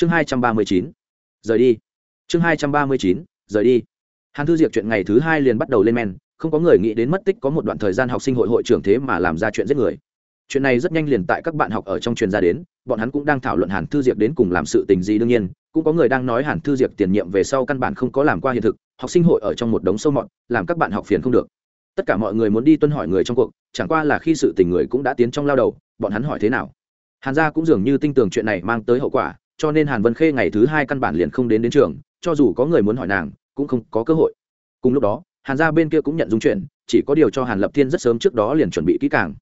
chương hai trăm ba mươi chín, rời đi. Chương hai trăm ba mươi chín, rời đi. Hàn thư diệp chuyện ngày thứ hai liền bắt đầu lên men, không có người nghĩ đến mất tích có một đoạn thời gian học sinh hội hội trưởng thế mà làm ra chuyện giết người. Chuyện này rất nhanh liền tại các bạn học ở trong truyền ra đến, bọn hắn cũng đang thảo luận hàn thư diệp đến cùng làm sự tình gì đương nhiên, cũng có người đang nói hàn thư diệp tiền nhiệm về sau căn bản không có làm qua hiện thực, học sinh hội ở trong một đống sâu mọt, làm các bạn học phiền không được. Tất cả mọi người muốn đi tuân hỏi người trong cuộc, chẳng qua là khi sự tình người cũng đã tiến trong lao đầu, bọn hắn hỏi thế nào. Hàn gia cũng dường như tin tưởng chuyện này mang tới hậu quả cho nên hàn vân khê ngày thứ hai căn bản liền không đến đến trường, cho dù có người muốn hỏi nàng, cũng không có cơ hội. Cùng lúc đó, hàn gia bên kia cũng nhận dung chuyện chỉ có điều cho hàn lập thiên rất sớm trước đó liền chuẩn bị kỹ càng.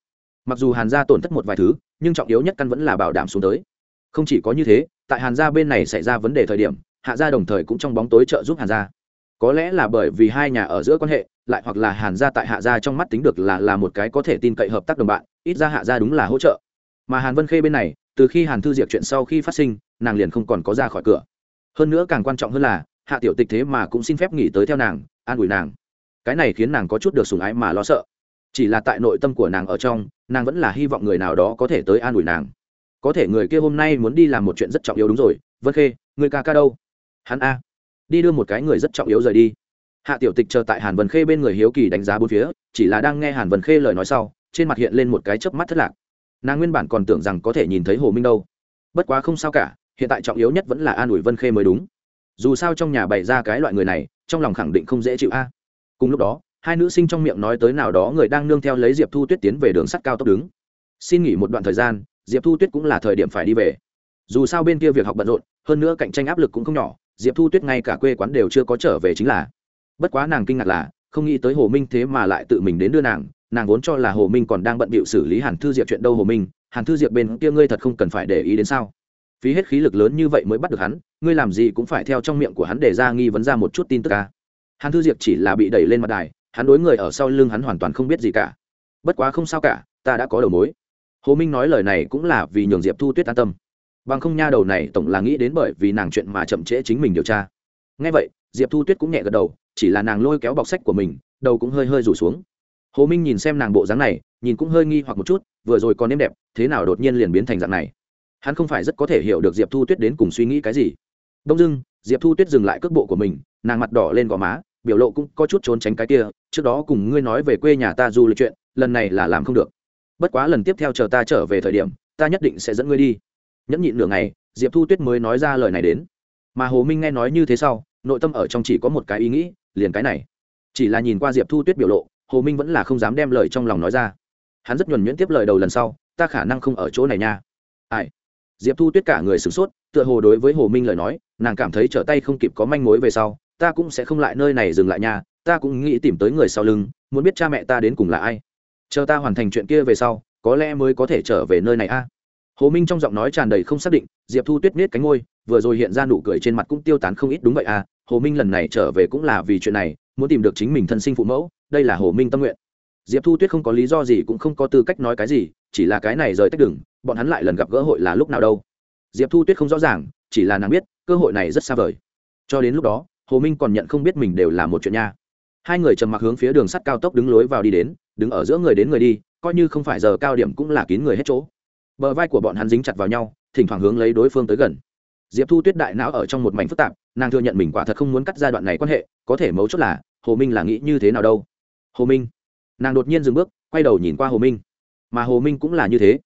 Mặc dù hàn gia tổn thất một vài thứ, nhưng trọng yếu nhất căn vẫn là bảo đảm xuống tới. Không chỉ có như thế, tại hàn gia bên này xảy ra vấn đề thời điểm, hạ gia đồng thời cũng trong bóng tối trợ giúp hàn gia. Có lẽ là bởi vì hai nhà ở giữa quan hệ, lại hoặc là hàn gia tại hạ gia trong mắt tính được là là một cái có thể tin cậy hợp tác đồng bạn, ít ra hạ gia đúng là hỗ trợ. Mà hàn vân khê bên này, từ khi hàn thư diệp chuyện sau khi phát sinh nàng liền không còn có ra khỏi cửa. Hơn nữa càng quan trọng hơn là, hạ tiểu tịch thế mà cũng xin phép nghỉ tới theo nàng, an ủi nàng. Cái này khiến nàng có chút được sùng ái mà lo sợ. Chỉ là tại nội tâm của nàng ở trong, nàng vẫn là hy vọng người nào đó có thể tới an ủi nàng. Có thể người kia hôm nay muốn đi làm một chuyện rất trọng yếu đúng rồi, vân khê, người ca ca đâu? Hắn a. Đi đưa một cái người rất trọng yếu rời đi. Hạ tiểu tịch chờ tại hàn vân khê bên người hiếu kỳ đánh giá bốn phía, chỉ là đang nghe hàn vân khê lời nói sau, trên mặt hiện lên một cái chớp mắt thất lạc. Nàng nguyên bản còn tưởng rằng có thể nhìn thấy hồ minh đâu. Bất quá không sao cả hiện tại trọng yếu nhất vẫn là an ủi vân khê mới đúng. Dù sao trong nhà bày ra cái loại người này, trong lòng khẳng định không dễ chịu a. Cùng lúc đó, hai nữ sinh trong miệng nói tới nào đó người đang nương theo lấy diệp thu tuyết tiến về đường sắt cao tốc đứng. Xin nghỉ một đoạn thời gian, diệp thu tuyết cũng là thời điểm phải đi về. Dù sao bên kia việc học bận rộn, hơn nữa cạnh tranh áp lực cũng không nhỏ, diệp thu tuyết ngay cả quê quán đều chưa có trở về chính là. Bất quá nàng kinh ngạc là, không nghĩ tới hồ minh thế mà lại tự mình đến đưa nàng nàng vốn cho là hồ minh còn đang bận bịu xử lý hàn thư diệp chuyện đâu hồ minh, hàn thư diệp bên kia ngươi thật không cần phải để ý đến sao? Phí hết khí lực lớn như vậy mới bắt được hắn, ngươi làm gì cũng phải theo trong miệng của hắn để ra nghi vấn ra một chút tin tức ca hàn thư diệp chỉ là bị đẩy lên mặt đài, hắn đối người ở sau lưng hắn hoàn toàn không biết gì cả. Bất quá không sao cả, ta đã có đầu mối. Hồ minh nói lời này cũng là vì nhường diệp thu tuyết an tâm. Bằng không nha đầu này, tổng là nghĩ đến bởi vì nàng chuyện mà chậm trễ chính mình điều tra. Ngay vậy, diệp thu tuyết cũng nhẹ gật đầu, chỉ là nàng lôi kéo bọc sách của mình, đầu cũng hơi hơi rủ xuống. Hồ minh nhìn xem nàng bộ dáng này, nhìn cũng hơi nghi hoặc một chút, vừa rồi còn êm đẹp, thế nào đột nhiên liền biến thành dạng này? Hắn không phải rất có thể hiểu được diệp thu tuyết đến cùng suy nghĩ cái gì đông dưng diệp thu tuyết dừng lại cước bộ của mình nàng mặt đỏ lên gò má biểu lộ cũng có chút trốn tránh cái kia trước đó cùng ngươi nói về quê nhà ta du lịch chuyện lần này là làm không được bất quá lần tiếp theo chờ ta trở về thời điểm ta nhất định sẽ dẫn ngươi đi nhẫn nhịn nửa ngày diệp thu tuyết mới nói ra lời này đến mà hồ minh nghe nói như thế sau nội tâm ở trong chỉ có một cái ý nghĩ liền cái này chỉ là nhìn qua diệp thu tuyết biểu lộ hồ minh vẫn là không dám đem lời trong lòng nói ra hắn rất nhuẩn nhuyễn tiếp lời đầu lần sau ta khả năng không ở chỗ này nha ai diệp thu tuyết cả người sửng sốt, tựa hồ đối với hồ minh lời nói, nàng cảm thấy trở tay không kịp có manh mối về sau, ta cũng sẽ không lại nơi này dừng lại nhà ta cũng nghĩ tìm tới người sau lưng, muốn biết cha mẹ ta đến cùng là ai. Chờ ta hoàn thành chuyện kia về sau, có lẽ mới có thể trở về nơi này a. Hồ minh trong giọng nói tràn đầy không xác định, diệp thu tuyết miết cánh ngôi vừa rồi hiện ra nụ cười trên mặt cũng tiêu tán không ít đúng vậy à hồ minh lần này trở về cũng là vì chuyện này, muốn tìm được chính mình thân sinh phụ mẫu, đây là hồ minh tâm nguyện diệp thu tuyết không có lý do gì cũng không có tư cách nói cái gì, chỉ là cái này rời tách đường. bọn hắn lại lần gặp gỡ hội là lúc nào đâu. Diệp thu tuyết không rõ ràng, chỉ là nàng biết, cơ hội này rất xa vời. Cho đến lúc đó, hồ minh còn nhận không biết mình đều là một chuyện nha. Hai người trầm mặc hướng phía đường sắt cao tốc đứng lối vào đi đến, đứng ở giữa người đến người đi, coi như không phải giờ cao điểm cũng là kín người hết chỗ. Bờ vai của bọn hắn dính chặt vào nhau, thỉnh thoảng hướng lấy đối phương tới gần. Diệp thu tuyết đại não ở trong một mảnh phức tạp, nàng thừa nhận mình quả thật không muốn cắt giai đoạn này quan hệ, có thể mấu chốt là, hồ minh là nghĩ như thế nào đâu. Hồ minh nàng đột nhiên dừng bước, quay đầu nhìn qua hồ minh. Mà hồ minh cũng là như thế.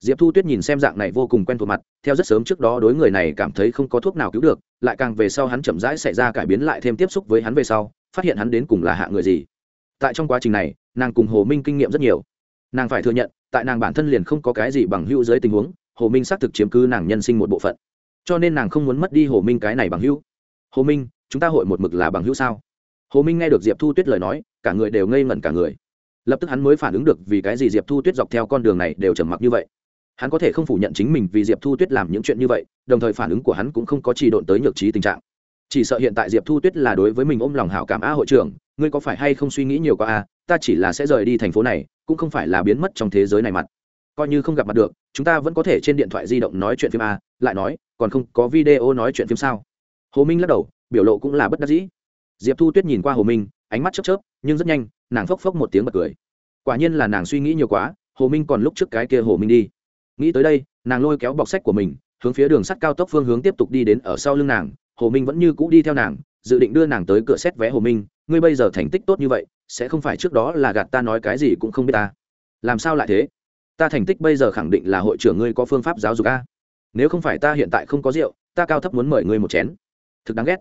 Diệp thu tuyết nhìn xem dạng này vô cùng quen thuộc mặt, theo rất sớm trước đó đối người này cảm thấy không có thuốc nào cứu được, lại càng về sau hắn chậm rãi xảy ra cải biến lại thêm tiếp xúc với hắn về sau, phát hiện hắn đến cùng là hạ người gì. Tại trong quá trình này, nàng cùng hồ minh kinh nghiệm rất nhiều. Nàng phải thừa nhận, tại nàng bản thân liền không có cái gì bằng hữu dưới tình huống, hồ minh xác thực chiếm cứ nàng nhân sinh một bộ phận. Cho nên nàng không muốn mất đi hồ minh cái này bằng hữu. Hồ minh, chúng ta hội một mực là bằng hữu sao? Hồ minh nghe được diệp thu tuyết lời nói, cả người đều ngây ngẩn cả người lập tức hắn mới phản ứng được vì cái gì diệp thu tuyết dọc theo con đường này đều trầm mặc như vậy. Hắn có thể không phủ nhận chính mình vì diệp thu tuyết làm những chuyện như vậy, đồng thời phản ứng của hắn cũng không có trì độn tới nhược trí tình trạng. Chỉ sợ hiện tại diệp thu tuyết là đối với mình ôm lòng hảo cảm a hội trưởng, ngươi có phải hay không suy nghĩ nhiều quá a ta chỉ là sẽ rời đi thành phố này, cũng không phải là biến mất trong thế giới này mặt. Coi như không gặp mặt được, chúng ta vẫn có thể trên điện thoại di động nói chuyện phim a lại nói, còn không, có video nói chuyện phim sao? Hồ minh lắc đầu, biểu lộ cũng là bất đắc dĩ. Diệp thu tuyết nhìn qua hồ minh ánh mắt chớp chớp, nhưng rất nhanh, nàng phốc phốc một tiếng bật cười. Quả nhiên là nàng suy nghĩ nhiều quá, hồ minh còn lúc trước cái kia hồ minh đi. Nghĩ tới đây, nàng lôi kéo bọc sách của mình, hướng phía đường sắt cao tốc phương hướng tiếp tục đi đến ở sau lưng nàng. Hồ minh vẫn như cũ đi theo nàng, dự định đưa nàng tới cửa xét vé hồ minh. Ngươi bây giờ thành tích tốt như vậy, sẽ không phải trước đó là gạt ta nói cái gì cũng không biết ta. Làm sao lại thế? Ta thành tích bây giờ khẳng định là hội trưởng ngươi có phương pháp giáo dục a. Nếu không phải ta hiện tại không có rượu, ta cao thấp muốn mời ngươi một chén. Thực đáng ghét.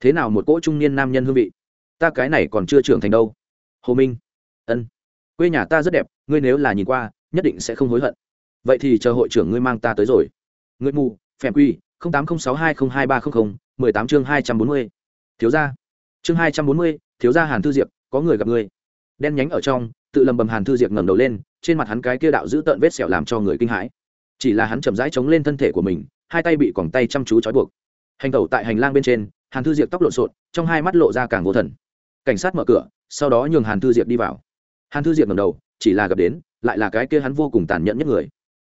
Thế nào một cỗ trung niên nam nhân hương vị? Ta cái này còn chưa trưởng thành đâu. Hồ minh, ân, quê nhà ta rất đẹp, ngươi nếu là nhìn qua, nhất định sẽ không hối hận. Vậy thì chờ hội trưởng ngươi mang ta tới rồi. Ngươi mù, phèm quy tám trăm sáu hai hai ba mười tám chương hai trăm bốn mươi. Thiếu gia. Chương hai trăm bốn mươi, thiếu gia hàn thư diệp, có người gặp ngươi. Đen nhánh ở trong, tự lầm bầm hàn thư diệp ngẩng đầu lên, trên mặt hắn cái kia đạo giữ tợn vết sẹo làm cho người kinh hãi. Chỉ là hắn chậm rãi chống lên thân thể của mình, hai tay bị quòng tay chăm chú trói buộc. Hành tẩu tại hành lang bên trên, hàn thư diệp tóc lộn xộn, trong hai mắt lộ ra càng vô thần cảnh sát mở cửa, sau đó nhường hàn thư diệp đi vào. Hàn thư diệp ngầm đầu, chỉ là gặp đến, lại là cái kia hắn vô cùng tàn nhẫn nhất người.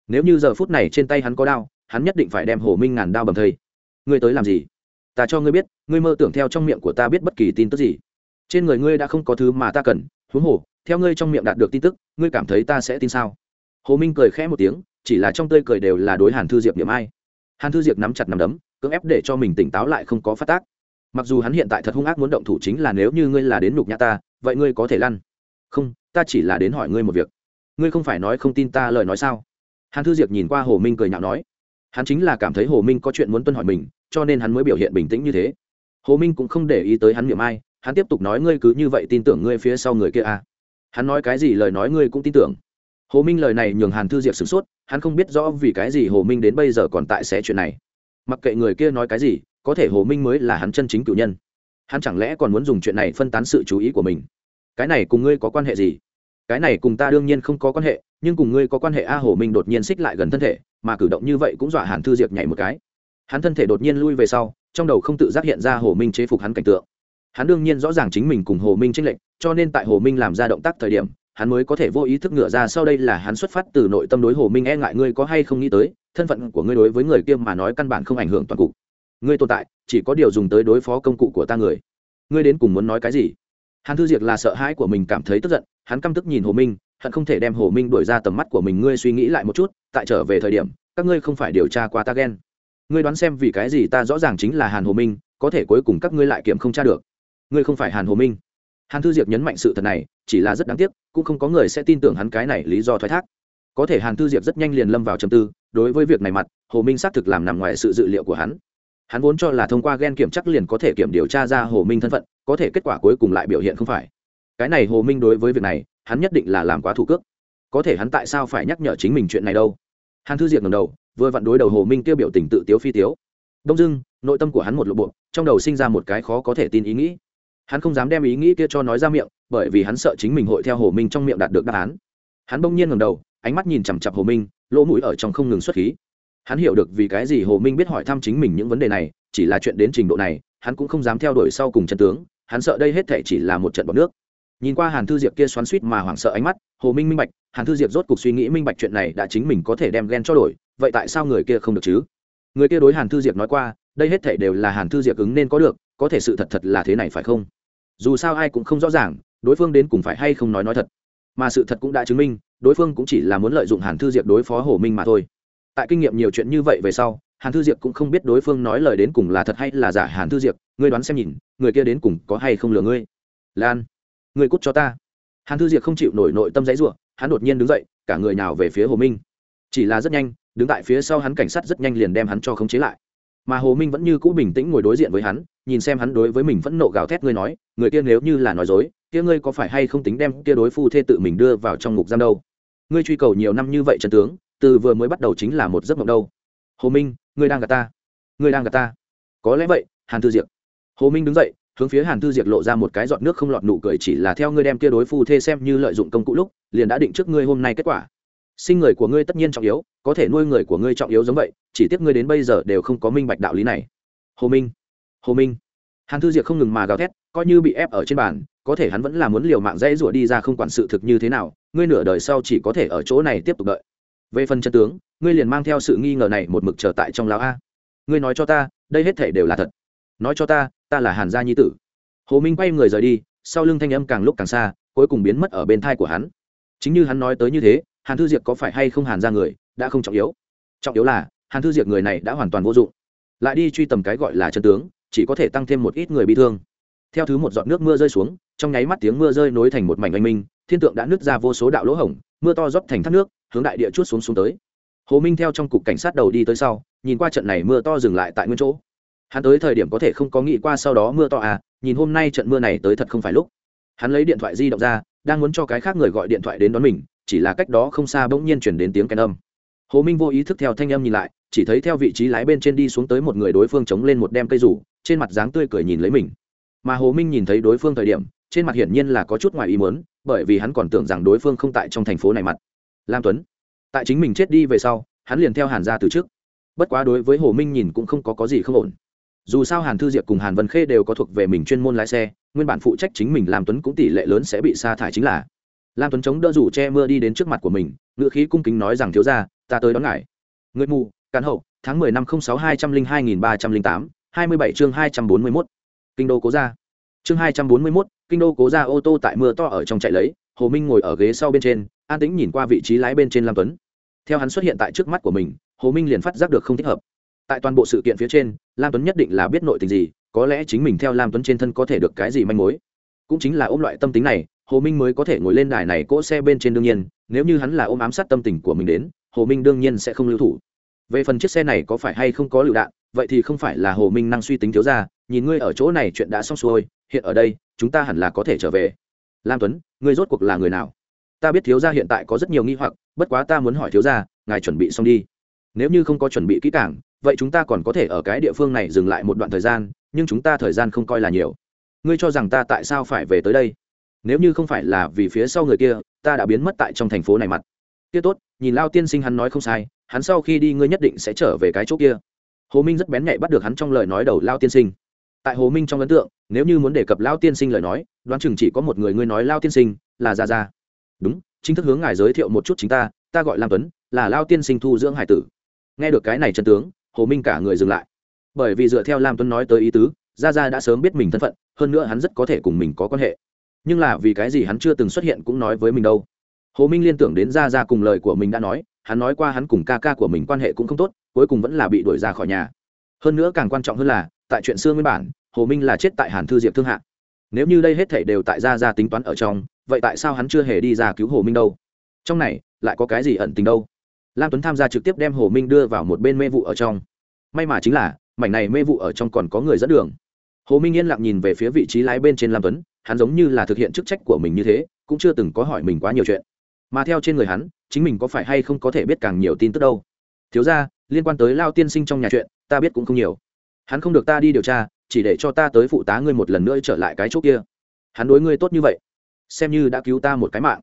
Nếu như giờ phút này trên tay hắn có đao, hắn nhất định phải đem hồ minh ngàn đao bầm thây. Ngươi tới làm gì? Ta cho ngươi biết, ngươi mơ tưởng theo trong miệng của ta biết bất kỳ tin tức gì. Trên người ngươi đã không có thứ mà ta cần, huống hồ, theo ngươi trong miệng đạt được tin tức, ngươi cảm thấy ta sẽ tin sao? Hồ minh cười khẽ một tiếng, chỉ là trong tơi cười đều là đối hàn thư diệp niệm ai. Hàn thư diệp nắm chặt nắm đấm, cưỡng ép để cho mình tỉnh táo lại không có phát tác mặc dù hắn hiện tại thật hung ác muốn động thủ chính là nếu như ngươi là đến nhục nhã ta, vậy ngươi có thể lăn. Không, ta chỉ là đến hỏi ngươi một việc. Ngươi không phải nói không tin ta lời nói sao? Hàn thư diệp nhìn qua hồ minh cười nhạo nói. Hắn chính là cảm thấy hồ minh có chuyện muốn tuân hỏi mình, cho nên hắn mới biểu hiện bình tĩnh như thế. Hồ minh cũng không để ý tới hắn miệng ai, hắn tiếp tục nói ngươi cứ như vậy tin tưởng ngươi phía sau người kia à. hắn nói cái gì lời nói ngươi cũng tin tưởng. Hồ minh lời này nhường hàn thư diệp sửng sốt, hắn không biết rõ vì cái gì hồ minh đến bây giờ còn tại xé chuyện này. Mặc kệ người kia nói cái gì có thể hồ minh mới là hắn chân chính cử nhân. Hắn chẳng lẽ còn muốn dùng chuyện này phân tán sự chú ý của mình? Cái này cùng ngươi có quan hệ gì? Cái này cùng ta đương nhiên không có quan hệ, nhưng cùng ngươi có quan hệ a hồ minh đột nhiên xích lại gần thân thể, mà cử động như vậy cũng dọa hàn thư diệp nhảy một cái. Hắn thân thể đột nhiên lui về sau, trong đầu không tự giác hiện ra hồ minh chế phục hắn cảnh tượng. Hắn đương nhiên rõ ràng chính mình cùng hồ minh tranh lệch, cho nên tại hồ minh làm ra động tác thời điểm, hắn mới có thể vô ý thức ngựa ra sau đây là hắn xuất phát từ nội tâm đối hồ minh e ngại ngươi có hay không nghĩ tới, thân phận của ngươi đối với người kia mà nói căn bản không ảnh hưởng toàn cục ngươi tồn tại, chỉ có điều dùng tới đối phó công cụ của ta người. Ngươi đến cùng muốn nói cái gì? Hàn thư diệt là sợ hãi của mình cảm thấy tức giận, hắn căm tức nhìn hồ minh, hận không thể đem hồ minh đuổi ra tầm mắt của mình. Ngươi suy nghĩ lại một chút, tại trở về thời điểm, các ngươi không phải điều tra qua ta ghen. Ngươi đoán xem vì cái gì ta rõ ràng chính là hàn hồ minh, có thể cuối cùng các ngươi lại kiểm không tra được. Ngươi không phải hàn hồ minh. Hàn thư diệp nhấn mạnh sự thật này, chỉ là rất đáng tiếc, cũng không có người sẽ tin tưởng hắn cái này lý do thoái thác. Có thể hàn thư diệp rất nhanh liền lâm vào trầm tư, đối với việc này mặt, hồ minh xác thực làm nằm ngoài sự dự liệu của hắn hắn vốn cho là thông qua gen kiểm chắc liền có thể kiểm điều tra ra hồ minh thân phận, có thể kết quả cuối cùng lại biểu hiện không phải. Cái này hồ minh đối với việc này, hắn nhất định là làm quá thủ cước. Có thể hắn tại sao phải nhắc nhở chính mình chuyện này đâu? Hàn thư diệt ngầm đầu, vừa vặn đối đầu hồ minh tiêu biểu tình tự tiếu phi tiếu. Đông dưng nội tâm của hắn một lộ bộ, trong đầu sinh ra một cái khó có thể tin ý nghĩ. Hắn không dám đem ý nghĩ kia cho nói ra miệng, bởi vì hắn sợ chính mình hội theo hồ minh trong miệng đạt được đáp án. Hắn bỗng nhiên ngầm đầu, ánh mắt nhìn chằm chặp hồ minh, lỗ mũi ở trong không ngừng xuất khí hắn hiểu được vì cái gì hồ minh biết hỏi thăm chính mình những vấn đề này, chỉ là chuyện đến trình độ này, hắn cũng không dám theo đuổi sau cùng chân tướng, hắn sợ đây hết thể chỉ là một trận bọc nước. Nhìn qua hàn thư diệp kia xoắn suýt mà hoảng sợ ánh mắt, hồ minh minh bạch, hàn thư diệp rốt cuộc suy nghĩ minh bạch chuyện này đã chính mình có thể đem ghen cho đổi, vậy tại sao người kia không được chứ? Người kia đối hàn thư diệp nói qua, đây hết thể đều là hàn thư diệp ứng nên có được, có thể sự thật thật là thế này phải không? Dù sao ai cũng không rõ ràng, đối phương đến cùng phải hay không nói nói thật. Mà sự thật cũng đã chứng minh, đối phương cũng chỉ là muốn lợi dụng hàn thư diệp đối phó hồ minh mà thôi tại kinh nghiệm nhiều chuyện như vậy về sau, hàn thư diệp cũng không biết đối phương nói lời đến cùng là thật hay là giả. Hàn thư diệp, ngươi đoán xem nhìn, người kia đến cùng có hay không lừa ngươi? Lan, ngươi cút cho ta. Hàn thư diệp không chịu nổi nội tâm giấy ruộng hắn đột nhiên đứng dậy, cả người nào về phía hồ minh. Chỉ là rất nhanh, đứng tại phía sau hắn cảnh sát rất nhanh liền đem hắn cho khống chế lại. Mà hồ minh vẫn như cũ bình tĩnh ngồi đối diện với hắn, nhìn xem hắn đối với mình vẫn nộ gào thét ngươi nói, người kia nếu như là nói dối, kia ngươi có phải hay không tính đem kia đối phu thê tự mình đưa vào trong ngục giam đâu? Ngươi truy cầu nhiều năm như vậy trần tướng từ vừa mới bắt đầu chính là một giấc mộng đâu. Hồ minh, ngươi đang gặp ta. Ngươi đang gặp ta. Có lẽ vậy, hàn thư diệp hồ minh đứng dậy, hướng phía hàn thư diệp lộ ra một cái giọt nước không lọt nụ cười chỉ là theo ngươi đem kia đối phu thê xem như lợi dụng công cụ lúc, liền đã định trước ngươi hôm nay kết quả. Sinh người của ngươi tất nhiên trọng yếu, có thể nuôi người của ngươi trọng yếu giống vậy, chỉ tiếc ngươi đến bây giờ đều không có minh bạch đạo lý này. Hồ minh hồ minh. Hàn thư diệp không ngừng mà gào thét, coi như bị ép ở trên bàn, có thể hắn vẫn là muốn liều mạng dãy rủa đi ra không quản sự thực như thế nào, ngươi nửa đời sau chỉ có thể ở chỗ này tiếp tục đợi về phần chân tướng, ngươi liền mang theo sự nghi ngờ này một mực trở tại trong lão a. Ngươi nói cho ta, đây hết thể đều là thật. Nói cho ta ta là hàn gia nhi tử. Hồ minh quay người rời đi, sau lưng thanh âm càng lúc càng xa, cuối cùng biến mất ở bên thai của hắn. Chính như hắn nói tới như thế, hàn thư diệp có phải hay không hàn ra người, đã không trọng yếu. Trọng yếu là, hàn thư diệp người này đã hoàn toàn vô dụng. Lại đi truy tầm cái gọi là chân tướng, chỉ có thể tăng thêm một ít người bị thương. Theo thứ một giọt nước mưa rơi xuống, trong nháy mắt tiếng mưa rơi nối thành một mảnh oanh minh, thiên tượng đã nứt ra vô số đạo lỗ hổng, mưa to rót thành thác nước hướng đại địa chút xuống xuống tới. Hồ minh theo trong cục cảnh sát đầu đi tới sau, nhìn qua trận này mưa to dừng lại tại nguyên chỗ. Hắn tới thời điểm có thể không có nghĩ qua sau đó mưa to à nhìn hôm nay trận mưa này tới thật không phải lúc. Hắn lấy điện thoại di động ra, đang muốn cho cái khác người gọi điện thoại đến đón mình, chỉ là cách đó không xa bỗng nhiên chuyển đến tiếng kèn âm. Hồ minh vô ý thức theo thanh âm nhìn lại, chỉ thấy theo vị trí lái bên trên đi xuống tới một người đối phương chống lên một đem cây rủ, trên mặt dáng tươi cười nhìn lấy mình. Mà hồ minh nhìn thấy đối phương thời điểm, trên mặt hiển nhiên là có chút ngoài ý muốn, bởi vì hắn còn tưởng rằng đối phương không tại trong thành phố này mặt lam tuấn. Tại chính mình chết đi về sau hắn liền theo hàn ra từ trước. Bất quá đối với hồ minh nhìn cũng không có, có gì không ổn. Dù sao hàn thư diệp cùng hàn vân khê đều có thuộc về mình chuyên môn lái xe nguyên bản phụ trách chính mình Lam tuấn cũng tỷ lệ lớn sẽ bị sa thải chính là. Lam tuấn chống đỡ rủ che mưa đi đến trước mặt của mình ngựa khí cung kính nói rằng thiếu ra ta tới đón ngài. Người mù cán hậu tháng mười năm không sáu hai trăm linh hai nghìn ba trăm linh tám hai mươi bảy chương hai trăm bốn mươi mốt. Kinh đô cố gia, chương hai trăm bốn mươi mốt kinh đô cố gia ô tô tại mưa to ở trong chạy lấy hồ minh ngồi ở ghế sau bên trên, an tĩnh nhìn qua vị trí lái bên trên lam tuấn. Theo hắn xuất hiện tại trước mắt của mình, hồ minh liền phát giác được không thích hợp. Tại toàn bộ sự kiện phía trên, lam tuấn nhất định là biết nội tình gì, có lẽ chính mình theo lam tuấn trên thân có thể được cái gì manh mối. Cũng chính là ôm loại tâm tính này, hồ minh mới có thể ngồi lên đài này cỗ xe bên trên đương nhiên, nếu như hắn là ôm ám sát tâm tình của mình đến, hồ minh đương nhiên sẽ không lưu thủ. Về phần chiếc xe này có phải hay không có lựu đạn, vậy thì không phải là hồ minh năng suy tính thiếu ra, nhìn ngươi ở chỗ này chuyện đã xong xuôi, hiện ở đây, chúng ta hẳn là có thể trở về lam tuấn, ngươi rốt cuộc là người nào? Ta biết thiếu gia hiện tại có rất nhiều nghi hoặc, bất quá ta muốn hỏi thiếu gia, ngài chuẩn bị xong đi. Nếu như không có chuẩn bị kỹ càng, vậy chúng ta còn có thể ở cái địa phương này dừng lại một đoạn thời gian, nhưng chúng ta thời gian không coi là nhiều. Ngươi cho rằng ta tại sao phải về tới đây? Nếu như không phải là vì phía sau người kia, ta đã biến mất tại trong thành phố này mặt. Kia tốt, nhìn lao tiên sinh hắn nói không sai, hắn sau khi đi ngươi nhất định sẽ trở về cái chỗ kia. Hồ minh rất bén nhạy bắt được hắn trong lời nói đầu lao tiên sinh tại hồ minh trong ấn tượng, nếu như muốn đề cập lao tiên sinh lời nói, đoán chừng chỉ có một người ngươi nói lao tiên sinh, là gia gia. Đúng, chính thức hướng ngài giới thiệu một chút chính ta ta gọi lam tuấn, là lao tiên sinh thu dưỡng hải tử. Nghe được cái này chân tướng, hồ minh cả người dừng lại. Bởi vì dựa theo lam tuấn nói tới ý tứ, gia gia đã sớm biết mình thân phận, hơn nữa hắn rất có thể cùng mình có quan hệ. Nhưng là vì cái gì hắn chưa từng xuất hiện cũng nói với mình đâu. Hồ minh liên tưởng đến gia gia cùng lời của mình đã nói, hắn nói qua hắn cùng ca ca của mình quan hệ cũng không tốt, cuối cùng vẫn là bị đuổi ra khỏi nhà. Hơn nữa càng quan trọng hơn là tại chuyện xưa nguyên bản, hồ minh là chết tại hàn thư diệp thương hạ. Nếu như đây hết thể đều tại gia gia tính toán ở trong, vậy tại sao hắn chưa hề đi ra cứu hồ minh đâu? Trong này, lại có cái gì ẩn tình đâu? Lam tuấn tham gia trực tiếp đem hồ minh đưa vào một bên mê vụ ở trong. May mà chính là, mảnh này mê vụ ở trong còn có người dẫn đường. Hồ minh yên lặng nhìn về phía vị trí lái bên trên lam tuấn, hắn giống như là thực hiện chức trách của mình như thế, cũng chưa từng có hỏi mình quá nhiều chuyện. Mà theo trên người hắn, chính mình có phải hay không có thể biết càng nhiều tin tức đâu? Thiếu ra liên quan tới lao tiên sinh trong nhà chuyện, ta biết cũng không nhiều hắn không được ta đi điều tra, chỉ để cho ta tới phụ tá ngươi một lần nữa trở lại cái chỗ kia. Hắn đối ngươi tốt như vậy, xem như đã cứu ta một cái mạng.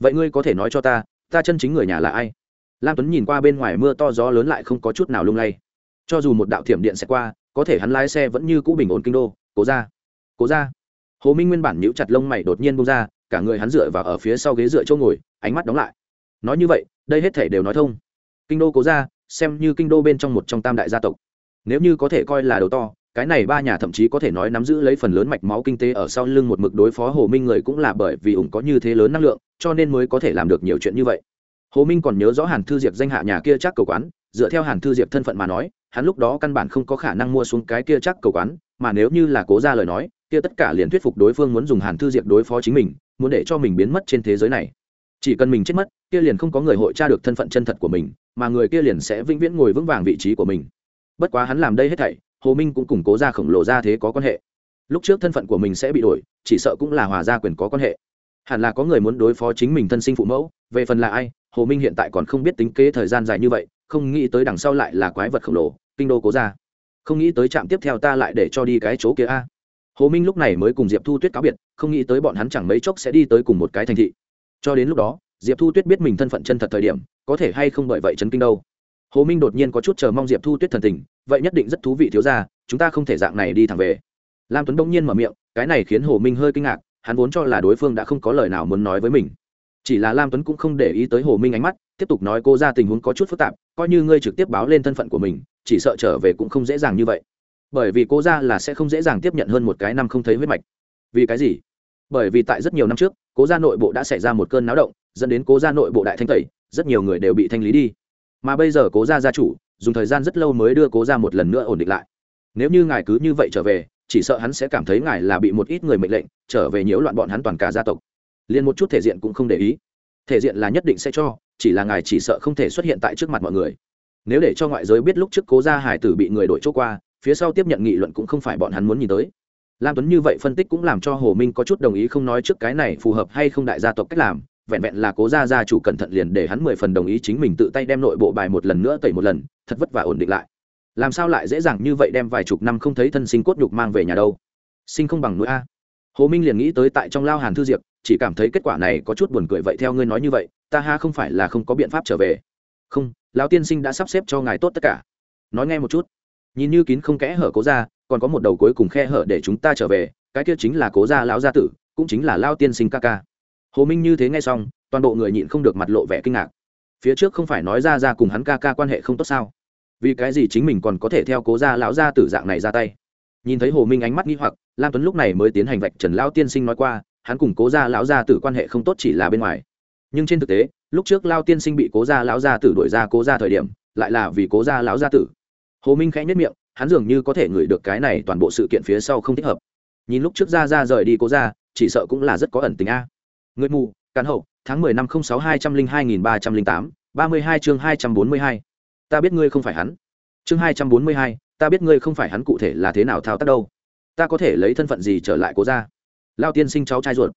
Vậy ngươi có thể nói cho ta ta chân chính người nhà là ai? Lam tuấn nhìn qua bên ngoài mưa to gió lớn lại không có chút nào lung lay. Cho dù một đạo thiểm điện sẽ qua, có thể hắn lái xe vẫn như cũ bình ổn kinh đô. Cố ra cố ra. Hồ minh nguyên bản nhíu chặt lông mày đột nhiên bông ra, cả người hắn dựa vào ở phía sau ghế dựa chỗ ngồi, ánh mắt đóng lại. Nói như vậy, đây hết thể đều nói thông. Kinh đô cố ra, xem như kinh đô bên trong một trong tam đại gia tộc nếu như có thể coi là đầu to, cái này ba nhà thậm chí có thể nói nắm giữ lấy phần lớn mạch máu kinh tế ở sau lưng một mực đối phó hồ minh người cũng là bởi vì ủng có như thế lớn năng lượng, cho nên mới có thể làm được nhiều chuyện như vậy. Hồ minh còn nhớ rõ hàn thư diệp danh hạ nhà kia chắc cầu quán, dựa theo hàn thư diệp thân phận mà nói, hắn lúc đó căn bản không có khả năng mua xuống cái kia chắc cầu quán, mà nếu như là cố ra lời nói, kia tất cả liền thuyết phục đối phương muốn dùng hàn thư diệp đối phó chính mình, muốn để cho mình biến mất trên thế giới này. Chỉ cần mình chết mất, kia liền không có người hội tra được thân phận chân thật của mình, mà người kia liền sẽ vĩnh viễn ngồi vững vàng vị trí của mình bất quá hắn làm đây hết thảy, hồ minh cũng củng cố ra khổng lồ ra thế có quan hệ. Lúc trước thân phận của mình sẽ bị đổi, chỉ sợ cũng là hòa gia quyền có quan hệ. Hẳn là có người muốn đối phó chính mình thân sinh phụ mẫu, về phần là ai, hồ minh hiện tại còn không biết tính kế thời gian dài như vậy, không nghĩ tới đằng sau lại là quái vật khổng lồ, kinh đô cố ra không nghĩ tới trạm tiếp theo ta lại để cho đi cái chỗ kia a. Hồ minh lúc này mới cùng diệp thu tuyết cáo biệt, không nghĩ tới bọn hắn chẳng mấy chốc sẽ đi tới cùng một cái thành thị. Cho đến lúc đó, diệp thu tuyết biết mình thân phận chân thật thời điểm, có thể hay không bởi vậy chấn kinh đâu hồ minh đột nhiên có chút chờ mong diệp thu tuyết thần tình, vậy nhất định rất thú vị thiếu ra chúng ta không thể dạng này đi thẳng về. Lam tuấn bỗng nhiên mở miệng, cái này khiến hồ minh hơi kinh ngạc, hắn vốn cho là đối phương đã không có lời nào muốn nói với mình. Chỉ là lam tuấn cũng không để ý tới hồ minh ánh mắt, tiếp tục nói cô ra tình huống có chút phức tạp, coi như ngươi trực tiếp báo lên thân phận của mình, chỉ sợ trở về cũng không dễ dàng như vậy. Bởi vì cô ra là sẽ không dễ dàng tiếp nhận hơn một cái năm không thấy huyết mạch. Vì cái gì? Bởi vì tại rất nhiều năm trước, cố gia nội bộ đã xảy ra một cơn náo động, dẫn đến cố gia nội bộ đại thanh tẩy, rất nhiều người đều bị thanh lý đi mà bây giờ cố gia gia chủ, dùng thời gian rất lâu mới đưa cố gia một lần nữa ổn định lại. Nếu như ngài cứ như vậy trở về, chỉ sợ hắn sẽ cảm thấy ngài là bị một ít người mệnh lệnh, trở về nhiễu loạn bọn hắn toàn cả gia tộc. Liền một chút thể diện cũng không để ý. Thể diện là nhất định sẽ cho, chỉ là ngài chỉ sợ không thể xuất hiện tại trước mặt mọi người. Nếu để cho ngoại giới biết lúc trước cố gia hải tử bị người đổi chỗ qua, phía sau tiếp nhận nghị luận cũng không phải bọn hắn muốn nhìn tới. Lam tuấn như vậy phân tích cũng làm cho hồ minh có chút đồng ý không nói trước cái này phù hợp hay không đại gia tộc cách làm vẹn vẹn là cố gia gia chủ cẩn thận liền để hắn mười phần đồng ý chính mình tự tay đem nội bộ bài một lần nữa tẩy một lần, thật vất vả ổn định lại. Làm sao lại dễ dàng như vậy đem vài chục năm không thấy thân sinh cốt nhục mang về nhà đâu? Sinh không bằng núi a. Hồ minh liền nghĩ tới tại trong lao hàn thư diệp, chỉ cảm thấy kết quả này có chút buồn cười vậy theo ngươi nói như vậy, ta ha không phải là không có biện pháp trở về. Không, lão tiên sinh đã sắp xếp cho ngài tốt tất cả. Nói nghe một chút. Nhìn như kín không kẽ hở cố ra còn có một đầu cuối cùng khe hở để chúng ta trở về, cái kia chính là cố gia lão gia tử, cũng chính là lao tiên sinh ca ca hồ minh như thế nghe xong, toàn bộ người nhịn không được mặt lộ vẻ kinh ngạc. Phía trước không phải nói ra ra cùng hắn ca ca quan hệ không tốt sao? Vì cái gì chính mình còn có thể theo cố gia lão gia tử dạng này ra tay? Nhìn thấy hồ minh ánh mắt nghi hoặc, lam tuấn lúc này mới tiến hành vạch trần lão tiên sinh nói qua, hắn cùng cố gia lão gia tử quan hệ không tốt chỉ là bên ngoài. Nhưng trên thực tế, lúc trước lao tiên sinh bị cố gia lão gia tử đuổi ra cố gia thời điểm, lại là vì cố gia lão gia tử. Hồ minh khẽ nhất miệng, hắn dường như có thể ngửi được cái này toàn bộ sự kiện phía sau không thích hợp. Nhìn lúc trước ra ra rời đi cố gia, chỉ sợ cũng là rất có ẩn tình a người mù cán hậu, tháng mười năm không sáu hai trăm linh hai nghìn ba trăm linh tám, ba mươi hai chương hai trăm bốn mươi hai. Ta biết ngươi không phải hắn. Chương hai trăm bốn mươi hai, ta biết ngươi không phải hắn cụ thể là thế nào thao tác đâu. Ta có thể lấy thân phận gì trở lại cố gia? Lao tiên sinh cháu trai ruột.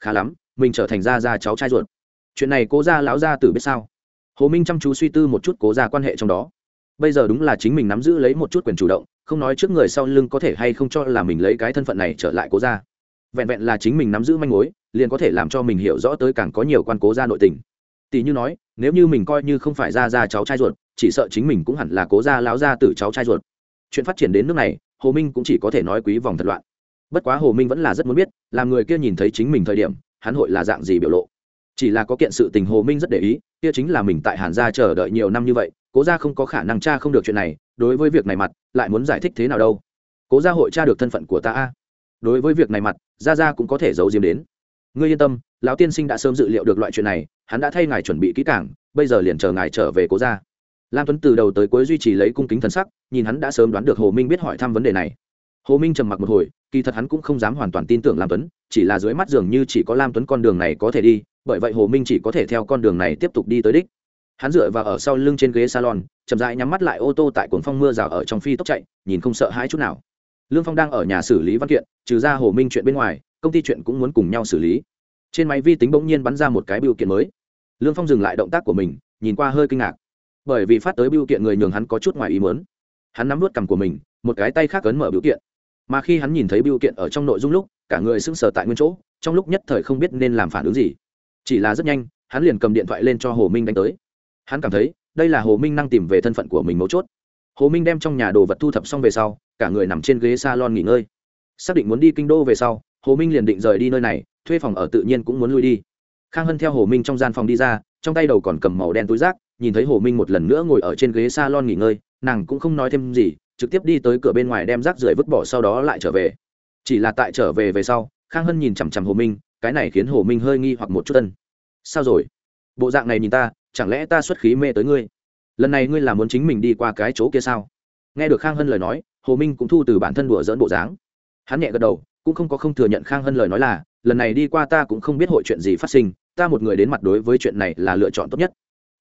Khá lắm, mình trở thành gia gia cháu trai ruột. Chuyện này cố gia lão gia tử biết sao? Hồ minh chăm chú suy tư một chút cố gia quan hệ trong đó. Bây giờ đúng là chính mình nắm giữ lấy một chút quyền chủ động, không nói trước người sau lưng có thể hay không cho là mình lấy cái thân phận này trở lại cố gia. Vẹn vẹn là chính mình nắm giữ manh mối liền có thể làm cho mình hiểu rõ tới càng có nhiều quan cố gia nội tình. Tỷ như nói, nếu như mình coi như không phải ra ra cháu trai ruột, chỉ sợ chính mình cũng hẳn là cố gia lão gia tử cháu trai ruột. Chuyện phát triển đến nước này, hồ minh cũng chỉ có thể nói quý vòng thật loạn. Bất quá hồ minh vẫn là rất muốn biết, làm người kia nhìn thấy chính mình thời điểm, hắn hội là dạng gì biểu lộ. Chỉ là có kiện sự tình hồ minh rất để ý, kia chính là mình tại hàn gia chờ đợi nhiều năm như vậy, cố gia không có khả năng tra không được chuyện này, đối với việc này mặt, lại muốn giải thích thế nào đâu. Cố gia hội tra được thân phận của ta a. Đối với việc này mặt, gia gia cũng có thể giấu diếm đến ngươi yên tâm, lão tiên sinh đã sớm dự liệu được loại chuyện này, hắn đã thay ngài chuẩn bị kỹ cảng bây giờ liền chờ ngài trở về cố gia. Lam tuấn từ đầu tới cuối duy trì lấy cung kính thần sắc, nhìn hắn đã sớm đoán được hồ minh biết hỏi thăm vấn đề này. Hồ minh trầm mặc một hồi, kỳ thật hắn cũng không dám hoàn toàn tin tưởng lam tuấn, chỉ là dưới mắt dường như chỉ có lam tuấn con đường này có thể đi, bởi vậy hồ minh chỉ có thể theo con đường này tiếp tục đi tới đích. Hắn dựa vào ở sau lưng trên ghế salon, chậm rãi nhắm mắt lại ô tô tại cuồng phong mưa rào ở trong phi tốc chạy, nhìn không sợ hãi chút nào. Lương phong đang ở nhà xử lý văn kiện, trừ ra hồ minh chuyện bên ngoài công ty chuyện cũng muốn cùng nhau xử lý. Trên máy vi tính bỗng nhiên bắn ra một cái biểu kiện mới. Lương phong dừng lại động tác của mình, nhìn qua hơi kinh ngạc. Bởi vì phát tới biểu kiện người nhường hắn có chút ngoài ý mớn hắn nắm vút cằm của mình, một cái tay khác ấn mở biểu kiện. Mà khi hắn nhìn thấy biểu kiện ở trong nội dung lúc, cả người sững sờ tại nguyên chỗ, trong lúc nhất thời không biết nên làm phản ứng gì. Chỉ là rất nhanh, hắn liền cầm điện thoại lên cho hồ minh đánh tới. Hắn cảm thấy, đây là hồ minh năng tìm về thân phận của mình mấu chốt. Hồ minh đem trong nhà đồ vật thu thập xong về sau, cả người nằm trên ghế s a lon nghỉ ngơi. Xác định muốn đi kinh đô về sau hồ minh liền định rời đi nơi này, thuê phòng ở tự nhiên cũng muốn lui đi. Khang hân theo hồ minh trong gian phòng đi ra, trong tay đầu còn cầm màu đen túi rác, nhìn thấy hồ minh một lần nữa ngồi ở trên ghế s a lon nghỉ ngơi, nàng cũng không nói thêm gì, trực tiếp đi tới cửa bên ngoài đem rác rưởi vứt bỏ sau đó lại trở về. Chỉ là tại trở về về sau, khang hân nhìn chằm chằm hồ minh, cái này khiến hồ minh hơi nghi hoặc một chút tân sao rồi? Bộ dạng này nhìn ta, chẳng lẽ ta xuất khí mê tới ngươi? Lần này ngươi là muốn chính mình đi qua cái chỗ kia sao? Nghe được khang hân lời nói, hồ minh cũng thu từ bản thân đùa dỡn bộ dáng. Hắn nhẹ gật đầu cũng không có không thừa nhận khang hân lời nói là, lần này đi qua ta cũng không biết hội chuyện gì phát sinh, ta một người đến mặt đối với chuyện này là lựa chọn tốt nhất.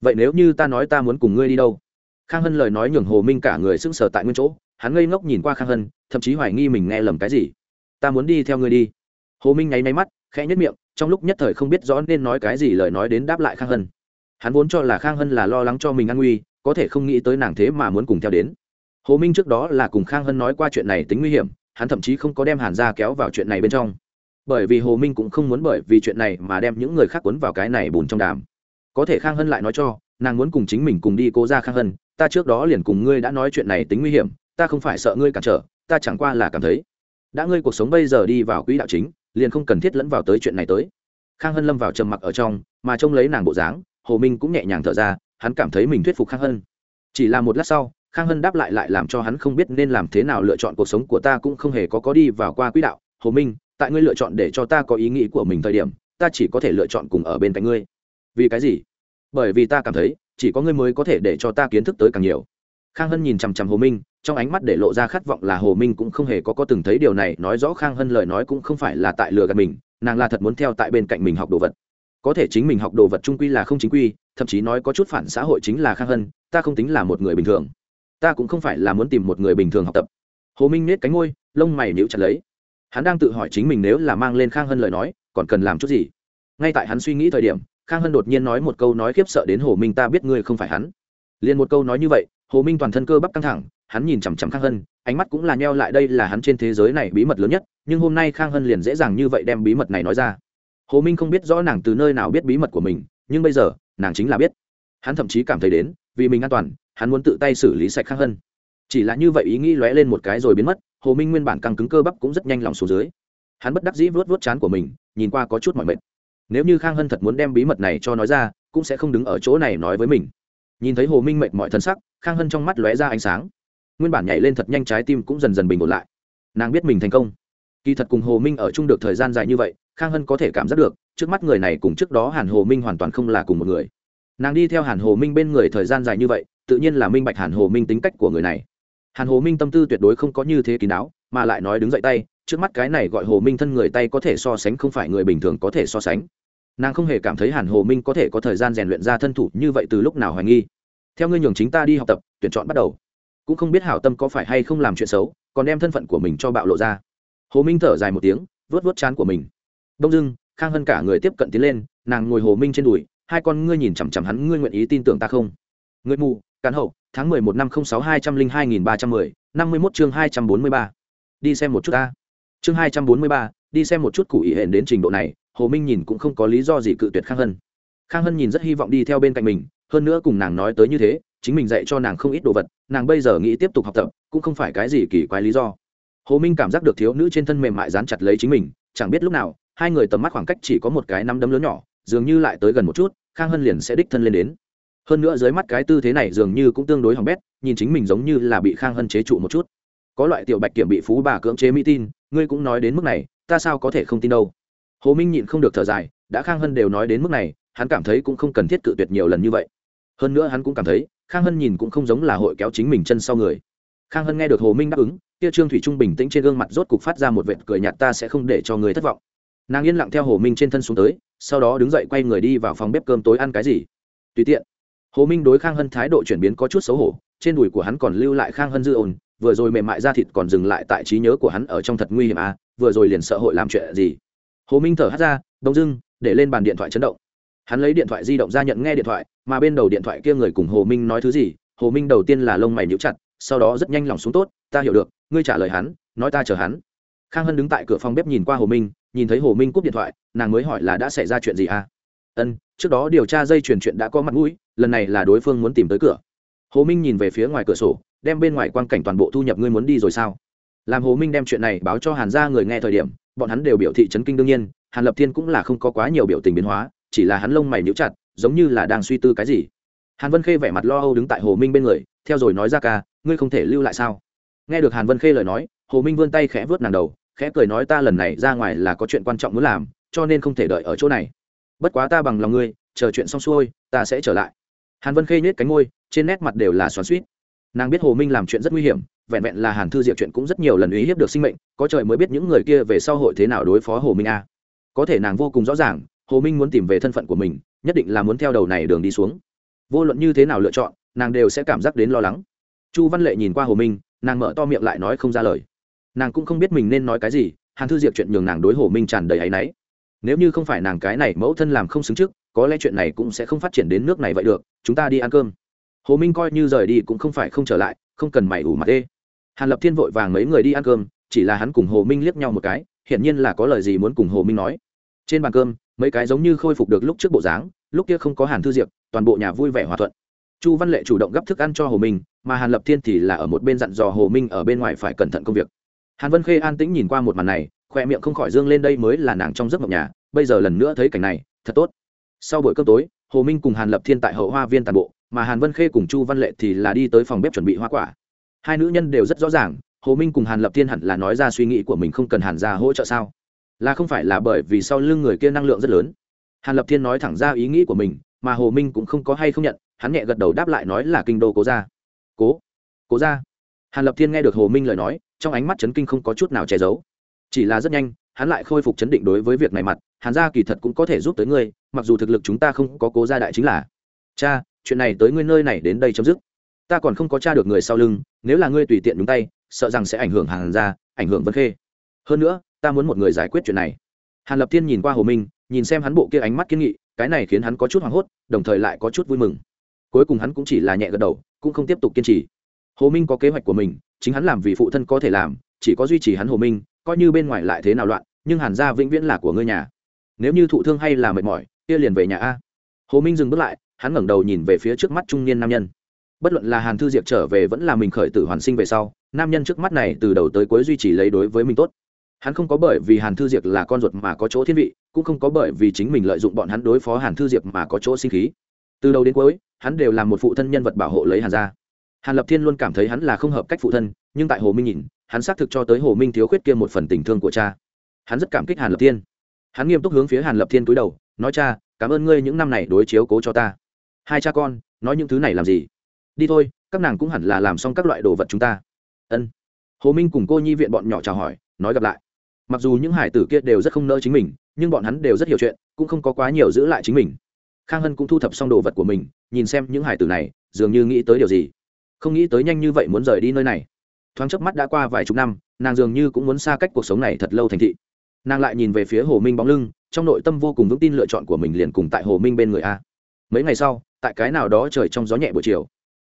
Vậy nếu như ta nói ta muốn cùng ngươi đi đâu? Khang hân lời nói nhường hồ minh cả người sững sờ tại nguyên chỗ, hắn ngây ngốc nhìn qua khang hân, thậm chí hoài nghi mình nghe lầm cái gì. Ta muốn đi theo ngươi đi. Hồ minh nháy máy mắt, khẽ nhất miệng, trong lúc nhất thời không biết rõ nên nói cái gì lời nói đến đáp lại khang hân. Hắn vốn cho là khang hân là lo lắng cho mình an nguy, có thể không nghĩ tới nàng thế mà muốn cùng theo đến. Hồ minh trước đó là cùng khang hân nói qua chuyện này tính nguy hiểm hắn thậm chí không có đem hàn gia kéo vào chuyện này bên trong. Bởi vì hồ minh cũng không muốn bởi vì chuyện này mà đem những người khác cuốn vào cái này bùn trong đàm. Có thể khang hân lại nói cho, nàng muốn cùng chính mình cùng đi cố ra khang hân, ta trước đó liền cùng ngươi đã nói chuyện này tính nguy hiểm, ta không phải sợ ngươi cản trở, ta chẳng qua là cảm thấy, đã ngươi cuộc sống bây giờ đi vào quỹ đạo chính, liền không cần thiết lẫn vào tới chuyện này tới. Khang hân lâm vào trầm mặc ở trong, mà trông lấy nàng bộ dáng, hồ minh cũng nhẹ nhàng thở ra, hắn cảm thấy mình thuyết phục khang hân. Chỉ là một lát sau khang hân đáp lại lại làm cho hắn không biết nên làm thế nào lựa chọn cuộc sống của ta cũng không hề có có đi vào qua quỹ đạo. Hồ minh, tại ngươi lựa chọn để cho ta có ý nghĩ của mình thời điểm, ta chỉ có thể lựa chọn cùng ở bên cạnh ngươi. Vì cái gì? Bởi vì ta cảm thấy, chỉ có ngươi mới có thể để cho ta kiến thức tới càng nhiều. Khang hân nhìn chằm chằm hồ minh, trong ánh mắt để lộ ra khát vọng là hồ minh cũng không hề có có từng thấy điều này. Nói rõ khang hân lời nói cũng không phải là tại lừa gạt mình, nàng là thật muốn theo tại bên cạnh mình học đồ vật. Có thể chính mình học đồ vật trung quy là không chính quy, thậm chí nói có chút phản xã hội chính là khang hân, ta không tính là một người bình thường ta cũng không phải là muốn tìm một người bình thường học tập. Hồ minh nết cánh ngôi lông mày níu chặt lấy. Hắn đang tự hỏi chính mình nếu là mang lên khang hân lời nói, còn cần làm chút gì? Ngay tại hắn suy nghĩ thời điểm, khang hân đột nhiên nói một câu nói khiếp sợ đến hồ minh ta biết ngươi không phải hắn. Liền một câu nói như vậy, hồ minh toàn thân cơ bắp căng thẳng, hắn nhìn chằm chằm khang hân, ánh mắt cũng là nheo lại đây là hắn trên thế giới này bí mật lớn nhất, nhưng hôm nay khang hân liền dễ dàng như vậy đem bí mật này nói ra. Hồ minh không biết rõ nàng từ nơi nào biết bí mật của mình, nhưng bây giờ, nàng chính là biết. Hắn thậm chí cảm thấy đến, vì mình an toàn hắn muốn tự tay xử lý sạch khang hân. Chỉ là như vậy ý nghĩ lóe lên một cái rồi biến mất, hồ minh nguyên bản căng cứng cơ bắp cũng rất nhanh lòng xuống dưới. Hắn bất đắc dĩ vớt vớt chán của mình, nhìn qua có chút mỏi mệt. Nếu như khang hân thật muốn đem bí mật này cho nói ra, cũng sẽ không đứng ở chỗ này nói với mình. Nhìn thấy hồ minh mệt mọi thân sắc, khang hân trong mắt lóe ra ánh sáng. Nguyên bản nhảy lên thật nhanh trái tim cũng dần dần bình ổn lại. Nàng biết mình thành công. Kỳ thật cùng hồ minh ở chung được thời gian dài như vậy, khang hân có thể cảm giác được, trước mắt người này cùng trước đó hàn hồ minh hoàn toàn không là cùng một người. Nàng đi theo hàn hồ minh bên người thời gian dài như vậy tự nhiên là minh bạch hàn hồ minh tính cách của người này. Hàn hồ minh tâm tư tuyệt đối không có như thế kín đáo, mà lại nói đứng dậy tay, trước mắt cái này gọi hồ minh thân người tay có thể so sánh không phải người bình thường có thể so sánh. Nàng không hề cảm thấy hàn hồ minh có thể có thời gian rèn luyện ra thân thủ như vậy từ lúc nào hoài nghi. Theo ngươi nhường chính ta đi học tập, tuyển chọn bắt đầu. Cũng không biết hảo tâm có phải hay không làm chuyện xấu, còn đem thân phận của mình cho bạo lộ ra. Hồ minh thở dài một tiếng vớt vớt chán của mình. Đông dưng khang hân cả người tiếp cận tiến lên, nàng ngồi hồ minh trên đùi, hai con ngươi nhìn chằm chằm hắn, ngươi nguyện ý tin tưởng ta không? Người mù, cán hậu, tháng mười một năm không sáu hai trăm linh hai nghìn ba trăm mười, năm mươi mốt chương hai trăm bốn mươi ba. Đi xem một chút ta. Chương hai trăm bốn mươi ba, đi xem một chút cụ ý hển đến trình độ này, hồ minh nhìn cũng không có lý do gì cự tuyệt khang hân. Khang hân nhìn rất hy vọng đi theo bên cạnh mình, hơn nữa cùng nàng nói tới như thế, chính mình dạy cho nàng không ít đồ vật, nàng bây giờ nghĩ tiếp tục học tập, cũng không phải cái gì kỳ quái lý do. Hồ minh cảm giác được thiếu nữ trên thân mềm mại dán chặt lấy chính mình, chẳng biết lúc nào, hai người tầm mắt khoảng cách chỉ có một cái nắm đấm lớn nhỏ, dường như lại tới gần một chút, khang hân liền sẽ đích thân lên đến hơn nữa dưới mắt cái tư thế này dường như cũng tương đối hỏng bét, nhìn chính mình giống như là bị khang hân chế trụ một chút. Có loại tiểu bạch kiểm bị phú bà cưỡng chế mỹ tin, ngươi cũng nói đến mức này, ta sao có thể không tin đâu? Hồ minh nhịn không được thở dài, đã khang hân đều nói đến mức này, hắn cảm thấy cũng không cần thiết cự tuyệt nhiều lần như vậy. Hơn nữa hắn cũng cảm thấy, khang hân nhìn cũng không giống là hội kéo chính mình chân sau người. Khang hân nghe được hồ minh đáp ứng, kia trương thủy trung bình tĩnh trên gương mặt rốt cục phát ra một vệt cười nhạt ta sẽ không để cho người thất vọng. Nàng yên lặng theo hồ minh trên thân xuống tới, sau đó đứng dậy quay người đi vào phòng bếp cơm tối ăn cái gì? Tùy tiện hồ minh đối khang hân thái độ chuyển biến có chút xấu hổ, trên đùi của hắn còn lưu lại khang hân dư ồn, vừa rồi mềm mại ra thịt còn dừng lại tại trí nhớ của hắn ở trong thật nguy hiểm à vừa rồi liền sợ hội làm chuyện gì. Hồ minh thở hắt ra, đông dưng để lên bàn điện thoại chấn động. Hắn lấy điện thoại di động ra nhận nghe điện thoại, mà bên đầu điện thoại kia người cùng hồ minh nói thứ gì, hồ minh đầu tiên là lông mày nhíu chặt, sau đó rất nhanh lòng xuống tốt, ta hiểu được, ngươi trả lời hắn, nói ta chờ hắn. Khang hân đứng tại cửa phòng bếp nhìn qua hồ minh, nhìn thấy hồ minh cúp điện thoại, nàng mới hỏi là đã xảy ra chuyện gì à? Ân, trước đó điều tra dây chuyển chuyện đã có mặt mũi lần này là đối phương muốn tìm tới cửa. Hồ minh nhìn về phía ngoài cửa sổ, đem bên ngoài quan cảnh toàn bộ thu nhập ngươi muốn đi rồi sao? Làm hồ minh đem chuyện này báo cho hàn ra người nghe thời điểm, bọn hắn đều biểu thị chấn kinh đương nhiên, hàn lập thiên cũng là không có quá nhiều biểu tình biến hóa, chỉ là hắn lông mày níu chặt, giống như là đang suy tư cái gì. Hàn vân khê vẻ mặt lo âu đứng tại hồ minh bên người, theo rồi nói ra ca, ngươi không thể lưu lại sao? Nghe được hàn vân khê lời nói, hồ minh vươn tay khẽ vớt nàng đầu, khẽ cười nói, ta lần này ra ngoài là có chuyện quan trọng muốn làm, cho nên không thể đợi ở chỗ này. Bất quá ta bằng lòng ngươi, chờ chuyện xong xuôi, ta sẽ trở lại hàn vân khê nhếch cánh ngôi trên nét mặt đều là xoắn suýt nàng biết hồ minh làm chuyện rất nguy hiểm, vẹn vẹn là hàn thư diệp chuyện cũng rất nhiều lần uy hiếp được sinh mệnh, có trời mới biết những người kia về sau hội thế nào đối phó hồ minh a. Có thể nàng vô cùng rõ ràng, hồ minh muốn tìm về thân phận của mình, nhất định là muốn theo đầu này đường đi xuống. Vô luận như thế nào lựa chọn, nàng đều sẽ cảm giác đến lo lắng. Chu văn lệ nhìn qua hồ minh, nàng mở to miệng lại nói không ra lời. Nàng cũng không biết mình nên nói cái gì, hàn thư diệp chuyện nhường nàng đối hồ minh tràn đầy áy náy. Nếu như không phải nàng cái này mẫu thân làm không xứng trước có lẽ chuyện này cũng sẽ không phát triển đến nước này vậy được, chúng ta đi ăn cơm. Hồ minh coi như rời đi cũng không phải không trở lại, không cần mày ủ mặt ê hàn lập thiên vội vàng mấy người đi ăn cơm, chỉ là hắn cùng hồ minh liếc nhau một cái, hiển nhiên là có lời gì muốn cùng hồ minh nói. Trên bàn cơm, mấy cái giống như khôi phục được lúc trước bộ dáng, lúc kia không có hàn thư diệp, toàn bộ nhà vui vẻ hòa thuận. Chu văn lệ chủ động gấp thức ăn cho hồ minh, mà hàn lập thiên thì là ở một bên dặn dò hồ minh ở bên ngoài phải cẩn thận công việc. Hàn vân khê an tĩnh nhìn qua một màn này, khoe miệng không khỏi dương lên đây mới là nàng trong giấc mộng nhà, bây giờ lần nữa thấy cảnh này, thật tốt sau buổi cơm tối, hồ minh cùng hàn lập thiên tại hậu hoa viên tàn bộ, mà hàn vân khê cùng chu văn lệ thì là đi tới phòng bếp chuẩn bị hoa quả. Hai nữ nhân đều rất rõ ràng, hồ minh cùng hàn lập thiên hẳn là nói ra suy nghĩ của mình không cần hàn ra hỗ trợ sao? Là không phải là bởi vì sau lưng người kia năng lượng rất lớn? Hàn lập thiên nói thẳng ra ý nghĩ của mình, mà hồ minh cũng không có hay không nhận, hắn nhẹ gật đầu đáp lại nói là kinh đô cố ra cố? Cố ra hàn lập thiên nghe được hồ minh lời nói, trong ánh mắt chấn kinh không có chút nào che giấu. Chỉ là rất nhanh, hắn lại khôi phục chấn định đối với việc này mặt hàn gia kỳ thật cũng có thể giúp tới ngươi, mặc dù thực lực chúng ta không có cố gia đại chính là. Cha, chuyện này tới ngươi nơi này đến đây chấm dứt. Ta còn không có cha được người sau lưng, nếu là ngươi tùy tiện nhúng tay, sợ rằng sẽ ảnh hưởng hàn gia, ảnh hưởng vân khê. Hơn nữa, ta muốn một người giải quyết chuyện này. Hàn lập thiên nhìn qua hồ minh, nhìn xem hắn bộ kia ánh mắt kiên nghị, cái này khiến hắn có chút hoảng hốt, đồng thời lại có chút vui mừng. Cuối cùng hắn cũng chỉ là nhẹ gật đầu, cũng không tiếp tục kiên trì. Hồ minh có kế hoạch của mình, chính hắn làm vì phụ thân có thể làm, chỉ có duy trì hắn hồ minh, coi như bên ngoài lại thế nào loạn, nhưng hàn gia vĩnh viễn là của ngươi nhà nếu như thụ thương hay là mệt mỏi, kia liền về nhà a. Hồ minh dừng bước lại, hắn ngẩng đầu nhìn về phía trước mắt trung niên nam nhân. Bất luận là hàn thư diệp trở về vẫn là mình khởi tử hoàn sinh về sau, nam nhân trước mắt này từ đầu tới cuối duy trì lấy đối với mình tốt. Hắn không có bởi vì hàn thư diệp là con ruột mà có chỗ thiên vị, cũng không có bởi vì chính mình lợi dụng bọn hắn đối phó hàn thư diệp mà có chỗ sinh khí. Từ đầu đến cuối, hắn đều là một phụ thân nhân vật bảo hộ lấy hàn gia. Hàn lập thiên luôn cảm thấy hắn là không hợp cách phụ thân, nhưng tại hồ minh nhìn, hắn xác thực cho tới hồ minh thiếu khuyết kia một phần tình thương của cha. Hắn rất cảm kích hàn lập thiên hắn nghiêm túc hướng phía hàn lập thiên cúi đầu, nói, cha, cảm ơn ngươi những năm này đối chiếu cố cho ta. Hai cha con, nói những thứ này làm gì? Đi thôi, các nàng cũng hẳn là làm xong các loại đồ vật chúng ta. Ân. Hồ minh cùng cô nhi viện bọn nhỏ chào hỏi, nói gặp lại. Mặc dù những hải tử kia đều rất không nỡ chính mình, nhưng bọn hắn đều rất hiểu chuyện, cũng không có quá nhiều giữ lại chính mình. Khang hân cũng thu thập xong đồ vật của mình, nhìn xem những hải tử này, dường như nghĩ tới điều gì. Không nghĩ tới nhanh như vậy muốn rời đi nơi này. Thoáng chớp mắt đã qua vài chục năm, nàng dường như cũng muốn xa cách cuộc sống này thật lâu thành thị nàng lại nhìn về phía hồ minh bóng lưng, trong nội tâm vô cùng vững tin lựa chọn của mình liền cùng tại hồ minh bên người a. Mấy ngày sau, tại cái nào đó trời trong gió nhẹ buổi chiều,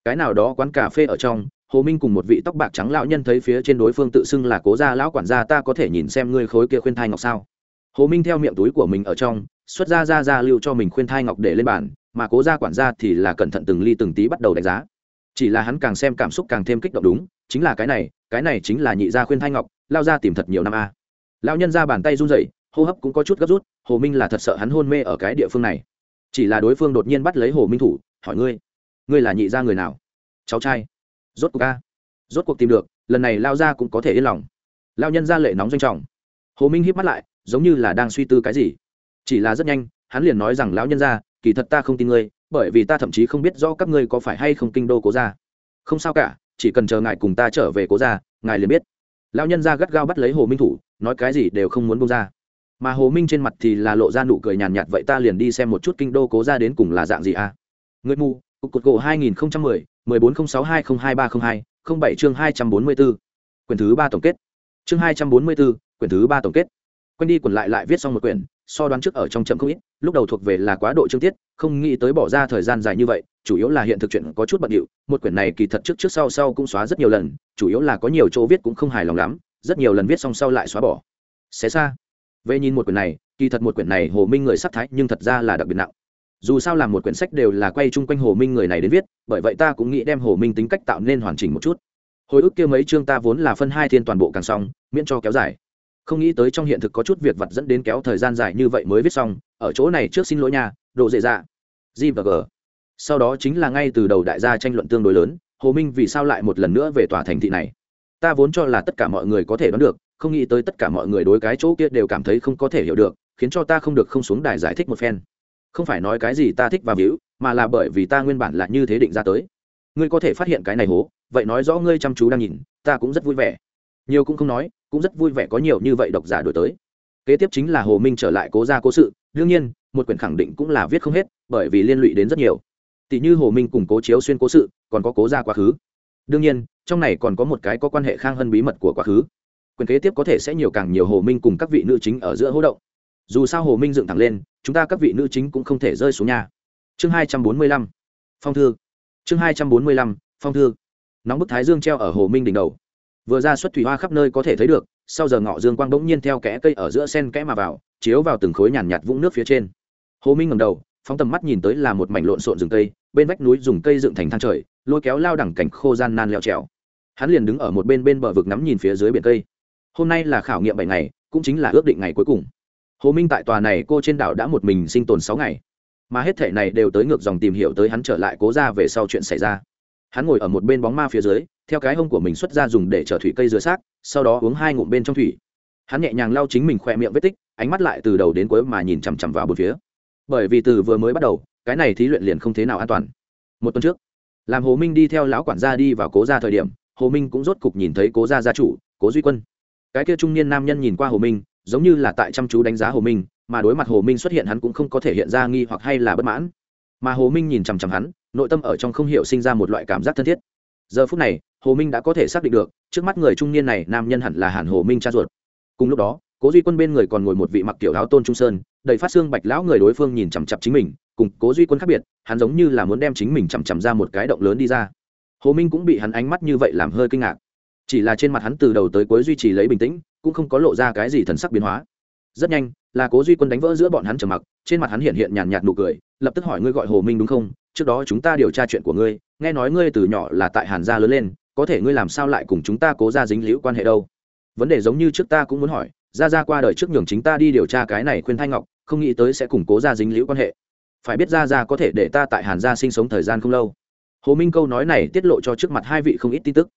cái nào đó quán cà phê ở trong, hồ minh cùng một vị tóc bạc trắng lão nhân thấy phía trên đối phương tự xưng là cố gia lão quản gia, ta có thể nhìn xem ngươi khối kia khuyên thai ngọc sao? Hồ minh theo miệng túi của mình ở trong, xuất ra ra ra lưu cho mình khuyên thai ngọc để lên bàn, mà cố gia quản gia thì là cẩn thận từng ly từng tí bắt đầu đánh giá. Chỉ là hắn càng xem cảm xúc càng thêm kích động đúng, chính là cái này cái này chính là nhị gia khuyên thai ngọc, lao ra tìm thật nhiều năm a. à lão nhân ra bàn tay run rẩy, hô hấp cũng có chút gấp rút, hồ minh là thật sợ hắn hôn mê ở cái địa phương này. Chỉ là đối phương đột nhiên bắt lấy hồ minh thủ, hỏi ngươi ngươi là nhị gia người nào? Cháu trai. Rốt cuộc a. Rốt cuộc tìm được, lần này lao ra cũng có thể yên lòng. Lao nhân ra lệ nóng doanh trọng. Hồ minh híp mắt lại, giống như là đang suy tư cái gì. Chỉ là rất nhanh, hắn liền nói rằng, lão nhân ra, kỳ thật ta không tin ngươi, bởi vì ta thậm chí không biết rõ các ngươi có phải hay không kinh đô cố ra không sao cả, chỉ cần chờ ngài cùng ta trở về cố ra ngài liền biết. Lão nhân ra gắt gao bắt lấy hồ minh thủ nói cái gì đều không muốn bông ra mà hồ minh trên mặt thì là lộ ra nụ cười nhàn nhạt vậy ta liền đi xem một chút kinh đô cố ra đến cùng là dạng gì à người mù cục cột gỗ 2010, 1406202302, 07 chương 244. Quyển thứ ba tổng kết. Chương 244, quyển thứ ba tổng kết. Quen đi quần lại lại viết xong một quyển, so đoán trước ở trong chậm không ít, lúc đầu thuộc về là quá độ chương tiết, không nghĩ tới bỏ ra thời gian dài như vậy, chủ yếu là hiện thực chuyện có chút bận rộn, một quyển này kỳ thật trước trước sau sau cũng xóa rất nhiều lần, chủ yếu là có nhiều chỗ viết cũng không hài lòng lắm, rất nhiều lần viết xong sau lại xóa bỏ. Xé xa. Về nhìn một quyển này, kỳ thật một quyển này Hồ Minh người sắc thái nhưng thật ra là đặc biệt nặng. Dù sao làm một quyển sách đều là quay chung quanh hồ minh người này đến viết bởi vậy ta cũng nghĩ đem hồ minh tính cách tạo nên hoàn chỉnh một chút. Hồi ức kia mấy chương ta vốn là phân hai thiên toàn bộ càng xong miễn cho kéo dài. Không nghĩ tới trong hiện thực có chút việc vặt dẫn đến kéo thời gian dài như vậy mới viết xong ở chỗ này trước xin lỗi nhà độ dễ dạ. G và g. Sau đó chính là ngay từ đầu đại gia tranh luận tương đối lớn hồ minh vì sao lại một lần nữa về tòa thành thị này? Ta vốn cho là tất cả mọi người có thể đoán được, không nghĩ tới tất cả mọi người đối cái chỗ kia đều cảm thấy không có thể hiểu được, khiến cho ta không được không xuống đài giải thích một phen. Không phải nói cái gì ta thích và víu, mà là bởi vì ta nguyên bản là như thế định ra tới. Ngươi có thể phát hiện cái này hố, vậy nói rõ ngươi chăm chú đang nhìn, ta cũng rất vui vẻ. Nhiều cũng không nói, cũng rất vui vẻ có nhiều như vậy độc giả đổi tới. Kế tiếp chính là hồ minh trở lại cố gia cố sự, đương nhiên, một quyển khẳng định cũng là viết không hết, bởi vì liên lụy đến rất nhiều. Tỷ như hồ minh cùng cố chiếu xuyên cố sự, còn có cố gia quá khứ đương nhiên, trong này còn có một cái có quan hệ khang hơn bí mật của quá khứ. Quyền kế tiếp có thể sẽ nhiều càng nhiều hồ minh cùng các vị nữ chính ở giữa hỗ động. Dù sao hồ minh dựng thẳng lên, chúng ta các vị nữ chính cũng không thể rơi xuống nhà. Chương hai trăm bốn mươi lăm. Phong thư. Chương hai trăm bốn mươi lăm, phong thư. Nóng bức thái dương treo ở hồ minh đỉnh đầu. Vừa ra xuất thủy hoa khắp nơi có thể thấy được, sau giờ ngọ dương quang bỗng nhiên theo kẽ cây ở giữa sen kẽ mà vào, chiếu vào từng khối nhàn nhạt vũng nước phía trên. Hồ minh ngầm đầu, phóng tầm mắt nhìn tới là một mảnh lộn xộn rừng cây, bên vách núi dùng cây dựng thành thang trời lôi kéo lao đẳng cảnh khô gian nan leo trèo. Hắn liền đứng ở một bên bên bờ vực nắm nhìn phía dưới biển cây. Hôm nay là khảo nghiệm bảy ngày, cũng chính là ước định ngày cuối cùng. Hồ minh tại tòa này cô trên đảo đã một mình sinh tồn sáu ngày. Mà hết thể này đều tới ngược dòng tìm hiểu tới hắn trở lại cố ra về sau chuyện xảy ra. Hắn ngồi ở một bên bóng ma phía dưới, theo cái hông của mình xuất ra dùng để chở thủy cây rửa xác, sau đó uống hai ngụm bên trong thủy. Hắn nhẹ nhàng lau chính mình khoe miệng vết tích, ánh mắt lại từ đầu đến cuối mà nhìn chằm chằm vào một phía. Bởi vì từ vừa mới bắt đầu, cái này thí luyện liền không thế nào an toàn. Một tuần trước làm hồ minh đi theo lão quản gia đi vào cố gia thời điểm, hồ minh cũng rốt cục nhìn thấy cố gia gia chủ, cố duy quân. Cái kia trung niên nam nhân nhìn qua hồ minh, giống như là tại chăm chú đánh giá hồ minh, mà đối mặt hồ minh xuất hiện hắn cũng không có thể hiện ra nghi hoặc hay là bất mãn. Mà hồ minh nhìn chằm chằm hắn, nội tâm ở trong không hiểu sinh ra một loại cảm giác thân thiết. Giờ phút này, hồ minh đã có thể xác định được, trước mắt người trung niên này, nam nhân hẳn là hàn hồ minh cha ruột. Cùng lúc đó, cố duy quân bên người còn ngồi một vị mặc kiểu áo tôn trung sơn, đầy phát xương bạch lão người đối phương nhìn chằm chặp chính mình cùng cố duy quân khác biệt, hắn giống như là muốn đem chính mình chằm chằm ra một cái động lớn đi ra. Hồ minh cũng bị hắn ánh mắt như vậy làm hơi kinh ngạc. Chỉ là trên mặt hắn từ đầu tới cuối duy trì lấy bình tĩnh, cũng không có lộ ra cái gì thần sắc biến hóa. Rất nhanh, là cố duy quân đánh vỡ giữa bọn hắn trầm mặc, trên mặt hắn hiện hiện nhàn nhạt nụ cười, lập tức hỏi ngươi gọi hồ minh đúng không? Trước đó chúng ta điều tra chuyện của ngươi, nghe nói ngươi từ nhỏ là tại hàn gia lớn lên, có thể ngươi làm sao lại cùng chúng ta cố ra dính liễu quan hệ đâu? Vấn đề giống như trước ta cũng muốn hỏi ra ra qua đời trước nhường chính ta đi điều tra cái này khuyên thanh ngọc, không nghĩ tới sẽ củng cố ra dính liễu quan hệ phải biết ra ra có thể để ta tại hàn gia sinh sống thời gian không lâu. Hồ minh câu nói này tiết lộ cho trước mặt hai vị không ít tin tức.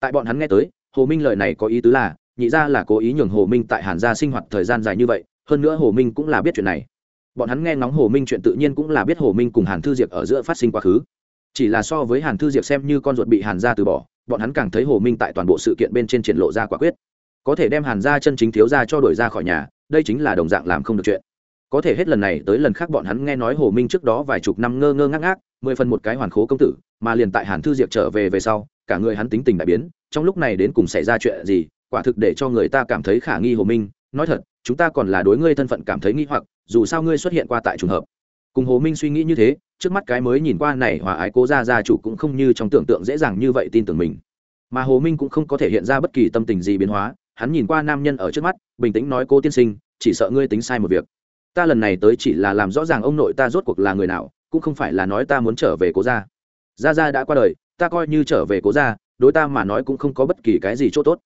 Tại bọn hắn nghe tới, hồ minh lời này có ý tứ là, nhị ra là cố ý nhường hồ minh tại hàn gia sinh hoạt thời gian dài như vậy, hơn nữa hồ minh cũng là biết chuyện này. Bọn hắn nghe ngóng hồ minh chuyện tự nhiên cũng là biết hồ minh cùng hàn thư diệp ở giữa phát sinh quá khứ. Chỉ là so với hàn thư diệp xem như con ruột bị hàn gia từ bỏ, bọn hắn càng thấy hồ minh tại toàn bộ sự kiện bên trên triển lộ ra quả quyết. Có thể đem hàn gia chân chính thiếu ra cho đổi ra khỏi nhà, đây chính là đồng dạng làm không được chuyện có thể hết lần này tới lần khác bọn hắn nghe nói hồ minh trước đó vài chục năm ngơ ngơ ngác ngác, mười phần một cái hoàn khố công tử, mà liền tại hàn thư diệp trở về về sau, cả người hắn tính tình đại biến, trong lúc này đến cùng xảy ra chuyện gì, quả thực để cho người ta cảm thấy khả nghi hồ minh. Nói thật, chúng ta còn là đối ngươi thân phận cảm thấy nghi hoặc, dù sao ngươi xuất hiện qua tại trùng hợp. Cùng hồ minh suy nghĩ như thế, trước mắt cái mới nhìn qua này hòa ái cố gia gia chủ cũng không như trong tưởng tượng dễ dàng như vậy tin tưởng mình. Mà hồ minh cũng không có thể hiện ra bất kỳ tâm tình gì biến hóa, hắn nhìn qua nam nhân ở trước mắt, bình tĩnh nói cô tiên sinh, chỉ sợ ngươi tính sai một việc ta lần này tới chỉ là làm rõ ràng ông nội ta rốt cuộc là người nào, cũng không phải là nói ta muốn trở về cố gia. Gia gia đã qua đời, ta coi như trở về cố gia, đối ta mà nói cũng không có bất kỳ cái gì chỗ tốt.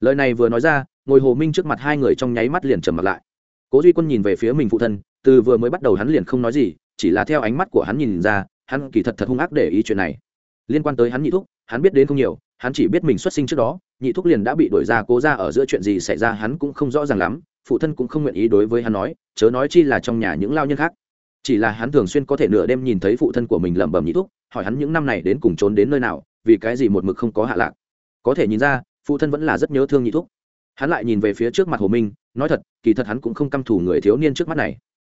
Lời này vừa nói ra, ngồi hồ minh trước mặt hai người trong nháy mắt liền trầm mặt lại. Cố duy quân nhìn về phía mình phụ thân, từ vừa mới bắt đầu hắn liền không nói gì, chỉ là theo ánh mắt của hắn nhìn ra, hắn kỳ thật thật hung ác để ý chuyện này. Liên quan tới hắn nhị thúc, hắn biết đến không nhiều, hắn chỉ biết mình xuất sinh trước đó, nhị thúc liền đã bị đổi ra cố ra ở giữa chuyện gì xảy ra hắn cũng không rõ ràng lắm phụ thân cũng không nguyện ý đối với hắn nói, chớ nói chi là trong nhà những lao nhân khác. Chỉ là hắn thường xuyên có thể nửa đêm nhìn thấy phụ thân của mình lẩm bẩm nhị thúc, hỏi hắn những năm này đến cùng trốn đến nơi nào, vì cái gì một mực không có hạ lạc. Có thể nhìn ra, phụ thân vẫn là rất nhớ thương nhị thúc. Hắn lại nhìn về phía trước mặt hồ minh, nói thật, kỳ thật hắn cũng không căm thủ người thiếu niên trước mắt này.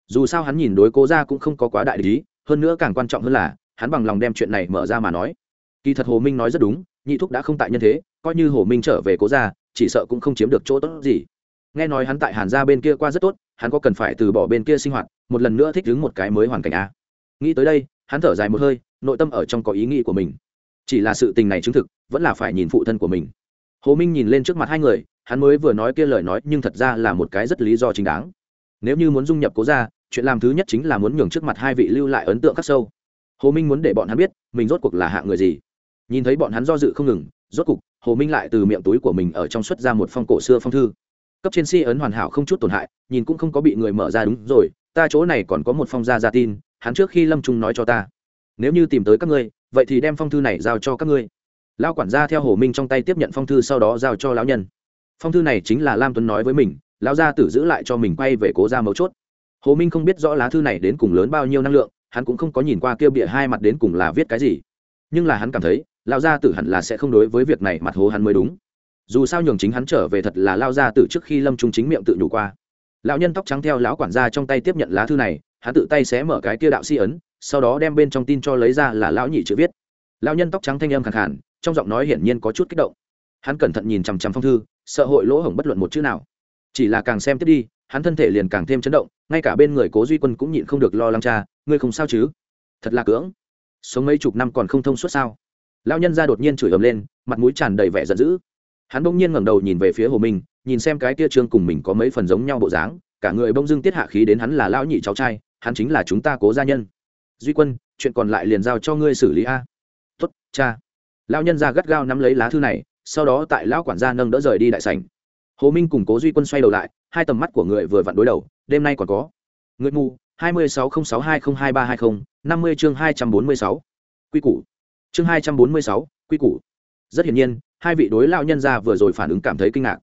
Dù sao hắn nhìn đối cố ra cũng không có quá đại lý, hơn nữa càng quan trọng hơn là, hắn bằng lòng đem chuyện này mở ra mà nói. Kỳ thật hồ minh nói rất đúng, nhị thúc đã không tại nhân thế, coi như hồ minh trở về cố ra chỉ sợ cũng không chiếm được chỗ tốt gì nghe nói hắn tại hàn gia bên kia qua rất tốt, hắn có cần phải từ bỏ bên kia sinh hoạt, một lần nữa thích ứng một cái mới hoàn cảnh a nghĩ tới đây, hắn thở dài một hơi, nội tâm ở trong có ý nghĩ của mình. Chỉ là sự tình này chứng thực, vẫn là phải nhìn phụ thân của mình. Hồ minh nhìn lên trước mặt hai người, hắn mới vừa nói kia lời nói, nhưng thật ra là một cái rất lý do chính đáng. Nếu như muốn dung nhập cố ra chuyện làm thứ nhất chính là muốn nhường trước mặt hai vị lưu lại ấn tượng khắc sâu. Hồ minh muốn để bọn hắn biết, mình rốt cuộc là hạng người gì. Nhìn thấy bọn hắn do dự không ngừng, rốt cục, hồ minh lại từ miệng túi của mình ở trong xuất ra một phong cổ xưa phong thư cấp trên si ấn hoàn hảo không chút tổn hại, nhìn cũng không có bị người mở ra đúng rồi, ta chỗ này còn có một phong gia gia tin, hắn trước khi lâm trung nói cho ta. Nếu như tìm tới các ngươi, vậy thì đem phong thư này giao cho các ngươi. Lao quản gia theo hồ minh trong tay tiếp nhận phong thư sau đó giao cho lão nhân. Phong thư này chính là lam tuấn nói với mình, lão gia tử giữ lại cho mình quay về cố ra mấu chốt. Hồ minh không biết rõ lá thư này đến cùng lớn bao nhiêu năng lượng, hắn cũng không có nhìn qua kêu bịa hai mặt đến cùng là viết cái gì. Nhưng là hắn cảm thấy, lão gia tử hẳn là sẽ không đối với việc này mặt hố hắn mới đúng dù sao nhường chính hắn trở về thật là lao ra từ trước khi lâm trung chính miệng tự nhủ qua. Lão nhân tóc trắng theo lão quản gia trong tay tiếp nhận lá thư này, hắn tự tay xé mở cái kia đạo si ấn, sau đó đem bên trong tin cho lấy ra là lão nhị chữ viết. Lão nhân tóc trắng thanh âm khẳng hẳn trong giọng nói hiển nhiên có chút kích động. Hắn cẩn thận nhìn chằm chằm phong thư, sợ hội lỗ hổng bất luận một chữ nào. Chỉ là càng xem tiếp đi, hắn thân thể liền càng thêm chấn động, ngay cả bên người cố duy quân cũng nhịn không được lo lắng cha, ngươi không sao chứ? Thật là cưỡng. Sống mấy chục năm còn không thông suốt sao? Lão nhân ra đột nhiên chửi ầm lên, mặt mũi tràn đầy vẻ giận dữ hắn bỗng nhiên ngẩng đầu nhìn về phía hồ minh, nhìn xem cái tia trương cùng mình có mấy phần giống nhau bộ dáng, cả người bông dưng tiết hạ khí đến hắn là lão nhị cháu trai, hắn chính là chúng ta cố gia nhân. Duy quân, chuyện còn lại liền giao cho ngươi xử lý a. Tuất cha. Lão nhân ra gắt gao nắm lấy lá thư này, sau đó tại lão quản gia nâng đỡ rời đi đại sảnh. Hồ minh cùng cố duy quân xoay đầu lại, hai tầm mắt của người vừa vặn đối đầu, đêm nay còn có. Người mù, hai mươi sáu không sáu hai không hai ba hai không, năm mươi chương hai trăm bốn mươi sáu. Quy củ. Chương hai trăm bốn mươi sáu, quy củ. Rất hiển nhiên hai vị đối lao nhân ra vừa rồi phản ứng cảm thấy kinh ngạc.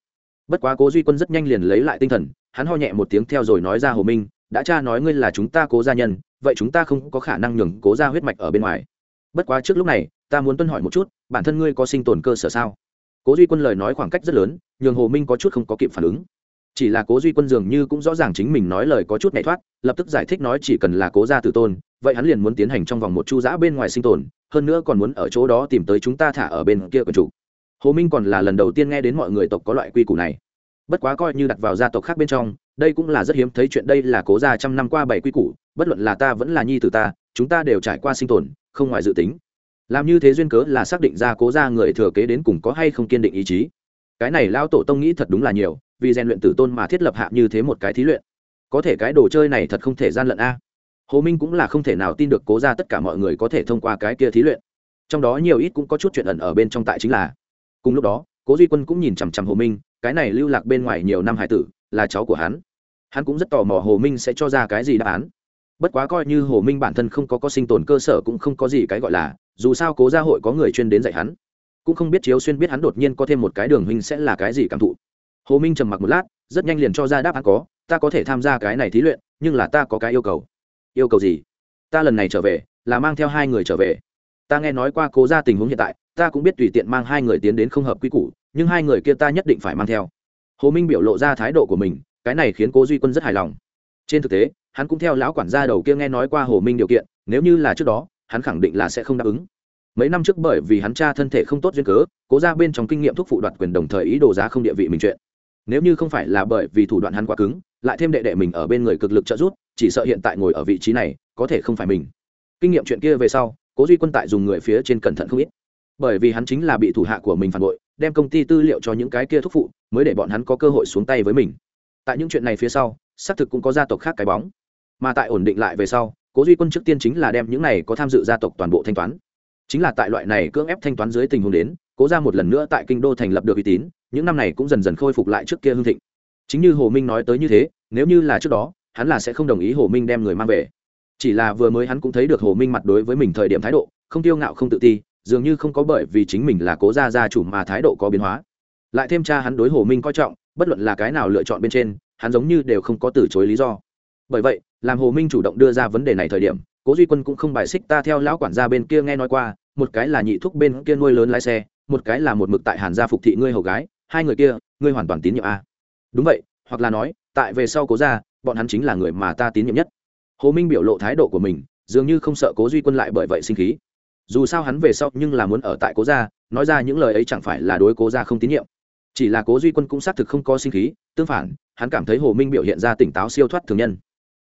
Bất quá cố duy quân rất nhanh liền lấy lại tinh thần, hắn ho nhẹ một tiếng theo rồi nói ra hồ minh, đã cha nói ngươi là chúng ta cố gia nhân, vậy chúng ta không có khả năng nhường cố gia huyết mạch ở bên ngoài. Bất quá trước lúc này, ta muốn tuân hỏi một chút, bản thân ngươi có sinh tồn cơ sở sao? Cố duy quân lời nói khoảng cách rất lớn, nhường hồ minh có chút không có kịp phản ứng. Chỉ là cố duy quân dường như cũng rõ ràng chính mình nói lời có chút nhảy thoát, lập tức giải thích nói chỉ cần là cố gia tử tôn, vậy hắn liền muốn tiến hành trong vòng một chu giã bên ngoài sinh tồn, hơn nữa còn muốn ở chỗ đó tìm tới chúng ta thả ở bên kia quần chủ hồ minh còn là lần đầu tiên nghe đến mọi người tộc có loại quy củ này. Bất quá coi như đặt vào gia tộc khác bên trong, đây cũng là rất hiếm thấy chuyện đây là cố gia trăm năm qua bảy quy củ, bất luận là ta vẫn là nhi từ ta, chúng ta đều trải qua sinh tồn, không ngoài dự tính. Làm như thế duyên cớ là xác định ra cố gia người thừa kế đến cùng có hay không kiên định ý chí. Cái này lao tổ tông nghĩ thật đúng là nhiều, vì rèn luyện tử tôn mà thiết lập hạ như thế một cái thí luyện. Có thể cái đồ chơi này thật không thể gian lận a. Hồ minh cũng là không thể nào tin được cố ra tất cả mọi người có thể thông qua cái kia thí luyện. Trong đó nhiều ít cũng có chút chuyện ẩn ở bên trong tại chính là cùng lúc đó, cố duy quân cũng nhìn chằm chằm hồ minh, cái này lưu lạc bên ngoài nhiều năm hải tử, là cháu của hắn. Hắn cũng rất tò mò hồ minh sẽ cho ra cái gì đáp án. Bất quá coi như hồ minh bản thân không có có sinh tồn cơ sở cũng không có gì cái gọi là, dù sao cố gia hội có người chuyên đến dạy hắn. Cũng không biết chiếu xuyên biết hắn đột nhiên có thêm một cái đường huynh sẽ là cái gì cảm thụ. Hồ minh trầm mặc một lát, rất nhanh liền cho ra đáp án có, ta có thể tham gia cái này thí luyện, nhưng là ta có cái yêu cầu. Yêu cầu gì? Ta lần này trở về, là mang theo hai người trở về. Ta nghe nói qua cố ra tình huống hiện tại ta cũng biết tùy tiện mang hai người tiến đến không hợp quy củ, nhưng hai người kia ta nhất định phải mang theo. Hồ minh biểu lộ ra thái độ của mình, cái này khiến cố duy quân rất hài lòng. Trên thực tế, hắn cũng theo lão quản gia đầu kia nghe nói qua hồ minh điều kiện, nếu như là trước đó, hắn khẳng định là sẽ không đáp ứng. Mấy năm trước bởi vì hắn cha thân thể không tốt duyên cớ, cố ra bên trong kinh nghiệm thuốc phụ đoạt quyền đồng thời ý đồ giá không địa vị mình chuyện. Nếu như không phải là bởi vì thủ đoạn hắn quá cứng, lại thêm đệ đệ mình ở bên người cực lực trợ giúp, chỉ sợ hiện tại ngồi ở vị trí này, có thể không phải mình. Kinh nghiệm chuyện kia về sau, cố duy quân tại dùng người phía trên cẩn thận không ít bởi vì hắn chính là bị thủ hạ của mình phản bội, đem công ty tư liệu cho những cái kia thúc phụ, mới để bọn hắn có cơ hội xuống tay với mình. Tại những chuyện này phía sau, xác thực cũng có gia tộc khác cái bóng. Mà tại ổn định lại về sau, cố duy quân trước tiên chính là đem những này có tham dự gia tộc toàn bộ thanh toán. Chính là tại loại này cưỡng ép thanh toán dưới tình huống đến, cố ra một lần nữa tại kinh đô thành lập được uy tín, những năm này cũng dần dần khôi phục lại trước kia hương thịnh. Chính như hồ minh nói tới như thế, nếu như là trước đó, hắn là sẽ không đồng ý hồ minh đem người mang về. Chỉ là vừa mới hắn cũng thấy được hồ minh mặt đối với mình thời điểm thái độ, không tiêu ngạo không tự ti dường như không có bởi vì chính mình là cố gia gia chủ mà thái độ có biến hóa. Lại thêm cha hắn đối hồ minh coi trọng, bất luận là cái nào lựa chọn bên trên, hắn giống như đều không có từ chối lý do. Bởi vậy, làm hồ minh chủ động đưa ra vấn đề này thời điểm, cố duy quân cũng không bài xích ta theo lão quản gia bên kia nghe nói qua, một cái là nhị thúc bên kia nuôi lớn lái xe, một cái là một mực tại hàn gia phục thị ngươi hầu gái, hai người kia, ngươi hoàn toàn tín nhiệm a. Đúng vậy, hoặc là nói, tại về sau cố gia, bọn hắn chính là người mà ta tín nhiệm nhất. Hồ minh biểu lộ thái độ của mình, dường như không sợ cố duy quân lại bởi vậy sinh khí dù sao hắn về sau nhưng là muốn ở tại cố gia, nói ra những lời ấy chẳng phải là đối cố gia không tín nhiệm. Chỉ là cố duy quân cũng xác thực không có sinh khí, tương phản, hắn cảm thấy hồ minh biểu hiện ra tỉnh táo siêu thoát thường nhân.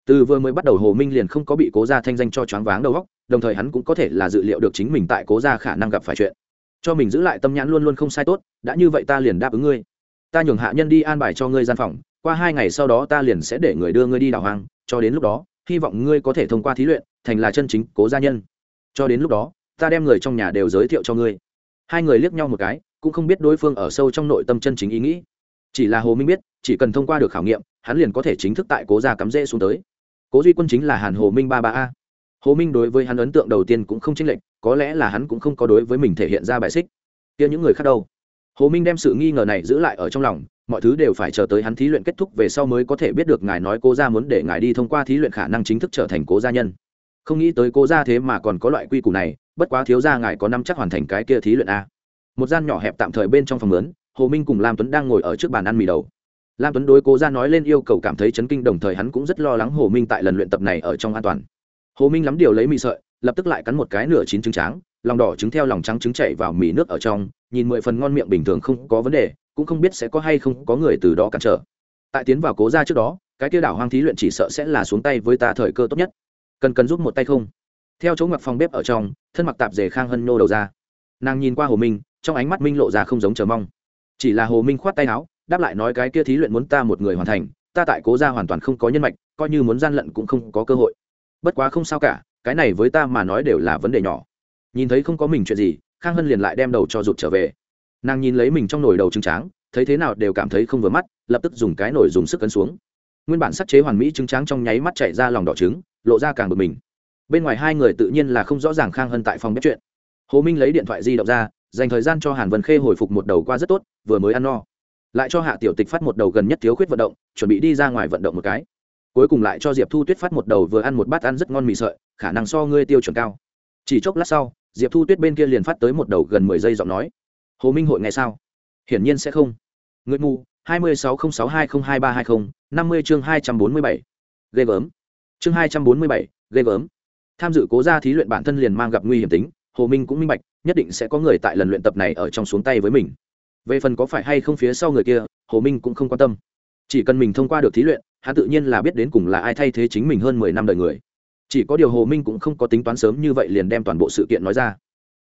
Từ vừa mới bắt đầu hồ minh liền không có bị cố gia thanh danh cho choáng váng đầu óc, đồng thời hắn cũng có thể là dự liệu được chính mình tại cố gia khả năng gặp phải chuyện. Cho mình giữ lại tâm nhãn luôn luôn không sai tốt, đã như vậy ta liền đáp ứng ngươi. Ta nhường hạ nhân đi an bài cho ngươi gian phòng, qua hai ngày sau đó ta liền sẽ để người đưa ngươi đi đảo hoang, cho đến lúc đó, hy vọng ngươi có thể thông qua thí luyện, thành là chân chính cố gia nhân. Cho đến lúc đó ta đem người trong nhà đều giới thiệu cho ngươi. Hai người liếc nhau một cái, cũng không biết đối phương ở sâu trong nội tâm chân chính ý nghĩ. Chỉ là hồ minh biết, chỉ cần thông qua được khảo nghiệm, hắn liền có thể chính thức tại cố gia cắm rễ xuống tới. Cố duy quân chính là hàn hồ minh ba ba a. Hồ minh đối với hắn ấn tượng đầu tiên cũng không chênh lệch, có lẽ là hắn cũng không có đối với mình thể hiện ra bài xích. Kia những người khác đâu? Hồ minh đem sự nghi ngờ này giữ lại ở trong lòng, mọi thứ đều phải chờ tới hắn thí luyện kết thúc về sau mới có thể biết được ngài nói cố gia muốn để ngài đi thông qua thí luyện khả năng chính thức trở thành cố gia nhân. Không nghĩ tới cố gia thế mà còn có loại quy củ này bất quá thiếu gia ngài có năm chắc hoàn thành cái kia thí luyện a. Một gian nhỏ hẹp tạm thời bên trong phòng lớn, hồ minh cùng lam tuấn đang ngồi ở trước bàn ăn mì đầu. Lam tuấn đối cố gia nói lên yêu cầu cảm thấy chấn kinh, đồng thời hắn cũng rất lo lắng hồ minh tại lần luyện tập này ở trong an toàn. Hồ minh lắm điều lấy mì sợi, lập tức lại cắn một cái nửa chín trứng tráng, lòng đỏ trứng theo lòng trắng trứng chảy vào mì nước ở trong, nhìn mười phần ngon miệng bình thường không có vấn đề, cũng không biết sẽ có hay không có người từ đó cản trở. Tại tiến vào cố ra trước đó, cái kia đảo hoang thí luyện chỉ sợ sẽ là xuống tay với ta thời cơ tốt nhất. Cần cần giúp một tay không? Theo chỗ ngập phòng bếp ở trong, thân mặc tạp dề khang hân nô đầu ra. Nàng nhìn qua hồ minh, trong ánh mắt minh lộ ra không giống chờ mong. Chỉ là hồ minh khoát tay áo, đáp lại nói cái kia thí luyện muốn ta một người hoàn thành, ta tại cố ra hoàn toàn không có nhân mạch, coi như muốn gian lận cũng không có cơ hội. Bất quá không sao cả, cái này với ta mà nói đều là vấn đề nhỏ. Nhìn thấy không có mình chuyện gì, khang hân liền lại đem đầu cho rụt trở về. Nàng nhìn lấy mình trong nồi đầu trứng tráng, thấy thế nào đều cảm thấy không vừa mắt, lập tức dùng cái nồi dùng sức cấn xuống. Nguyên bản sắc chế hoàn mỹ trứng tráng trong nháy mắt chạy ra lòng đỏ trứng, lộ ra càng bực mình bên ngoài hai người tự nhiên là không rõ ràng khang hân tại phòng bếp chuyện. Hồ minh lấy điện thoại di động ra, dành thời gian cho hàn vân khê hồi phục một đầu qua rất tốt, vừa mới ăn no. Lại cho hạ tiểu tịch phát một đầu gần nhất thiếu khuyết vận động, chuẩn bị đi ra ngoài vận động một cái. Cuối cùng lại cho diệp thu tuyết phát một đầu vừa ăn một bát ăn rất ngon mì sợi, khả năng so ngươi tiêu chuẩn cao. Chỉ chốc lát sau, diệp thu tuyết bên kia liền phát tới một đầu gần mười giây giọng nói. Hồ minh hội ngày sao? Hiển nhiên sẽ không. Người mù, hai mươi sáu không sáu hai không hai ba hai không, năm mươi chương hai trăm bốn mươi bảy. Ghê gớm. Chương hai trăm bốn mươi bảy, ghê gớm tham dự cố gia thí luyện bản thân liền mang gặp nguy hiểm tính, hồ minh cũng minh bạch, nhất định sẽ có người tại lần luyện tập này ở trong xuống tay với mình. Về phần có phải hay không phía sau người kia, hồ minh cũng không quan tâm. Chỉ cần mình thông qua được thí luyện, hắn tự nhiên là biết đến cùng là ai thay thế chính mình hơn mười năm đời người. Chỉ có điều hồ minh cũng không có tính toán sớm như vậy liền đem toàn bộ sự kiện nói ra.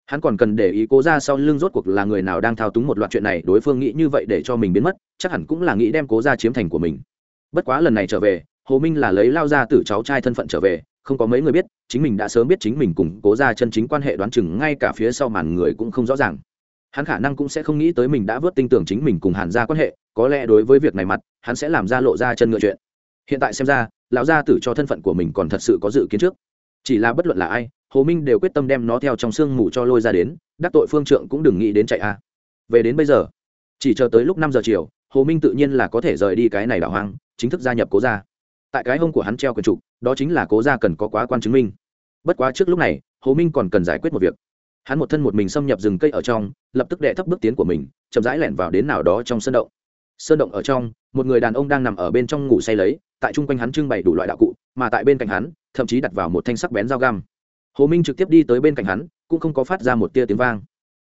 Hắn còn cần để ý cố ra sau lưng rốt cuộc là người nào đang thao túng một loạt chuyện này, đối phương nghĩ như vậy để cho mình biến mất, chắc hẳn cũng là nghĩ đem cố ra chiếm thành của mình. Bất quá lần này trở về, hồ minh là lấy lao ra từ cháu trai thân phận trở về không có mấy người biết, chính mình đã sớm biết chính mình cùng cố ra chân chính quan hệ đoán chừng ngay cả phía sau màn người cũng không rõ ràng. Hắn khả năng cũng sẽ không nghĩ tới mình đã vớt tin tưởng chính mình cùng hàn ra quan hệ, có lẽ đối với việc này mặt, hắn sẽ làm ra lộ ra chân ngựa chuyện. Hiện tại xem ra, lão gia tử cho thân phận của mình còn thật sự có dự kiến trước. Chỉ là bất luận là ai, hồ minh đều quyết tâm đem nó theo trong sương mù cho lôi ra đến, đắc tội phương trượng cũng đừng nghĩ đến chạy a. Về đến bây giờ, chỉ chờ tới lúc năm giờ chiều, hồ minh tự nhiên là có thể rời đi cái này đảo hoang, chính thức gia nhập cố gia tại cái hông của hắn treo quyền trục, đó chính là cố gia cần có quá quan chứng minh. Bất quá trước lúc này, hồ minh còn cần giải quyết một việc. Hắn một thân một mình xâm nhập rừng cây ở trong, lập tức đệ thấp bước tiến của mình, chậm rãi lẻn vào đến nào đó trong sân động. Sơn động ở trong, một người đàn ông đang nằm ở bên trong ngủ say lấy, tại chung quanh hắn trưng bày đủ loại đạo cụ, mà tại bên cạnh hắn, thậm chí đặt vào một thanh sắc bén dao găm. Hồ minh trực tiếp đi tới bên cạnh hắn, cũng không có phát ra một tia tiếng vang.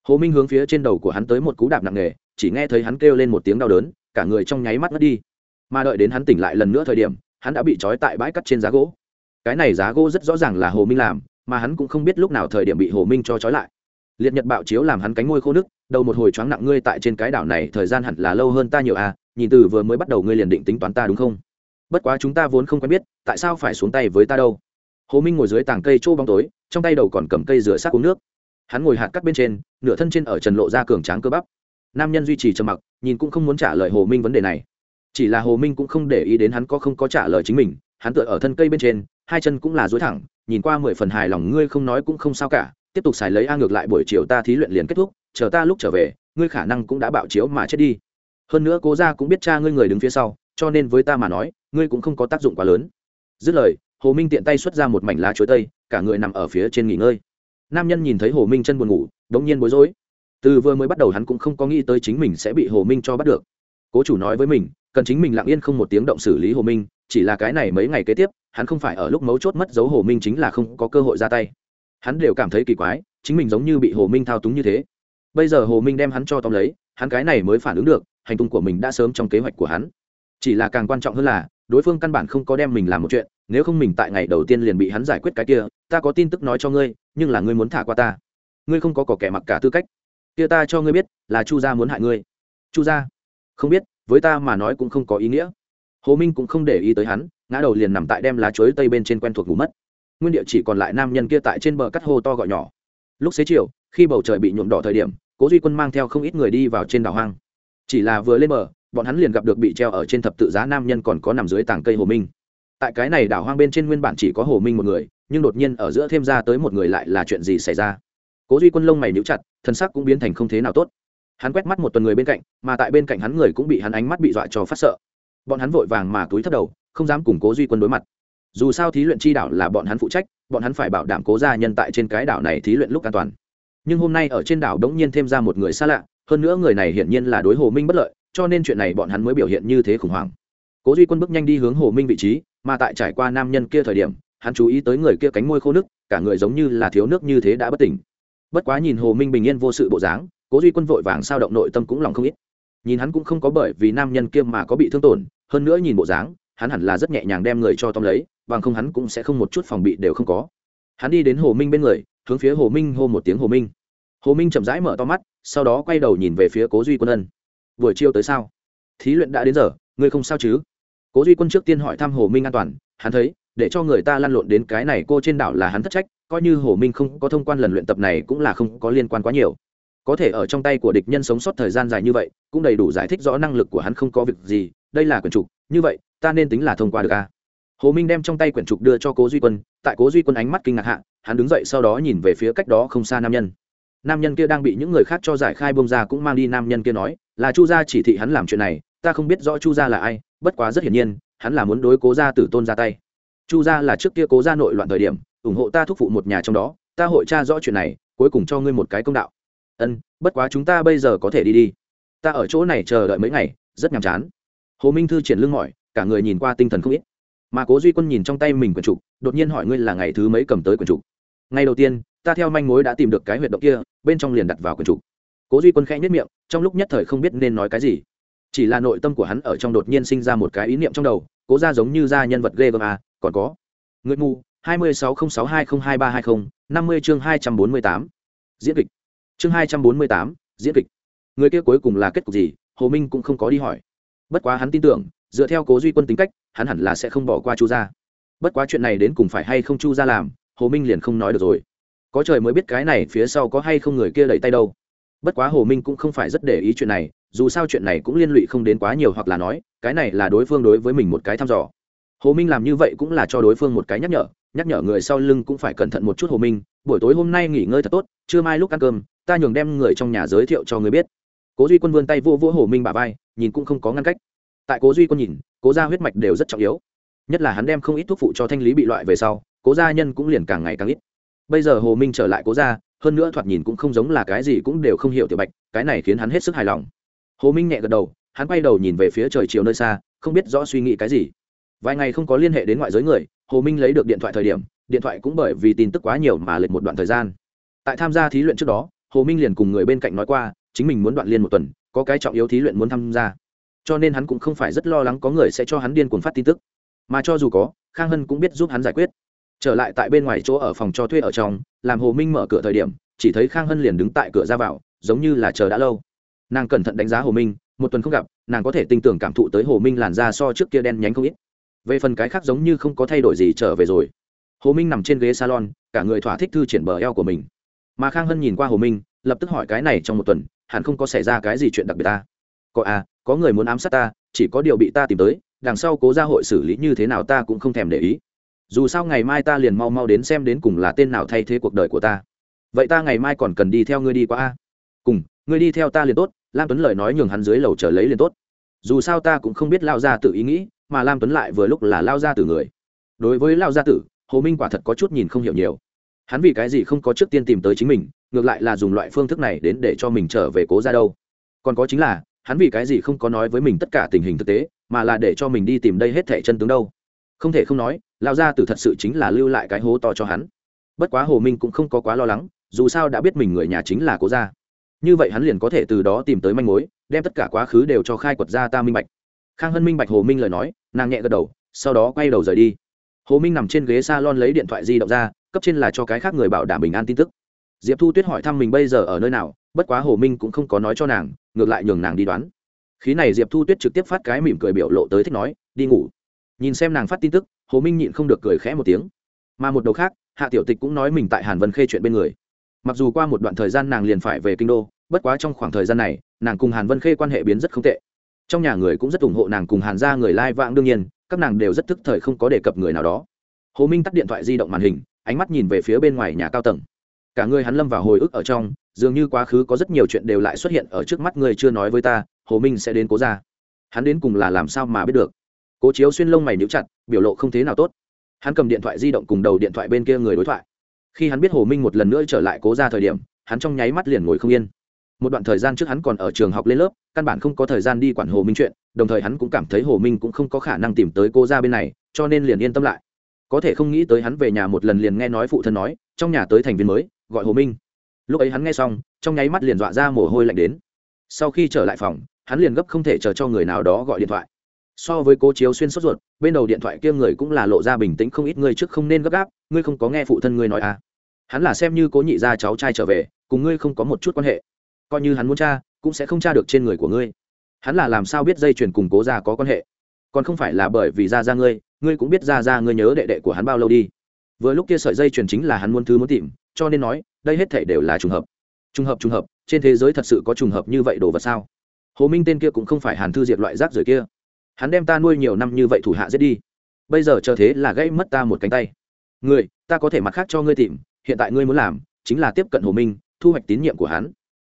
Hồ minh hướng phía trên đầu của hắn tới một cú đạp nặng nề, chỉ nghe thấy hắn kêu lên một tiếng đau đớn, cả người trong nháy mắt mất đi. Mà đợi đến hắn tỉnh lại lần nữa thời điểm hắn đã bị trói tại bãi cắt trên giá gỗ. Cái này giá gỗ rất rõ ràng là hồ minh làm, mà hắn cũng không biết lúc nào thời điểm bị hồ minh cho trói lại. Liệt nhật bạo chiếu làm hắn cánh ngôi khô nước đầu một hồi choáng nặng ngươi tại trên cái đảo này, thời gian hẳn là lâu hơn ta nhiều à nhìn từ vừa mới bắt đầu ngươi liền định tính toán ta đúng không? Bất quá chúng ta vốn không quen biết, tại sao phải xuống tay với ta đâu? Hồ minh ngồi dưới tảng cây trô bóng tối, trong tay đầu còn cầm cây rửa sát uống nước. Hắn ngồi hạt cắt bên trên, nửa thân trên ở trần lộ ra cường tráng cơ bắp. Nam nhân duy trì trầm mặc, nhìn cũng không muốn trả lời hồ minh vấn đề này chỉ là hồ minh cũng không để ý đến hắn có không có trả lời chính mình, hắn tựa ở thân cây bên trên, hai chân cũng là dối thẳng, nhìn qua mười phần hài lòng, ngươi không nói cũng không sao cả, tiếp tục xài lấy a ngược lại buổi chiều ta thí luyện liền kết thúc, chờ ta lúc trở về, ngươi khả năng cũng đã bạo chiếu mà chết đi. Hơn nữa cố ra cũng biết cha ngươi người đứng phía sau, cho nên với ta mà nói, ngươi cũng không có tác dụng quá lớn. Dứt lời, hồ minh tiện tay xuất ra một mảnh lá chuối tây, cả người nằm ở phía trên nghỉ ngơi. Nam nhân nhìn thấy hồ minh chân buồn ngủ đ ỗ n g nhiên bối rối. Từ vừa mới bắt đầu hắn cũng không có nghĩ tới chính mình sẽ bị hồ minh cho bắt được. Cố chủ nói với mình cần chính mình lặng yên không một tiếng động xử lý hồ minh, chỉ là cái này mấy ngày kế tiếp, hắn không phải ở lúc mấu chốt mất dấu hồ minh chính là không có cơ hội ra tay. Hắn đều cảm thấy kỳ quái, chính mình giống như bị hồ minh thao túng như thế. Bây giờ hồ minh đem hắn cho tóm lấy, hắn cái này mới phản ứng được, hành tung của mình đã sớm trong kế hoạch của hắn. Chỉ là càng quan trọng hơn là, đối phương căn bản không có đem mình làm một chuyện, nếu không mình tại ngày đầu tiên liền bị hắn giải quyết cái kia, ta có tin tức nói cho ngươi, nhưng là ngươi muốn thả qua ta. Ngươi không có cỏ kẻ mặc cả tư cách. Kia ta cho ngươi biết là chu gia muốn hại ngươi. Chu gia? Không biết với ta mà nói cũng không có ý nghĩa. Hồ minh cũng không để ý tới hắn, ngã đầu liền nằm tại đem lá chuối tây bên trên quen thuộc ngủ mất. Nguyên địa chỉ còn lại nam nhân kia tại trên bờ cắt hô to gọi nhỏ. Lúc xế chiều, khi bầu trời bị nhuộm đỏ thời điểm, cố duy quân mang theo không ít người đi vào trên đảo hoang. Chỉ là vừa lên bờ, bọn hắn liền gặp được bị treo ở trên thập tự giá nam nhân còn có nằm dưới tảng cây hồ minh. Tại cái này đảo hoang bên trên nguyên bản chỉ có hồ minh một người, nhưng đột nhiên ở giữa thêm ra tới một người lại là chuyện gì xảy ra? Cố duy quân lông mày níu chặt thân sắc cũng biến thành không thế nào tốt hắn quét mắt một tuần người bên cạnh, mà tại bên cạnh hắn người cũng bị hắn ánh mắt bị dọa cho phát sợ. Bọn hắn vội vàng mà túi thấp đầu, không dám củng cố duy quân đối mặt. Dù sao thí luyện chi đảo là bọn hắn phụ trách, bọn hắn phải bảo đảm cố gia nhân tại trên cái đảo này thí luyện lúc an toàn. Nhưng hôm nay ở trên đảo đống nhiên thêm ra một người xa lạ, hơn nữa người này hiển nhiên là đối hồ minh bất lợi, cho nên chuyện này bọn hắn mới biểu hiện như thế khủng hoảng. Cố duy quân bước nhanh đi hướng hồ minh vị trí, mà tại trải qua nam nhân kia thời điểm, hắn chú ý tới người kia cánh môi khô nước cả người giống như là thiếu nước như thế đã bất tỉnh. Bất quá nhìn hồ minh bình yên vô sự bộ dáng cố duy quân vội vàng sao động nội tâm cũng lòng không ít. Nhìn hắn cũng không có bởi vì nam nhân kia mà có bị thương tổn, hơn nữa nhìn bộ dáng, hắn hẳn là rất nhẹ nhàng đem người cho tóm lấy, bằng không hắn cũng sẽ không một chút phòng bị đều không có. Hắn đi đến hồ minh bên người, hướng phía hồ minh hô một tiếng hồ minh. Hồ minh chậm rãi mở to mắt, sau đó quay đầu nhìn về phía cố duy quân ân. Buổi chiều tới sao? Thí luyện đã đến giờ, ngươi không sao chứ? Cố duy quân trước tiên hỏi thăm hồ minh an toàn, hắn thấy, để cho người ta lăn lộn đến cái này cô trên đảo là hắn thất trách, coi như hồ minh không có thông quan lần luyện tập này cũng là không có liên quan quá nhiều có thể ở trong tay của địch nhân sống sót thời gian dài như vậy, cũng đầy đủ giải thích rõ năng lực của hắn không có việc gì, đây là quyển trục, như vậy, ta nên tính là thông qua được a à? hồ minh đem trong tay quyển trục đưa cho cố duy quân, tại cố duy quân ánh mắt kinh ngạc hạ, hắn đứng dậy sau đó nhìn về phía cách đó không xa nam nhân. Nam nhân kia đang bị những người khác cho giải khai bông ra cũng mang đi, nam nhân kia nói, là chu gia chỉ thị hắn làm chuyện này, ta không biết rõ chu gia là ai, bất quá rất hiển nhiên, hắn là muốn đối cố gia tử tôn ra tay. Chu gia là trước kia cố gia nội loạn thời điểm, ủng hộ ta thúc phụ một nhà trong đó, ta hội tra rõ chuyện này, cuối cùng cho ngươi một cái công đạo ân bất quá chúng ta bây giờ có thể đi đi. Ta ở chỗ này chờ đợi mấy ngày rất nhàm chán. Hồ minh thư triển lưng mỏi cả người nhìn qua tinh thần không ít. Mà cố duy quân nhìn trong tay mình quyển trục đột nhiên hỏi ngươi là ngày thứ mấy cầm tới quyển trục? Ngày đầu tiên ta theo manh mối đã tìm được cái huyệt động kia bên trong liền đặt vào quyển trục. Cố duy quân khẽ nhất miệng trong lúc nhất thời không biết nên nói cái gì. Chỉ là nội tâm của hắn ở trong đột nhiên sinh ra một cái ý niệm trong đầu cố ra giống như ra nhân vật ghê gớm à, còn có. Người mù hai mươi sáu không sáu hai không hai ba hai không năm mươi chương hai trăm bốn mươi tám. Diễn kịch chương hai trăm bốn mươi tám, diễn kịch. Người kia cuối cùng là kết cục gì, hồ minh cũng không có đi hỏi. Bất quá hắn tin tưởng, dựa theo cố duy quân tính cách, hắn hẳn là sẽ không bỏ qua chu gia. Bất quá chuyện này đến cùng phải hay không chu gia làm, hồ minh liền không nói được rồi. Có trời mới biết cái này phía sau có hay không người kia đẩy tay đâu. Bất quá hồ minh cũng không phải rất để ý chuyện này, dù sao chuyện này cũng liên lụy không đến quá nhiều hoặc là nói, cái này là đối phương đối với mình một cái thăm dò. Hồ minh làm như vậy cũng là cho đối phương một cái nhắc nhở nhắc nhở người sau lưng cũng phải cẩn thận một chút hồ minh, buổi tối hôm nay nghỉ ngơi thật tốt, trưa mai lúc ăn cơm ta nhường đem người trong nhà giới thiệu cho người biết. Cố duy quân vươn tay vô vỗ hồ minh bà vai, nhìn cũng không có ngăn cách. Tại cố duy quân nhìn, cố gia huyết mạch đều rất trọng yếu. Nhất là hắn đem không ít thuốc phụ cho thanh lý bị loại về sau, cố gia nhân cũng liền càng ngày càng ít. Bây giờ hồ minh trở lại cố gia, hơn nữa thoạt nhìn cũng không giống là cái gì cũng đều không hiểu tiểu bạch, cái này khiến hắn hết sức hài lòng. Hồ minh nhẹ gật đầu, hắn quay đầu nhìn về phía trời chiều nơi xa, không biết rõ suy nghĩ cái gì. Vài ngày không có liên hệ đến ngoại giới người, hồ minh lấy được điện thoại thời điểm, điện thoại cũng bởi vì tin tức quá nhiều mà lệch một đoạn thời gian. Tại tham gia thí luyện trước đó hồ minh liền cùng người bên cạnh nói qua, chính mình muốn đoạn liên một tuần, có cái trọng yếu thí luyện muốn tham gia. Cho nên hắn cũng không phải rất lo lắng có người sẽ cho hắn điên cuồng phát tin tức. Mà cho dù có, khang hân cũng biết giúp hắn giải quyết. Trở lại tại bên ngoài chỗ ở phòng cho thuê ở trong, làm hồ minh mở cửa thời điểm, chỉ thấy khang hân liền đứng tại cửa ra vào, giống như là chờ đã lâu. Nàng cẩn thận đánh giá hồ minh, một tuần không gặp, nàng có thể tin tưởng cảm thụ tới hồ minh làn da so trước kia đen nhánh không ít. Về phần cái khác giống như không có thay đổi gì trở về rồi. Hồ minh nằm trên ghế salon, cả người thỏa thích thư triển bờ eo của mình mà khang hân nhìn qua hồ minh, lập tức hỏi cái này trong một tuần, hẳn không có xảy ra cái gì chuyện đặc biệt ta? Có à có người muốn ám sát ta, chỉ có điều bị ta tìm tới, đằng sau cố gia hội xử lý như thế nào ta cũng không thèm để ý. Dù sao ngày mai ta liền mau mau đến xem đến cùng là tên nào thay thế cuộc đời của ta. Vậy ta ngày mai còn cần đi theo ngươi đi qua a? Cùng, ngươi đi theo ta liền tốt, lam tuấn lời nói nhường hắn dưới lầu trở lấy liền tốt. Dù sao ta cũng không biết lao gia tự ý nghĩ, mà lam tuấn lại vừa lúc là lao gia tử người. Đối với lao gia tử, hồ minh quả thật có chút nhìn không hiểu nhiều hắn vì cái gì không có trước tiên tìm tới chính mình, ngược lại là dùng loại phương thức này đến để cho mình trở về cố ra đâu. Còn có chính là, hắn vì cái gì không có nói với mình tất cả tình hình thực tế, mà là để cho mình đi tìm đây hết thẻ chân tướng đâu. Không thể không nói lao gia từ thật sự chính là lưu lại cái hố to cho hắn. Bất quá hồ minh cũng không có quá lo lắng, dù sao đã biết mình người nhà chính là cố gia. Như vậy hắn liền có thể từ đó tìm tới manh mối, đem tất cả quá khứ đều cho khai quật ra ta minh bạch. Khang hân minh bạch hồ minh lời nói, nàng nhẹ gật đầu, sau đó quay đầu rời đi. Hồ minh nằm trên ghế s a lon lấy điện thoại di động ra cấp trên là cho cái khác người bảo đảm bình an tin tức. Diệp thu tuyết hỏi thăm mình bây giờ ở nơi nào, bất quá hồ minh cũng không có nói cho nàng, ngược lại nhường nàng đi đoán. Khí này diệp thu tuyết trực tiếp phát cái mỉm cười biểu lộ tới thích nói, đi ngủ. Nhìn xem nàng phát tin tức, hồ minh nhịn không được cười khẽ một tiếng. Mà một đầu khác, hạ tiểu tịch cũng nói mình tại hàn vân khê chuyện bên người. Mặc dù qua một đoạn thời gian nàng liền phải về kinh đô, bất quá trong khoảng thời gian này, nàng cùng hàn vân khê quan hệ biến rất không tệ. Trong nhà người cũng rất ủng hộ nàng cùng hàn ra người lai vãng đương nhiên, các nàng đều rất thức thời không có đề cập người nào đó. Hồ minh tắt điện thoại di động màn hình ánh mắt nhìn về phía bên ngoài nhà cao tầng. Cả người hắn lâm vào hồi ức ở trong, dường như quá khứ có rất nhiều chuyện đều lại xuất hiện ở trước mắt người chưa nói với ta, hồ minh sẽ đến cố ra hắn đến cùng là làm sao mà biết được? Cố chiếu xuyên lông mày níu chặt, biểu lộ không thế nào tốt. Hắn cầm điện thoại di động cùng đầu điện thoại bên kia người đối thoại. Khi hắn biết hồ minh một lần nữa trở lại cố ra thời điểm, hắn trong nháy mắt liền ngồi không yên. Một đoạn thời gian trước hắn còn ở trường học lên lớp, căn bản không có thời gian đi quản hồ minh chuyện, đồng thời hắn cũng cảm thấy hồ minh cũng không có khả năng tìm tới cô ra bên này, cho nên liền yên tâm lại có thể không nghĩ tới hắn về nhà một lần liền nghe nói phụ thân nói, trong nhà tới thành viên mới, gọi hồ minh. Lúc ấy hắn nghe xong, trong nháy mắt liền dọa ra mồ hôi lạnh đến. Sau khi trở lại phòng, hắn liền gấp không thể chờ cho người nào đó gọi điện thoại. So với cố chiếu xuyên sốt ruột, bên đầu điện thoại kia người cũng là lộ ra bình tĩnh không ít người trước không nên gấp gáp, ngươi không có nghe phụ thân ngươi nói à. Hắn là xem như cố nhị gia cháu trai trở về, cùng ngươi không có một chút quan hệ. Coi như hắn muốn cha, cũng sẽ không cha được trên người của ngươi. Hắn là làm sao biết dây chuyền cùng cố gia có quan hệ? Còn không phải là bởi vì ra ra ngươi ngươi cũng biết ra ra ngươi nhớ đệ đệ của hắn bao lâu đi. Vừa lúc kia sợi dây chuyền chính là hắn muốn thứ muốn tìm, cho nên nói, đây hết thể đều là trùng hợp. Trùng hợp trùng hợp, trên thế giới thật sự có trùng hợp như vậy đồ vật sao? Hồ minh tên kia cũng không phải hàn thư diệt loại rác rưởi kia. Hắn đem ta nuôi nhiều năm như vậy thủ hạ giết đi. Bây giờ chờ thế là gây mất ta một cánh tay. Người ta có thể mặt khác cho ngươi tìm, hiện tại ngươi muốn làm, chính là tiếp cận hồ minh, thu hoạch tín nhiệm của hắn.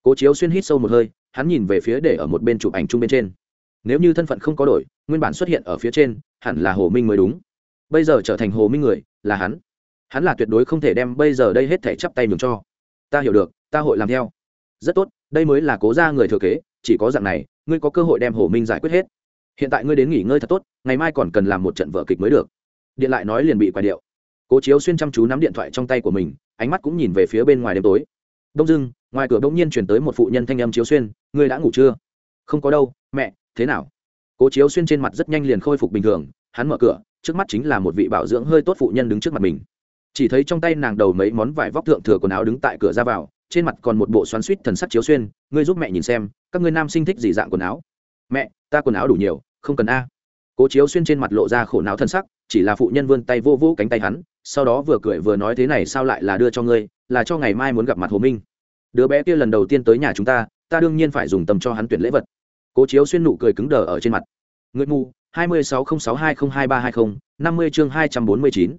Cố chiếu xuyên hít sâu một hơi, hắn nhìn về phía để ở một bên chụp ảnh chung bên trên. Nếu như thân phận không có đổi nguyên bản xuất hiện ở phía trên, hẳn là hồ minh mới đúng. Bây giờ trở thành hồ minh người, là hắn. Hắn là tuyệt đối không thể đem bây giờ đây hết thể chắp tay mừng cho. Ta hiểu được, ta hội làm theo. Rất tốt, đây mới là cố ra người thừa kế, chỉ có dạng này, ngươi có cơ hội đem hồ minh giải quyết hết. Hiện tại ngươi đến nghỉ ngơi thật tốt, ngày mai còn cần làm một trận vở kịch mới được. Điện lại nói liền bị quà điệu. Cố chiếu xuyên chăm chú nắm điện thoại trong tay của mình, ánh mắt cũng nhìn về phía bên ngoài đêm tối. Đông dưng, ngoài cửa đông nhiên chuyển tới một phụ nhân thanh âm chiếu xuyên, ngươi đã ngủ chưa? Không có đâu, mẹ, thế nào? Cố chiếu xuyên trên mặt rất nhanh liền khôi phục bình thường, hắn mở cửa, trước mắt chính là một vị bảo dưỡng hơi tốt phụ nhân đứng trước mặt mình. Chỉ thấy trong tay nàng đầu mấy món vải vóc thượng thừa quần áo đứng tại cửa ra vào, trên mặt còn một bộ xoắn suýt thần sắc chiếu xuyên, ngươi giúp mẹ nhìn xem, các ngươi nam sinh thích gì dạng quần áo? Mẹ, ta quần áo đủ nhiều, không cần a. Cố chiếu xuyên trên mặt lộ ra khổ não thân sắc, chỉ là phụ nhân vươn tay vô vô cánh tay hắn, sau đó vừa cười vừa nói thế này sao lại là đưa cho ngươi, là cho ngày mai muốn gặp mặt hồ minh. Đứa bé kia lần đầu tiên tới nhà chúng ta ta đương nhiên phải dùng tầm cho hắn tuyển lễ vật cố chiếu xuyên nụ cười cứng đờ ở trên mặt. Người mù, hai mươi sáu không sáu hai không hai ba hai mươi năm mươi chương hai trăm bốn mươi chín.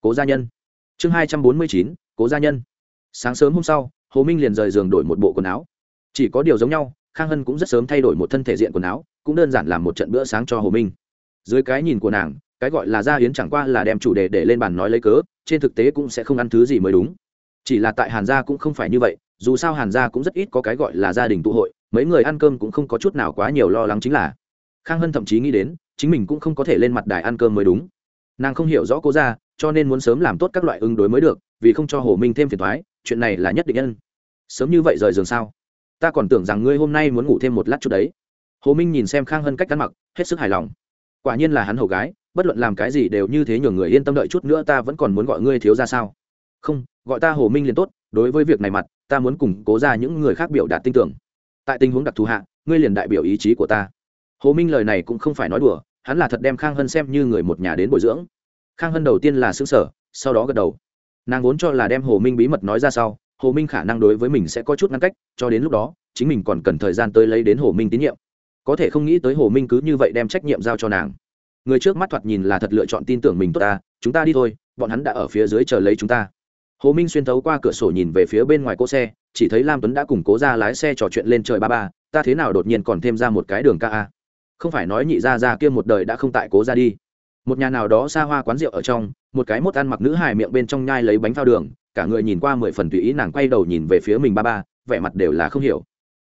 Cố gia nhân. Chương hai trăm bốn mươi chín, cố gia nhân. Sáng sớm hôm sau, hồ minh liền rời giường đổi một bộ quần áo. Chỉ có điều giống nhau, khang hân cũng rất sớm thay đổi một thân thể diện quần áo, cũng đơn giản làm một trận bữa sáng cho hồ minh. Dưới cái nhìn của nàng, cái gọi là gia hiến chẳng qua là đem chủ đề để lên bàn nói lấy cớ, trên thực tế cũng sẽ không ăn thứ gì mới đúng. Chỉ là tại hàn gia cũng không phải như vậy, dù sao hàn gia cũng rất ít có cái gọi là gia đình tụ hội mấy người ăn cơm cũng không có chút nào quá nhiều lo lắng chính là. Khang hân thậm chí nghĩ đến, chính mình cũng không có thể lên mặt đài ăn cơm mới đúng. Nàng không hiểu rõ cô gia cho nên muốn sớm làm tốt các loại ứng đối mới được, vì không cho hồ minh thêm phiền thoái chuyện này là nhất định nhân. Sớm như vậy rời giường sao? Ta còn tưởng rằng ngươi hôm nay muốn ngủ thêm một lát chút đấy. Hồ minh nhìn xem khang hân cách ăn mặc, hết sức hài lòng. Quả nhiên là hắn hầu gái, bất luận làm cái gì đều như thế nhường người yên tâm đợi chút nữa ta vẫn còn muốn gọi ngươi thiếu ra sao? Không, gọi ta hồ minh liền tốt, đối với việc này mặt, ta muốn củng cố ra những người khác biểu đạt tin tưởng tại tình huống đặc thù hạ, ngươi liền đại biểu ý chí của ta. Hồ minh lời này cũng không phải nói đùa, hắn là thật đem khang hân xem như người một nhà đến bồi dưỡng. Khang hân đầu tiên là xứng sở sau đó gật đầu. Nàng vốn cho là đem hồ minh bí mật nói ra sau, hồ minh khả năng đối với mình sẽ có chút ngăn cách, cho đến lúc đó, chính mình còn cần thời gian tới lấy đến hồ minh tín nhiệm. Có thể không nghĩ tới hồ minh cứ như vậy đem trách nhiệm giao cho nàng. Người trước mắt thoạt nhìn là thật lựa chọn tin tưởng mình tốt ta, chúng ta đi thôi, bọn hắn đã ở phía dưới chờ lấy chúng ta. Hồ minh xuyên thấu qua cửa sổ nhìn về phía bên ngoài cỗ xe chỉ thấy lam tuấn đã cùng cố ra lái xe trò chuyện lên trời ba ba, ta thế nào đột nhiên còn thêm ra một cái đường ca a? Không phải nói nhị ra ra kia một đời đã không tại cố ra đi. Một nhà nào đó xa hoa quán rượu ở trong, một cái mốt ăn mặc nữ hài miệng bên trong nhai lấy bánh phao đường, cả người nhìn qua mười phần tùy ý nàng quay đầu nhìn về phía mình ba ba, vẻ mặt đều là không hiểu.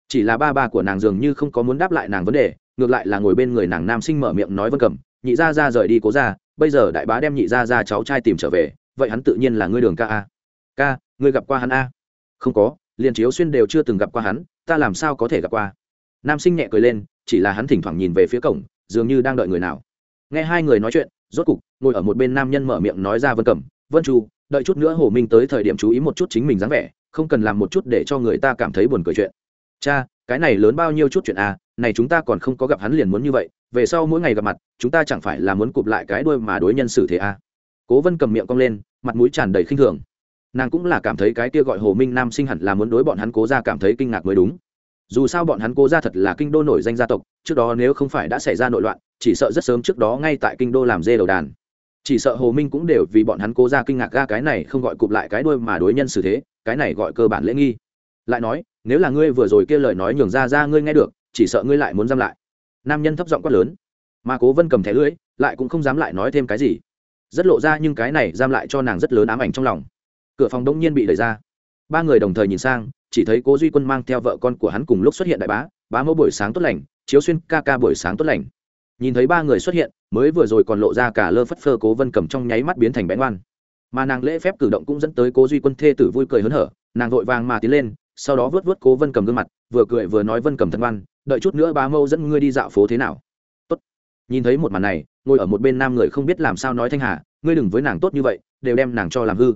Chỉ là ba ba của nàng dường như không có muốn đáp lại nàng vấn đề, ngược lại là ngồi bên người nàng nam sinh mở miệng nói vân cầm nhị gia ra rời đi cố ra bây giờ đại bá đem nhị gia ra cháu trai tìm trở về, vậy hắn tự nhiên là ngươi đường ca a. Ca, ngươi gặp qua hắn a? Không có liền chiếu xuyên đều chưa từng gặp qua hắn, ta làm sao có thể gặp qua? Nam sinh nhẹ cười lên, chỉ là hắn thỉnh thoảng nhìn về phía cổng, dường như đang đợi người nào. Nghe hai người nói chuyện, rốt cục, ngồi ở một bên nam nhân mở miệng nói ra vân cẩm, vân chu, đợi chút nữa hồ minh tới thời điểm chú ý một chút chính mình dáng vẻ, không cần làm một chút để cho người ta cảm thấy buồn cười chuyện. Cha, cái này lớn bao nhiêu chút chuyện à này chúng ta còn không có gặp hắn liền muốn như vậy, về sau mỗi ngày gặp mặt, chúng ta chẳng phải là muốn cụp lại cái đuôi mà đối nhân xử thế à? Cố vân cầm miệng cong lên, mặt mũi tràn đầy khinh thường nàng cũng là cảm thấy cái kia gọi hồ minh nam sinh hẳn là muốn đối bọn hắn cố ra cảm thấy kinh ngạc mới đúng. Dù sao bọn hắn cố ra thật là kinh đô nổi danh gia tộc, trước đó nếu không phải đã xảy ra nội loạn, chỉ sợ rất sớm trước đó ngay tại kinh đô làm dê đầu đàn. Chỉ sợ hồ minh cũng đều vì bọn hắn cố ra kinh ngạc ga cái này không gọi cụp lại cái đuôi mà đối nhân xử thế, cái này gọi cơ bản lễ nghi. Lại nói, nếu là ngươi vừa rồi kia lời nói nhường ra ra ngươi nghe được, chỉ sợ ngươi lại muốn giam lại. Nam nhân thấp giọng quát lớn. Mà cố vân cầm thẻ lưỡi, lại cũng không dám lại nói thêm cái gì. Rất lộ ra nhưng cái này giam lại cho nàng rất lớn ám ảnh trong lòng cửa phòng đông nhiên bị đẩy ra. Ba người đồng thời nhìn sang, chỉ thấy cố duy quân mang theo vợ con của hắn cùng lúc xuất hiện đại bá bá mẫu buổi sáng tốt lành, chiếu xuyên ca ca buổi sáng tốt lành. Nhìn thấy ba người xuất hiện, mới vừa rồi còn lộ ra cả lơ phất phơ cố vân cầm trong nháy mắt biến thành bén ngoan mà nàng lễ phép cử động cũng dẫn tới cố duy quân thê tử vui cười hớn hở, nàng vội vàng mà tiến lên, sau đó vớt vớt cố vân cầm gương mặt, vừa cười vừa nói vân cầm thân ngoan, đợi chút nữa bá mâu dẫn ngươi đi dạo phố thế nào. Tốt. Nhìn thấy một màn này, ngồi ở một bên nam người không biết làm sao nói thanh hà, ngươi đừng với nàng tốt như vậy, đều đem nàng cho làm hư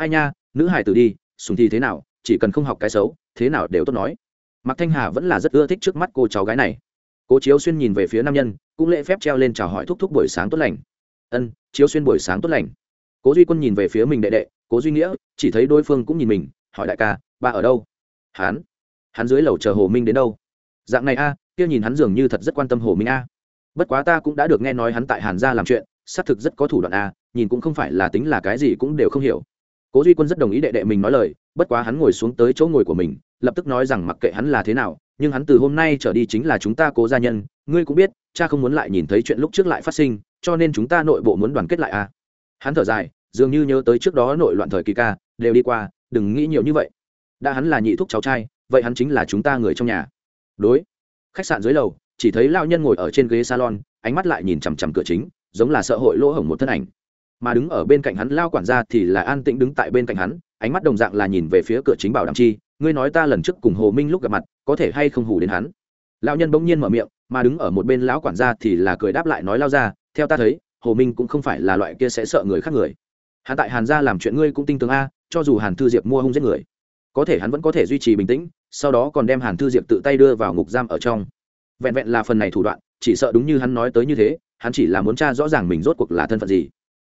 ai nha, nữ hải tử đi, sùng thì thế nào, chỉ cần không học cái xấu, thế nào đều tốt nói. Mạc thanh hà vẫn là rất ưa thích trước mắt cô cháu gái này. Cố chiếu xuyên nhìn về phía nam nhân, cũng lễ phép treo lên chào hỏi thúc thúc buổi sáng tốt lành. Ân, chiếu xuyên buổi sáng tốt lành. Cố duy quân nhìn về phía mình đệ đệ, cố duy nghĩa, chỉ thấy đối phương cũng nhìn mình, hỏi đại ca, ba ở đâu? Hắn hắn dưới lầu chờ hồ minh đến đâu? Dạng này a, kia nhìn hắn dường như thật rất quan tâm hồ minh a. Bất quá ta cũng đã được nghe nói hắn tại hàn gia làm chuyện, xác thực rất có thủ đoạn a, nhìn cũng không phải là tính là cái gì cũng đều không hiểu cố duy quân rất đồng ý đệ đệ mình nói lời, bất quá hắn ngồi xuống tới chỗ ngồi của mình, lập tức nói rằng mặc kệ hắn là thế nào, nhưng hắn từ hôm nay trở đi chính là chúng ta cố gia nhân, ngươi cũng biết, cha không muốn lại nhìn thấy chuyện lúc trước lại phát sinh, cho nên chúng ta nội bộ muốn đoàn kết lại à? hắn thở dài, dường như nhớ tới trước đó nội loạn thời kỳ ca, đều đi qua, đừng nghĩ nhiều như vậy. Đã hắn là nhị thúc cháu trai, vậy hắn chính là chúng ta người trong nhà. Đối. Khách sạn dưới lầu, chỉ thấy lao nhân ngồi ở trên ghế salon, ánh mắt lại nhìn chằm chằm cửa chính, giống là sợ hội lỗ hổng một thân ảnh mà đứng ở bên cạnh hắn lao quản gia thì là an tĩnh đứng tại bên cạnh hắn, ánh mắt đồng dạng là nhìn về phía cửa chính bảo đảm chi, ngươi nói ta lần trước cùng hồ minh lúc gặp mặt, có thể hay không hù đến hắn? Lão nhân bỗng nhiên mở miệng, mà đứng ở một bên lão quản gia thì là cười đáp lại nói lao ra, theo ta thấy, hồ minh cũng không phải là loại kia sẽ sợ người khác người. Hắn tại hàn gia làm chuyện ngươi cũng tinh tưởng a, cho dù hàn thư diệp mua hung giết người, có thể hắn vẫn có thể duy trì bình tĩnh, sau đó còn đem hàn thư diệp tự tay đưa vào ngục giam ở trong. Vẹn vẹn là phần này thủ đoạn, chỉ sợ đúng như hắn nói tới như thế, hắn chỉ là muốn tra rõ ràng mình rốt cuộc là thân phận gì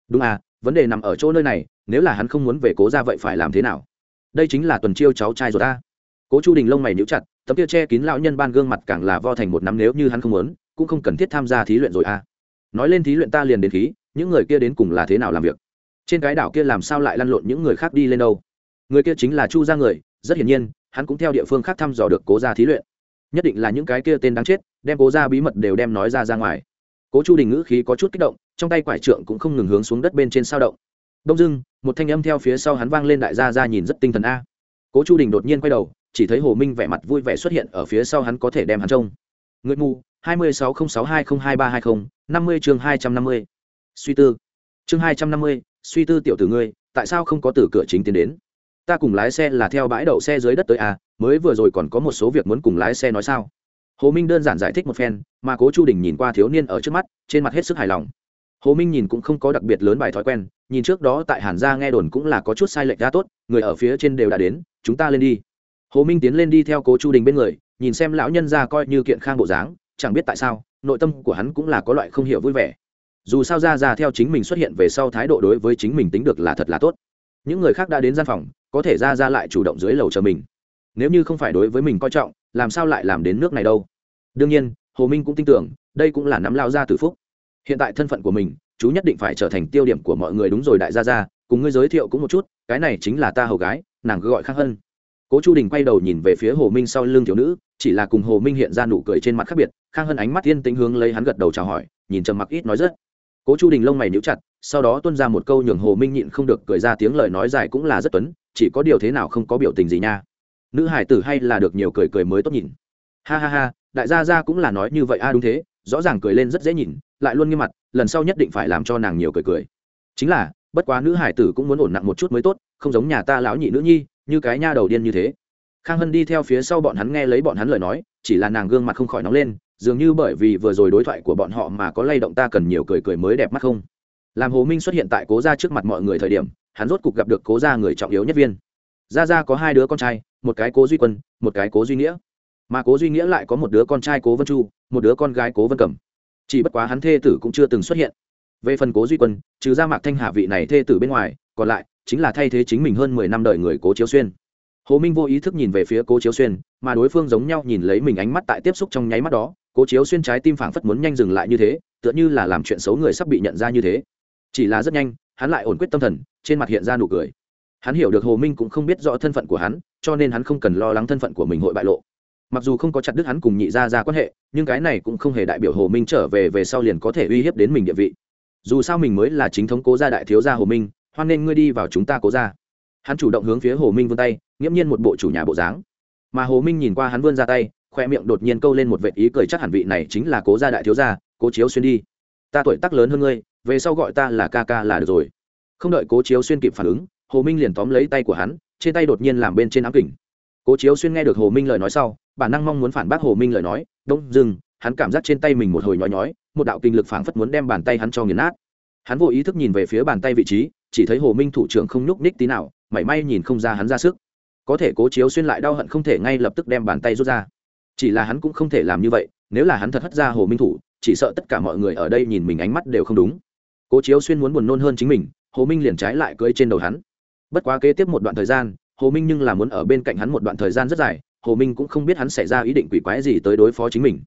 đúng à vấn đề nằm ở chỗ nơi này, nếu là hắn không muốn về cố ra vậy phải làm thế nào? Đây chính là tuần chiêu cháu trai rồi ta. Cố chu đình lông mày níu chặt, tấm kia che kín lão nhân ban gương mặt càng là vo thành một năm nếu như hắn không muốn, cũng không cần thiết tham gia thí luyện rồi à. Nói lên thí luyện ta liền đến khí, những người kia đến cùng là thế nào làm việc? Trên cái đảo kia làm sao lại lăn lộn những người khác đi lên đâu? Người kia chính là chu gia người, rất hiển nhiên, hắn cũng theo địa phương khác thăm dò được cố gia thí luyện. Nhất định là những cái kia tên đáng chết, đem cố gia bí mật đều đem nói ra ra ngoài. Cố chu đình ngữ khí có chút kích động trong tay quải trượng cũng không ngừng hướng xuống đất bên trên sao động. Đông dưng một thanh âm theo phía sau hắn vang lên đại gia ra nhìn rất tinh thần a. Cố chu đình đột nhiên quay đầu, chỉ thấy hồ minh vẻ mặt vui vẻ xuất hiện ở phía sau hắn có thể đem hắn trông. Người mù, hai mươi sáu không sáu hai không hai ba hai không, năm mươi chương hai trăm năm mươi. Suy tư. Chương hai trăm năm mươi, suy tư tiểu tử ngươi, tại sao không có từ cửa chính tiến đến? Ta cùng lái xe là theo bãi đậu xe dưới đất tới a, mới vừa rồi còn có một số việc muốn cùng lái xe nói sao? Hồ minh đơn giản giải thích một phen, mà cố chu đình nhìn qua thiếu niên ở trước mắt, trên mặt hết sức hài lòng hồ minh nhìn cũng không có đặc biệt lớn bài thói quen, nhìn trước đó tại hàn gia nghe đồn cũng là có chút sai lệch ra tốt, người ở phía trên đều đã đến, chúng ta lên đi. Hồ minh tiến lên đi theo cố chu đình bên người, nhìn xem lão nhân ra coi như kiện khang bộ dáng, chẳng biết tại sao, nội tâm của hắn cũng là có loại không hiểu vui vẻ. Dù sao ra ra theo chính mình xuất hiện về sau thái độ đối với chính mình tính được là thật là tốt. Những người khác đã đến gian phòng, có thể ra ra lại chủ động dưới lầu chờ mình. Nếu như không phải đối với mình coi trọng, làm sao lại làm đến nước này đâu? Đương nhiên, hồ minh cũng tin tưởng, đây cũng là nắm lao ra từ phúc hiện tại thân phận của mình, chú nhất định phải trở thành tiêu điểm của mọi người đúng rồi đại gia ra cùng ngươi giới thiệu cũng một chút, cái này chính là ta hầu gái, nàng cứ gọi khang hân. Cố chu đình quay đầu nhìn về phía hồ minh sau lưng thiếu nữ, chỉ là cùng hồ minh hiện ra nụ cười trên mặt khác biệt, khang hân ánh mắt yên tĩnh hướng lấy hắn gật đầu chào hỏi, nhìn trầm mặc ít nói rất. Cố chu đình lông mày níu chặt, sau đó tuân ra một câu nhường hồ minh nhịn không được cười ra tiếng lời nói dài cũng là rất tuấn, chỉ có điều thế nào không có biểu tình gì nha. Nữ hải tử hay là được nhiều cười cười mới tốt nhìn. Ha ha ha, đại gia gia cũng là nói như vậy a, đúng thế rõ ràng cười lên rất dễ nhìn, lại luôn nghiêm mặt, lần sau nhất định phải làm cho nàng nhiều cười cười. Chính là, bất quá nữ hải tử cũng muốn ổn nặng một chút mới tốt, không giống nhà ta lão nhị nữ nhi, như cái nha đầu điên như thế. Khang hân đi theo phía sau bọn hắn nghe lấy bọn hắn lời nói, chỉ là nàng gương mặt không khỏi nóng lên, dường như bởi vì vừa rồi đối thoại của bọn họ mà có lay động ta cần nhiều cười cười mới đẹp mắt không? Làm hồ minh xuất hiện tại cố gia trước mặt mọi người thời điểm, hắn rốt cục gặp được cố gia người trọng yếu nhất viên. Gia gia có hai đứa con trai, một cái cố duy quân, một cái cố duy nghĩa. Mà cố duy nghĩa lại có một đứa con trai cố vân chu một đứa con gái cố vân cẩm chỉ bất quá hắn thê tử cũng chưa từng xuất hiện. Về phần cố duy quân, trừ ra mạc thanh hạ vị này thê tử bên ngoài, còn lại chính là thay thế chính mình hơn mười năm đời người cố chiếu xuyên. Hồ minh vô ý thức nhìn về phía cố chiếu xuyên, mà đối phương giống nhau nhìn lấy mình ánh mắt tại tiếp xúc trong nháy mắt đó, cố chiếu xuyên trái tim phảng phất muốn nhanh dừng lại như thế, tựa như là làm chuyện xấu người sắp bị nhận ra như thế. Chỉ là rất nhanh, hắn lại ổn quyết tâm thần, trên mặt hiện ra nụ cười. Hắn hiểu được hồ minh cũng không biết rõ thân phận của hắn, cho nên hắn không cần lo lắng thân phận của mình hội bại lộ mặc dù không có chặt đứt hắn cùng nhị gia ra quan hệ, nhưng cái này cũng không hề đại biểu hồ minh trở về về sau liền có thể uy hiếp đến mình địa vị. Dù sao mình mới là chính thống cố gia đại thiếu gia hồ minh, hoan nên ngươi đi vào chúng ta cố gia. Hắn chủ động hướng phía hồ minh vươn tay, nghiễm nhiên một bộ chủ nhà bộ dáng. Mà hồ minh nhìn qua hắn vươn ra tay, khoe miệng đột nhiên câu lên một vệ ý cười chắc hẳn vị này chính là cố gia đại thiếu gia, cố chiếu xuyên đi. Ta tuổi tác lớn hơn ngươi, về sau gọi ta là ca ca là được rồi. Không đợi cố chiếu xuyên kịp phản ứng, hồ minh liền tóm lấy tay của hắn, trên tay đột nhiên làm bên trên ám kỉnh cố chiếu xuyên nghe được hồ minh lời nói sau bản năng mong muốn phản bác hồ minh lời nói, đông, dừng. Hắn cảm giác trên tay mình một hồi nhói nhói, một đạo kinh lực phảng phất muốn đem bàn tay hắn cho nghiền nát. Hắn vô ý thức nhìn về phía bàn tay vị trí, chỉ thấy hồ minh thủ trưởng không nhúc ních tí nào, mảy may nhìn không ra hắn ra sức. Có thể cố chiếu xuyên lại đau hận không thể ngay lập tức đem bàn tay rút ra. Chỉ là hắn cũng không thể làm như vậy, nếu là hắn thật hất ra hồ minh thủ, chỉ sợ tất cả mọi người ở đây nhìn mình ánh mắt đều không đúng. Cố chiếu xuyên muốn buồn nôn hơn chính mình, hồ minh liền trái lại cưỡi trên đầu hắn. Bất quá kế tiếp một đoạn thời gian, hồ minh nhưng là muốn ở bên cạnh hắn một đoạn thời gian rất dài hồ minh cũng không biết hắn xảy ra ý định quỷ quái gì tới đối phó chính mình.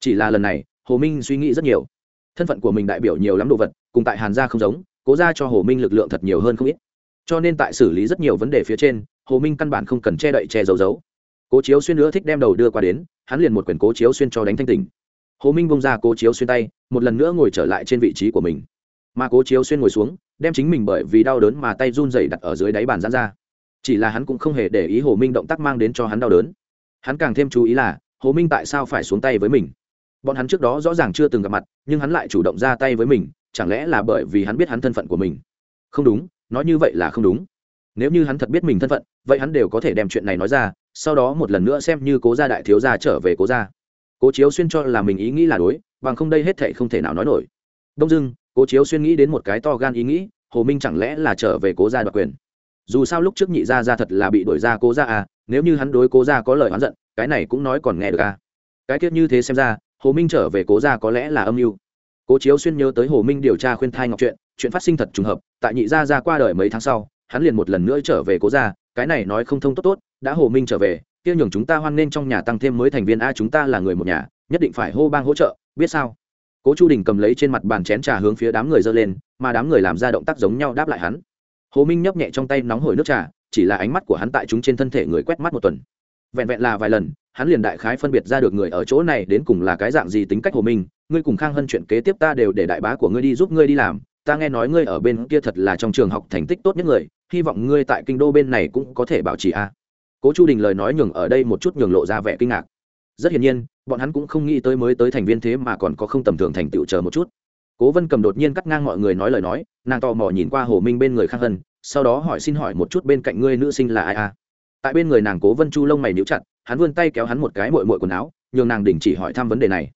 Chỉ là lần này, hồ minh suy nghĩ rất nhiều. Thân phận của mình đại biểu nhiều lắm đồ vật, cùng tại hàn gia không giống, cố ra cho hồ minh lực lượng thật nhiều hơn không ít. Cho nên tại xử lý rất nhiều vấn đề phía trên, hồ minh căn bản không cần che đậy che giấu giấu. Cố chiếu xuyên nữa thích đem đầu đưa qua đến, hắn liền một quyển cố chiếu xuyên cho đánh thanh tình hồ minh bông ra cố chiếu xuyên tay, một lần nữa ngồi trở lại trên vị trí của mình. Mà cố chiếu xuyên ngồi xuống, đem chính mình bởi vì đau đớn mà tay run dày đặt ở dưới đáy bàn giãn ra chỉ là hắn cũng không hề để ý hồ minh động tác mang đến cho hắn đau đớn. Hắn càng thêm chú ý là, hồ minh tại sao phải xuống tay với mình? Bọn hắn trước đó rõ ràng chưa từng gặp mặt, nhưng hắn lại chủ động ra tay với mình, chẳng lẽ là bởi vì hắn biết hắn thân phận của mình? Không đúng, nói như vậy là không đúng. Nếu như hắn thật biết mình thân phận, vậy hắn đều có thể đem chuyện này nói ra, sau đó một lần nữa xem như cố gia đại thiếu gia trở về cố gia. Cố chiếu xuyên cho là mình ý nghĩ là đối, bằng không đây hết thệ không thể nào nói nổi. Đông dưng cố chiếu xuyên nghĩ đến một cái to gan ý nghĩ, hồ minh chẳng lẽ là trở về cố gia đoạt quyền? Dù sao lúc trước nhị gia ra thật là bị đuổi ra cố gia à nếu như hắn đối cố gia có lời oán giận, cái này cũng nói còn nghe được à. Cái tiết như thế xem ra, hồ minh trở về cố gia có lẽ là âm mưu. Cố chiếu xuyên nhớ tới hồ minh điều tra khuyên thai ngọc chuyện chuyện phát sinh thật trùng hợp, tại nhị gia ra qua đời mấy tháng sau, hắn liền một lần nữa trở về cố gia, cái này nói không thông tốt tốt, đã hồ minh trở về, kia nhường chúng ta hoan nên trong nhà tăng thêm mới thành viên, a, chúng ta là người một nhà, nhất định phải hô bang hỗ trợ, biết sao? Cố chu đình cầm lấy trên mặt bàn chén trà hướng phía đám người dơ lên, mà đám người làm ra động tác giống nhau đáp lại hắn hồ minh nhấp nhẹ trong tay nóng hổi nước trà, chỉ là ánh mắt của hắn tại chúng trên thân thể người quét mắt một tuần. Vẹn vẹn là vài lần, hắn liền đại khái phân biệt ra được người ở chỗ này đến cùng là cái dạng gì tính cách hồ minh. Ngươi cùng khang hân chuyện kế tiếp ta đều để đại bá của ngươi đi giúp ngươi đi làm. Ta nghe nói ngươi ở bên kia thật là trong trường học thành tích tốt nhất người, hy vọng ngươi tại kinh đô bên này cũng có thể bảo trì a. Cố chu đình lời nói nhường ở đây một chút nhường lộ ra vẻ kinh ngạc. Rất hiển nhiên, bọn hắn cũng không nghĩ tới mới tới thành viên thế mà còn có không tầm thường thành tựu chờ một chút cố vân cầm đột nhiên cắt ngang mọi người nói lời nói, nàng tò mò nhìn qua hồ minh bên người khang hân, sau đó hỏi xin hỏi một chút bên cạnh ngươi nữ sinh là ai à? tại bên người nàng cố vân chu lông mày níu chặt, hắn vươn tay kéo hắn một cái mội mội quần áo, nhường nàng đình chỉ hỏi thăm vấn đề này.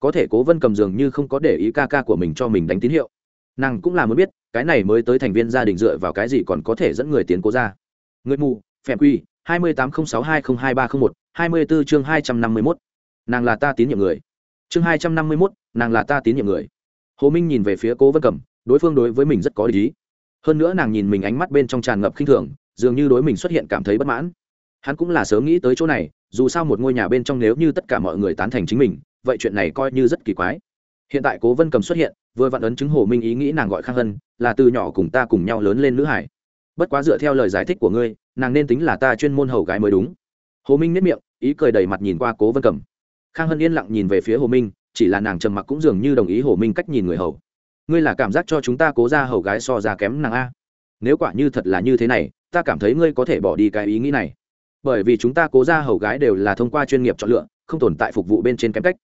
Có thể cố vân cầm dường như không có để ý ca ca của mình cho mình đánh tín hiệu. Nàng cũng là muốn biết, cái này mới tới thành viên gia đình dựa vào cái gì còn có thể dẫn người tiến cố ra người mù, phèm quy, hai mươi tám không sáu hai không hai ba không một, hai mươi bốn chương hai trăm năm mươi mốt. Nàng là ta tín nhiệm người. Chương hai trăm năm mươi mốt, nàng là ta tín nhiệm người hồ minh nhìn về phía cố vân cầm, đối phương đối với mình rất có lý. Hơn nữa nàng nhìn mình ánh mắt bên trong tràn ngập khinh thường, dường như đối mình xuất hiện cảm thấy bất mãn. Hắn cũng là sớm nghĩ tới chỗ này, dù sao một ngôi nhà bên trong nếu như tất cả mọi người tán thành chính mình, vậy chuyện này coi như rất kỳ quái. Hiện tại cố vân cầm xuất hiện, vừa vặn ấn chứng hồ minh ý nghĩ nàng gọi khang hân, là từ nhỏ cùng ta cùng nhau lớn lên nữ hải. Bất quá dựa theo lời giải thích của ngươi, nàng nên tính là ta chuyên môn hầu gái mới đúng. Hồ minh nếp miệng, ý cười đầy mặt nhìn qua cố vân cầm. Khang hân yên lặng nhìn về phía hồ minh chỉ là nàng trầm mặc cũng dường như đồng ý hồ minh cách nhìn người hầu. Ngươi là cảm giác cho chúng ta cố ra hầu gái so ra kém nàng a? Nếu quả như thật là như thế này, ta cảm thấy ngươi có thể bỏ đi cái ý nghĩ này. Bởi vì chúng ta cố ra hầu gái đều là thông qua chuyên nghiệp chọn lựa, không tồn tại phục vụ bên trên kém cách.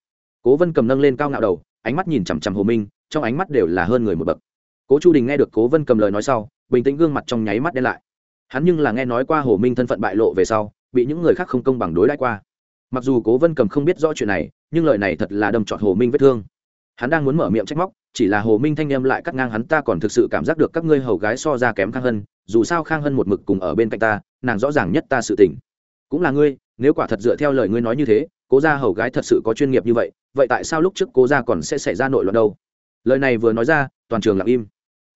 Cố vân cầm nâng lên cao ngạo đầu, ánh mắt nhìn chằm chằm hồ minh, trong ánh mắt đều là hơn người một bậc. Cố chu đình nghe được cố vân cầm lời nói sau, bình tĩnh gương mặt trong nháy mắt đen lại. Hắn nhưng là nghe nói qua hồ minh thân phận bại lộ về sau, bị những người khác không công bằng đối đãi qua mặc dù cố vân cầm không biết rõ chuyện này, nhưng lời này thật là đâm trọt hồ minh vết thương. Hắn đang muốn mở miệng trách móc, chỉ là hồ minh thanh em lại cắt ngang hắn, ta còn thực sự cảm giác được các ngươi hầu gái so ra kém khang hân, dù sao khang hân một mực cùng ở bên cạnh ta, nàng rõ ràng nhất ta sự tình. Cũng là ngươi, nếu quả thật dựa theo lời ngươi nói như thế, cố gia hầu gái thật sự có chuyên nghiệp như vậy vậy tại sao lúc trước cố gia còn sẽ xảy ra nội loạn đâu? Lời này vừa nói ra, toàn trường lặng im.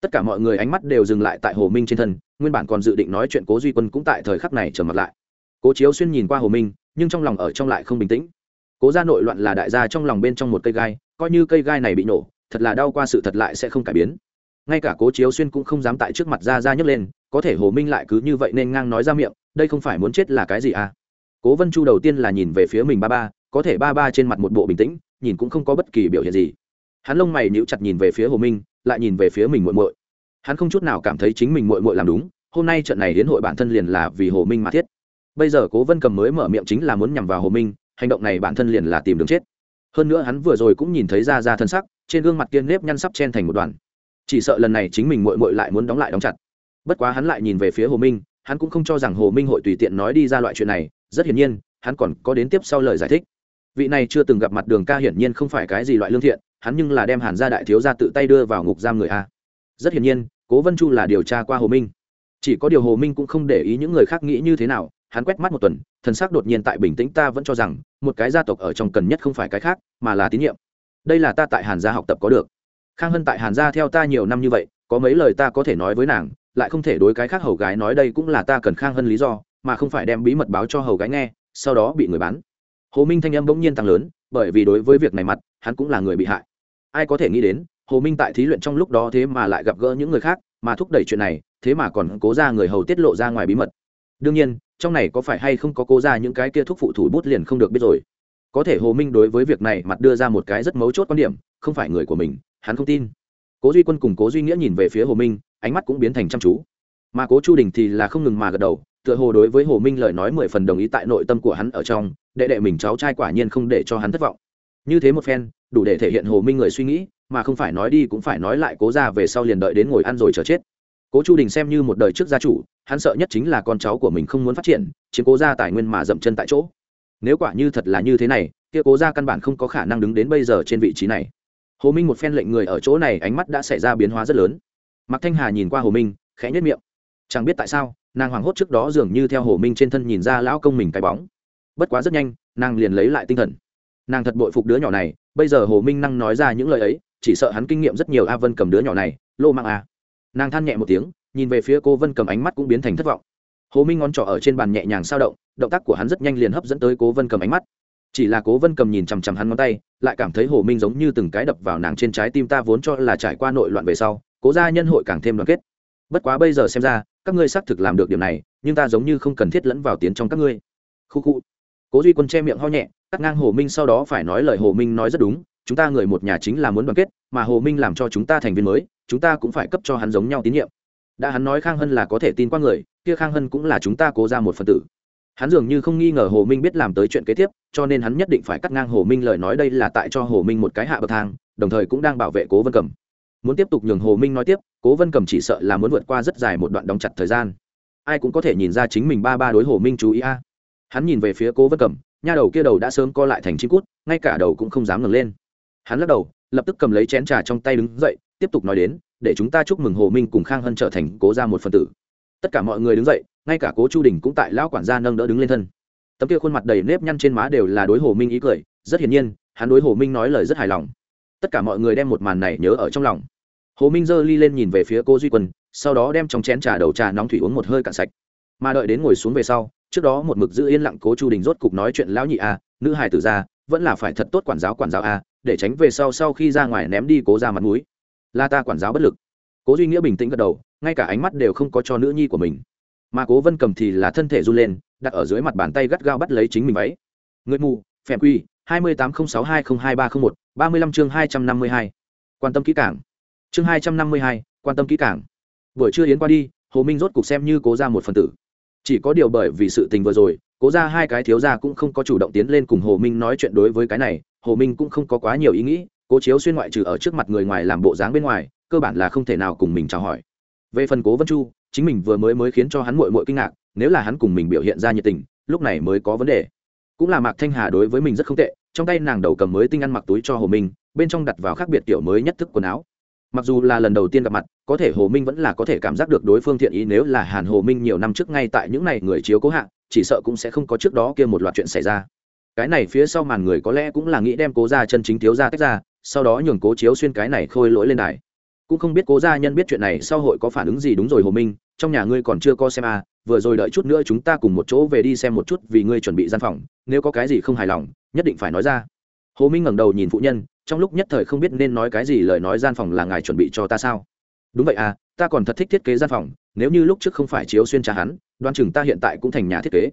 Tất cả mọi người ánh mắt đều dừng lại tại hồ minh trên thân, nguyên bản còn dự định nói chuyện cố duy quân cũng tại thời khắc này trở mặt lại. Cố chiếu xuyên nhìn qua hồ minh nhưng trong lòng ở trong lại không bình tĩnh. Cố gia nội loạn là đại gia trong lòng bên trong một cây gai, coi như cây gai này bị nổ, thật là đau qua sự thật lại sẽ không cải biến. Ngay cả cố chiếu xuyên cũng không dám tại trước mặt ra ra nhấc lên, có thể hồ minh lại cứ như vậy nên ngang nói ra miệng, đây không phải muốn chết là cái gì à? Cố vân chu đầu tiên là nhìn về phía mình ba ba, có thể ba ba trên mặt một bộ bình tĩnh, nhìn cũng không có bất kỳ biểu hiện gì. Hắn lông mày níu chặt nhìn về phía hồ minh, lại nhìn về phía mình muội muội. Hắn không chút nào cảm thấy chính mình muội muội làm đúng, hôm nay trận này đến hội bản thân liền là vì hồ minh mà thiết bây giờ cố vân cầm mới mở miệng chính là muốn nhằm vào hồ minh, hành động này bản thân liền là tìm đường chết. Hơn nữa hắn vừa rồi cũng nhìn thấy ra ra thân sắc, trên gương mặt kiên nếp nhăn sắp chen thành một đoàn. Chỉ sợ lần này chính mình muội muội lại muốn đóng lại đóng chặt. Bất quá hắn lại nhìn về phía hồ minh, hắn cũng không cho rằng hồ minh hội tùy tiện nói đi ra loại chuyện này, rất hiển nhiên, hắn còn có đến tiếp sau lời giải thích. Vị này chưa từng gặp mặt đường ca hiển nhiên không phải cái gì loại lương thiện, hắn nhưng là đem hàn gia đại thiếu gia tự tay đưa vào ngục giam người a. Rất hiển nhiên, cố vân chu là điều tra qua hồ minh. Chỉ có điều hồ minh cũng không để ý những người khác nghĩ như thế nào hắn quét mắt một tuần, thần sắc đột nhiên tại bình tĩnh ta vẫn cho rằng, một cái gia tộc ở trong cần nhất không phải cái khác, mà là tín nhiệm. Đây là ta tại hàn gia học tập có được. Khang hân tại hàn gia theo ta nhiều năm như vậy, có mấy lời ta có thể nói với nàng, lại không thể đối cái khác hầu gái nói đây cũng là ta cần khang hân lý do, mà không phải đem bí mật báo cho hầu gái nghe, sau đó bị người bán. Hồ minh thanh âm bỗng nhiên tăng lớn, bởi vì đối với việc này mặt, hắn cũng là người bị hại. Ai có thể nghĩ đến, hồ minh tại thí luyện trong lúc đó thế mà lại gặp gỡ những người khác, mà thúc đẩy chuyện này, thế mà còn cố ra người hầu tiết lộ ra ngoài bí mật. Đương nhiên trong này có phải hay không có cố ra những cái kia thuốc phụ thủ bút liền không được biết rồi. Có thể hồ minh đối với việc này mặt đưa ra một cái rất mấu chốt quan điểm, không phải người của mình, hắn không tin. Cố duy quân cùng cố duy nghĩa nhìn về phía hồ minh, ánh mắt cũng biến thành chăm chú. Mà cố chu đình thì là không ngừng mà gật đầu, tựa hồ đối với hồ minh lời nói mười phần đồng ý tại nội tâm của hắn ở trong, đệ đệ mình cháu trai quả nhiên không để cho hắn thất vọng. Như thế một phen, đủ để thể hiện hồ minh người suy nghĩ, mà không phải nói đi cũng phải nói lại cố ra về sau liền đợi đến ngồi ăn rồi chờ chết. Cố chu đình xem như một đời trước gia chủ hắn sợ nhất chính là con cháu của mình không muốn phát triển, chiếm cố ra tài nguyên mà dậm chân tại chỗ. Nếu quả như thật là như thế này, kia cố ra căn bản không có khả năng đứng đến bây giờ trên vị trí này. Hồ minh một phen lệnh người ở chỗ này, ánh mắt đã xảy ra biến hóa rất lớn. Mạc thanh hà nhìn qua hồ minh, khẽ nhất miệng. Chẳng biết tại sao, nàng hoảng hốt trước đó dường như theo hồ minh trên thân nhìn ra lão công mình cái bóng. Bất quá rất nhanh, nàng liền lấy lại tinh thần. Nàng thật bội phục đứa nhỏ này, bây giờ hồ minh năng nói ra những lời ấy, chỉ sợ hắn kinh nghiệm rất nhiều a vân cầm đứa nhỏ này, lô mạng a. Nàng than nhẹ một tiếng nhìn về phía cô vân cầm ánh mắt cũng biến thành thất vọng. Hồ minh ngón trỏ ở trên bàn nhẹ nhàng sao động động tác của hắn rất nhanh liền hấp dẫn tới cố vân cầm ánh mắt. Chỉ là cố vân cầm nhìn chằm chằm hắn ngón tay, lại cảm thấy hồ minh giống như từng cái đập vào nàng trên trái tim ta vốn cho là trải qua nội loạn về sau, cố gia nhân hội càng thêm đoàn kết. Bất quá bây giờ xem ra, các ngươi xác thực làm được điểm này, nhưng ta giống như không cần thiết lẫn vào tiến trong các ngươi. Khu khu. Cố duy quân che miệng ho nhẹ, cắt ngang hồ minh sau đó phải nói lời hồ minh nói rất đúng, chúng ta người một nhà chính là muốn đoàn kết, mà hồ minh làm cho chúng ta thành viên mới, chúng ta cũng phải cấp cho hắn giống nhau tín nhiệm đã hắn nói khang hân là có thể tin qua người, kia khang hân cũng là chúng ta cố ra một phần tử. Hắn dường như không nghi ngờ hồ minh biết làm tới chuyện kế tiếp, cho nên hắn nhất định phải cắt ngang hồ minh lời nói đây là tại cho hồ minh một cái hạ bậc thang, đồng thời cũng đang bảo vệ cố vân cầm. Muốn tiếp tục nhường hồ minh nói tiếp, cố vân cầm chỉ sợ là muốn vượt qua rất dài một đoạn đóng chặt thời gian. Ai cũng có thể nhìn ra chính mình ba ba đối hồ minh chú ý a. Hắn nhìn về phía cố vân cầm, nha đầu kia đầu đã sớm co lại thành chim cút, ngay cả đầu cũng không dám ngẩng lên. Hắn lắc đầu, lập tức cầm lấy chén trà trong tay đứng dậy, tiếp tục nói đến để chúng ta chúc mừng hồ minh cùng khang hân trở thành cố ra một phần tử. Tất cả mọi người đứng dậy, ngay cả cố chu đình cũng tại lão quản gia nâng đỡ đứng lên thân. Tấm kia khuôn mặt đầy nếp nhăn trên má đều là đối hồ minh ý cười, rất hiển nhiên, hắn đối hồ minh nói lời rất hài lòng. Tất cả mọi người đem một màn này nhớ ở trong lòng. Hồ minh giơ ly lên nhìn về phía cô duy quân, sau đó đem trong chén trà đầu trà nóng thủy uống một hơi cạn sạch. Mà đợi đến ngồi xuống về sau, trước đó một mực giữ yên lặng cố chu đình rốt cục nói chuyện lão nhị a, nữ hài tử ra, vẫn là phải thật tốt quản giáo quản giáo a, để tránh về sau sau khi ra ngoài ném đi cố ra mặt mũi là ta quản giáo bất lực. Cố duy nghĩa bình tĩnh gật đầu, ngay cả ánh mắt đều không có cho nữ nhi của mình. Mà cố vân cầm thì là thân thể run lên, đặt ở dưới mặt bàn tay gắt gao bắt lấy chính mình váy. Người mù phèm quy, hai mươi tám không sáu hai không hai ba không một, ba mươi lăm chương hai trăm năm mươi hai. Quan tâm kỹ cảng chương hai trăm năm mươi hai, quan tâm kỹ cảng buổi trưa yến qua đi, hồ minh rốt cục xem như cố ra một phần tử. Chỉ có điều bởi vì sự tình vừa rồi, cố ra hai cái thiếu ra cũng không có chủ động tiến lên cùng hồ minh nói chuyện đối với cái này, hồ minh cũng không có quá nhiều ý nghĩ cố chiếu xuyên ngoại trừ ở trước mặt người ngoài làm bộ dáng bên ngoài, cơ bản là không thể nào cùng mình chào hỏi. Về phần cố vân chu, chính mình vừa mới mới khiến cho hắn mội mội kinh ngạc, nếu là hắn cùng mình biểu hiện ra nhiệt tình, lúc này mới có vấn đề. Cũng là mạc thanh hà đối với mình rất không tệ, trong tay nàng đầu cầm mới tinh ăn mặc túi cho hồ minh, bên trong đặt vào khác biệt kiểu mới nhất thức quần áo. Mặc dù là lần đầu tiên gặp mặt, có thể hồ minh vẫn là có thể cảm giác được đối phương thiện ý nếu là hàn hồ minh nhiều năm trước ngay tại những n à y người chiếu cố hạ, chỉ sợ cũng sẽ không có trước đó kia một loạt chuyện xảy ra. Cái này phía sau màn người có lẽ cũng là nghĩ đem cố ra chân chính thiếu ra tách ra sau đó nhường cố chiếu xuyên cái này khôi lỗi lên đài. Cũng không biết cố gia nhân biết chuyện này sau hội có phản ứng gì đúng rồi hồ minh, trong nhà ngươi còn chưa có xem à vừa rồi đợi chút nữa chúng ta cùng một chỗ về đi xem một chút vì ngươi chuẩn bị gian phòng, nếu có cái gì không hài lòng, nhất định phải nói ra. Hồ minh ngẩng đầu nhìn phụ nhân, trong lúc nhất thời không biết nên nói cái gì lời nói gian phòng là ngài chuẩn bị cho ta sao? Đúng vậy à ta còn thật thích thiết kế gian phòng, nếu như lúc trước không phải chiếu xuyên trả hắn, đoan chừng ta hiện tại cũng thành nhà thiết kế.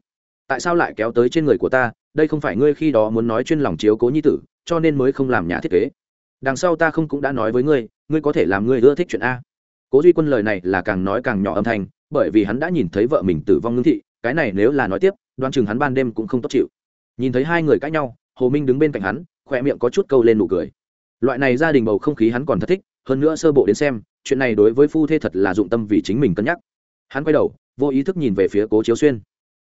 Tại sao lại kéo tới trên người của ta, đây không phải ngươi khi đó muốn nói chuyên lòng chiếu cố nhi tử, cho nên mới không làm nhà thiết kế đằng sau ta không cũng đã nói với ngươi ngươi có thể làm ngươi ưa thích chuyện a. Cố duy quân lời này là càng nói càng nhỏ âm thanh, bởi vì hắn đã nhìn thấy vợ mình tử vong ngưng thị, cái này nếu là nói tiếp đoan chừng hắn ban đêm cũng không tốt chịu. Nhìn thấy hai người cãi nhau, hồ minh đứng bên cạnh hắn, khỏe miệng có chút câu lên nụ cười. Loại này gia đình bầu không khí hắn còn thật thích, hơn nữa sơ bộ đến xem, chuyện này đối với phu thê thật là dụng tâm vì chính mình cân nhắc. Hắn quay đầu, vô ý thức nhìn về phía cố chiếu xuyên.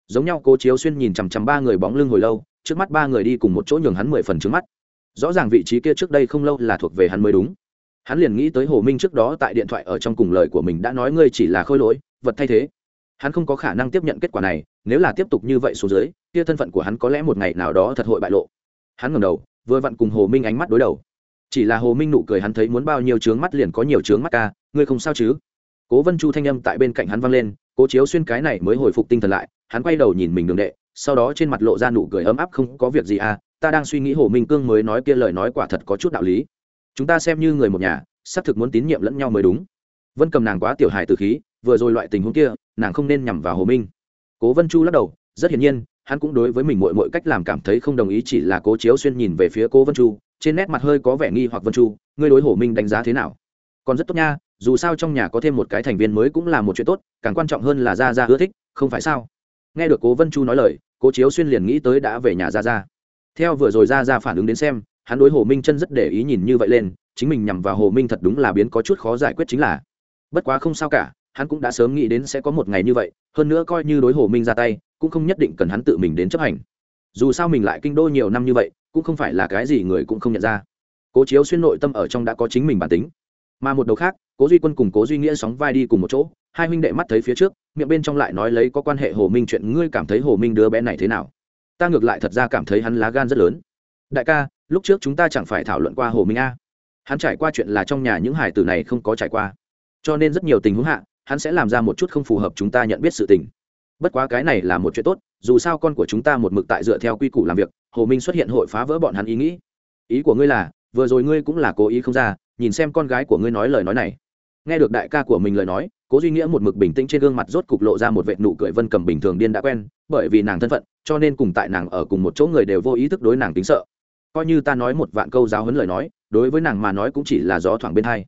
Giống nhau, cố chiếu xuyên nhìn chằm chằm ba người bóng lưng hồi lâu, trước mắt ba người đi cùng một chỗ nhường hắn mười phần trước mắt rõ ràng vị trí kia trước đây không lâu là thuộc về hắn mới đúng. Hắn liền nghĩ tới hồ minh trước đó tại điện thoại ở trong cùng lời của mình đã nói ngươi chỉ là khôi lỗi, vật thay thế. Hắn không có khả năng tiếp nhận kết quả này, nếu là tiếp tục như vậy xuống dưới, kia thân phận của hắn có lẽ một ngày nào đó thật hội bại lộ. Hắn ngầm đầu, vừa vặn cùng hồ minh ánh mắt đối đầu. Chỉ là hồ minh nụ cười hắn thấy muốn bao nhiêu trướng mắt liền có nhiều trướng mắt ca, ngươi không sao chứ? Cố vân chu thanh âm tại bên cạnh hắn vang lên, cố chiếu xuyên cái này mới hồi phục tinh thần lại, hắn quay đầu nhìn mình đường đệ, sau đó trên mặt lộ ra nụ cười ấm áp, không có việc gì à ta đang suy nghĩ hồ minh cương mới nói kia lời nói quả thật có chút đạo lý. Chúng ta xem như người một nhà, xác thực muốn tín nhiệm lẫn nhau mới đúng. Vân cầm nàng quá tiểu hài từ khí, vừa rồi loại tình huống kia, nàng không nên nhằm vào hồ minh. Cố vân chu lắc đầu, rất hiển nhiên, hắn cũng đối với mình mọi mọi cách làm cảm thấy không đồng ý chỉ là cố chiếu xuyên nhìn về phía cố vân chu, trên nét mặt hơi có vẻ nghi hoặc vân chu, ngươi đối hồ minh đánh giá thế nào? Còn rất tốt nha, dù sao trong nhà có thêm một cái thành viên mới cũng là một chuyện tốt, càng quan trọng hơn là ra ra ưa thích, không phải sao? Nghe được cố vân chu nói lời, cố chiếu xuyên liền nghĩ tới đã về nhà ra ra theo vừa rồi ra ra phản ứng đến xem, hắn đối hồ minh chân rất để ý nhìn như vậy lên, chính mình nhằm vào hồ minh thật đúng là biến có chút khó giải quyết chính là. Bất quá không sao cả, hắn cũng đã sớm nghĩ đến sẽ có một ngày như vậy, hơn nữa coi như đối hồ minh ra tay, cũng không nhất định cần hắn tự mình đến chấp hành. Dù sao mình lại kinh đô nhiều năm như vậy, cũng không phải là cái gì người cũng không nhận ra. Cố chiếu xuyên nội tâm ở trong đã có chính mình bản tính. Mà một đầu khác, cố duy quân cùng cố duy nghĩa sóng vai đi cùng một chỗ, hai huynh đệ mắt thấy phía trước, miệng bên trong lại nói lấy có quan hệ hồ minh chuyện, ngươi cảm thấy hồ minh đứa bé này thế nào? Ta ngược lại thật ra cảm thấy hắn lá gan rất lớn. Đại ca, lúc trước chúng ta chẳng phải thảo luận qua hồ minh a. Hắn trải qua chuyện là trong nhà những hải tử này không có trải qua. Cho nên rất nhiều tình huống hạ, hắn sẽ làm ra một chút không phù hợp chúng ta nhận biết sự tình. Bất quá cái này là một chuyện tốt, dù sao con của chúng ta một mực tại dựa theo quy củ làm việc, hồ minh xuất hiện hội phá vỡ bọn hắn ý nghĩ. Ý của ngươi là, vừa rồi ngươi cũng là cố ý không ra, nhìn xem con gái của ngươi nói lời nói này. Nghe được đại ca của mình lời nói, cố duy nghĩa một mực bình tĩnh trên gương mặt rốt cục lộ ra một vệ nụ cười vân cầm bình thường điên đã quen, bởi vì nàng thân phận cho nên cùng tại nàng ở cùng một chỗ người đều vô ý thức đối nàng tính sợ. Coi như ta nói một vạn câu giáo hấn lời nói, đối với nàng mà nói cũng chỉ là gió thoảng bên hai.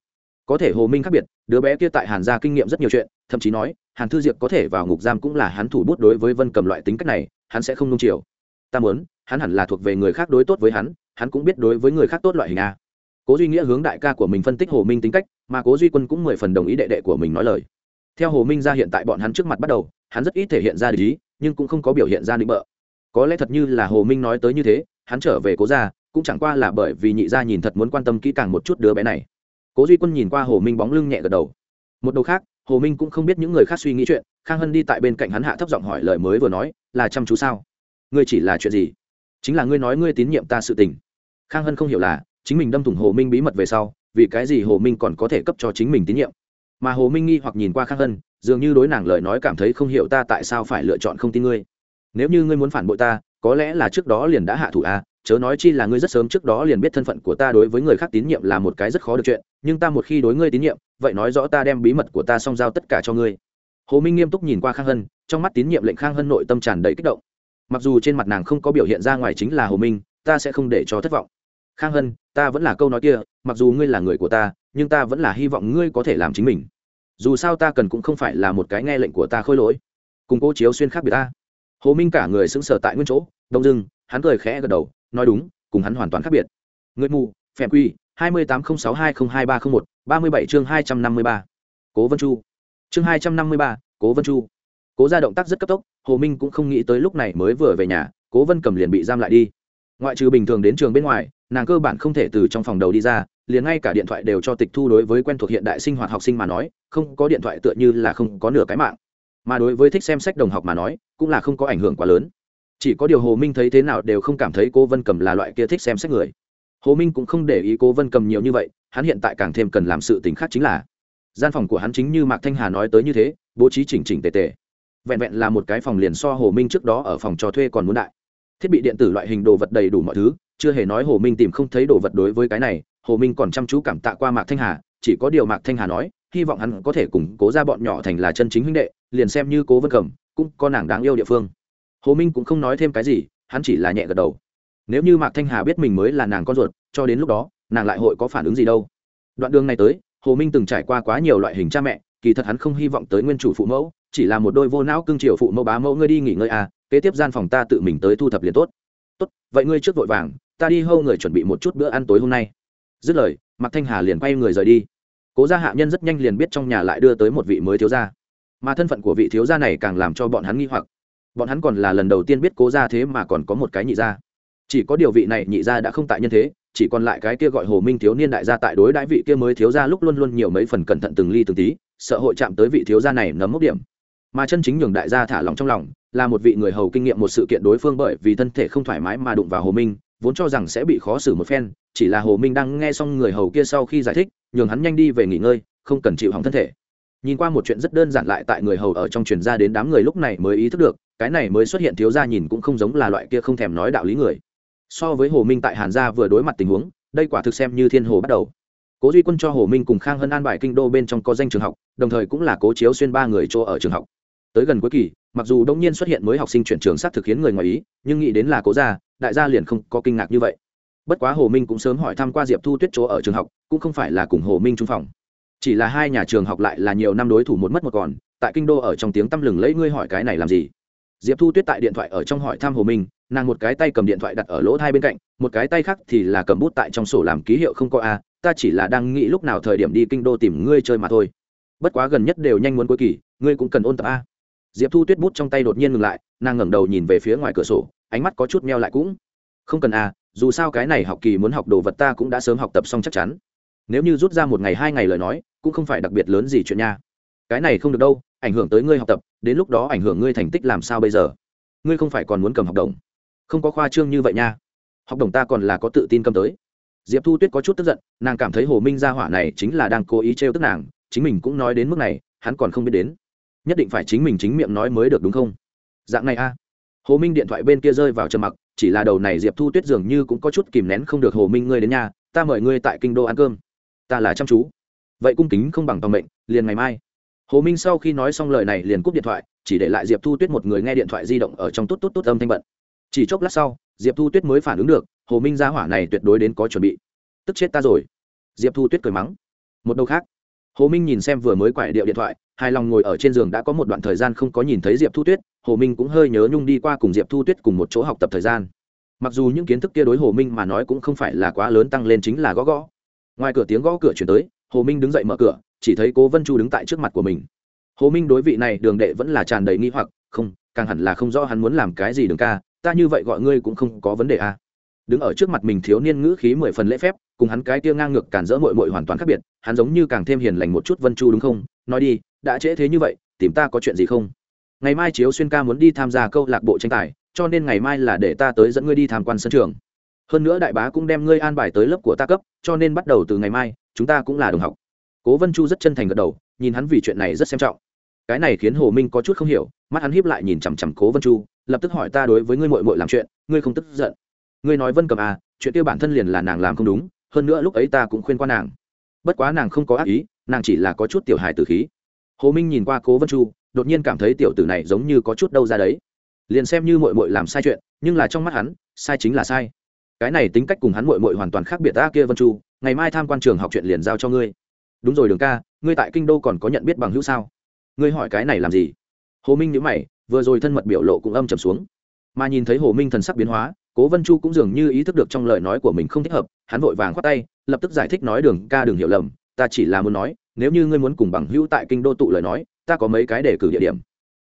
Có thể hồ minh khác biệt, đứa bé kia tại hàn gia kinh nghiệm rất nhiều chuyện, thậm chí nói, hàn thư diệp có thể vào ngục giam cũng là hắn thủ bút đối với vân cầm loại tính cách này, hắn sẽ không nung chiều. Ta muốn, hắn hẳn là thuộc về người khác đối tốt với hắn hắn cũng biết đối với người khác tốt loại hình a. Cố duy nghĩa hướng đại ca của mình phân tích hồ minh tính cách, mà cố duy quân cũng mười phần đồng ý đệ đệ của mình nói lời. Theo hồ minh ra hiện tại bọn hắn trước mặt bắt đầu, hắn rất ít thể hiện ra lý nhưng cũng không có biểu hiện ra nịnh bợ. Có lẽ thật như là hồ minh nói tới như thế, hắn trở về cố ra cũng chẳng qua là bởi vì nhị gia nhìn thật muốn quan tâm kỹ càng một chút đứa bé này. Cố duy quân nhìn qua hồ minh bóng lưng nhẹ gật đầu. Một đầu khác, hồ minh cũng không biết những người khác suy nghĩ chuyện, khang hân đi tại bên cạnh hắn hạ thấp giọng hỏi lời mới vừa nói, là chăm chú sao? Ngươi chỉ là chuyện gì? Chính là ngươi nói ngươi tín nhiệm ta sự tình. Khang hân không hiểu là, chính mình đâm thủng hồ minh bí mật về sau, vì cái gì hồ minh còn có thể cấp cho chính mình tín nhiệm? Mà hồ minh nghi hoặc nhìn qua khang hân dường như đối nàng lời nói cảm thấy không hiểu ta tại sao phải lựa chọn không tin ngươi. Nếu như ngươi muốn phản bội ta có lẽ là trước đó liền đã hạ thủ a à, chớ nói chi là ngươi rất sớm trước đó liền biết thân phận của ta đối với người khác tín nhiệm là một cái rất khó được chuyện nhưng ta một khi đối ngươi tín nhiệm vậy nói rõ ta đem bí mật của ta song giao tất cả cho ngươi. Hồ minh nghiêm túc nhìn qua khang hân trong mắt tín nhiệm lệnh khang hân nội tâm tràn đầy kích động. Mặc dù trên mặt nàng không có biểu hiện ra ngoài chính là hồ minh ta sẽ không để cho thất vọng khang hân, ta vẫn là câu nói kia, mặc dù ngươi là người của ta, nhưng ta vẫn là hy vọng ngươi có thể làm chính mình. Dù sao ta cần cũng không phải là một cái nghe lệnh của ta khôi lỗi. Cùng cô chiếu xuyên khác biệt ta. Hồ minh cả người sững sờ tại nguyên chỗ, đông dưng, hắn cười khẽ gật đầu, nói đúng, cùng hắn hoàn toàn khác biệt. Người mù, phèm quy, hai mươi tám không sáu hai không hai ba không một, ba mươi bảy chương hai trăm năm mươi ba. Cố vân chu. Chương hai trăm năm mươi ba, cố vân chu. Cố ra động tác rất cấp tốc, hồ minh cũng không nghĩ tới lúc này mới vừa về nhà, cố vân cầm liền bị giam lại đi ngoại trừ bình thường đến trường bên ngoài, nàng cơ bản không thể từ trong phòng đầu đi ra, liền ngay cả điện thoại đều cho tịch thu đối với quen thuộc hiện đại sinh hoạt học sinh mà nói, không có điện thoại tựa như là không có nửa cái mạng. Mà đối với thích xem sách đồng học mà nói, cũng là không có ảnh hưởng quá lớn. Chỉ có điều hồ minh thấy thế nào đều không cảm thấy cô vân cầm là loại kia thích xem sách người. Hồ minh cũng không để ý cô vân cầm nhiều như vậy, hắn hiện tại càng thêm cần làm sự tình khác chính là, gian phòng của hắn chính như mạc thanh hà nói tới như thế, bố trí chỉnh chỉnh tề tề. Vẹn vẹn là một cái phòng liền so hồ minh trước đó ở phòng trò thuê còn muốn đại thiết bị điện tử loại hình đồ vật đầy đủ mọi thứ, chưa hề nói hồ minh tìm không thấy đồ vật đối với cái này, hồ minh còn chăm chú cảm tạ qua mạc thanh hà, chỉ có điều mạc thanh hà nói, hy vọng hắn có thể củng cố ra bọn nhỏ thành là chân chính huynh đệ, liền xem như cố vân cầm, cũng có nàng đáng yêu địa phương. Hồ minh cũng không nói thêm cái gì, hắn chỉ là nhẹ gật đầu. Nếu như mạc thanh hà biết mình mới là nàng con ruột, cho đến lúc đó, nàng lại hội có phản ứng gì đâu. Đoạn đường này tới, hồ minh từng trải qua quá nhiều loại hình cha mẹ, kỳ thật hắn không hy vọng tới nguyên chủ phụ mẫu, chỉ là một đôi vô não cưng chiều phụ mẫu bá mẫu ngươi đi nghỉ ngơi à kế tiếp gian phòng ta tự mình tới thu thập liền tốt. Tốt, vậy ngươi trước vội vàng, ta đi hâu người chuẩn bị một chút bữa ăn tối hôm nay. Dứt lời, mạc thanh hà liền quay người rời đi. Cố gia hạ nhân rất nhanh liền biết trong nhà lại đưa tới một vị mới thiếu gia. Mà thân phận của vị thiếu gia này càng làm cho bọn hắn nghi hoặc. Bọn hắn còn là lần đầu tiên biết cố gia thế mà còn có một cái nhị gia. Chỉ có điều vị này nhị gia đã không tại nhân thế, chỉ còn lại cái kia gọi hồ minh thiếu niên đại gia tại đối đãi vị kia mới thiếu gia lúc luôn luôn nhiều mấy phần cẩn thận từng ly từng tí, sợ hội chạm tới vị thiếu gia này nấm mốc điểm. Mà chân chính nhường đại gia thả lòng trong lòng là một vị người hầu kinh nghiệm một sự kiện đối phương bởi vì thân thể không thoải mái mà đụng vào hồ minh, vốn cho rằng sẽ bị khó xử một phen, chỉ là hồ minh đang nghe xong người hầu kia sau khi giải thích, nhường hắn nhanh đi về nghỉ ngơi, không cần chịu hỏng thân thể. Nhìn qua một chuyện rất đơn giản lại tại người hầu ở trong truyền ra đến đám người lúc này mới ý thức được, cái này mới xuất hiện thiếu gia nhìn cũng không giống là loại kia không thèm nói đạo lý người. So với hồ minh tại hàn gia vừa đối mặt tình huống, đây quả thực xem như thiên hồ bắt đầu. Cố duy quân cho hồ minh cùng khang hân an bài kinh đô bên trong có danh trường học, đồng thời cũng là cố chiếu xuyên ba người chỗ ở trường học. Tới gần cuối kỳ mặc dù đông nhiên xuất hiện mới học sinh chuyển trường xác thực khiến người ngoài ý, nhưng nghĩ đến là cố gia, đại gia liền không có kinh ngạc như vậy. Bất quá hồ minh cũng sớm hỏi thăm qua diệp thu tuyết chỗ ở trường học, cũng không phải là cùng hồ minh trung phòng. Chỉ là hai nhà trường học lại là nhiều năm đối thủ một mất một còn, tại kinh đô ở trong tiếng tăm lừng lấy ngươi hỏi cái này làm gì? Diệp thu tuyết tại điện thoại ở trong hỏi thăm hồ minh, nàng một cái tay cầm điện thoại đặt ở lỗ hai bên cạnh, một cái tay khác thì là cầm bút tại trong sổ làm ký hiệu không có a, ta chỉ là đang nghĩ lúc nào thời điểm đi kinh đô tìm ngươi chơi mà thôi. Bất quá gần nhất đều nhanh muốn cuối kỳ, ngươi cũng cần ôn tập a diệp thu tuyết bút trong tay đột nhiên ngừng lại, nàng ngẩng đầu nhìn về phía ngoài cửa sổ, ánh mắt có chút meo lại cũng. Không cần à? dù sao cái này học kỳ muốn học đồ vật ta cũng đã sớm học tập xong chắc chắn. Nếu như rút ra một ngày hai ngày lời nói, cũng không phải đặc biệt lớn gì chuyện nha. Cái này không được đâu, ảnh hưởng tới ngươi học tập, đến lúc đó ảnh hưởng ngươi thành tích làm sao bây giờ? Ngươi không phải còn muốn cầm học đồng. Không có khoa trương như vậy nha. Học đồng ta còn là có tự tin cầm tới. Diệp thu tuyết có chút tức giận, nàng cảm thấy hồ minh gia hỏa này chính là đang cố ý trêu tức nàng, chính mình cũng nói đến mức này, hắn còn không biết đến nhất định phải chính mình chính miệng nói mới được đúng không? Dạng này a. Hồ minh điện thoại bên kia rơi vào trầm mặc, chỉ là đầu này diệp thu tuyết dường như cũng có chút kìm nén không được hồ minh ngươi đến nhà, ta mời ngươi tại kinh đô ăn cơm. Ta là chăm chú. Vậy cung kính không bằng tòng mệnh, liền ngày mai. Hồ minh sau khi nói xong lời này liền cúp điện thoại, chỉ để lại diệp thu tuyết một người nghe điện thoại di động ở trong tốt tốt tốt âm thanh bận. Chỉ chốc lát sau, diệp thu tuyết mới phản ứng được, hồ minh ra hỏa này tuyệt đối đến có chuẩn bị. Tức chết ta rồi. Diệp thu tuyết cười mắng. Một đầu khác hồ minh nhìn xem vừa mới quải điệu điện thoại, hài lòng ngồi ở trên giường đã có một đoạn thời gian không có nhìn thấy diệp thu tuyết, hồ minh cũng hơi nhớ nhung đi qua cùng diệp thu tuyết cùng một chỗ học tập thời gian. Mặc dù những kiến thức kia đối hồ minh mà nói cũng không phải là quá lớn tăng lên chính là gõ gõ. Ngoài cửa tiếng gõ cửa chuyển tới, hồ minh đứng dậy mở cửa, chỉ thấy cố vân chu đứng tại trước mặt của mình. Hồ minh đối vị này đường đệ vẫn là tràn đầy nghi hoặc, không, càng hẳn là không rõ hắn muốn làm cái gì đường ca, ta như vậy gọi ngươi cũng không có vấn đề à đứng ở trước mặt mình thiếu niên ngữ khí mười phần lễ phép, cùng hắn cái tia ngang ngược cản rỡ mội mội hoàn toàn khác biệt, hắn giống như càng thêm hiền lành một chút vân chu đúng không? Nói đi, đã trễ thế như vậy, tìm ta có chuyện gì không? Ngày mai chiếu xuyên ca muốn đi tham gia câu lạc bộ tranh tài, cho nên ngày mai là để ta tới dẫn ngươi đi tham quan sân trường. Hơn nữa đại bá cũng đem ngươi an bài tới lớp của ta cấp, cho nên bắt đầu từ ngày mai, chúng ta cũng là đồng học. Cố vân chu rất chân thành gật đầu, nhìn hắn vì chuyện này rất xem trọng. Cái này khiến hồ minh có chút không hiểu, mắt hắn hiếp lại nhìn chằm chằm cố vân chu, lập tức hỏi ta đối với ngươi mội mội làm chuyện, ngươi không tức giận ngươi nói vân cầm à chuyện tiêu bản thân liền là nàng làm không đúng, hơn nữa lúc ấy ta cũng khuyên qua nàng. Bất quá nàng không có ác ý, nàng chỉ là có chút tiểu hài tử khí. Hồ minh nhìn qua cố vân chu, đột nhiên cảm thấy tiểu tử này giống như có chút đâu ra đấy. Liền xem như mội mội làm sai chuyện, nhưng là trong mắt hắn, sai chính là sai. Cái này tính cách cùng hắn mội mội hoàn toàn khác biệt ta kia vân chu, ngày mai tham quan trường học chuyện liền giao cho ngươi. Đúng rồi đường ca, ngươi tại kinh đô còn có nhận biết bằng hữu sao? Ngươi hỏi cái này làm gì? Hồ minh nhữ mày, vừa rồi thân mật biểu lộ cũng âm trầm xuống. Mà nhìn thấy hồ minh thần sắc biến hóa cố vân chu cũng dường như ý thức được trong lời nói của mình không thích hợp, hắn vội vàng khoát tay, lập tức giải thích nói, đường ca, đừng hiểu lầm, ta chỉ là muốn nói, nếu như ngươi muốn cùng bằng hữu tại kinh đô tụ lời nói, ta có mấy cái để cử địa điểm.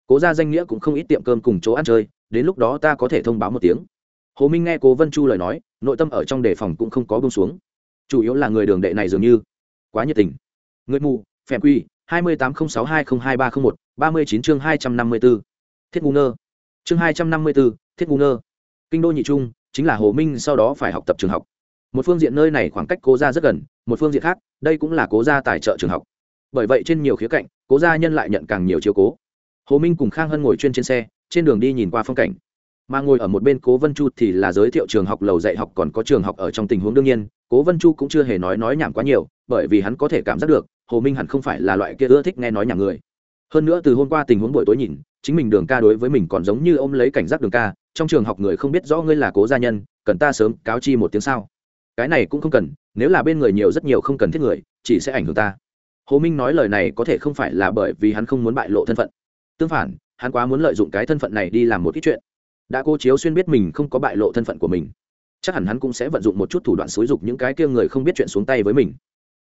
Cố ra danh nghĩa cũng không ít tiệm cơm cùng chỗ ăn chơi, đến lúc đó ta có thể thông báo một tiếng. Hồ minh nghe cố vân chu lời nói, nội tâm ở trong đề phòng cũng không có bông xuống. Chủ yếu là người đường đệ này dường như quá nhiệt tình. Người mù, phèm quy, hai mươi tám không sáu hai không hai ba không một, ba mươi chín chương hai trăm năm mươi b ố thiết ngu ngơ. Chương hai trăm năm mươi b ố thiết ngu ngơ kinh đô nhị trung chính là hồ minh sau đó phải học tập trường học. Một phương diện nơi này khoảng cách cố gia rất gần, một phương diện khác, đây cũng là cố gia tài trợ trường học. Bởi vậy trên nhiều khía cạnh, cố gia nhân lại nhận càng nhiều chiếu cố. Hồ minh cùng khang hân ngồi chuyên trên xe, trên đường đi nhìn qua phong cảnh. Mà ngồi ở một bên cố vân chu thì là giới thiệu trường học lầu dạy học còn có trường học ở trong tình huống đương nhiên, cố vân chu cũng chưa hề nói nói nhảm quá nhiều, bởi vì hắn có thể cảm giác được, hồ minh hẳn không phải là loại kia ưa thích nghe nói nhảm người hơn nữa từ hôm qua tình huống buổi tối nhìn, chính mình đường ca đối với mình còn giống như ôm lấy cảnh giác đường ca, trong trường học người không biết rõ ngươi là cố gia nhân, cần ta sớm cáo chi một tiếng sao? Cái này cũng không cần, nếu là bên người nhiều rất nhiều không cần thiết người, chỉ sẽ ảnh hưởng ta. Hồ minh nói lời này có thể không phải là bởi vì hắn không muốn bại lộ thân phận. Tương phản, hắn quá muốn lợi dụng cái thân phận này đi làm một ít chuyện. Đã cô chiếu xuyên biết mình không có bại lộ thân phận của mình, chắc hẳn hắn cũng sẽ vận dụng một chút thủ đoạn xúi dục những cái kia người không biết chuyện xuống tay với mình.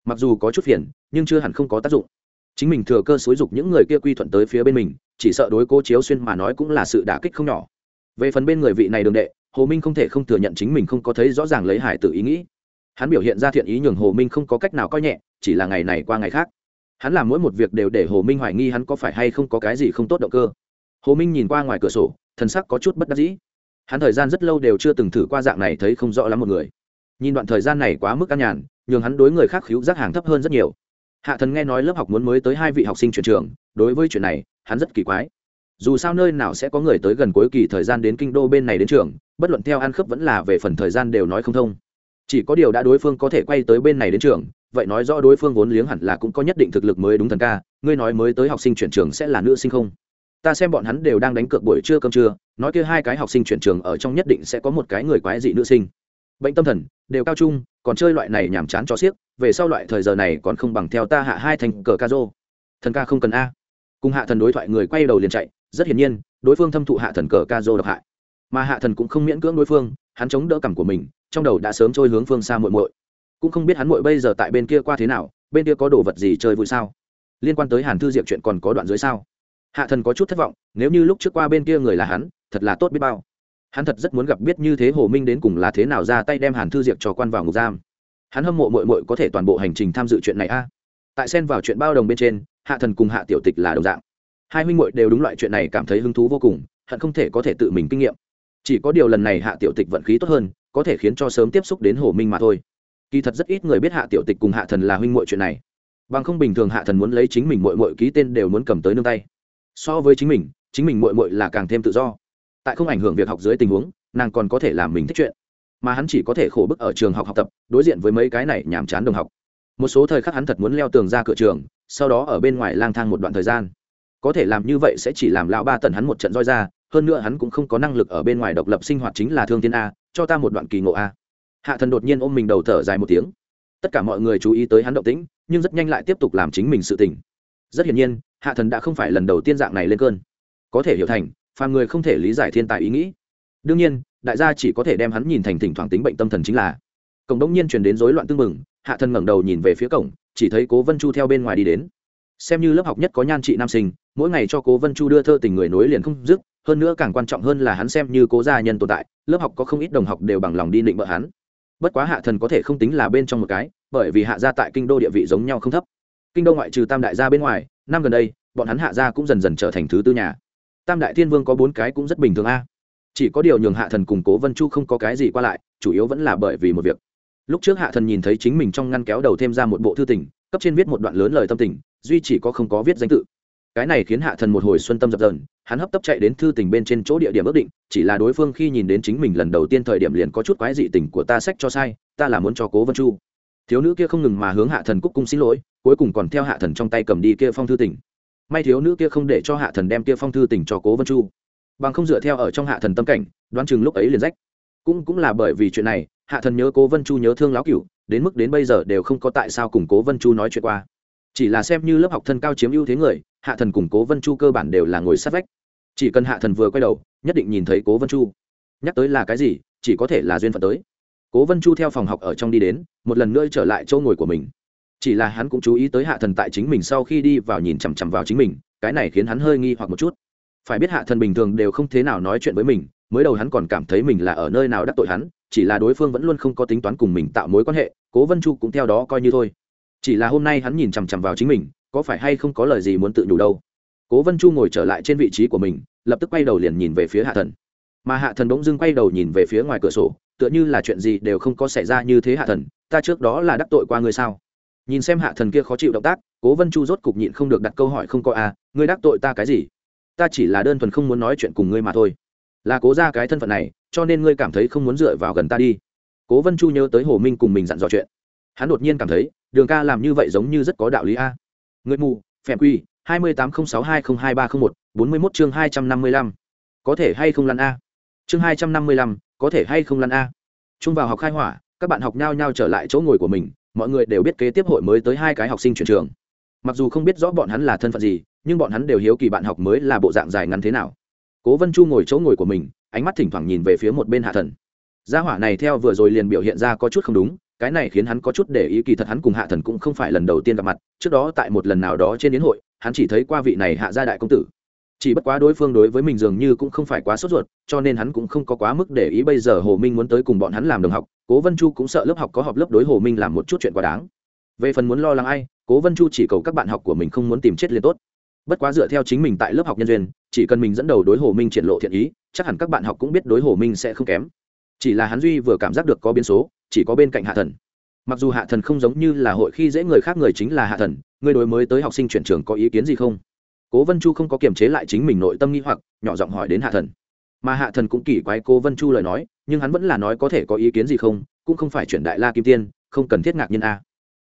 Mặc dù có chút phiền, nhưng chưa hẳn không có tác dụng chính mình thừa cơ xúi dục những người kia quy thuận tới phía bên mình, chỉ sợ đối cố chiếu xuyên mà nói cũng là sự đả kích không nhỏ. Về phần bên người vị này đường đệ, hồ minh không thể không thừa nhận chính mình không có thấy rõ ràng lấy hải tự ý nghĩ. Hắn biểu hiện ra thiện ý nhường hồ minh không có cách nào coi nhẹ, chỉ là ngày này qua ngày khác. Hắn làm mỗi một việc đều để hồ minh hoài nghi hắn có phải hay không có cái gì không tốt động cơ. Hồ minh nhìn qua ngoài cửa sổ, thần sắc có chút bất đắc dĩ. Hắn thời gian rất lâu đều chưa từng thử qua dạng này thấy không rõ lắm một người. Nhìn đoạn thời gian này quá mức căn nhàn, nhường hắn đối người khác khíu giác hàng thấp hơn rất nhiều hạ thần nghe nói lớp học muốn mới tới hai vị học sinh chuyển trường, đối với chuyện này, hắn rất kỳ quái. Dù sao nơi nào sẽ có người tới gần cuối kỳ thời gian đến kinh đô bên này đến trường, bất luận theo ăn khớp vẫn là về phần thời gian đều nói không thông. Chỉ có điều đã đối phương có thể quay tới bên này đến trường, vậy nói rõ đối phương vốn liếng hẳn là cũng có nhất định thực lực mới đúng thần ca, ngươi nói mới tới học sinh chuyển trường sẽ là nữ sinh không? Ta xem bọn hắn đều đang đánh cược buổi trưa cơm trưa, nói kia hai cái học sinh chuyển trường ở trong nhất định sẽ có một cái người quái dị nữ sinh. Bệnh tâm thần, đều cao trung, còn chơi loại này nhàm chán cho xiếc về sau loại thời giờ này còn không bằng theo ta hạ hai thành cờ ca rô. Thần ca không cần a. Cùng hạ thần đối thoại người quay đầu liền chạy, rất hiển nhiên, đối phương thâm thụ hạ thần cờ ca dô độc hại. Mà hạ thần cũng không miễn cưỡng đối phương, hắn chống đỡ cảm của mình, trong đầu đã sớm trôi hướng phương xa muội muội. Cũng không biết hắn muội bây giờ tại bên kia qua thế nào, bên kia có đồ vật gì chơi vui sao? Liên quan tới hàn thư diệp chuyện còn có đoạn dưới sao? Hạ thần có chút thất vọng, nếu như lúc trước qua bên kia người là hắn, thật là tốt biết bao. Hắn thật rất muốn gặp biết như thế hồ minh đến cùng là thế nào ra tay đem hàn thư diệp cho quan vào ngục giam hắn hâm mộ mội mội có thể toàn bộ hành trình tham dự chuyện này a. Tại xen vào chuyện bao đồng bên trên, hạ thần cùng hạ tiểu tịch là đồng dạng. Hai huynh mội đều đúng loại chuyện này cảm thấy hứng thú vô cùng, hận không thể có thể tự mình kinh nghiệm. Chỉ có điều lần này hạ tiểu tịch vận khí tốt hơn, có thể khiến cho sớm tiếp xúc đến hồ minh mà thôi. Kỳ thật rất ít người biết hạ tiểu tịch cùng hạ thần là huynh mội chuyện này. Bằng không bình thường hạ thần muốn lấy chính mình mội mội ký tên đều muốn cầm tới nương tay. So với chính mình chính mình mội mội là càng thêm tự do. Tại không ảnh hưởng việc học dưới tình huống, nàng còn có thể làm mình thích chuyện mà hắn chỉ có thể khổ bức ở trường học học tập, đối diện với mấy cái này nhàm chán đồng học. Một số thời khắc hắn thật muốn leo tường ra cửa trường, sau đó ở bên ngoài lang thang một đoạn thời gian. Có thể làm như vậy sẽ chỉ làm lão ba tần hắn một trận roi ra, hơn nữa hắn cũng không có năng lực ở bên ngoài độc lập sinh hoạt chính là thương thiên a, cho ta một đoạn kỳ ngộ a. Hạ thần đột nhiên ôm mình đầu thở dài một tiếng. Tất cả mọi người chú ý tới hắn động tĩnh, nhưng rất nhanh lại tiếp tục làm chính mình sự tỉnh. rất hiển nhiên, hạ thần đã không phải lần đầu tiên dạng này lên cơn. Có thể hiểu thành, phàm người không thể lý giải thiên tài ý nghĩ. Đương nhiên đại gia chỉ có thể đem hắn nhìn thành thỉnh thoảng tính bệnh tâm thần chính là. Cổng đông nhiên truyền đến rối loạn tương mừng hạ thần ngẩng đầu nhìn về phía cổng, chỉ thấy cố vân chu theo bên ngoài đi đến. Xem như lớp học nhất có nhan trị nam sinh, mỗi ngày cho cố vân chu đưa thơ tình người nối liền không dứt, hơn nữa càng quan trọng hơn là hắn xem như cố gia nhân tồn tại, lớp học có không ít đồng học đều bằng lòng đi định bợ hắn. Bất quá hạ thần có thể không tính là bên trong một cái, bởi vì hạ gia tại kinh đô địa vị giống nhau không thấp. Kinh đô ngoại trừ tam đại gia bên ngoài, năm gần đây, bọn hắn hạ gia cũng dần dần trở thành thứ tư nhà. Tam đại thiên vương có bốn cái cũng rất bình thường a chỉ có điều nhường hạ thần cùng cố vân chu không có cái gì qua lại, chủ yếu vẫn là bởi vì một việc. Lúc trước hạ thần nhìn thấy chính mình trong ngăn kéo đầu thêm ra một bộ thư tình, cấp trên viết một đoạn lớn lời tâm tình, duy chỉ có không có viết danh tự. Cái này khiến hạ thần một hồi xuân tâm dập dần hắn hấp tấp chạy đến thư tình bên trên chỗ địa điểm ước định, chỉ là đối phương khi nhìn đến chính mình lần đầu tiên thời điểm liền có chút quái dị tình của ta sách cho sai, ta là muốn cho cố vân chu. Thiếu nữ kia không ngừng mà hướng hạ thần cúc cung xin lỗi, cuối cùng còn theo hạ thần trong tay cầm đi kia phong thư tình. May thiếu nữ kia không để cho hạ thần đem kia phong thư tình cho cố vân chu bằng không dựa theo ở trong hạ thần tâm cảnh, đoán chừng lúc ấy liền rách. Cũng cũng là bởi vì chuyện này, hạ thần nhớ cố vân chu nhớ thương láo cựu đến mức đến bây giờ đều không có tại sao cùng cố vân chu nói chuyện qua. Chỉ là xem như lớp học thân cao chiếm ưu thế người, hạ thần cùng cố vân chu cơ bản đều là ngồi sát vách. Chỉ cần hạ thần vừa quay đầu, nhất định nhìn thấy cố vân chu. Nhắc tới là cái gì, chỉ có thể là duyên phận tới. Cố vân chu theo phòng học ở trong đi đến, một lần nữa trở lại chỗ ngồi của mình. Chỉ là hắn cũng chú ý tới hạ thần tại chính mình sau khi đi vào nhìn chằm chằm vào chính mình, cái này khiến hắn hơi nghi hoặc một chút phải biết hạ thần bình thường đều không thế nào nói chuyện với mình, mới đầu hắn còn cảm thấy mình là ở nơi nào đắc tội hắn, chỉ là đối phương vẫn luôn không có tính toán cùng mình tạo mối quan hệ, cố vân chu cũng theo đó coi như thôi. Chỉ là hôm nay hắn nhìn chằm chằm vào chính mình, có phải hay không có lời gì muốn tự nhủ đâu. Cố vân chu ngồi trở lại trên vị trí của mình, lập tức quay đầu liền nhìn về phía hạ thần. Mà hạ thần bỗng dưng quay đầu nhìn về phía ngoài cửa sổ, tựa như là chuyện gì đều không có xảy ra như thế hạ thần, ta trước đó là đắc tội qua ngươi sao? Nhìn xem hạ thần kia khó chịu động tác, cố vân chu rốt cục nhịn không được đặt câu hỏi không có à ngươi đắc tội ta cái gì? Ta chỉ là đơn thuần không muốn nói chuyện cùng ngươi mà thôi. Là cố ra cái thân phận này, cho nên ngươi cảm thấy không muốn dựa vào gần ta đi. Cố vân chu nhớ tới hồ minh cùng mình dặn dò chuyện. Hắn đột nhiên cảm thấy, đường ca làm như vậy giống như rất có đạo lý a. Người mù, phèm quy, hai mươi tám không sáu hai không hai ba không một, bốn mươi mốt chương hai trăm năm mươi lăm. Có thể hay không lăn a? Chương hai trăm năm mươi lăm, có thể hay không lăn a? Chung vào học khai hỏa, các bạn học nhao nhao trở lại chỗ ngồi của mình, mọi người đều biết kế tiếp hội mới tới hai cái học sinh chuyển trường. Mặc dù không biết rõ bọn hắn là thân phận gì nhưng bọn hắn đều hiếu kỳ bạn học mới là bộ dạng dài ngắn thế nào. Cố vân chu ngồi chỗ ngồi của mình, ánh mắt thỉnh thoảng nhìn về phía một bên hạ thần. Gia hỏa này theo vừa rồi liền biểu hiện ra có chút không đúng, cái này khiến hắn có chút để ý kỳ thật hắn cùng hạ thần cũng không phải lần đầu tiên gặp mặt, trước đó tại một lần nào đó trên diễn hội, hắn chỉ thấy qua vị này hạ gia đại công tử. Chỉ bất quá đối phương đối với mình dường như cũng không phải quá sốt ruột, cho nên hắn cũng không có quá mức để ý bây giờ hồ minh muốn tới cùng bọn hắn làm đồng học, cố vân chu cũng sợ lớp học có họp lớp đối hồ minh làm một chút chuyện quá đáng. Về phần muốn lo lắng ai, cố vân chu chỉ cầu các bạn học của mình không muốn tìm chết liền tốt bất quá dựa theo chính mình tại lớp học nhân duyên, chỉ cần mình dẫn đầu đối hồ minh triển lộ thiện ý, chắc hẳn các bạn học cũng biết đối hồ minh sẽ không kém. Chỉ là hắn duy vừa cảm giác được có biến số, chỉ có bên cạnh hạ thần. Mặc dù hạ thần không giống như là hội khi dễ người khác người chính là hạ thần, người đối mới tới học sinh chuyển trường có ý kiến gì không? Cố vân chu không có kiềm chế lại chính mình nội tâm nghi hoặc, nhỏ giọng hỏi đến hạ thần. Mà hạ thần cũng kỳ quái cố vân chu lời nói, nhưng hắn vẫn là nói có thể có ý kiến gì không, cũng không phải chuyển đại la kim tiên, không cần thiết ngạc nhiên a.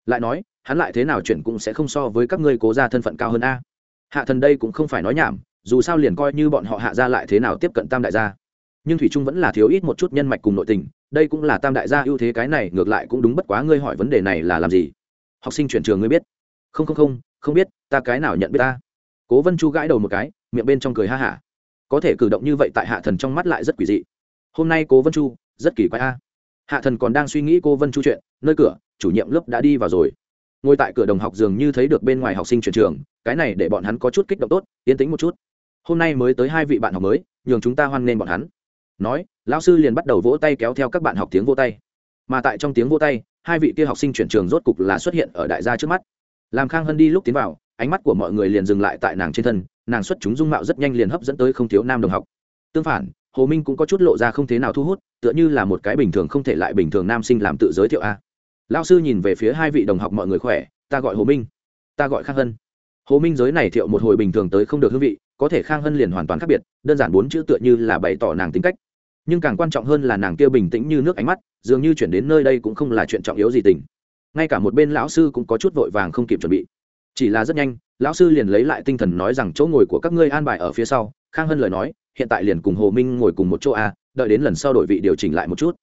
Lại nói, hắn lại thế nào chuyển cũng sẽ không so với các ngươi cố ra thân phận cao hơn a hạ thần đây cũng không phải nói nhảm, dù sao liền coi như bọn họ hạ ra lại thế nào tiếp cận tam đại gia. Nhưng thủy trung vẫn là thiếu ít một chút nhân mạch cùng nội tình, đây cũng là tam đại gia ưu thế cái này, ngược lại cũng đúng bất quá ngươi hỏi vấn đề này là làm gì? Học sinh chuyển trường ngươi biết. Không không không không biết, ta cái nào nhận biết ta? Cố vân chu gãi đầu một cái, miệng bên trong cười ha hả. Có thể cử động như vậy tại hạ thần trong mắt lại rất quỷ dị. Hôm nay cố vân chu, rất kỳ quái a. Hạ thần còn đang suy nghĩ cô vân chu chuyện, nơi cửa, chủ nhiệm lớp đã đi vào rồi ngồi tại cửa đồng học dường như thấy được bên ngoài học sinh chuyển trường, cái này để bọn hắn có chút kích động tốt, yên tĩnh một chút. Hôm nay mới tới hai vị bạn học mới, nhường chúng ta hoan nghênh bọn hắn. Nói, lão sư liền bắt đầu vỗ tay kéo theo các bạn học tiếng vỗ tay. Mà tại trong tiếng vỗ tay, hai vị kia học sinh chuyển trường rốt cục là xuất hiện ở đại gia trước mắt. Làm khang hân đi lúc tiến vào, ánh mắt của mọi người liền dừng lại tại nàng trên thân, nàng xuất chúng dung mạo rất nhanh liền hấp dẫn tới không thiếu nam đồng học. Tương phản, hồ minh cũng có chút lộ ra không thế nào thu hút, tựa như là một cái bình thường không thể lại bình thường nam sinh làm tự giới thiệu a lao sư nhìn về phía hai vị đồng học mọi người khỏe, ta gọi hồ minh. Ta gọi khang hân. Hồ minh giới này thiệu một hồi bình thường tới không được hương vị, có thể khang hân liền hoàn toàn khác biệt, đơn giản bốn chữ tựa như là bày tỏ nàng tính cách. Nhưng càng quan trọng hơn là nàng kia bình tĩnh như nước ánh mắt, dường như chuyển đến nơi đây cũng không là chuyện trọng yếu gì tình. Ngay cả một bên lão sư cũng có chút vội vàng không kịp chuẩn bị. Chỉ là rất nhanh, lão sư liền lấy lại tinh thần nói rằng chỗ ngồi của các ngươi an bài ở phía sau, khang hân lời nói, hiện tại liền cùng hồ minh ngồi cùng một chỗ a, đợi đến lần sau đổi vị điều chỉnh lại một chút.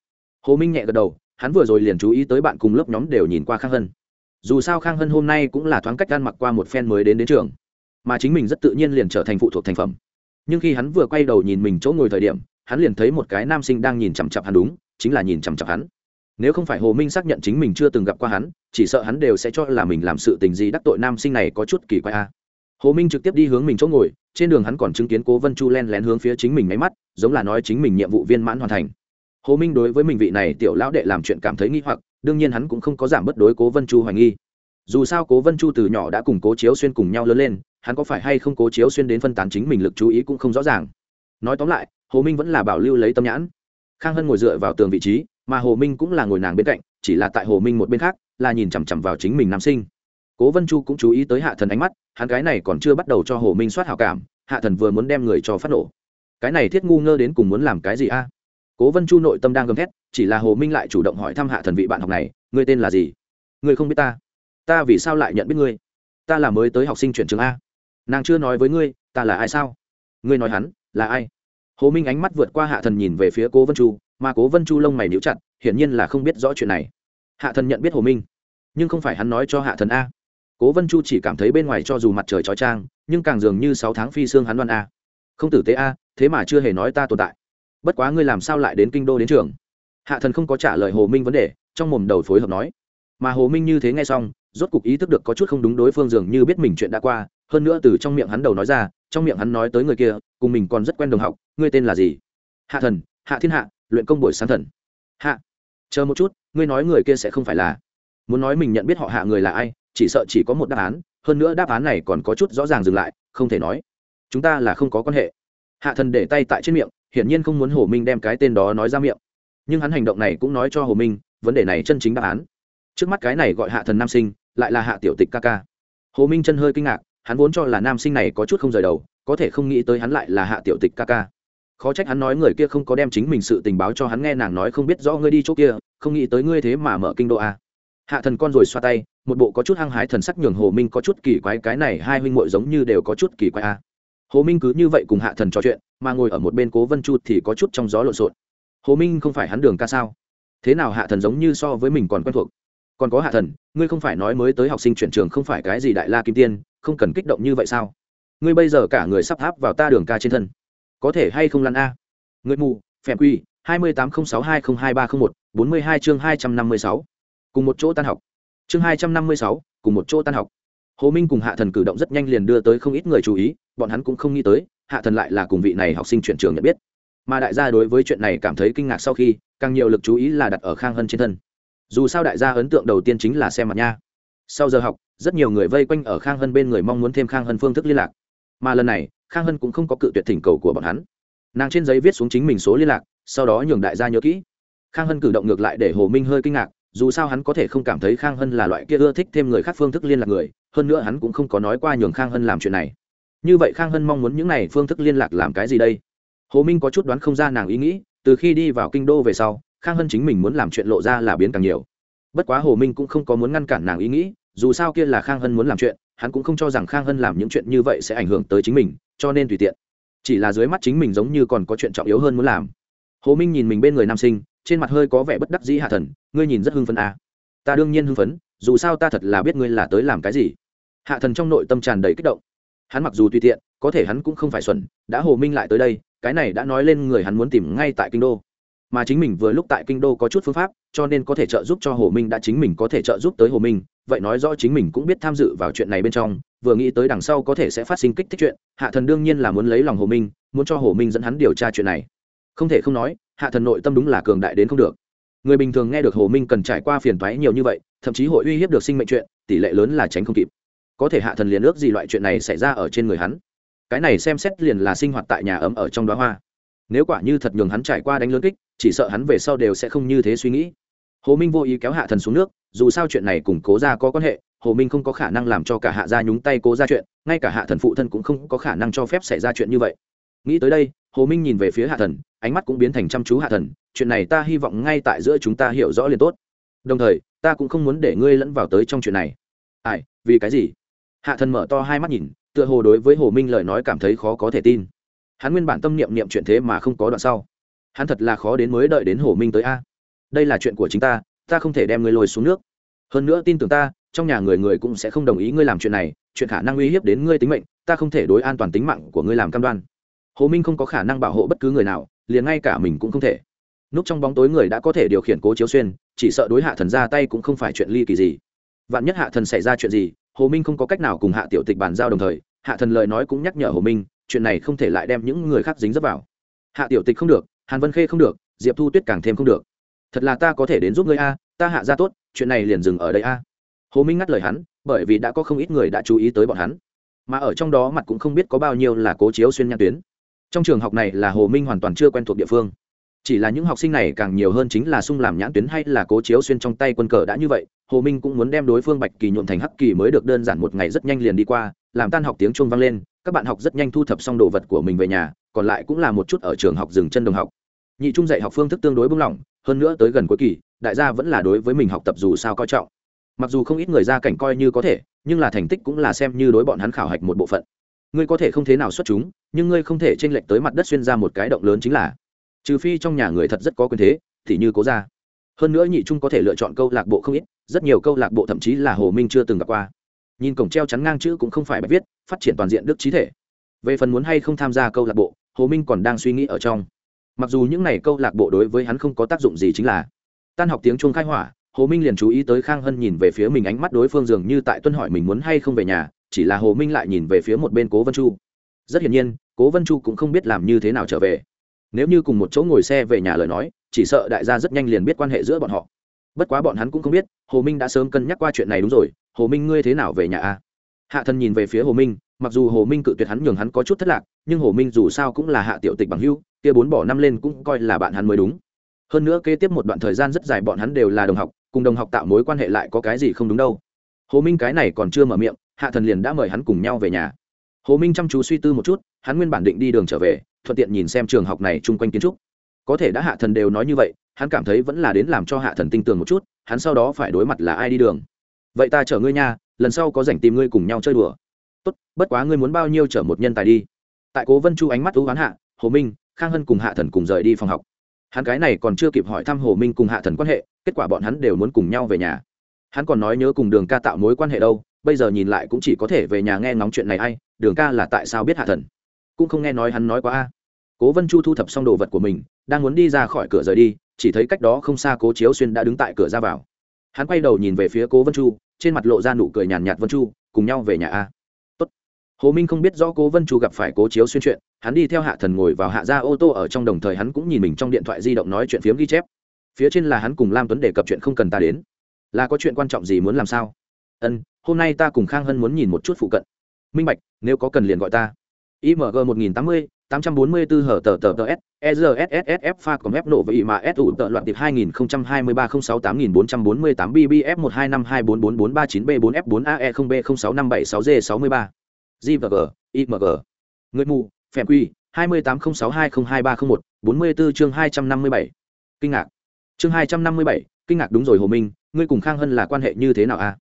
Hồ minh nhẹ gật đầu hắn vừa rồi liền chú ý tới bạn cùng lớp nhóm đều nhìn qua khang hân. Dù sao khang hân hôm nay cũng là thoáng cách gan mặc qua một phen mới đến đến trường, mà chính mình rất tự nhiên liền trở thành phụ thuộc thành phẩm. Nhưng khi hắn vừa quay đầu nhìn mình chỗ ngồi thời điểm, hắn liền thấy một cái nam sinh đang nhìn chằm chặp hắn đúng, chính là nhìn chằm chặp hắn. Nếu không phải hồ minh xác nhận chính mình chưa từng gặp qua hắn, chỉ sợ hắn đều sẽ cho là mình làm sự tình gì đắc tội nam sinh này có chút kỳ quái a. Hồ minh trực tiếp đi hướng mình chỗ ngồi, trên đường hắn còn chứng kiến cố vân chu len lén hướng phía chính mình máy mắt, giống là nói chính mình nhiệm vụ viên mãn hoàn thành hồ minh đối với mình vị này tiểu lão đệ làm chuyện cảm thấy nghi hoặc, đương nhiên hắn cũng không có giảm bất đối cố vân chu hoài nghi. Dù sao cố vân chu từ nhỏ đã cùng cố chiếu xuyên cùng nhau lớn lên, hắn có phải hay không cố chiếu xuyên đến phân tán chính mình lực chú ý cũng không rõ ràng. Nói tóm lại, hồ minh vẫn là bảo lưu lấy tâm nhãn. Khang hân ngồi dựa vào tường vị trí, mà hồ minh cũng là ngồi nàng bên cạnh, chỉ là tại hồ minh một bên khác, là nhìn chằm chằm vào chính mình nam sinh. Cố vân chu cũng chú ý tới hạ thần ánh mắt, hắn cái này còn chưa bắt đầu cho hồ minh soát hảo cảm, hạ thần vừa muốn đem người cho phát nổ. Cái này thiết ngu ngơ đến cùng muốn làm cái gì a? Cố vân chu nội tâm đang gầm thét, chỉ là hồ minh lại chủ động hỏi thăm hạ thần vị bạn học này, ngươi tên là gì? Ngươi không biết ta? Ta vì sao lại nhận biết ngươi? Ta là mới tới học sinh chuyển trường a. Nàng chưa nói với ngươi, ta là ai sao? Ngươi nói hắn, là ai? Hồ minh ánh mắt vượt qua hạ thần nhìn về phía cố vân chu, mà cố vân chu lông mày níu chặt, hiển nhiên là không biết rõ chuyện này. Hạ thần nhận biết hồ minh, nhưng không phải hắn nói cho hạ thần a. Cố vân chu chỉ cảm thấy bên ngoài cho dù mặt trời trói trang, nhưng càng dường như sáu tháng phi xương hắn đoan a. Không tử tế a, thế mà chưa hề nói ta tồn tại bất quá ngươi làm sao lại đến kinh đô đến trường? Hạ thần không có trả lời hồ minh vấn đề, trong mồm đầu phối hợp nói. Mà hồ minh như thế nghe xong, rốt cục ý thức được có chút không đúng đối phương dường như biết mình chuyện đã qua, hơn nữa từ trong miệng hắn đầu nói ra, trong miệng hắn nói tới người kia, cùng mình còn rất quen đồng học, ngươi tên là gì? Hạ thần, hạ thiên hạ, luyện công buổi sáng thần. Hạ, chờ một chút, ngươi nói người kia sẽ không phải là. Muốn nói mình nhận biết họ hạ người là ai, chỉ sợ chỉ có một đáp án, hơn nữa đáp án này còn có chút rõ ràng dừng lại, không thể nói. Chúng ta là không có quan hệ. Hạ thần để tay tại trên miệng hiển nhiên không muốn hồ minh đem cái tên đó nói ra miệng. Nhưng hắn hành động này cũng nói cho hồ minh, vấn đề này chân chính đáp án. Trước mắt cái này gọi hạ thần nam sinh, lại là hạ tiểu tịch ca ca. Hồ minh chân hơi kinh ngạc, hắn vốn cho là nam sinh này có chút không rời đầu, có thể không nghĩ tới hắn lại là hạ tiểu tịch ca ca. Khó trách hắn nói người kia không có đem chính mình sự tình báo cho hắn nghe nàng nói không biết rõ ngươi đi chỗ kia, không nghĩ tới ngươi thế mà mở kinh đô a. Hạ thần con rồi xoa tay, một bộ có chút hăng hái thần sắc nhường hồ minh có chút kỳ quái, cái này hai huynh muội giống như đều có chút kỳ quái a hồ minh cứ như vậy cùng hạ thần trò chuyện, mà ngồi ở một bên cố vân chu thì có chút trong gió lộn xộn. Hồ minh không phải hắn đường ca sao? Thế nào hạ thần giống như so với mình còn quen thuộc? Còn có hạ thần, ngươi không phải nói mới tới học sinh chuyển trường không phải cái gì đại la kim tiên, không cần kích động như vậy sao? Ngươi bây giờ cả người sắp áp vào ta đường ca trên thân. Có thể hay không lăn a? Ngươi mù, phèm quy, hai mươi tám không sáu hai không hai ba không một, bốn mươi hai chương hai trăm năm mươi sáu. Cùng một chỗ tan học. Chương hai trăm năm mươi sáu, cùng một chỗ tan học hồ minh cùng hạ thần cử động rất nhanh liền đưa tới không ít người chú ý, bọn hắn cũng không nghĩ tới, hạ thần lại là cùng vị này học sinh chuyển trường nhận biết. Mà đại gia đối với chuyện này cảm thấy kinh ngạc sau khi, càng nhiều lực chú ý là đặt ở khang hân trên thân. Dù sao đại gia ấn tượng đầu tiên chính là xem mặt nha. Sau giờ học, rất nhiều người vây quanh ở khang hân bên người mong muốn thêm khang hân phương thức liên lạc. Mà lần này, khang hân cũng không có cự tuyệt thỉnh cầu của bọn hắn. Nàng trên giấy viết xuống chính mình số liên lạc, sau đó nhường đại gia nhớ kỹ. Khang hân cử động ngược lại để hồ minh hơi kinh ngạc dù sao hắn có thể không cảm thấy khang hân là loại kia ưa thích thêm người khác phương thức liên lạc người, hơn nữa hắn cũng không có nói qua nhường khang hân làm chuyện này. Như vậy khang hân mong muốn những n à y phương thức liên lạc làm cái gì đây? Hồ minh có chút đoán không ra nàng ý nghĩ, từ khi đi vào kinh đô về sau, khang hân chính mình muốn làm chuyện lộ ra là biến càng nhiều. Bất quá hồ minh cũng không có muốn ngăn cản nàng ý nghĩ, dù sao kia là khang hân muốn làm chuyện, hắn cũng không cho rằng khang hân làm những chuyện như vậy sẽ ảnh hưởng tới chính mình, cho nên tùy tiện. Chỉ là dưới mắt chính mình giống như còn có chuyện trọng yếu hơn muốn làm. Hồ minh nhìn mình bên người nam sinh trên mặt hơi có vẻ bất đắc dĩ hạ thần, ngươi nhìn rất hưng phấn à. ta đương nhiên hưng phấn, dù sao ta thật là biết ngươi là tới làm cái gì. Hạ thần trong nội tâm tràn đầy kích động. Hắn mặc dù tùy tiện, có thể hắn cũng không phải xuẩn, đã hồ minh lại tới đây, cái này đã nói lên người hắn muốn tìm ngay tại kinh đô. Mà chính mình vừa lúc tại kinh đô có chút phương pháp, cho nên có thể trợ giúp cho hồ minh đã chính mình có thể trợ giúp tới hồ minh, vậy nói rõ chính mình cũng biết tham dự vào chuyện này bên trong, vừa nghĩ tới đằng sau có thể sẽ phát sinh kích thích chuyện, hạ thần đương nhiên là muốn lấy lòng hồ minh, muốn cho hồ minh dẫn hắn điều tra chuyện này. Không thể không nói hạ thần nội tâm đúng là cường đại đến không được. Người bình thường nghe được hồ minh cần trải qua phiền toái nhiều như vậy, thậm chí hội uy hiếp được sinh mệnh chuyện, tỷ lệ lớn là tránh không kịp. Có thể hạ thần liền ước gì loại chuyện này xảy ra ở trên người hắn. Cái này xem xét liền là sinh hoạt tại nhà ấm ở trong đó hoa. Nếu quả như thật nhường hắn trải qua đánh lớn kích, chỉ sợ hắn về sau đều sẽ không như thế suy nghĩ. Hồ minh vô ý kéo hạ thần xuống nước, dù sao chuyện này cùng cố ra có quan hệ, hồ minh không có khả năng làm cho cả hạ gia nhúng tay cố ra chuyện, ngay cả hạ thần phụ thân cũng không có khả năng cho phép xảy ra chuyện như vậy. Nghĩ tới đây, hồ minh nhìn về phía hạ thần ánh mắt cũng biến thành chăm chú hạ thần, chuyện này ta hy vọng ngay tại giữa chúng ta hiểu rõ liền tốt. Đồng thời, ta cũng không muốn để ngươi lẫn vào tới trong chuyện này. Ai, vì cái gì? Hạ thần mở to hai mắt nhìn, tựa hồ đối với hồ minh lời nói cảm thấy khó có thể tin. Hắn nguyên bản tâm niệm niệm chuyện thế mà không có đoạn sau. Hắn thật là khó đến mới đợi đến hồ minh tới a. Đây là chuyện của chính ta ta không thể đem ngươi lôi xuống nước. Hơn nữa tin tưởng ta, trong nhà người người cũng sẽ không đồng ý ngươi làm chuyện này, chuyện khả năng uy hiếp đến ngươi tính mệnh, ta không thể đối an toàn tính mạng của ngươi làm cam đoan. Hồ minh không có khả năng bảo hộ bất cứ người nào liền ngay cả mình cũng không thể. Núp trong bóng tối người đã có thể điều khiển cố chiếu xuyên, chỉ sợ đối hạ thần ra tay cũng không phải chuyện ly kỳ gì. Vạn nhất hạ thần xảy ra chuyện gì, hồ minh không có cách nào cùng hạ tiểu tịch bàn giao đồng thời, hạ thần lời nói cũng nhắc nhở hồ minh, chuyện này không thể lại đem những người khác dính dấp vào. Hạ tiểu tịch không được, hàn vân khê không được, diệp thu tuyết càng thêm không được. Thật là ta có thể đến giúp ngươi a, ta hạ ra tốt, chuyện này liền dừng ở đây a. Hồ minh ngắt lời hắn, bởi vì đã có không ít người đã chú ý tới bọn hắn. Mà ở trong đó mặt cũng không biết có bao nhiêu là cố chiếu xuyên nhan tuyến trong trường học này là hồ minh hoàn toàn chưa quen thuộc địa phương. Chỉ là những học sinh này càng nhiều hơn chính là sung làm nhãn tuyến hay là cố chiếu xuyên trong tay quân cờ đã như vậy, hồ minh cũng muốn đem đối phương bạch kỳ nhuộm thành hắc kỳ mới được đơn giản một ngày rất nhanh liền đi qua, làm tan học tiếng chuông vang lên, các bạn học rất nhanh thu thập xong đồ vật của mình về nhà, còn lại cũng là một chút ở trường học dừng chân đồng học. Nhị trung dạy học phương thức tương đối bung lỏng, hơn nữa tới gần cuối kỳ, đại gia vẫn là đối với mình học tập dù sao coi trọng. Mặc dù không ít người ra cảnh coi như có thể, nhưng là thành tích cũng là xem như đối bọn hắn khảo hạch một bộ phận ngươi có thể không thế nào xuất chúng, nhưng ngươi không thể t r ê n lệch tới mặt đất xuyên ra một cái động lớn chính là, trừ phi trong nhà người thật rất có quyền thế, thì như cố ra hơn nữa nhị trung có thể lựa chọn câu lạc bộ không ít, rất nhiều câu lạc bộ thậm chí là hồ minh chưa từng gặp qua. Nhìn cổng treo chắn ngang chữ cũng không phải bài viết, phát triển toàn diện đức trí thể. Về phần muốn hay không tham gia câu lạc bộ, hồ minh còn đang suy nghĩ ở trong. Mặc dù những n à y câu lạc bộ đối với hắn không có tác dụng gì chính là tan học tiếng chuông khai hỏa, hồ minh liền chú ý tới khang hân nhìn về phía mình ánh mắt đối phương dường như tại tuân hỏi mình muốn hay không về nhà chỉ là hồ minh lại nhìn về phía một bên cố vân chu. Rất hiển nhiên, cố vân chu cũng không biết làm như thế nào trở về. Nếu như cùng một chỗ ngồi xe về nhà lời nói, chỉ sợ đại gia rất nhanh liền biết quan hệ giữa bọn họ. Bất quá bọn hắn cũng không biết, hồ minh đã sớm cân nhắc qua chuyện này đúng rồi, hồ minh ngươi thế nào về nhà a hạ thần nhìn về phía hồ minh, mặc dù hồ minh cự tuyệt hắn nhường hắn có chút thất lạc, nhưng hồ minh dù sao cũng là hạ tiểu tịch bằng hưu kia bốn bỏ năm lên cũng coi là bạn hắn mới đúng. Hơn nữa kế tiếp một đoạn thời gian rất dài bọn hắn đều là đồng học, cùng đồng học tạo mối quan hệ lại có cái gì không đúng đâu. Hồ minh cái này còn chưa mở miệng hạ thần liền đã mời hắn cùng nhau về nhà. Hồ minh chăm chú suy tư một chút, hắn nguyên bản định đi đường trở về, thuận tiện nhìn xem trường học này chung quanh kiến trúc. Có thể đã hạ thần đều nói như vậy, hắn cảm thấy vẫn là đến làm cho hạ thần tinh tường một chút, hắn sau đó phải đối mặt là ai đi đường. Vậy ta chở ngươi nha, lần sau có rảnh tìm ngươi cùng nhau chơi đùa. Tốt, bất quá ngươi muốn bao nhiêu chở một nhân tài đi. Tại cố vân chu ánh mắt thú hoán hạ, hồ minh, khang hân cùng hạ thần cùng rời đi phòng học. Hắn cái này còn chưa kịp hỏi thăm hồ minh cùng hạ thần quan hệ, kết quả bọn hắn đều muốn cùng nhau về nhà. Hắn còn nói nhớ cùng đường ca tạo mối quan hệ đâu bây giờ nhìn lại cũng chỉ có thể về nhà nghe ngóng chuyện này ai, đường ca là tại sao biết hạ thần? Cũng không nghe nói hắn nói quá a. Cố vân chu thu thập xong đồ vật của mình, đang muốn đi ra khỏi cửa rời đi, chỉ thấy cách đó không xa cố chiếu xuyên đã đứng tại cửa ra vào. Hắn quay đầu nhìn về phía cố vân chu, trên mặt lộ ra nụ cười nhàn nhạt vân chu, cùng nhau về nhà a. Tốt. Hồ minh không biết rõ cố vân chu gặp phải cố chiếu xuyên chuyện, hắn đi theo hạ thần ngồi vào hạ gia ô tô ở trong đồng thời hắn cũng nhìn mình trong điện thoại di động nói chuyện phiếm ghi chép. Phía trên là hắn cùng lam tuấn đề cập chuyện không cần ta đến. Là có chuyện quan trọng gì muốn làm sao? Ân, hôm nay ta cùng khang hân muốn nhìn một chút phụ cận. Minh bạch, nếu có cần liền gọi ta. Img một nghìn tám mươi, tám trăm bốn mươi bốn hở tờ tờ tờ s ERSSSF pha còn ép nổ với mà S ủ tợ loạn tiệp 2023 06 8448 BBF 125244439 b bốn F4 AE không B 06576 G sáu mươi ba. Gvg img người mù, phèm quy, hai mươi tám không sáu hai không hai ba không một, bốn mươi bốn chương hai trăm năm mươi bảy. Kinh ngạc. Chương hai trăm năm mươi bảy, kinh ngạc đúng rồi hồ minh, ngươi cùng khang hân là quan hệ như thế nào a à?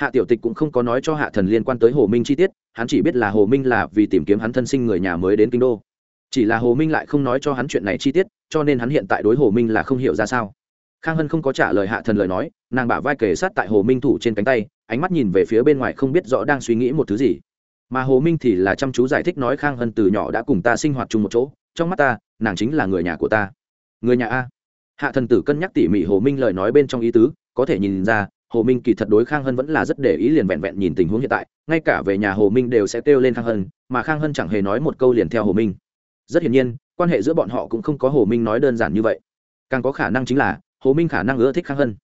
Hạ tiểu tịch cũng không có nói cho hạ thần liên quan tới hồ minh chi tiết, hắn chỉ biết là hồ minh là vì tìm kiếm hắn thân sinh người nhà mới đến kinh đô. Chỉ là hồ minh lại không nói cho hắn chuyện này chi tiết, cho nên hắn hiện tại đối hồ minh là không hiểu ra sao. Khang hân không có trả lời hạ thần lời nói, nàng bả vai kề sát tại hồ minh thủ trên cánh tay, ánh mắt nhìn về phía bên ngoài không biết rõ đang suy nghĩ một thứ gì. Mà hồ minh thì là chăm chú giải thích nói khang hân từ nhỏ đã cùng ta sinh hoạt chung một chỗ, trong mắt ta, nàng chính là người nhà của ta. Người nhà a. Hạ thần tử cân nhắc tỉ mỉ hồ minh lời nói bên trong ý tứ, có thể nhìn ra hồ minh kỳ thật đối khang hân vẫn là rất để ý liền vẹn vẹn nhìn tình huống hiện tại, ngay cả về nhà hồ minh đều sẽ kêu lên khang hân, mà khang hân chẳng hề nói một câu liền theo hồ minh. Rất hiển nhiên, quan hệ giữa bọn họ cũng không có hồ minh nói đơn giản như vậy. Càng có khả năng chính là, hồ minh khả năng ưa thích khang hân.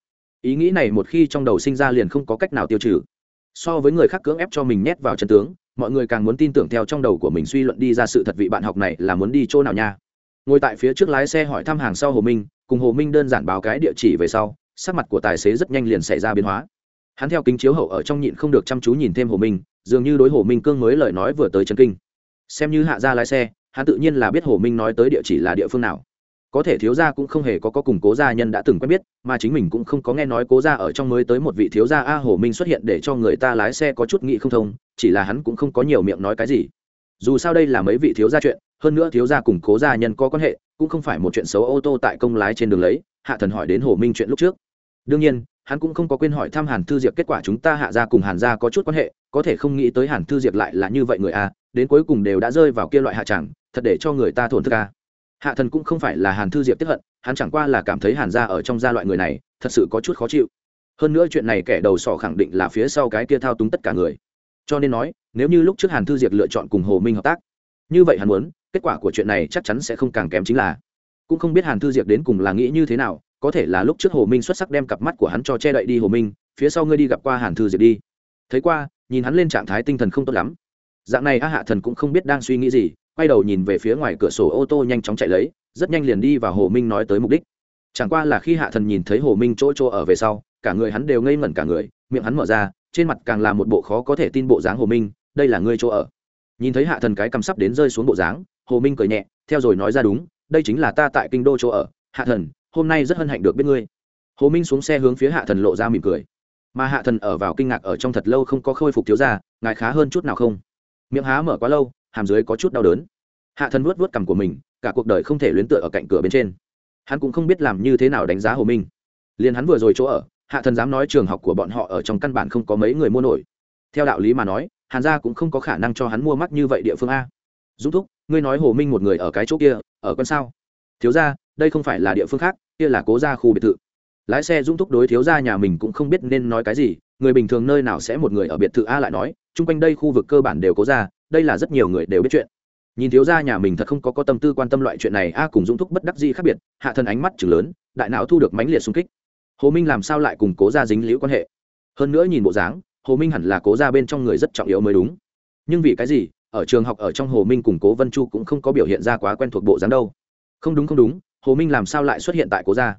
Ý nghĩ này một khi trong đầu sinh ra liền không có cách nào tiêu trừ. So với người khác cưỡng ép cho mình nhét vào chân tướng, mọi người càng muốn tin tưởng theo trong đầu của mình suy luận đi ra sự thật vị bạn học này là muốn đi chỗ nào nha. Ngồi tại phía trước lái xe hỏi thăm hàng sau hồ minh, cùng hồ minh đơn giản báo cái địa chỉ về sau sắc mặt của tài xế rất nhanh liền xảy ra biến hóa. Hắn theo kính chiếu hậu ở trong nhịn không được chăm chú nhìn thêm hồ minh, dường như đối hồ minh cương mới lời nói vừa tới chân kinh. Xem như hạ ra lái xe, hắn tự nhiên là biết hồ minh nói tới địa chỉ là địa phương nào. Có thể thiếu gia cũng không hề có có cùng cố gia nhân đã từng quen biết, mà chính mình cũng không có nghe nói cố gia ở trong mới tới một vị thiếu gia a hồ minh xuất hiện để cho người ta lái xe có chút nghị không thông, chỉ là hắn cũng không có nhiều miệng nói cái gì. Dù sao đây là mấy vị thiếu gia chuyện, hơn nữa thiếu gia cùng cố gia nhân có quan hệ cũng không phải một chuyện xấu ô tô tại công lái trên đường lấy, hạ thần hỏi đến hồ minh chuyện lúc trước. Đương nhiên, hắn cũng không có quên hỏi thăm hàn thư diệp kết quả chúng ta hạ gia cùng hàn gia có chút quan hệ, có thể không nghĩ tới hàn thư diệp lại là như vậy người a, đến cuối cùng đều đã rơi vào kia loại hạ chẳng thật để cho người ta thổn thức a. Hạ thần cũng không phải là hàn thư diệp tiếp hận, hắn chẳng qua là cảm thấy hàn gia ở trong gia loại người này, thật sự có chút khó chịu. Hơn nữa chuyện này kẻ đầu sỏ khẳng định là phía sau cái kia thao túng tất cả người. Cho nên nói, nếu như lúc trước hàn thư diệp lựa chọn cùng hồ minh hợp tác, như vậy hắn muốn kết quả của chuyện này chắc chắn sẽ không càng kém chính là, cũng không biết hàn thư diệp đến cùng là nghĩ như thế nào, có thể là lúc trước hồ minh xuất sắc đem cặp mắt của hắn cho che đậy đi hồ minh, phía sau ngươi đi gặp qua hàn thư diệp đi. Thấy qua, nhìn hắn lên trạng thái tinh thần không tốt lắm. Dạng này a hạ thần cũng không biết đang suy nghĩ gì, quay đầu nhìn về phía ngoài cửa sổ ô tô nhanh chóng chạy lấy, rất nhanh liền đi vào hồ minh nói tới mục đích. Chẳng qua là khi hạ thần nhìn thấy hồ minh chỗ chỗ ở về sau, cả người hắn đều ngây ngẩn cả người, miệng hắn mở ra, trên mặt càng là một bộ khó có thể tin bộ dáng hồ minh, đây là ngươi chỗ ở. Nhìn thấy hạ thần cái cầm sắp đến rơi xuống bộ dáng hồ minh cười nhẹ, theo rồi nói ra đúng, đây chính là ta tại kinh đô chỗ ở, hạ thần, hôm nay rất hân hạnh được biết ngươi. Hồ minh xuống xe hướng phía hạ thần lộ ra mỉm cười. Mà hạ thần ở vào kinh ngạc ở trong thật lâu không có khôi phục thiếu ra ngài khá hơn chút nào không? Miệng há mở quá lâu, hàm dưới có chút đau đớn. Hạ thần vuốt vuốt cằm của mình, cả cuộc đời không thể luyến tựa ở cạnh cửa bên trên. Hắn cũng không biết làm như thế nào đánh giá hồ minh. Liền hắn vừa rồi chỗ ở, hạ thần dám nói trường học của bọn họ ở trong căn bản không có mấy người mua nổi. Theo đạo lý mà nói, hàn gia cũng không có khả năng cho hắn mua mắc như vậy địa phương a. Dũng thúc ngươi nói hồ minh một người ở cái chỗ kia, ở con sao? Thiếu ra đây không phải là địa phương khác, kia là cố gia khu biệt thự. Lái xe dũng thúc đối thiếu gia nhà mình cũng không biết nên nói cái gì, người bình thường nơi nào sẽ một người ở biệt thự a lại nói, chung quanh đây khu vực cơ bản đều cố gia, đây là rất nhiều người đều biết chuyện. Nhìn thiếu gia nhà mình thật không có có tâm tư quan tâm loại chuyện này, a cùng dũng thúc bất đắc gì khác biệt, hạ thân ánh mắt chừng lớn, đại não thu được mãnh liệt xung kích. Hồ minh làm sao lại cùng cố gia dính liễu quan hệ? Hơn nữa nhìn bộ dáng, hồ minh hẳn là cố gia bên trong người rất trọng yếu mới đúng. Nhưng vì cái gì ở trường học ở trong hồ minh cùng cố vân chu cũng không có biểu hiện ra quá quen thuộc bộ dáng đâu. Không đúng không đúng, hồ minh làm sao lại xuất hiện tại cố gia?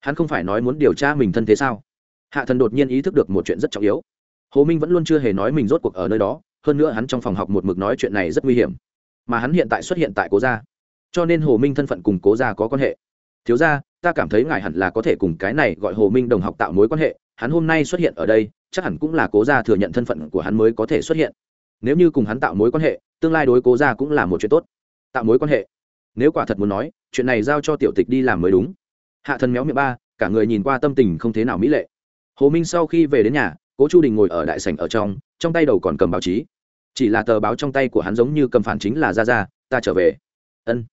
Hắn không phải nói muốn điều tra mình thân thế sao? Hạ thần đột nhiên ý thức được một chuyện rất trọng yếu. Hồ minh vẫn luôn chưa hề nói mình rốt cuộc ở nơi đó, hơn nữa hắn trong phòng học một mực nói chuyện này rất nguy hiểm. Mà hắn hiện tại xuất hiện tại cố gia. Cho nên hồ minh thân phận cùng cố gia có quan hệ. Thiếu gia, ta cảm thấy ngài hẳn là có thể cùng cái này gọi hồ minh đồng học tạo mối quan hệ. Hắn hôm nay xuất hiện ở đây, chắc hẳn cũng là cố gia thừa nhận thân phận của hắn mới có thể xuất hiện nếu như cùng hắn tạo mối quan hệ, tương lai đối cố gia cũng là một chuyện tốt. Tạo mối quan hệ. Nếu quả thật muốn nói, chuyện này giao cho tiểu tịch đi làm mới đúng. Hạ thần méo miệng ba, cả người nhìn qua tâm tình không thế nào mỹ lệ. Hồ minh sau khi về đến nhà, cố chu đình ngồi ở đại sảnh ở trong trong tay đầu còn cầm báo chí. Chỉ là tờ báo trong tay của hắn giống như cầm phản chính là ra ra, ta trở về. Ân,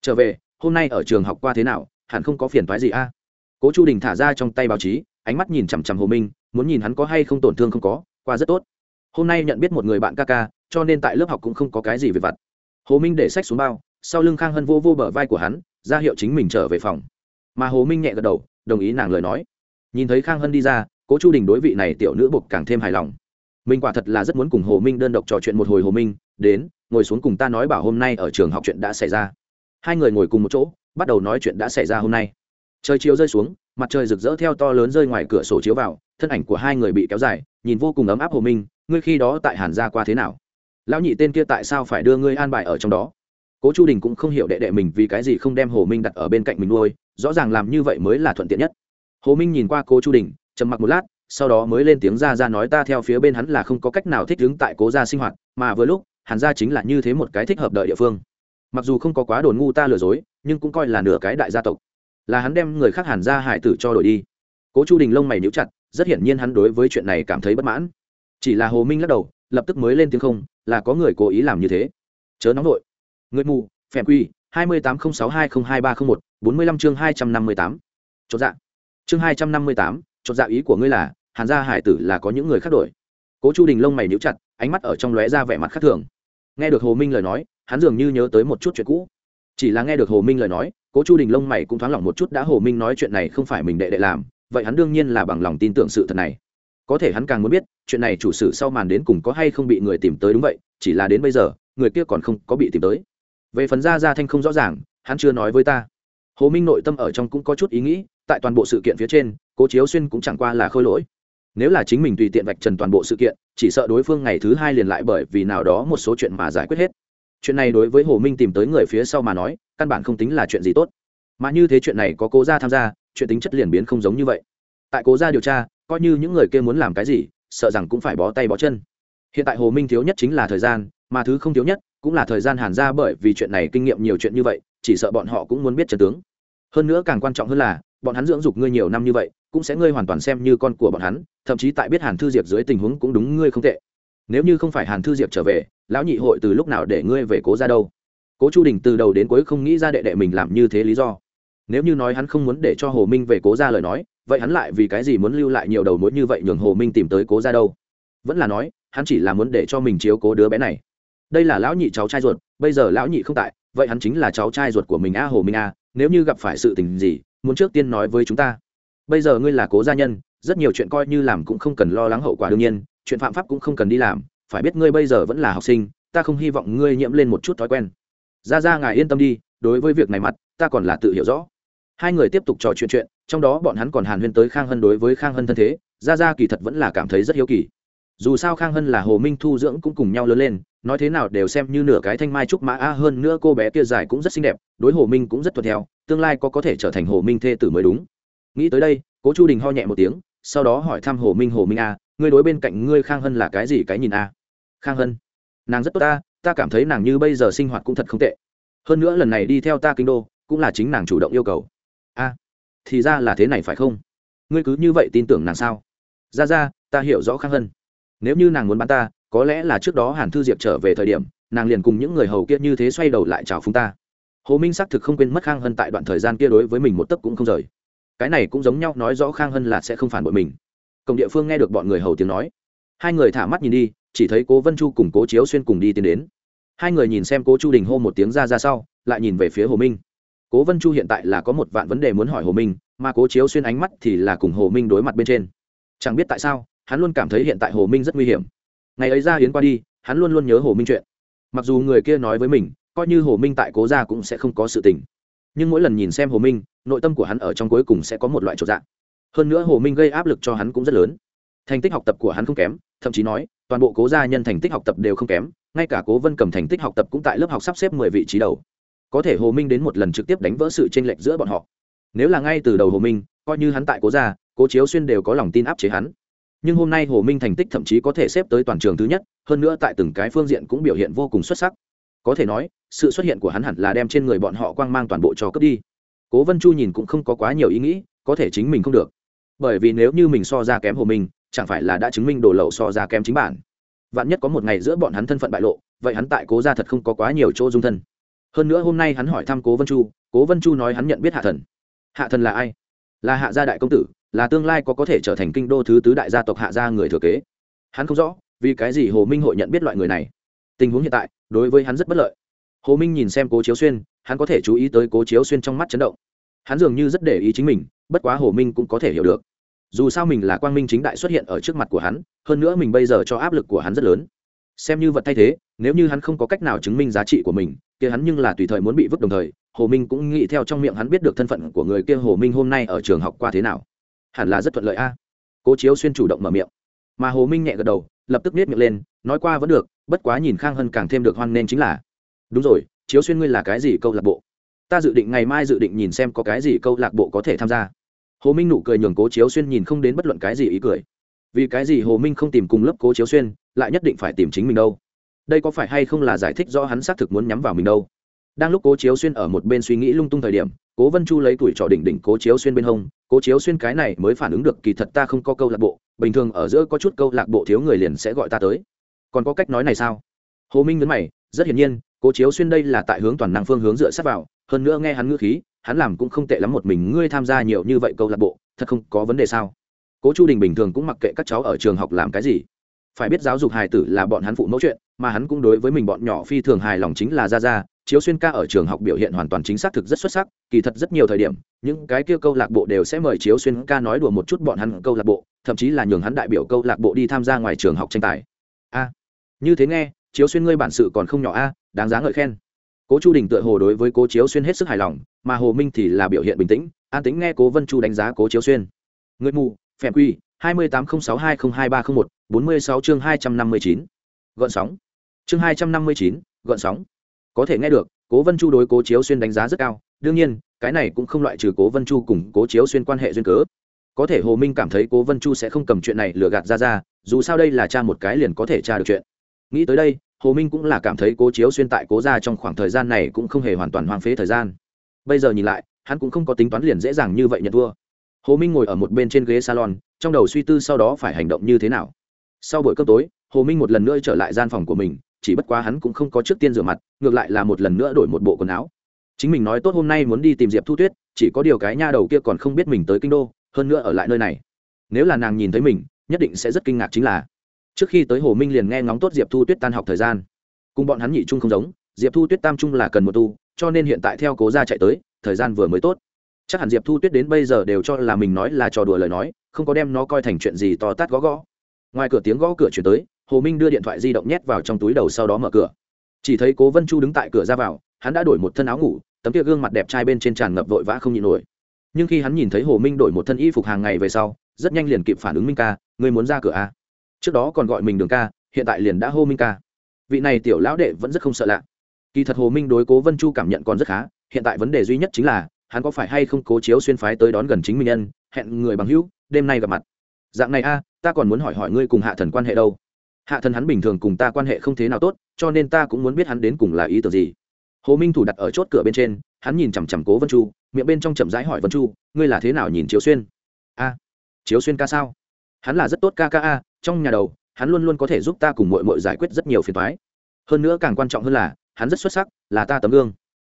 trở về, hôm nay ở trường học qua thế nào, hẳn không có phiền thoái gì a. Cố chu đình thả ra trong tay báo chí, ánh mắt nhìn chằm chằm hồ minh, muốn nhìn hắn có hay không tổn thương không có, qua rất tốt hôm nay nhận biết một người bạn ca ca, cho nên tại lớp học cũng không có cái gì về vặt. Hồ minh để sách xuống bao, sau lưng khang hân vô vô bờ vai của hắn, ra hiệu chính mình trở về phòng. Mà hồ minh nhẹ gật đầu, đồng ý nàng lời nói. Nhìn thấy khang hân đi ra, cố chu đình đối vị này tiểu nữ bục càng thêm hài lòng. Mình quả thật là rất muốn cùng hồ minh đơn độc trò chuyện một hồi hồ minh, đến, ngồi xuống cùng ta nói bảo hôm nay ở trường học chuyện đã xảy ra. Hai người ngồi cùng một chỗ, bắt đầu nói chuyện đã xảy ra hôm nay. Trời chiều rơi xuống mặt trời rực rỡ theo to lớn rơi ngoài cửa sổ chiếu vào, thân ảnh của hai người bị kéo dài, nhìn vô cùng ấm áp hồ minh, ngươi khi đó tại hàn gia qua thế nào? Lão nhị tên kia tại sao phải đưa ngươi an bài ở trong đó? Cố chu đình cũng không hiểu đệ đệ mình vì cái gì không đem hồ minh đặt ở bên cạnh mình nuôi, rõ ràng làm như vậy mới là thuận tiện nhất. Hồ minh nhìn qua cố chu đình, trầm mặc một lát, sau đó mới lên tiếng ra ra nói ta theo phía bên hắn là không có cách nào thích ứng tại cố gia sinh hoạt, mà vừa lúc, hàn gia chính là như thế một cái thích hợp đợi địa phương. Mặc dù không có quá đồn ngu ta lừa dối, nhưng cũng coi là nửa cái đại gia tộc là hắn đem người khác hàn gia hải tử cho đổi đi. Cố chu đình lông mày níu chặt, rất hiển nhiên hắn đối với chuyện này cảm thấy bất mãn. Chỉ là hồ minh lắc đầu, lập tức mới lên tiếng không, là có người cố ý làm như thế. Chớ nóng nội người mù phèm quy, hai mươi tám không sáu hai không hai ba không một, bốn mươi lăm chương hai trăm năm mươi tám. Chốt dạ. Chương hai trăm năm mươi tám chốt dạ ý của ngươi là, hàn gia hải tử là có những người khác đổi. Cố chu đình lông mày níu chặt, ánh mắt ở trong lóe ra vẻ mặt khác thường. Nghe được hồ minh lời nói, hắn dường như nhớ tới một chút chuyện cũ. Chỉ là nghe được hồ minh lời nói cố chu đình lông mày cũng thoáng lỏng một chút đã hồ minh nói chuyện này không phải mình đệ đệ làm, vậy hắn đương nhiên là bằng lòng tin tưởng sự thật này. Có thể hắn càng muốn biết, chuyện này chủ sử sau màn đến cùng có hay không bị người tìm tới đúng vậy, chỉ là đến bây giờ, người kia còn không có bị tìm tới. Về phần ra ra thanh không rõ ràng, hắn chưa nói với ta. Hồ minh nội tâm ở trong cũng có chút ý nghĩ, tại toàn bộ sự kiện phía trên, cố chiếu xuyên cũng chẳng qua là khôi lỗi. Nếu là chính mình tùy tiện vạch trần toàn bộ sự kiện, chỉ sợ đối phương ngày thứ hai liền lại bởi vì nào đó một số chuyện mà giải quyết hết chuyện này đối với hồ minh tìm tới người phía sau mà nói, căn bản không tính là chuyện gì tốt. Mà như thế chuyện này có cố gia tham gia, chuyện tính chất liền biến không giống như vậy. Tại cố gia điều tra, coi như những người kia muốn làm cái gì, sợ rằng cũng phải bó tay bó chân. Hiện tại hồ minh thiếu nhất chính là thời gian, mà thứ không thiếu nhất cũng là thời gian hàn ra bởi vì chuyện này kinh nghiệm nhiều chuyện như vậy, chỉ sợ bọn họ cũng muốn biết trần tướng. Hơn nữa càng quan trọng hơn là, bọn hắn dưỡng dục ngươi nhiều năm như vậy, cũng sẽ ngươi hoàn toàn xem như con của bọn hắn, thậm chí tại biết hàn thư diệp dưới tình huống cũng đúng ngươi không tệ nếu như không phải hàn thư diệp trở về, lão nhị hội từ lúc nào để ngươi về cố ra đâu? Cố chu đình từ đầu đến cuối không nghĩ ra đệ đệ mình làm như thế lý do. Nếu như nói hắn không muốn để cho hồ minh về cố ra lời nói, vậy hắn lại vì cái gì muốn lưu lại nhiều đầu mối như vậy nhường hồ minh tìm tới cố ra đâu? Vẫn là nói, hắn chỉ là muốn để cho mình chiếu cố đứa bé này. Đây là lão nhị cháu trai ruột, bây giờ lão nhị không tại, vậy hắn chính là cháu trai ruột của mình a hồ minh a nếu như gặp phải sự tình gì, muốn trước tiên nói với chúng ta. Bây giờ ngươi là cố gia nhân rất nhiều chuyện coi như làm cũng không cần lo lắng hậu quả đương nhiên, chuyện phạm pháp cũng không cần đi làm, phải biết ngươi bây giờ vẫn là học sinh, ta không hy vọng ngươi nhiễm lên một chút thói quen. Ra ra ngài yên tâm đi, đối với việc này mặt, ta còn là tự hiểu rõ. Hai người tiếp tục trò chuyện chuyện, trong đó bọn hắn còn hàn huyên tới khang hân đối với khang hân thân thế, ra ra kỳ thật vẫn là cảm thấy rất hiếu kỳ. Dù sao khang hân là hồ minh thu dưỡng cũng cùng nhau lớn lên, nói thế nào đều xem như nửa cái thanh mai trúc mã, a, hơn nữa cô bé kia dài cũng rất xinh đẹp, đối hồ minh cũng rất thuận theo, tương lai có có thể trở thành hồ minh thê tử mới đúng. Nghĩ tới đây, cố chu đình ho nhẹ một tiếng sau đó hỏi thăm hồ minh hồ minh a, ngươi đối bên cạnh ngươi khang hân là cái gì cái nhìn a? Khang hân, nàng rất tốt ta ta cảm thấy nàng như bây giờ sinh hoạt cũng thật không tệ. Hơn nữa lần này đi theo ta kinh đô, cũng là chính nàng chủ động yêu cầu. A, thì ra là thế này phải không? Ngươi cứ như vậy tin tưởng nàng sao? Ra ra, ta hiểu rõ khang hân. Nếu như nàng muốn bán ta, có lẽ là trước đó hàn thư diệp trở về thời điểm, nàng liền cùng những người hầu kia như thế xoay đầu lại chào phúng ta. Hồ minh xác thực không quên mất khang hân tại đoạn thời gian kia đối với mình một tấc cũng không rời cái này cũng giống nhau, nói rõ khang hân là sẽ không phản bội mình. Cộng địa phương nghe được bọn người hầu tiếng nói. Hai người thả mắt nhìn đi, chỉ thấy cố vân chu cùng cố chiếu xuyên cùng đi tiến đến. Hai người nhìn xem cố chu đình hô một tiếng ra ra sau, lại nhìn về phía hồ minh. Cố vân chu hiện tại là có một vạn vấn đề muốn hỏi hồ minh, mà cố chiếu xuyên ánh mắt thì là cùng hồ minh đối mặt bên trên. Chẳng biết tại sao, hắn luôn cảm thấy hiện tại hồ minh rất nguy hiểm. Ngày ấy ra hiến qua đi, hắn luôn luôn nhớ hồ minh chuyện. Mặc dù người kia nói với mình, coi như hồ minh tại cố gia cũng sẽ không có sự tình. Nhưng mỗi lần nhìn xem hồ minh nội tâm của hắn ở trong cuối cùng sẽ có một loại trột dạng. Hơn nữa hồ minh gây áp lực cho hắn cũng rất lớn. Thành tích học tập của hắn không kém, thậm chí nói, toàn bộ cố gia nhân thành tích học tập đều không kém, ngay cả cố vân cầm thành tích học tập cũng tại lớp học sắp xếp mười vị trí đầu. Có thể hồ minh đến một lần trực tiếp đánh vỡ sự tranh lệch giữa bọn họ. Nếu là ngay từ đầu hồ minh, coi như hắn tại cố gia, cố chiếu xuyên đều có lòng tin áp chế hắn. Nhưng hôm nay hồ minh thành tích thậm chí có thể xếp tới toàn trường thứ nhất, hơn nữa tại từng cái phương diện cũng biểu hiện vô cùng xuất sắc. Có thể nói, sự xuất hiện của hắn hẳn là đem trên người bọn họ quang mang toàn bộ cho cướp đi cố vân chu nhìn cũng không có quá nhiều ý nghĩ, có thể chính mình không được. Bởi vì nếu như mình so ra kém hồ minh, chẳng phải là đã chứng minh đồ lậu so ra kém chính bản. Vạn nhất có một ngày giữa bọn hắn thân phận bại lộ, vậy hắn tại cố ra thật không có quá nhiều chỗ dung thân. Hơn nữa hôm nay hắn hỏi thăm cố vân chu, cố vân chu nói hắn nhận biết hạ thần. Hạ thần là ai? Là hạ gia đại công tử, là tương lai có có thể trở thành kinh đô thứ tứ đại gia tộc hạ gia người thừa kế. Hắn không rõ, vì cái gì hồ minh hội nhận biết loại người này. Tình huống hiện tại, đối với hắn rất bất lợi. Hồ minh nhìn xem cố chiếu xuyên hắn có thể chú ý tới cố chiếu xuyên trong mắt chấn động. Hắn dường như rất để ý chính mình, bất quá hồ minh cũng có thể hiểu được. Dù sao mình là quang minh chính đại xuất hiện ở trước mặt của hắn, hơn nữa mình bây giờ cho áp lực của hắn rất lớn. Xem như vật thay thế, nếu như hắn không có cách nào chứng minh giá trị của mình, kia hắn nhưng là tùy thời muốn bị vứt đồng thời, hồ minh cũng nghĩ theo trong miệng hắn biết được thân phận của người kia hồ minh hôm nay ở trường học qua thế nào. Hẳn là rất thuận lợi a. Cố chiếu xuyên chủ động mở miệng. Mà hồ minh nhẹ gật đầu, lập tức nết miệng lên, nói qua vẫn được, bất quá nhìn khang hân càng thêm được hoan nên chính là, đúng rồi chiếu xuyên ngươi là cái gì câu lạc bộ? Ta dự định ngày mai dự định nhìn xem có cái gì câu lạc bộ có thể tham gia. Hồ minh nụ cười nhường cố chiếu xuyên nhìn không đến bất luận cái gì ý cười. Vì cái gì hồ minh không tìm cùng lớp cố chiếu xuyên, lại nhất định phải tìm chính mình đâu? Đây có phải hay không là giải thích do hắn xác thực muốn nhắm vào mình đâu? Đang lúc cố chiếu xuyên ở một bên suy nghĩ lung tung thời điểm, cố vân chu lấy tuổi trọ đỉnh đỉnh cố chiếu xuyên bên hông. Cố chiếu xuyên cái này mới phản ứng được, kỳ thật ta không có câu lạc bộ, bình thường ở giữa có chút câu lạc bộ thiếu người liền sẽ gọi ta tới. Còn có cách nói này sao? Hồ minh nhấn mày, rất hiển nhiên cố chiếu xuyên đây là tại hướng toàn năng phương hướng dựa sát vào, hơn nữa nghe hắn ngữ khí, hắn làm cũng không tệ lắm một mình, ngươi tham gia nhiều như vậy câu lạc bộ, thật không có vấn đề sao? Cố chu đình bình thường cũng mặc kệ các cháu ở trường học làm cái gì. Phải biết giáo dục hài tử là bọn hắn phụ mẫu chuyện, mà hắn cũng đối với mình bọn nhỏ phi thường hài lòng chính là ra ra chiếu xuyên ca ở trường học biểu hiện hoàn toàn chính xác, thực rất xuất sắc, kỳ thật rất nhiều thời điểm, những cái kia câu lạc bộ đều sẽ mời chiếu xuyên ca nói đùa một chút bọn hắn câu lạc bộ, thậm chí là nhường hắn đại biểu câu lạc bộ đi tham gia ngoài trường học tranh tài. A, như thế nghe, chiếu xuyên ngươi bản sự còn không nhỏ a đáng giá ngợi khen. Cố chu đình tựa hồ đối với cố chiếu xuyên hết sức hài lòng, mà hồ minh thì là biểu hiện bình tĩnh, an tính nghe cố vân chu đánh giá cố chiếu xuyên. Người mù, phèm quy, hai mươi tám không sáu hai không hai ba không một, bốn mươi sáu chương hai trăm năm mươi chín. Gợn sóng. Chương hai trăm năm mươi chín gợn sóng. Có thể nghe được, cố vân chu đối cố chiếu xuyên đánh giá rất cao, đương nhiên, cái này cũng không loại trừ cố vân chu cùng cố chiếu xuyên quan hệ duyên cớ. Có thể hồ minh cảm thấy cố vân chu sẽ không cầm chuyện này lừa gạt ra ra, dù sao đây là cha một cái liền có thể tra được chuyện. Nghĩ tới đây hồ minh cũng là cảm thấy cố chiếu xuyên tại cố ra trong khoảng thời gian này cũng không hề hoàn toàn hoang phế thời gian. Bây giờ nhìn lại, hắn cũng không có tính toán liền dễ dàng như vậy nhận thua. Hồ minh ngồi ở một bên trên ghế salon, trong đầu suy tư sau đó phải hành động như thế nào. Sau buổi cơm tối, hồ minh một lần nữa trở lại gian phòng của mình, chỉ bất quá hắn cũng không có trước tiên rửa mặt, ngược lại là một lần nữa đổi một bộ quần áo. Chính mình nói tốt hôm nay muốn đi tìm diệp thu tuyết, chỉ có điều cái nha đầu kia còn không biết mình tới kinh đô, hơn nữa ở lại nơi này. Nếu là nàng nhìn thấy mình, nhất định sẽ rất kinh ngạc chính là trước khi tới hồ minh liền nghe ngóng tốt diệp thu tuyết tan học thời gian. Cùng bọn hắn nhị trung không giống, diệp thu tuyết tam trung là cần một tu, cho nên hiện tại theo cố ra chạy tới, thời gian vừa mới tốt. Chắc hẳn diệp thu tuyết đến bây giờ đều cho là mình nói là trò đùa lời nói, không có đem nó coi thành chuyện gì to tát gõ gõ. Ngoài cửa tiếng gõ cửa chuyển tới, hồ minh đưa điện thoại di động nhét vào trong túi đầu sau đó mở cửa. Chỉ thấy cố vân chu đứng tại cửa ra vào, hắn đã đổi một thân áo ngủ, tấm kia gương mặt đẹp trai bên trên tràn ngập vội vã không nhịn nổi. Nhưng khi hắn nhìn thấy hồ minh đổi một thân y phục hàng ngày về sau, rất nhanh liền kịp phản ứng minh ca người muốn ra cửa a à? Trước đó còn gọi mình đường ca, hiện tại liền đã hô minh ca. Vị này tiểu lão đệ vẫn rất không sợ lạ. Kỳ thật hồ minh đối cố vân chu cảm nhận còn rất khá, hiện tại vấn đề duy nhất chính là, hắn có phải hay không cố chiếu xuyên phái tới đón gần chính mình nhân, hẹn người bằng hữu, đêm nay gặp mặt. Dạng này a, ta còn muốn hỏi hỏi ngươi cùng hạ thần quan hệ đâu? Hạ thần hắn bình thường cùng ta quan hệ không thế nào tốt, cho nên ta cũng muốn biết hắn đến cùng là ý tưởng gì. Hồ minh thủ đặt ở chốt cửa bên trên, hắn nhìn chằm chằm cố vân chu, miệng bên trong chậm rãi hỏi vân chu, ngươi là thế nào nhìn chiếu xuyên? A, chiếu xuyên ca sao? Hắn là rất tốt ca ca a trong nhà đầu, hắn luôn luôn có thể giúp ta cùng mội mội giải quyết rất nhiều phiền thoái hơn nữa càng quan trọng hơn là, hắn rất xuất sắc, là ta tấm gương.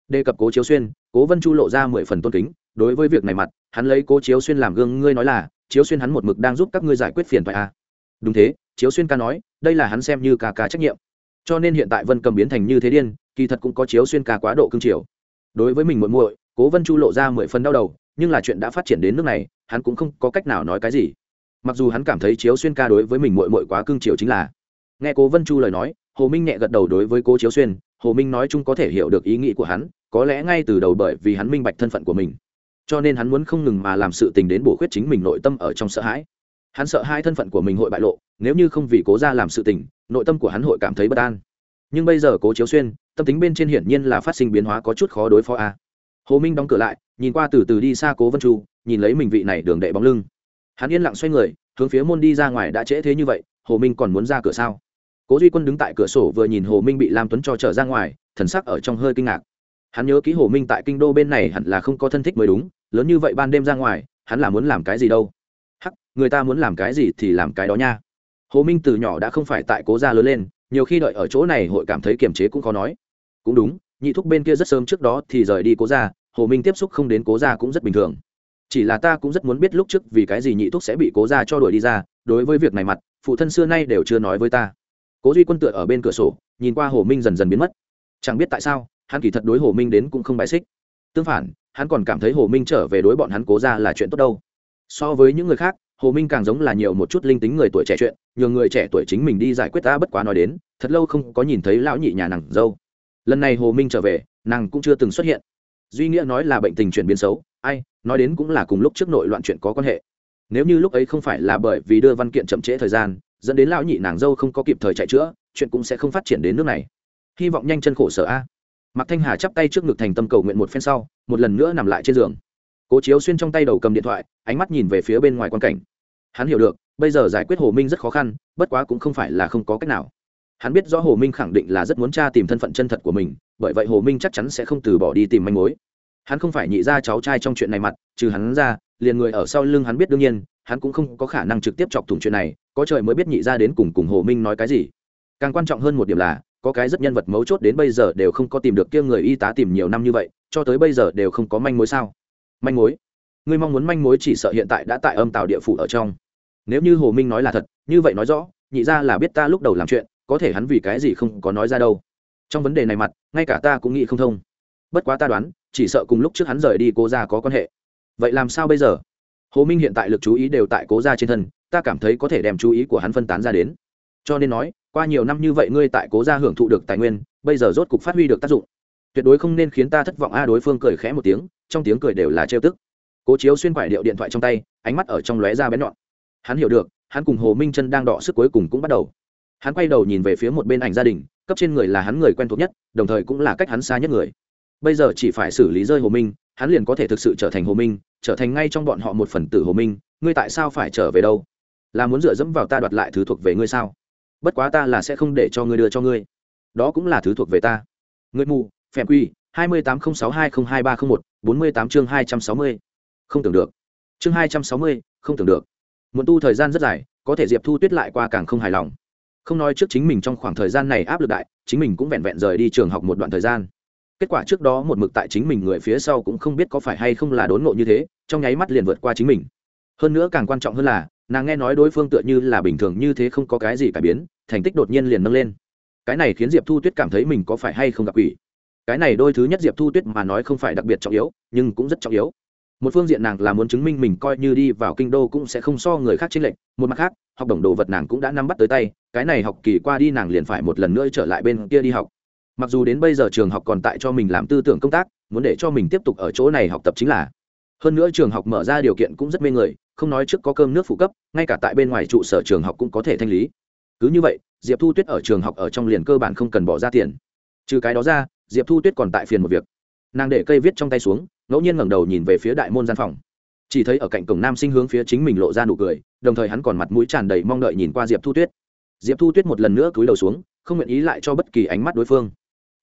Đề cập cố chiếu xuyên, cố vân chu lộ ra mười phần tôn kính, đối với việc này mặt, hắn lấy cố chiếu xuyên làm gương, ngươi nói là, chiếu xuyên hắn một mực đang giúp các ngươi giải quyết phiền thoại a à? đúng thế, chiếu xuyên ca nói, đây là hắn xem như ca ca trách nhiệm. Cho nên hiện tại vân cầm biến thành như thế điên, kỳ thật cũng có chiếu xuyên ca quá độ cương triều đối với mình muội muội, cố vân chu lộ ra mười phần đau đầu, nhưng là chuyện đã phát triển đến nước này, hắn cũng không có cách nào nói cái gì mặc dù hắn cảm thấy chiếu xuyên ca đối với mình muội muội quá cương triều chính là. Nghe cố vân chu lời nói, hồ minh nhẹ gật đầu đối với cố chiếu xuyên, hồ minh nói chung có thể hiểu được ý nghĩ của hắn, có lẽ ngay từ đầu bởi vì hắn minh bạch thân phận của mình. Cho nên hắn muốn không ngừng mà làm sự tình đến bổ khuyết chính mình nội tâm ở trong sợ hãi. Hắn sợ hai thân phận của mình hội bại lộ, nếu như không vì cố ra làm sự tình, nội tâm của hắn hội cảm thấy bất an. Nhưng bây giờ cố chiếu xuyên, tâm tính bên trên hiển nhiên là phát sinh biến hóa có chút khó đối phó a. Hồ minh đóng cửa lại, nhìn qua từ từ đi xa cố vân chu, nhìn lấy mình vị này đường đệ bóng lưng hắn yên lặng xoay người, hướng phía môn đi ra ngoài đã trễ thế như vậy, hồ minh còn muốn ra cửa sao? Cố duy quân đứng tại cửa sổ vừa nhìn hồ minh bị lam tuấn cho trở ra ngoài, thần sắc ở trong hơi kinh ngạc. Hắn nhớ ký hồ minh tại kinh đô bên này hẳn là không có thân thích mới đúng, lớn như vậy ban đêm ra ngoài, hắn là muốn làm cái gì đâu? Hắc, người ta muốn làm cái gì thì làm cái đó nha. Hồ minh từ nhỏ đã không phải tại cố gia lớn lên, nhiều khi đợi ở chỗ này hội cảm thấy kiềm chế cũng khó nói. Cũng đúng, nhị thúc bên kia rất sớm trước đó thì rời đi cố gia, hồ minh tiếp xúc không đến cố gia cũng rất bình thường chỉ là ta cũng rất muốn biết lúc trước vì cái gì nhị thúc sẽ bị cố gia cho đuổi đi ra, đối với việc này mặt, phụ thân xưa nay đều chưa nói với ta. Cố duy quân tựa ở bên cửa sổ, nhìn qua hồ minh dần dần biến mất. Chẳng biết tại sao, hắn kỳ thật đối hồ minh đến cũng không bài xích. Tương phản, hắn còn cảm thấy hồ minh trở về đối bọn hắn cố ra là chuyện tốt đâu. So với những người khác, hồ minh càng giống là nhiều một chút linh tính người tuổi trẻ chuyện nhờ người trẻ tuổi chính mình đi giải quyết ta bất quá nói đến, thật lâu không có nhìn thấy lão nhị nhà nàng dâu. Lần này hồ minh trở về, nàng cũng chưa từng xuất hiện. Duy nghĩa nói là bệnh tình chuyển biến xấu ai, nói đến cũng là cùng lúc trước nội loạn chuyện có quan hệ. Nếu như lúc ấy không phải là bởi vì đưa văn kiện chậm trễ thời gian, dẫn đến lão nhị nàng dâu không có kịp thời chạy chữa, chuyện cũng sẽ không phát triển đến nước này. Hy vọng nhanh chân khổ sở a. Mạc thanh hà chắp tay trước ngực thành tâm cầu nguyện một phen sau, một lần nữa nằm lại trên giường. Cố chiếu xuyên trong tay đầu cầm điện thoại, ánh mắt nhìn về phía bên ngoài quan cảnh. Hắn hiểu được, bây giờ giải quyết hồ minh rất khó khăn, bất quá cũng không phải là không có cách nào. Hắn biết rõ hồ minh khẳng định là rất muốn tra tìm thân phận chân thật của mình, bởi vậy hồ minh chắc chắn sẽ không từ bỏ đi tìm manh mối hắn không phải nhị ra cháu trai trong chuyện này mặt, trừ hắn ra, liền người ở sau lưng hắn biết đương nhiên, hắn cũng không có khả năng trực tiếp chọc thủng chuyện này, có trời mới biết nhị ra đến cùng cùng hồ minh nói cái gì. Càng quan trọng hơn một điểm là, có cái rất nhân vật mấu chốt đến bây giờ đều không có tìm được kia người y tá tìm nhiều năm như vậy, cho tới bây giờ đều không có manh mối sao? Manh mối? Ngươi mong muốn manh mối chỉ sợ hiện tại đã tại âm tạo địa phủ ở trong. Nếu như hồ minh nói là thật, như vậy nói rõ, nhị ra là biết ta lúc đầu làm chuyện, có thể hắn vì cái gì không có nói ra đâu. Trong vấn đề này mặt, ngay cả ta cũng nghĩ không thông bất quá ta đoán, chỉ sợ cùng lúc trước hắn rời đi cố ra có quan hệ. Vậy làm sao bây giờ? Hồ minh hiện tại lực chú ý đều tại cố ra trên thân, ta cảm thấy có thể đem chú ý của hắn phân tán ra đến. Cho nên nói, qua nhiều năm như vậy ngươi tại cố gia hưởng thụ được tài nguyên, bây giờ rốt cục phát huy được tác dụng. Tuyệt đối không nên khiến ta thất vọng a, đối phương cười khẽ một tiếng, trong tiếng cười đều là trêu tức. Cố chiếu xuyên quải điệu điện thoại trong tay, ánh mắt ở trong lóe ra bén nhọn. Hắn hiểu được, hắn cùng hồ minh chân đang đọ sức cuối cùng cũng bắt đầu. Hắn quay đầu nhìn về phía một bên ảnh gia đình, cấp trên người là hắn người quen thuộc nhất, đồng thời cũng là cách hắn xa nhất người bây giờ chỉ phải xử lý rơi hồ minh, hắn liền có thể thực sự trở thành hồ minh, trở thành ngay trong bọn họ một phần tử hồ minh, ngươi tại sao phải trở về đâu? Là muốn dựa dẫm vào ta đoạt lại thứ thuộc về ngươi sao? Bất quá ta là sẽ không để cho ngươi đưa cho ngươi. Đó cũng là thứ thuộc về ta. Ngươi mù, phèm quy, hai mươi tám không sáu hai không hai ba không một, bốn mươi tám chương hai trăm sáu mươi. Không tưởng được. Chương hai trăm sáu mươi, không tưởng được. Muốn tu thời gian rất dài, có thể diệp thu tuyết lại qua càng không hài lòng. Không nói trước chính mình trong khoảng thời gian này áp lực đại, chính mình cũng vẹn vẹn rời đi trường học một đoạn thời gian kết quả trước đó một mực tại chính mình người phía sau cũng không biết có phải hay không là đốn ngộ như thế, trong nháy mắt liền vượt qua chính mình. Hơn nữa càng quan trọng hơn là, nàng nghe nói đối phương tựa như là bình thường như thế không có cái gì cải biến, thành tích đột nhiên liền nâng lên. Cái này khiến diệp thu tuyết cảm thấy mình có phải hay không gặp quỷ. Cái này đôi thứ nhất diệp thu tuyết mà nói không phải đặc biệt trọng yếu, nhưng cũng rất trọng yếu. Một phương diện nàng là muốn chứng minh mình coi như đi vào kinh đô cũng sẽ không so người khác chênh lệch, một mặt khác, học đồng đồ vật nàng cũng đã nắm bắt tới tay, cái này học kỳ qua đi nàng liền phải một lần nữa trở lại bên kia đi học mặc dù đến bây giờ trường học còn tại cho mình làm tư tưởng công tác, muốn để cho mình tiếp tục ở chỗ này học tập chính là. Hơn nữa trường học mở ra điều kiện cũng rất mê người, không nói trước có cơm nước phụ cấp, ngay cả tại bên ngoài trụ sở trường học cũng có thể thanh lý. Cứ như vậy, diệp thu tuyết ở trường học ở trong liền cơ bản không cần bỏ ra tiền. Trừ cái đó ra, diệp thu tuyết còn tại phiền một việc. Nàng để cây viết trong tay xuống, ngẫu nhiên ngẩng đầu nhìn về phía đại môn gian phòng. Chỉ thấy ở cạnh cổng nam sinh hướng phía chính mình lộ ra nụ cười, đồng thời hắn còn mặt mũi tràn đầy mong đợi nhìn qua diệp thu tuyết. Diệp thu tuyết một lần nữa cúi đầu xuống, không nguyện ý lại cho bất kỳ ánh mắt đối phương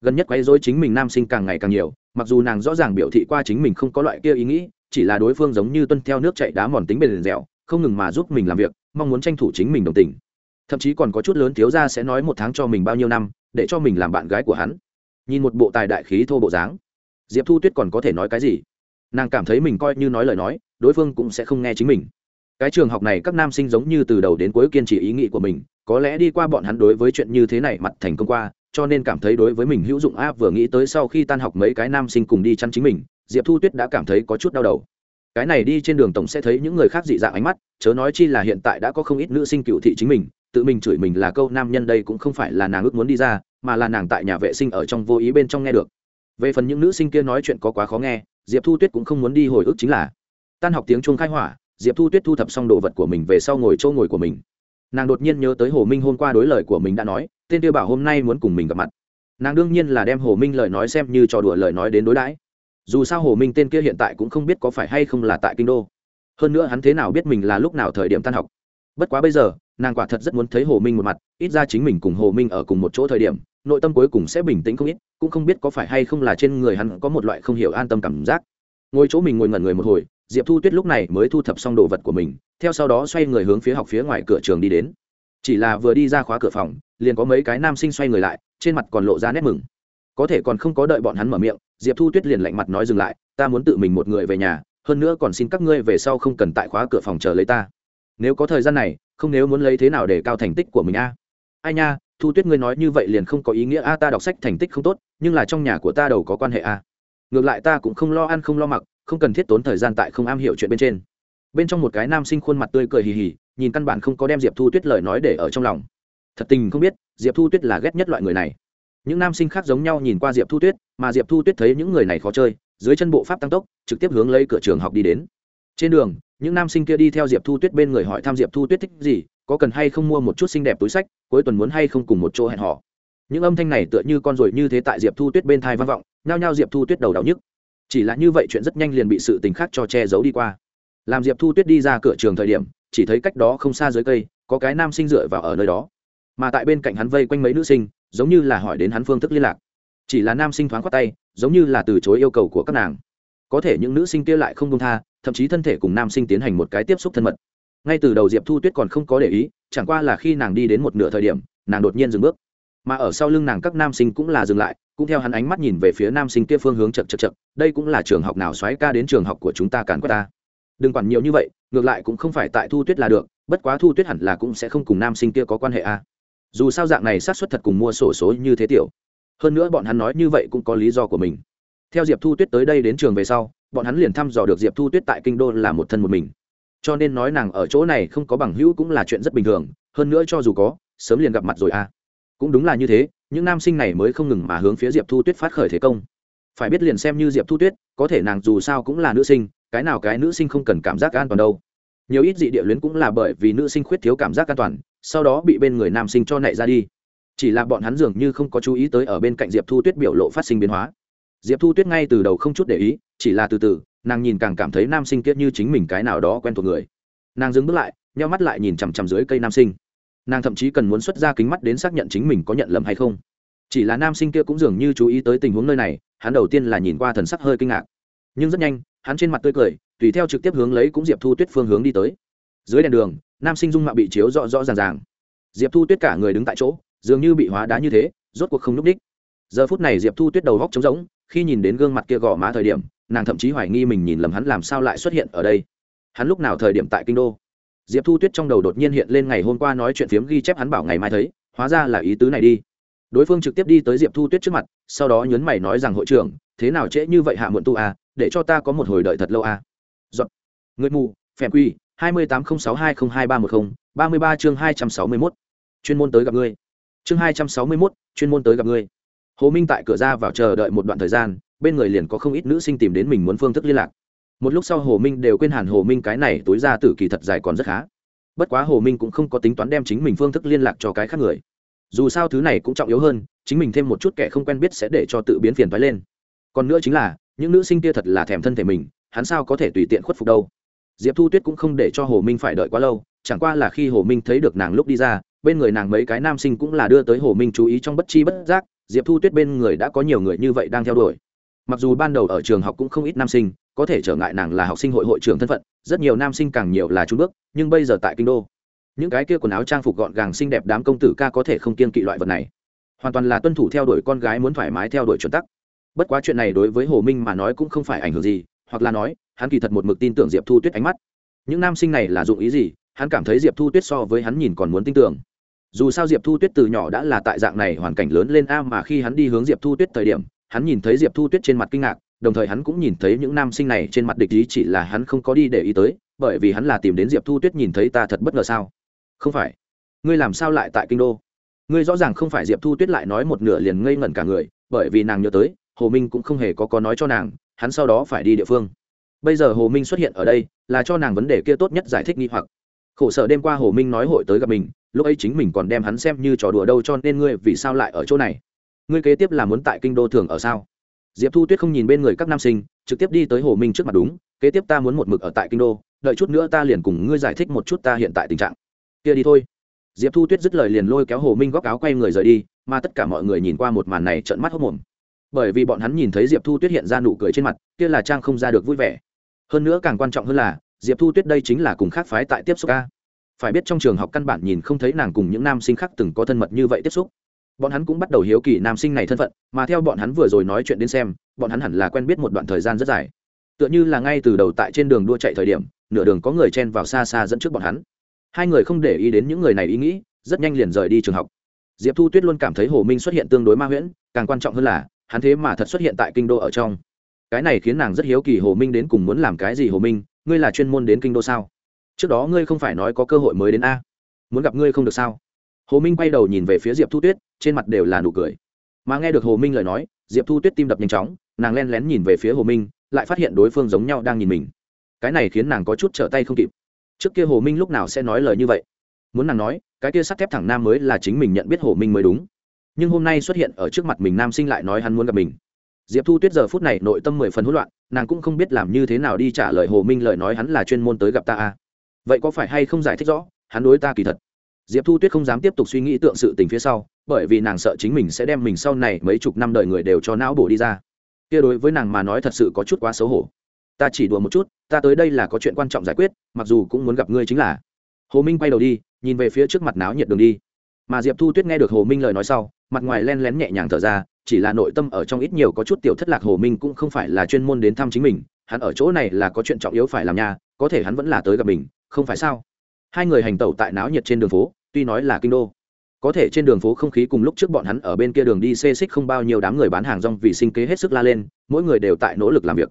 gần nhất quấy rối chính mình nam sinh càng ngày càng nhiều, mặc dù nàng rõ ràng biểu thị qua chính mình không có loại kia ý nghĩ, chỉ là đối phương giống như tuân theo nước chạy đá mòn tính bền dẻo, không ngừng mà giúp mình làm việc, mong muốn tranh thủ chính mình đồng tình. Thậm chí còn có chút lớn thiếu ra sẽ nói một tháng cho mình bao nhiêu năm, để cho mình làm bạn gái của hắn. Nhìn một bộ tài đại khí thô bộ dáng, diệp thu tuyết còn có thể nói cái gì? Nàng cảm thấy mình coi như nói lời nói, đối phương cũng sẽ không nghe chính mình. Cái trường học này các nam sinh giống như từ đầu đến cuối kiên trì ý nghĩ của mình, có lẽ đi qua bọn hắn đối với chuyện như thế này mặt thành công qua cho nên cảm thấy đối với mình hữu dụng a vừa nghĩ tới sau khi tan học mấy cái nam sinh cùng đi chăn chính mình, diệp thu tuyết đã cảm thấy có chút đau đầu. Cái này đi trên đường tổng sẽ thấy những người khác dị dạng ánh mắt, chớ nói chi là hiện tại đã có không ít nữ sinh cựu thị chính mình, tự mình chửi mình là câu nam nhân đây cũng không phải là nàng ước muốn đi ra, mà là nàng tại nhà vệ sinh ở trong vô ý bên trong nghe được. Về phần những nữ sinh kia nói chuyện có quá khó nghe, diệp thu tuyết cũng không muốn đi hồi ức chính là, tan học tiếng chuông khai hỏa, diệp thu tuyết thu thập xong đồ vật của mình về sau ngồi chỗ ngồi của mình. Nàng đột nhiên nhớ tới hồ minh hôm qua đối lời của mình đã nói tên tiêu bảo hôm nay muốn cùng mình gặp mặt. Nàng đương nhiên là đem hồ minh lời nói xem như trò đùa lời nói đến đối đãi. Dù sao hồ minh tên kia hiện tại cũng không biết có phải hay không là tại kinh đô. Hơn nữa hắn thế nào biết mình là lúc nào thời điểm tan học. Bất quá bây giờ, nàng quả thật rất muốn thấy hồ minh một mặt, ít ra chính mình cùng hồ minh ở cùng một chỗ thời điểm, nội tâm cuối cùng sẽ bình tĩnh không ít, cũng không biết có phải hay không là trên người hắn có một loại không hiểu an tâm cảm giác. Ngồi chỗ mình ngồi ngẩn người một hồi, diệp thu tuyết lúc này mới thu thập xong đồ vật của mình, theo sau đó xoay người hướng phía học phía ngoài cửa trường đi đến chỉ là vừa đi ra khóa cửa phòng, liền có mấy cái nam sinh xoay người lại, trên mặt còn lộ ra nét mừng. Có thể còn không có đợi bọn hắn mở miệng, diệp thu tuyết liền lạnh mặt nói dừng lại, ta muốn tự mình một người về nhà, hơn nữa còn xin các ngươi về sau không cần tại khóa cửa phòng chờ lấy ta. Nếu có thời gian này, không nếu muốn lấy thế nào để cao thành tích của mình a? Ai nha, thu tuyết ngươi nói như vậy liền không có ý nghĩa a, ta đọc sách thành tích không tốt, nhưng là trong nhà của ta đầu có quan hệ a. Ngược lại ta cũng không lo ăn không lo mặc, không cần thiết tốn thời gian tại không am hiểu chuyện bên trên bên trong một cái nam sinh khuôn mặt tươi cười hì hì, nhìn căn bản không có đem diệp thu tuyết lời nói để ở trong lòng. Thật tình không biết, diệp thu tuyết là ghét nhất loại người này. Những nam sinh khác giống nhau nhìn qua diệp thu tuyết, mà diệp thu tuyết thấy những người này khó chơi, dưới chân bộ pháp tăng tốc, trực tiếp hướng lấy cửa trường học đi đến. Trên đường, những nam sinh kia đi theo diệp thu tuyết bên người hỏi thăm diệp thu tuyết thích gì, có cần hay không mua một chút xinh đẹp túi sách, cuối tuần muốn hay không cùng một chỗ hẹn họ những âm thanh này tựa như con ruồi như thế tại diệp thu tuyết bên thai vang vọng, nhao nhao diệp thu tuyết đầu đau nhức. Chỉ là như vậy chuyện rất nhanh liền bị sự tình khác cho che giấu đi qua làm diệp thu tuyết đi ra cửa trường thời điểm, chỉ thấy cách đó không xa dưới cây, có cái nam sinh dựa vào ở nơi đó. Mà tại bên cạnh hắn vây quanh mấy nữ sinh, giống như là hỏi đến hắn phương thức liên lạc. Chỉ là nam sinh thoáng khoát tay, giống như là từ chối yêu cầu của các nàng. Có thể những nữ sinh kia lại không công tha, thậm chí thân thể cùng nam sinh tiến hành một cái tiếp xúc thân mật. Ngay từ đầu diệp thu tuyết còn không có để ý, chẳng qua là khi nàng đi đến một nửa thời điểm, nàng đột nhiên dừng bước. Mà ở sau lưng nàng các nam sinh cũng là dừng lại, cũng theo hắn ánh mắt nhìn về phía nam sinh kia phương hướng chật chật chật đây cũng là trường học nào xoáy ca đến trường học của chúng ta càn quét ta đừng quản nhiều như vậy, ngược lại cũng không phải tại thu tuyết là được, bất quá thu tuyết hẳn là cũng sẽ không cùng nam sinh kia có quan hệ a dù sao dạng này sát xuất thật cùng mua sổ số như thế tiểu. Hơn nữa bọn hắn nói như vậy cũng có lý do của mình. Theo diệp thu tuyết tới đây đến trường về sau, bọn hắn liền thăm dò được diệp thu tuyết tại kinh đô là một thân một mình. Cho nên nói nàng ở chỗ này không có bằng hữu cũng là chuyện rất bình thường, hơn nữa cho dù có, sớm liền gặp mặt rồi à. Cũng đúng là như thế, những nam sinh này mới không ngừng mà hướng phía diệp thu tuyết phát khởi thế công. Phải biết liền xem như diệp thu tuyết, có thể nàng dù sao cũng là nữ sinh cái nào cái nữ sinh không cần cảm giác an toàn đâu. Nhiều ít dị địa luyến cũng là bởi vì nữ sinh khuyết thiếu cảm giác an toàn, sau đó bị bên người nam sinh cho nảy ra đi. Chỉ là bọn hắn dường như không có chú ý tới ở bên cạnh diệp thu tuyết biểu lộ phát sinh biến hóa. Diệp thu tuyết ngay từ đầu không chút để ý, chỉ là từ từ, nàng nhìn càng cảm thấy nam sinh kiết như chính mình cái nào đó quen thuộc người. Nàng dừng bước lại nhau mắt lại nhìn chằm chằm dưới cây nam sinh. Nàng thậm chí cần muốn xuất ra kính mắt đến xác nhận chính mình có nhận lầm hay không. Chỉ là nam sinh kia cũng dường như chú ý tới tình huống nơi này, hắn đầu tiên là nhìn qua thần sắc hơi kinh ngạc. Nhưng rất nhanh hắn trên mặt tươi cười tùy theo trực tiếp hướng lấy cũng diệp thu tuyết phương hướng đi tới. Dưới đèn đường nam sinh dung mạo bị chiếu rõ rõ ràng ràng. Diệp thu tuyết cả người đứng tại chỗ dường như bị hóa đá như thế rốt cuộc không n ú c đích. Giờ phút này diệp thu tuyết đầu góc trống rỗng khi nhìn đến gương mặt kia gõ má thời điểm nàng thậm chí hoài nghi mình nhìn lầm hắn làm sao lại xuất hiện ở đây. Hắn lúc nào thời điểm tại kinh đô? Diệp thu tuyết trong đầu đột nhiên hiện lên ngày hôm qua nói chuyện phiếm ghi chép hắn bảo ngày mai thấy hóa ra là ý tứ này đi. Đối phương trực tiếp đi tới diệp thu tuyết trước mặt sau đó nhấn mày nói rằng hội trưởng thế nào trễ như vậy hạ muộn tu à, để cho ta có một hồi đợi thật lâu à. Giọt. Người mù, phèm quy, hai mươi tám không sáu hai không hai ba một không, ba mươi ba chương hai trăm sáu mươi mốt. Chuyên môn tới gặp ngươi. Chương hai trăm sáu mươi mốt, chuyên môn tới gặp ngươi hồ minh tại cửa ra vào chờ đợi một đoạn thời gian bên người liền có không ít nữ sinh tìm đến mình muốn phương thức liên lạc một lúc sau hồ minh đều quên hẳn hồ minh cái này tối ra tử kỳ thật dài còn rất khá bất quá hồ minh cũng không có tính toán đem chính mình phương thức liên lạc cho cái khác người dù sao thứ này cũng trọng yếu hơn chính mình thêm một chút kẻ không quen biết sẽ để cho tự biến phiền toái lên còn nữa chính là những nữ sinh kia thật là thèm thân thể mình, hắn sao có thể tùy tiện khuất phục đâu? Diệp thu tuyết cũng không để cho hồ minh phải đợi quá lâu, chẳng qua là khi hồ minh thấy được nàng lúc đi ra, bên người nàng mấy cái nam sinh cũng là đưa tới hồ minh chú ý trong bất chi bất giác, diệp thu tuyết bên người đã có nhiều người như vậy đang theo đuổi. Mặc dù ban đầu ở trường học cũng không ít nam sinh, có thể trở ngại nàng là học sinh hội hội trưởng thân phận, rất nhiều nam sinh càng nhiều là trung bước, nhưng bây giờ tại kinh đô, những cái kia quần áo trang phục gọn gàng xinh đẹp đám công tử ca có thể không kiên kỵ loại vật này. Hoàn toàn là tuân thủ theo đuổi con gái muốn thoải mái theo đuổi chuẩn tắc bất quá chuyện này đối với hồ minh mà nói cũng không phải ảnh hưởng gì, hoặc là nói, hắn kỳ thật một mực tin tưởng diệp thu tuyết ánh mắt. Những nam sinh này là dụng ý gì, hắn cảm thấy diệp thu tuyết so với hắn nhìn còn muốn tin tưởng. Dù sao diệp thu tuyết từ nhỏ đã là tại dạng này hoàn cảnh lớn lên a mà khi hắn đi hướng diệp thu tuyết thời điểm, hắn nhìn thấy diệp thu tuyết trên mặt kinh ngạc, đồng thời hắn cũng nhìn thấy những nam sinh này trên mặt địch ý chỉ là hắn không có đi để ý tới, bởi vì hắn là tìm đến diệp thu tuyết nhìn thấy ta thật bất ngờ sao? Không phải. Ngươi làm sao lại tại kinh đô? Ngươi rõ ràng không phải diệp thu tuyết lại nói một nửa liền ngây ngẩn cả người, bởi vì nàng nhớ tới hồ minh cũng không hề có có nói cho nàng, hắn sau đó phải đi địa phương. Bây giờ hồ minh xuất hiện ở đây, là cho nàng vấn đề kia tốt nhất giải thích nghi hoặc. Khổ sở đêm qua hồ minh nói hội tới gặp mình, lúc ấy chính mình còn đem hắn xem như trò đùa đâu cho nên ngươi vì sao lại ở chỗ này? Ngươi kế tiếp là muốn tại kinh đô thường ở sao? Diệp thu tuyết không nhìn bên người các nam sinh, trực tiếp đi tới hồ minh trước mặt đúng, kế tiếp ta muốn một mực ở tại kinh đô, đợi chút nữa ta liền cùng ngươi giải thích một chút ta hiện tại tình trạng. Kia đi thôi. Diệp thu tuyết dứt lời liền lôi kéo hồ minh góc áo quay người rời đi, mà tất cả mọi người nhìn qua một màn này trợn mắt hốc mồm bởi vì bọn hắn nhìn thấy diệp thu tuyết hiện ra nụ cười trên mặt, kia là trang không ra được vui vẻ. Hơn nữa càng quan trọng hơn là, diệp thu tuyết đây chính là cùng khác phái tại tiếp xúc ca. Phải biết trong trường học căn bản nhìn không thấy nàng cùng những nam sinh khác từng có thân mật như vậy tiếp xúc. Bọn hắn cũng bắt đầu hiếu kỳ nam sinh này thân phận, mà theo bọn hắn vừa rồi nói chuyện đến xem, bọn hắn hẳn là quen biết một đoạn thời gian rất dài. Tựa như là ngay từ đầu tại trên đường đua chạy thời điểm, nửa đường có người chen vào xa xa dẫn trước bọn hắn. Hai người không để ý đến những người này ý nghĩ, rất nhanh liền rời đi trường học. Diệp thu tuyết luôn cảm thấy hồ minh xuất hiện tương đối ma huyễn, càng quan trọng hơn là hắn thế mà thật xuất hiện tại kinh đô ở trong. Cái này khiến nàng rất hiếu kỳ hồ minh đến cùng muốn làm cái gì hồ minh, ngươi là chuyên môn đến kinh đô sao? Trước đó ngươi không phải nói có cơ hội mới đến a. Muốn gặp ngươi không được sao? Hồ minh quay đầu nhìn về phía diệp thu tuyết, trên mặt đều là nụ cười. Mà nghe được hồ minh lời nói, diệp thu tuyết tim đập nhanh chóng, nàng len lén nhìn về phía hồ minh, lại phát hiện đối phương giống nhau đang nhìn mình. Cái này khiến nàng có chút trở tay không kịp. Trước kia hồ minh lúc nào sẽ nói lời như vậy? Muốn nàng nói, cái kia sắt thép thẳng nam mới là chính mình nhận biết hồ minh mới đúng nhưng hôm nay xuất hiện ở trước mặt mình nam sinh lại nói hắn muốn gặp mình. Diệp thu tuyết giờ phút này nội tâm mười phần hỗn loạn, nàng cũng không biết làm như thế nào đi trả lời hồ minh lời nói hắn là chuyên môn tới gặp ta à? vậy có phải hay không giải thích rõ, hắn đối ta kỳ thật? Diệp thu tuyết không dám tiếp tục suy nghĩ tượng sự tình phía sau, bởi vì nàng sợ chính mình sẽ đem mình sau này mấy chục năm đời người đều cho não bổ đi ra. Kia đối với nàng mà nói thật sự có chút quá xấu hổ. Ta chỉ đùa một chút, ta tới đây là có chuyện quan trọng giải quyết, mặc dù cũng muốn gặp ngươi chính là. Hồ minh quay đầu đi, nhìn về phía trước mặt náo nhiệt đường đi. Mà diệp thu tuyết nghe được hồ minh lời nói sau mặt ngoài len lén nhẹ nhàng thở ra, chỉ là nội tâm ở trong ít nhiều có chút tiểu thất lạc hồ minh cũng không phải là chuyên môn đến thăm chính mình, hắn ở chỗ này là có chuyện trọng yếu phải làm nha, có thể hắn vẫn là tới gặp mình, không phải sao? Hai người hành tẩu tại náo nhiệt trên đường phố, tuy nói là kinh đô, có thể trên đường phố không khí cùng lúc trước bọn hắn ở bên kia đường đi xê xích không bao nhiêu đám người bán hàng rong vì sinh kế hết sức la lên, mỗi người đều tại nỗ lực làm việc.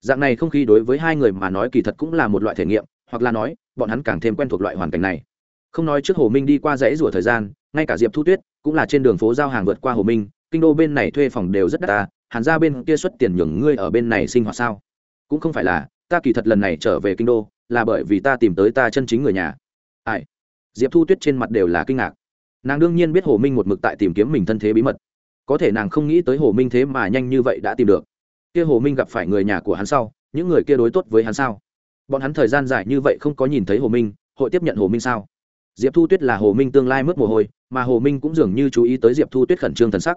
Dạng này không khí đối với hai người mà nói kỳ thật cũng là một loại thể nghiệm, hoặc là nói, bọn hắn càng thêm quen thuộc loại hoàn cảnh này. Không nói trước hồ minh đi qua dãy rủa thời gian ngay cả diệp thu tuyết cũng là trên đường phố giao hàng vượt qua hồ minh, kinh đô bên này thuê phòng đều rất đắt ta hàn ra bên kia xuất tiền nhường ngươi ở bên này sinh hoạt sao? Cũng không phải là, ta kỳ thật lần này trở về kinh đô là bởi vì ta tìm tới ta chân chính người nhà. Ai? Diệp thu tuyết trên mặt đều là kinh ngạc. Nàng đương nhiên biết hồ minh một mực tại tìm kiếm mình thân thế bí mật. Có thể nàng không nghĩ tới hồ minh thế mà nhanh như vậy đã tìm được. Kia hồ minh gặp phải người nhà của hắn sau, những người kia đối tốt với hắn sao? Bọn hắn thời gian dài như vậy không có nhìn thấy hồ minh, hội tiếp nhận hồ minh sao? Diệp thu tuyết là hồ minh tương lai mất mồ hôi, mà hồ minh cũng dường như chú ý tới diệp thu tuyết khẩn trương thần sắc.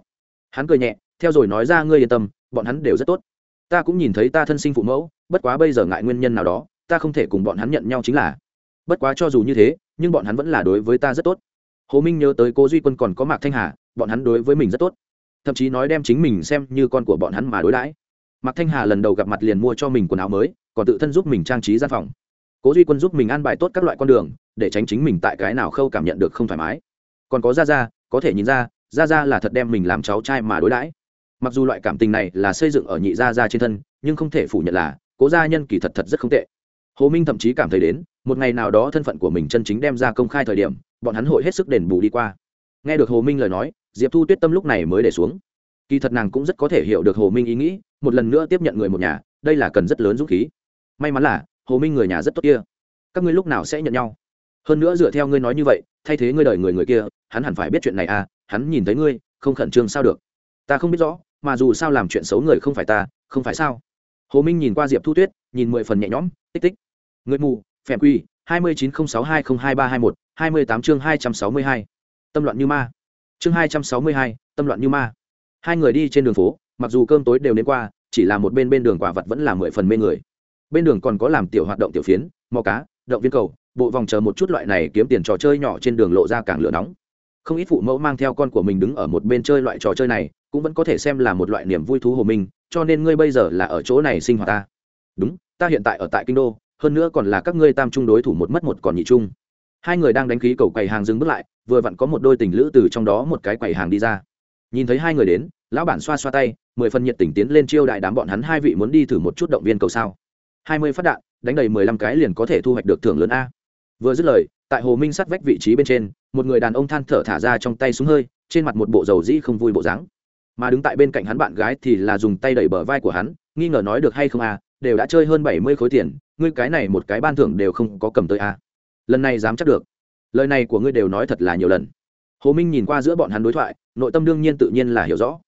Hắn cười nhẹ, theo rồi nói ra, ngươi yên tâm, bọn hắn đều rất tốt. Ta cũng nhìn thấy ta thân sinh phụ mẫu, bất quá bây giờ ngại nguyên nhân nào đó, ta không thể cùng bọn hắn nhận nhau chính là. Bất quá cho dù như thế, nhưng bọn hắn vẫn là đối với ta rất tốt. Hồ minh nhớ tới cố duy quân còn có mạc thanh hà, bọn hắn đối với mình rất tốt. Thậm chí nói đem chính mình xem như con của bọn hắn mà đối đãi. Mạc thanh hà lần đầu gặp mặt liền mua cho mình quần áo mới, còn tự thân giúp mình trang trí gian phòng. Cố duy quân giúp mình an bài tốt các loại con đường để tránh chính mình tại cái nào khâu cảm nhận được không thoải mái. Còn có ra ra có thể nhìn ra ra ra là thật đem mình làm cháu trai mà đối đãi. Mặc dù loại cảm tình này là xây dựng ở nhị gia gia trên thân, nhưng không thể phủ nhận là, cố gia nhân kỳ thật thật rất không tệ. Hồ minh thậm chí cảm thấy đến, một ngày nào đó thân phận của mình chân chính đem ra công khai thời điểm, bọn hắn hội hết sức đền bù đi qua. Nghe được hồ minh lời nói, diệp thu tuyết tâm lúc này mới để xuống. Kỳ thật nàng cũng rất có thể hiểu được hồ minh ý nghĩ, một lần nữa tiếp nhận người một nhà, đây là cần rất lớn dũng khí. May mắn là, hồ minh người nhà rất tốt kia. Các ngươi lúc nào sẽ nhận nhau? Hơn nữa dựa theo ngươi nói như vậy, thay thế ngươi đời người người kia, hắn hẳn phải biết chuyện này à hắn nhìn thấy ngươi, không khẩn trương sao được. Ta không biết rõ, mà dù sao làm chuyện xấu người không phải ta, không phải sao? Hồ minh nhìn qua diệp thu tuyết, nhìn mười phần nhẹ nhõm, tích tích. Người mù, phèm quy, hai mươi chín không sáu hai không hai ba hai một, hai mươi tám chương hai trăm sáu mươi hai. Tâm loạn như ma. Chương hai trăm sáu mươi hai, tâm loạn như ma. Hai người đi trên đường phố, mặc dù cơm tối đều đến qua, chỉ là một bên bên đường quả vật vẫn là mười phần mê người. Bên đường còn có làm tiểu hoạt động tiểu phiến, mò cá, động viên cầu bộ vòng chờ một chút loại này kiếm tiền trò chơi nhỏ trên đường lộ ra càng lửa nóng. Không ít phụ mẫu mang theo con của mình đứng ở một bên chơi loại trò chơi này, cũng vẫn có thể xem là một loại niềm vui thú hồ minh cho nên ngươi bây giờ là ở chỗ này sinh hoạt ta. Đúng, ta hiện tại ở tại kinh đô, hơn nữa còn là các ngươi tam trung đối thủ một mất một còn nhị trung. Hai người đang đánh khí cầu quầy hàng dừng bước lại, vừa vặn có một đôi tình lữ từ trong đó một cái quầy hàng đi ra. Nhìn thấy hai người đến, lão bản xoa xoa tay, mười phần nhiệt tình tiến lên chiêu đại đám bọn hắn hai vị muốn đi thử một chút động viên cầu sao. Hai mươi phát đạn, đánh đầy mười lăm cái liền có thể thu hoạch được thưởng lớn a vừa dứt lời, tại hồ minh sắt vách vị trí bên trên, một người đàn ông than thở thả ra trong tay súng hơi, trên mặt một bộ dầu dĩ không vui bộ dáng. Mà đứng tại bên cạnh hắn bạn gái thì là dùng tay đẩy bờ vai của hắn, nghi ngờ nói được hay không à đều đã chơi hơn bảy mươi khối tiền, ngươi cái này một cái ban thưởng đều không có cầm tới à. Lần này dám chắc được. Lời này của ngươi đều nói thật là nhiều lần. Hồ minh nhìn qua giữa bọn hắn đối thoại, nội tâm đương nhiên tự nhiên là hiểu rõ.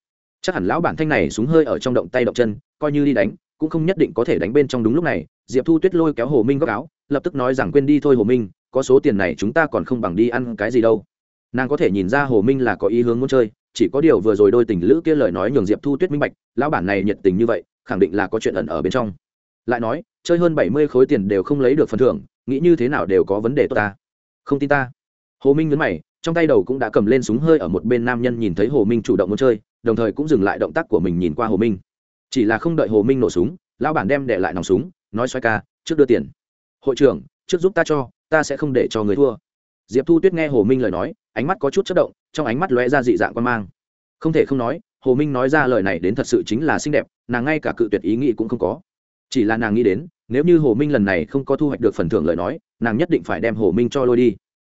Chắc hẳn lão bản thanh này súng hơi ở trong động tay động chân, coi như đi đánh, cũng không nhất định có thể đánh bên trong đúng lúc này. Diệp thu tuyết lôi kéo hồ minh góc áo lập tức nói rằng quên đi thôi hồ minh, có số tiền này chúng ta còn không bằng đi ăn cái gì đâu. Nàng có thể nhìn ra hồ minh là có ý hướng muốn chơi, chỉ có điều vừa rồi đôi tình lữ kia lời nói nhường diệp thu tuyết minh bạch, lão bản này nhiệt tình như vậy, khẳng định là có chuyện ẩn ở bên trong. Lại nói, chơi hơn bảy mươi khối tiền đều không lấy được phần thưởng, nghĩ như thế nào đều có vấn đề tốt ta. Không tin ta. Hồ minh nhấn mày, trong tay đầu cũng đã cầm lên súng hơi ở một bên nam nhân nhìn thấy hồ minh chủ động muốn chơi, đồng thời cũng dừng lại động tác của mình nhìn qua hồ minh. Chỉ là không đợi hồ minh nổ súng, lão bản đem để lại nòng súng, nói xoay ca, trước đưa tiền hội trưởng, trước giúp ta cho, ta sẽ không để cho người thua. Diệp thu tuyết nghe hồ minh lời nói, ánh mắt có chút chất động, trong ánh mắt lóe ra dị dạng quan mang. Không thể không nói, hồ minh nói ra lời này đến thật sự chính là xinh đẹp, nàng ngay cả cự tuyệt ý nghĩ cũng không có. Chỉ là nàng nghĩ đến, nếu như hồ minh lần này không có thu hoạch được phần thưởng lời nói, nàng nhất định phải đem hồ minh cho lôi đi.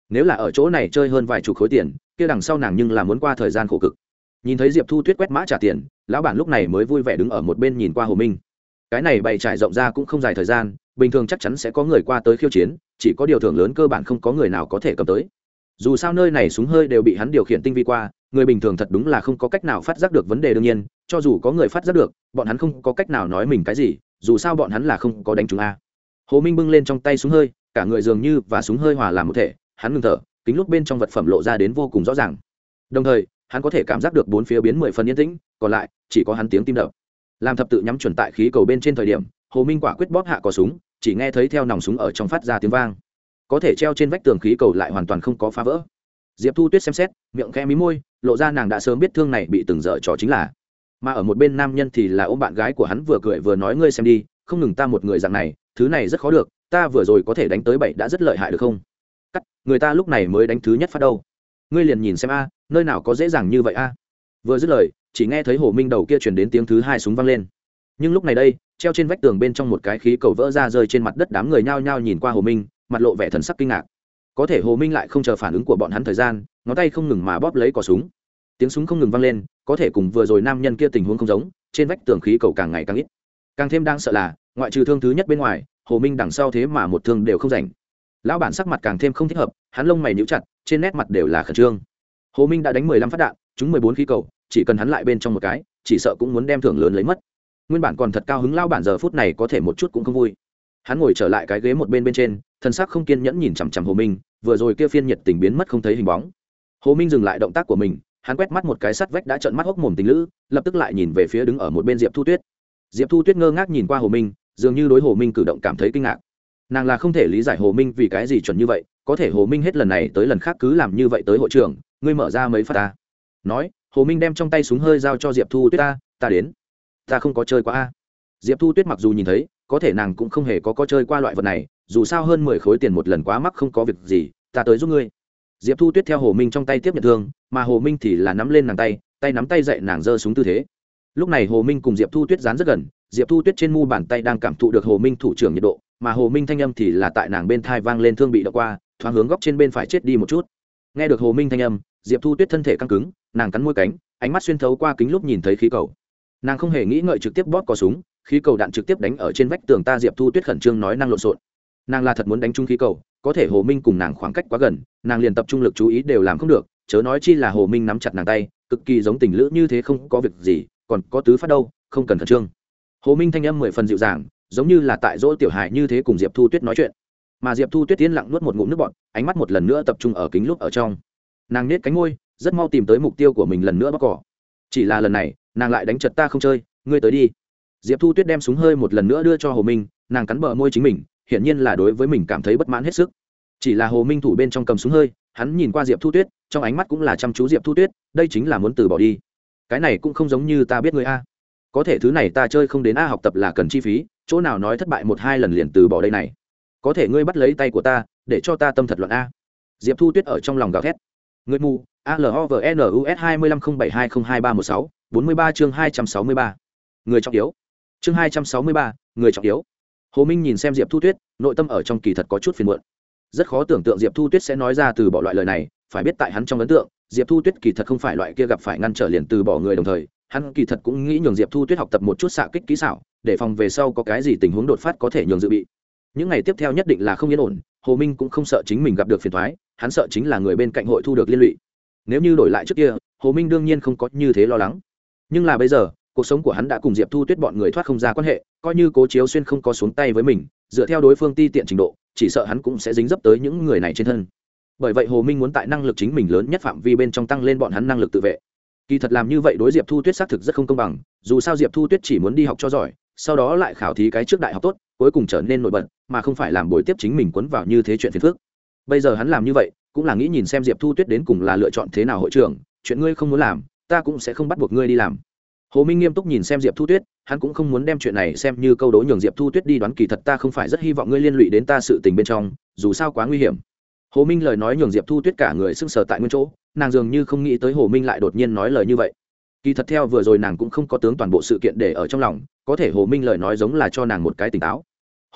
Nếu là ở chỗ này chơi hơn vài chục khối tiền, kia đằng sau nàng nhưng là muốn qua thời gian khổ cực. Nhìn thấy diệp thu tuyết quét mã trả tiền, lão bản lúc này mới vui vẻ đứng ở một bên nhìn qua hồ minh cái này bày trải rộng ra cũng không dài thời gian, bình thường chắc chắn sẽ có người qua tới khiêu chiến, chỉ có điều thưởng lớn cơ bản không có người nào có thể cầm tới. Dù sao nơi này súng hơi đều bị hắn điều khiển tinh vi qua, người bình thường thật đúng là không có cách nào phát giác được vấn đề đương nhiên, cho dù có người phát giác được, bọn hắn không có cách nào nói mình cái gì, dù sao bọn hắn là không có đánh chúng a. Hồ minh bưng lên trong tay súng hơi, cả người dường như và súng hơi hòa làm một thể, hắn ngừng thở, kính lúc bên trong vật phẩm lộ ra đến vô cùng rõ ràng. Đồng thời, hắn có thể cảm giác được bốn phía biến mười phần yên tĩnh, còn lại, chỉ có hắn tiếng tim đập làm thập tự nhắm chuẩn tại khí cầu bên trên thời điểm, hồ minh quả quyết bóp hạ cò súng, chỉ nghe thấy theo nòng súng ở trong phát ra tiếng vang. Có thể treo trên vách tường khí cầu lại hoàn toàn không có phá vỡ. Diệp thu tuyết xem xét, miệng khe mí môi, lộ ra nàng đã sớm biết thương này bị từng dở trò chính là. Mà ở một bên nam nhân thì là ôm bạn gái của hắn vừa cười vừa nói ngươi xem đi, không ngừng ta một người dạng này, thứ này rất khó được, ta vừa rồi có thể đánh tới bảy đã rất lợi hại được không? Cắt, người ta lúc này mới đánh thứ nhất phát đâu. Ngươi liền nhìn xem a, nơi nào có dễ dàng như vậy a? Vừa dứt lời chỉ nghe thấy hồ minh đầu kia chuyển đến tiếng thứ hai súng văng lên. Nhưng lúc này đây, treo trên vách tường bên trong một cái khí cầu vỡ ra rơi trên mặt đất đám người nhao nhao nhìn qua hồ minh, mặt lộ vẻ thần sắc kinh ngạc. Có thể hồ minh lại không chờ phản ứng của bọn hắn thời gian, ngón tay không ngừng mà bóp lấy cỏ súng. Tiếng súng không ngừng vang lên, có thể cùng vừa rồi nam nhân kia tình huống không giống, trên vách tường khí cầu càng ngày càng ít. Càng thêm đang sợ là, ngoại trừ thương thứ nhất bên ngoài, hồ minh đằng sau thế mà một thương đều không rảnh. Lão bản sắc mặt càng thêm không thích hợp, hắn lông mày níu chặt, trên nét mặt đều là khẩn trương. Hồ minh đã đánh mười lăm phát đạn chúng mười bốn khí cầu chỉ cần hắn lại bên trong một cái, chỉ sợ cũng muốn đem thưởng lớn lấy mất. Nguyên bản còn thật cao hứng lao bản giờ phút này có thể một chút cũng không vui. Hắn ngồi trở lại cái ghế một bên bên trên, thân xác không kiên nhẫn nhìn chằm chằm hồ minh, vừa rồi kia phiên nhiệt tình biến mất không thấy hình bóng. Hồ minh dừng lại động tác của mình, hắn quét mắt một cái sắt vách đã trợn mắt hốc mồm tình lữ, lập tức lại nhìn về phía đứng ở một bên diệp thu tuyết. Diệp thu tuyết ngơ ngác nhìn qua hồ minh, dường như đối hồ minh cử động cảm thấy kinh ngạc. Nàng là không thể lý giải hồ minh vì cái gì chuẩn như vậy, có thể hồ minh hết lần này tới lần khác cứ làm như vậy tới hội trưởng, ngươi mở ra mấy phát ta nói, hồ minh đem trong tay súng hơi giao cho diệp thu tuyết ta ta đến. Ta không có chơi qua a. Diệp thu tuyết mặc dù nhìn thấy, có thể nàng cũng không hề có có chơi qua loại vật này, dù sao hơn mười khối tiền một lần quá mắc không có việc gì, ta tới giúp ngươi. Diệp thu tuyết theo hồ minh trong tay tiếp nhận thương, mà hồ minh thì là nắm lên nàng tay tay nắm tay dậy nàng giơ súng tư thế. Lúc này hồ minh cùng diệp thu tuyết dán rất gần, diệp thu tuyết trên mu bàn tay đang cảm thụ được hồ minh thủ trưởng nhiệt độ, mà hồ minh thanh âm thì là tại nàng bên thai vang lên thương bị đọc qua, thoáng hướng góc trên bên phải chết đi một chút. Nghe được hồ minh thanh âm diệp thu tuyết thân thể căng cứng, nàng cắn môi cánh, ánh mắt xuyên thấu qua kính lúc nhìn thấy khí cầu. Nàng không hề nghĩ ngợi trực tiếp bóp cò súng, khí cầu đạn trực tiếp đánh ở trên vách tường ta diệp thu tuyết khẩn trương nói năng lộn xộn. Nàng là thật muốn đánh trúng khí cầu, có thể hồ minh cùng nàng khoảng cách quá gần, nàng liền tập trung lực chú ý đều làm không được, chớ nói chi là hồ minh nắm chặt nàng tay, cực kỳ giống tình lữ như thế không có việc gì, còn có tứ phát đâu, không cần khẩn trương. Hồ minh thanh âm mười phần dịu dàng, giống như là tại dỗ tiểu Hải như thế cùng diệp thu tuyết nói chuyện. Mà diệp thu tuyết tiến lặng nuốt một ngụm nước bọt, ánh mắt một lần nữa tập trung ở kính lúc ở trong nàng nết cánh ngôi rất mau tìm tới mục tiêu của mình lần nữa bóc cỏ. Chỉ là lần này, nàng lại đánh chật ta không chơi, ngươi tới đi. Diệp thu tuyết đem súng hơi một lần nữa đưa cho hồ minh, nàng cắn bờ môi chính mình, hiển nhiên là đối với mình cảm thấy bất mãn hết sức. Chỉ là hồ minh thủ bên trong cầm súng hơi, hắn nhìn qua diệp thu tuyết, trong ánh mắt cũng là chăm chú diệp thu tuyết, đây chính là muốn từ bỏ đi. Cái này cũng không giống như ta biết người a. Có thể thứ này ta chơi không đến a, học tập là cần chi phí, chỗ nào nói thất bại một hai lần liền từ bỏ đây này. Có thể ngươi bắt lấy tay của ta, để cho ta tâm thật luận a. Diệp thu tuyết ở trong lòng gào thét người mù alovnus hai mươi lăm không bảy hai không hai ba một sáu, bốn mươi ba chương hai trăm sáu mươi ba. Người trọng yếu. Chương hai trăm sáu mươi ba, người trọng yếu. Hồ minh nhìn xem diệp thu tuyết, nội tâm ở trong kỳ thật có chút phiền muộn. Rất khó tưởng tượng diệp thu tuyết sẽ nói ra từ bỏ loại lời này, phải biết tại hắn trong ấn tượng, diệp thu tuyết kỳ thật không phải loại kia gặp phải ngăn trở liền từ bỏ người đồng thời, hắn kỳ thật cũng nghĩ nhường diệp thu tuyết học tập một chút xạ kích kỹ xảo, để phòng về sau có cái gì tình huống đột phát có thể nhường dự bị. Những ngày tiếp theo nhất định là không yên ổn, hồ minh cũng không sợ chính mình gặp được phiền toái hắn sợ chính là người bên cạnh hội thu được liên lụy. Nếu như đổi lại trước kia, hồ minh đương nhiên không có như thế lo lắng. Nhưng là bây giờ, cuộc sống của hắn đã cùng diệp thu tuyết bọn người thoát không ra quan hệ, coi như cố chiếu xuyên không có xuống tay với mình, dựa theo đối phương ti tiện trình độ, chỉ sợ hắn cũng sẽ dính dấp tới những người này trên thân. Bởi vậy hồ minh muốn tại năng lực chính mình lớn nhất phạm vi bên trong tăng lên bọn hắn năng lực tự vệ. Kỳ thật làm như vậy đối diệp thu tuyết xác thực rất không công bằng, dù sao diệp thu tuyết chỉ muốn đi học cho giỏi, sau đó lại khảo thí cái trước đại học tốt, cuối cùng trở nên nổi bật, mà không phải làm buổi tiếp chính mình quấn vào như thế chuyện phiền phức bây giờ hắn làm như vậy, cũng là nghĩ nhìn xem diệp thu tuyết đến cùng là lựa chọn thế nào hội trưởng, chuyện ngươi không muốn làm, ta cũng sẽ không bắt buộc ngươi đi làm. Hồ minh nghiêm túc nhìn xem diệp thu tuyết, hắn cũng không muốn đem chuyện này xem như câu đố nhường diệp thu tuyết đi đoán kỳ thật ta không phải rất hy vọng ngươi liên lụy đến ta sự tình bên trong, dù sao quá nguy hiểm. Hồ minh lời nói nhường diệp thu tuyết cả người sưng sờ tại nguyên chỗ, nàng dường như không nghĩ tới hồ minh lại đột nhiên nói lời như vậy. Kỳ thật theo vừa rồi nàng cũng không có tướng toàn bộ sự kiện để ở trong lòng, có thể hồ minh lời nói giống là cho nàng một cái tỉnh táo.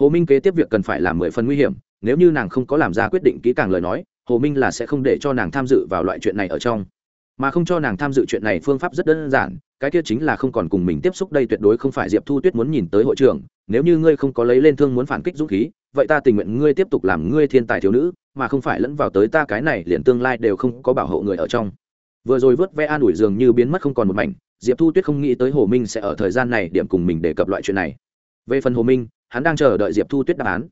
Hồ minh kế tiếp việc cần phải làm mười phần nguy hiểm nếu như nàng không có làm ra quyết định kỹ càng lời nói, hồ minh là sẽ không để cho nàng tham dự vào loại chuyện này ở trong. Mà không cho nàng tham dự chuyện này phương pháp rất đơn giản, cái kia chính là không còn cùng mình tiếp xúc đây tuyệt đối không phải diệp thu tuyết muốn nhìn tới hội trưởng, nếu như ngươi không có lấy lên thương muốn phản kích dũng khí, vậy ta tình nguyện ngươi tiếp tục làm ngươi thiên tài thiếu nữ, mà không phải lẫn vào tới ta cái này liền tương lai đều không có bảo hộ người ở trong. Vừa rồi vớt ve an ủi dường như biến mất không còn một mảnh, diệp thu tuyết không nghĩ tới hồ minh sẽ ở thời gian này điểm cùng mình đề cập loại chuyện này. Về phần hồ minh, hắn đang chờ đợi diệp thu tuyết đáp án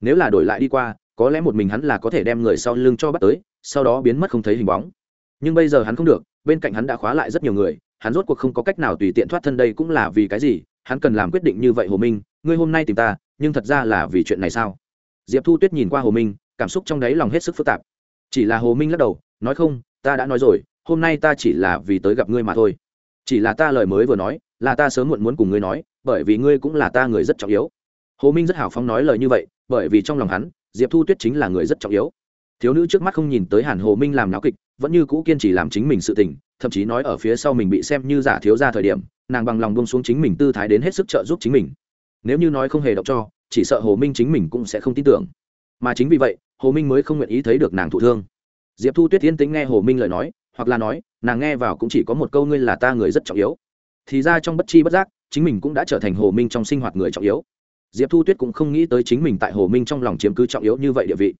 nếu là đổi lại đi qua, có lẽ một mình hắn là có thể đem người sau lưng cho bắt tới, sau đó biến mất không thấy hình bóng. Nhưng bây giờ hắn không được, bên cạnh hắn đã khóa lại rất nhiều người, hắn rốt cuộc không có cách nào tùy tiện thoát thân đây cũng là vì cái gì, hắn cần làm quyết định như vậy hồ minh, ngươi hôm nay tìm ta, nhưng thật ra là vì chuyện này sao? Diệp thu tuyết nhìn qua hồ minh, cảm xúc trong đáy lòng hết sức phức tạp. Chỉ là hồ minh lắc đầu, nói không, ta đã nói rồi, hôm nay ta chỉ là vì tới gặp ngươi mà thôi. Chỉ là ta lời mới vừa nói, là ta sớm muộn muốn cùng ngươi nói, bởi vì ngươi cũng là ta người rất trọng yếu. Hồ minh rất hào phóng nói lời như vậy bởi vì trong lòng hắn, diệp thu tuyết chính là người rất trọng yếu. Thiếu nữ trước mắt không nhìn tới hàn hồ minh làm náo kịch, vẫn như cũ kiên trì làm chính mình sự tình, thậm chí nói ở phía sau mình bị xem như giả thiếu ra thời điểm, nàng bằng lòng bông xuống chính mình tư thái đến hết sức trợ giúp chính mình. Nếu như nói không hề động cho, chỉ sợ hồ minh chính mình cũng sẽ không tin tưởng. Mà chính vì vậy, hồ minh mới không nguyện ý thấy được nàng thụ thương. Diệp thu tuyết tiến tính nghe hồ minh lời nói, hoặc là nói, nàng nghe vào cũng chỉ có một câu ngươi là ta người rất trọng yếu. Thì ra trong bất chi bất giác, chính mình cũng đã trở thành hồ minh trong sinh hoạt người trọng yếu diệp thu tuyết cũng không nghĩ tới chính mình tại hồ minh trong lòng chiếm cứ trọng yếu như vậy địa vị.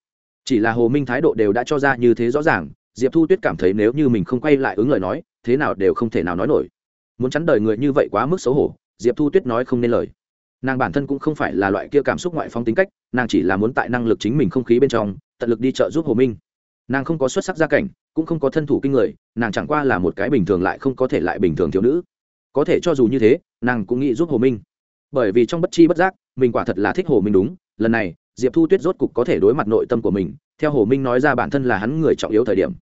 Chỉ là hồ minh thái độ đều đã cho ra như thế rõ ràng, diệp thu tuyết cảm thấy nếu như mình không quay lại ứng lời nói, thế nào đều không thể nào nói nổi. Muốn chắn đời người như vậy quá mức xấu hổ, diệp thu tuyết nói không nên lời. Nàng bản thân cũng không phải là loại kia cảm xúc ngoại phong tính cách, nàng chỉ là muốn tại năng lực chính mình không khí bên trong, tận lực đi trợ giúp hồ minh. Nàng không có xuất sắc gia cảnh, cũng không có thân thủ kinh người, nàng chẳng qua là một cái bình thường lại không có thể lại bình thường thiếu nữ. Có thể cho dù như thế, nàng cũng nghĩ giúp hồ minh. Bởi vì trong bất chi bất giác mình quả thật là thích hồ minh đúng, lần này, diệp thu tuyết rốt cục có thể đối mặt nội tâm của mình, theo hồ minh nói ra bản thân là hắn người trọng yếu thời điểm.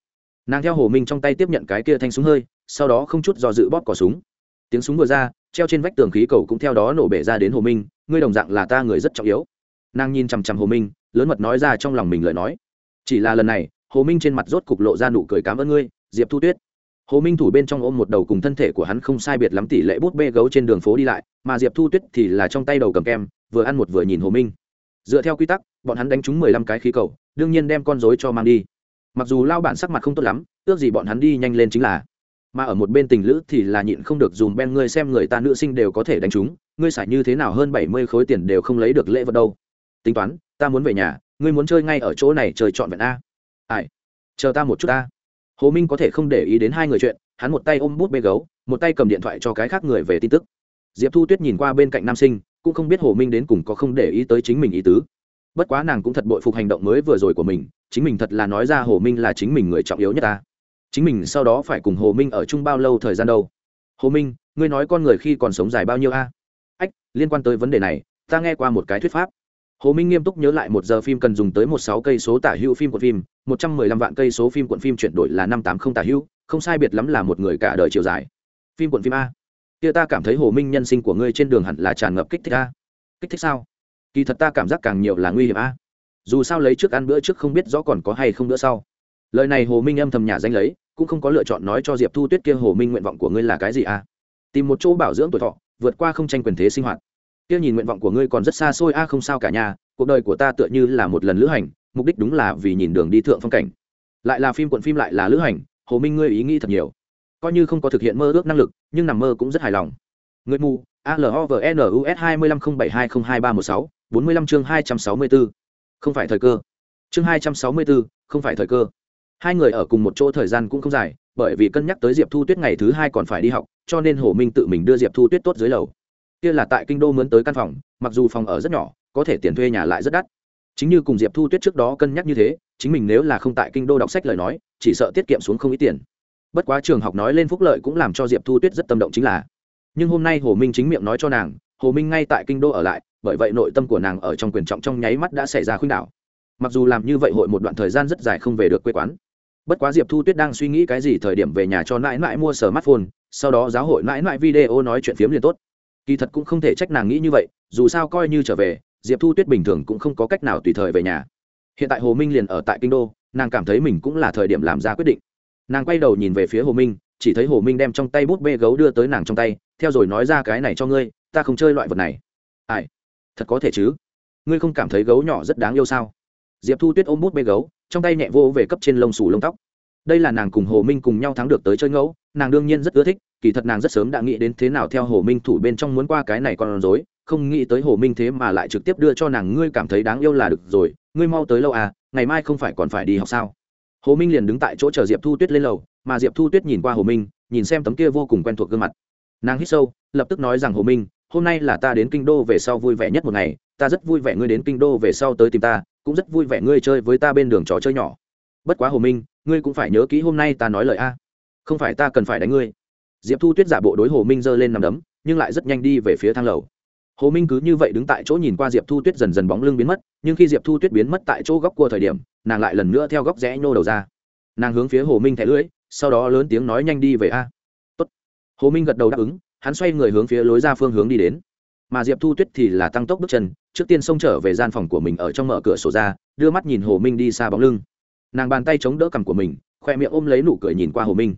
Nàng theo hồ minh trong tay tiếp nhận cái kia thanh súng hơi, sau đó không chút do dự bóp cỏ súng. Tiếng súng vừa ra, treo trên vách tường khí cầu cũng theo đó nổ bể ra đến hồ minh, ngươi đồng dạng là ta người rất trọng yếu. Nàng nhìn chằm chằm hồ minh, lớn mật nói ra trong lòng mình lời nói. Chỉ là lần này, hồ minh trên mặt rốt cục lộ ra nụ cười cảm ơn ngươi, diệp thu tuyết. Hồ minh thủ bên trong ôm một đầu cùng thân thể của hắn không sai biệt lắm tỷ lệ bút bê gấu trên đường phố đi lại, mà diệp thu tuyết thì là trong tay đầu cầm kem vừa ăn một vừa nhìn hồ minh. Dựa theo quy tắc, bọn hắn đánh trúng mười lăm cái khí cầu, đương nhiên đem con dối cho mang đi. Mặc dù lao bản sắc mặt không tốt lắm, ước gì bọn hắn đi nhanh lên chính là. Mà ở một bên tình lữ thì là nhịn không được dùm ben ngươi xem người ta nữ sinh đều có thể đánh chúng ngươi xài như thế nào hơn bảy mươi khối tiền đều không lấy được lễ vật đâu. Tính toán, ta muốn về nhà, ngươi muốn chơi ngay ở chỗ này chơi trọn vẹn a. Ai? Chờ ta một chút ta. Hồ minh có thể không để ý đến hai người chuyện, hắn một tay ôm bút bê gấu, một tay cầm điện thoại cho cái khác người về tin tức. Diệp thu tuyết nhìn qua bên cạnh nam sinh cũng không biết hồ minh đến cùng có không để ý tới chính mình ý tứ. Bất quá nàng cũng thật bội phục hành động mới vừa rồi của mình, chính mình thật là nói ra hồ minh là chính mình người trọng yếu nhất ta. Chính mình sau đó phải cùng hồ minh ở chung bao lâu thời gian đâu? Hồ minh, ngươi nói con người khi còn sống dài bao nhiêu a? Ách, liên quan tới vấn đề này, ta nghe qua một cái thuyết pháp. Hồ minh nghiêm túc nhớ lại một giờ phim cần dùng tới một sáu cây số tả hữu phim của phim, một trăm mười lăm vạn cây số phim cuộn phim chuyển đổi là năm tám không tả hữu, không sai biệt lắm là một người cả đời chiều dài. Phim cuộn phim a kia ta cảm thấy hồ minh nhân sinh của ngươi trên đường hẳn là tràn ngập kích thích a. Kích thích sao? Kỳ thật ta cảm giác càng nhiều là nguy hiểm a. Dù sao lấy trước ăn bữa trước không biết rõ còn có hay không bữa sau. Lời này hồ minh âm thầm nhà danh lấy, cũng không có lựa chọn nói cho diệp thu tuyết kia hồ minh nguyện vọng của ngươi là cái gì a. Tìm một chỗ bảo dưỡng tuổi thọ, vượt qua không tranh quyền thế sinh hoạt. Kia nhìn nguyện vọng của ngươi còn rất xa xôi a, không sao cả nhà cuộc đời của ta tựa như là một lần lữ hành, mục đích đúng là vì nhìn đường đi thượng phong cảnh. Lại là phim quận phim lại là lữ hành, hồ minh ngươi ý nghĩ thật nhiều coi như không có thực hiện mơ ước năng lực, nhưng nằm mơ cũng rất hài lòng. Người mù alovnus hai mươi lăm không bảy hai không hai ba một sáu, bốn mươi lăm chương hai trăm sáu mươi bốn không phải thời cơ. Chương hai trăm sáu mươi bốn không phải thời cơ. Hai người ở cùng một chỗ thời gian cũng không dài, bởi vì cân nhắc tới diệp thu tuyết ngày thứ hai còn phải đi học, cho nên hồ minh tự mình đưa diệp thu tuyết tốt dưới lầu. Kia là tại kinh đô mướn tới căn phòng, mặc dù phòng ở rất nhỏ, có thể tiền thuê nhà lại rất đắt. Chính như cùng diệp thu tuyết trước đó cân nhắc như thế, chính mình nếu là không tại kinh đô đọc sách lời nói, chỉ sợ tiết kiệm xuống không ít tiền bất quá trường học nói lên phúc lợi cũng làm cho diệp thu tuyết rất tâm động chính là, nhưng hôm nay hồ minh chính miệng nói cho nàng, hồ minh ngay tại kinh đô ở lại, bởi vậy nội tâm của nàng ở trong quyền trọng trong nháy mắt đã xảy ra khuynh đảo. Mặc dù làm như vậy hội một đoạn thời gian rất dài không về được quê quán. Bất quá diệp thu tuyết đang suy nghĩ cái gì thời điểm về nhà cho mãi mãi mua smartphone, sau đó giáo hội mãi mãi video nói chuyện phiếm liền tốt. Kỳ thật cũng không thể trách nàng nghĩ như vậy, dù sao coi như trở về, diệp thu tuyết bình thường cũng không có cách nào tùy thời về nhà. Hiện tại hồ minh liền ở tại kinh đô, nàng cảm thấy mình cũng là thời điểm làm ra quyết định nàng quay đầu nhìn về phía hồ minh, chỉ thấy hồ minh đem trong tay bút bê gấu đưa tới nàng trong tay, theo rồi nói ra cái này cho ngươi, ta không chơi loại vật này. Ai? Thật có thể chứ? Ngươi không cảm thấy gấu nhỏ rất đáng yêu sao? Diệp thu tuyết ôm bút bê gấu, trong tay nhẹ vô về cấp trên lông xù lông tóc. Đây là nàng cùng hồ minh cùng nhau thắng được tới chơi ngẫu, nàng đương nhiên rất ưa thích, kỳ thật nàng rất sớm đã nghĩ đến thế nào theo hồ minh thủ bên trong muốn qua cái này còn rối, không nghĩ tới hồ minh thế mà lại trực tiếp đưa cho nàng, ngươi cảm thấy đáng yêu là được rồi, ngươi mau tới lâu à ngày mai không phải còn phải đi học sao? Hồ minh liền đứng tại chỗ chờ diệp thu tuyết lên lầu, mà diệp thu tuyết nhìn qua hồ minh, nhìn xem tấm kia vô cùng quen thuộc gương mặt. Nàng hít sâu, lập tức nói rằng, hồ minh, hôm nay là ta đến kinh đô về sau vui vẻ nhất một ngày, ta rất vui vẻ ngươi đến kinh đô về sau tới tìm ta, cũng rất vui vẻ ngươi chơi với ta bên đường trò chơi nhỏ. Bất quá hồ minh, ngươi cũng phải nhớ kỹ hôm nay ta nói lời a. Không phải ta cần phải đánh ngươi. Diệp thu tuyết giả bộ đối hồ minh giơ lên nằm đấm, nhưng lại rất nhanh đi về phía thang lầu. Hồ minh cứ như vậy đứng tại chỗ nhìn qua diệp thu tuyết dần dần bóng lưng biến mất, nhưng khi diệp thu tuyết biến mất tại chỗ góc cua thời điểm nàng lại lần nữa theo góc rẽ nhô đầu ra. Nàng hướng phía hồ minh thẻ lưỡi, sau đó lớn tiếng nói nhanh đi về a. Tốt. hồ minh gật đầu đáp ứng, hắn xoay người hướng phía lối ra phương hướng đi đến. Mà diệp thu tuyết thì là tăng tốc bước chân, trước tiên xông trở về gian phòng của mình ở trong mở cửa sổ ra, đưa mắt nhìn hồ minh đi xa bóng lưng. Nàng bàn tay chống đỡ cằm của mình, khoe miệng ôm lấy nụ cười nhìn qua hồ minh.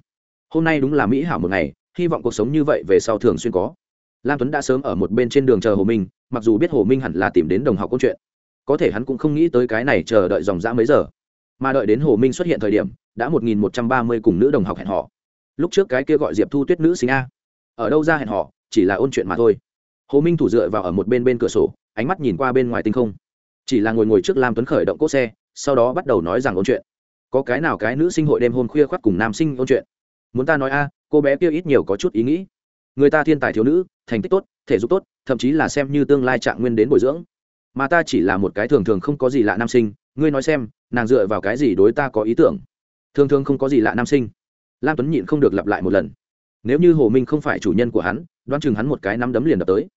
Hôm nay đúng là mỹ hảo một ngày, hy vọng cuộc sống như vậy về sau thường xuyên có. Lam tuấn đã sớm ở một bên trên đường chờ hồ minh, mặc dù biết hồ minh hẳn là tìm đến đồng học câu chuyện có thể hắn cũng không nghĩ tới cái này chờ đợi dòng dã mấy giờ. Mà đợi đến hồ minh xuất hiện thời điểm, đã một nghìn một trăm ba mươi cùng nữ đồng học hẹn họ lúc trước cái kia gọi diệp thu tuyết nữ sinh a. Ở đâu ra hẹn họ chỉ là ôn chuyện mà thôi. Hồ minh thủ dựa vào ở một bên bên cửa sổ, ánh mắt nhìn qua bên ngoài tinh không. Chỉ là ngồi ngồi trước lam tuấn khởi động cốt xe, sau đó bắt đầu nói rằng ôn chuyện. Có cái nào cái nữ sinh hội đêm hôm khuya khoác cùng nam sinh ôn chuyện? Muốn ta nói a, cô bé kia ít nhiều có chút ý nghĩ. Người ta thiên tài thiếu nữ, thành tích tốt, thể dục tốt, thậm chí là xem như tương lai trạng nguyên đến bồi dưỡng mà ta chỉ là một cái thường thường không có gì lạ nam sinh, ngươi nói xem, nàng dựa vào cái gì đối ta có ý tưởng? Thường thường không có gì lạ nam sinh. Lam tuấn nhịn không được lặp lại một lần. Nếu như hồ minh không phải chủ nhân của hắn, đoán chừng hắn một cái nắm đấm liền đập tới.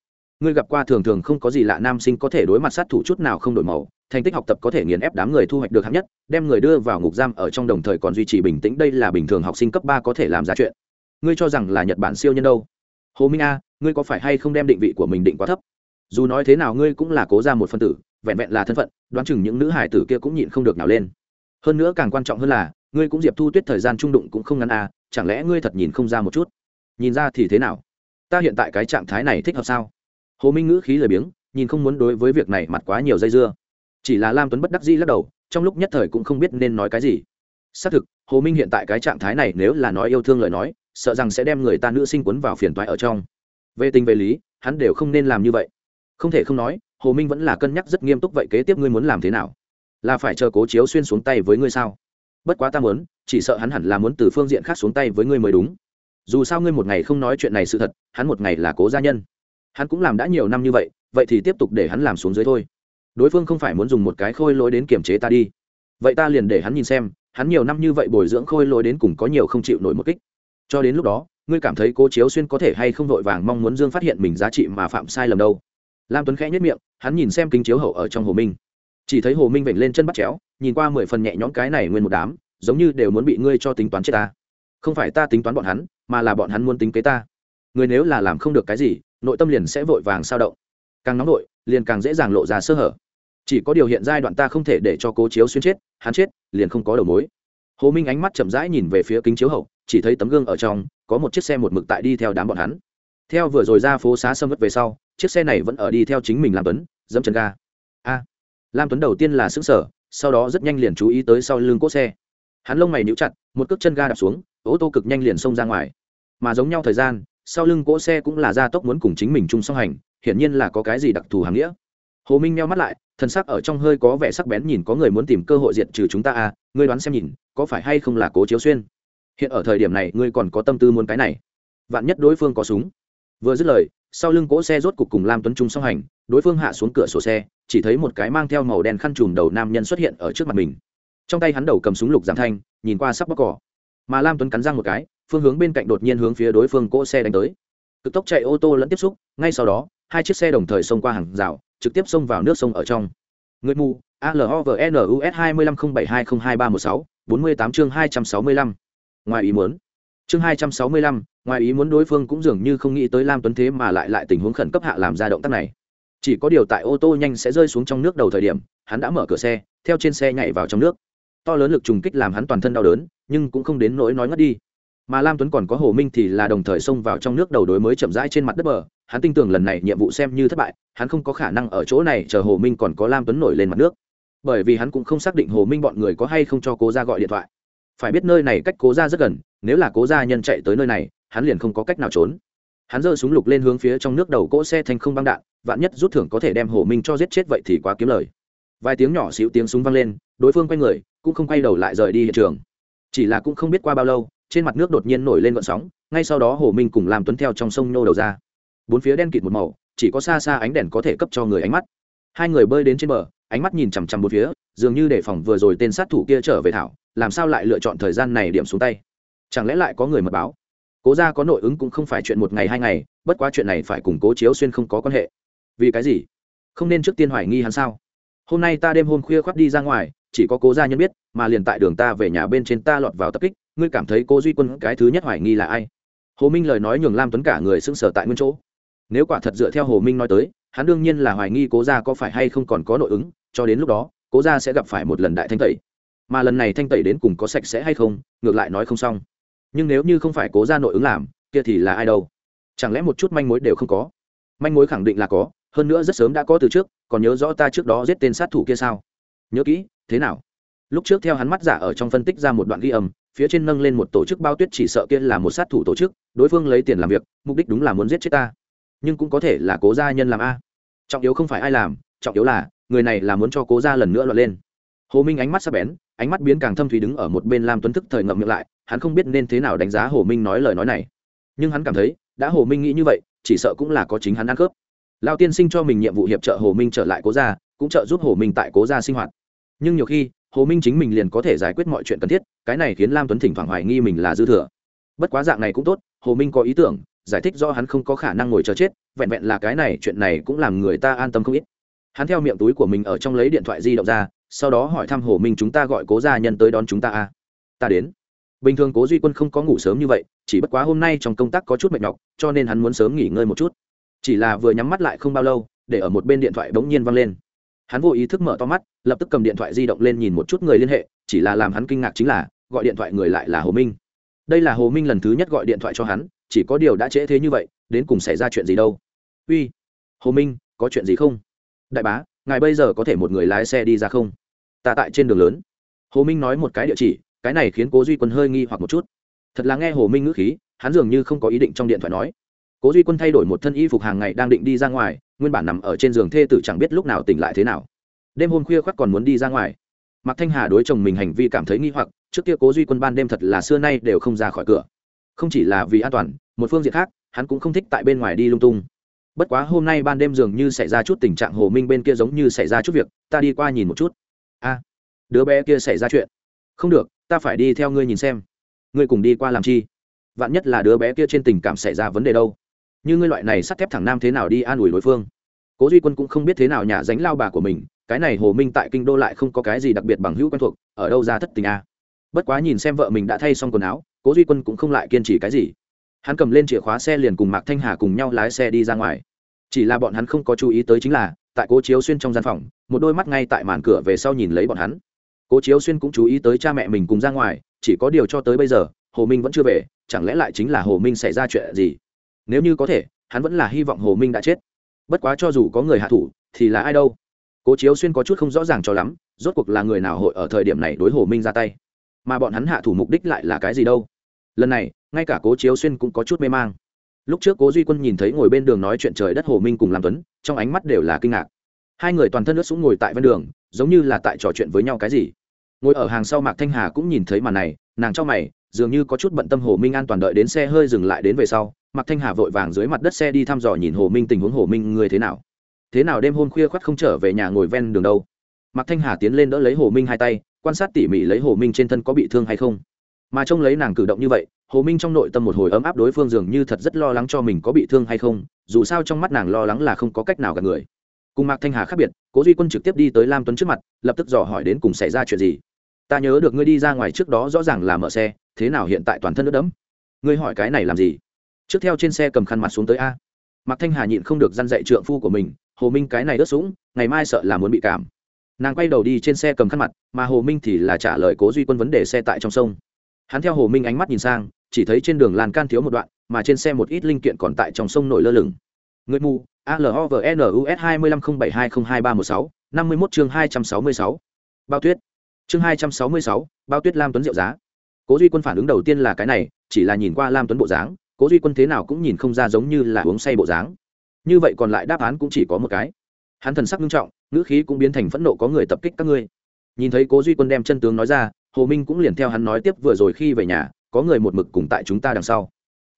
Ngươi gặp qua thường thường không có gì lạ nam sinh có thể đối mặt sát thủ chút nào không đổi màu, thành tích học tập có thể nghiền ép đám người thu hoạch được hạng nhất, đem người đưa vào ngục giam ở trong đồng thời còn duy trì bình tĩnh, đây là bình thường học sinh cấp ba có thể làm ra chuyện. Ngươi cho rằng là nhật bản siêu nhân đâu? Hồ minh a, ngươi có phải hay không đem định vị của mình định quá thấp? Dù nói thế nào ngươi cũng là cố ra một phân tử, vẹn vẹn là thân phận, đoán chừng những nữ hải tử kia cũng nhịn không được nào lên. Hơn nữa càng quan trọng hơn là, ngươi cũng diệp thu tuyết thời gian trung đụng cũng không ngắn a chẳng lẽ ngươi thật nhìn không ra một chút? Nhìn ra thì thế nào? Ta hiện tại cái trạng thái này thích hợp sao? Hồ minh ngữ khí lời biếng, nhìn không muốn đối với việc này mặt quá nhiều dây dưa. Chỉ là lam tuấn bất đắc dĩ lắc đầu, trong lúc nhất thời cũng không biết nên nói cái gì. Xác thực, hồ minh hiện tại cái trạng thái này nếu là nói yêu thương lời nói, sợ rằng sẽ đem người ta nữ sinh quấn vào phiền toái ở trong. Về tình về lý, hắn đều không nên làm như vậy không thể không nói, hồ minh vẫn là cân nhắc rất nghiêm túc vậy kế tiếp ngươi muốn làm thế nào? Là phải chờ cố chiếu xuyên xuống tay với ngươi sao? Bất quá ta muốn, chỉ sợ hắn hẳn là muốn từ phương diện khác xuống tay với ngươi mới đúng. Dù sao ngươi một ngày không nói chuyện này sự thật, hắn một ngày là cố gia nhân. Hắn cũng làm đã nhiều năm như vậy vậy thì tiếp tục để hắn làm xuống dưới thôi. Đối phương không phải muốn dùng một cái khôi lỗi đến kiềm chế ta đi. Vậy ta liền để hắn nhìn xem, hắn nhiều năm như vậy bồi dưỡng khôi lỗi đến cùng có nhiều không chịu nổi một kích. Cho đến lúc đó, ngươi cảm thấy cố chiếu xuyên có thể hay không vội vàng mong muốn dương phát hiện mình giá trị mà phạm sai lầm đâu? Lam tuấn khẽ nhất miệng, hắn nhìn xem kính chiếu hậu ở trong hồ minh. Chỉ thấy hồ minh vểnh lên chân bắt chéo, nhìn qua mười phần nhẹ nhõm cái này nguyên một đám, giống như đều muốn bị ngươi cho tính toán chết ta. Không phải ta tính toán bọn hắn, mà là bọn hắn muốn tính kế ta. Người nếu là làm không được cái gì, nội tâm liền sẽ vội vàng sao động. Càng nóng nội, liền càng dễ dàng lộ ra sơ hở. Chỉ có điều hiện giai đoạn ta không thể để cho cố chiếu xuyên chết, hắn chết, liền không có đầu mối. Hồ minh ánh mắt chậm rãi nhìn về phía kính chiếu hậu, chỉ thấy tấm gương ở trong, có một chiếc xe một mực tại đi theo đám bọn hắn. Theo vừa rồi ra phố xá sâm vất về sau chiếc xe này vẫn ở đi theo chính mình làm tuấn, dẫm chân ga. A. Lam tuấn đầu tiên là xứng sở sau đó rất nhanh liền chú ý tới sau lưng cỗ xe. Hắn lông mày níu chặt, một cước chân ga đạp xuống, ô tô cực nhanh liền xông ra ngoài. Mà giống nhau thời gian, sau lưng cỗ xe cũng là gia tốc muốn cùng chính mình chung song hành, hiển nhiên là có cái gì đặc thù hàng nghĩa. Hồ minh meo mắt lại thân sắc ở trong hơi có vẻ sắc bén nhìn có người muốn tìm cơ hội diệt trừ chúng ta à ngươi đoán xem nhìn, có phải hay không là cố chiếu xuyên? Hiện ở thời điểm này, ngươi còn có tâm tư muốn cái này. Vạn nhất đối phương có súng. Vừa dứt lời sau lưng cỗ xe rốt cục cùng lam tuấn trung song hành, đối phương hạ xuống cửa sổ xe, chỉ thấy một cái mang theo màu đen khăn trùm đầu nam nhân xuất hiện ở trước mặt mình. Trong tay hắn đầu cầm súng lục giảm thanh, nhìn qua sắp bóc cỏ. Mà lam tuấn cắn răng một cái, phương hướng bên cạnh đột nhiên hướng phía đối phương cỗ xe đánh tới. Cực tốc chạy ô tô lẫn tiếp xúc, ngay sau đó, hai chiếc xe đồng thời xông qua hàng rào, trực tiếp xông vào nước sông ở trong. Người mù alovnus hai mươi lăm không bảy hai không hai ba một sáu, bốn mươi tám chương hai trăm sáu mươi lăm. Ngoài ý muốn chương hai trăm sáu mươi lăm, ngoài ý muốn đối phương cũng dường như không nghĩ tới lam tuấn thế mà lại lại tình huống khẩn cấp hạ làm ra động tác này. Chỉ có điều tại ô tô nhanh sẽ rơi xuống trong nước đầu thời điểm, hắn đã mở cửa xe, theo trên xe nhảy vào trong nước. To lớn lực trùng kích làm hắn toàn thân đau đớn, nhưng cũng không đến nỗi nói ngất đi. Mà lam tuấn còn có hồ minh thì là đồng thời xông vào trong nước đầu đối mới chậm rãi trên mặt đất bờ. Hắn tin tưởng lần này nhiệm vụ xem như thất bại, hắn không có khả năng ở chỗ này chờ hồ minh còn có lam tuấn nổi lên mặt nước. Bởi vì hắn cũng không xác định hồ minh bọn người có hay không cho cố ra gọi điện thoại phải biết nơi này cách cố ra rất gần, nếu là cố gia nhân chạy tới nơi này, hắn liền không có cách nào trốn. Hắn giơ súng lục lên hướng phía trong nước đầu cỗ xe thành không băng đạn, vạn nhất rút thưởng có thể đem hồ minh cho giết chết vậy thì quá kiếm lời. Vài tiếng nhỏ xíu tiếng súng vang lên, đối phương quay người, cũng không quay đầu lại rời đi hiện trường. Chỉ là cũng không biết qua bao lâu, trên mặt nước đột nhiên nổi lên vận sóng, ngay sau đó hồ minh cùng làm tuấn theo trong sông nhô đầu ra. Bốn phía đen kịt một màu, chỉ có xa xa ánh đèn có thể cấp cho người ánh mắt. Hai người bơi đến trên bờ, ánh mắt nhìn chằm chằm bốn phía, dường như để phòng vừa rồi tên sát thủ kia trở về thảo làm sao lại lựa chọn thời gian này điểm xuống tay? Chẳng lẽ lại có người mật báo? Cố ra có nội ứng cũng không phải chuyện một ngày hai ngày, bất quá chuyện này phải cùng cố chiếu xuyên không có quan hệ. Vì cái gì? Không nên trước tiên hoài nghi hắn sao? Hôm nay ta đêm hôm khuya khoác đi ra ngoài, chỉ có cố gia nhân biết, mà liền tại đường ta về nhà bên trên ta lọt vào tập kích, ngươi cảm thấy cố duy quân cái thứ nhất hoài nghi là ai? Hồ minh lời nói nhường lam tuấn cả người sững sờ tại nguyên chỗ. Nếu quả thật dựa theo hồ minh nói tới, hắn đương nhiên là hoài nghi cố gia có phải hay không còn có nội ứng, cho đến lúc đó, cố gia sẽ gặp phải một lần đại thanh tẩy mà lần này thanh tẩy đến cùng có sạch sẽ hay không, ngược lại nói không xong. Nhưng nếu như không phải cố gia nội ứng làm, kia thì là ai đâu? Chẳng lẽ một chút manh mối đều không có? Manh mối khẳng định là có, hơn nữa rất sớm đã có từ trước, còn nhớ rõ ta trước đó giết tên sát thủ kia sao? Nhớ kỹ, thế nào? Lúc trước theo hắn mắt giả ở trong phân tích ra một đoạn ghi âm, phía trên nâng lên một tổ chức bao tuyết chỉ sợ kia là một sát thủ tổ chức, đối phương lấy tiền làm việc, mục đích đúng là muốn giết chết ta. Nhưng cũng có thể là cố gia nhân làm a. Trọng yếu không phải ai làm, trọng yếu là, người này là muốn cho cố gia lần nữa lọt lên hồ minh ánh mắt sắc bén, ánh mắt biến càng thâm thủy đứng ở một bên lam tuấn thức thời ngậm miệng lại, hắn không biết nên thế nào đánh giá hồ minh nói lời nói này. Nhưng hắn cảm thấy, đã hồ minh nghĩ như vậy, chỉ sợ cũng là có chính hắn ăn cướp. Lao tiên sinh cho mình nhiệm vụ hiệp trợ hồ minh trở lại cố gia, cũng trợ giúp hồ minh tại cố gia sinh hoạt. Nhưng nhiều khi, hồ minh chính mình liền có thể giải quyết mọi chuyện cần thiết, cái này khiến lam tuấn thỉnh thoảng hoài nghi mình là dư thừa. Bất quá dạng này cũng tốt, hồ minh có ý tưởng, giải thích do hắn không có khả năng ngồi chờ chết, vẹn vẹn là cái này, chuyện này cũng làm người ta an tâm không ít. Hắn theo miệng túi của mình ở trong lấy điện thoại di động ra sau đó hỏi thăm hồ minh chúng ta gọi cố gia nhân tới đón chúng ta à? ta đến. Bình thường cố duy quân không có ngủ sớm như vậy, chỉ bất quá hôm nay trong công tác có chút mệt nhọc, cho nên hắn muốn sớm nghỉ ngơi một chút. Chỉ là vừa nhắm mắt lại không bao lâu, để ở một bên điện thoại bỗng nhiên văng lên. Hắn vô ý thức mở to mắt, lập tức cầm điện thoại di động lên nhìn một chút người liên hệ, chỉ là làm hắn kinh ngạc chính là, gọi điện thoại người lại là hồ minh. Đây là hồ minh lần thứ nhất gọi điện thoại cho hắn, chỉ có điều đã trễ thế như vậy, đến cùng xảy ra chuyện gì đâu? Uy, hồ minh, có chuyện gì không? Đại bá, ngài bây giờ có thể một người lái xe đi ra không? Ta tại trên đường lớn. Hồ minh nói một cái địa chỉ, cái này khiến cố duy quân hơi nghi hoặc một chút. Thật là nghe hồ minh ngữ khí, hắn dường như không có ý định trong điện thoại nói. Cố duy quân thay đổi một thân y phục hàng ngày đang định đi ra ngoài, nguyên bản nằm ở trên giường thê tử chẳng biết lúc nào tỉnh lại thế nào. Đêm hôm khuya khoác còn muốn đi ra ngoài. Mạc thanh hà đối chồng mình hành vi cảm thấy nghi hoặc, trước kia cố duy quân ban đêm thật là xưa nay đều không ra khỏi cửa. Không chỉ là vì an toàn, một phương diện khác, hắn cũng không thích tại bên ngoài đi lung tung. Bất quá hôm nay ban đêm dường như xảy ra chút tình trạng hồ minh bên kia giống như xảy ra chút việc, ta đi qua nhìn một chút a đứa bé kia xảy ra chuyện. Không được, ta phải đi theo ngươi nhìn xem. Ngươi cùng đi qua làm chi? Vạn nhất là đứa bé kia trên tình cảm xảy ra vấn đề đâu? Như ngươi loại này sắt thép thẳng nam thế nào đi an ủi đối phương? Cố duy quân cũng không biết thế nào nhà dánh lao bà của mình, cái này hồ minh tại kinh đô lại không có cái gì đặc biệt bằng hữu quen thuộc, ở đâu ra thất tình a bất quá nhìn xem vợ mình đã thay xong quần áo, cố duy quân cũng không lại kiên trì cái gì. Hắn cầm lên chìa khóa xe liền cùng mạc thanh hà cùng nhau lái xe đi ra ngoài. Chỉ là bọn hắn không có chú ý tới chính là tại cố chiếu xuyên trong gian phòng, một đôi mắt ngay tại màn cửa về sau nhìn lấy bọn hắn. Cố chiếu xuyên cũng chú ý tới cha mẹ mình cùng ra ngoài, chỉ có điều cho tới bây giờ, hồ minh vẫn chưa về, chẳng lẽ lại chính là hồ minh xảy ra chuyện gì? Nếu như có thể, hắn vẫn là hy vọng hồ minh đã chết. Bất quá cho dù có người hạ thủ, thì là ai đâu? Cố chiếu xuyên có chút không rõ ràng cho lắm, rốt cuộc là người nào hội ở thời điểm này đối hồ minh ra tay? Mà bọn hắn hạ thủ mục đích lại là cái gì đâu? Lần này, ngay cả cố chiếu xuyên cũng có chút mê mang lúc trước cố duy quân nhìn thấy ngồi bên đường nói chuyện trời đất hồ minh cùng làm tuấn, trong ánh mắt đều là kinh ngạc. Hai người toàn thân nước sũng ngồi tại ven đường, giống như là tại trò chuyện với nhau cái gì. Ngồi ở hàng sau mạc thanh hà cũng nhìn thấy màn này, nàng trong mày, dường như có chút bận tâm hồ minh an toàn đợi đến xe hơi dừng lại đến về sau, mạc thanh hà vội vàng dưới mặt đất xe đi thăm dò nhìn hồ minh tình huống hồ minh người thế nào. Thế nào đêm hôm khuya khoắt không trở về nhà ngồi ven đường đâu? Mạc thanh hà tiến lên đỡ lấy hồ minh hai tay, quan sát tỉ mỉ lấy hồ minh trên thân có bị thương hay không. Mà trông lấy nàng cử động như vậy hồ minh trong nội tâm một hồi ấm áp đối phương dường như thật rất lo lắng cho mình có bị thương hay không, dù sao trong mắt nàng lo lắng là không có cách nào gặp người. Cùng mạc thanh hà khác biệt, cố duy quân trực tiếp đi tới lam tuấn trước mặt, lập tức dò hỏi đến cùng xảy ra chuyện gì. Ta nhớ được ngươi đi ra ngoài trước đó rõ ràng là mở xe, thế nào hiện tại toàn thân nước đẫm? Ngươi hỏi cái này làm gì? Trước theo trên xe cầm khăn mặt xuống tới a. Mạc thanh hà nhịn không được dăn dạy trượng phu của mình, hồ minh cái này ướt sũng, ngày mai sợ là muốn bị cảm. Nàng quay đầu đi trên xe cầm khăn mặt, mà hồ minh thì là trả lời cố duy quân vấn đề xe tại trong sông. Hắn theo hồ minh ánh mắt nhìn sang chỉ thấy trên đường lan can thiếu một đoạn, mà trên xe một ít linh kiện còn tại trong sông nổi lơ lửng. Người mù alovnus hai mươi lăm không bảy hai không hai ba một sáu, năm mươi mốt chương hai trăm sáu mươi sáu. Bao tuyết. Chương hai trăm sáu mươi sáu, bao tuyết lam tuấn diệu giá. Cố duy quân phản ứng đầu tiên là cái này, chỉ là nhìn qua lam tuấn bộ dáng, cố duy quân thế nào cũng nhìn không ra giống như là uống say bộ dáng. Như vậy còn lại đáp án cũng chỉ có một cái. Hắn thần sắc nghiêm trọng, ngữ khí cũng biến thành phẫn nộ có người tập kích các ngươi. Nhìn thấy cố duy quân đem chân tướng nói ra, hồ minh cũng liền theo hắn nói tiếp vừa rồi khi về nhà có người một mực cùng tại chúng ta đằng sau.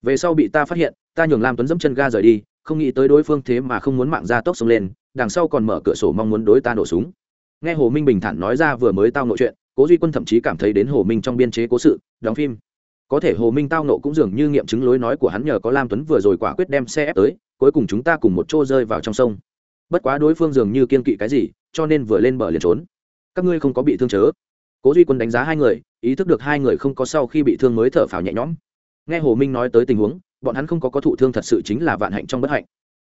Về sau bị ta phát hiện, ta nhường lam tuấn dẫm chân ga rời đi, không nghĩ tới đối phương thế mà không muốn mạng ra tốc xông lên, đằng sau còn mở cửa sổ mong muốn đối ta nổ súng. Nghe hồ minh bình thản nói ra vừa mới tao nội chuyện, cố duy quân thậm chí cảm thấy đến hồ minh trong biên chế cố sự, đóng phim. Có thể hồ minh tao nộ cũng dường như nghiệm chứng lối nói của hắn nhờ có lam tuấn vừa rồi quả quyết đem xe ép tới, cuối cùng chúng ta cùng một chỗ rơi vào trong sông. Bất quá đối phương dường như kiên kỵ cái gì, cho nên vừa lên bờ liền trốn. Các ngươi không có bị thương chớ cố duy quân đánh giá hai người, ý thức được hai người không có sau khi bị thương mới thở phào nhẹ nhõm. Nghe hồ minh nói tới tình huống, bọn hắn không có có thụ thương thật sự chính là vạn hạnh trong bất hạnh.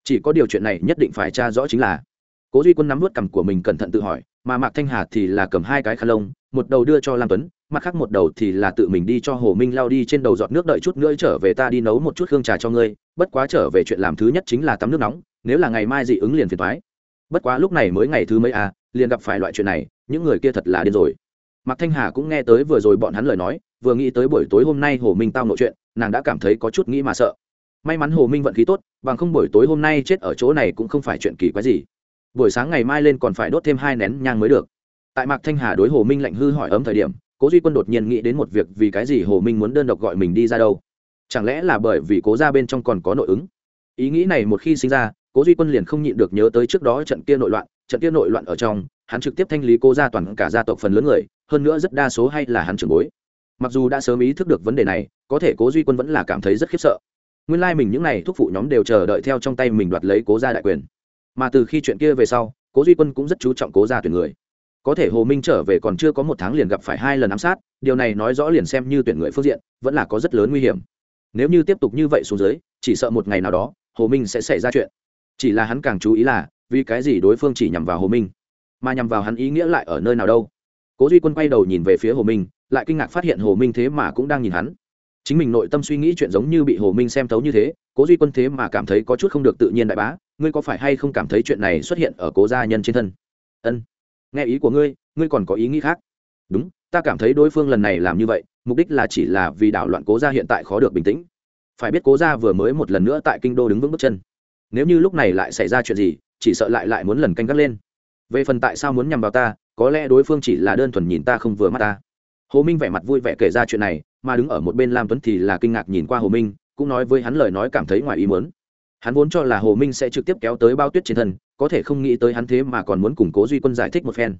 Chỉ có điều chuyện này nhất định phải tra rõ chính là, cố duy quân nắm vớt cằm của mình cẩn thận tự hỏi, mà mạc thanh hà thì là cầm hai cái khăn lông, một đầu đưa cho lam tuấn, mặt khác một đầu thì là tự mình đi cho hồ minh lao đi trên đầu giọt nước đợi chút nữa trở về ta đi nấu một chút hương trà cho ngươi, bất quá trở về chuyện làm thứ nhất chính là tắm nước nóng, nếu là ngày mai dị ứng liền phiền thoái bất quá lúc này mới ngày thứ mấy à liền gặp phải loại chuyện này, những người kia thật là điên rồi mạc thanh hà cũng nghe tới vừa rồi bọn hắn lời nói, vừa nghĩ tới buổi tối hôm nay hồ minh tao nội chuyện, nàng đã cảm thấy có chút nghĩ mà sợ. May mắn hồ minh vận khí tốt, bằng không buổi tối hôm nay chết ở chỗ này cũng không phải chuyện kỳ quái gì. Buổi sáng ngày mai lên còn phải đốt thêm hai nén nhang mới được. Tại mạc thanh hà đối hồ minh lạnh hư hỏi ấm thời điểm, cố duy quân đột nhiên nghĩ đến một việc vì cái gì hồ minh muốn đơn độc gọi mình đi ra đâu. Chẳng lẽ là bởi vì cố ra bên trong còn có nội ứng? Ý nghĩ này một khi sinh ra, cố duy quân liền không nhịn được nhớ tới trước đó trận kia nội loạn, trận kia nội loạn ở trong, hắn trực tiếp thanh lý cố gia toàn cả gia tộc phần lớn người hơn nữa rất đa số hay là hắn trưởng bối. Mặc dù đã sớm ý thức được vấn đề này, có thể cố duy quân vẫn là cảm thấy rất khiếp sợ. Nguyên lai、like、mình những n à y thúc phụ nhóm đều chờ đợi theo trong tay mình đoạt lấy cố gia đại quyền. Mà từ khi chuyện kia về sau, cố duy quân cũng rất chú trọng cố gia tuyển người. Có thể hồ minh trở về còn chưa có một tháng liền gặp phải hai lần ám sát, điều này nói rõ liền xem như tuyển người phương diện, vẫn là có rất lớn nguy hiểm. Nếu như tiếp tục như vậy xuống dưới, chỉ sợ một ngày nào đó, hồ minh sẽ xảy ra chuyện. Chỉ là hắn càng chú ý là, vì cái gì đối phương chỉ nhằm vào hồ minh, mà nhằm vào hắn ý nghĩa lại ở nơi nào đâu cố duy quân quay đầu nhìn về phía hồ minh, lại kinh ngạc phát hiện hồ minh thế mà cũng đang nhìn hắn. Chính mình nội tâm suy nghĩ chuyện giống như bị hồ minh xem thấu như thế, cố duy quân thế mà cảm thấy có chút không được tự nhiên đại bá, ngươi có phải hay không cảm thấy chuyện này xuất hiện ở cố gia nhân trên thân? Ân, nghe ý của ngươi ngươi còn có ý nghĩ khác. Đúng, ta cảm thấy đối phương lần này làm như vậy, mục đích là chỉ là vì đảo loạn cố gia hiện tại khó được bình tĩnh. Phải biết cố gia vừa mới một lần nữa tại kinh đô đứng vững bước chân. Nếu như lúc này lại xảy ra chuyện gì, chỉ sợ lại lại muốn lần canh gắt lên. Về phần tại sao muốn nhằm vào ta có lẽ đối phương chỉ là đơn thuần nhìn ta không vừa mắt ta. Hồ minh vẻ mặt vui vẻ kể ra chuyện này, mà đứng ở một bên lam tuấn thì là kinh ngạc nhìn qua hồ minh, cũng nói với hắn lời nói cảm thấy ngoài ý muốn. Hắn vốn cho là hồ minh sẽ trực tiếp kéo tới bao tuyết trên thân, có thể không nghĩ tới hắn thế mà còn muốn củng cố duy quân giải thích một phen.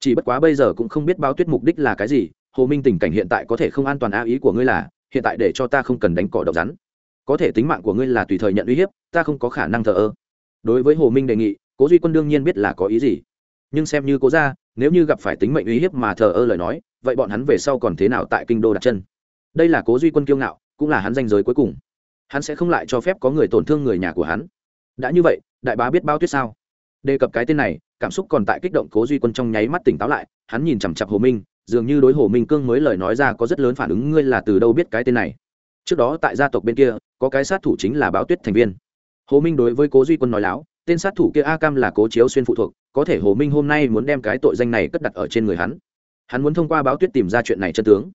Chỉ bất quá bây giờ cũng không biết bao tuyết mục đích là cái gì, hồ minh tình cảnh hiện tại có thể không an toàn a ý của ngươi là, hiện tại để cho ta không cần đánh cỏ độc rắn. Có thể tính mạng của ngươi là tùy thời nhận uy hiếp, ta không có khả năng thờ ơ. Đối với hồ minh đề nghị, cố duy quân đương nhiên biết là có ý gì. Nhưng xem như cố ra nếu như gặp phải tính mệnh uy hiếp mà thờ ơ lời nói, vậy bọn hắn về sau còn thế nào tại kinh đô đặt chân? Đây là cố duy quân kiêu ngạo, cũng là hắn danh giới cuối cùng. Hắn sẽ không lại cho phép có người tổn thương người nhà của hắn. Đã như vậy, đại bá biết bao tuyết sao? Đề cập cái tên này, cảm xúc còn tại kích động cố duy quân trong nháy mắt tỉnh táo lại, hắn nhìn chằm chặp hồ minh, dường như đối hồ minh cương mới lời nói ra có rất lớn phản ứng, ngươi là từ đâu biết cái tên này? Trước đó tại gia tộc bên kia, có cái sát thủ chính là báo tuyết thành viên. Hồ minh đối với cố duy quân nói láo tên sát thủ kia a cam là cố chiếu xuyên phụ thuộc, có thể hồ minh hôm nay muốn đem cái tội danh này cất đặt ở trên người hắn. Hắn muốn thông qua báo tuyết tìm ra chuyện này chân tướng.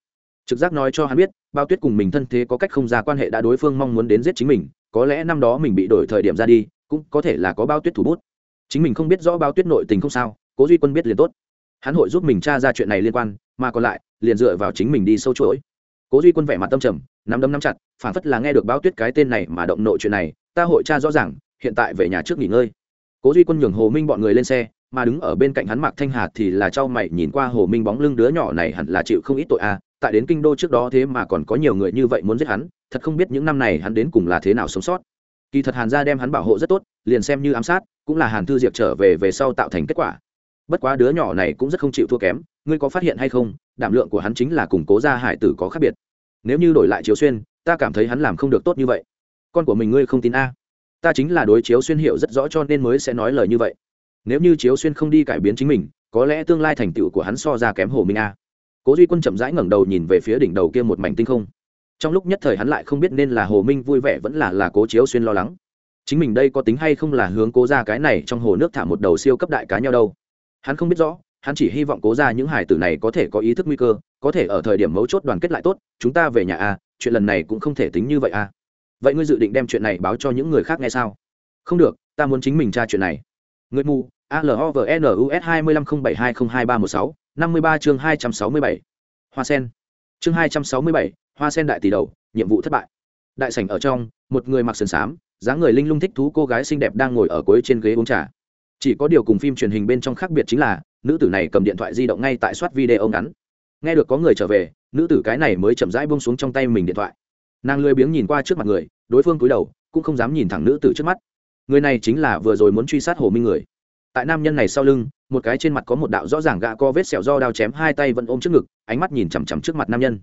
Trực giác nói cho hắn biết bao tuyết cùng mình thân thế có cách không ra quan hệ đã đối phương mong muốn đến giết chính mình, có lẽ năm đó mình bị đổi thời điểm ra đi, cũng có thể là có bao tuyết thủ bút. Chính mình không biết rõ bao tuyết nội tình không sao, cố duy quân biết liền tốt. Hắn hội giúp mình tra ra chuyện này liên quan, mà còn lại, liền dựa vào chính mình đi sâu chuỗi. Cố duy quân vẻ mặt tâm trầm, nắm đấm nắm chặt, phản phất là nghe được bao tuyết cái tên này mà động nội chuyện này, ta hội tra rõ ràng hiện tại về nhà trước nghỉ ngơi. Cố duy quân nhường hồ minh bọn người lên xe, mà đứng ở bên cạnh hắn mạc thanh hà thì là trao mày nhìn qua hồ minh bóng lưng đứa nhỏ này hẳn là chịu không ít tội a. Tại đến kinh đô trước đó thế mà còn có nhiều người như vậy muốn giết hắn, thật không biết những năm này hắn đến cùng là thế nào sống sót. Kỳ thật hàn gia đem hắn bảo hộ rất tốt, liền xem như ám sát, cũng là hàn thư diệp trở về về sau tạo thành kết quả. Bất quá đứa nhỏ này cũng rất không chịu thua kém, ngươi có phát hiện hay không, đảm lượng của hắn chính là củng cố gia hải tử có khác biệt. Nếu như đổi lại chiếu xuyên, ta cảm thấy hắn làm không được tốt như vậy. Con của mình ngươi không tin a ta chính là đối chiếu xuyên hiệu rất rõ cho nên mới sẽ nói lời như vậy. Nếu như chiếu xuyên không đi cải biến chính mình, có lẽ tương lai thành tựu của hắn so ra kém hồ minh a. Cố duy quân chậm rãi ngẩng đầu nhìn về phía đỉnh đầu kia một mảnh tinh không. Trong lúc nhất thời hắn lại không biết nên là hồ minh vui vẻ vẫn là là cố chiếu xuyên lo lắng. Chính mình đây có tính hay không là hướng cố ra cái này trong hồ nước thả một đầu siêu cấp đại cá nhau đâu. Hắn không biết rõ, hắn chỉ hy vọng cố ra những hải tử này có thể có ý thức nguy cơ, có thể ở thời điểm mấu chốt đoàn kết lại tốt, chúng ta về nhà a, chuyện lần này cũng không thể tính như vậy a vậy ngươi dự định đem chuyện này báo cho những người khác nghe sao? Không được, ta muốn chính mình tra chuyện này. Người mù alovnus hai mươi lăm không bảy hai không hai ba một sáu, năm mươi ba chương hai trăm sáu mươi bảy. Hoa sen. Chương hai trăm sáu mươi bảy, hoa sen đại tỷ đầu, nhiệm vụ thất bại. Đại sảnh ở trong, một người mặc sườn xám, dáng người linh lung thích thú cô gái xinh đẹp đang ngồi ở cuối trên ghế uống trà. Chỉ có điều cùng phim truyền hình bên trong khác biệt chính là, nữ tử này cầm điện thoại di động ngay tại soát video ngắn. Nghe được có người trở về, nữ tử cái này mới chậm rãi bông xuống trong tay mình điện thoại nàng lười biếng nhìn qua trước mặt người, đối phương cúi đầu, cũng không dám nhìn thẳng nữ tử trước mắt. Người này chính là vừa rồi muốn truy sát hồ minh người. Tại nam nhân này sau lưng, một cái trên mặt có một đạo rõ ràng gã co vết sẹo do đao chém hai tay vẫn ôm trước ngực, ánh mắt nhìn chằm chằm trước mặt nam nhân.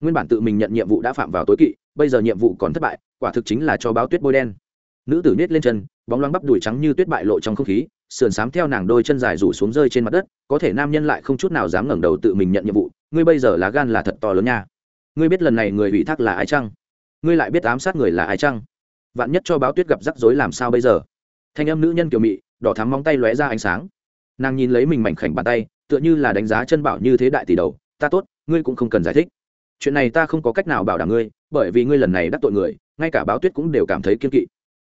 Nguyên bản tự mình nhận nhiệm vụ đã phạm vào tối kỵ, bây giờ nhiệm vụ còn thất bại, quả thực chính là cho báo tuyết bôi đen. Nữ tử nết lên chân, bóng loáng bắp đùi trắng như tuyết bại lộ trong không khí, sườn xám theo nàng đôi chân dài rủ xuống rơi trên mặt đất, có thể nam nhân lại không chút nào dám ngẩng đầu tự mình nhận nhiệm vụ, ngươi bây giờ lá gan là thật to lớn nha. Ngươi biết lần này người ủy thác là ai chăng? Ngươi lại biết ám sát người là ai chăng? Vạn nhất cho báo tuyết gặp rắc rối làm sao bây giờ? Thanh âm nữ nhân kiều mị, đỏ thắm móng tay lóe ra ánh sáng. Nàng nhìn lấy mình mảnh khảnh bàn tay, tựa như là đánh giá chân bảo như thế đại tỷ đầu, ta tốt, ngươi cũng không cần giải thích. Chuyện này ta không có cách nào bảo đảm ngươi, bởi vì ngươi lần này đắc tội người, ngay cả báo tuyết cũng đều cảm thấy kiên kỵ.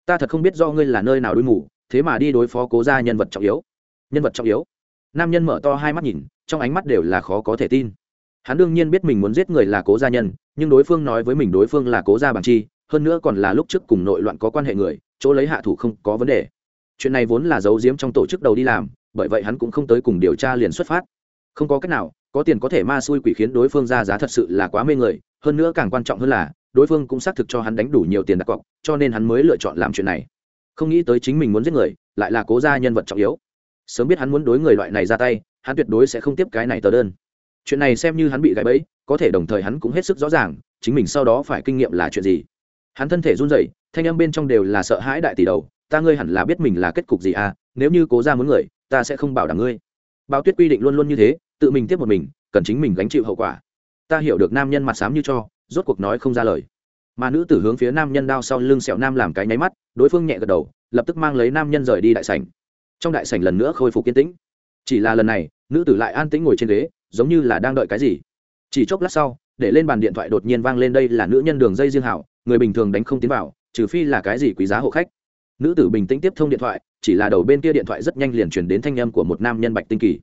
Ta thật không biết do ngươi là nơi nào đuôi mù, thế mà đi đối phó cố ra nhân vật trọng yếu. Nhân vật trọng yếu? Nam nhân mở to hai mắt nhìn, trong ánh mắt đều là khó có thể tin hắn đương nhiên biết mình muốn giết người là cố gia nhân, nhưng đối phương nói với mình đối phương là cố gia bằng chi, hơn nữa còn là lúc trước cùng nội loạn có quan hệ người, chỗ lấy hạ thủ không có vấn đề. Chuyện này vốn là giấu giếm trong tổ chức đầu đi làm, bởi vậy hắn cũng không tới cùng điều tra liền xuất phát. Không có cách nào, có tiền có thể ma xui quỷ khiến đối phương ra giá thật sự là quá mê người, hơn nữa càng quan trọng hơn là, đối phương cũng xác thực cho hắn đánh đủ nhiều tiền đặt cọc, cho nên hắn mới lựa chọn làm chuyện này. Không nghĩ tới chính mình muốn giết người, lại là cố gia nhân vật trọng yếu. Sớm biết hắn muốn đối người loại này ra tay, hắn tuyệt đối sẽ không tiếp cái này tờ đơn chuyện này xem như hắn bị gãy bẫy, có thể đồng thời hắn cũng hết sức rõ ràng, chính mình sau đó phải kinh nghiệm là chuyện gì. Hắn thân thể run rẩy, thanh âm bên trong đều là sợ hãi đại tỷ đầu, ta ngươi hẳn là biết mình là kết cục gì à nếu như cố ra muốn người, ta sẽ không bảo đảm ngươi. Báo tuyết quy định luôn luôn như thế, tự mình tiếp một mình, cần chính mình gánh chịu hậu quả. Ta hiểu được nam nhân mặt xám như cho, rốt cuộc nói không ra lời. Mà nữ tử hướng phía nam nhân đao sau lưng sẹo nam làm cái nháy mắt, đối phương nhẹ gật đầu, lập tức mang lấy nam nhân rời đi đại sảnh. Trong đại sảnh lần nữa khôi phục kiên tĩnh. Chỉ là lần này, nữ tử lại an tĩnh ngồi trên ghế giống như là đang đợi cái gì. Chỉ chốc lát sau, để lên bàn điện thoại đột nhiên vang lên đây là nữ nhân đường dây riêng hảo, người bình thường đánh không tiến vào, trừ phi là cái gì quý giá hộ khách. Nữ tử bình tĩnh tiếp thông điện thoại, chỉ là đầu bên kia điện thoại rất nhanh liền chuyển đến thanh âm của một nam nhân bạch tinh kỳ.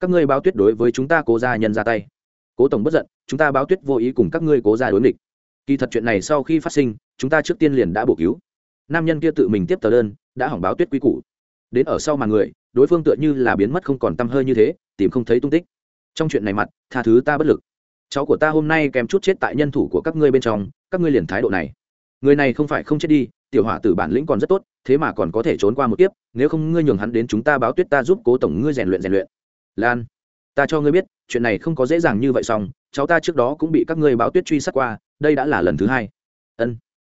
Các ngươi báo tuyết đối với chúng ta cố gia nhân ra tay. Cố tổng bất giận, chúng ta báo tuyết vô ý cùng các ngươi cố gia đối nghịch. Kỳ thật chuyện này sau khi phát sinh, chúng ta trước tiên liền đã bổ cứu. Nam nhân kia tự mình tiếp tờ đơn, đã hỏng báo tuyết quy củ. Đến ở sau mà người, đối phương tựa như là biến mất không còn t hơi như thế, tìm không thấy tung tích trong chuyện này mặt, tha thứ ta bất lực. Cháu của ta hôm nay kèm chút chết tại nhân thủ của các ngươi bên trong, các ngươi liền thái độ này. Người này không phải không chết đi, tiểu hỏa tử bản lĩnh còn rất tốt, thế mà còn có thể trốn qua một kiếp, nếu không ngươi nhường hắn đến chúng ta báo tuyết ta giúp cố tổng ngươi rèn luyện rèn luyện. Lan, ta cho ngươi biết, chuyện này không có dễ dàng như vậy xong, cháu ta trước đó cũng bị các ngươi báo tuyết truy sát qua, đây đã là lần thứ hai. Ân,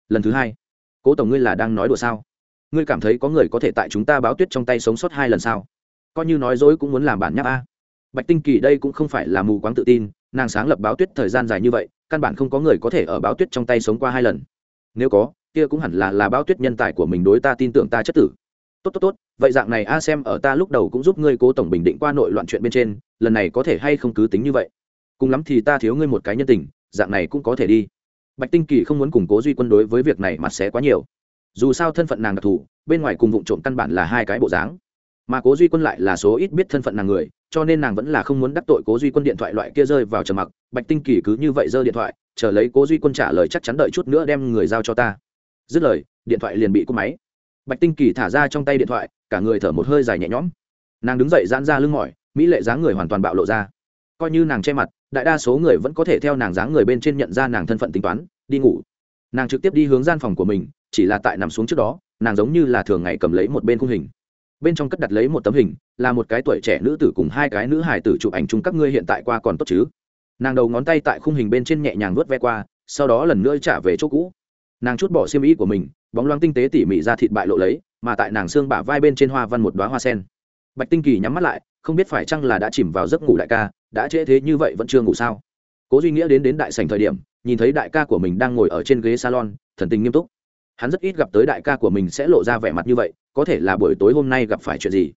lần thứ hai. Cố tổng ngươi là đang nói đùa sao? Ngươi cảm thấy có người có thể tại chúng ta báo tuyết trong tay sống sót hai lần sao? Coi như nói dối cũng muốn làm bản nháp a bạch tinh kỳ đây cũng không phải là mù quáng tự tin, nàng sáng lập báo tuyết thời gian dài như vậy, căn bản không có người có thể ở báo tuyết trong tay sống qua hai lần. Nếu có, kia cũng hẳn là là báo tuyết nhân tài của mình đối ta tin tưởng ta chất tử. Tốt tốt tốt, vậy dạng này a xem ở ta lúc đầu cũng giúp ngươi cố tổng bình định qua nội loạn chuyện bên trên, lần này có thể hay không cứ tính như vậy? Cùng lắm thì ta thiếu ngươi một cái nhân tình, dạng này cũng có thể đi. Bạch tinh kỳ không muốn củng cố duy quân đối với việc này mặt sẽ quá nhiều. Dù sao thân phận nàng đặc thù, bên ngoài cùng vụ trộm căn bản là hai cái bộ dáng. Mà cố duy quân lại là số ít biết thân phận nàng người cho nên nàng vẫn là không muốn đắc tội cố duy quân điện thoại loại kia rơi vào trầm mặc. Bạch tinh kỳ cứ như vậy giơ điện thoại, chờ lấy cố duy quân trả lời chắc chắn đợi chút nữa đem người giao cho ta. Dứt lời, điện thoại liền bị cúp máy. Bạch tinh kỳ thả ra trong tay điện thoại, cả người thở một hơi dài nhẹ nhõm. Nàng đứng dậy giãn ra lưng mỏi, mỹ lệ dáng người hoàn toàn bạo lộ ra. Coi như nàng che mặt, đại đa số người vẫn có thể theo nàng dáng người bên trên nhận ra nàng thân phận tính toán, đi ngủ. Nàng trực tiếp đi hướng gian phòng của mình, chỉ là tại nằm xuống trước đó, nàng giống như là thường ngày cầm lấy một bên khung hình bên trong cất đặt lấy một tấm hình, là một cái tuổi trẻ nữ tử cùng hai cái nữ hài tử chụp ảnh chung các ngươi hiện tại qua còn tốt chứ? Nàng đầu ngón tay tại khung hình bên trên nhẹ nhàng vớt ve qua, sau đó lần nữa trả về chỗ cũ. Nàng chút bỏ xiêm ý của mình, bóng loáng tinh tế tỉ mỉ ra thịt bại lộ lấy, mà tại nàng xương bả vai bên trên hoa văn một đoá hoa sen. Bạch tinh kỳ nhắm mắt lại, không biết phải chăng là đã chìm vào giấc ngủ đại ca, đã trễ thế như vậy vẫn chưa ngủ sao? Cố duy nghĩa đến đến đại sành thời điểm, nhìn thấy đại ca của mình đang ngồi ở trên ghế salon, thần tình nghiêm túc. Hắn rất ít gặp tới đại ca của mình sẽ lộ ra vẻ mặt như vậy có thể là buổi tối hôm nay gặp phải chuyện gì.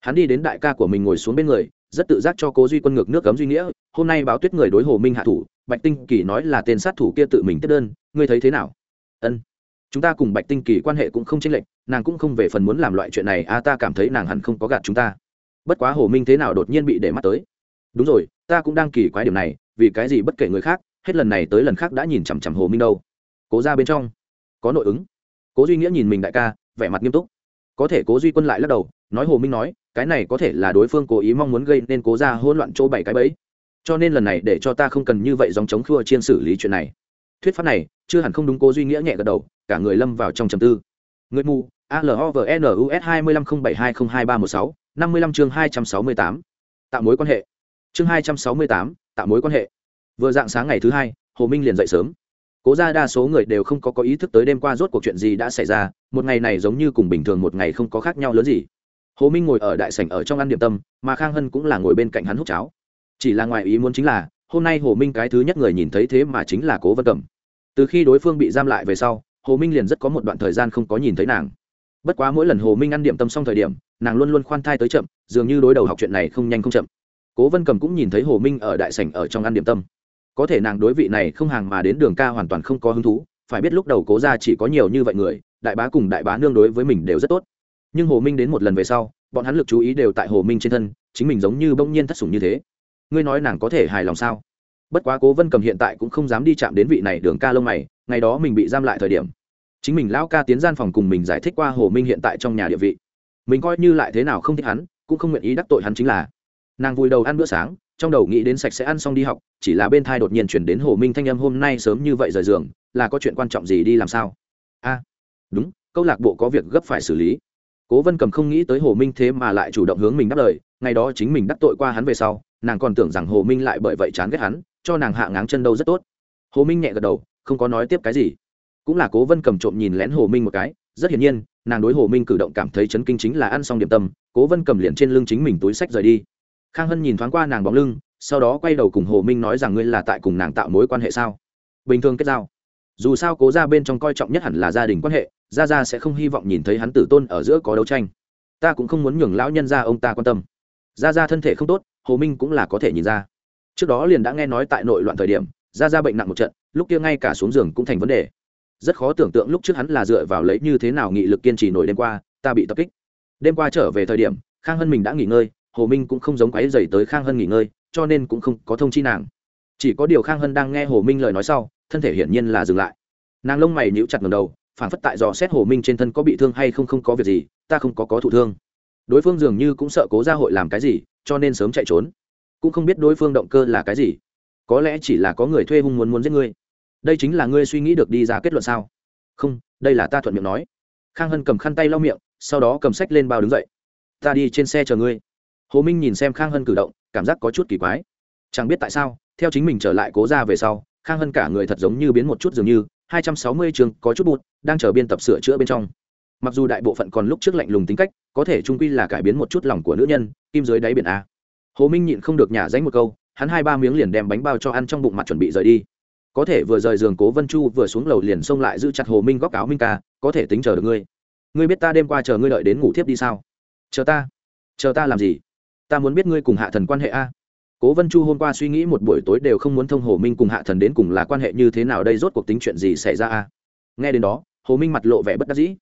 Hắn đi đến đại ca của mình ngồi xuống bên người rất tự giác cho cố duy quân ngược nước cấm duy nghĩa hôm nay báo tuyết người đối hồ minh hạ thủ bạch tinh kỳ nói là tên sát thủ kia tự mình tiếp đơn ngươi thấy thế nào? Ân chúng ta cùng bạch tinh kỳ quan hệ cũng không chênh lệch nàng cũng không về phần muốn làm loại chuyện này a à, ta cảm thấy nàng hẳn không có gạt chúng ta. Bất quá hồ minh thế nào đột nhiên bị để mắt tới? Đúng rồi ta cũng đang kỳ quái điều này vì cái gì bất kể người khác hết lần này tới lần khác đã nhìn chằm chằm hồ minh đâu? Cố ra bên trong có nội ứng. Cố duy nghĩa nhìn mình đại ca vẻ mặt nghiêm túc có thể cố duy quân lại lắc đầu, nói hồ minh nói, cái này có thể là đối phương cố ý mong muốn gây nên cố ra hỗn loạn chỗ bảy cái bẫy. Cho nên lần này để cho ta không cần như vậy dòng chống khua chiên xử lý chuyện này. Thuyết pháp này, chưa hẳn không đúng cố duy nghĩa nhẹ gật đầu, cả người lâm vào trong trầm tư. Người mù alovnus hai mươi lăm không bảy hai không hai ba một sáu, năm mươi lăm chương hai trăm sáu mươi tám. Tạo mối quan hệ. Chương hai trăm sáu mươi tám, tạo mối quan hệ. Vừa dạng sáng ngày thứ hai, hồ minh liền dậy sớm cố ra đa số người đều không có có ý thức tới đêm qua rốt cuộc chuyện gì đã xảy ra, một ngày này giống như cùng bình thường một ngày không có khác nhau lớn gì. Hồ minh ngồi ở đại sảnh ở trong ăn điểm tâm, mà khang hân cũng là ngồi bên cạnh hắn hút cháo. Chỉ là ngoài ý muốn chính là, hôm nay hồ minh cái thứ nhất người nhìn thấy thế mà chính là cố vân cẩm. Từ khi đối phương bị giam lại về sau, hồ minh liền rất có một đoạn thời gian không có nhìn thấy nàng. Bất quá mỗi lần hồ minh ăn điểm tâm xong thời điểm, nàng luôn luôn khoan thai tới chậm, dường như đối đầu học chuyện này không nhanh không chậm. Cố vân cầm cũng nhìn thấy hồ minh ở đại sảnh ở trong ăn điểm tâm có thể nàng đối vị này không hàng mà đến đường ca hoàn toàn không có hứng thú, phải biết lúc đầu cố ra chỉ có nhiều như vậy người, đại bá cùng đại bá nương đối với mình đều rất tốt. Nhưng hồ minh đến một lần về sau, bọn hắn lực chú ý đều tại hồ minh trên thân, chính mình giống như bỗng nhiên thất sủng như thế. Ngươi nói nàng có thể hài lòng sao? Bất quá cố vân cầm hiện tại cũng không dám đi chạm đến vị này đường ca lông mày, ngày đó mình bị giam lại thời điểm, chính mình lão ca tiến gian phòng cùng mình giải thích qua hồ minh hiện tại trong nhà địa vị. Mình coi như lại thế nào không thích hắn, cũng không nguyện ý đắc tội hắn chính là. Nàng vùi đầu ăn bữa sáng trong đầu nghĩ đến sạch sẽ ăn xong đi học, chỉ là bên thai đột nhiên chuyển đến hồ minh thanh âm, hôm nay sớm như vậy rời giường, là có chuyện quan trọng gì đi làm sao? A, đúng, câu lạc bộ có việc gấp phải xử lý. Cố vân cầm không nghĩ tới hồ minh thế mà lại chủ động hướng mình đáp lời, ngày đó chính mình đắc tội qua hắn về sau, nàng còn tưởng rằng hồ minh lại bởi vậy chán ghét hắn, cho nàng hạ ngáng chân đâu rất tốt. Hồ minh nhẹ gật đầu, không có nói tiếp cái gì. Cũng là cố vân cầm trộm nhìn lén hồ minh một cái, rất hiển nhiên, nàng đối hồ minh cử động cảm thấy chấn kinh chính là ăn xong điểm tâm, cố vân cầm liền trên lưng chính mình túi sách rời đi khang hân nhìn thoáng qua nàng bóng lưng, sau đó quay đầu cùng hồ minh nói rằng ngươi là tại cùng nàng tạo mối quan hệ sao? Bình thường kết giao. Dù sao cố ra bên trong coi trọng nhất hẳn là gia đình quan hệ, gia gia sẽ không hy vọng nhìn thấy hắn tử tôn ở giữa có đấu tranh. Ta cũng không muốn nhường lão nhân ra ông ta quan tâm. Gia gia thân thể không tốt, hồ minh cũng là có thể nhìn ra. Trước đó liền đã nghe nói tại nội loạn thời điểm, gia gia bệnh nặng một trận, lúc kia ngay cả xuống giường cũng thành vấn đề. Rất khó tưởng tượng lúc trước hắn là dựa vào lấy như thế nào nghị lực kiên trì nổi đêm qua, ta bị tập kích. Đêm qua trở về thời điểm, khang hân mình đã nghỉ ngơi hồ minh cũng không giống quáy dày tới khang hân nghỉ ngơi, cho nên cũng không có thông chi nàng. Chỉ có điều khang hân đang nghe hồ minh lời nói sau, thân thể hiển nhiên là dừng lại. Nàng lông mày nhíu chặt ngầm đầu, phản phất tại dò xét hồ minh trên thân có bị thương hay không không có việc gì, ta không có có thụ thương. Đối phương dường như cũng sợ cố gia hội làm cái gì, cho nên sớm chạy trốn. Cũng không biết đối phương động cơ là cái gì. Có lẽ chỉ là có người thuê hung muốn muốn giết ngươi. Đây chính là ngươi suy nghĩ được đi ra kết luận sao? Không, đây là ta thuận miệng nói. Khang hân cầm khăn tay lau miệng, sau đó cầm sách lên bao đứng dậy. Ta đi trên xe chờ ngươi hồ minh nhìn xem khang hân cử động, cảm giác có chút kỳ quái. Chẳng biết tại sao, theo chính mình trở lại cố ra về sau, khang hân cả người thật giống như biến một chút dường như, hai trăm sáu mươi trường có chút bụt, đang chờ biên tập sửa chữa bên trong. Mặc dù đại bộ phận còn lúc trước lạnh lùng tính cách, có thể trung quy là cải biến một chút lòng của nữ nhân, kim dưới đáy biển a. Hồ minh nhịn không được nhả dánh một câu, hắn hai ba miếng liền đem bánh bao cho ăn trong bụng mặt chuẩn bị rời đi. Có thể vừa rời giường cố vân chu vừa xuống lầu liền xông lại giữ chặt hồ minh góc áo minh ca, có thể tính chờ được ngươi. Ngươi biết ta đêm qua chờ ngươi đợi đến ngủ thiếp đi sao? Chờ ta. Chờ ta làm gì? Ta muốn biết ngươi cùng hạ thần quan hệ a. Cố vân chu hôm qua suy nghĩ một buổi tối đều không muốn thông hồ minh cùng hạ thần đến cùng là quan hệ như thế nào đây, rốt cuộc tính chuyện gì xảy ra a? Nghe đến đó, hồ minh mặt lộ vẻ bất đắc dĩ.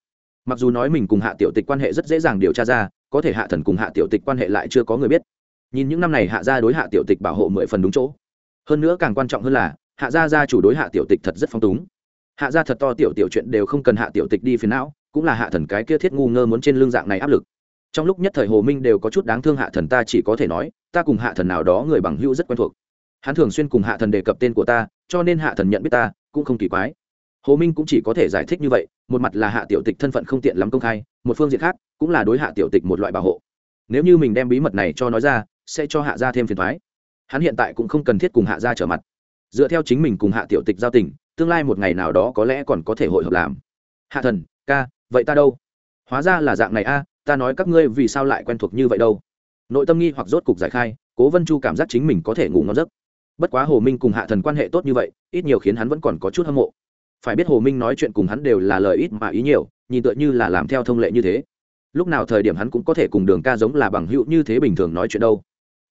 Mặc dù nói mình cùng hạ tiểu tịch quan hệ rất dễ dàng điều tra ra, có thể hạ thần cùng hạ tiểu tịch quan hệ lại chưa có người biết. Nhìn những năm này hạ gia đối hạ tiểu tịch bảo hộ mười phần đúng chỗ. Hơn nữa càng quan trọng hơn là, hạ gia gia chủ đối hạ tiểu tịch thật rất phong túng. Hạ gia thật to tiểu tiểu chuyện đều không cần hạ tiểu tịch đi phiền não, cũng là hạ thần cái kia thiết ngu ngơ muốn trên lương dạng này áp lực trong lúc nhất thời hồ minh đều có chút đáng thương hạ thần ta chỉ có thể nói, ta cùng hạ thần nào đó người bằng hữu rất quen thuộc. Hắn thường xuyên cùng hạ thần đề cập tên của ta, cho nên hạ thần nhận biết ta cũng không kỳ quái. Hồ minh cũng chỉ có thể giải thích như vậy, một mặt là hạ tiểu tịch thân phận không tiện lắm công khai, một phương diện khác cũng là đối hạ tiểu tịch một loại bảo hộ. Nếu như mình đem bí mật này cho nói ra, sẽ cho hạ gia thêm phiền thoái hắn hiện tại cũng không cần thiết cùng hạ gia trở mặt. Dựa theo chính mình cùng hạ tiểu tịch giao tình, tương lai một ngày nào đó có lẽ còn có thể hội hợp làm. Hạ thần, ca, vậy ta đâu? Hóa ra là dạng này a ta nói các ngươi vì sao lại quen thuộc như vậy đâu. Nội tâm nghi hoặc rốt cục giải khai, cố vân chu cảm giác chính mình có thể ngủ ngon giấc. Bất quá hồ minh cùng hạ thần quan hệ tốt như vậy, ít nhiều khiến hắn vẫn còn có chút hâm mộ. Phải biết hồ minh nói chuyện cùng hắn đều là lời ít mà ý nhiều, nhìn tựa như là làm theo thông lệ như thế. Lúc nào thời điểm hắn cũng có thể cùng đường ca giống là bằng hữu như thế bình thường nói chuyện đâu.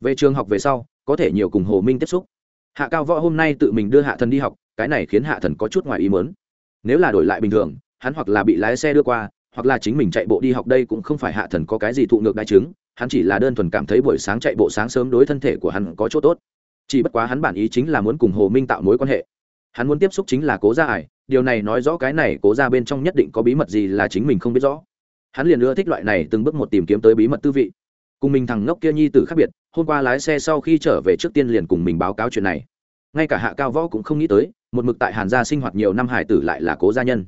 Về trường học về sau, có thể nhiều cùng hồ minh tiếp xúc. Hạ cao võ hôm nay tự mình đưa hạ thần đi học, cái này khiến hạ thần có chút ngoài ý mớn nếu là đổi lại bình thường, hắn hoặc là bị lái xe đưa qua hoặc là chính mình chạy bộ đi học đây cũng không phải hạ thần có cái gì thụ ngược đại chứng, hắn chỉ là đơn thuần cảm thấy buổi sáng chạy bộ sáng sớm đối thân thể của hắn có chỗ tốt. Chỉ bất quá hắn bản ý chính là muốn cùng hồ minh tạo mối quan hệ. Hắn muốn tiếp xúc chính là cố gia ải điều này nói rõ cái này cố ra bên trong nhất định có bí mật gì là chính mình không biết rõ. Hắn liền ưa thích loại này từng bước một tìm kiếm tới bí mật tư vị. Cùng mình thằng ngốc kia nhi tử khác biệt, hôm qua lái xe sau khi trở về trước tiên liền cùng mình báo cáo chuyện này. Ngay cả hạ cao võ cũng không nghĩ tới, một mực tại hàn gia sinh hoạt nhiều năm hải tử lại là cố gia nhân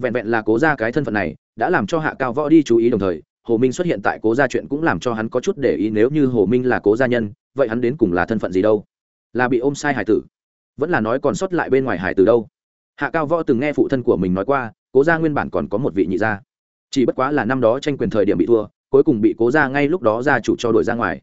vẹn vẹn là cố gia cái thân phận này, đã làm cho hạ cao võ đi chú ý đồng thời, hồ minh xuất hiện tại cố gia chuyện cũng làm cho hắn có chút để ý nếu như hồ minh là cố gia nhân, vậy hắn đến cùng là thân phận gì đâu? Là bị ôm sai hải tử. Vẫn là nói còn sót lại bên ngoài hải tử đâu? Hạ cao võ từng nghe phụ thân của mình nói qua, cố gia nguyên bản còn có một vị nhị gia. Chỉ bất quá là năm đó tranh quyền thời điểm bị thua, cuối cùng bị cố gia ngay lúc đó gia chủ cho đổi ra ngoài.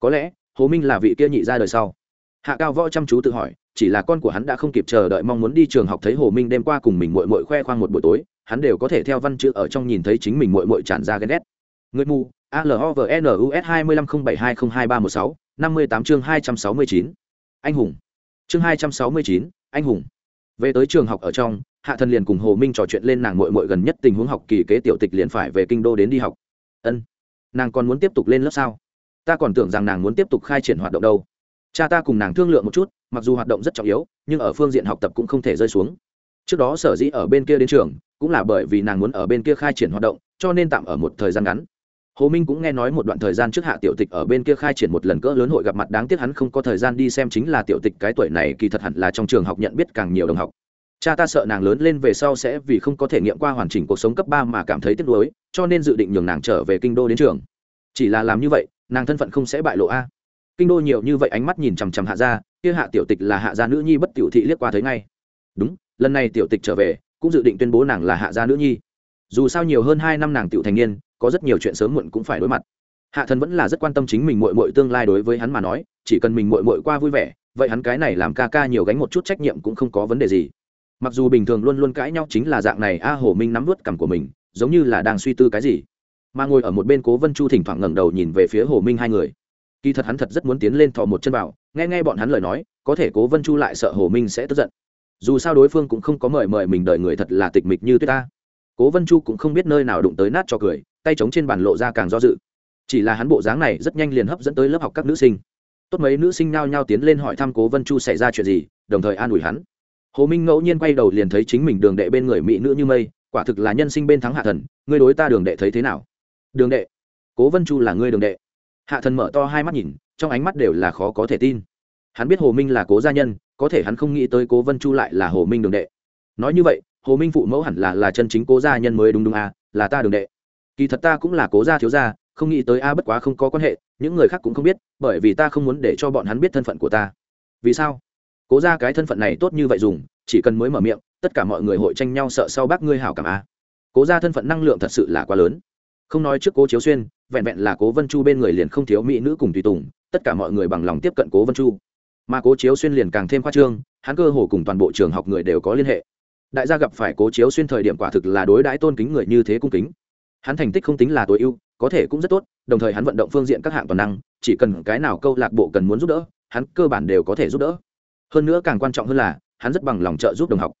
Có lẽ, hồ minh là vị kia nhị gia đời sau. Hạ cao võ chăm chú tự hỏi chỉ là con của hắn đã không kịp chờ đợi mong muốn đi trường học thấy hồ minh đêm qua cùng mình mội mội khoe khoang một buổi tối, hắn đều có thể theo văn chữ ở trong nhìn thấy chính mình mội mội tràn ra ghen ghét. Người mù alovnus hai mươi lăm không bảy hai không hai ba một sáu, năm mươi tám chương hai trăm sáu mươi chín. Anh hùng. Chương hai trăm sáu mươi chín, anh hùng. Về tới trường học ở trong, hạ thần liền cùng hồ minh trò chuyện lên nàng mội mội gần nhất tình huống học kỳ kế tiểu tịch liền phải về kinh đô đến đi học. Ân. Nàng còn muốn tiếp tục lên lớp sao? Ta còn tưởng rằng nàng muốn tiếp tục khai triển hoạt động đâu cha ta cùng nàng thương lượng một chút, mặc dù hoạt động rất trọng yếu, nhưng ở phương diện học tập cũng không thể rơi xuống. Trước đó sở dĩ ở bên kia đến trường, cũng là bởi vì nàng muốn ở bên kia khai triển hoạt động, cho nên tạm ở một thời gian ngắn. Hồ minh cũng nghe nói một đoạn thời gian trước hạ tiểu tịch ở bên kia khai triển một lần cỡ lớn hội gặp mặt, đáng tiếc hắn không có thời gian đi xem chính là tiểu tịch cái tuổi này, kỳ thật hẳn là trong trường học nhận biết càng nhiều đồng học. Cha ta sợ nàng lớn lên về sau sẽ vì không có thể nghiệm qua hoàn chỉnh cuộc sống cấp ba mà cảm thấy tiếc nuối, cho nên dự định nhường nàng trở về kinh đô đến trường. Chỉ là làm như vậy, nàng thân phận không sẽ bại lộ a kinh đô nhiều như vậy ánh mắt nhìn chằm chằm hạ gia, kia hạ tiểu tịch là hạ gia nữ nhi bất tiểu thị liếc qua thấy ngay. Đúng, lần này tiểu tịch trở về, cũng dự định tuyên bố nàng là hạ gia nữ nhi. Dù sao nhiều hơn hai năm nàng tiểu thành niên, có rất nhiều chuyện sớm muộn cũng phải đối mặt. Hạ thần vẫn là rất quan tâm chính mình mội mội tương lai đối với hắn mà nói, chỉ cần mình mội mội qua vui vẻ, vậy hắn cái này làm ca ca nhiều gánh một chút trách nhiệm cũng không có vấn đề gì. Mặc dù bình thường luôn luôn cãi nhau chính là dạng này, a hồ minh nắm vớt cằm của mình, giống như là đang suy tư cái gì. Mà ngồi ở một bên cố vân chu thỉnh thoảng ngẩng đầu nhìn về phía hồ minh hai người kỳ thật hắn thật rất muốn tiến lên thò một chân vào, nghe nghe bọn hắn lời nói, có thể cố vân chu lại sợ hồ minh sẽ tức giận. Dù sao đối phương cũng không có mời mời mình đợi người thật là tịch mịch như tuyết ta. Cố vân chu cũng không biết nơi nào đụng tới nát cho cười, tay trống trên bàn lộ ra càng do dự. Chỉ là hắn bộ dáng này rất nhanh liền hấp dẫn tới lớp học các nữ sinh. Tốt mấy nữ sinh nao nhao tiến lên hỏi thăm cố vân chu xảy ra chuyện gì, đồng thời an ủi hắn. Hồ minh ngẫu nhiên quay đầu liền thấy chính mình đường đệ bên người mỹ nữ như mây, quả thực là nhân sinh bên thắng hạ thần, ngươi đối ta đường đệ thấy thế nào? Đường đệ, cố vân chu là ngươi đường đệ hạ thần mở to hai mắt nhìn trong ánh mắt đều là khó có thể tin. Hắn biết hồ minh là cố gia nhân có thể hắn không nghĩ tới cố vân chu lại là hồ minh đường đệ. Nói như vậy hồ minh phụ mẫu hẳn là là chân chính cố gia nhân mới đúng đúng à, là ta đường đệ. Kỳ thật ta cũng là cố gia thiếu gia không nghĩ tới a bất quá không có quan hệ những người khác cũng không biết bởi vì ta không muốn để cho bọn hắn biết thân phận của ta. Vì sao? Cố ra cái thân phận này tốt như vậy dùng chỉ cần mới mở miệng tất cả mọi người hội tranh nhau sợ sau bác ngươi hảo cảm a cố ra thân phận năng lượng thật sự là quá lớn không nói trước cố chiếu xuyên, vẹn vẹn là cố vân chu bên người liền không thiếu mỹ nữ cùng tùy tùng, tất cả mọi người bằng lòng tiếp cận cố vân chu. Mà cố chiếu xuyên liền càng thêm khoa trương, hắn cơ hồ cùng toàn bộ trường học người đều có liên hệ. Đại gia gặp phải cố chiếu xuyên thời điểm quả thực là đối đãi tôn kính người như thế cung kính. Hắn thành tích không tính là tối ưu, có thể cũng rất tốt, đồng thời hắn vận động phương diện các hạng toàn năng, chỉ cần cái nào câu lạc bộ cần muốn giúp đỡ, hắn cơ bản đều có thể giúp đỡ. Hơn nữa càng quan trọng hơn là, hắn rất bằng lòng trợ giúp đồng học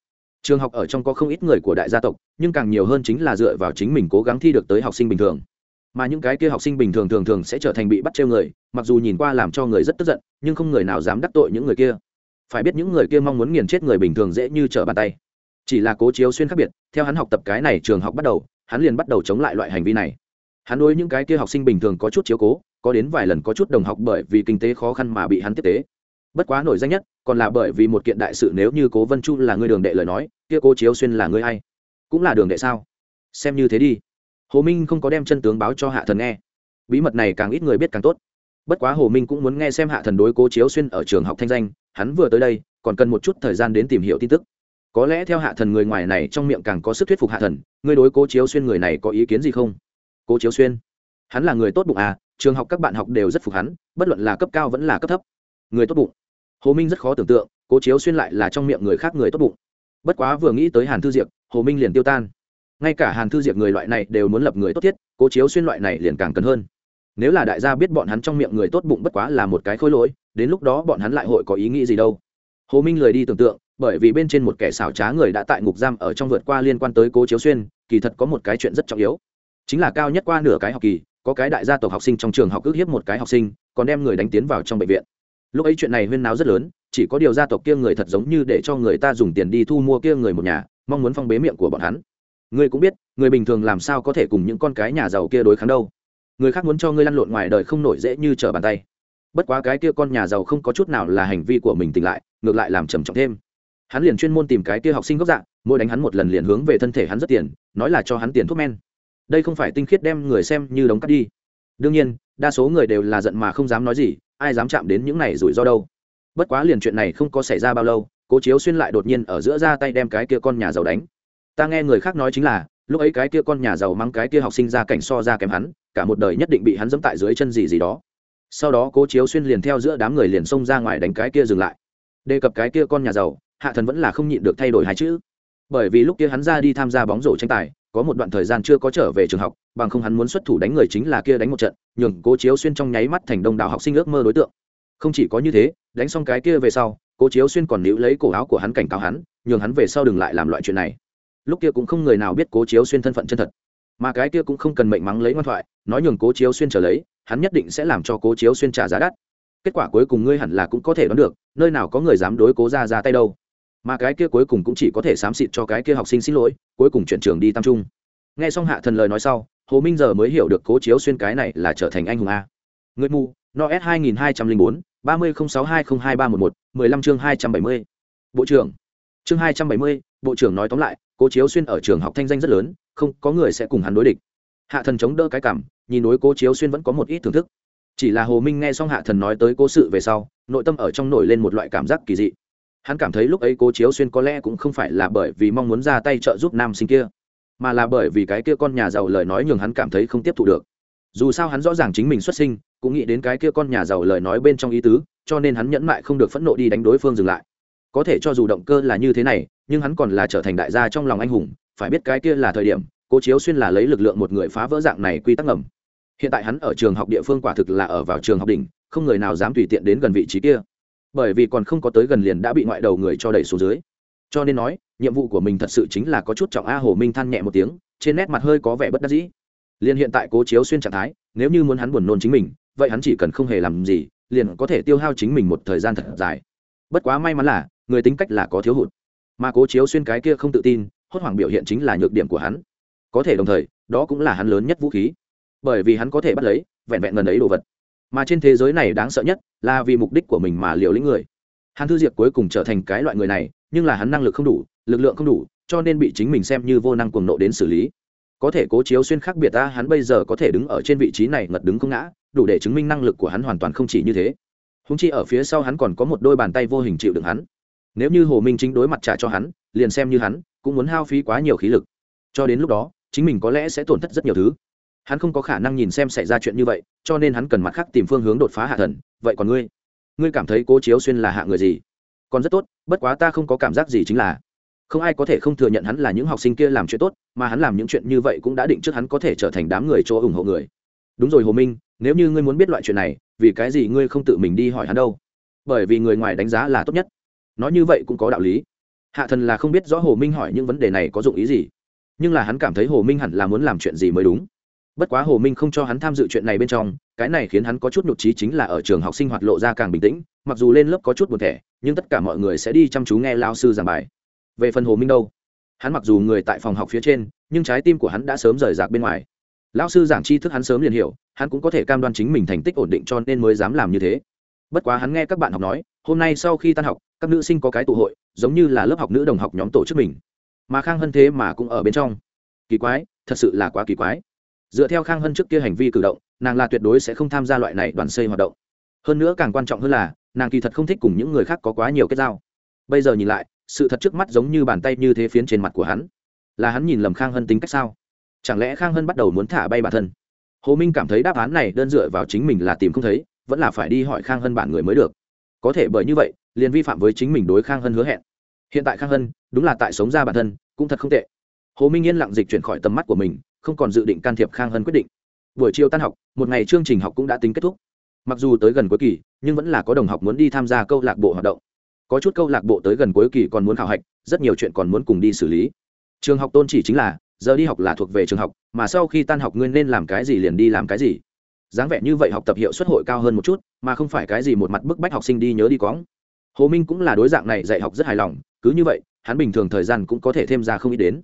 trường học ở trong có không ít người của đại gia tộc, nhưng càng nhiều hơn chính là dựa vào chính mình cố gắng thi được tới học sinh bình thường. Mà những cái kia học sinh bình thường thường thường sẽ trở thành bị bắt treo người, mặc dù nhìn qua làm cho người rất tức giận, nhưng không người nào dám đắc tội những người kia. Phải biết những người kia mong muốn nghiền chết người bình thường dễ như trở bàn tay. Chỉ là cố chiếu xuyên khác biệt, theo hắn học tập cái này trường học bắt đầu, hắn liền bắt đầu chống lại loại hành vi này. Hắn đối những cái kia học sinh bình thường có chút chiếu cố, có đến vài lần có chút đồng học bởi vì kinh tế khó khăn mà bị hắn tiếp tế. Bất quá nổi danh nhất còn là bởi vì một kiện đại sự nếu như cố vân chu là người đường đệ lời nói, kia cố chiếu xuyên là người hay cũng là đường đệ sao? Xem như thế đi. Hồ minh không có đem chân tướng báo cho hạ thần nghe. Bí mật này càng ít người biết càng tốt. Bất quá hồ minh cũng muốn nghe xem hạ thần đối cố chiếu xuyên ở trường học thanh danh, hắn vừa tới đây, còn cần một chút thời gian đến tìm hiểu tin tức. Có lẽ theo hạ thần người ngoài này trong miệng càng có sức thuyết phục hạ thần người đối cố chiếu xuyên người này có ý kiến gì không? Cố chiếu xuyên? Hắn là người tốt bụng à trường học các bạn học đều rất phục hắn, bất luận là cấp cao vẫn là cấp thấp. Người tốt bụng hồ minh rất khó tưởng tượng cố chiếu xuyên lại là trong miệng người khác người tốt bụng bất quá vừa nghĩ tới hàn thư diệp hồ minh liền tiêu tan ngay cả hàn thư diệp người loại này đều muốn lập người tốt thiết cố chiếu xuyên loại này liền càng cần hơn nếu là đại gia biết bọn hắn trong miệng người tốt bụng bất quá là một cái khối lỗi đến lúc đó bọn hắn lại hội có ý nghĩ gì đâu hồ minh lười đi tưởng tượng bởi vì bên trên một kẻ xảo trá người đã tại ngục giam ở trong vượt qua liên quan tới cố chiếu xuyên kỳ thật có một cái chuyện rất trọng yếu chính là cao nhất qua nửa cái học kỳ có cái đại gia tộc học sinh trong trường học ước hiếp một cái học sinh còn đem người đánh tiến vào trong bệnh viện lúc ấy chuyện này huyên náo rất lớn, chỉ có điều gia tộc kia người thật giống như để cho người ta dùng tiền đi thu mua kia người một nhà, mong muốn phong bế miệng của bọn hắn. Ngươi cũng biết, người bình thường làm sao có thể cùng những con cái nhà giàu kia đối kháng đâu. Người khác muốn cho ngươi lăn lộn ngoài đời không nổi dễ như trở bàn tay. Bất quá cái kia con nhà giàu không có chút nào là hành vi của mình tỉnh lại, ngược lại làm trầm trọng thêm. Hắn liền chuyên môn tìm cái kia học sinh gốc dạng mỗi đánh hắn một lần liền hướng về thân thể hắn rất tiền, nói là cho hắn tiền thuốc men. Đây không phải tinh khiết đem người xem như đống cắt đi. Đương nhiên, đa số người đều là giận mà không dám nói gì ai dám chạm đến những này rủi ro đâu. Bất quá liền chuyện này không có xảy ra bao lâu, cố chiếu xuyên lại đột nhiên ở giữa ra tay đem cái kia con nhà giàu đánh. Ta nghe người khác nói chính là, lúc ấy cái kia con nhà giàu mang cái kia học sinh ra cảnh so ra kém hắn, cả một đời nhất định bị hắn dẫm tại dưới chân gì gì đó. Sau đó cố chiếu xuyên liền theo giữa đám người liền xông ra ngoài đánh cái kia dừng lại. Đề cập cái kia con nhà giàu, hạ thần vẫn là không nhịn được thay đổi hai chữ. Bởi vì lúc kia hắn ra đi tham gia bóng rổ tranh tài có một đoạn thời gian chưa có trở về trường học, bằng không hắn muốn xuất thủ đánh người chính là kia đánh một trận, nhường cố chiếu xuyên trong nháy mắt thành đông đảo học sinh ước mơ đối tượng. Không chỉ có như thế, đánh xong cái kia về sau, cố chiếu xuyên còn níu lấy cổ áo của hắn cảnh cáo hắn, nhường hắn về sau đừng lại làm loại chuyện này. Lúc kia cũng không người nào biết cố chiếu xuyên thân phận chân thật. Mà cái kia cũng không cần mệnh mắng lấy ngoan thoại, nói nhường cố chiếu xuyên trở lấy, hắn nhất định sẽ làm cho cố chiếu xuyên trả giá đắt. Kết quả cuối cùng ngươi hẳn là cũng có thể đoán được, nơi nào có người dám đối cố ra ra tay đâu mà cái kia cuối cùng cũng chỉ có thể xám xịt cho cái kia học sinh xin lỗi, cuối cùng chuyển trường đi tam trung. Nghe xong hạ thần lời nói sau, hồ minh giờ mới hiểu được cố chiếu xuyên cái này là trở thành anh hùng a. Người mù no s hai nghìn hai trăm linh bốn, ba mươi sáu hai không hai ba một một, mười lăm chương hai trăm bảy mươi. Bộ trưởng. Chương hai trăm bảy mươi, bộ trưởng nói tóm lại, cố chiếu xuyên ở trường học thanh danh rất lớn, không có người sẽ cùng hắn đối địch. Hạ thần chống đỡ cái cảm, nhìn đối cố chiếu xuyên vẫn có một ít thưởng thức. Chỉ là hồ minh nghe xong hạ thần nói tới cố sự về sau, nội tâm ở trong nổi lên một loại cảm giác kỳ dị hắn cảm thấy lúc ấy cố chiếu xuyên có lẽ cũng không phải là bởi vì mong muốn ra tay trợ giúp nam sinh kia, mà là bởi vì cái kia con nhà giàu lời nói nhường hắn cảm thấy không tiếp thu được. Dù sao hắn rõ ràng chính mình xuất sinh, cũng nghĩ đến cái kia con nhà giàu lời nói bên trong ý tứ, cho nên hắn nhẫn mại không được phẫn nộ đi đánh đối phương dừng lại. Có thể cho dù động cơ là như thế này, nhưng hắn còn là trở thành đại gia trong lòng anh hùng, phải biết cái kia là thời điểm, cố chiếu xuyên là lấy lực lượng một người phá vỡ dạng này quy tắc ngầm. Hiện tại hắn ở trường học địa phương quả thực là ở vào trường học đỉnh, không người nào dám tùy tiện đến gần vị trí kia bởi vì còn không có tới gần liền đã bị ngoại đầu người cho đẩy xuống dưới. Cho nên nói, nhiệm vụ của mình thật sự chính là có chút trọng a hồ minh than nhẹ một tiếng, trên nét mặt hơi có vẻ bất đắc dĩ. Liền hiện tại cố chiếu xuyên trạng thái, nếu như muốn hắn buồn nôn chính mình, vậy hắn chỉ cần không hề làm gì, liền có thể tiêu hao chính mình một thời gian thật dài. Bất quá may mắn là, người tính cách là có thiếu hụt. Mà cố chiếu xuyên cái kia không tự tin, hốt hoảng biểu hiện chính là nhược điểm của hắn. Có thể đồng thời, đó cũng là hắn lớn nhất vũ khí. Bởi vì hắn có thể bắt lấy, vẹn vẹn gần ấy đồ vật mà trên thế giới này đáng sợ nhất là vì mục đích của mình mà liều lĩnh người. Hàn thư diệp cuối cùng trở thành cái loại người này, nhưng là hắn năng lực không đủ, lực lượng không đủ, cho nên bị chính mình xem như vô năng cuồng nộ đến xử lý. Có thể cố chiếu xuyên khác biệt ta hắn bây giờ có thể đứng ở trên vị trí này ngật đứng không ngã, đủ để chứng minh năng lực của hắn hoàn toàn không chỉ như thế. Húng chi ở phía sau hắn còn có một đôi bàn tay vô hình chịu đựng hắn. Nếu như hồ minh chính đối mặt trả cho hắn, liền xem như hắn, cũng muốn hao phí quá nhiều khí lực. Cho đến lúc đó, chính mình có lẽ sẽ tổn thất rất nhiều thứ hắn không có khả năng nhìn xem xảy ra chuyện như vậy, cho nên hắn cần mặt khác tìm phương hướng đột phá hạ thần. Vậy còn ngươi? Ngươi cảm thấy cố chiếu xuyên là hạ người gì? Còn rất tốt, bất quá ta không có cảm giác gì chính là. Không ai có thể không thừa nhận hắn là những học sinh kia làm chuyện tốt, mà hắn làm những chuyện như vậy cũng đã định trước hắn có thể trở thành đám người chỗ ủng hộ người. Đúng rồi hồ minh, nếu như ngươi muốn biết loại chuyện này, vì cái gì ngươi không tự mình đi hỏi hắn đâu? Bởi vì người ngoài đánh giá là tốt nhất. Nói như vậy cũng có đạo lý. Hạ thần là không biết rõ hồ minh hỏi những vấn đề này có dụng ý gì. Nhưng là hắn cảm thấy hồ minh hẳn là muốn làm chuyện gì mới đúng bất quá hồ minh không cho hắn tham dự chuyện này bên trong, cái này khiến hắn có chút nhục trí chính là ở trường học sinh hoạt lộ ra càng bình tĩnh, mặc dù lên lớp có chút buồn thẻ, nhưng tất cả mọi người sẽ đi chăm chú nghe lao sư giảng bài. Về phần hồ minh đâu? Hắn mặc dù người tại phòng học phía trên, nhưng trái tim của hắn đã sớm rời rạc bên ngoài. Lão sư giảng tri thức hắn sớm liền hiểu, hắn cũng có thể cam đoan chính mình thành tích ổn định cho nên mới dám làm như thế. Bất quá hắn nghe các bạn học nói, hôm nay sau khi tan học, các nữ sinh có cái tụ hội, giống như là lớp học nữ đồng học nhóm tổ chức mình. Mà khang hân thế mà cũng ở bên trong. Kỳ quái, thật sự là quá kỳ quái dựa theo khang hân trước kia hành vi cử động, nàng là tuyệt đối sẽ không tham gia loại này đoàn xây hoạt động. Hơn nữa càng quan trọng hơn là, nàng kỳ thật không thích cùng những người khác có quá nhiều kết giao. Bây giờ nhìn lại, sự thật trước mắt giống như bàn tay như thế phiến trên mặt của hắn. Là hắn nhìn lầm khang hân tính cách sao? Chẳng lẽ khang hân bắt đầu muốn thả bay bản thân? Hồ minh cảm thấy đáp án này đơn dựa vào chính mình là tìm không thấy, vẫn là phải đi hỏi khang hân bản người mới được. Có thể bởi như vậy, liền vi phạm với chính mình đối khang hân hứa hẹn. Hiện tại khang hân, đúng là tại sống ra bản thân, cũng thật không tệ. Hồ minh yên lặng dịch chuyển khỏi tầm mắt của mình không còn dự định can thiệp khang hân quyết định. Buổi chiều tan học, một ngày chương trình học cũng đã tính kết thúc. Mặc dù tới gần cuối kỳ, nhưng vẫn là có đồng học muốn đi tham gia câu lạc bộ hoạt động. Có chút câu lạc bộ tới gần cuối kỳ còn muốn khảo hạch, rất nhiều chuyện còn muốn cùng đi xử lý. Trường học tôn chỉ chính là, giờ đi học là thuộc về trường học, mà sau khi tan học ngươi nên làm cái gì liền đi làm cái gì. Dáng vẻ như vậy học tập hiệu suất hội cao hơn một chút, mà không phải cái gì một mặt bức bách học sinh đi nhớ đi cóng hồ minh cũng là đối dạng này dạy học rất hài lòng, cứ như vậy, hắn bình thường thời gian cũng có thể thêm ra không ít đến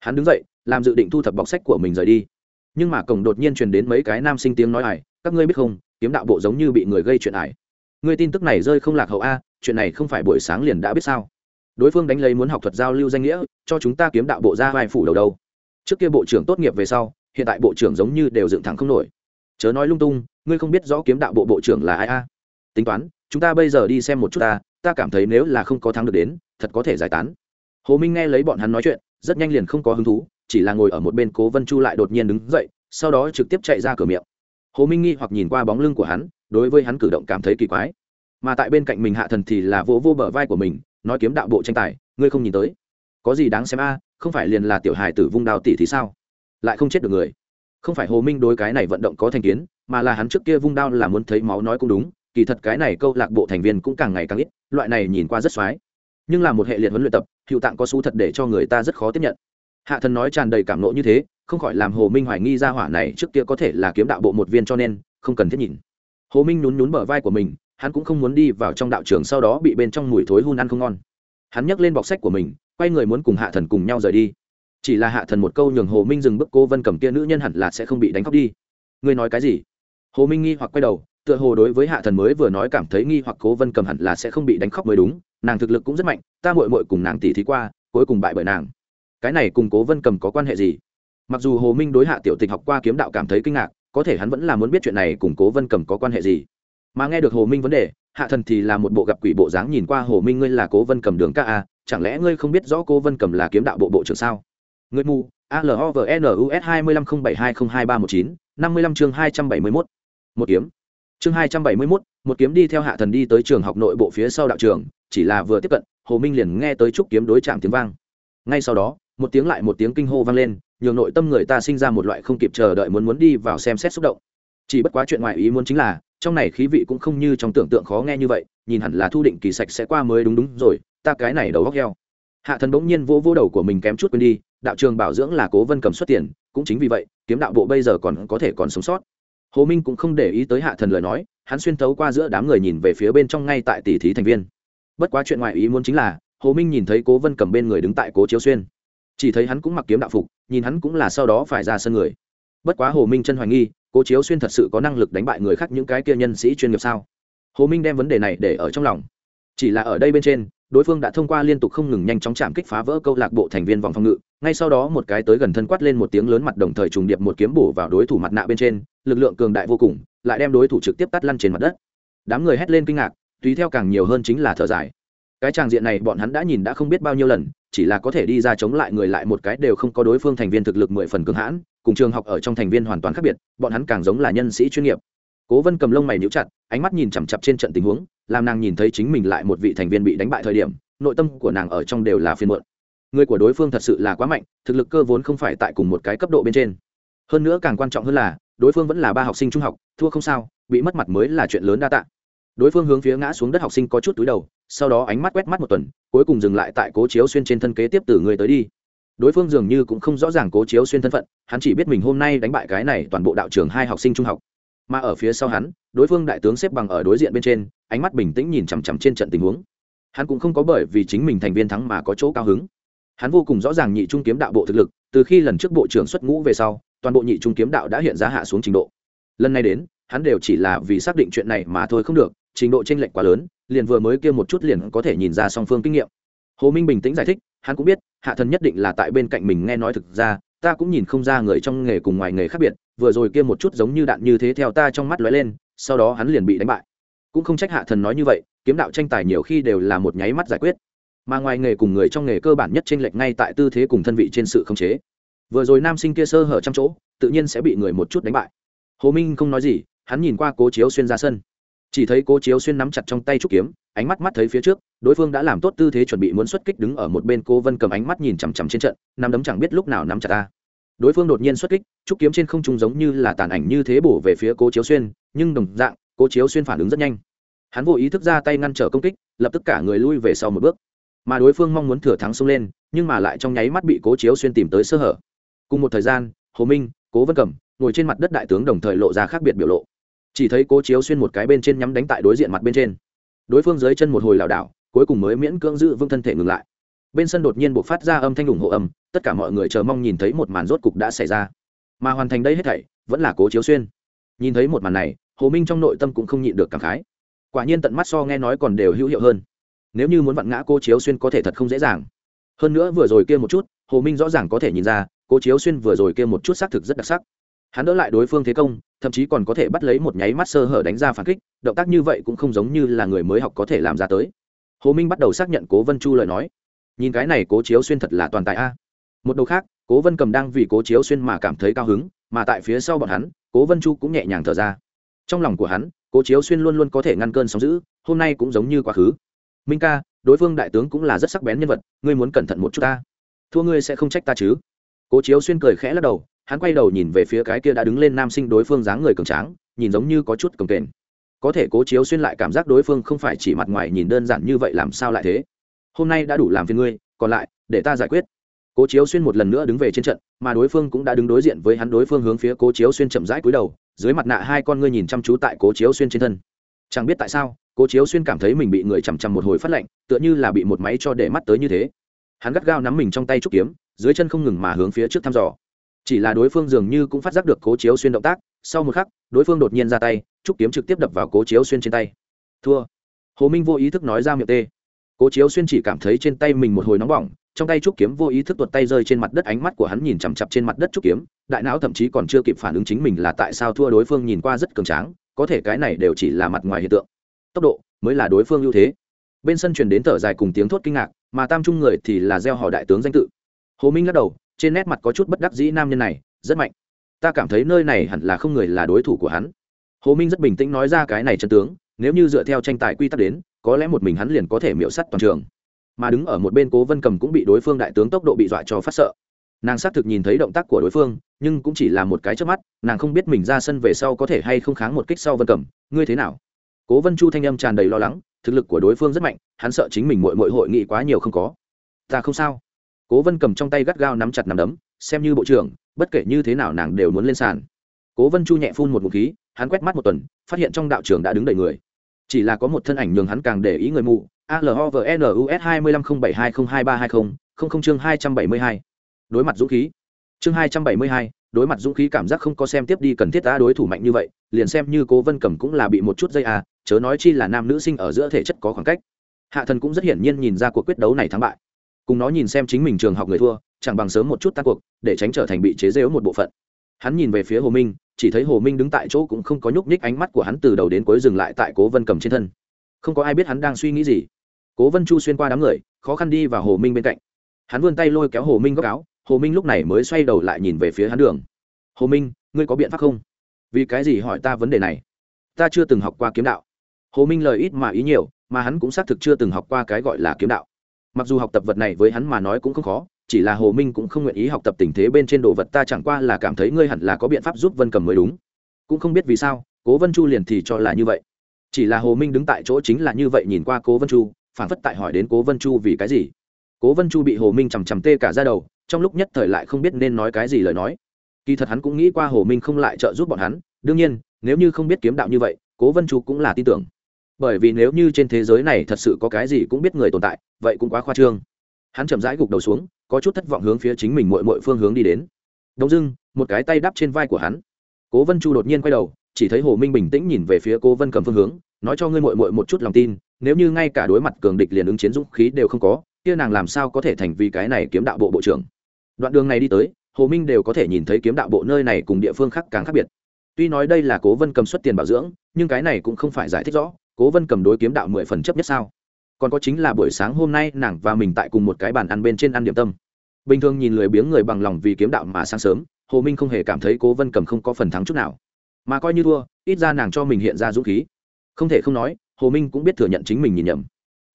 hắn đứng dậy, làm dự định thu thập bọc sách của mình rời đi. Nhưng mà cổng đột nhiên truyền đến mấy cái nam sinh tiếng nói ải, các ngươi biết không, kiếm đạo bộ giống như bị người gây chuyện ải. Ngươi tin tức này rơi không lạc hậu a, chuyện này không phải buổi sáng liền đã biết sao? Đối phương đánh lấy muốn học thuật giao lưu danh nghĩa, cho chúng ta kiếm đạo bộ ra vai phủ đầu đâu. Trước kia bộ trưởng tốt nghiệp về sau, hiện tại bộ trưởng giống như đều dựng thẳng không nổi. Chớ nói lung tung, ngươi không biết rõ kiếm đạo bộ bộ trưởng là ai a. Tính toán, chúng ta bây giờ đi xem một chút ta ta cảm thấy nếu là không có thắng được đến, thật có thể giải tán hồ minh nghe lấy bọn hắn nói chuyện rất nhanh liền không có hứng thú chỉ là ngồi ở một bên cố vân chu lại đột nhiên đứng dậy sau đó trực tiếp chạy ra cửa miệng. Hồ minh nghi hoặc nhìn qua bóng lưng của hắn đối với hắn cử động cảm thấy kỳ quái. Mà tại bên cạnh mình hạ thần thì là vỗ vô, vô bờ vai của mình nói kiếm đạo bộ tranh tài ngươi không nhìn tới. Có gì đáng xem a không phải liền là tiểu hài tử vung đào tỷ thì sao? Lại không chết được người. Không phải hồ minh đối cái này vận động có thành kiến mà là hắn trước kia vung đao là muốn thấy máu nói cũng đúng kỳ thật cái này câu lạc bộ thành viên cũng càng ngày càng ít loại này nhìn qua rất x nhưng là một hệ liệt huấn luyện tập hiệu tạng có xu thật để cho người ta rất khó tiếp nhận. Hạ thần nói tràn đầy cảm nộ như thế, không khỏi làm hồ minh hoài nghi ra hỏa này trước kia có thể là kiếm đạo bộ một viên cho nên, không cần thiết nhìn. Hồ minh nhún nhún bờ vai của mình, hắn cũng không muốn đi vào trong đạo trường sau đó bị bên trong mùi thối hun ăn không ngon. Hắn nhấc lên bọc sách của mình, quay người muốn cùng hạ thần cùng nhau rời đi. Chỉ là hạ thần một câu nhường hồ minh dừng bước, cô vân cầm kia nữ nhân hẳn là sẽ không bị đánh khóc đi. Ngươi nói cái gì? Hồ minh nghi hoặc quay đầu tựa hồ đối với hạ thần mới vừa nói cảm thấy nghi hoặc cố vân cầm hẳn là sẽ không bị đánh khóc mới đúng, nàng thực lực cũng rất mạnh, ta mội mội cùng nàng tỉ thí qua, cuối cùng bại bởi nàng. Cái này cùng cố vân cầm có quan hệ gì? Mặc dù hồ minh đối hạ tiểu tịch học qua kiếm đạo cảm thấy kinh ngạc, có thể hắn vẫn là muốn biết chuyện này cùng cố vân cầm có quan hệ gì. Mà nghe được hồ minh vấn đề, hạ thần thì là một bộ gặp quỷ bộ dáng nhìn qua hồ minh ngươi là cố vân cầm đường ca a, chẳng lẽ ngươi không biết rõ cố vân cầm là kiếm đạo bộ bộ trưởng sao? Ngươi mù alovnus hai mươi lăm không bảy hai không hai ba một chín, năm mươi lăm chương hai trăm bảy mươi mốt. Một kiếm chương hai trăm bảy mươi mốt, một kiếm đi theo hạ thần đi tới trường học nội bộ phía sau đạo trường, chỉ là vừa tiếp cận, hồ minh liền nghe tới trúc kiếm đối chạm tiếng vang. Ngay sau đó, một tiếng lại một tiếng kinh hô vang lên, nhường nội tâm người ta sinh ra một loại không kịp chờ đợi muốn muốn đi vào xem xét xúc động. Chỉ bất quá chuyện ngoài ý muốn chính là, trong này khí vị cũng không như trong tưởng tượng khó nghe như vậy, nhìn hẳn là thu định kỳ sạch sẽ qua mới đúng đúng rồi, ta cái này đầu góc heo. Hạ thần bỗng nhiên vô vô đầu của mình kém chút quên đi, đạo trường bảo dưỡng là cố vân cầm xuất tiền, cũng chính vì vậy, kiếm đạo bộ bây giờ còn có thể còn sống sót hồ minh cũng không để ý tới hạ thần lời nói, hắn xuyên tấu qua giữa đám người nhìn về phía bên trong ngay tại tỷ thí thành viên. Bất quá chuyện ngoài ý muốn chính là, hồ minh nhìn thấy cố vân cầm bên người đứng tại cố chiếu xuyên. Chỉ thấy hắn cũng mặc kiếm đạo phục, nhìn hắn cũng là sau đó phải ra sân người. Bất quá hồ minh chân hoài nghi, cố chiếu xuyên thật sự có năng lực đánh bại người khác những cái kia nhân sĩ chuyên nghiệp sao? Hồ minh đem vấn đề này để ở trong lòng. Chỉ là ở đây bên trên đối phương đã thông qua liên tục không ngừng nhanh chóng chạm kích phá vỡ câu lạc bộ thành viên vòng phòng ngự, ngay sau đó một cái tới gần thân quát lên một tiếng lớn mặt đồng thời trùng điệp một kiếm bổ vào đối thủ mặt nạ bên trên, lực lượng cường đại vô cùng, lại đem đối thủ trực tiếp tắt lăn trên mặt đất. Đám người hét lên kinh ngạc, tùy theo càng nhiều hơn chính là thở dài. Cái tràng diện này bọn hắn đã nhìn đã không biết bao nhiêu lần, chỉ là có thể đi ra chống lại người lại một cái đều không có đối phương thành viên thực lực mười phần cường hãn, cùng trường học ở trong thành viên hoàn toàn khác biệt, bọn hắn càng giống là nhân sĩ chuyên nghiệp. Cố vân cầm lông mày níu chặt, ánh mắt nhìn chằm chặp trên trận tình huống làm nàng nhìn thấy chính mình lại một vị thành viên bị đánh bại thời điểm, nội tâm của nàng ở trong đều là phiên muộn. Người của đối phương thật sự là quá mạnh, thực lực cơ vốn không phải tại cùng một cái cấp độ bên trên. Hơn nữa càng quan trọng hơn là, đối phương vẫn là ba học sinh trung học, thua không sao, bị mất mặt mới là chuyện lớn đa tạ. Đối phương hướng phía ngã xuống đất học sinh có chút túi đầu, sau đó ánh mắt quét mắt một tuần, cuối cùng dừng lại tại cố chiếu xuyên trên thân kế tiếp từ người tới đi. Đối phương dường như cũng không rõ ràng cố chiếu xuyên thân phận, hắn chỉ biết mình hôm nay đánh bại cái này toàn bộ đạo trường hai học sinh trung học mà ở phía sau hắn, đối phương đại tướng xếp bằng ở đối diện bên trên, ánh mắt bình tĩnh nhìn chằm chằm trên trận tình huống. Hắn cũng không có bởi vì chính mình thành viên thắng mà có chỗ cao hứng. Hắn vô cùng rõ ràng nhị trung kiếm đạo bộ thực lực, từ khi lần trước bộ trưởng xuất ngũ về sau, toàn bộ nhị trung kiếm đạo đã hiện ra hạ xuống trình độ. Lần này đến, hắn đều chỉ là vì xác định chuyện này mà thôi không được, trình độ tranh lệch quá lớn, liền vừa mới kia một chút liền có thể nhìn ra song phương kinh nghiệm. Hồ minh bình tĩnh giải thích, hắn cũng biết, hạ thần nhất định là tại bên cạnh mình nghe nói thực ra, ta cũng nhìn không ra người trong nghề cùng ngoài nghề khác biệt vừa rồi kia một chút giống như đạn như thế theo ta trong mắt lóe lên, sau đó hắn liền bị đánh bại. Cũng không trách hạ thần nói như vậy, kiếm đạo tranh tài nhiều khi đều là một nháy mắt giải quyết. Mà ngoài nghề cùng người trong nghề cơ bản nhất tranh lệch ngay tại tư thế cùng thân vị trên sự khống chế. Vừa rồi nam sinh kia sơ hở trăm chỗ, tự nhiên sẽ bị người một chút đánh bại. Hồ minh không nói gì, hắn nhìn qua cố chiếu xuyên ra sân. Chỉ thấy cố chiếu xuyên nắm chặt trong tay trúc kiếm, ánh mắt mắt thấy phía trước, đối phương đã làm tốt tư thế chuẩn bị muốn xuất kích đứng ở một bên cô vân cầm ánh mắt nhìn chằm chằm trên trận, nắm đấm chẳng biết lúc nào nắm chặt ta đối phương đột nhiên xuất kích, trúc kiếm trên không trung giống như là tàn ảnh như thế bổ về phía cố chiếu xuyên, nhưng đồng dạng, cố chiếu xuyên phản ứng rất nhanh. Hắn vô ý thức ra tay ngăn trở công kích, lập tức cả người lui về sau một bước. Mà đối phương mong muốn thừa thắng xông lên, nhưng mà lại trong nháy mắt bị cố chiếu xuyên tìm tới sơ hở. Cùng một thời gian, hồ minh, cố vân cẩm, ngồi trên mặt đất đại tướng đồng thời lộ ra khác biệt biểu lộ. Chỉ thấy cố chiếu xuyên một cái bên trên nhắm đánh tại đối diện mặt bên trên. Đối phương dưới chân một hồi lảo đảo, cuối cùng mới miễn cưỡng giữ vững thân thể ngừng lại. Bên sân đột nhiên buộc phát ra âm thanh ủng hộ âm tất cả mọi người chờ mong nhìn thấy một màn rốt cục đã xảy ra. Mà hoàn thành đây hết thảy, vẫn là cố chiếu xuyên. Nhìn thấy một màn này, hồ minh trong nội tâm cũng không nhịn được cảm khái. Quả nhiên tận mắt so nghe nói còn đều hữu hiệu hơn. Nếu như muốn vặn ngã cô chiếu xuyên có thể thật không dễ dàng. Hơn nữa vừa rồi kia một chút, hồ minh rõ ràng có thể nhìn ra, cố chiếu xuyên vừa rồi kia một chút xác thực rất đặc sắc. Hắn đỡ lại đối phương thế công, thậm chí còn có thể bắt lấy một nháy mắt sơ hở đánh ra phản kích, động tác như vậy cũng không giống như là người mới học có thể làm ra tới. Hồ minh bắt đầu xác nhận cố vân chu lời nói. Nhìn cái này cố chiếu xuyên thật là toàn tài a một đầu khác, cố vân cầm đang vì cố chiếu xuyên mà cảm thấy cao hứng, mà tại phía sau bọn hắn, cố vân chu cũng nhẹ nhàng thở ra. Trong lòng của hắn, cố chiếu xuyên luôn luôn có thể ngăn cơn sóng giữ hôm nay cũng giống như quá khứ. Minh ca, đối phương đại tướng cũng là rất sắc bén nhân vật, ngươi muốn cẩn thận một chút ta. Thua ngươi sẽ không trách ta chứ? Cố chiếu xuyên cười khẽ lắc đầu, hắn quay đầu nhìn về phía cái kia đã đứng lên nam sinh đối phương dáng người cường tráng, nhìn giống như có chút cồng kềnh. Có thể cố chiếu xuyên lại cảm giác đối phương không phải chỉ mặt ngoài nhìn đơn giản như vậy làm sao lại thế? Hôm nay đã đủ làm phiền ngươi, còn lại, để ta giải quyết cố chiếu xuyên một lần nữa đứng về trên trận, mà đối phương cũng đã đứng đối diện với hắn, đối phương hướng phía cố chiếu xuyên chậm rãi cúi đầu, dưới mặt nạ hai con ngươi nhìn chăm chú tại cố chiếu xuyên trên thân. Chẳng biết tại sao, cố chiếu xuyên cảm thấy mình bị người chằm chằm một hồi phát lạnh, tựa như là bị một máy cho để mắt tới như thế. Hắn gắt gao nắm mình trong tay trúc kiếm, dưới chân không ngừng mà hướng phía trước thăm dò. Chỉ là đối phương dường như cũng phát giác được cố chiếu xuyên động tác, sau một khắc, đối phương đột nhiên ra tay, trúc kiếm trực tiếp đập vào cố chiếu xuyên trên tay. Thua. Hồ minh vô ý thức nói ra miệng tê. Cố chiếu xuyên chỉ cảm thấy trên tay mình một hồi nóng bỏng trong tay trúc kiếm vô ý thức tuột tay rơi trên mặt đất, ánh mắt của hắn nhìn chằm chặp trên mặt đất trúc kiếm, đại não thậm chí còn chưa kịp phản ứng chính mình là tại sao thua đối phương nhìn qua rất cường tráng, có thể cái này đều chỉ là mặt ngoài hiện tượng. Tốc độ mới là đối phương ưu thế. Bên sân truyền đến thở dài cùng tiếng thốt kinh ngạc, mà tam trung người thì là gieo họ đại tướng danh tự. Hồ minh lắc đầu, trên nét mặt có chút bất đắc dĩ nam nhân này, rất mạnh. Ta cảm thấy nơi này hẳn là không người là đối thủ của hắn. Hồ minh rất bình tĩnh nói ra cái này chân tướng, nếu như dựa theo tranh tài quy tắc đến, có lẽ một mình hắn liền có thể miễu sắt toàn trường mà đứng ở một bên cố vân cầm cũng bị đối phương đại tướng tốc độ bị dọa cho phát sợ. Nàng xác thực nhìn thấy động tác của đối phương, nhưng cũng chỉ là một cái trước mắt, nàng không biết mình ra sân về sau có thể hay không kháng một kích sau vân cầm. Ngươi thế nào? Cố vân chu thanh âm tràn đầy lo lắng, thực lực của đối phương rất mạnh, hắn sợ chính mình mội mội hội nghị quá nhiều không có. Ta không sao. Cố vân cầm trong tay gắt gao nắm chặt nắm đấm, xem như bộ trưởng, bất kể như thế nào nàng đều muốn lên sàn. Cố vân chu nhẹ phun một ngụ khí, hắn quét mắt một tuần, phát hiện trong đạo trường đã đứng đầy người. Chỉ là có một thân ảnh nhường hắn càng để ý người mù ALOVNUS hai chương hai trăm bảy mươi hai. Đối mặt dũng khí. Chương hai trăm bảy mươi hai, đối mặt dũng khí cảm giác không có xem tiếp đi cần thiết ta đối thủ mạnh như vậy, liền xem như cố vân Cẩm cũng là bị một chút dây à chớ nói chi là nam nữ sinh ở giữa thể chất có khoảng cách. Hạ thần cũng rất hiển nhiên nhìn ra cuộc quyết đấu này thắng bại. Cùng nó nhìn xem chính mình trường học người thua, chẳng bằng sớm một chút tan cuộc, để tránh trở thành bị chế giễu một bộ phận. Hắn nhìn về phía hồ minh, chỉ thấy hồ minh đứng tại chỗ cũng không có nhúc nhích ánh mắt của hắn từ đầu đến cuối dừng lại tại cố vân Cẩm trên thân. Không có ai biết hắn đang suy nghĩ gì cố vân chu xuyên qua đám người, khó khăn đi vào hồ minh bên cạnh. Hắn vươn tay lôi kéo hồ minh góc áo, hồ minh lúc này mới xoay đầu lại nhìn về phía hắn đường. Hồ minh, ngươi có biện pháp không? Vì cái gì hỏi ta vấn đề này? Ta chưa từng học qua kiếm đạo. Hồ minh lời ít mà ý nhiều, mà hắn cũng xác thực chưa từng học qua cái gọi là kiếm đạo. Mặc dù học tập vật này với hắn mà nói cũng không khó, chỉ là hồ minh cũng không nguyện ý học tập tình thế bên trên đồ vật ta chẳng qua là cảm thấy ngươi hẳn là có biện pháp giúp vân cầm mới đúng. Cũng không biết vì sao, cố vân chu liền thì cho là như vậy. Chỉ là hồ minh đứng tại chỗ chính là như vậy nhìn qua cố vân chu phản phất tại hỏi đến cố vân chu vì cái gì. Cố vân chu bị hồ minh chằm chằm tê cả ra đầu, trong lúc nhất thời lại không biết nên nói cái gì lời nói. Kỳ thật hắn cũng nghĩ qua hồ minh không lại trợ giúp bọn hắn, đương nhiên, nếu như không biết kiếm đạo như vậy, cố vân chu cũng là tin tưởng. Bởi vì nếu như trên thế giới này thật sự có cái gì cũng biết người tồn tại, vậy cũng quá khoa trương. Hắn chậm rãi gục đầu xuống, có chút thất vọng hướng phía chính mình mội mội phương hướng đi đến. Đông dưng một cái tay đắp trên vai của hắn. Cố vân chu đột nhiên quay đầu, chỉ thấy hồ minh bình tĩnh nhìn về phía cố vân cầm phương hướng, nói cho ngươi mội mội một chút lòng tin nếu như ngay cả đối mặt cường địch liền ứng chiến dũng khí đều không có, kia nàng làm sao có thể thành vì cái này kiếm đạo bộ bộ trưởng? Đoạn đường này đi tới, hồ minh đều có thể nhìn thấy kiếm đạo bộ nơi này cùng địa phương khác càng khác biệt. Tuy nói đây là cố vân cầm xuất tiền bảo dưỡng, nhưng cái này cũng không phải giải thích rõ, cố vân cầm đối kiếm đạo mười phần chấp nhất sao? Còn có chính là buổi sáng hôm nay nàng và mình tại cùng một cái bàn ăn bên trên ăn điểm tâm. Bình thường nhìn lười biếng người bằng lòng vì kiếm đạo mà sáng sớm, hồ minh không hề cảm thấy cố vân cầm không có phần thắng chút nào. Mà coi như thua, ít ra nàng cho mình hiện ra dũng khí. Không thể không nói hồ minh cũng biết thừa nhận chính mình nhìn nhầm.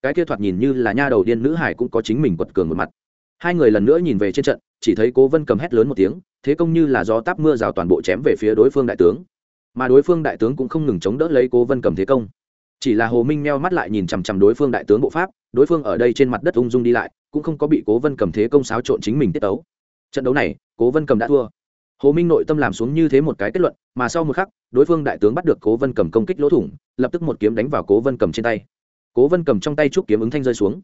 Cái kia thoạt nhìn như là nha đầu điên nữ hải cũng có chính mình quật cường một mặt. Hai người lần nữa nhìn về trên trận, chỉ thấy cố vân cầm hét lớn một tiếng, thế công như là gió táp mưa rào toàn bộ chém về phía đối phương đại tướng. Mà đối phương đại tướng cũng không ngừng chống đỡ lấy cố vân cầm thế công. Chỉ là hồ minh meo mắt lại nhìn chằm chằm đối phương đại tướng bộ pháp, đối phương ở đây trên mặt đất ung dung đi lại, cũng không có bị cố vân cầm thế công xáo trộn chính mình tiết tấu. Trận đấu này, cố vân cầm đã thua hồ minh nội tâm làm xuống như thế một cái kết luận, mà sau một khắc, đối phương đại tướng bắt được cố vân cầm công kích lỗ thủng, lập tức một kiếm đánh vào cố vân cầm trên tay. Cố vân cầm trong tay trúc kiếm ứng thanh rơi xuống.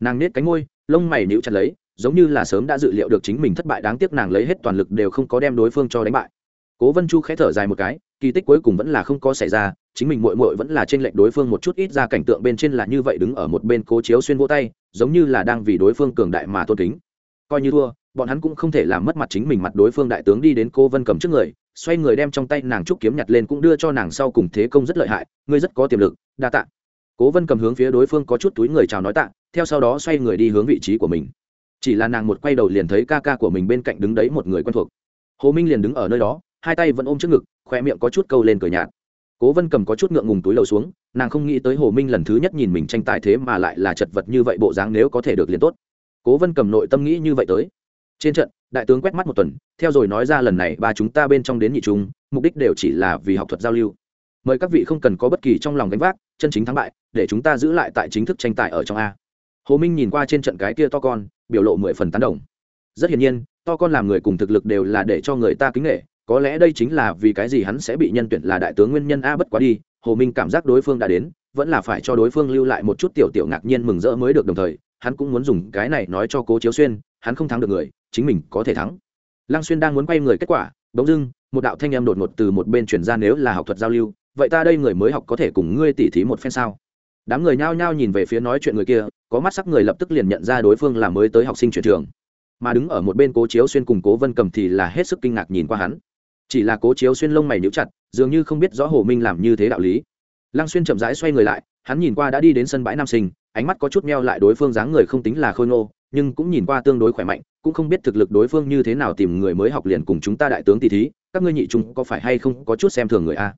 Nàng nết cánh ngôi lông mày níu chặt lấy, giống như là sớm đã dự liệu được chính mình thất bại đáng tiếc nàng lấy hết toàn lực đều không có đem đối phương cho đánh bại. Cố vân chu khẽ thở dài một cái, kỳ tích cuối cùng vẫn là không có xảy ra, chính mình mội mội vẫn là trên lệnh đối phương một chút ít ra cảnh tượng bên trên là như vậy đứng ở một bên cố chiếu xuyên vỗ tay, giống như là đang vì đối phương cường đại mà tôn kính. Coi như thua bọn hắn cũng không thể làm mất mặt chính mình mặt đối phương đại tướng đi đến cô vân cầm trước người, xoay người đem trong tay nàng trúc kiếm nhặt lên cũng đưa cho nàng sau cùng thế công rất lợi hại, ngươi rất có tiềm lực, đa tạ. Cố vân cầm hướng phía đối phương có chút túi người chào nói tạ, theo sau đó xoay người đi hướng vị trí của mình. Chỉ là nàng một quay đầu liền thấy ca ca của mình bên cạnh đứng đấy một người quen thuộc. Hồ minh liền đứng ở nơi đó, hai tay vẫn ôm trước ngực khoe miệng có chút câu lên cười nhạt. Cố vân cầm có chút ngượng ngùng túi lầu xuống, nàng không nghĩ tới hồ minh lần thứ nhất nhìn mình tranh tài thế mà lại là chật vật như vậy, bộ dáng nếu có thể được liền tốt. Cố vân cầm nội tâm nghĩ như vậy tới trên trận, đại tướng quét mắt một tuần, theo rồi nói ra lần này ba chúng ta bên trong đến nhị chúng mục đích đều chỉ là vì học thuật giao lưu. Mời các vị không cần có bất kỳ trong lòng gánh vác, chân chính thắng bại, để chúng ta giữ lại tại chính thức tranh tài ở trong a. Hồ minh nhìn qua trên trận cái kia to con, biểu lộ mười phần tán đồng. Rất hiển nhiên, to con làm người cùng thực lực đều là để cho người ta kính nghệ có lẽ đây chính là vì cái gì hắn sẽ bị nhân tuyển là đại tướng nguyên nhân a bất quá đi, hồ minh cảm giác đối phương đã đến, vẫn là phải cho đối phương lưu lại một chút tiểu tiểu ngạc nhiên mừng rỡ mới được đồng thời, hắn cũng muốn dùng cái này nói cho cố chiếu xuyên, hắn không thắng được người chính mình có thể thắng. Lăng xuyên đang muốn quay người kết quả, bỗng dưng, một đạo thanh em đột ngột từ một bên chuyển ra nếu là học thuật giao lưu, vậy ta đây người mới học có thể cùng ngươi tỉ thí một phen sao? Đám người nhao nhao nhìn về phía nói chuyện người kia, có mắt sắc người lập tức liền nhận ra đối phương là mới tới học sinh chuyển trường. Mà đứng ở một bên cố chiếu xuyên cùng cố vân cầm thì là hết sức kinh ngạc nhìn qua hắn. Chỉ là cố chiếu xuyên lông mày níu chặt, dường như không biết rõ hồ minh làm như thế đạo lý. Lăng xuyên chậm rãi xoay người lại, hắn nhìn qua đã đi đến sân bãi nam sinh, ánh mắt có chút meo lại đối phương dáng người không tính là khôi ngô nhưng cũng nhìn qua tương đối khỏe mạnh, cũng không biết thực lực đối phương như thế nào tìm người mới học liền cùng chúng ta đại tướng tỷ thí, các ngươi nhị trung có phải hay không có chút xem thường người a?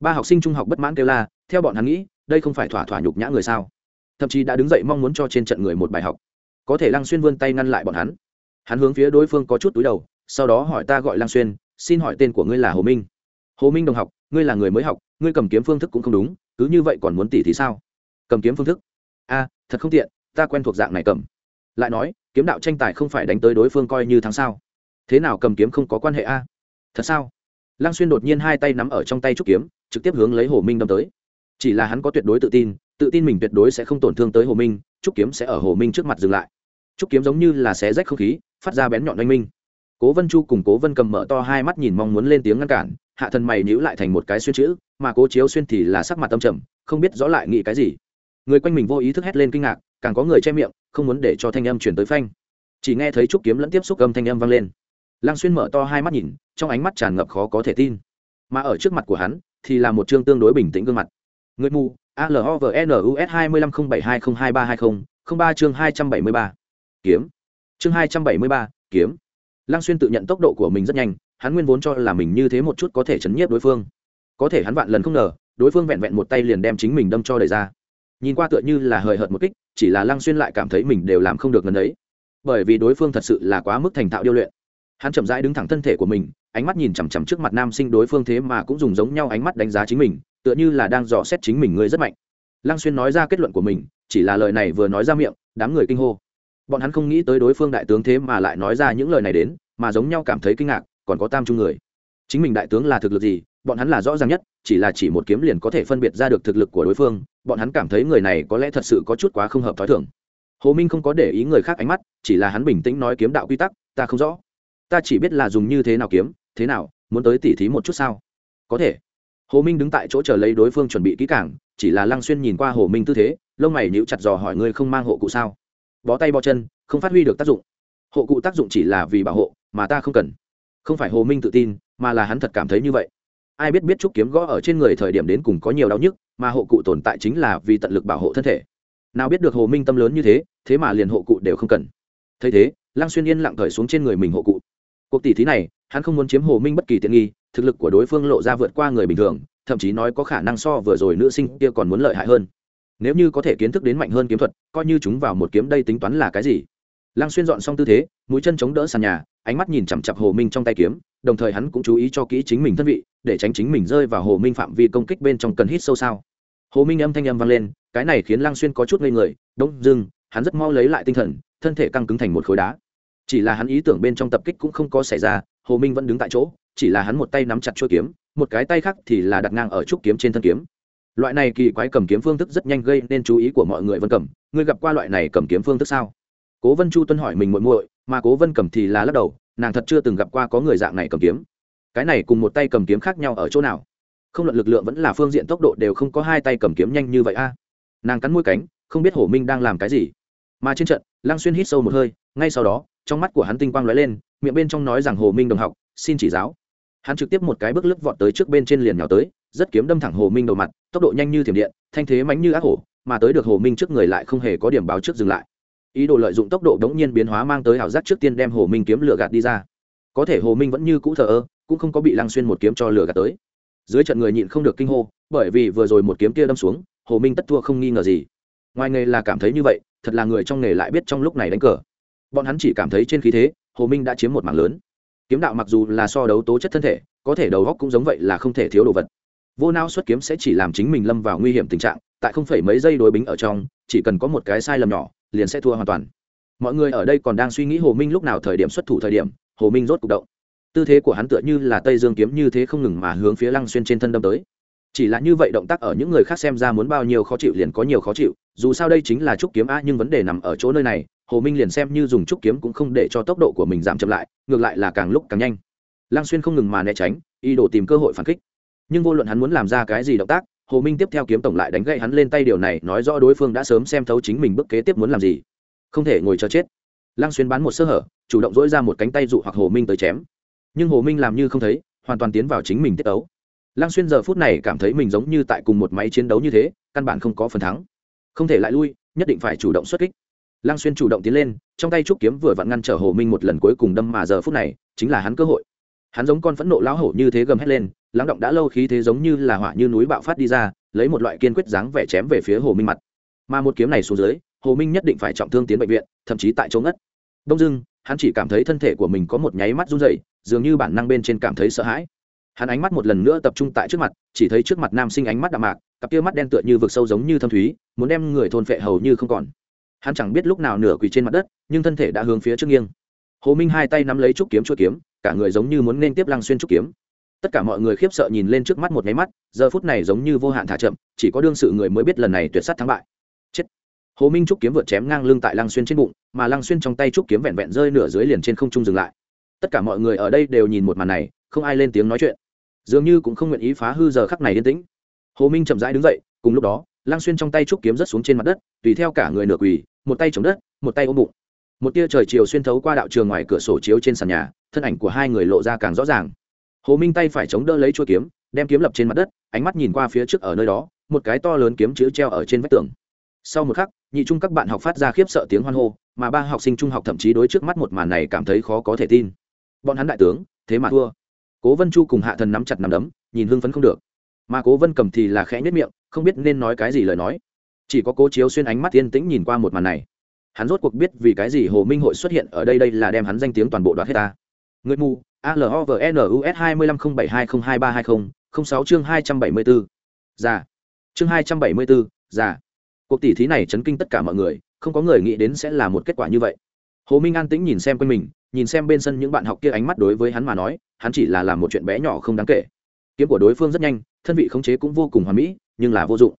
Ba học sinh trung học bất mãn kêu la, theo bọn hắn nghĩ, đây không phải thỏa thỏa nhục nhã người sao? Thậm chí đã đứng dậy mong muốn cho trên trận người một bài học. Có thể lăng xuyên vươn tay ngăn lại bọn hắn. Hắn hướng phía đối phương có chút túi đầu, sau đó hỏi ta gọi lăng xuyên, xin hỏi tên của ngươi là hồ minh. Hồ minh đồng học, ngươi là người mới học, ngươi cầm kiếm phương thức cũng không đúng, cứ như vậy còn muốn tỉ thì sao? Cầm kiếm phương thức? A, thật không tiện, ta quen thuộc dạng này cầm lại nói, kiếm đạo tranh tài không phải đánh tới đối phương coi như thắng sao? Thế nào cầm kiếm không có quan hệ a? Thật sao? Lăng xuyên đột nhiên hai tay nắm ở trong tay trúc kiếm, trực tiếp hướng lấy hồ minh đâm tới. Chỉ là hắn có tuyệt đối tự tin tự tin mình tuyệt đối sẽ không tổn thương tới hồ minh, trúc kiếm sẽ ở hồ minh trước mặt dừng lại. Trúc kiếm giống như là xé rách không khí, phát ra bén nhọn oanh minh. Cố vân chu cùng cố vân cầm mở to hai mắt nhìn mong muốn lên tiếng ngăn cản, hạ thần mày nhữ lại thành một cái xuyên chữ, mà cố chiếu xuyên thì là sắc mặt tâm trầm, không biết rõ lại nghĩ cái gì người quanh mình vô ý thức hét lên kinh ngạc, càng có người che miệng, không muốn để cho thanh âm chuyển tới phanh. Chỉ nghe thấy trúc kiếm lẫn tiếp xúc âm thanh âm vang lên. Lăng xuyên mở to hai mắt nhìn, trong ánh mắt tràn ngập khó có thể tin. Mà ở trước mặt của hắn, thì là một chương tương đối bình tĩnh gương mặt. Người mù alovnus hai mươi lăm không bảy hai không hai ba hai không không ba chương hai trăm bảy mươi ba. Kiếm. Chương hai trăm bảy mươi ba, kiếm. Lăng xuyên tự nhận tốc độ của mình rất nhanh, hắn nguyên vốn cho là mình như thế một chút có thể chấn nhiếp đối phương. Có thể hắn vạn lần không ngờ, đối phương vẹn vẹn một tay liền đem chính mình đâm cho đẩy ra nhìn qua tựa như là hời hợt một kích, chỉ là lăng xuyên lại cảm thấy mình đều làm không được gần đấy bởi vì đối phương thật sự là quá mức thành thạo điêu luyện. Hắn chậm rãi đứng thẳng thân thể của mình, ánh mắt nhìn chằm chằm trước mặt nam sinh đối phương thế mà cũng dùng giống nhau ánh mắt đánh giá chính mình, tựa như là đang dò xét chính mình người rất mạnh. Lăng xuyên nói ra kết luận của mình, chỉ là lời này vừa nói ra miệng, đám người kinh hô. Bọn hắn không nghĩ tới đối phương đại tướng thế mà lại nói ra những lời này đến, mà giống nhau cảm thấy kinh ngạc, còn có tam trung người. Chính mình đại tướng là thực lực gì bọn hắn là rõ ràng nhất, chỉ là chỉ một kiếm liền có thể phân biệt ra được thực lực của đối phương, bọn hắn cảm thấy người này có lẽ thật sự có chút quá không hợp t h ó i thưởng hồ minh không có để ý người khác ánh mắt, chỉ là hắn bình tĩnh nói kiếm đạo quy tắc, ta không rõ. Ta chỉ biết là dùng như thế nào kiếm, thế nào, muốn tới tỉ thí một chút sao? Có thể. Hồ minh đứng tại chỗ chờ lấy đối phương chuẩn bị kỹ cảng chỉ là lăng xuyên nhìn qua hồ minh tư thế, lông mày níu chặt dò hỏi ngươi không mang hộ cụ sao? Bó tay bó chân, không phát huy được tác dụng. Hộ cụ tác dụng chỉ là vì bảo hộ, mà ta không cần. Không phải hồ minh tự tin, mà là hắn thật cảm thấy như vậy ai biết biết trúc kiếm gõ ở trên người thời điểm đến cùng có nhiều đau nhức, mà hộ cụ tồn tại chính là vì tận lực bảo hộ thân thể. Nào biết được hồ minh tâm lớn như thế thế mà liền hộ cụ đều không cần. Thấy thế, lăng xuyên yên lặng thời xuống trên người mình hộ cụ. Cuộc tỷ thí này, hắn không muốn chiếm hồ minh bất kỳ tiện nghi, thực lực của đối phương lộ ra vượt qua người bình thường, thậm chí nói có khả năng so vừa rồi nữ sinh kia còn muốn lợi hại hơn. Nếu như có thể kiến thức đến mạnh hơn kiếm thuật, coi như chúng vào một kiếm đây tính toán là cái gì? Lăng xuyên dọn xong tư thế, mũi chân chống đỡ sàn nhà, ánh mắt nhìn chằm chặp hồ minh trong tay kiếm đồng thời hắn cũng chú ý cho kỹ chính mình thân vị, để tránh chính mình rơi vào hồ minh phạm vi công kích bên trong cần hít sâu sao. Hồ minh âm thanh âm vang lên, cái này khiến lăng xuyên có chút ngây người, đông, dưng, hắn rất mau lấy lại tinh thần, thân thể căng cứng thành một khối đá. Chỉ là hắn ý tưởng bên trong tập kích cũng không có xảy ra, hồ minh vẫn đứng tại chỗ, chỉ là hắn một tay nắm chặt chuôi kiếm, một cái tay khác thì là đặt ngang ở trúc kiếm trên thân kiếm. Loại này kỳ quái cầm kiếm phương thức rất nhanh gây nên chú ý của mọi người vân cầm ngươi gặp qua loại này cầm kiếm phương thức sao? Cố vân chu tuân hỏi mình muội muội, mà cố vân cầm thì là lắc đầu nàng thật chưa từng gặp qua có người dạng này cầm kiếm. Cái này cùng một tay cầm kiếm khác nhau ở chỗ nào? Không luận lực lượng vẫn là phương diện tốc độ đều không có hai tay cầm kiếm nhanh như vậy a. Nàng cắn môi cánh, không biết hổ minh đang làm cái gì. Mà trên trận, lăng xuyên hít sâu một hơi, ngay sau đó, trong mắt của hắn tinh quang lóe lên, miệng bên trong nói rằng hồ minh đồng học, xin chỉ giáo. Hắn trực tiếp một cái bước lướt vọt tới trước bên trên liền nhào tới, rất kiếm đâm thẳng hồ minh đầu mặt, tốc độ nhanh như thiểm điện, thanh thế mánh như ác hổ, mà tới được hồ minh trước người lại không hề có điểm báo trước dừng lại ý đồ lợi dụng tốc độ đống nhiên biến hóa mang tới hảo giác trước tiên đem hồ minh kiếm lửa gạt đi ra. Có thể hồ minh vẫn như cũ thờ ơ, cũng không có bị lăng xuyên một kiếm cho lửa gạt tới. Dưới trận người nhịn không được kinh hô, bởi vì vừa rồi một kiếm kia đâm xuống, hồ minh tất thua không nghi ngờ gì. Ngoài nghề là cảm thấy như vậy, thật là người trong nghề lại biết trong lúc này đánh cờ. Bọn hắn chỉ cảm thấy trên khí thế, hồ minh đã chiếm một mảng lớn. Kiếm đạo mặc dù là so đấu tố chất thân thể, có thể đầu góc cũng giống vậy là không thể thiếu đồ vật. Vô nao xuất kiếm sẽ chỉ làm chính mình lâm vào nguy hiểm tình trạng, tại không phải mấy giây đối bính ở trong, chỉ cần có một cái sai lầm nhỏ liền sẽ thua hoàn toàn. Mọi người ở đây còn đang suy nghĩ hồ minh lúc nào thời điểm xuất thủ thời điểm, hồ minh rốt c ụ c động. Tư thế của hắn tựa như là tây dương kiếm như thế không ngừng mà hướng phía lăng xuyên trên thân đâm tới. Chỉ là như vậy động tác ở những người khác xem ra muốn bao nhiêu khó chịu liền có nhiều khó chịu, dù sao đây chính là trúc kiếm a nhưng vấn đề nằm ở chỗ nơi này, hồ minh liền xem như dùng trúc kiếm cũng không để cho tốc độ của mình giảm chậm lại, ngược lại là càng lúc càng nhanh. Lăng xuyên không ngừng mà né tránh, ý đồ tìm cơ hội phản kích. Nhưng vô luận hắn muốn làm ra cái gì động tác hồ minh tiếp theo kiếm tổng lại đánh gậy hắn lên tay, điều này nói rõ đối phương đã sớm xem thấu chính mình bước kế tiếp muốn làm gì. Không thể ngồi chờ chết. Lăng xuyên bắn một sơ hở, chủ động dỗi ra một cánh tay dụ hoặc hồ minh tới chém. Nhưng hồ minh làm như không thấy, hoàn toàn tiến vào chính mình tiết ấu lăng xuyên giờ phút này cảm thấy mình giống như tại cùng một máy chiến đấu như thế, căn bản không có phần thắng. Không thể lại lui, nhất định phải chủ động xuất kích. Lăng xuyên chủ động tiến lên, trong tay trúc kiếm vừa vặn ngăn trở hồ minh một lần cuối cùng đâm mà giờ phút này, chính là hắn cơ hội. Hắn giống con phẫn nộ lão hổ như thế gầm hét lên lắng động đã lâu khí thế giống như là hỏa như núi bạo phát đi ra, lấy một loại kiên quyết dáng vẻ chém về phía hồ minh mặt. Mà một kiếm này xuống dưới, hồ minh nhất định phải trọng thương tiến bệnh viện, thậm chí tại chỗ ngất. Đông dưng hắn chỉ cảm thấy thân thể của mình có một nháy mắt run rẩy, dường như bản năng bên trên cảm thấy sợ hãi. Hắn ánh mắt một lần nữa tập trung tại trước mặt, chỉ thấy trước mặt nam sinh ánh mắt đạm mạc, cặp kia mắt đen tựa như vực sâu giống như thâm thúy, muốn đem người thôn phệ hầu như không còn. Hắn chẳng biết lúc nào nửa quỳ trên mặt đất, nhưng thân thể đã hướng phía trước nghiêng. Hồ minh hai tay nắm lấy trúc kiếm chuỗi kiếm, cả người giống như muốn nên tiếp lăng xuyên trúc kiếm tất cả mọi người khiếp sợ nhìn lên trước mắt một nháy mắt, giờ phút này giống như vô hạn thả chậm, chỉ có đương sự người mới biết lần này tuyệt s á t thắng bại. Chết. Hồ minh trúc kiếm vượt chém ngang lưng tại lăng xuyên trên bụng, mà lăng xuyên trong tay trúc kiếm vẹn vẹn rơi nửa dưới liền trên không trung dừng lại. Tất cả mọi người ở đây đều nhìn một màn này, không ai lên tiếng nói chuyện. Dường như cũng không nguyện ý phá hư giờ khắc này yên tĩnh. Hồ minh chậm rãi đứng dậy, cùng lúc đó, lăng xuyên trong tay trúc kiếm rớt xuống trên mặt đất, tùy theo cả người nửa quỳ, một tay chống đất, một tay ôm bụng. Một tia trời chiều xuyên thấu qua đạo trường ngoài cửa sổ chiếu trên sàn nhà, thân ảnh của hai người lộ ra càng rõ ràng hồ minh tay phải chống đỡ lấy chuôi kiếm, đem kiếm lập trên mặt đất, ánh mắt nhìn qua phía trước ở nơi đó, một cái to lớn kiếm chữ treo ở trên vách tường. Sau một khắc, nhị trung các bạn học phát ra khiếp sợ tiếng hoan hô, mà ba học sinh trung học thậm chí đối trước mắt một màn này cảm thấy khó có thể tin. Bọn hắn đại tướng, thế mà thua. Cố vân chu cùng hạ thần nắm chặt nắm đấm, nhìn hưng phấn không được. Mà cố vân cầm thì là khẽ nhất miệng, không biết nên nói cái gì lời nói. Chỉ có cố chiếu xuyên ánh mắt yên tĩnh nhìn qua một màn này. Hắn rốt cuộc biết vì cái gì hồ minh hội xuất hiện ở đây đây là đem hắn danh tiếng toàn bộ đoạt hết ta. Người mù alovnus hai mươi lăm không bảy hai không hai ba hai không không sáu chương hai trăm bảy mươi bốn già. Chương hai trăm bảy mươi bốn già. Cuộc tỷ thí này chấn kinh tất cả mọi người, không có người nghĩ đến sẽ là một kết quả như vậy. Hồ minh an tĩnh nhìn xem quanh mình, nhìn xem bên sân những bạn học kia ánh mắt đối với hắn mà nói, hắn chỉ là làm một chuyện bé nhỏ không đáng kể. Kiếm của đối phương rất nhanh, thân vị khống chế cũng vô cùng hoàn mỹ, nhưng là vô dụng.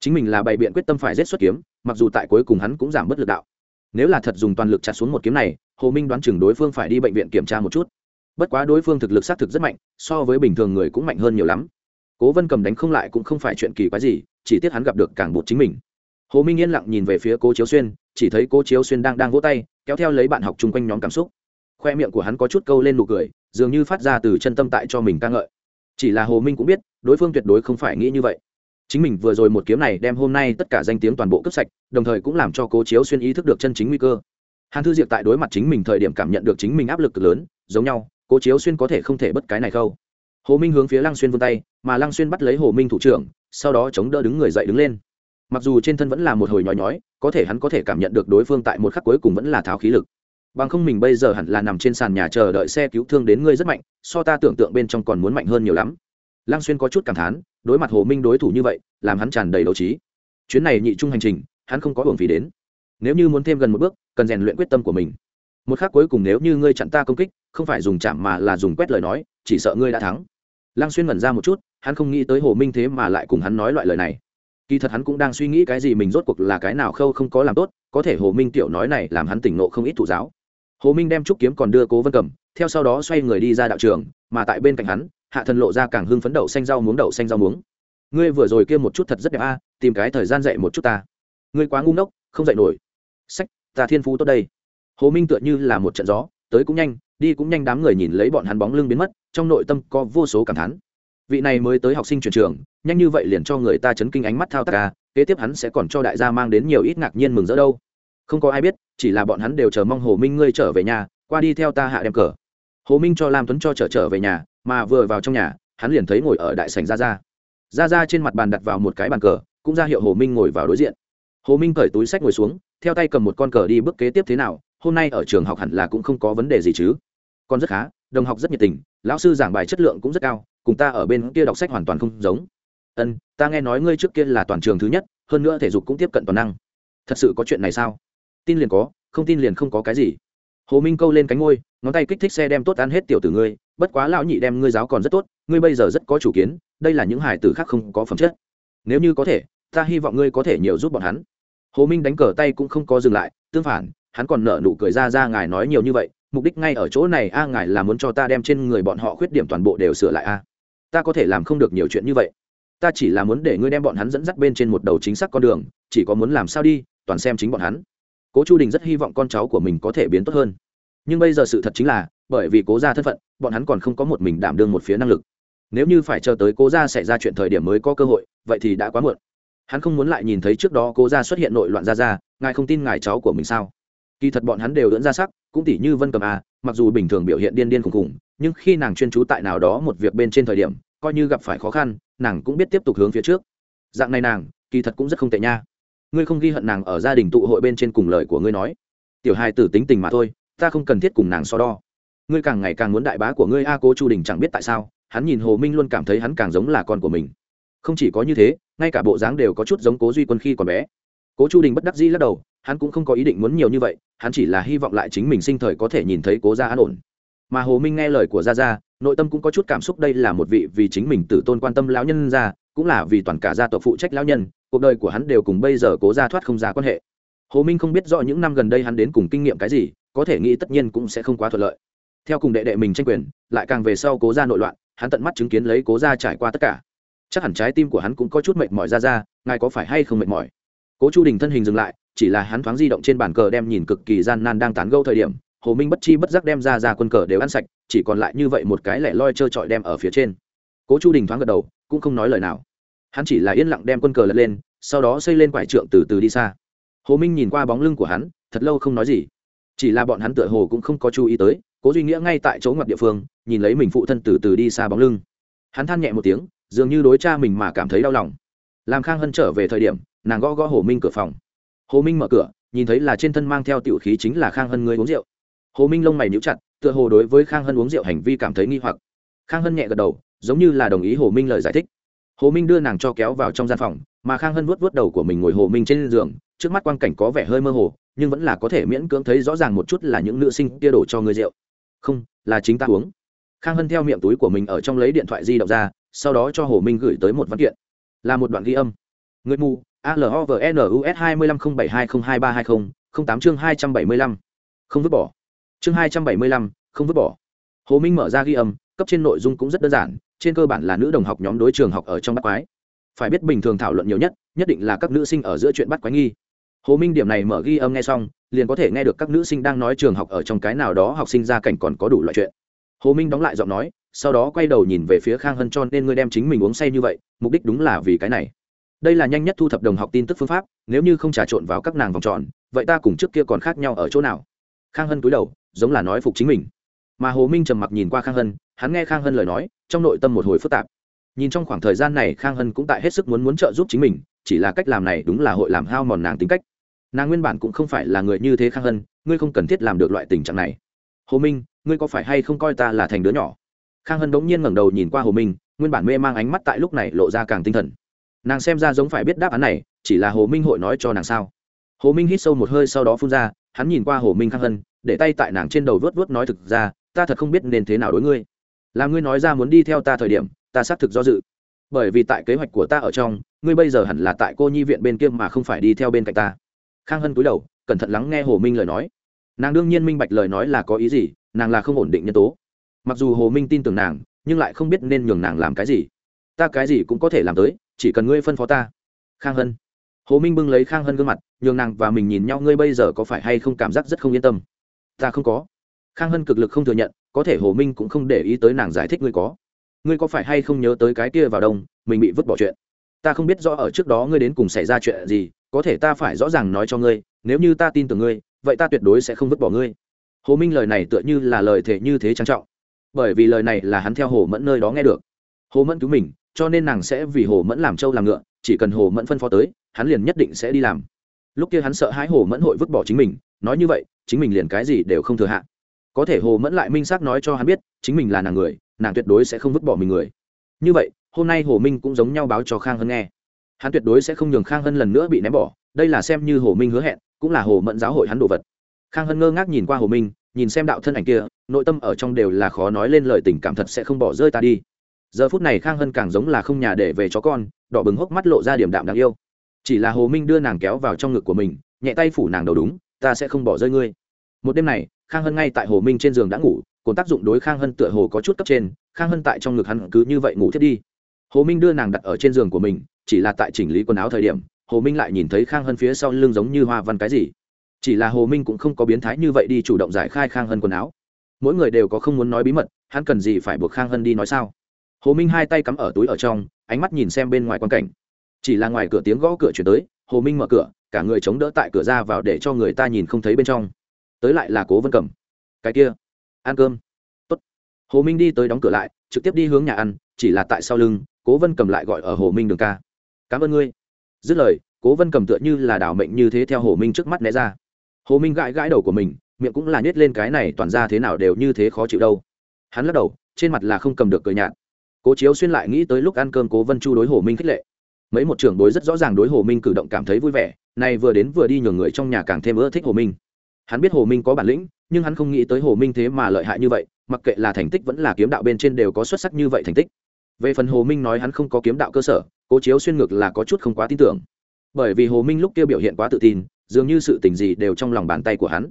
Chính mình là bày biện quyết tâm phải giết xuất kiếm, mặc dù tại cuối cùng hắn cũng giảm bớt lực đạo. Nếu là thật dùng toàn lực chặt xuống một kiếm này, hồ minh đoán chừng đối phương phải đi bệnh viện kiểm tra một chút bất quá đối phương thực lực xác thực rất mạnh, so với bình thường người cũng mạnh hơn nhiều lắm. Cố vân cầm đánh không lại cũng không phải chuyện kỳ quái gì, chỉ tiếc hắn gặp được cảng bột chính mình. Hồ minh yên lặng nhìn về phía cố chiếu xuyên, chỉ thấy cố chiếu xuyên đang đang vỗ tay, kéo theo lấy bạn học chung quanh nhóm cảm xúc. Khoe miệng của hắn có chút câu lên nụ cười, dường như phát ra từ chân tâm tại cho mình ca ngợi. Chỉ là hồ minh cũng biết, đối phương tuyệt đối không phải nghĩ như vậy. Chính mình vừa rồi một kiếm này đem hôm nay tất cả danh tiếng toàn bộ cấp sạch, đồng thời cũng làm cho cố chiếu xuyên ý thức được chân chính nguy cơ. Hàn thư diệp tại đối mặt chính mình thời điểm cảm nhận được chính mình áp lực lớn, giống nhau cố chiếu xuyên có thể không thể bất cái này khâu hồ minh hướng phía lăng xuyên vươn tay, mà lăng xuyên bắt lấy hồ minh thủ trưởng, sau đó chống đỡ đứng người dậy đứng lên. Mặc dù trên thân vẫn là một hồi nhói nhói, có thể hắn có thể cảm nhận được đối phương tại một khắc cuối cùng vẫn là tháo khí lực. Bằng không mình bây giờ hẳn là nằm trên sàn nhà chờ đợi xe cứu thương đến ngươi rất mạnh, so ta tưởng tượng bên trong còn muốn mạnh hơn nhiều lắm. Lăng xuyên có chút cảm thán, đối mặt hồ minh đối thủ như vậy, làm hắn tràn đầy đấu trí. Chuyến này nhị trung hành trình, hắn không có hưởng phí đến. Nếu như muốn thêm gần một bước, cần rèn luyện quyết tâm của mình một khác cuối cùng nếu như ngươi chặn ta công kích, không phải dùng chạm mà là dùng quét lời nói, chỉ sợ ngươi đã thắng. Lăng xuyên ngẩn ra một chút, hắn không nghĩ tới hồ minh thế mà lại cùng hắn nói loại lời này. Kỳ thật hắn cũng đang suy nghĩ cái gì mình rốt cuộc là cái nào khâu không có làm tốt, có thể hồ minh tiểu nói này làm hắn tỉnh nộ không ít thụ giáo. Hồ minh đem trúc kiếm còn đưa cố vân cầm, theo sau đó xoay người đi ra đạo trường, mà tại bên cạnh hắn, hạ thần lộ ra càng hưng phấn đậu xanh rau muống, đậu xanh rau muống. Ngươi vừa rồi kia một chút thật rất đẹp a, tìm cái thời gian dạy một chút ta. Ngươi quá ngu ngốc, không dạy nổi. Sách, ta thiên phú tốt đây hồ minh tựa như là một trận gió, tới cũng nhanh, đi cũng nhanh đám người nhìn lấy bọn hắn bóng lưng biến mất, trong nội tâm có vô số cảm thán. Vị này mới tới học sinh chuyển trường, nhanh như vậy liền cho người ta chấn kinh ánh mắt thao tác ca kế tiếp hắn sẽ còn cho đại gia mang đến nhiều ít ngạc nhiên mừng rỡ đâu. Không có ai biết, chỉ là bọn hắn đều chờ mong hồ minh ngươi trở về nhà, qua đi theo ta hạ đem cờ. Hồ minh cho lam tuấn cho trở trở về nhà, mà vừa vào trong nhà, hắn liền thấy ngồi ở đại sảnh ra ra ra ra trên mặt bàn đặt vào một cái bàn cờ, cũng ra hiệu hồ minh ngồi vào đối diện. Hồ minh cởi túi sách ngồi xuống, theo tay cầm một con cờ đi bước kế tiếp thế nào hôm nay ở trường học hẳn là cũng không có vấn đề gì chứ. Con rất khá, đồng học rất nhiệt tình, lão sư giảng bài chất lượng cũng rất cao, cùng ta ở bên kia đọc sách hoàn toàn không giống. Ân, ta nghe nói ngươi trước kia là toàn trường thứ nhất, hơn nữa thể dục cũng tiếp cận toàn năng. Thật sự có chuyện này sao? Tin liền có, không tin liền không có cái gì. Hồ minh câu lên cánh ngôi, ngón tay kích thích xe đem tốt ăn hết tiểu tử ngươi, bất quá lão nhị đem ngươi giáo còn rất tốt, ngươi bây giờ rất có chủ kiến, đây là những hải tử khác không có phẩm chất. Nếu như có thể, ta hy vọng ngươi có thể nhiều giúp bọn hắn. Hồ minh đánh cờ tay cũng không có dừng lại, tương phản hắn còn nở nụ cười ra ra, ngài nói nhiều như vậy, mục đích ngay ở chỗ này a, ngài là muốn cho ta đem trên người bọn họ khuyết điểm toàn bộ đều sửa lại a? Ta có thể làm không được nhiều chuyện như vậy. Ta chỉ là muốn để ngươi đem bọn hắn dẫn dắt bên trên một đầu chính xác con đường, chỉ có muốn làm sao đi, toàn xem chính bọn hắn. Cố chu đình rất hy vọng con cháu của mình có thể biến tốt hơn. Nhưng bây giờ sự thật chính là, bởi vì cố gia thân phận, bọn hắn còn không có một mình đảm đương một phía năng lực. Nếu như phải chờ tới cố gia xảy ra chuyện thời điểm mới có cơ hội, vậy thì đã quá muộn. Hắn không muốn lại nhìn thấy trước đó cố gia xuất hiện nội loạn ra ra, ngài không tin ngài cháu của mình sao? Kỳ thật bọn hắn đều dẫn ra sắc, cũng tỷ như vân cầm a, mặc dù bình thường biểu hiện điên điên khùng khùng nhưng khi nàng chuyên trú tại nào đó một việc bên trên thời điểm, coi như gặp phải khó khăn, nàng cũng biết tiếp tục hướng phía trước. Dạng này nàng, kỳ thật cũng rất không tệ nha. Ngươi không ghi hận nàng ở gia đình tụ hội bên trên cùng lời của ngươi nói. Tiểu hai tử tính tình mà thôi, ta không cần thiết cùng nàng so đo. Ngươi càng ngày càng muốn đại bá của ngươi a cố chu đình chẳng biết tại sao, hắn nhìn hồ minh luôn cảm thấy hắn càng giống là con của mình. Không chỉ có như thế, ngay cả bộ dáng đều có chút giống cố duy quân khi còn bé. Cố chu đình bất đắc dĩ lắc đầu hắn cũng không có ý định muốn nhiều như vậy, hắn chỉ là hy vọng lại chính mình sinh thời có thể nhìn thấy cố gia an ổn. Mà hồ minh nghe lời của gia gia, nội tâm cũng có chút cảm xúc đây là một vị vì chính mình tử tôn quan tâm lão nhân gia, cũng là vì toàn cả gia tộc phụ trách lão nhân, cuộc đời của hắn đều cùng bây giờ cố gia thoát không ra quan hệ. Hồ minh không biết rõ những năm gần đây hắn đến cùng kinh nghiệm cái gì, có thể nghĩ tất nhiên cũng sẽ không quá thuận lợi. Theo cùng đệ đệ mình tranh quyền, lại càng về sau cố gia nội loạn, hắn tận mắt chứng kiến lấy cố gia trải qua tất cả. Chắc hẳn trái tim của hắn cũng có chút mệt mỏi ra ra ngài có phải hay không mệt mỏi? Cố chu đình thân hình dừng lại, chỉ là hắn thoáng di động trên bàn cờ đem nhìn cực kỳ gian nan đang tán gâu thời điểm, hồ minh bất chi bất giác đem ra ra quân cờ đều ăn sạch, chỉ còn lại như vậy một cái lẻ loi trơ trọi đem ở phía trên. Cố chu đình thoáng gật đầu, cũng không nói lời nào. Hắn chỉ là yên lặng đem quân cờ lật lên, sau đó xây lên quải trượng từ từ đi xa. Hồ minh nhìn qua bóng lưng của hắn, thật lâu không nói gì. Chỉ là bọn hắn tựa hồ cũng không có chú ý tới, cố duy nghĩa ngay tại chỗ ngoặt địa phương, nhìn lấy mình phụ thân từ từ đi xa bóng lưng. Hắn than nhẹ một tiếng, dường như đối cha mình mà cảm thấy đau lòng làm khang hân trở về thời điểm, nàng gõ gõ hồ minh cửa phòng. Hồ minh mở cửa, nhìn thấy là trên thân mang theo tiểu khí chính là khang hân người uống rượu. Hồ minh lông mày níu chặt, tựa hồ đối với khang hân uống rượu hành vi cảm thấy nghi hoặc. Khang hân nhẹ gật đầu, giống như là đồng ý hồ minh lời giải thích. Hồ minh đưa nàng cho kéo vào trong gian phòng, mà khang hân vuốt vuốt đầu của mình ngồi hồ minh trên giường, trước mắt quang cảnh có vẻ hơi mơ hồ, nhưng vẫn là có thể miễn cưỡng thấy rõ ràng một chút là những nữ sinh kia đổ cho người rượu. Không, là chính ta uống. Khang hân theo miệng túi của mình ở trong lấy điện thoại di động ra, sau đó cho hồ minh gửi tới một văn kiện là một đoạn ghi âm. Người mù alovnus hai mươi lăm không bảy hai không hai ba hai không không tám chương hai trăm bảy mươi lăm. Không vứt bỏ. Chương hai trăm bảy mươi lăm, không vứt bỏ. Hồ minh mở ra ghi âm, cấp trên nội dung cũng rất đơn giản, trên cơ bản là nữ đồng học nhóm đối trường học ở trong bắt quái. Phải biết bình thường thảo luận nhiều nhất nhất định là các nữ sinh ở giữa chuyện bắt quái nghi. Hồ minh điểm này mở ghi âm nghe xong, liền có thể nghe được các nữ sinh đang nói trường học ở trong cái nào đó học sinh gia cảnh còn có đủ loại chuyện. Hồ minh đóng lại giọng nói sau đó quay đầu nhìn về phía khang hân cho nên ngươi đem chính mình uống say như vậy, mục đích đúng là vì cái này. Đây là nhanh nhất thu thập đồng học tin tức phương pháp, nếu như không trà trộn vào các nàng vòng tròn, vậy ta cùng trước kia còn khác nhau ở chỗ nào? Khang hân cúi đầu, giống là nói phục chính mình. Mà hồ minh trầm mặc nhìn qua khang hân, hắn nghe khang hân lời nói, trong nội tâm một hồi phức tạp. Nhìn trong khoảng thời gian này, khang hân cũng tại hết sức muốn muốn trợ giúp chính mình, chỉ là cách làm này đúng là hội làm hao mòn nàng tính cách. Nàng nguyên bản cũng không phải là người như thế khang hân, ngươi không cần thiết làm được loại tình trạng này. Hồ minh, ngươi có phải hay không coi ta là thành đứa nhỏ? Khang hân đống nhiên ngẩng đầu nhìn qua hồ minh, nguyên bản mê mang ánh mắt tại lúc này lộ ra càng tinh thần. Nàng xem ra giống phải biết đáp án này, chỉ là hồ minh hội nói cho nàng sao? Hồ minh hít sâu một hơi sau đó phun ra, hắn nhìn qua hồ minh khang hân, để tay tại nàng trên đầu vớt vớt nói thực ra, ta thật không biết nên thế nào đối ngươi. Là ngươi nói ra muốn đi theo ta thời điểm, ta xác thực do dự. Bởi vì tại kế hoạch của ta ở trong, ngươi bây giờ hẳn là tại cô nhi viện bên kia mà không phải đi theo bên cạnh ta. Khang hân cúi đầu, cẩn thận lắng nghe hồ minh lời nói. Nàng đương nhiên minh bạch lời nói là có ý gì, nàng là không ổn định nhân tố mặc dù hồ minh tin tưởng nàng, nhưng lại không biết nên nhường nàng làm cái gì. Ta cái gì cũng có thể làm tới, chỉ cần ngươi phân phó ta. Khang hân. Hồ minh bưng lấy khang hân gương mặt, nhường nàng và mình nhìn nhau, ngươi bây giờ có phải hay không cảm giác rất không yên tâm? Ta không có. Khang hân cực lực không thừa nhận, có thể hồ minh cũng không để ý tới nàng giải thích ngươi có. Ngươi có phải hay không nhớ tới cái kia vào đông, mình bị vứt bỏ chuyện? Ta không biết rõ ở trước đó ngươi đến cùng xảy ra chuyện gì, có thể ta phải rõ ràng nói cho ngươi, nếu như ta tin tưởng ngươi, vậy ta tuyệt đối sẽ không vứt bỏ ngươi. Hồ minh lời này tựa như là lời thể như thế trang trọng bởi vì lời này là hắn theo hồ mẫn nơi đó nghe được. Hồ mẫn cứu mình, cho nên nàng sẽ vì hồ mẫn làm trâu làm ngựa, chỉ cần hồ mẫn phân phó tới, hắn liền nhất định sẽ đi làm. Lúc kia hắn sợ hãi hồ mẫn hội vứt bỏ chính mình, nói như vậy, chính mình liền cái gì đều không thừa hạ. Có thể hồ mẫn lại minh xác nói cho hắn biết, chính mình là nàng người, nàng tuyệt đối sẽ không vứt bỏ mình người. Như vậy, hôm nay hồ minh cũng giống nhau báo cho khang hân nghe. Hắn tuyệt đối sẽ không nhường khang hân lần nữa bị ném bỏ, đây là xem như hồ minh hứa hẹn, cũng là hồ mẫn giáo hội hắn đồ vật. Khang hân ngơ ngác nhìn qua hồ minh nhìn xem đạo thân ảnh kia, nội tâm ở trong đều là khó nói lên lời tình cảm thật sẽ không bỏ rơi ta đi. Giờ phút này khang hân càng giống là không nhà để về chó con, đỏ bừng hốc mắt lộ ra điểm đạm đáng yêu. Chỉ là hồ minh đưa nàng kéo vào trong ngực của mình, nhẹ tay phủ nàng đầu đúng, ta sẽ không bỏ rơi ngươi. Một đêm này, khang hân ngay tại hồ minh trên giường đã ngủ, cồn tác dụng đối khang hân tựa hồ có chút cấp trên, khang hân tại trong ngực hắn cứ như vậy ngủ thiết đi. Hồ minh đưa nàng đặt ở trên giường của mình, chỉ là tại chỉnh lý quần áo thời điểm, hồ minh lại nhìn thấy khang hân phía sau lưng giống như hoa văn cái gì chỉ là hồ minh cũng không có biến thái như vậy đi chủ động giải khai khang hân quần áo. Mỗi người đều có không muốn nói bí mật, hắn cần gì phải buộc khang hân đi nói sao? Hồ minh hai tay cắm ở túi ở trong, ánh mắt nhìn xem bên ngoài quan cảnh. Chỉ là ngoài cửa tiếng gõ cửa chuyển tới, hồ minh mở cửa, cả người chống đỡ tại cửa ra vào để cho người ta nhìn không thấy bên trong. Tới lại là cố vân cầm. Cái kia, ăn cơm. Tốt. hồ minh đi tới đóng cửa lại, trực tiếp đi hướng nhà ăn, chỉ là tại sau lưng, cố vân cầm lại gọi ở hồ minh đường ca. Cảm ơn ngươi. Dứt lời, cố vân cầm tựa như là đảo mệnh như thế theo hồ minh trước mắt né ra hồ minh gãi gãi đầu của mình miệng cũng là nhét lên cái này toàn ra thế nào đều như thế khó chịu đâu hắn lắc đầu trên mặt là không cầm được cười nhạt cố chiếu xuyên lại nghĩ tới lúc ăn cơm cố vân chu đối hồ minh khích lệ mấy một trưởng đối rất rõ ràng đối hồ minh cử động cảm thấy vui vẻ này vừa đến vừa đi nhường người trong nhà càng thêm ưa thích hồ minh hắn biết hồ minh có bản lĩnh nhưng hắn không nghĩ tới hồ minh thế mà lợi hại như vậy mặc kệ là thành tích vẫn là kiếm đạo bên trên đều có xuất sắc như vậy thành tích về phần hồ minh nói hắn không có kiếm đạo cơ sở cố chiếu xuyên ngược là có chút không quá tin tưởng bởi vì hồ minh lúc kia biểu hiện quá tự tin dường như sự tình gì đều trong lòng bàn tay của hắn.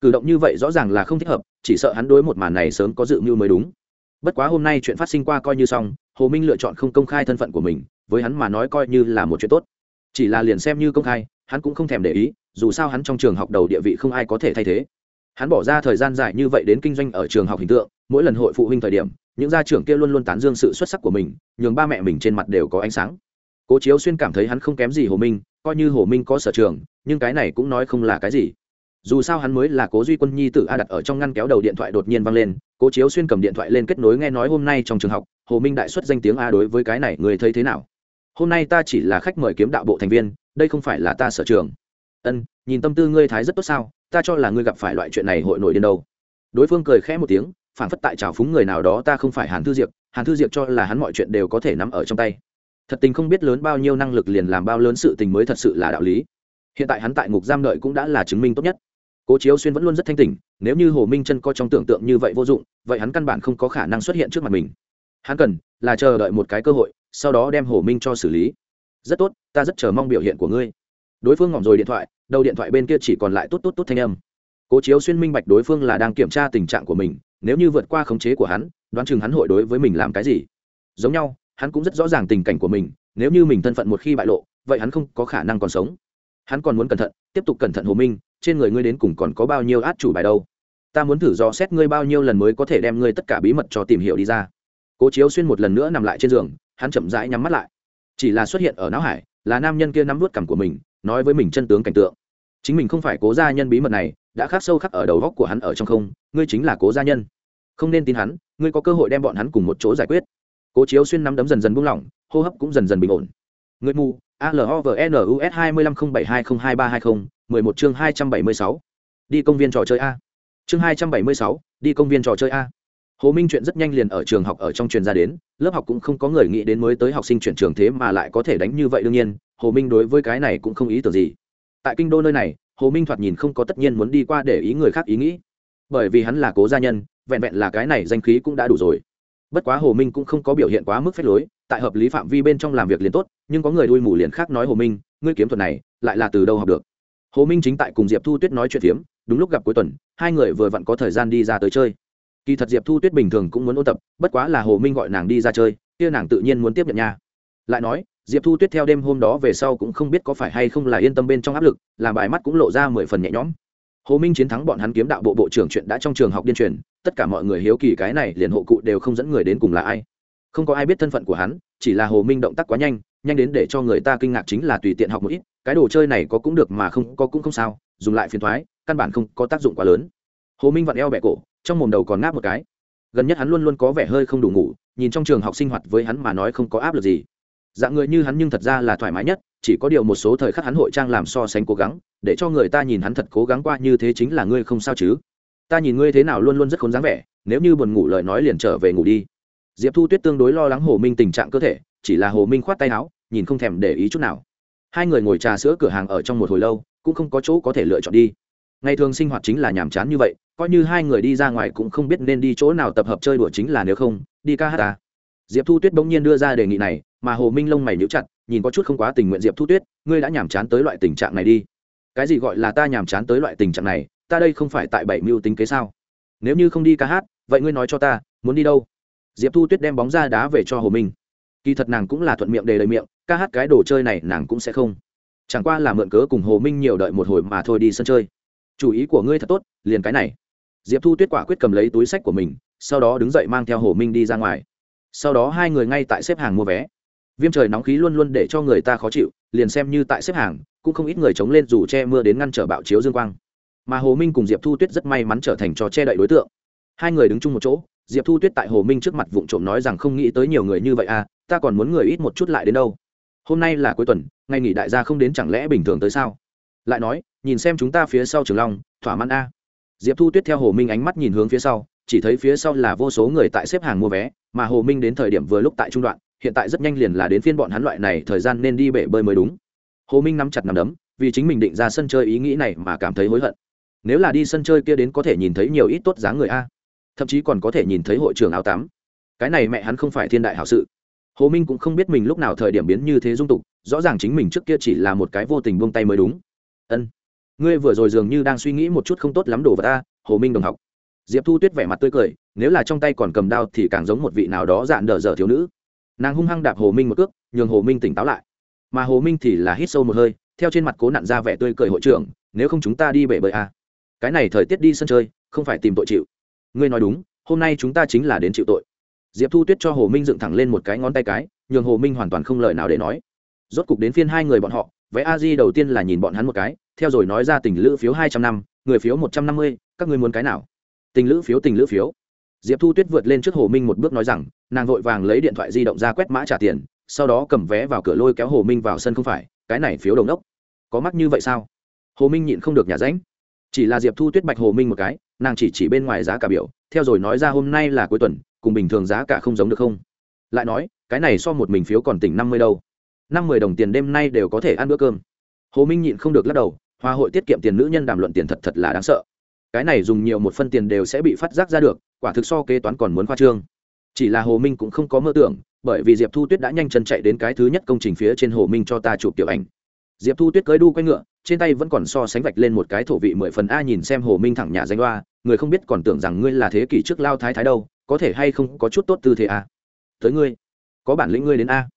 Cử động như vậy rõ ràng là không thích hợp, chỉ sợ hắn đối một màn này sớm có dự mưu mới đúng. Bất quá hôm nay chuyện phát sinh qua coi như xong, hồ minh lựa chọn không công khai thân phận của mình, với hắn mà nói coi như là một chuyện tốt. Chỉ là liền xem như công khai, hắn cũng không thèm để ý, dù sao hắn trong trường học đầu địa vị không ai có thể thay thế. Hắn bỏ ra thời gian dài như vậy đến kinh doanh ở trường học hình tượng, mỗi lần hội phụ huynh thời điểm, những gia trưởng kia luôn luôn tán dương sự xuất sắc của mình, nhường ba mẹ mình trên mặt đều có ánh sáng. Cố chiếu xuyên cảm thấy hắn không kém gì hồ minh coi như hồ minh có sở trường, nhưng cái này cũng nói không là cái gì. Dù sao hắn mới là cố duy quân nhi tử a đặt ở trong ngăn kéo đầu điện thoại đột nhiên vang lên, cố chiếu xuyên cầm điện thoại lên kết nối nghe nói hôm nay trong trường học, hồ minh đại xuất danh tiếng a đối với cái này, người thấy thế nào? Hôm nay ta chỉ là khách mời kiếm đạo bộ thành viên, đây không phải là ta sở trường. Ân, nhìn tâm tư ngươi thái rất tốt sao, ta cho là ngươi gặp phải loại chuyện này hội nổi điên đâu. Đối phương cười khẽ một tiếng phản phất tại trào phúng người nào đó ta không phải hàn thư diệp, hàn thư diệp cho là hắn mọi chuyện đều có thể nắm ở trong tay thật tình không biết lớn bao nhiêu năng lực liền làm bao lớn sự tình mới thật sự là đạo lý. Hiện tại hắn tại ngục giam đợi cũng đã là chứng minh tốt nhất. Cố chiếu xuyên vẫn luôn rất thanh tỉnh, nếu như hồ minh chân có trong tưởng tượng như vậy vô dụng, vậy hắn căn bản không có khả năng xuất hiện trước mặt mình. Hắn cần là chờ đợi một cái cơ hội, sau đó đem hồ minh cho xử lý. Rất tốt, ta rất chờ mong biểu hiện của ngươi. Đối phương ngỏm rồi điện thoại, đầu điện thoại bên kia chỉ còn lại tốt tốt tốt thanh âm. Cố chiếu xuyên minh bạch đối phương là đang kiểm tra tình trạng của mình, nếu như vượt qua khống chế của hắn, đoán chừng hắn hội đối với mình làm cái gì. Giống nhau hắn cũng rất rõ ràng tình cảnh của mình, nếu như mình thân phận một khi bại lộ, vậy hắn không có khả năng còn sống. Hắn còn muốn cẩn thận, tiếp tục cẩn thận hồ minh, trên người ngươi đến cùng còn có bao nhiêu át chủ bài đâu? Ta muốn thử dò xét ngươi bao nhiêu lần mới có thể đem ngươi tất cả bí mật cho tìm hiểu đi ra. Cố chiếu xuyên một lần nữa nằm lại trên giường, hắn chậm rãi nhắm mắt lại. Chỉ là xuất hiện ở não hải, là nam nhân kia nắm vút cằm của mình, nói với mình chân tướng cảnh tượng. Chính mình không phải cố gia nhân bí mật này, đã khắc sâu khắc ở đầu góc của hắn ở trong không, ngươi chính là cố gia nhân. Không nên tin hắn, ngươi có cơ hội đem bọn hắn cùng một chỗ giải quyết cố chiếu xuyên nắm đấm dần dần buông lỏng, hô hấp cũng dần dần bình ổn. Người mù alovnus hai mươi lăm không bảy hai không hai ba hai không, mười một chương hai trăm bảy mươi sáu. Đi công viên trò chơi a. Chương hai trăm bảy mươi sáu, đi công viên trò chơi a. Hồ minh chuyện rất nhanh liền ở trường học ở trong truyền ra đến, lớp học cũng không có người nghĩ đến mới tới học sinh chuyển trường thế mà lại có thể đánh như vậy đương nhiên, hồ minh đối với cái này cũng không ý tưởng gì. Tại kinh đô nơi này, hồ minh thoạt nhìn không có tất nhiên muốn đi qua để ý người khác ý nghĩ. Bởi vì hắn là cố gia nhân, vẹn vẹn là cái này danh khí cũng đã đủ rồi bất quá hồ minh cũng không có biểu hiện quá mức phép lối, tại hợp lý phạm vi bên trong làm việc liền tốt, nhưng có người đuôi mù liền khác nói hồ minh, ngươi kiếm thuật này, lại là từ đâu học được? Hồ minh chính tại cùng diệp thu tuyết nói chuyện phiếm, đúng lúc gặp cuối tuần, hai người vừa vặn có thời gian đi ra tới chơi. Kỳ thật diệp thu tuyết bình thường cũng muốn ôn tập, bất quá là hồ minh gọi nàng đi ra chơi, kia nàng tự nhiên muốn tiếp nhận nha. Lại nói, diệp thu tuyết theo đêm hôm đó về sau cũng không biết có phải hay không là yên tâm bên trong áp lực, làm bài mắt cũng lộ ra mười phần nhẹ nhõm hồ minh chiến thắng bọn hắn kiếm đạo bộ bộ trưởng chuyện đã trong trường học điên truyền, tất cả mọi người hiếu kỳ cái này liền hộ cụ đều không dẫn người đến cùng là ai. Không có ai biết thân phận của hắn, chỉ là hồ minh động tác quá nhanh nhanh đến để cho người ta kinh ngạc chính là tùy tiện học một ít, cái đồ chơi này có cũng được mà không, có cũng không sao, dùng lại phiền thoái căn bản không có tác dụng quá lớn. Hồ minh vặn eo bẹ cổ, trong mồm đầu còn ngáp một cái. Gần nhất hắn luôn luôn có vẻ hơi không đủ ngủ, nhìn trong trường học sinh hoạt với hắn mà nói không có áp lực gì dạng người như hắn nhưng thật ra là thoải mái nhất, chỉ có điều một số thời khắc hắn hội trang làm so sánh cố gắng, để cho người ta nhìn hắn thật cố gắng qua như thế chính là ngươi không sao chứ. Ta nhìn ngươi thế nào luôn luôn rất khốn dáng vẻ, nếu như buồn ngủ lời nói liền trở về ngủ đi. Diệp thu tuyết tương đối lo lắng hồ minh tình trạng cơ thể, chỉ là hồ minh khoát tay áo, nhìn không thèm để ý chút nào. Hai người ngồi trà sữa cửa hàng ở trong một hồi lâu, cũng không có chỗ có thể lựa chọn đi. Ngày thường sinh hoạt chính là nhàm chán như vậy, coi như hai người đi ra ngoài cũng không biết nên đi chỗ nào tập hợp chơi đùa chính là nếu không, đi ca hát ta diệp thu tuyết bỗng nhiên đưa ra đề nghị này mà hồ minh lông mày nhíu chặt, nhìn có chút không quá tình nguyện diệp thu tuyết, ngươi đã nhàm chán tới loại tình trạng này đi. Cái gì gọi là ta nhàm chán tới loại tình trạng này, ta đây không phải tại bảy mưu tính kế sao? Nếu như không đi ca hát, vậy ngươi nói cho ta, muốn đi đâu? Diệp thu tuyết đem bóng ra đá về cho hồ minh. Kỳ thật nàng cũng là thuận miệng đề lời miệng, ca hát cái đồ chơi này nàng cũng sẽ không. Chẳng qua là mượn cớ cùng hồ minh nhiều đợi một hồi mà thôi đi sân chơi. Chủ ý của ngươi thật tốt, liền cái này. Diệp thu tuyết quả quyết cầm lấy túi sách của mình, sau đó đứng dậy mang theo hồ minh đi ra ngoài. Sau đó hai người ngay tại xếp hàng mua vé viêm trời nóng khí luôn luôn để cho người ta khó chịu, liền xem như tại xếp hàng, cũng không ít người chống lên dù che mưa đến ngăn trở bạo chiếu dương quang. Mà hồ minh cùng diệp thu tuyết rất may mắn trở thành trò che đậy đối tượng. Hai người đứng chung một chỗ, diệp thu tuyết tại hồ minh trước mặt vụng trộm nói rằng không nghĩ tới nhiều người như vậy à ta còn muốn người ít một chút lại đến đâu. Hôm nay là cuối tuần, ngày nghỉ đại gia không đến chẳng lẽ bình thường tới sao? Lại nói, nhìn xem chúng ta phía sau trường long, thỏa mãn a. Diệp thu tuyết theo hồ minh ánh mắt nhìn hướng phía sau, chỉ thấy phía sau là vô số người tại xếp hàng mua vé, mà hồ minh đến thời điểm vừa lúc tại trung đoạn hiện tại rất nhanh liền là đến phiên bọn hắn loại này thời gian nên đi bể bơi mới đúng. Hồ minh nắm chặt nắm đấm, vì chính mình định ra sân chơi ý nghĩ này mà cảm thấy hối hận. Nếu là đi sân chơi kia đến có thể nhìn thấy nhiều ít tốt dáng người a, thậm chí còn có thể nhìn thấy hội trưởng áo tắm. Cái này mẹ hắn không phải thiên đại hảo sự. Hồ minh cũng không biết mình lúc nào thời điểm biến như thế dung tục, rõ ràng chính mình trước kia chỉ là một cái vô tình buông tay mới đúng. Ân, ngươi vừa rồi dường như đang suy nghĩ một chút không tốt lắm đồ vật ta hồ minh đồng học. Diệp thu tuyết vẻ mặt tươi cười, nếu là trong tay còn cầm đao thì càng giống một vị nào đó dạn đờ dở thiếu nữ nàng hung hăng đạp hồ minh một cước, nhường hồ minh tỉnh táo lại. Mà hồ minh thì là hít sâu một hơi, theo trên mặt cố nặn ra vẻ tươi cười hội trưởng, nếu không chúng ta đi bể bơi à. cái này thời tiết đi sân chơi, không phải tìm tội chịu. Ngươi nói đúng, hôm nay chúng ta chính là đến chịu tội. Diệp thu tuyết cho hồ minh dựng thẳng lên một cái ngón tay cái, nhường hồ minh hoàn toàn không lời nào để nói. Rốt cục đến phiên hai người bọn họ vẽ a di đầu tiên là nhìn bọn hắn một cái, theo rồi nói ra tình lữ phiếu hai trăm năm, người phiếu một trăm năm mươi, các ngươi muốn cái nào? Tình lữ phiếu, tình lữ phiếu diệp thu tuyết vượt lên trước hồ minh một bước nói rằng, nàng vội vàng lấy điện thoại di động ra quét mã trả tiền, sau đó cầm vé vào cửa lôi kéo hồ minh vào sân không phải, cái này phiếu đồng đốc. Có mắc như vậy sao? Hồ minh nhịn không được nhà ránh. Chỉ là diệp thu tuyết bạch hồ minh một cái, nàng chỉ chỉ bên ngoài giá cả biểu, theo rồi nói ra hôm nay là cuối tuần, cùng bình thường giá cả không giống được không? Lại nói, cái này so một mình phiếu còn tỉnh năm mươi đâu. Năm mươi đồng tiền đêm nay đều có thể ăn bữa cơm. Hồ minh nhịn không được lắc đầu, hoa hội tiết kiệm tiền nữ nhân đàm luận tiền thật thật là đáng sợ. Cái này dùng nhiều một phân tiền đều sẽ bị phát giác ra được quả thực so kế toán còn muốn khoa trương. Chỉ là hồ minh cũng không có mơ tưởng, bởi vì diệp thu tuyết đã nhanh chân chạy đến cái thứ nhất công trình phía trên hồ minh cho ta chụp tiểu ảnh. Diệp thu tuyết cưới đu quay ngựa, trên tay vẫn còn so sánh vạch lên một cái thổ vị mười phần a nhìn xem hồ minh thẳng nhà danh đoa người không biết còn tưởng rằng ngươi là thế kỷ trước lao thái thái đâu, có thể hay không có chút tốt tư thế a tới ngươi, có bản lĩnh ngươi đến a.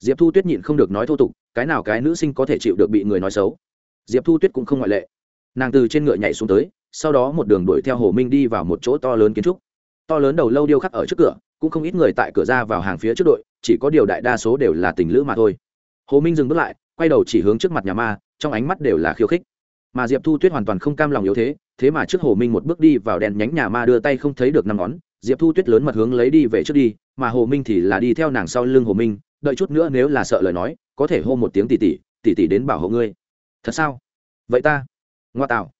Diệp thu tuyết nhịn không được nói thô tục, cái nào cái nữ sinh có thể chịu được bị người nói xấu? Diệp thu tuyết cũng không ngoại lệ. Nàng từ trên ngựa nhảy xuống tới, sau đó một đường đuổi theo hồ minh đi vào một chỗ to lớn kiến trúc to lớn đầu lâu điêu khắc ở trước cửa, cũng không ít người tại cửa ra vào hàng phía trước đội, chỉ có điều đại đa số đều là tình lữ mà thôi. Hồ minh dừng bước lại, quay đầu chỉ hướng trước mặt nhà ma, trong ánh mắt đều là khiêu khích. Mà diệp thu tuyết hoàn toàn không cam lòng yếu thế thế mà trước hồ minh một bước đi vào đèn nhánh nhà ma đưa tay không thấy được năm ngón, diệp thu tuyết lớn mặt hướng lấy đi về trước đi, mà hồ minh thì là đi theo nàng sau lưng hồ minh, đợi chút nữa nếu là sợ lời nói, có thể hô một tiếng tỉ tỉ tỉ tỉ đến bảo hộ ngươi. Thật sao? Vậy ta? Ngoa tạo.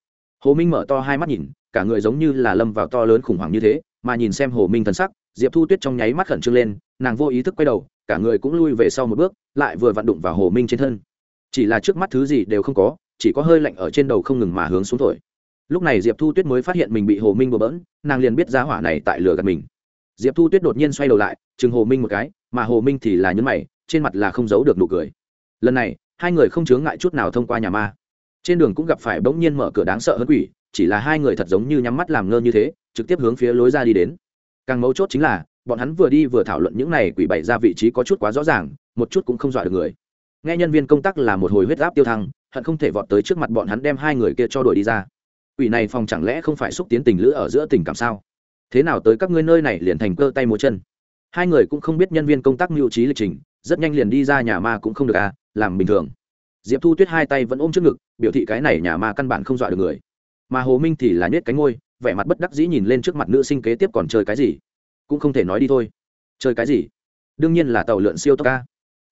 Hồ minh mở to hai mắt nhìn, cả người giống như là lâm vào to lớn khủng hoảng như thế mà nhìn xem hồ minh thần sắc, diệp thu tuyết trong nháy mắt khẩn trương lên, nàng vô ý thức quay đầu, cả người cũng lui về sau một bước, lại vừa vặn đụng vào hồ minh trên thân. Chỉ là trước mắt thứ gì đều không có, chỉ có hơi lạnh ở trên đầu không ngừng mà hướng xuống thổi. Lúc này diệp thu tuyết mới phát hiện mình bị hồ minh bừa bỡn, nàng liền biết giá hỏa này tại lửa gạt mình. Diệp thu tuyết đột nhiên xoay đầu lại, chừng hồ minh một cái, mà hồ minh thì là nhấn mày, trên mặt là không giấu được nụ cười. Lần này, hai người không chướng ngại chút nào thông qua nhà ma. Trên đường cũng gặp phải bỗng nhiên mở cửa đáng sợ hơn quỷ, chỉ là hai người thật giống như nhắm mắt làm ngơ như thế trực tiếp hướng phía lối ra đi đến. Càng mấu chốt chính là, bọn hắn vừa đi vừa thảo luận những này quỷ bày ra vị trí có chút quá rõ ràng, một chút cũng không dọa được người. Nghe nhân viên công tác là một hồi huyết áp tiêu thăng, hận không thể vọt tới trước mặt bọn hắn đem hai người kia cho đuổi đi ra. Quỷ này phòng chẳng lẽ không phải xúc tiến tình lữ ở giữa tình cảm sao? Thế nào tới các ngươi nơi này liền thành cơ tay múa chân? Hai người cũng không biết nhân viên công tác mưu trí lịch trình, rất nhanh liền đi ra nhà ma cũng không được à làm bình thường. Diệp thu tuyết hai tay vẫn ôm trước ngực, biểu thị cái này nhà ma căn bản không dọa được người. Mà hồ minh thì là nhét cánh ngôi vẻ mặt bất đắc dĩ nhìn lên trước mặt nữ sinh kế tiếp còn chơi cái gì? Cũng không thể nói đi thôi. Chơi cái gì? Đương nhiên là tàu lượn siêu tốc ca.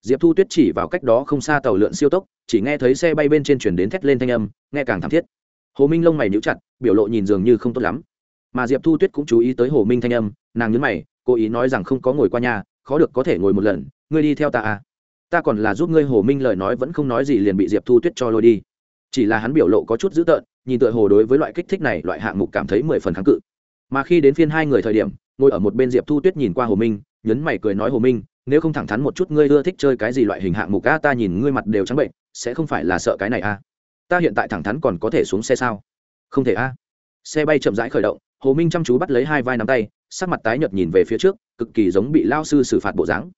Diệp thu tuyết chỉ vào cách đó không xa tàu lượn siêu tốc, chỉ nghe thấy xe bay bên trên chuyển đến thét lên thanh âm, nghe càng thảm thiết. Hồ minh lông mày níu chặt, biểu lộ nhìn dường như không tốt lắm. Mà diệp thu tuyết cũng chú ý tới hồ minh thanh âm, nàng nhấn mày, cố ý nói rằng không có ngồi qua nhà, khó được có thể ngồi một lần, ngươi đi theo ta à. Ta còn là giúp ngươi hồ minh lời nói vẫn không nói gì liền bị diệp thu tuyết cho lôi đi chỉ là hắn biểu lộ có chút dữ tợn, nhìn tựa hồ đối với loại kích thích này, loại hạng mục cảm thấy mười phần kháng cự. Mà khi đến phiên hai người thời điểm, ngồi ở một bên diệp thu tuyết nhìn qua hồ minh, nhấn mày cười nói hồ minh, nếu không thẳng thắn một chút ngươi ưa thích chơi cái gì loại hình hạng mục a ta nhìn ngươi mặt đều trắng bệnh, sẽ không phải là sợ cái này a ta hiện tại thẳng thắn còn có thể xuống xe sao? Không thể a xe bay chậm rãi khởi động, hồ minh chăm chú bắt lấy hai vai nắm tay, sắc mặt tái nhợt nhìn về phía trước, cực kỳ giống bị lao sư xử phạt bộ dáng.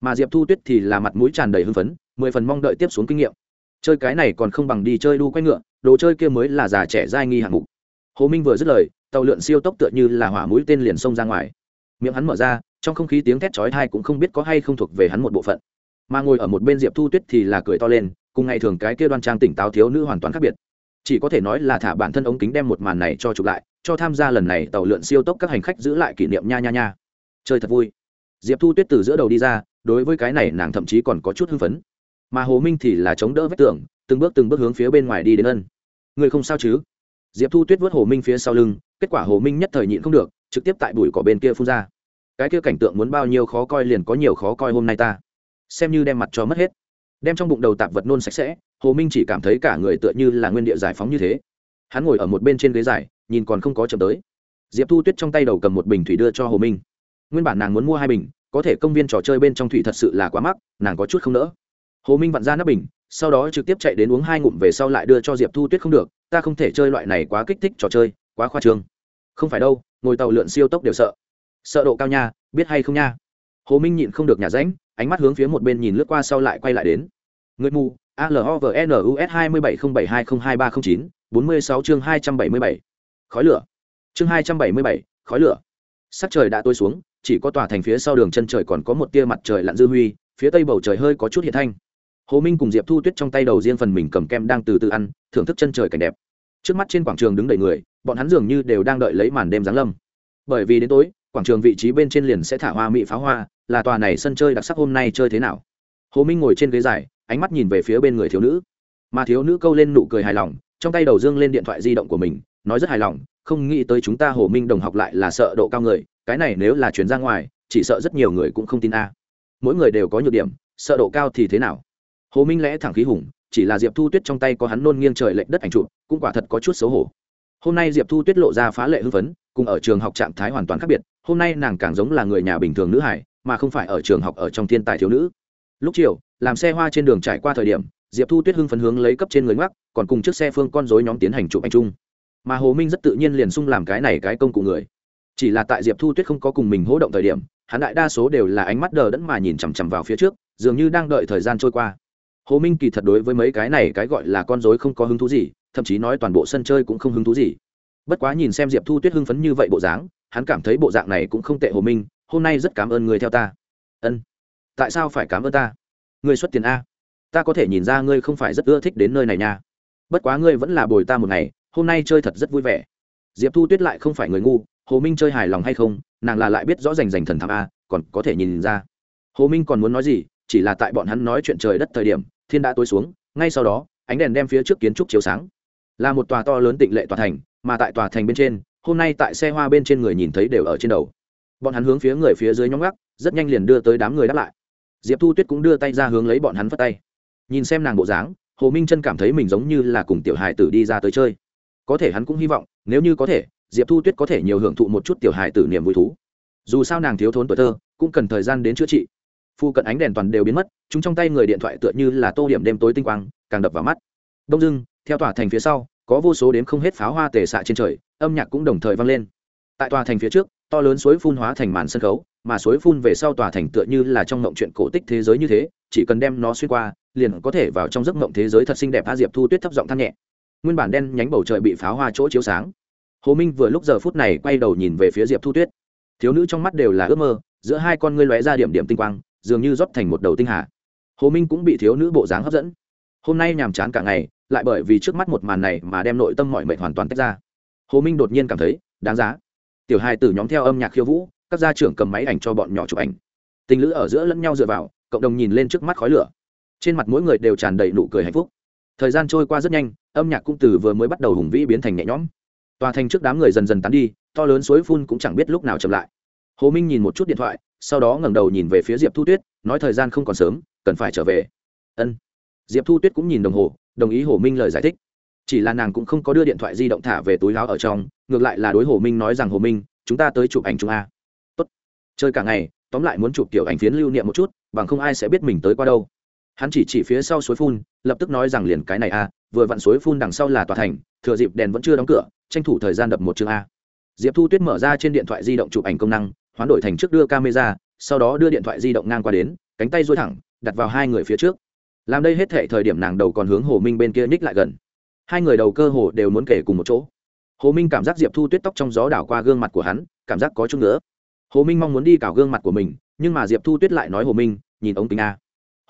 Mà diệp thu tuyết thì là mặt mũi tràn đầy hưng phấn, mười phần mong đợi tiếp xuống kinh nghiệm chơi cái này còn không bằng đi chơi đu quay ngựa, đồ chơi kia mới là già trẻ dai nghi hạng mục. Hồ minh vừa dứt lời, tàu lượn siêu tốc tựa như là hỏa mũi tên liền xông ra ngoài. Miệng hắn mở ra, trong không khí tiếng thét chói tai cũng không biết có hay không thuộc về hắn một bộ phận. Mà ngồi ở một bên diệp thu tuyết thì là cười to lên, cùng ngày thường cái kia đoan trang tỉnh táo thiếu nữ hoàn toàn khác biệt. Chỉ có thể nói là thả bản thân ống kính đem một màn này cho chụp lại, cho tham gia lần này tàu lượn siêu tốc các hành khách giữ lại kỷ niệm nha nha nha. Chơi thật vui. Diệp thu tuyết từ giữa đầu đi ra, đối với cái này nàng thậm chí còn có chút hưng phấn mà hồ minh thì là chống đỡ vách tường, từng bước từng bước hướng phía bên ngoài đi đến ân. Người không sao chứ? Diệp thu tuyết vớt hồ minh phía sau lưng, kết quả hồ minh nhất thời nhịn không được, trực tiếp tại bụi cỏ bên kia phun ra. Cái kia cảnh tượng muốn bao nhiêu khó coi liền có nhiều khó coi hôm nay ta. Xem như đem mặt cho mất hết. Đem trong bụng đầu tạp vật nôn sạch sẽ, hồ minh chỉ cảm thấy cả người tựa như là nguyên địa giải phóng như thế. Hắn ngồi ở một bên trên ghế dài, nhìn còn không có chậm tới. Diệp thu tuyết trong tay đầu cầm một bình thủy đưa cho hồ minh. Nguyên bản nàng muốn mua hai bình, có thể công viên trò chơi bên trong thủy thật sự là quá mắc, nàng có chút không nỡ hồ minh vặn ra nắp bình, sau đó trực tiếp chạy đến uống hai ngụm về sau lại đưa cho diệp thu tuyết không được, ta không thể chơi loại này quá kích thích trò chơi, quá khoa trương. Không phải đâu, ngồi tàu lượn siêu tốc đều sợ. Sợ độ cao nha, biết hay không nha? Hồ minh nhịn không được nhả ránh, ánh mắt hướng phía một bên nhìn lướt qua sau lại quay lại đến. Người mù alovnus hai mươi bảy không bảy hai không hai ba không chín, bốn mươi sáu chương hai trăm bảy mươi bảy. Khói lửa. Chương hai trăm bảy mươi bảy, khói lửa. Sắc trời đã tối xuống, chỉ có tòa thành phía sau đường chân trời còn có một tia mặt trời lặn dư huy, phía tây bầu trời hơi có chút hiện thanh hồ minh cùng diệp thu tuyết trong tay đầu riêng phần mình cầm kem đang từ từ ăn, thưởng thức chân trời cảnh đẹp. Trước mắt trên quảng trường đứng đầy người, bọn hắn dường như đều đang đợi lấy màn đêm giáng lâm. Bởi vì đến tối, quảng trường vị trí bên trên liền sẽ thả hoa mỹ pháo hoa, là tòa này sân chơi đặc sắc hôm nay chơi thế nào? Hồ minh ngồi trên ghế dài, ánh mắt nhìn về phía bên người thiếu nữ. Mà thiếu nữ câu lên nụ cười hài lòng, trong tay đầu dương lên điện thoại di động của mình, nói rất hài lòng, không nghĩ tới chúng ta hồ minh đồng học lại là sợ độ cao người, cái này nếu là chuyển ra ngoài, chỉ sợ rất nhiều người cũng không tin a. Mỗi người đều có nhược điểm, sợ độ cao thì thế nào? Hồ minh lẽ thẳng khí hùng, chỉ là diệp thu tuyết trong tay có hắn nôn nghiêng trời lệch đất ảnh trụ cũng quả thật có chút xấu hổ. Hôm nay diệp thu tuyết lộ ra phá lệ hưng phấn, cùng ở trường học trạng thái hoàn toàn khác biệt, hôm nay nàng càng giống là người nhà bình thường nữ hải mà không phải ở trường học ở trong thiên tài thiếu nữ. Lúc chiều, làm xe hoa trên đường trải qua thời điểm, diệp thu tuyết hưng phấn hướng lấy cấp trên người ngoắc, còn cùng chiếc xe phương con dối nhóm tiến hành chụp anh trung mà hồ minh rất tự nhiên liền sung làm cái này cái công cụ người. Chỉ là tại diệp thu tuyết không có cùng mình hỗ động thời điểm, hắn đại đa số đều là ánh mắt đờ đẫn mà nhìn chằm chằm vào phía trước, dường như đang đợi thời gian trôi qua hồ minh kỳ thật đối với mấy cái này cái gọi là con dối không có hứng thú gì, thậm chí nói toàn bộ sân chơi cũng không hứng thú gì. Bất quá nhìn xem diệp thu tuyết hưng phấn như vậy bộ dáng, hắn cảm thấy bộ dạng này cũng không tệ hồ minh, hôm nay rất cảm ơn người theo ta. Ân. Tại sao phải cảm ơn ta? Ngươi xuất tiền a. Ta có thể nhìn ra ngươi không phải rất ưa thích đến nơi này nha. Bất quá ngươi vẫn là bồi ta một ngày, hôm nay chơi thật rất vui vẻ. Diệp thu tuyết lại không phải người ngu, hồ minh chơi hài lòng hay không, nàng là lại biết rõ rành rành thần thảm a, còn có thể nhìn ra. Hồ minh còn muốn nói gì chỉ là tại bọn hắn nói chuyện trời đất thời điểm, thiên đã tối xuống, ngay sau đó, ánh đèn đem phía trước kiến trúc chiếu sáng. Là một tòa to lớn tịnh lệ tòa thành, mà tại tòa thành bên trên, hôm nay tại xe hoa bên trên người nhìn thấy đều ở trên đầu. Bọn hắn hướng phía người phía dưới nhóm gác, rất nhanh liền đưa tới đám người đáp lại. Diệp thu tuyết cũng đưa tay ra hướng lấy bọn hắn phất tay. Nhìn xem nàng bộ dáng, hồ minh chân cảm thấy mình giống như là cùng tiểu hài tử đi ra tới chơi. Có thể hắn cũng hy vọng, nếu như có thể, diệp thu tuyết có thể nhiều hưởng thụ một chút tiểu hài tử niềm vui thú. Dù sao nàng thiếu thốn tuổi thơ, cũng cần thời gian đến chữa trị phu cận ánh đèn toàn đều biến mất, chúng trong tay người điện thoại tựa như là tô điểm đêm tối tinh quang, càng đập vào mắt. Đông dưng theo tòa thành phía sau, có vô số đếm không hết pháo hoa tề xạ trên trời, âm nhạc cũng đồng thời vang lên. Tại tòa thành phía trước, to lớn suối phun hóa thành màn sân khấu, mà suối phun về sau tòa thành tựa như là trong mộng chuyện cổ tích thế giới như thế, chỉ cần đem nó xuyên qua, liền có thể vào trong giấc mộng thế giới thật xinh đẹp, a diệp thu tuyết thấp giọng than nhẹ. Nguyên bản đen nhánh bầu trời bị pháo hoa chỗ chiếu sáng. Hồ minh vừa lúc giờ phút này quay đầu nhìn về phía diệp thu tuyết. Thiếu nữ trong mắt đều là ước mơ, giữa hai con ngươi lóe ra điểm điểm tinh quang dường như rót thành một đầu tinh hà. Hồ minh cũng bị thiếu nữ bộ dáng hấp dẫn. Hôm nay nhàm chán cả ngày, lại bởi vì trước mắt một màn này mà đem nội tâm mọi mệnh hoàn toàn tách ra. Hồ minh đột nhiên cảm thấy, đáng giá. Tiểu hai từ nhóm theo âm nhạc khiêu vũ, các gia trưởng cầm máy ảnh cho bọn nhỏ chụp ảnh. Tình lữ ở giữa lẫn nhau dựa vào, cộng đồng nhìn lên trước mắt khói lửa. Trên mặt mỗi người đều tràn đầy nụ cười hạnh phúc. Thời gian trôi qua rất nhanh, âm nhạc cũng từ vừa mới bắt đầu hùng vĩ biến thành nhẹ nhõm. Tòa thành trước đám người dần dần tán đi, to lớn suối phun cũng chẳng biết lúc nào chậm lại. Hồ minh nhìn một chút điện thoại sau đó ngẩng đầu nhìn về phía diệp thu tuyết, nói thời gian không còn sớm, cần phải trở về. Ân. Diệp thu tuyết cũng nhìn đồng hồ, đồng ý hồ minh lời giải thích. Chỉ là nàng cũng không có đưa điện thoại di động thả về túi láo ở trong, ngược lại là đối hồ minh nói rằng, hồ minh, chúng ta tới chụp ảnh chúng a. Tốt. Chơi cả ngày, tóm lại muốn chụp tiểu ảnh phiến lưu niệm một chút, bằng không ai sẽ biết mình tới qua đâu. Hắn chỉ chỉ phía sau suối phun, lập tức nói rằng liền cái này a, vừa vặn suối phun đằng sau là tòa thành, thừa dịp đèn vẫn chưa đóng cửa, tranh thủ thời gian đập một chương a. Diệp thu tuyết mở ra trên điện thoại di động chụp ảnh công năng hoán đổi thành trước đưa camera, sau đó đưa điện thoại di động ngang qua đến, cánh tay duỗi thẳng, đặt vào hai người phía trước. Làm đây hết thể thời điểm nàng đầu còn hướng hồ minh bên kia nhích lại gần. Hai người đầu cơ hồ đều muốn kể cùng một chỗ. Hồ minh cảm giác diệp thu tuyết tóc trong gió đảo qua gương mặt của hắn, cảm giác có chút nữa hồ minh mong muốn đi cào gương mặt của mình, nhưng mà diệp thu tuyết lại nói hồ minh, nhìn ống kính a.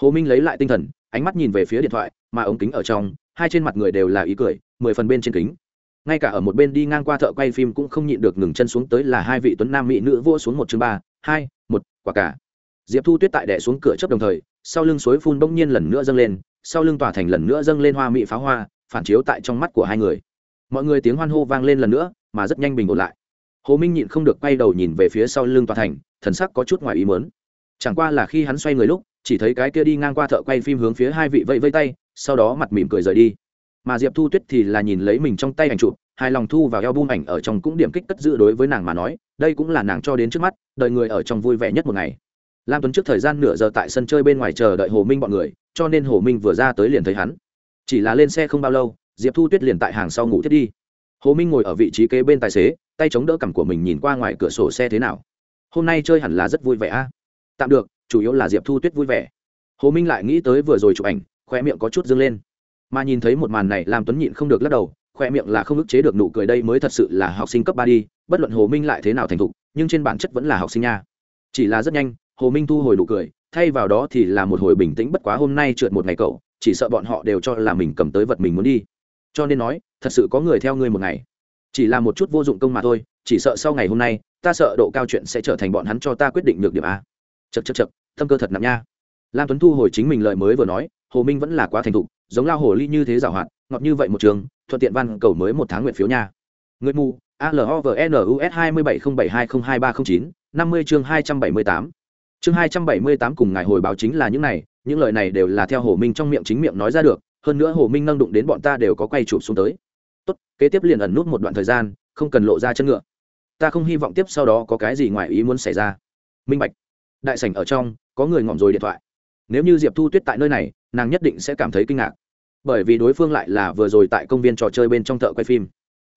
Hồ minh lấy lại tinh thần, ánh mắt nhìn về phía điện thoại, mà ống kính ở trong, hai trên mặt người đều là ý cười, mười phần bên trên kính ngay cả ở một bên đi ngang qua thợ quay phim cũng không nhịn được ngừng chân xuống tới là hai vị tuấn nam mỹ nữ vô xuống một chương ba, hai, một, quả cả. Diệp thu tuyết tại đẻ xuống cửa chấp đồng thời, sau lưng suối phun bỗng nhiên lần nữa dâng lên, sau lưng tòa thành lần nữa dâng lên hoa mỹ pháo hoa, phản chiếu tại trong mắt của hai người. Mọi người tiếng hoan hô vang lên lần nữa, mà rất nhanh bình ổn lại. Hồ minh nhịn không được quay đầu nhìn về phía sau lưng tòa thành, thần sắc có chút ngoài ý mớn chẳng qua là khi hắn xoay người lúc, chỉ thấy cái kia đi ngang qua thợ quay phim hướng phía hai vị vẫy vây tay, sau đó mặt mỉm cười rời đi mà diệp thu tuyết thì là nhìn lấy mình trong tay ảnh chụp, hài lòng thu vào eo bung ảnh ở trong cũng điểm kích cất giữ đối với nàng mà nói, đây cũng là nàng cho đến trước mắt đợi người ở trong vui vẻ nhất một ngày. Lam tuấn trước thời gian nửa giờ tại sân chơi bên ngoài chờ đợi hồ minh bọn người, cho nên hồ minh vừa ra tới liền thấy hắn. Chỉ là lên xe không bao lâu, diệp thu tuyết liền tại hàng sau ngủ thiết đi. Hồ minh ngồi ở vị trí kế bên tài xế, tay chống đỡ cằm của mình nhìn qua ngoài cửa sổ xe thế nào. Hôm nay chơi hẳn là rất vui vẻ a. Tạm được, chủ yếu là diệp thu tuyết vui vẻ. Hồ minh lại nghĩ tới vừa rồi chụp ảnh khoe miệng có chút dâng lên mà nhìn thấy một màn này làm tuấn nhịn không được lắc đầu, khoe miệng là không ức chế được nụ cười đây mới thật sự là học sinh cấp ba đi, bất luận hồ minh lại thế nào thành thục, nhưng trên bản chất vẫn là học sinh nha. Chỉ là rất nhanh, hồ minh thu hồi nụ cười, thay vào đó thì là một hồi bình tĩnh, bất quá hôm nay trượt một ngày cậu, chỉ sợ bọn họ đều cho là mình cầm tới vật mình muốn đi. Cho nên nói, thật sự có người theo ngươi một ngày. Chỉ là một chút vô dụng công mà thôi, chỉ sợ sau ngày hôm nay, ta sợ độ cao chuyện sẽ trở thành bọn hắn cho ta quyết định được điểm a. Chật chật chật tâm cơ thật nặng nha. Lam tuấn thu hồi chính mình lời mới vừa nói, hồ minh vẫn là quá thành thục giống lao hồ ly như thế giảo hoạt, ngọt như vậy một trường, thuận tiện văn cầu mới một tháng nguyện phiếu nha. Người mù alovnus hai mươi bảy không bảy hai không hai ba không chín, năm mươi chương hai trăm bảy mươi tám. Chương hai trăm bảy mươi tám cùng ngài hồi báo chính là những này, những lời này đều là theo hồ minh trong miệng chính miệng nói ra được, hơn nữa hồ minh nâng đụng đến bọn ta đều có quay chụp xuống tới. Tốt, kế tiếp liền ẩn nút một đoạn thời gian, không cần lộ ra chân ngựa. Ta không hy vọng tiếp sau đó có cái gì ngoài ý muốn xảy ra. Minh bạch, đại sảnh ở trong, có người ngọm rồi điện thoại nếu như diệp thu tuyết tại nơi này, nàng nhất định sẽ cảm thấy kinh ngạc. Bởi vì đối phương lại là vừa rồi tại công viên trò chơi bên trong thợ quay phim.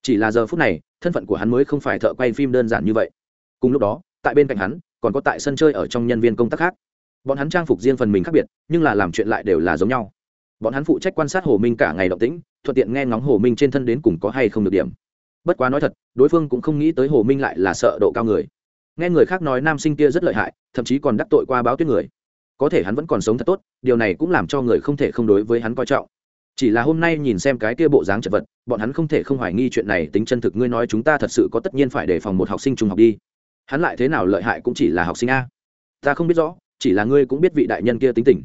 Chỉ là giờ phút này, thân phận của hắn mới không phải thợ quay phim đơn giản như vậy. Cùng lúc đó, tại bên cạnh hắn, còn có tại sân chơi ở trong nhân viên công tác khác. Bọn hắn trang phục riêng phần mình khác biệt, nhưng là làm chuyện lại đều là giống nhau. Bọn hắn phụ trách quan sát hồ minh cả ngày động tĩnh, thuận tiện nghe ngóng hồ minh trên thân đến cùng có hay không được điểm. Bất quá nói thật, đối phương cũng không nghĩ tới hồ minh lại là sợ độ cao người. Nghe người khác nói nam sinh kia rất lợi hại, thậm chí còn đắc tội qua báo tuyết người có thể hắn vẫn còn sống thật tốt, điều này cũng làm cho người không thể không đối với hắn coi trọng. Chỉ là hôm nay nhìn xem cái kia bộ dáng chật vật, bọn hắn không thể không hoài nghi chuyện này, tính chân thực, ngươi nói chúng ta thật sự có tất nhiên phải đề phòng một học sinh trung học đi. Hắn lại thế nào lợi hại cũng chỉ là học sinh a. Ta không biết rõ, chỉ là ngươi cũng biết vị đại nhân kia tính tình.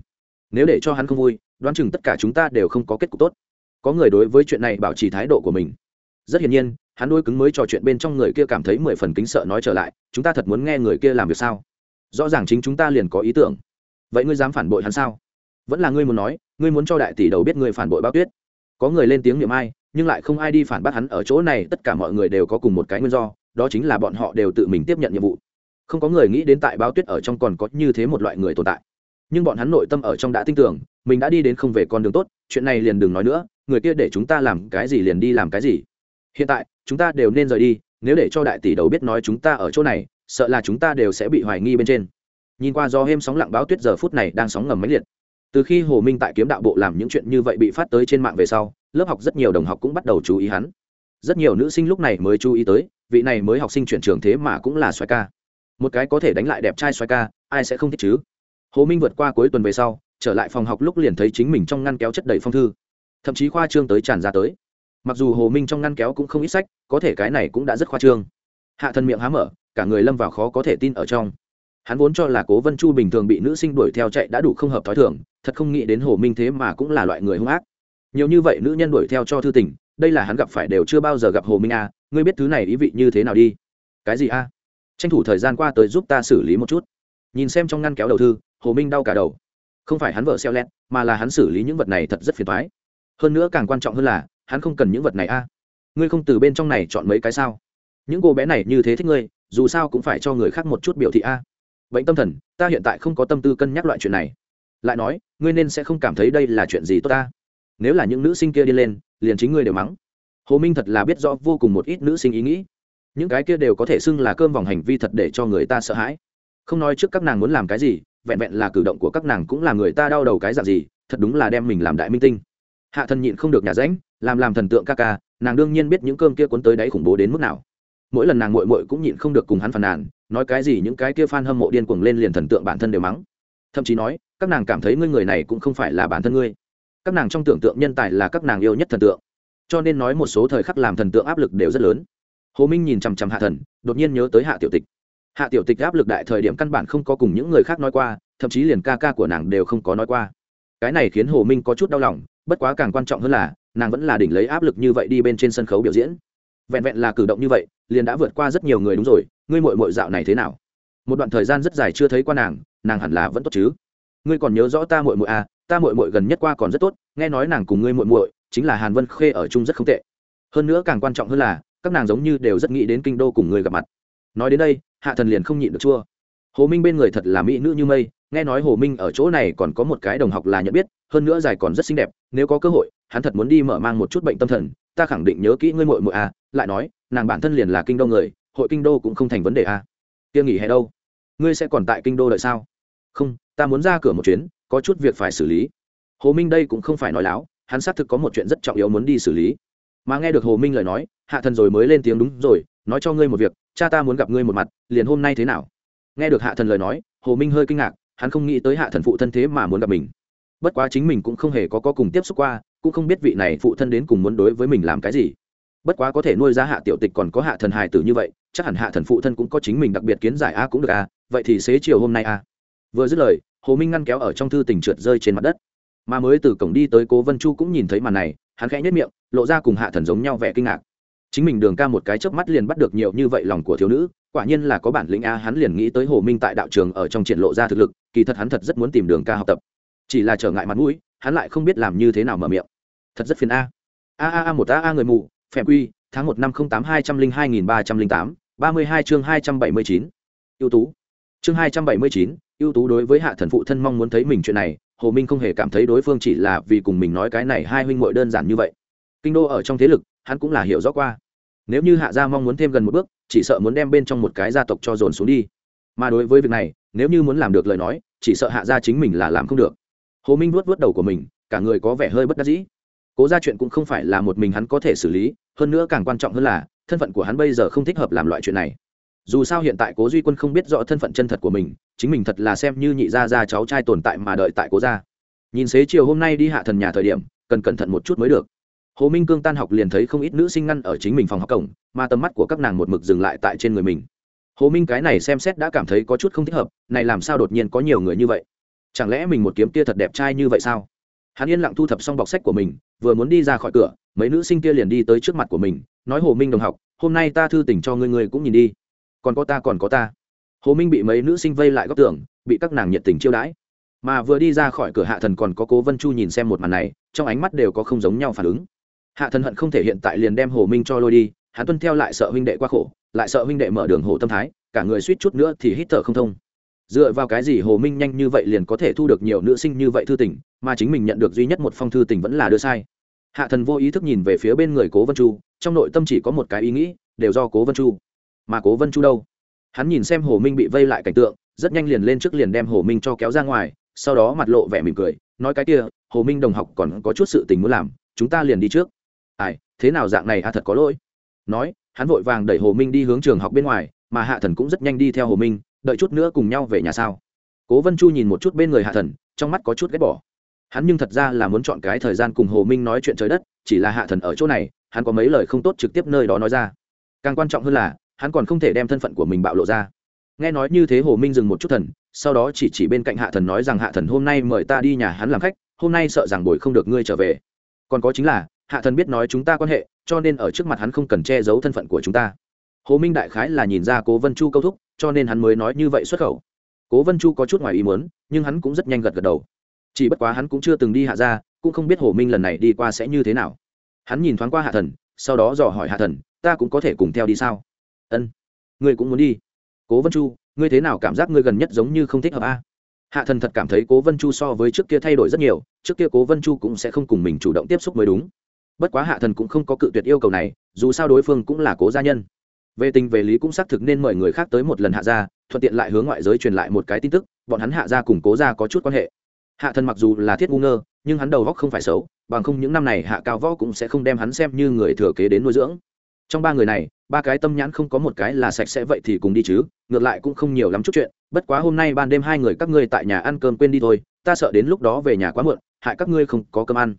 Nếu để cho hắn không vui, đoán chừng tất cả chúng ta đều không có kết cục tốt. Có người đối với chuyện này bảo trì thái độ của mình. Rất hiển nhiên, hắn đôi cứng mới trò chuyện bên trong người kia cảm thấy mười phần kính sợ nói trở lại, chúng ta thật muốn nghe người kia làm việc sao? Rõ ràng chính chúng ta liền có ý tưởng vậy ngươi dám phản bội hắn sao? Vẫn là ngươi muốn nói, ngươi muốn cho đại tỷ đầu biết ngươi phản bội bao tuyết. Có người lên tiếng niệm ai, nhưng lại không ai đi phản bác hắn ở chỗ này, tất cả mọi người đều có cùng một cái nguyên do, đó chính là bọn họ đều tự mình tiếp nhận nhiệm vụ. Không có người nghĩ đến tại bao tuyết ở trong còn có như thế một loại người tồn tại. Nhưng bọn hắn nội tâm ở trong đã tin tưởng, mình đã đi đến không về con đường tốt, chuyện này liền đừng nói nữa, người kia để chúng ta làm cái gì liền đi làm cái gì. Hiện tại, chúng ta đều nên rời đi, nếu để cho đại tỷ đầu biết nói chúng ta ở chỗ này, sợ là chúng ta đều sẽ bị hoài nghi bên trên nhìn qua do êm sóng lặng báo tuyết giờ phút này đang sóng ngầm máy liệt. Từ khi hồ minh tại kiếm đạo bộ làm những chuyện như vậy bị phát tới trên mạng về sau, lớp học rất nhiều đồng học cũng bắt đầu chú ý hắn. Rất nhiều nữ sinh lúc này mới chú ý tới, vị này mới học sinh chuyển trường thế mà cũng là xoài ca. Một cái có thể đánh lại đẹp trai xoài ca, ai sẽ không thích chứ? Hồ minh vượt qua cuối tuần về sau, trở lại phòng học lúc liền thấy chính mình trong ngăn kéo chất đầy phong thư. Thậm chí khoa trương tới tràn ra tới. Mặc dù hồ minh trong ngăn kéo cũng không ít sách, có thể cái này cũng đã rất khoa trương. Hạ thân miệng há mở, cả người lâm vào khó có thể tin ở trong hắn vốn cho là cố vân chu bình thường bị nữ sinh đuổi theo chạy đã đủ không hợp t h ó i thường, thật không nghĩ đến hồ minh thế mà cũng là loại người hung ác. Nhiều như vậy nữ nhân đuổi theo cho thư tình, đây là hắn gặp phải đều chưa bao giờ gặp hồ minh a, ngươi biết thứ này ý vị như thế nào đi? Cái gì a? Tranh thủ thời gian qua tới giúp ta xử lý một chút. Nhìn xem trong ngăn kéo đầu thư, hồ minh đau cả đầu. Không phải hắn vợ xeo lét mà là hắn xử lý những vật này thật rất phiền thoái hơn nữa càng quan trọng hơn là, hắn không cần những vật này a. Ngươi không từ bên trong này chọn mấy cái sao? Những cô bé này như thế thích ngươi, dù sao cũng phải cho người khác một chút biểu thị a bệnh tâm thần, ta hiện tại không có tâm tư cân nhắc loại chuyện này. Lại nói, ngươi nên sẽ không cảm thấy đây là chuyện gì tốt ta. Nếu là những nữ sinh kia đi lên, liền chính ngươi đều mắng. Hồ minh thật là biết rõ vô cùng một ít nữ sinh ý nghĩ. Những cái kia đều có thể xưng là cơm vòng hành vi thật để cho người ta sợ hãi. Không nói trước các nàng muốn làm cái gì, vẹn vẹn là cử động của các nàng cũng là người ta đau đầu cái dạng gì, thật đúng là đem mình làm đại minh tinh. Hạ thần nhịn không được nhà ránh, làm làm thần tượng ca ca, nàng đương nhiên biết những cơm kia cuốn tới đáy khủng bố đến mức nào. Mỗi lần nàng mội mội cũng nhịn không được cùng hắn phàn nàn nói cái gì những cái kia f a n hâm mộ điên cuồng lên liền thần tượng bản thân đều mắng. Thậm chí nói, các nàng cảm thấy ngươi người này cũng không phải là bản thân ngươi. Các nàng trong tưởng tượng nhân tài là các nàng yêu nhất thần tượng. Cho nên nói một số thời khắc làm thần tượng áp lực đều rất lớn. Hồ minh nhìn chằm chằm hạ thần, đột nhiên nhớ tới hạ tiểu tịch. Hạ tiểu tịch áp lực đại thời điểm căn bản không có cùng những người khác nói qua, thậm chí liền ca ca của nàng đều không có nói qua. Cái này khiến hồ minh có chút đau lòng, bất quá càng quan trọng hơn là, nàng vẫn là đỉnh lấy áp lực như vậy đi bên trên sân khấu biểu diễn. Vẹn vẹn là cử động như vậy, liền đã vượt qua rất nhiều người đúng rồi ngươi mội mội dạo này thế nào? Một đoạn thời gian rất dài chưa thấy qua nàng nàng hẳn là vẫn tốt chứ. Ngươi còn nhớ rõ ta mội mội à? Ta mội mội gần nhất qua còn rất tốt, nghe nói nàng cùng ngươi mội mội chính là hàn vân khê ở chung rất không tệ. Hơn nữa càng quan trọng hơn là, các nàng giống như đều rất nghĩ đến kinh đô cùng ngươi gặp mặt. Nói đến đây, hạ thần liền không nhịn được chua. Hồ minh bên người thật là mỹ nữ như mây, nghe nói hồ minh ở chỗ này còn có một cái đồng học là nhận biết, hơn nữa dài còn rất xinh đẹp, nếu có cơ hội, hắn thật muốn đi mở mang một chút bệnh tâm thần, ta khẳng định nhớ kỹ ngươi mội mội à lại nói, nàng bản thân liền là kinh đô người hội kinh đô cũng không thành vấn đề à? Kia nghỉ hè đâu? Ngươi sẽ còn tại kinh đô đợi sao? Không, ta muốn ra cửa một chuyến, có chút việc phải xử lý. Hồ minh đây cũng không phải nói láo, hắn xác thực có một chuyện rất trọng yếu muốn đi xử lý. Mà nghe được hồ minh lời nói, hạ thần rồi mới lên tiếng đúng rồi, nói cho ngươi một việc, cha ta muốn gặp ngươi một mặt, liền hôm nay thế nào? Nghe được hạ thần lời nói, hồ minh hơi kinh ngạc, hắn không nghĩ tới hạ thần phụ thân thế mà muốn gặp mình. Bất quá chính mình cũng không hề có có cùng tiếp xúc qua, cũng không biết vị này phụ thân đến cùng muốn đối với mình làm cái gì. Bất quá có thể nuôi ra hạ tiểu tịch còn có hạ thần hài tử như vậy chắc hẳn hạ thần phụ thân cũng có chính mình đặc biệt kiến giải a cũng được a, vậy thì xế chiều hôm nay a. Vừa dứt lời, hồ minh ngăn kéo ở trong thư tình trượt rơi trên mặt đất. Mà mới từ cổng đi tới cố vân chu cũng nhìn thấy màn này, hắn khẽ nhất miệng, lộ ra cùng hạ thần giống nhau vẻ kinh ngạc. Chính mình đường ca một cái chớp mắt liền bắt được nhiều như vậy lòng của thiếu nữ, quả nhiên là có bản lĩnh a, hắn liền nghĩ tới hồ minh tại đạo trường ở trong triển lộ ra thực lực, kỳ thật hắn thật rất muốn tìm đường ca học tập. Chỉ là trở ngại mặt mũi, hắn lại không biết làm như thế nào mở miệng. Thật rất phiền a. A a a một a a người mù, phèm quy, tháng một năm không tám hai trăm linh hai nghìn ba trăm linh tám ba mươi hai chương hai trăm bảy mươi chín, ưu tú. Chương hai trăm bảy mươi chín, ưu tú đối với hạ thần phụ thân mong muốn thấy mình chuyện này, hồ minh không hề cảm thấy đối phương chỉ là vì cùng mình nói cái này hai huynh muội đơn giản như vậy. Kinh đô ở trong thế lực, hắn cũng là hiểu rõ qua. Nếu như hạ gia mong muốn thêm gần một bước, chỉ sợ muốn đem bên trong một cái gia tộc cho dồn xuống đi. Mà đối với việc này, nếu như muốn làm được lời nói, chỉ sợ hạ gia chính mình là làm không được. Hồ minh vuốt vuốt đầu của mình, cả người có vẻ hơi bất đắc dĩ. Cố gia chuyện cũng không phải là một mình hắn có thể xử lý, hơn nữa càng quan trọng hơn là thân phận của hắn bây giờ không thích hợp làm loại chuyện này. Dù sao hiện tại cố duy quân không biết rõ thân phận chân thật của mình, chính mình thật là xem như nhị gia gia cháu trai tồn tại mà đợi tại cố gia. Nhìn xế chiều hôm nay đi hạ thần nhà thời điểm, cần cẩn thận một chút mới được. Hồ minh cương tan học liền thấy không ít nữ sinh ngăn ở chính mình phòng học cổng, mà tầm mắt của các nàng một mực dừng lại tại trên người mình. Hồ minh cái này xem xét đã cảm thấy có chút không thích hợp, này làm sao đột nhiên có nhiều người như vậy? Chẳng lẽ mình một kiếm tia thật đẹp trai như vậy sao? Hắn yên lặng thu thập xong bọc sách của mình, vừa muốn đi ra khỏi cửa mấy nữ sinh kia liền đi tới trước mặt của mình, nói, hồ minh đồng học, hôm nay ta thư tỉnh cho ngươi ngươi cũng nhìn đi. Còn có ta, còn có ta. Hồ minh bị mấy nữ sinh vây lại góc tường, bị các nàng nhiệt tình chiêu đãi. Mà vừa đi ra khỏi cửa hạ thần còn có cố vân chu nhìn xem một màn này, trong ánh mắt đều có không giống nhau phản ứng. Hạ thần hận không thể hiện tại liền đem hồ minh cho lôi đi, hắn tuân theo lại sợ huynh đệ qua khổ, lại sợ huynh đệ mở đường hồ tâm thái, cả người suýt chút nữa thì hít thở không thông. Dựa vào cái gì hồ minh nhanh như vậy liền có thể thu được nhiều nữ sinh như vậy thư tình, mà chính mình nhận được duy nhất một phong thư tình vẫn là đưa sai hạ thần vô ý thức nhìn về phía bên người cố vân chu, trong nội tâm chỉ có một cái ý nghĩ, đều do cố vân chu. Mà cố vân chu đâu? Hắn nhìn xem hồ minh bị vây lại cảnh tượng, rất nhanh liền lên trước liền đem hồ minh cho kéo ra ngoài, sau đó mặt lộ vẻ mỉm cười, nói cái kia, hồ minh đồng học còn có chút sự tình muốn làm, chúng ta liền đi trước. Ai, thế nào dạng này a, thật có lỗi. Nói, hắn vội vàng đẩy hồ minh đi hướng trường học bên ngoài, mà hạ thần cũng rất nhanh đi theo hồ minh, đợi chút nữa cùng nhau về nhà sao. Cố vân chu nhìn một chút bên người hạ thần, trong mắt có chút ghét bỏ hắn nhưng thật ra là muốn chọn cái thời gian cùng hồ minh nói chuyện trời đất, chỉ là hạ thần ở chỗ này, hắn có mấy lời không tốt trực tiếp nơi đó nói ra. Càng quan trọng hơn là, hắn còn không thể đem thân phận của mình bạo lộ ra. Nghe nói như thế hồ minh dừng một chút thần, sau đó chỉ chỉ bên cạnh hạ thần nói rằng, hạ thần, hôm nay mời ta đi nhà hắn làm khách, hôm nay sợ rằng bồi không được ngươi trở về. Còn có chính là, hạ thần biết nói chúng ta quan hệ, cho nên ở trước mặt hắn không cần che giấu thân phận của chúng ta. Hồ minh đại khái là nhìn ra cố vân chu câu thúc, cho nên hắn mới nói như vậy xuất khẩu. Cố vân chu có chút ngoài ý muốn, nhưng hắn cũng rất nhanh gật gật đầu chỉ bất quá hắn cũng chưa từng đi hạ ra cũng không biết hồ minh lần này đi qua sẽ như thế nào. Hắn nhìn thoáng qua hạ thần, sau đó dò hỏi hạ thần, ta cũng có thể cùng theo đi sao? Ân, ngươi cũng muốn đi. Cố vân chu, ngươi thế nào cảm giác ngươi gần nhất giống như không thích hợp a? Hạ thần thật cảm thấy cố vân chu so với trước kia thay đổi rất nhiều, trước kia cố vân chu cũng sẽ không cùng mình chủ động tiếp xúc mới đúng. Bất quá hạ thần cũng không có cự tuyệt yêu cầu này, dù sao đối phương cũng là cố gia nhân. Về tình về lý cũng xác thực nên mời người khác tới một lần hạ gia, thuận tiện lại hướng ngoại giới truyền lại một cái tin tức, bọn hắn hạ gia cùng cố gia có chút quan hệ hạ thần mặc dù là thiết ngu ngơ, nhưng hắn đầu góc không phải xấu, bằng không những năm này hạ cao võ cũng sẽ không đem hắn xem như người thừa kế đến nuôi dưỡng. Trong ba người này, ba cái tâm nhãn không có một cái là sạch sẽ vậy thì cùng đi chứ, ngược lại cũng không nhiều lắm chút chuyện. Bất quá hôm nay ban đêm hai người các ngươi tại nhà ăn cơm quên đi thôi, ta sợ đến lúc đó về nhà quá muộn, hại các ngươi không có cơm ăn.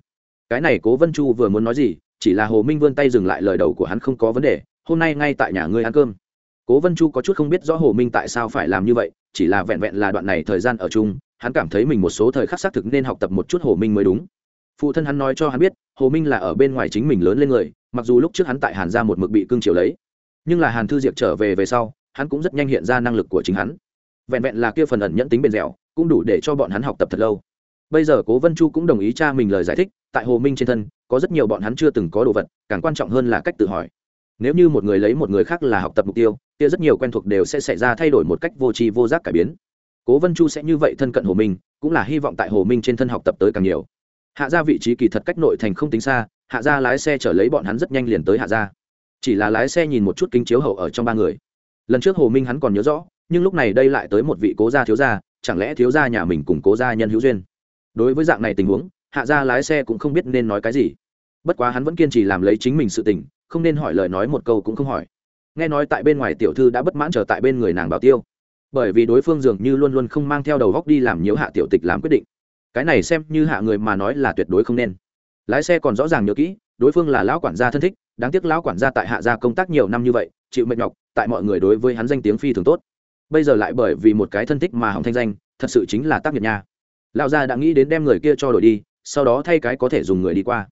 Cái này cố vân chu vừa muốn nói gì, chỉ là hồ minh vươn tay dừng lại lời đầu của hắn không có vấn đề, hôm nay ngay tại nhà ngươi ăn cơm. Cố vân chu có chút không biết rõ hồ minh tại sao phải làm như vậy, chỉ là vẹn vẹn là đoạn này thời gian ở chung hắn cảm thấy mình một số thời khắc xác thực nên học tập một chút hồ minh mới đúng. Phụ thân hắn nói cho hắn biết, hồ minh là ở bên ngoài chính mình lớn lên người, mặc dù lúc trước hắn tại hàn ra một mực bị cương chiều lấy, nhưng là hàn thư diệp trở về về sau, hắn cũng rất nhanh hiện ra năng lực của chính hắn. Vẹn vẹn là kia phần ẩn nhẫn tính bền dẻo, cũng đủ để cho bọn hắn học tập thật lâu. Bây giờ cố vân chu cũng đồng ý cha mình lời giải thích, tại hồ minh trên thân, có rất nhiều bọn hắn chưa từng có đồ vật, càng quan trọng hơn là cách tự hỏi. Nếu như một người lấy một người khác là học tập mục tiêu, kia rất nhiều quen thuộc đều sẽ xảy ra thay đổi một cách vô tri vô giác cải biến cố vân chu sẽ như vậy thân cận hồ minh, cũng là hy vọng tại hồ minh trên thân học tập tới càng nhiều. Hạ ra vị trí kỳ thật cách nội thành không tính xa, hạ ra lái xe chở lấy bọn hắn rất nhanh liền tới hạ ra chỉ là lái xe nhìn một chút kính chiếu hậu ở trong ba người. Lần trước hồ minh hắn còn nhớ rõ, nhưng lúc này đây lại tới một vị cố gia thiếu gia, chẳng lẽ thiếu gia nhà mình cùng cố gia nhân hữu duyên? Đối với dạng này tình huống, hạ gia lái xe cũng không biết nên nói cái gì. Bất quá hắn vẫn kiên trì làm lấy chính mình sự tình, không nên hỏi lời nói một câu cũng không hỏi. Nghe nói tại bên ngoài tiểu thư đã bất mãn trở tại bên người nàng bảo tiêu bởi vì đối phương dường như luôn luôn không mang theo đầu góc đi làm nhiễu hạ tiểu tịch làm quyết định. Cái này xem như hạ người mà nói là tuyệt đối không nên. Lái xe còn rõ ràng nhớ kỹ, đối phương là lão quản gia thân thích, đáng tiếc lão quản gia tại hạ gia công tác nhiều năm như vậy, chịu mệt nhọc, tại mọi người đối với hắn danh tiếng phi thường tốt. Bây giờ lại bởi vì một cái thân thích mà hỏng thanh danh, thật sự chính là tác nghiệp nha. Lão gia đã nghĩ đến đem người kia cho đổi đi, sau đó thay cái có thể dùng người đi qua.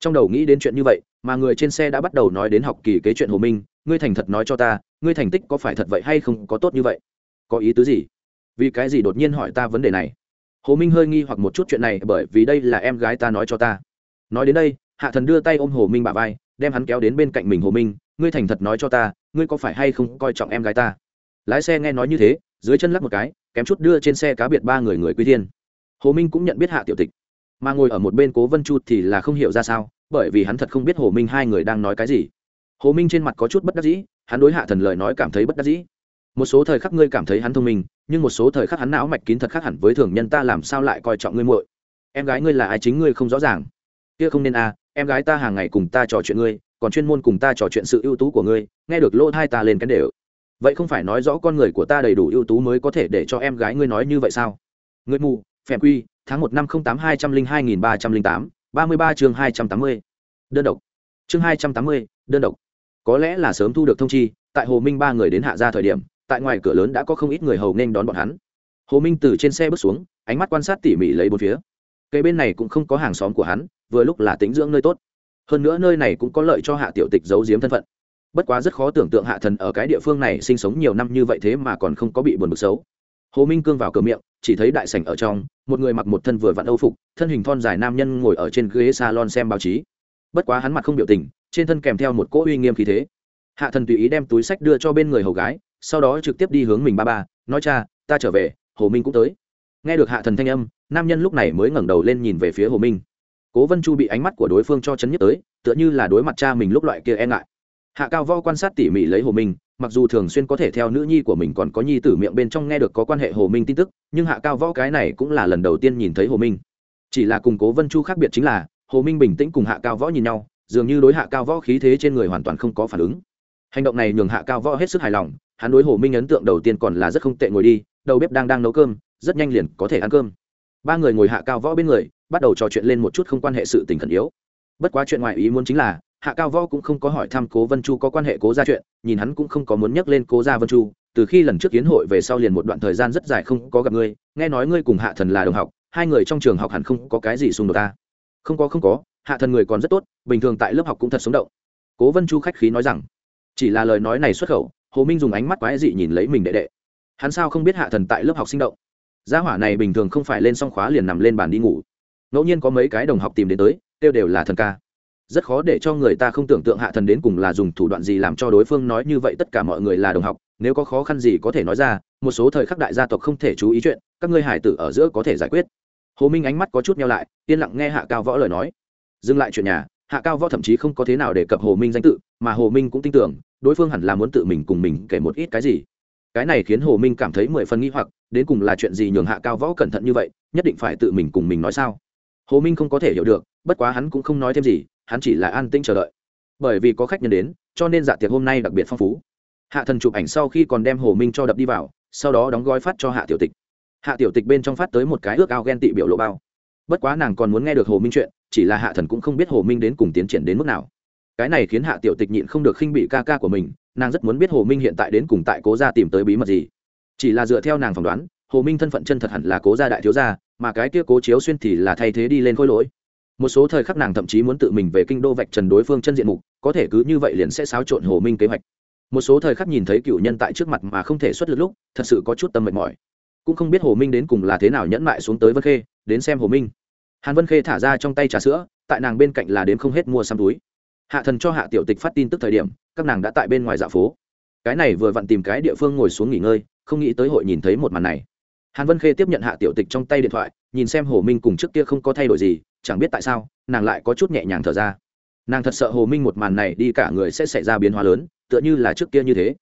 Trong đầu nghĩ đến chuyện như vậy, mà người trên xe đã bắt đầu nói đến học kỳ kế chuyện hồ minh, ngươi thành thật nói cho ta, ngươi thành tích có phải thật vậy hay không có tốt như vậy? Có ý tứ gì? Vì cái gì đột nhiên hỏi ta vấn đề này? Hồ minh hơi nghi hoặc một chút chuyện này bởi vì đây là em gái ta nói cho ta. Nói đến đây, hạ thần đưa tay ôm hồ minh bà vai, đem hắn kéo đến bên cạnh mình hồ minh, ngươi thành thật nói cho ta, ngươi có phải hay không coi trọng em gái ta? Lái xe nghe nói như thế, dưới chân lắc một cái, kém chút đưa trên xe cá biệt ba người người quy thiên. Hồ minh cũng nhận biết hạ tiểu tịch, mà ngồi ở một bên cố vân chu thì là không hiểu ra sao, bởi vì hắn thật không biết hồ minh hai người đang nói cái gì. Hồ minh trên mặt có chút bất đắc dĩ, hắn đối hạ thần lời nói cảm thấy bất đắc dĩ một số thời khắc ngươi cảm thấy hắn thông minh, nhưng một số thời khắc hắn não mạch kín thật khác hẳn với thường nhân ta làm sao lại coi trọng ngươi muội? Em gái ngươi là ai chính ngươi không rõ ràng. Kia không nên à em gái ta hàng ngày cùng ta trò chuyện ngươi, còn chuyên môn cùng ta trò chuyện sự ưu tú của ngươi, nghe được lỗ hai ta lên cái đều. Vậy không phải nói rõ con người của ta đầy đủ ưu tú mới có thể để cho em gái ngươi nói như vậy sao? Ngươi mù phèm quy, tháng một năm không tám hai trăm linh hai nghìn ba trăm linh tám, ba mươi ba chương hai trăm tám mươi. Đơn độc. Chương hai trăm tám mươi, đơn độc. Có lẽ là sớm thu được thông chi, tại hồ minh ba người đến hạ ra thời điểm tại ngoài cửa lớn đã có không ít người hầu nên đón bọn hắn. Hồ minh từ trên xe bước xuống, ánh mắt quan sát tỉ mỉ lấy bốn phía. Cây bên này cũng không có hàng xóm của hắn, vừa lúc là tính dưỡng nơi tốt. Hơn nữa nơi này cũng có lợi cho hạ tiểu tịch giấu giếm thân phận. Bất quá rất khó tưởng tượng hạ thần ở cái địa phương này sinh sống nhiều năm như vậy thế mà còn không có bị buồn bực xấu. Hồ minh cương vào cửa miệng, chỉ thấy đại sảnh ở trong, một người mặc một thân vừa vặn âu phục, thân hình thon dài nam nhân ngồi ở trên ghế salon xem báo chí. Bất quá hắn mặt không biểu tình, trên thân kèm theo một cỗ uy nghiêm khí thế. Hạ thần tùy ý đem túi sách đưa cho bên người hầu gái sau đó trực tiếp đi hướng mình ba ba, nói cha, ta trở về, hồ minh cũng tới. Nghe được hạ thần thanh âm, nam nhân lúc này mới ngẩng đầu lên nhìn về phía hồ minh. Cố vân chu bị ánh mắt của đối phương cho chấn nhất tới, tựa như là đối mặt cha mình lúc loại kia e ngại. Hạ cao võ quan sát tỉ mỉ lấy hồ minh, mặc dù thường xuyên có thể theo nữ nhi của mình còn có nhi tử miệng bên trong nghe được có quan hệ hồ minh tin tức, nhưng hạ cao võ cái này cũng là lần đầu tiên nhìn thấy hồ minh. Chỉ là cùng cố vân chu khác biệt chính là, hồ minh bình tĩnh cùng hạ cao võ nhìn nhau, dường như đối hạ cao võ khí thế trên người hoàn toàn không có phản ứng. Hành động này nhường hạ cao võ hết sức hài lòng hắn đối hồ minh ấn tượng đầu tiên còn là rất không tệ ngồi đi, đầu bếp đang đang nấu cơm, rất nhanh liền có thể ăn cơm. Ba người ngồi hạ cao võ bên người, bắt đầu trò chuyện lên một chút không quan hệ sự tình khẩn yếu. Bất quá chuyện ngoài ý muốn chính là, hạ cao võ cũng không có hỏi thăm cố vân chu có quan hệ cố ra chuyện, nhìn hắn cũng không có muốn nhắc lên cố gia vân chu, từ khi lần trước kiến hội về sau liền một đoạn thời gian rất dài không có gặp ngươi, nghe nói ngươi cùng hạ thần là đồng học, hai người trong trường học hẳn không có cái gì xung đột ta. Không có không có, hạ thần người còn rất tốt, bình thường tại lớp học cũng thật sống động. Cố vân chu khách khí nói rằng, chỉ là lời nói này xuất khẩu hồ minh dùng ánh mắt quái dị nhìn lấy mình đệ đệ. Hắn sao không biết hạ thần tại lớp học sinh động? Gia hỏa này bình thường không phải lên xong khóa liền nằm lên bàn đi ngủ. Ngẫu nhiên có mấy cái đồng học tìm đến tới, kêu đều là thần ca. Rất khó để cho người ta không tưởng tượng hạ thần đến cùng là dùng thủ đoạn gì làm cho đối phương nói như vậy tất cả mọi người là đồng học, nếu có khó khăn gì có thể nói ra, một số thời khắc đại gia tộc không thể chú ý chuyện, các ngươi hải tử ở giữa có thể giải quyết. Hồ minh ánh mắt có chút nhau lại, yên lặng nghe hạ cao võ lời nói. Dừng lại chuyện nhà, hạ cao võ thậm chí không có thế nào để cập hồ minh danh tự, mà hồ minh cũng tin tưởng đối phương hẳn là muốn tự mình cùng mình kể một ít cái gì. Cái này khiến hồ minh cảm thấy mười phần nghi hoặc, đến cùng là chuyện gì nhường hạ cao võ cẩn thận như vậy, nhất định phải tự mình cùng mình nói sao? Hồ minh không có thể hiểu được, bất quá hắn cũng không nói thêm gì, hắn chỉ là an tĩnh chờ đợi. Bởi vì có khách nhân đến, cho nên dạ tiệc hôm nay đặc biệt phong phú. Hạ thần chụp ảnh sau khi còn đem hồ minh cho đập đi vào, sau đó đóng gói phát cho hạ tiểu tịch. Hạ tiểu tịch bên trong phát tới một cái ước ao ghen tị biểu lộ bao. Bất quá nàng còn muốn nghe được hồ minh chuyện, chỉ là hạ thần cũng không biết hồ minh đến cùng tiến triển đến mức nào cái này khiến hạ tiểu tịch nhịn không được khinh bị ca ca của mình, nàng rất muốn biết hồ minh hiện tại đến cùng tại cố gia tìm tới bí mật gì. Chỉ là dựa theo nàng phỏng đoán, hồ minh thân phận chân thật hẳn là cố gia đại thiếu gia, mà cái kia cố chiếu xuyên thì là thay thế đi lên khôi lỗi. Một số thời khắc nàng thậm chí muốn tự mình về kinh đô vạch trần đối phương chân diện mục, có thể cứ như vậy liền sẽ xáo trộn hồ minh kế hoạch. Một số thời khắc nhìn thấy cựu nhân tại trước mặt mà không thể xuất lực lúc, thật sự có chút tâm mệt mỏi. Cũng không biết hồ minh đến cùng là thế nào nhẫn mại xuống tới vân khê, đến xem hồ minh. Hàn vân khê thả ra trong tay trà sữa, tại nàng bên cạnh là đếm không hết mua xăm túi hạ thần cho hạ tiểu tịch phát tin tức thời điểm, các nàng đã tại bên ngoài dạ phố. Cái này vừa vặn tìm cái địa phương ngồi xuống nghỉ ngơi, không nghĩ tới hội nhìn thấy một màn này. Hàn vân khê tiếp nhận hạ tiểu tịch trong tay điện thoại, nhìn xem hồ minh cùng trước kia không có thay đổi gì, chẳng biết tại sao, nàng lại có chút nhẹ nhàng thở ra. Nàng thật sợ hồ minh một màn này đi cả người sẽ xảy ra biến hóa lớn, tựa như là trước kia như thế.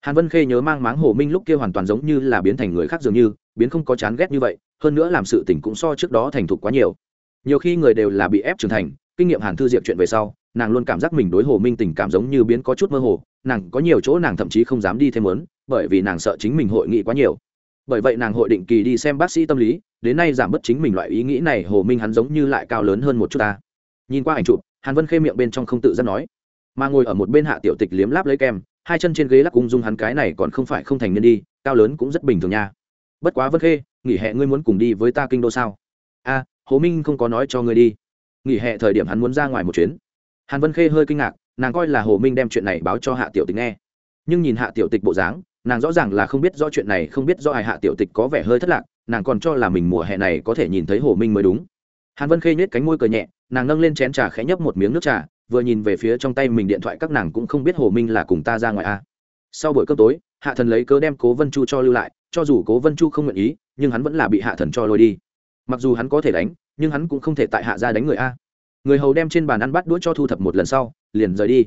Hàn vân khê nhớ mang máng hồ minh lúc kia hoàn toàn giống như là biến thành người khác dường như, biến không có chán ghét như vậy, hơn nữa làm sự tình cũng so trước đó thành thục quá nhiều. Nhiều khi người đều là bị ép trưởng thành, kinh nghiệm hàn thư diệp chuyện về sau nàng luôn cảm giác mình đối hồ minh tình cảm giống như biến có chút mơ hồ, nàng có nhiều chỗ nàng thậm chí không dám đi thêm lớn bởi vì nàng sợ chính mình hội nghị quá nhiều. Bởi vậy nàng hội định kỳ đi xem bác sĩ tâm lý, đến nay giảm bớt chính mình loại ý nghĩ này, hồ minh hắn giống như lại cao lớn hơn một chút ta. Nhìn qua ảnh chụp, hàn vân khê miệng bên trong không tự giác nói. Mà ngồi ở một bên hạ tiểu tịch liếm láp lấy kem, hai chân trên ghế lắc cung dung hắn cái này còn không phải không thành niên đi, cao lớn cũng rất bình thường nha. Bất quá vân khê, nghỉ hè ngươi muốn cùng đi với ta kinh đô sao? A, hồ minh không có nói cho ngươi đi. Nghỉ hè thời điểm hắn muốn ra ngoài một chuyến hàn vân khê hơi kinh ngạc, nàng coi là hồ minh đem chuyện này báo cho hạ tiểu tịch nghe. Nhưng nhìn hạ tiểu tịch bộ dáng, nàng rõ ràng là không biết do chuyện này, không biết do ai hạ tiểu tịch có vẻ hơi thất lạc, nàng còn cho là mình mùa hè này có thể nhìn thấy hồ minh mới đúng. Hàn vân khê nhếch cánh môi cười nhẹ, nàng nâng lên chén trà khẽ nhấp một miếng nước trà, vừa nhìn về phía trong tay mình điện thoại các nàng cũng không biết hồ minh là cùng ta ra ngoài a à. sau buổi cơm tối, hạ thần lấy cớ đem cố vân chu cho lưu lại, cho dù cố vân chu không nguyện ý, nhưng hắn vẫn là bị hạ thần cho lôi đi. Mặc dù hắn có thể đánh, nhưng hắn cũng không thể tại hạ ra đánh người a người hầu đem trên bàn ăn bắt đũa cho thu thập một lần sau, liền rời đi.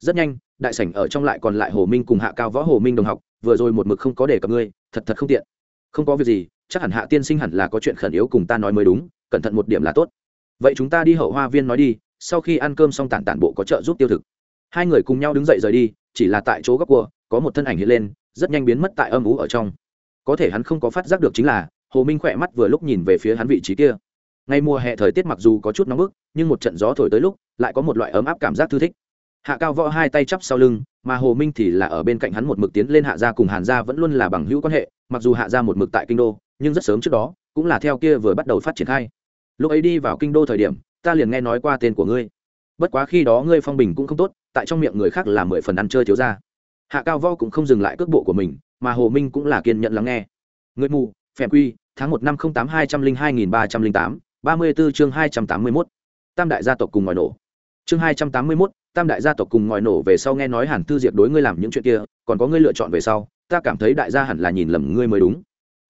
Rất nhanh, đại sảnh ở trong lại còn lại hồ minh cùng hạ cao võ hồ minh đồng học, vừa rồi một mực không có để cập ngươi, thật thật không tiện. Không có việc gì, chắc hẳn hạ tiên sinh hẳn là có chuyện khẩn yếu cùng ta nói mới đúng, cẩn thận một điểm là tốt. Vậy chúng ta đi hậu hoa viên nói đi, sau khi ăn cơm xong tản tản bộ có trợ giúp tiêu thực. Hai người cùng nhau đứng dậy rời đi, chỉ là tại chỗ góc cua, có một thân ảnh hiện lên, rất nhanh biến mất tại âm ú ở trong. Có thể hắn không có phát giác được chính là, hồ minh khỏe mắt vừa lúc nhìn về phía hắn vị trí kia ngay mùa hè thời tiết mặc dù có chút nóng bức, nhưng một trận gió thổi tới lúc, lại có một loại ấm áp cảm giác thư thích. Hạ cao võ hai tay chắp sau lưng, mà hồ minh thì là ở bên cạnh hắn một mực tiến lên hạ gia cùng hàn gia vẫn luôn là bằng hữu quan hệ, mặc dù hạ gia một mực tại kinh đô, nhưng rất sớm trước đó, cũng là theo kia vừa bắt đầu phát triển khai. Lúc ấy đi vào kinh đô thời điểm, ta liền nghe nói qua tên của ngươi. Bất quá khi đó ngươi phong bình cũng không tốt, tại trong miệng người khác là mười phần ăn chơi thiếu ra hạ cao võ cũng không dừng lại cước bộ của mình, mà hồ minh cũng là kiên nhận lắng nghe. Người mù phèm quy, tháng một năm không tám hai trăm linh hai nghìn ba trăm linh tám ba mươi b ố chương hai trăm tám mươi mốt, tam đại gia tộc cùng ngòi nổ. Chương hai trăm tám mươi mốt, tam đại gia tộc cùng ngòi nổ về sau nghe nói hàn tư diệt đối ngươi làm những chuyện kia, còn có ngươi lựa chọn về sau, ta cảm thấy đại gia hẳn là nhìn lầm ngươi mới đúng.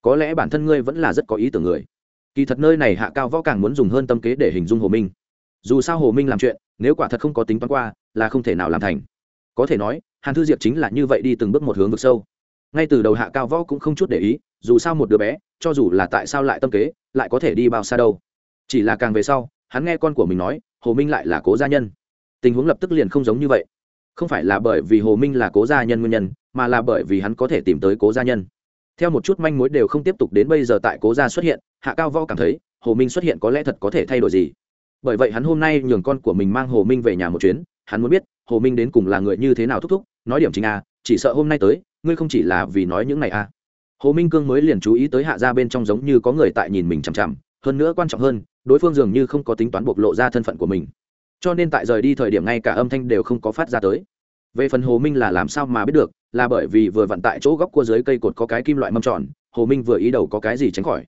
Có lẽ bản thân ngươi vẫn là rất có ý tưởng người. Kỳ thật nơi này hạ cao võ càng muốn dùng hơn tâm kế để hình dung hồ minh. Dù sao hồ minh làm chuyện, nếu quả thật không có tính toán qua, là không thể nào làm thành. Có thể nói, hàn thư diệp chính là như vậy đi từng bước một hướng vực sâu. Ngay từ đầu hạ cao võ cũng không chút để ý, dù sao một đứa bé, cho dù là tại sao lại tâm kế, lại có thể đi bao xa đâu chỉ là càng về sau, hắn nghe con của mình nói, hồ minh lại là cố gia nhân. Tình huống lập tức liền không giống như vậy. Không phải là bởi vì hồ minh là cố gia nhân nguyên nhân, mà là bởi vì hắn có thể tìm tới cố gia nhân. Theo một chút manh mối đều không tiếp tục đến bây giờ tại cố gia xuất hiện, hạ cao võ cảm thấy, hồ minh xuất hiện có lẽ thật có thể thay đổi gì. Bởi vậy hắn hôm nay nhường con của mình mang hồ minh về nhà một chuyến, hắn muốn biết, hồ minh đến cùng là người như thế nào thúc thúc, nói điểm chính a, chỉ sợ hôm nay tới, ngươi không chỉ là vì nói những này a. Hồ minh cương mới liền chú ý tới hạ gia bên trong giống như có người tại nhìn mình chằm chằm hơn nữa quan trọng hơn, đối phương dường như không có tính toán bộc lộ ra thân phận của mình. Cho nên tại rời đi thời điểm ngay cả âm thanh đều không có phát ra tới. Về phần hồ minh là làm sao mà biết được, là bởi vì vừa vặn tại chỗ góc cua dưới cây cột có cái kim loại mâm tròn, hồ minh vừa ý đầu có cái gì tránh khỏi.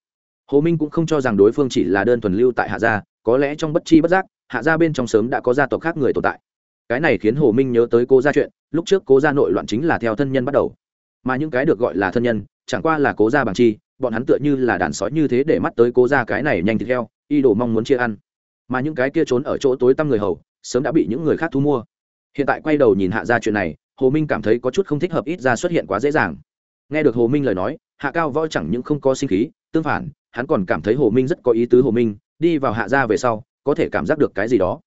Hồ minh cũng không cho rằng đối phương chỉ là đơn thuần lưu tại hạ gia, có lẽ trong bất chi bất giác, hạ gia bên trong sớm đã có gia tộc khác người tồn tại. Cái này khiến hồ minh nhớ tới cô gia chuyện, lúc trước cố gia nội loạn chính là theo thân nhân bắt đầu. Mà những cái được gọi là thân nhân, chẳng qua là cố gia bằng chi bọn hắn tựa như là đàn sói như thế để mắt tới cố gia cái này nhanh thịt heo, y đồ mong muốn chia ăn. Mà những cái kia trốn ở chỗ tối tăm người hầu, sớm đã bị những người khác thu mua. Hiện tại quay đầu nhìn hạ gia chuyện này, hồ minh cảm thấy có chút không thích hợp ít ra xuất hiện quá dễ dàng. Nghe được hồ minh lời nói, hạ cao võ chẳng những không có sinh khí, tương phản, hắn còn cảm thấy hồ minh rất có ý tứ hồ minh, đi vào hạ gia về sau, có thể cảm giác được cái gì đó.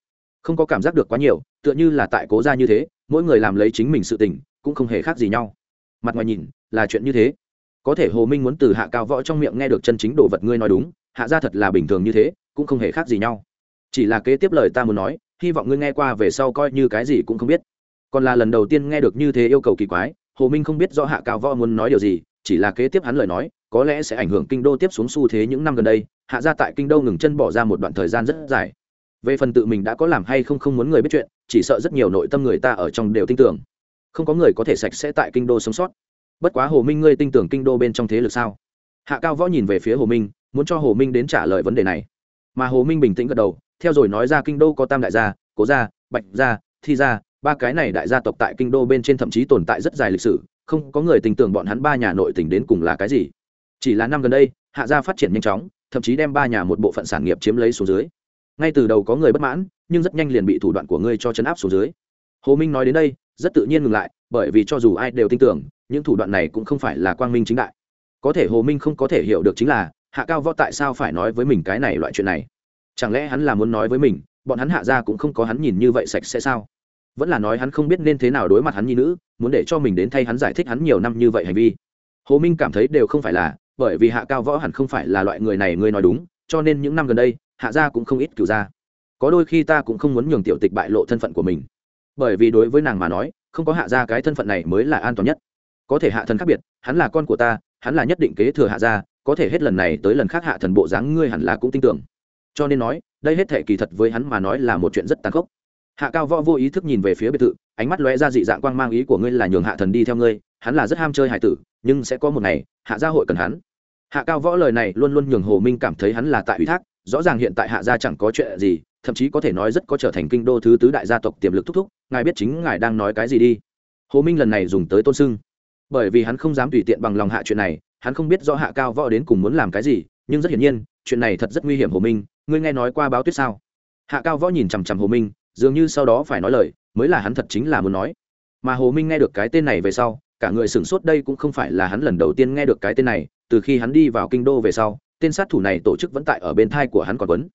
Không có cảm giác được quá nhiều, tựa như là tại cố gia như thế, mỗi người làm lấy chính mình sự tình, cũng không hề khác gì nhau. Mặt ngoài nhìn, là chuyện như thế có thể hồ minh muốn từ hạ cao võ trong miệng nghe được chân chính đồ vật ngươi nói đúng, hạ gia thật là bình thường như thế, cũng không hề khác gì nhau. Chỉ là kế tiếp lời ta muốn nói, hy vọng ngươi nghe qua về sau coi như cái gì cũng không biết. Còn là lần đầu tiên nghe được như thế yêu cầu kỳ quái, hồ minh không biết do hạ cao võ muốn nói điều gì, chỉ là kế tiếp hắn lời nói, có lẽ sẽ ảnh hưởng kinh đô tiếp xuống xu thế những năm gần đây, hạ gia tại kinh đô ngừng chân bỏ ra một đoạn thời gian rất dài. Về phần tự mình đã có làm hay không không muốn người biết chuyện, chỉ sợ rất nhiều nội tâm người ta ở trong đều tin tưởng. Không có người có thể sạch sẽ tại kinh đô sống sót bất quá hồ minh ngươi tin tưởng kinh đô bên trong thế lực sao? Hạ cao võ nhìn về phía hồ minh, muốn cho hồ minh đến trả lời vấn đề này. Mà hồ minh bình tĩnh gật đầu, theo rồi nói ra kinh đô có tam đại gia, cố gia, bạch gia, thi gia, ba cái này đại gia tộc tại kinh đô bên trên thậm chí tồn tại rất dài lịch sử, không có người tin tưởng bọn hắn ba nhà nội tỉnh đến cùng là cái gì. Chỉ là năm gần đây, hạ gia phát triển nhanh chóng, thậm chí đem ba nhà một bộ phận sản nghiệp chiếm lấy xuống dưới. Ngay từ đầu có người bất mãn, nhưng rất nhanh liền bị thủ đoạn của ngươi cho chấn áp xuống dưới. Hồ minh nói đến đây, rất tự nhiên ngừng lại, bởi vì cho dù ai đều tin tưởng những thủ đoạn này cũng không phải là quang minh chính đại. Có thể hồ minh không có thể hiểu được chính là, hạ cao võ tại sao phải nói với mình cái này loại chuyện này? Chẳng lẽ hắn là muốn nói với mình, bọn hắn hạ ra cũng không có hắn nhìn như vậy sạch sẽ sao? Vẫn là nói hắn không biết nên thế nào đối mặt hắn nhi nữ, muốn để cho mình đến thay hắn giải thích hắn nhiều năm như vậy hành vi. Hồ minh cảm thấy đều không phải là, bởi vì hạ cao võ hẳn không phải là loại người này ngươi nói đúng, cho nên những năm gần đây, hạ gia cũng không ít cửu gia. Có đôi khi ta cũng không muốn nhường tiểu tịch bại lộ thân phận của mình. Bởi vì đối với nàng mà nói, không có hạ gia cái thân phận này mới là an toàn nhất có thể hạ thần khác biệt, hắn là con của ta, hắn là nhất định kế thừa hạ gia, có thể hết lần này tới lần khác hạ thần bộ dáng ngươi hẳn là cũng tin tưởng. Cho nên nói, đây hết thể kỳ thật với hắn mà nói là một chuyện rất tàn khốc. Hạ cao võ vô ý thức nhìn về phía biệt thự, ánh mắt lóe ra dị dạng quang mang ý của ngươi là nhường hạ thần đi theo ngươi, hắn là rất ham chơi hải tử, nhưng sẽ có một ngày, hạ gia hội cần hắn. Hạ cao võ lời này luôn luôn nhường hồ minh cảm thấy hắn là tại ủy thác, rõ ràng hiện tại hạ gia chẳng có chuyện gì, thậm chí có thể nói rất có trở thành kinh đô thứ tứ đại gia tộc tiềm lực thúc thúc, ngài biết chính ngài đang nói cái gì đi. Hồ minh lần này dùng tới tôn sưng bởi vì hắn không dám tùy tiện bằng lòng hạ chuyện này, hắn không biết rõ hạ cao võ đến cùng muốn làm cái gì, nhưng rất hiển nhiên, chuyện này thật rất nguy hiểm hồ minh, ngươi nghe nói qua báo tuyết sao? Hạ cao võ nhìn chằm chằm hồ minh, dường như sau đó phải nói lời, mới là hắn thật chính là muốn nói. Mà hồ minh nghe được cái tên này về sau, cả người sửng sốt đây cũng không phải là hắn lần đầu tiên nghe được cái tên này, từ khi hắn đi vào kinh đô về sau, tên sát thủ này tổ chức vẫn tại ở bên thai của hắn còn quấn.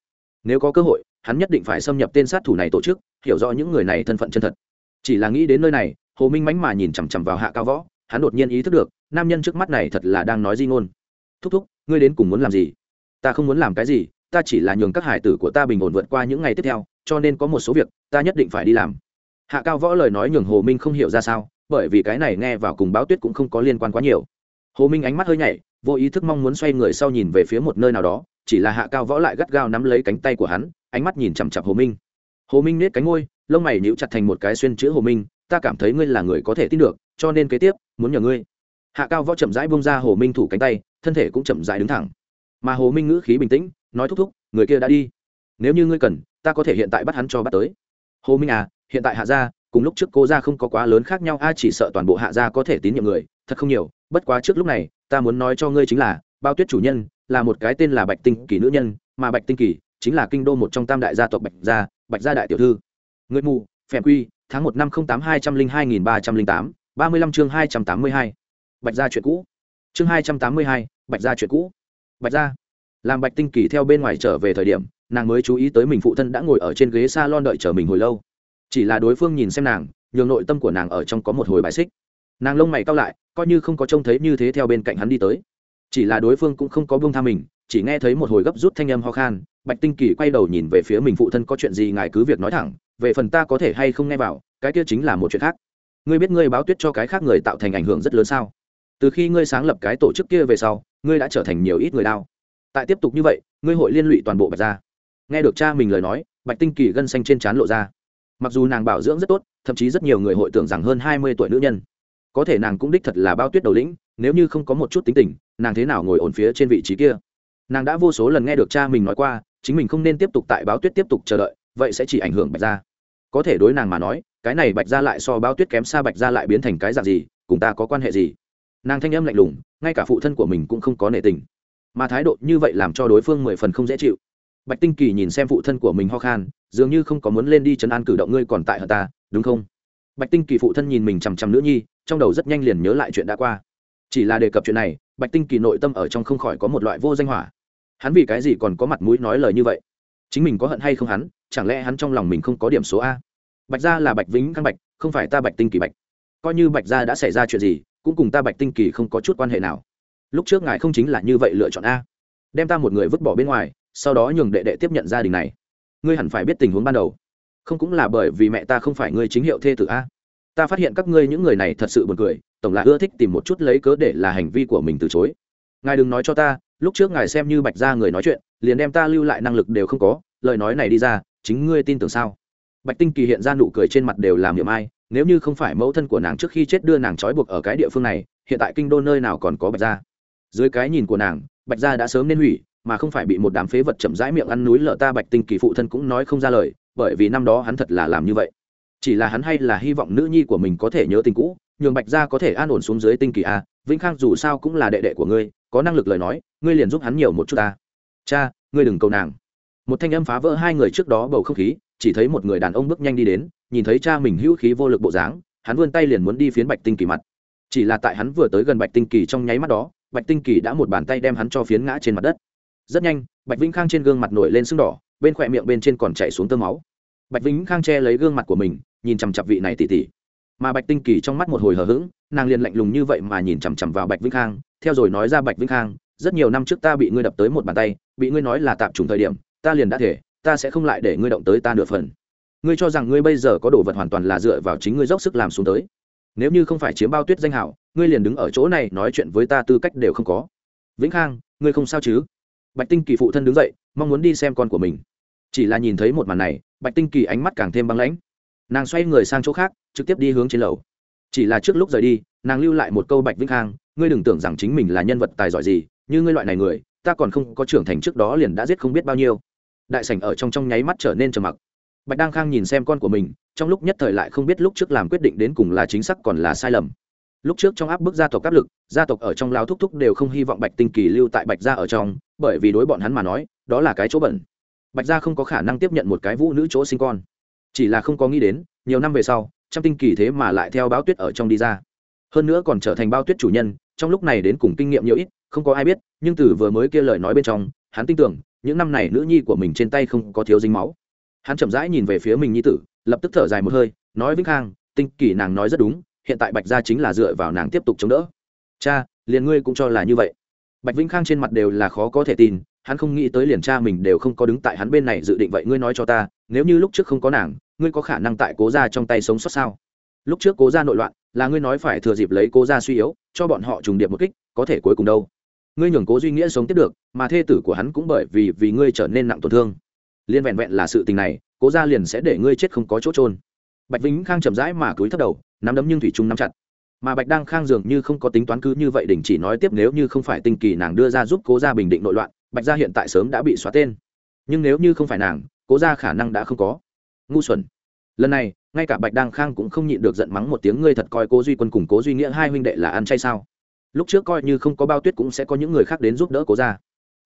Nếu có cơ hội, hắn nhất định phải xâm nhập tên sát thủ này tổ chức, hiểu rõ những người này thân phận chân thật. Chỉ là nghĩ đến nơi này, hồ minh mánh mà nhìn chằm chằm vào hạ cao võ hắn đột nhiên ý thức được, nam nhân trước mắt này thật là đang nói di ngôn. Thúc thúc, ngươi đến cùng muốn làm gì? Ta không muốn làm cái gì, ta chỉ là nhường các hải tử của ta bình ổn vượt qua những ngày tiếp theo, cho nên có một số việc, ta nhất định phải đi làm. Hạ cao võ lời nói nhường hồ minh không hiểu ra sao, bởi vì cái này nghe vào cùng báo tuyết cũng không có liên quan quá nhiều. Hồ minh ánh mắt hơi nhảy, vô ý thức mong muốn xoay người sau nhìn về phía một nơi nào đó, chỉ là hạ cao võ lại gắt gao nắm lấy cánh tay của hắn, ánh mắt nhìn chằm chặp hồ minh. Hồ minh nết cánh ngôi lông mày níu chặt thành một cái xuyên chữ hồ minh ta cảm thấy ngươi là người có thể tin được, cho nên kế tiếp, muốn nhờ ngươi. Hạ cao võ chậm rãi bông ra hồ minh thủ cánh tay, thân thể cũng chậm rãi đứng thẳng. Mà hồ minh ngữ khí bình tĩnh, nói thúc thúc, người kia đã đi. Nếu như ngươi cần, ta có thể hiện tại bắt hắn cho bắt tới. Hồ minh à hiện tại hạ gia, cùng lúc trước cô gia không có quá lớn khác nhau, a chỉ sợ toàn bộ hạ gia có thể tín nhiệm người, thật không nhiều, bất quá trước lúc này, ta muốn nói cho ngươi chính là, bao tuyết chủ nhân, là một cái tên là bạch tinh kỳ nữ nhân, mà bạch tinh kỳ chính là kinh đô một trong tam đại gia tộc bạch gia bạch gia đại tiểu thư. Người mù phèn quy tháng một năm không tám hai trăm linh hai nghìn ba trăm linh tám, ba mươi lăm chương hai trăm tám mươi hai. Bạch gia chuyện cũ. Chương hai trăm tám mươi hai, bạch gia chuyện cũ. Bạch gia. Làm bạch tinh kỳ theo bên ngoài trở về thời điểm, nàng mới chú ý tới mình phụ thân đã ngồi ở trên ghế s a lon đợi chờ mình hồi lâu. Chỉ là đối phương nhìn xem nàng, nhường nội tâm của nàng ở trong có một hồi bài xích. Nàng lông mày cao lại, coi như không có trông thấy như thế theo bên cạnh hắn đi tới. Chỉ là đối phương cũng không có buông tha mình, chỉ nghe thấy một hồi gấp rút thanh âm ho khan bạch tinh kỳ quay đầu nhìn về phía mình phụ thân có chuyện gì ngài cứ việc nói thẳng, về phần ta có thể hay không nghe vào, cái kia chính là một chuyện khác. Ngươi biết ngươi báo tuyết cho cái khác người tạo thành ảnh hưởng rất lớn sao? Từ khi ngươi sáng lập cái tổ chức kia về sau, ngươi đã trở thành nhiều ít người đau tại tiếp tục như vậy, ngươi hội liên lụy toàn bộ bạch gia. Nghe được cha mình lời nói, bạch tinh kỳ gân xanh trên trán lộ ra. Mặc dù nàng bảo dưỡng rất tốt, thậm chí rất nhiều người hội tưởng rằng hơn hai mươi tuổi nữ nhân. Có thể nàng cũng đích thật là bao tuyết đầu lĩnh, nếu như không có một chút tính tình, nàng thế nào ngồi ổn phía trên vị trí kia? Nàng đã vô số lần nghe được cha mình nói qua chính mình không nên tiếp tục tại báo tuyết tiếp tục chờ đợi, vậy sẽ chỉ ảnh hưởng bạch gia. Có thể đối nàng mà nói, cái này bạch gia lại so báo tuyết kém xa bạch gia lại biến thành cái dạng gì, cùng ta có quan hệ gì? Nàng thanh âm lạnh lùng, ngay cả phụ thân của mình cũng không có nể tình. Mà thái độ như vậy làm cho đối phương mười phần không dễ chịu. Bạch tinh kỳ nhìn xem phụ thân của mình ho khan, dường như không có muốn lên đi chấn an cử động ngươi còn tại hờ ta, đúng không? Bạch tinh kỳ phụ thân nhìn mình chằm chằm nữ nhi, trong đầu rất nhanh liền nhớ lại chuyện đã qua. Chỉ là đề cập chuyện này, bạch tinh kỳ nội tâm ở trong không khỏi có một loại vô danh hỏa hắn vì cái gì còn có mặt mũi nói lời như vậy? Chính mình có hận hay không hắn? Chẳng lẽ hắn trong lòng mình không có điểm số a? Bạch gia là bạch vĩnh khang bạch, không phải ta bạch tinh kỳ bạch. Coi như bạch gia đã xảy ra chuyện gì, cũng cùng ta bạch tinh kỳ không có chút quan hệ nào. Lúc trước ngài không chính là như vậy lựa chọn a. Đem ta một người vứt bỏ bên ngoài, sau đó nhường đệ đệ tiếp nhận gia đình này. Ngươi hẳn phải biết tình huống ban đầu. Không cũng là bởi vì mẹ ta không phải ngươi chính hiệu thê tử a. Ta phát hiện các ngươi những người này thật sự buồn cười, tổng là ưa thích tìm một chút lấy cớ để là hành vi của mình từ chối. Ngài đừng nói cho ta lúc trước ngài xem như bạch ra người nói chuyện, liền đem ta lưu lại năng lực đều không có, lời nói này đi ra, chính ngươi tin tưởng sao? Bạch tinh kỳ hiện ra nụ cười trên mặt đều làm niệm ai, nếu như không phải mẫu thân của nàng trước khi chết đưa nàng trói buộc ở cái địa phương này, hiện tại kinh đô nơi nào còn có bạch gia? Dưới cái nhìn của nàng, bạch gia đã sớm nên hủy, mà không phải bị một đám phế vật chậm rãi miệng ăn núi lợ ta, bạch tinh kỳ phụ thân cũng nói không ra lời, bởi vì năm đó hắn thật là làm như vậy. Chỉ là hắn hay là hy vọng nữ nhi của mình có thể nhớ tình cũ, nhường bạch gia có thể an ổn xuống dưới tinh kỳ a, vĩnh khang dù sao cũng là đệ đệ của ngươi có năng lực lời nói, ngươi liền giúp hắn nhiều một chút ta. Cha, ngươi đừng cầu nàng. Một thanh âm phá vỡ hai người trước đó bầu không khí, chỉ thấy một người đàn ông bước nhanh đi đến, nhìn thấy cha mình hữu khí vô lực bộ dáng, hắn vươn tay liền muốn đi phiến bạch tinh kỳ mặt. Chỉ là tại hắn vừa tới gần bạch tinh kỳ trong nháy mắt đó, bạch tinh kỳ đã một bàn tay đem hắn cho phiến ngã trên mặt đất. Rất nhanh, bạch vĩnh khang trên gương mặt nổi lên sưng đỏ, bên khỏe miệng bên trên còn chảy xuống tơ máu. Bạch vĩnh khang che lấy gương mặt của mình, nhìn chằm chặp vị này tỉ tỉ mà bạch tinh kỳ trong mắt một hồi hờ hững, nàng liền lạnh lùng như vậy mà nhìn chằm chằm vào bạch vĩnh khang, theo rồi nói ra, bạch vĩnh khang, rất nhiều năm trước ta bị ngươi đập tới một bàn tay, bị ngươi nói là tạm trùng thời điểm, ta liền đã thể, ta sẽ không lại để ngươi động tới ta nửa phần. Ngươi cho rằng ngươi bây giờ có đồ vật hoàn toàn là dựa vào chính ngươi dốc sức làm xuống tới. Nếu như không phải chiếm bao tuyết danh hảo, ngươi liền đứng ở chỗ này nói chuyện với ta tư cách đều không có. Vĩnh khang, ngươi không sao chứ? Bạch tinh kỳ phụ thân đứng dậy, mong muốn đi xem con của mình. Chỉ là nhìn thấy một màn này, bạch tinh kỳ ánh mắt càng thêm băng lãnh. Nàng xoay người sang chỗ khác trực tiếp đi hướng trên lầu. Chỉ là trước lúc rời đi, nàng lưu lại một câu bạch vĩnh khang, ngươi đừng tưởng rằng chính mình là nhân vật tài giỏi gì, như ngươi loại này người, ta còn không có trưởng thành trước đó liền đã giết không biết bao nhiêu. Đại sảnh ở trong trong nháy mắt trở nên trầm mặc. Bạch đăng khang nhìn xem con của mình, trong lúc nhất thời lại không biết lúc trước làm quyết định đến cùng là chính xác còn là sai lầm. Lúc trước trong áp bức gia tộc áp lực, gia tộc ở trong lao thúc thúc đều không hy vọng bạch tinh kỳ lưu tại bạch gia ở trong, bởi vì đối bọn hắn mà nói, đó là cái chỗ bẩn. Bạch gia không có khả năng tiếp nhận một cái vũ nữ chỗ sinh con. Chỉ là không có nghĩ đến, nhiều năm về sau trăm tinh kỳ thế mà lại theo báo tuyết ở trong đi ra. Hơn nữa còn trở thành bao tuyết chủ nhân, trong lúc này đến cùng kinh nghiệm nhiều ít, không có ai biết, nhưng từ vừa mới kia lời nói bên trong, hắn tin tưởng, những năm này nữ nhi của mình trên tay không có thiếu dính máu. Hắn chậm rãi nhìn về phía mình nhi tử, lập tức thở dài một hơi, nói vĩnh khang tinh kỳ nàng nói rất đúng, hiện tại bạch gia chính là dựa vào nàng tiếp tục chống đỡ. Cha, liền ngươi cũng cho là như vậy. Bạch vĩnh khang trên mặt đều là khó có thể tin hắn không nghĩ tới liền cha mình đều không có đứng tại hắn bên này dự định vậy ngươi nói cho ta, nếu như lúc trước không có nàng, ngươi có khả năng tại cố gia trong tay sống sót sao? Lúc trước cố gia nội loạn, là ngươi nói phải thừa dịp lấy cố gia suy yếu, cho bọn họ trùng điệp một kích, có thể cuối cùng đâu. Ngươi nhường cố duy nghĩa sống tiếp được, mà thê tử của hắn cũng bởi vì vì ngươi trở nên nặng tổn thương. Liên vẹn vẹn là sự tình này, cố gia liền sẽ để ngươi chết không có chỗ trôn bạch vĩnh khang chậm rãi mà cúi thấp đầu, nắm đấm nhưng thủy trung nắm chặt. Mà bạch đăng khang dường như không có tính toán cứ như vậy đình chỉ nói tiếp nếu như không phải tinh kỳ nàng đưa ra giúp cố gia bình định nội loạn bạch gia hiện tại sớm đã bị xóa tên. Nhưng nếu như không phải nàng, cố gia khả năng đã không có. Ngu xuẩn. Lần này, ngay cả bạch đăng khang cũng không nhịn được giận mắng một tiếng, ngươi thật coi cố duy quân cùng cố duy nghĩa hai huynh đệ là ăn chay sao? Lúc trước coi như không có bao tuyết cũng sẽ có những người khác đến giúp đỡ cố gia.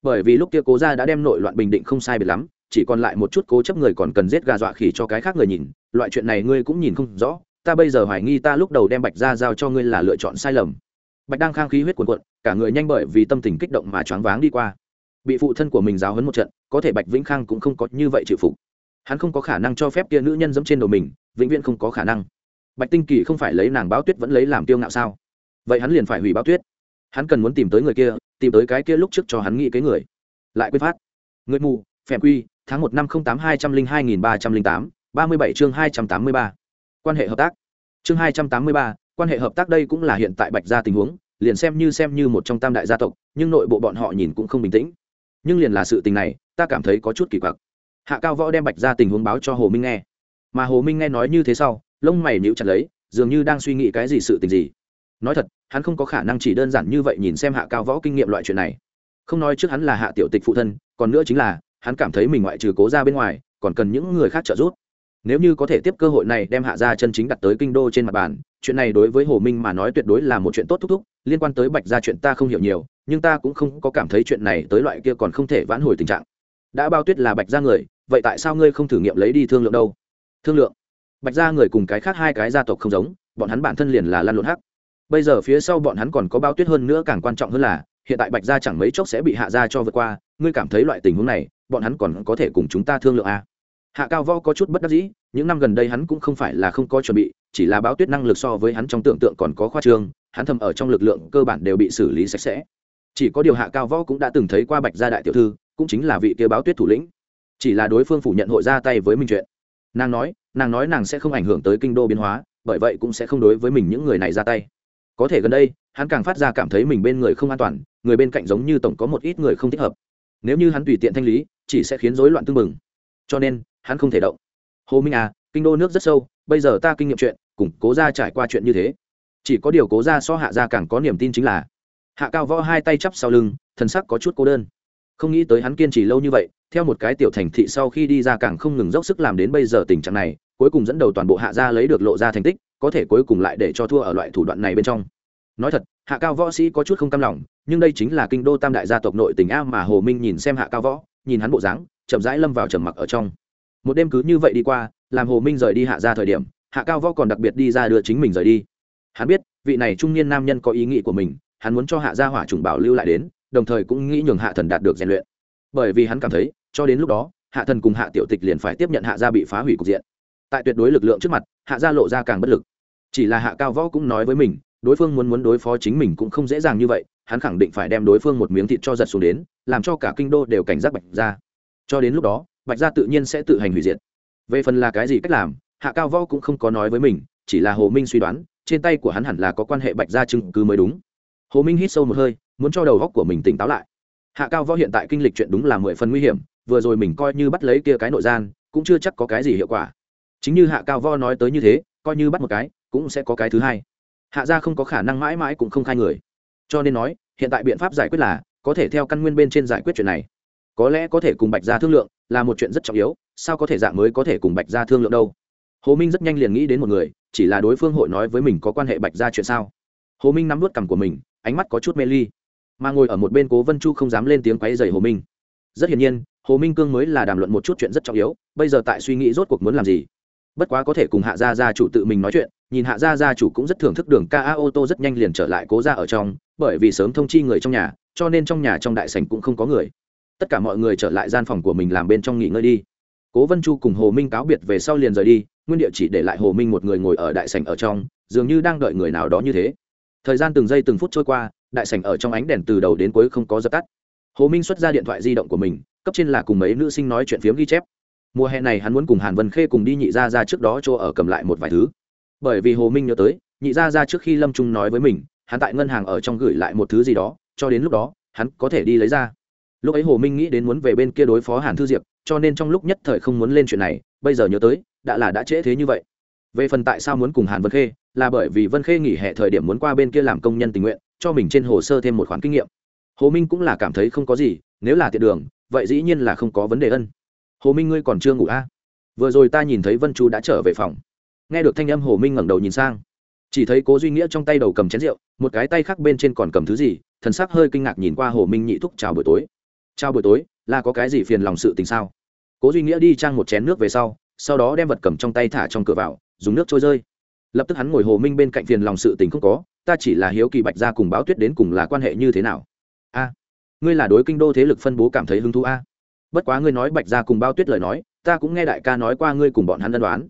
Bởi vì lúc kia cố gia đã đem nội loạn bình định không sai biệt lắm, chỉ còn lại một chút cố chấp người còn cần giết gà dọa khỉ cho cái khác người nhìn. Loại chuyện này ngươi cũng nhìn không rõ. Ta bây giờ hoài nghi ta lúc đầu đem bạch ra giao cho ngươi là lựa chọn sai lầm. Bạch Đăng khang khí huyết cuồn cuộn, cả người nhanh bởi vì tâm tình kích động mà choáng váng đi qua bị phụ thân của mình giáo hấn một trận, có thể bạch vĩnh khang cũng không có như vậy chịu phục. Hắn không có khả năng cho phép kia nữ nhân dẫm trên đầu mình, vĩnh viễn không có khả năng. Bạch tinh kỳ không phải lấy nàng báo tuyết vẫn lấy làm tiêu ngạo sao? Vậy hắn liền phải hủy báo tuyết. Hắn cần muốn tìm tới người kia, tìm tới cái kia lúc trước cho hắn nghĩ cái người. Lại quyết phát. Người mù, phèm quy, tháng một năm không tám hai trăm linh hai nghìn ba trăm linh tám, ba mươi bảy chương hai trăm tám mươi ba. Quan hệ hợp tác. Chương hai trăm tám mươi ba, quan hệ hợp tác đây cũng là hiện tại bạch gia tình huống, liền xem như xem như một trong tam đại gia tộc, nhưng nội bộ bọn họ nhìn cũng không bình tĩnh nhưng liền là sự tình này, ta cảm thấy có chút kỳ quặc. Hạ cao võ đem bạch ra tình huống báo cho hồ minh nghe. Mà hồ minh nghe nói như thế sau, lông mày nhíu chặt lấy, dường như đang suy nghĩ cái gì sự tình gì. Nói thật, hắn không có khả năng chỉ đơn giản như vậy nhìn xem hạ cao võ kinh nghiệm loại chuyện này. Không nói trước hắn là hạ tiểu tịch phụ thân, còn nữa chính là, hắn cảm thấy mình ngoại trừ cố ra bên ngoài, còn cần những người khác trợ giúp nếu như có thể tiếp cơ hội này đem hạ gia chân chính đặt tới kinh đô trên mặt bàn, chuyện này đối với hồ minh mà nói tuyệt đối là một chuyện tốt thúc thúc, liên quan tới bạch gia chuyện ta không hiểu nhiều, nhưng ta cũng không có cảm thấy chuyện này tới loại kia còn không thể vãn hồi tình trạng. Đã bao tuyết là bạch gia người, vậy tại sao ngươi không thử nghiệm lấy đi thương lượng đâu? Thương lượng? Bạch gia người cùng cái khác hai cái gia tộc không giống, bọn hắn bản thân liền là lan lộn hắc. Bây giờ phía sau bọn hắn còn có bao tuyết hơn nữa càng quan trọng hơn là, hiện tại bạch gia chẳng mấy chốc sẽ bị hạ gia cho vượt qua, ngươi cảm thấy loại tình huống này, bọn hắn còn có thể cùng chúng ta thương lượng à? hạ cao võ có chút bất đắc dĩ những năm gần đây hắn cũng không phải là không có chuẩn bị, chỉ là báo tuyết năng lực so với hắn trong tưởng tượng còn có khoa trương, hắn thầm ở trong lực lượng cơ bản đều bị xử lý sạch sẽ. Chỉ có điều hạ cao võ cũng đã từng thấy qua bạch gia đại tiểu thư, cũng chính là vị kia báo tuyết thủ lĩnh. Chỉ là đối phương phủ nhận hội ra tay với mình chuyện. Nàng nói nàng nói nàng sẽ không ảnh hưởng tới kinh đô biến hóa, bởi vậy cũng sẽ không đối với mình những người này ra tay. Có thể gần đây, hắn càng phát ra cảm thấy mình bên người không an toàn, người bên cạnh giống như tổng có một ít người không thích hợp. Nếu như hắn tùy tiện thanh lý, chỉ sẽ khiến rối loạn tương mừng cho nên, hắn không thể động hồ minh à kinh đô nước rất sâu, bây giờ ta kinh nghiệm chuyện, cùng cố ra trải qua chuyện như thế. Chỉ có điều cố ra so hạ ra càng có niềm tin chính là, hạ cao võ hai tay chắp sau lưng, thần sắc có chút cô đơn. Không nghĩ tới hắn kiên trì lâu như vậy, theo một cái tiểu thành thị sau khi đi ra càng không ngừng dốc sức làm đến bây giờ tình trạng này, cuối cùng dẫn đầu toàn bộ hạ gia lấy được lộ ra thành tích, có thể cuối cùng lại để cho thua ở loại thủ đoạn này bên trong. Nói thật, hạ cao võ sĩ có chút không cam lòng, nhưng đây chính là kinh đô tam đại gia tộc nội tỉnh a mà hồ minh nhìn xem hạ cao võ, nhìn hắn bộ dáng, chậm rãi lâm vào trầm mặc ở trong một đêm cứ như vậy đi qua, làm hồ minh rời đi hạ ra thời điểm, hạ cao võ còn đặc biệt đi ra đưa chính mình rời đi. Hắn biết, vị này trung niên nam nhân có ý nghĩ của mình, hắn muốn cho hạ gia hỏa trùng bảo lưu lại đến, đồng thời cũng nghĩ nhường hạ thần đạt được rèn luyện. Bởi vì hắn cảm thấy, cho đến lúc đó, hạ thần cùng hạ tiểu tịch liền phải tiếp nhận hạ gia bị phá hủy cục diện. Tại tuyệt đối lực lượng trước mặt, hạ gia lộ ra càng bất lực. Chỉ là hạ cao võ cũng nói với mình, đối phương muốn muốn đối phó chính mình cũng không dễ dàng như vậy, hắn khẳng định phải đem đối phương một miếng thịt cho giật xuống đến, làm cho cả kinh đô đều cảnh giác bạch ra. Cho đến lúc đó bạch gia tự nhiên sẽ tự hành hủy diệt. Về phần là cái gì cách làm, hạ cao võ cũng không có nói với mình, chỉ là hồ minh suy đoán, trên tay của hắn hẳn là có quan hệ bạch gia chứng cứ mới đúng. Hồ minh hít sâu một hơi, muốn cho đầu góc của mình tỉnh táo lại. Hạ cao võ hiện tại kinh lịch chuyện đúng là mười phần nguy hiểm, vừa rồi mình coi như bắt lấy kia cái nội gian, cũng chưa chắc có cái gì hiệu quả. Chính như hạ cao võ nói tới như thế, coi như bắt một cái, cũng sẽ có cái thứ hai. Hạ gia không có khả năng mãi mãi cũng không khai người. Cho nên nói, hiện tại biện pháp giải quyết là, có thể theo căn nguyên bên trên giải quyết chuyện này. Có lẽ có thể cùng bạch gia thương lượng là một chuyện rất trọng yếu, sao có thể dạng mới có thể cùng bạch gia thương lượng đâu? Hồ minh rất nhanh liền nghĩ đến một người, chỉ là đối phương hội nói với mình có quan hệ bạch gia chuyện sao? Hồ minh nắm vút cằm của mình, ánh mắt có chút mê ly. Mà ngồi ở một bên cố vân chu không dám lên tiếng quáy dày hồ minh. Rất hiển nhiên, hồ minh cương mới là đàm luận một chút chuyện rất trọng yếu, bây giờ tại suy nghĩ rốt cuộc muốn làm gì? Bất quá có thể cùng hạ gia gia chủ tự mình nói chuyện, nhìn hạ gia gia chủ cũng rất thưởng thức đường ca a ô tô rất nhanh liền trở lại cố ra ở trong, bởi vì sớm thông chi người trong nhà, cho nên trong nhà trong đại sảnh cũng không có người tất cả mọi người trở lại gian phòng của mình làm bên trong nghỉ ngơi đi. Cố vân chu cùng hồ minh cáo biệt về sau liền rời đi, nguyên địa chỉ để lại hồ minh một người ngồi ở đại sảnh ở trong, dường như đang đợi người nào đó như thế. Thời gian từng giây từng phút trôi qua, đại sảnh ở trong ánh đèn từ đầu đến cuối không có dập tắt. Hồ minh xuất ra điện thoại di động của mình, cấp trên là cùng mấy nữ sinh nói chuyện phiếm ghi chép. Mùa hè này hắn muốn cùng hàn vân khê cùng đi nhị ra ra trước đó cho ở cầm lại một vài thứ. Bởi vì hồ minh nhớ tới, nhị ra ra trước khi lâm trung nói với mình, hắn tại ngân hàng ở trong gửi lại một thứ gì đó, cho đến lúc đó, hắn có thể đi lấy ra lúc ấy hồ minh nghĩ đến muốn về bên kia đối phó hàn thư diệp, cho nên trong lúc nhất thời không muốn lên chuyện này, bây giờ nhớ tới, đã là đã trễ thế như vậy. Về phần tại sao muốn cùng hàn vân khê, là bởi vì vân khê nghỉ hè thời điểm muốn qua bên kia làm công nhân tình nguyện, cho mình trên hồ sơ thêm một khoản kinh nghiệm. Hồ minh cũng là cảm thấy không có gì, nếu là tiện đường, vậy dĩ nhiên là không có vấn đề ân. Hồ minh ngươi còn chưa ngủ a à? vừa rồi ta nhìn thấy vân chu đã trở về phòng. Nghe được thanh âm hồ minh ngẩng đầu nhìn sang. Chỉ thấy cố duy nghĩa trong tay đầu cầm chén rượu, một cái tay khác bên trên còn cầm thứ gì, thần sắc hơi kinh ngạc nhìn qua hồ minh nhị thúc chào buổi tối trao buổi tối, là có cái gì phiền lòng sự tình sao? Cố duy nghĩa đi trang một chén nước về sau sau đó đem vật cầm trong tay thả trong cửa vào, dùng nước trôi rơi. Lập tức hắn ngồi hồ minh bên cạnh phiền lòng sự tình không có, ta chỉ là hiếu kỳ bạch ra cùng báo tuyết đến cùng là quan hệ như thế nào. A, ngươi là đối kinh đô thế lực phân bố cảm thấy hứng thú a. Bất quá ngươi nói bạch gia cùng bao tuyết lời nói, ta cũng nghe đại ca nói qua ngươi cùng bọn hắn ân đoán.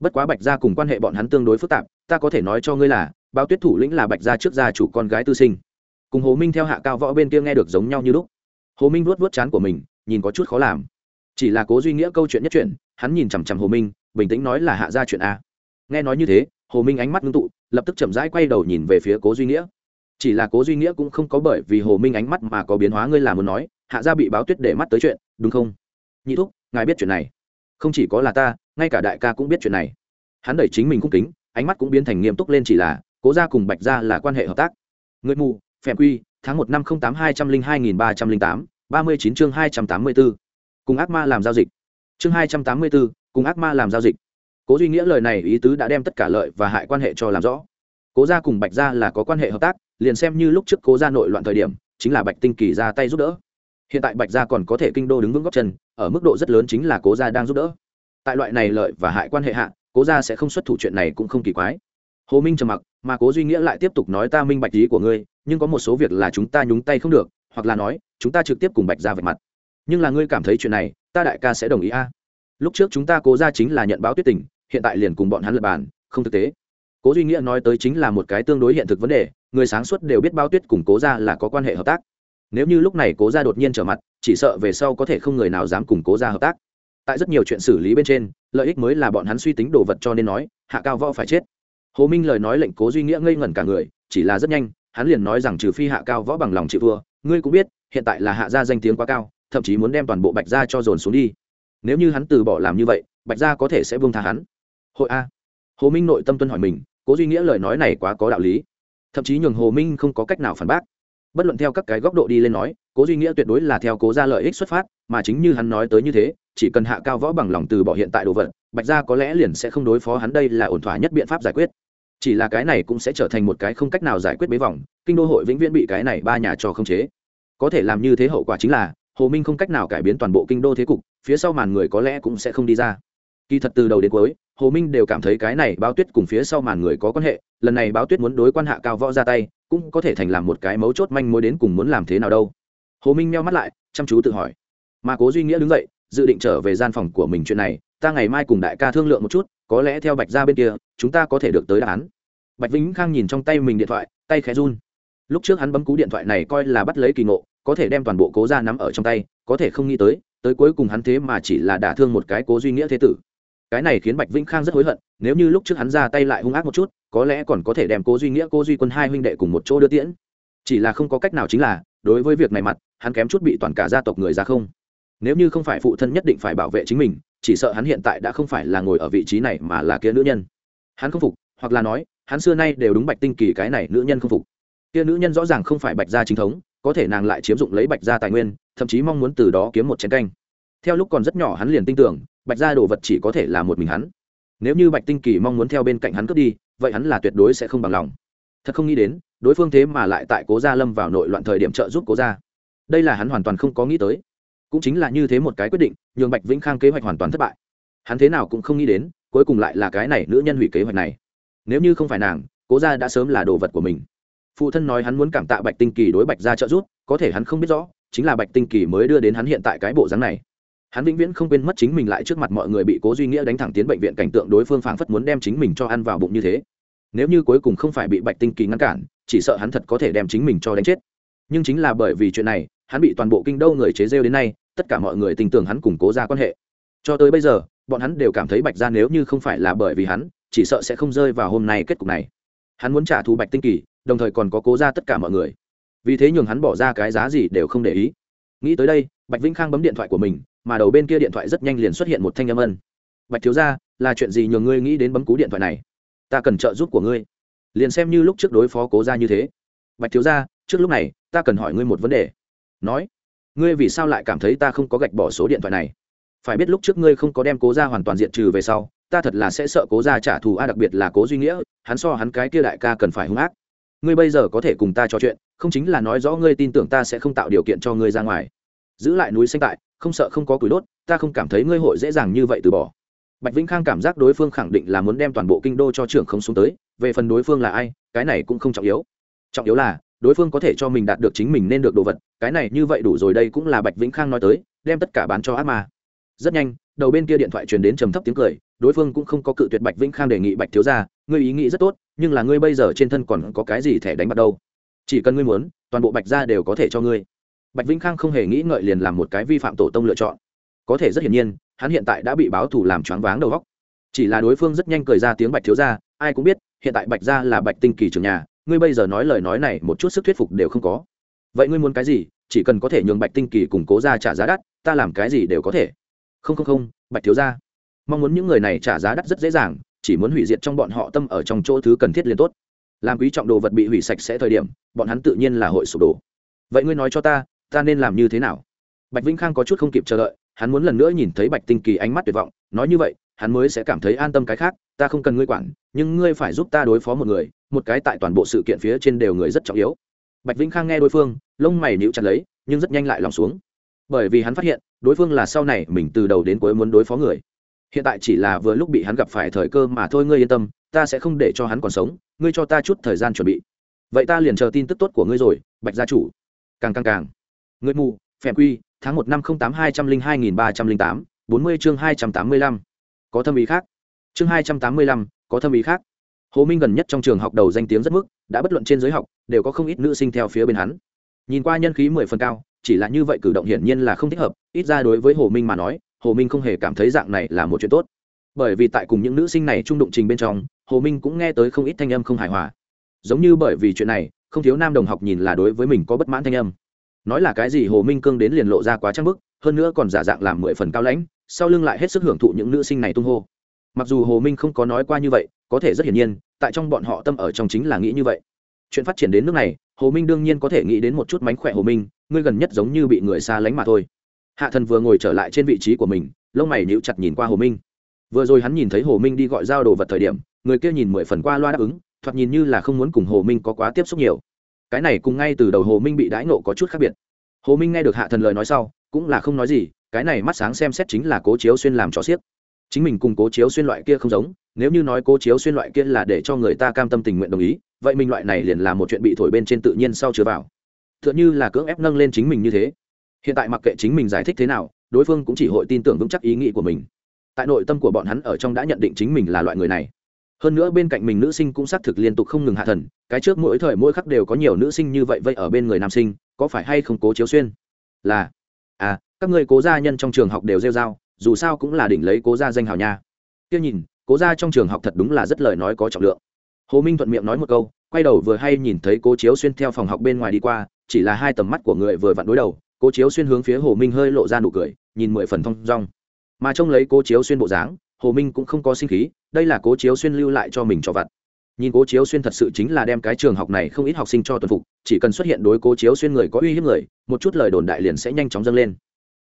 Bất quá bạch gia cùng quan hệ bọn hắn tương đối phức tạp, ta có thể nói cho ngươi là bao tuyết thủ lĩnh là bạch gia trước gia chủ con gái tư sinh. Cùng hồ minh theo hạ cao võ bên kia nghe được giống nhau như lúc hồ minh vuốt vuốt chán của mình, nhìn có chút khó làm. Chỉ là cố duy nghĩa câu chuyện nhất chuyện, hắn nhìn chằm chằm hồ minh, bình tĩnh nói là hạ ra chuyện a. Nghe nói như thế, hồ minh ánh mắt ngưng tụ, lập tức chậm rãi quay đầu nhìn về phía cố duy nghĩa. Chỉ là cố duy nghĩa cũng không có bởi vì hồ minh ánh mắt mà có biến hóa ngươi là muốn nói, hạ gia bị báo tuyết để mắt tới chuyện, đúng không? Nhị thúc, ngài biết chuyện này. Không chỉ có là ta, ngay cả đại ca cũng biết chuyện này. Hắn đẩy chính mình cung kính, ánh mắt cũng biến thành nghiêm túc lên chỉ là, cố gia cùng bạch gia là quan hệ hợp tác. Người mù, phèm quy tháng một năm không tám hai trăm linh hai nghìn ba trăm linh tám, ba mươi chín chương hai trăm tám mươi b ố cùng ác ma làm giao dịch. Chương hai trăm tám mươi b ố cùng ác ma làm giao dịch. Cố duy nghĩa lời này ý tứ đã đem tất cả lợi và hại quan hệ cho làm rõ. Cố gia cùng bạch gia là có quan hệ hợp tác, liền xem như lúc trước cố gia nội loạn thời điểm, chính là bạch tinh kỳ ra tay giúp đỡ. Hiện tại bạch gia còn có thể kinh đô đứng vững góc chân, ở mức độ rất lớn chính là cố gia đang giúp đỡ. Tại loại này lợi và hại quan hệ hạ, cố gia sẽ không xuất thủ chuyện này cũng không kỳ quái. Hồ minh trầm mặc, mà cố duy nghĩa lại tiếp tục nói ta minh bạch ý của ngươi nhưng có một số việc là chúng ta nhúng tay không được, hoặc là nói, chúng ta trực tiếp cùng bạch ra vạch mặt. Nhưng là ngươi cảm thấy chuyện này, ta đại ca sẽ đồng ý a. Lúc trước chúng ta cố ra chính là nhận báo tuyết tình, hiện tại liền cùng bọn hắn lập bàn, không thực tế. Cố duy nghĩa nói tới chính là một cái tương đối hiện thực vấn đề, người sáng suốt đều biết báo tuyết cùng cố ra là có quan hệ hợp tác. Nếu như lúc này cố ra đột nhiên trở mặt, chỉ sợ về sau có thể không người nào dám cùng cố ra hợp tác. Tại rất nhiều chuyện xử lý bên trên, lợi ích mới là bọn hắn suy tính đồ vật cho nên nói, hạ cao võ phải chết. Hồ minh lời nói lệnh cố duy nghĩa ngây ngẩn cả người, chỉ là rất nhanh hắn liền nói rằng trừ phi hạ cao võ bằng lòng chịu thua, ngươi cũng biết, hiện tại là hạ gia danh tiếng quá cao, thậm chí muốn đem toàn bộ bạch gia cho dồn xuống đi. Nếu như hắn từ bỏ làm như vậy, bạch gia có thể sẽ buông tha hắn. Hội a. Hồ minh nội tâm tuân hỏi mình, cố duy nghĩa lời nói này quá có đạo lý. Thậm chí nhường hồ minh không có cách nào phản bác. Bất luận theo các cái góc độ đi lên nói, cố duy nghĩa tuyệt đối là theo cố ra lợi ích xuất phát, mà chính như hắn nói tới như thế, chỉ cần hạ cao võ bằng lòng từ bỏ hiện tại đồ vật, bạch gia có lẽ liền sẽ không đối phó hắn, đây là ổn thỏa nhất biện pháp giải quyết chỉ là cái này cũng sẽ trở thành một cái không cách nào giải quyết bế vòng, kinh đô hội vĩnh viễn bị cái này ba nhà trò không chế. Có thể làm như thế hậu quả chính là, hồ minh không cách nào cải biến toàn bộ kinh đô thế cục, phía sau màn người có lẽ cũng sẽ không đi ra. Kỳ thật từ đầu đến cuối, hồ minh đều cảm thấy cái này báo tuyết cùng phía sau màn người có quan hệ, lần này báo tuyết muốn đối quan hạ cao võ ra tay, cũng có thể thành làm một cái mấu chốt manh mối đến cùng muốn làm thế nào đâu. Hồ minh meo mắt lại, chăm chú tự hỏi. Mà cố duy nghĩa đứng dậy, dự định trở về gian phòng của mình chuyện này ta ngày mai cùng đại ca thương lượng một chút, có lẽ theo bạch ra bên kia, chúng ta có thể được tới đáp án. Bạch vĩnh khang nhìn trong tay mình điện thoại, tay khẽ run. Lúc trước hắn bấm cú điện thoại này coi là bắt lấy kỳ ngộ, có thể đem toàn bộ cố ra nắm ở trong tay, có thể không nghĩ tới tới cuối cùng hắn thế mà chỉ là đả thương một cái cố duy nghĩa thế tử. Cái này khiến bạch vĩnh khang rất hối hận, nếu như lúc trước hắn ra tay lại hung ác một chút, có lẽ còn có thể đem cố duy nghĩa, cố duy quân hai huynh đệ cùng một chỗ đưa tiễn. Chỉ là không có cách nào chính là, đối với việc này mặt, hắn kém chút bị toàn cả gia tộc người ra không. Nếu như không phải phụ thân nhất định phải bảo vệ chính mình chỉ sợ hắn hiện tại đã không phải là ngồi ở vị trí này mà là kia nữ nhân. Hắn không phục, hoặc là nói, hắn xưa nay đều đúng bạch tinh kỳ cái này nữ nhân không phục. Kia nữ nhân rõ ràng không phải bạch gia chính thống, có thể nàng lại chiếm dụng lấy bạch gia tài nguyên, thậm chí mong muốn từ đó kiếm một chén canh. Theo lúc còn rất nhỏ hắn liền tin tưởng, bạch gia đồ vật chỉ có thể là một mình hắn. Nếu như bạch tinh kỳ mong muốn theo bên cạnh hắn cướp đi, vậy hắn là tuyệt đối sẽ không bằng lòng. Thật không nghĩ đến, đối phương thế mà lại tại cố gia lâm vào nội loạn thời điểm trợ giúp cố gia. Đây là hắn hoàn toàn không có nghĩ tới cũng chính là như thế một cái quyết định, nhường bạch vĩnh khang kế hoạch hoàn toàn thất bại. Hắn thế nào cũng không nghĩ đến, cuối cùng lại là cái này nữ nhân hủy kế hoạch này. Nếu như không phải nàng, cố gia đã sớm là đồ vật của mình. Phụ thân nói hắn muốn cảm tạ bạch tinh kỳ đối bạch gia trợ giúp, có thể hắn không biết rõ, chính là bạch tinh kỳ mới đưa đến hắn hiện tại cái bộ dáng này. Hắn vĩnh viễn không quên mất chính mình lại trước mặt mọi người bị cố duy nghĩa đánh thẳng tiến bệnh viện cảnh tượng đối phương phảng phất muốn đem chính mình cho ăn vào bụng như thế. Nếu như cuối cùng không phải bị bạch tinh kỳ ngăn cản, chỉ sợ hắn thật có thể đem chính mình cho đánh chết. Nhưng chính là bởi vì chuyện này hắn bị toàn bộ kinh đô người chế rêu đến nay, tất cả mọi người tin tưởng hắn củng cố ra quan hệ. Cho tới bây giờ, bọn hắn đều cảm thấy bạch ra nếu như không phải là bởi vì hắn, chỉ sợ sẽ không rơi vào hôm nay kết cục này. Hắn muốn trả thù bạch tinh kỳ, đồng thời còn có cố ra tất cả mọi người. Vì thế nhường hắn bỏ ra cái giá gì đều không để ý. Nghĩ tới đây, bạch vĩnh khang bấm điện thoại của mình, mà đầu bên kia điện thoại rất nhanh liền xuất hiện một thanh âm ân. Bạch thiếu ra là chuyện gì nhường ngươi nghĩ đến bấm cú điện thoại này? Ta cần trợ giúp của ngươi. Liền xem như lúc trước đối phó cố ra như thế. Bạch thiếu ra trước lúc này, ta cần hỏi ngươi một vấn đề nói, ngươi vì sao lại cảm thấy ta không có gạch bỏ số điện thoại này? Phải biết lúc trước ngươi không có đem cố ra hoàn toàn diện trừ về sau, ta thật là sẽ sợ cố ra trả thù, a, đặc biệt là cố duy nghĩa, hắn so hắn cái kia đại ca cần phải hung ác. Ngươi bây giờ có thể cùng ta trò chuyện, không chính là nói rõ ngươi tin tưởng ta sẽ không tạo điều kiện cho ngươi ra ngoài. Giữ lại núi xanh tại, không sợ không có củi đốt, ta không cảm thấy ngươi hội dễ dàng như vậy từ bỏ. Bạch vĩnh khang cảm giác đối phương khẳng định là muốn đem toàn bộ kinh đô cho trưởng không xuống tới, về phần đối phương là ai, cái này cũng không trọng yếu. Trọng yếu là đối phương có thể cho mình đạt được chính mình nên được đồ vật, cái này như vậy đủ rồi, đây cũng là bạch vĩnh khang nói tới, đem tất cả bán cho ác ma. Rất nhanh, đầu bên kia điện thoại truyền đến trầm thấp tiếng cười, đối phương cũng không có cự tuyệt bạch vĩnh khang đề nghị bạch thiếu ra ngươi ý nghĩ rất tốt, nhưng là ngươi bây giờ trên thân còn có cái gì thẻ đánh bạc đâu? Chỉ cần ngươi muốn, toàn bộ bạch ra đều có thể cho ngươi. Bạch vĩnh khang không hề nghĩ ngợi liền làm một cái vi phạm tổ tông lựa chọn. Có thể rất hiển nhiên, hắn hiện tại đã bị báo thù làm choáng váng đầu góc chỉ là đối phương rất nhanh cười ra tiếng bạch thiếu ra ai cũng biết, hiện tại bạch ra là bạch tinh kỳ trường nhà ngươi bây giờ nói lời nói này một chút sức thuyết phục đều không có. Vậy ngươi muốn cái gì? Chỉ cần có thể nhường bạch tinh kỳ củng cố ra trả giá đắt, ta làm cái gì đều có thể. Không không không, bạch thiếu ra mong muốn những người này trả giá đắt rất dễ dàng, chỉ muốn hủy diệt trong bọn họ tâm ở trong chỗ thứ cần thiết liền tốt. Làm quý trọng đồ vật bị hủy sạch sẽ thời điểm, bọn hắn tự nhiên là hội sụp đổ. Vậy ngươi nói cho ta ta nên làm như thế nào? Bạch vĩnh khang có chút không kịp chờ đợi, hắn muốn lần nữa nhìn thấy bạch tinh kỳ ánh mắt tuyệt vọng, nói như vậy, hắn mới sẽ cảm thấy an tâm cái khác ta không cần ngươi quản, nhưng ngươi phải giúp ta đối phó một người, một cái tại toàn bộ sự kiện phía trên đều người rất trọng yếu. Bạch vĩnh khang nghe đối phương, lông mày níu chặt lấy, nhưng rất nhanh lại lòng xuống. Bởi vì hắn phát hiện, đối phương là sau này mình từ đầu đến cuối muốn đối phó người. Hiện tại chỉ là vừa lúc bị hắn gặp phải thời cơ mà thôi, ngươi yên tâm, ta sẽ không để cho hắn còn sống, ngươi cho ta chút thời gian chuẩn bị. Vậy ta liền chờ tin tức tốt của ngươi rồi, bạch gia chủ. Càng càng càng. Ngươi mù phèm quy, tháng một năm không tám hai trăm linh hai nghìn ba trăm linh tám, bốn mươi chương hai trăm tám mươi lăm. Có thâm ý khác chương hai trăm tám mươi lăm, có thâm ý khác. Hồ minh gần nhất trong trường học đầu danh tiếng rất mức, đã bất luận trên giới học, đều có không ít nữ sinh theo phía bên hắn. Nhìn qua nhân khí mười phần cao, chỉ là như vậy cử động hiển nhiên là không thích hợp, ít ra đối với hồ minh mà nói, hồ minh không hề cảm thấy dạng này là một chuyện tốt. Bởi vì tại cùng những nữ sinh này trung đụng trình bên trong, hồ minh cũng nghe tới không ít thanh âm không hài hòa. Giống như bởi vì chuyện này, không thiếu nam đồng học nhìn là đối với mình có bất mãn thanh âm. Nói là cái gì hồ minh cương đến liền lộ ra quá trang bức, hơn nữa còn giả dạng làm mười phần cao lãnh, sau lưng lại hết sức hưởng thụ những nữ sinh này tung hô mặc dù hồ minh không có nói qua như vậy, có thể rất hiển nhiên, tại trong bọn họ tâm ở trong chính là nghĩ như vậy. Chuyện phát triển đến nước này, hồ minh đương nhiên có thể nghĩ đến một chút mánh khỏe hồ minh, ngươi gần nhất giống như bị người xa lánh mà thôi. Hạ thần vừa ngồi trở lại trên vị trí của mình, lông mày níu chặt nhìn qua hồ minh. Vừa rồi hắn nhìn thấy hồ minh đi gọi giao đồ vật thời điểm, người kia nhìn mười phần qua loa đáp ứng, thoạt nhìn như là không muốn cùng hồ minh có quá tiếp xúc nhiều. Cái này cùng ngay từ đầu hồ minh bị đãi nộ có chút khác biệt. Hồ minh nghe được hạ thần lời nói sau, cũng là không nói gì, cái này mắt sáng xem xét chính là cố chiếu xuyên làm cho xiếc chính mình cùng cố chiếu xuyên loại kia không giống, nếu như nói cố chiếu xuyên loại kia là để cho người ta cam tâm tình nguyện đồng ý, vậy mình loại này liền là một chuyện bị thổi bên trên tự nhiên sau chứa vào. T h ư ợ n như là cưỡng ép nâng lên chính mình như thế. Hiện tại mặc kệ chính mình giải thích thế nào, đối phương cũng chỉ hội tin tưởng vững chắc ý nghĩ của mình. Tại nội tâm của bọn hắn ở trong đã nhận định chính mình là loại người này. Hơn nữa bên cạnh mình nữ sinh cũng xác thực liên tục không ngừng hạ thần, cái trước mỗi thời mỗi khắc đều có nhiều nữ sinh như vậy vậy ở bên người nam sinh, có phải hay không cố chiếu xuyên? Là à các người cố gia nhân trong trường học đều rêu r a o dù sao cũng là đỉnh lấy cố gia danh hào nha. Tiêu nhìn, cố gia trong trường học thật đúng là rất lời nói có trọng lượng. Hồ minh thuận miệng nói một câu, quay đầu vừa hay nhìn thấy cố chiếu xuyên theo phòng học bên ngoài đi qua, chỉ là hai tầm mắt của người vừa vặn đối đầu, cố chiếu xuyên hướng phía hồ minh hơi lộ ra nụ cười, nhìn mười phần thong dong. Mà trông lấy cố chiếu xuyên bộ dáng, hồ minh cũng không có sinh khí, đây là cố chiếu xuyên lưu lại cho mình cho vặt. Nhìn cố chiếu xuyên thật sự chính là đem cái trường học này không ít học sinh cho tuần phục, chỉ cần xuất hiện đối cố chiếu xuyên người có uy hiếp người, một chút lời đồn đại liền sẽ nhanh chóng dâng lên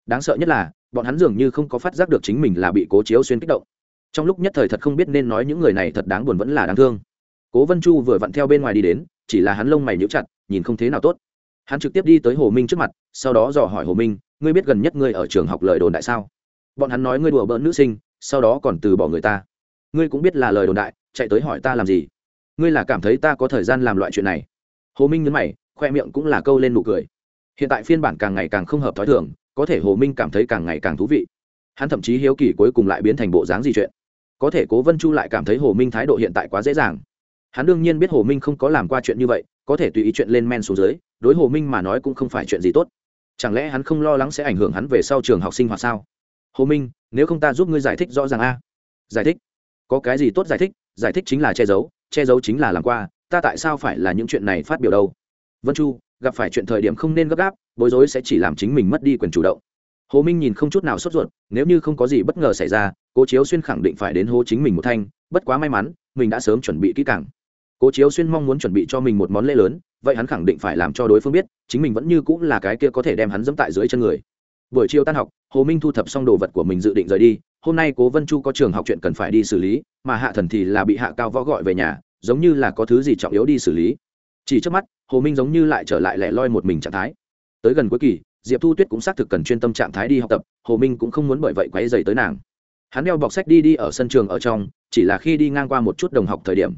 đáng sợ nhất là, bọn hắn dường như không có phát giác được chính mình là bị cố chiếu xuyên kích động. Trong lúc nhất thời thật không biết nên nói những người này thật đáng buồn vẫn là đáng thương. Cố vân chu vừa vặn theo bên ngoài đi đến, chỉ là hắn lông mày nhíu chặt, nhìn không thế nào tốt. Hắn trực tiếp đi tới hồ minh trước mặt, sau đó dò hỏi hồ minh, ngươi biết gần nhất ngươi ở trường học lời đồn đại sao? Bọn hắn nói, ngươi đùa bỡn nữ sinh, sau đó còn từ bỏ người ta. Ngươi cũng biết là lời đồn đại, chạy tới hỏi ta làm gì? Ngươi là cảm thấy ta có thời gian làm loại chuyện này? Hồ minh nhấn mày, khoe miệng cũng là câu lên nụ cười. Hiện tại phiên bản càng ngày càng không hợp t h ó i thường có thể hồ minh cảm thấy càng ngày càng thú vị. Hắn thậm chí hiếu kỳ cuối cùng lại biến thành bộ dáng gì chuyện. Có thể cố vân chu lại cảm thấy hồ minh thái độ hiện tại quá dễ dàng. Hắn đương nhiên biết hồ minh không có làm qua chuyện như vậy, có thể tùy ý chuyện lên men xuống dưới, đối hồ minh mà nói cũng không phải chuyện gì tốt. Chẳng lẽ hắn không lo lắng sẽ ảnh hưởng hắn về sau trường học sinh hoạt sao? Hồ minh, nếu không ta giúp ngươi giải thích rõ ràng a. Giải thích? Có cái gì tốt giải thích? Giải thích chính là che giấu che giấu chính là làm qua, ta tại sao phải là những chuyện này phát biểu đâu? Vân chu gặp phải chuyện thời điểm không nên gấp gáp, bối rối sẽ chỉ làm chính mình mất đi quyền chủ động. Hồ minh nhìn không chút nào sốt ruột, nếu như không có gì bất ngờ xảy ra, cố chiếu xuyên khẳng định phải đến hô chính mình một thanh, bất quá may mắn, mình đã sớm chuẩn bị kỹ càng. Cố chiếu xuyên mong muốn chuẩn bị cho mình một món lễ lớn, vậy hắn khẳng định phải làm cho đối phương biết, chính mình vẫn như cũng là cái kia có thể đem hắn dẫm tại dưới chân người. Buổi chiều tan học, hồ minh thu thập xong đồ vật của mình dự định rời đi, hôm nay cố vân chu có trường học chuyện cần phải đi xử lý, mà hạ thần thì là bị hạ cao võ gọi về nhà, giống như là có thứ gì trọng yếu đi xử lý chỉ trước mắt, hồ minh giống như lại trở lại lẻ loi một mình trạng thái. Tới gần cuối kỳ, diệp thu tuyết cũng xác thực cần chuyên tâm trạng thái đi học tập, hồ minh cũng không muốn bởi vậy quáy dày tới nàng. Hắn đeo bọc sách đi đi ở sân trường ở trong, chỉ là khi đi ngang qua một chút đồng học thời điểm,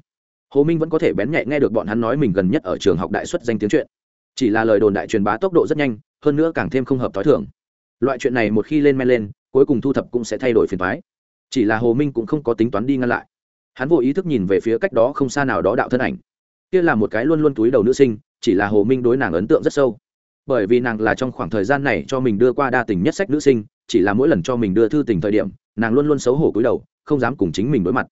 hồ minh vẫn có thể bén nhạy nghe được bọn hắn nói mình gần nhất ở trường học đại xuất danh tiếng chuyện. Chỉ là lời đồn đại truyền bá tốc độ rất nhanh, hơn nữa càng thêm không hợp t h o i thưởng loại chuyện này một khi lên men lên, cuối cùng thu thập cũng sẽ thay đổi phiền thoái chỉ là hồ minh cũng không có tính toán đi ngăn lại. Hắn vô ý thức nhìn về phía cách đó không xa nào đó đạo thân ảnh kia là một cái luôn luôn túi đầu nữ sinh, chỉ là hồ minh đối nàng ấn tượng rất sâu. Bởi vì nàng là trong khoảng thời gian này cho mình đưa qua đa tình nhất sách nữ sinh, chỉ là mỗi lần cho mình đưa thư tình thời điểm, nàng luôn luôn xấu hổ cúi đầu, không dám cùng chính mình đối mặt.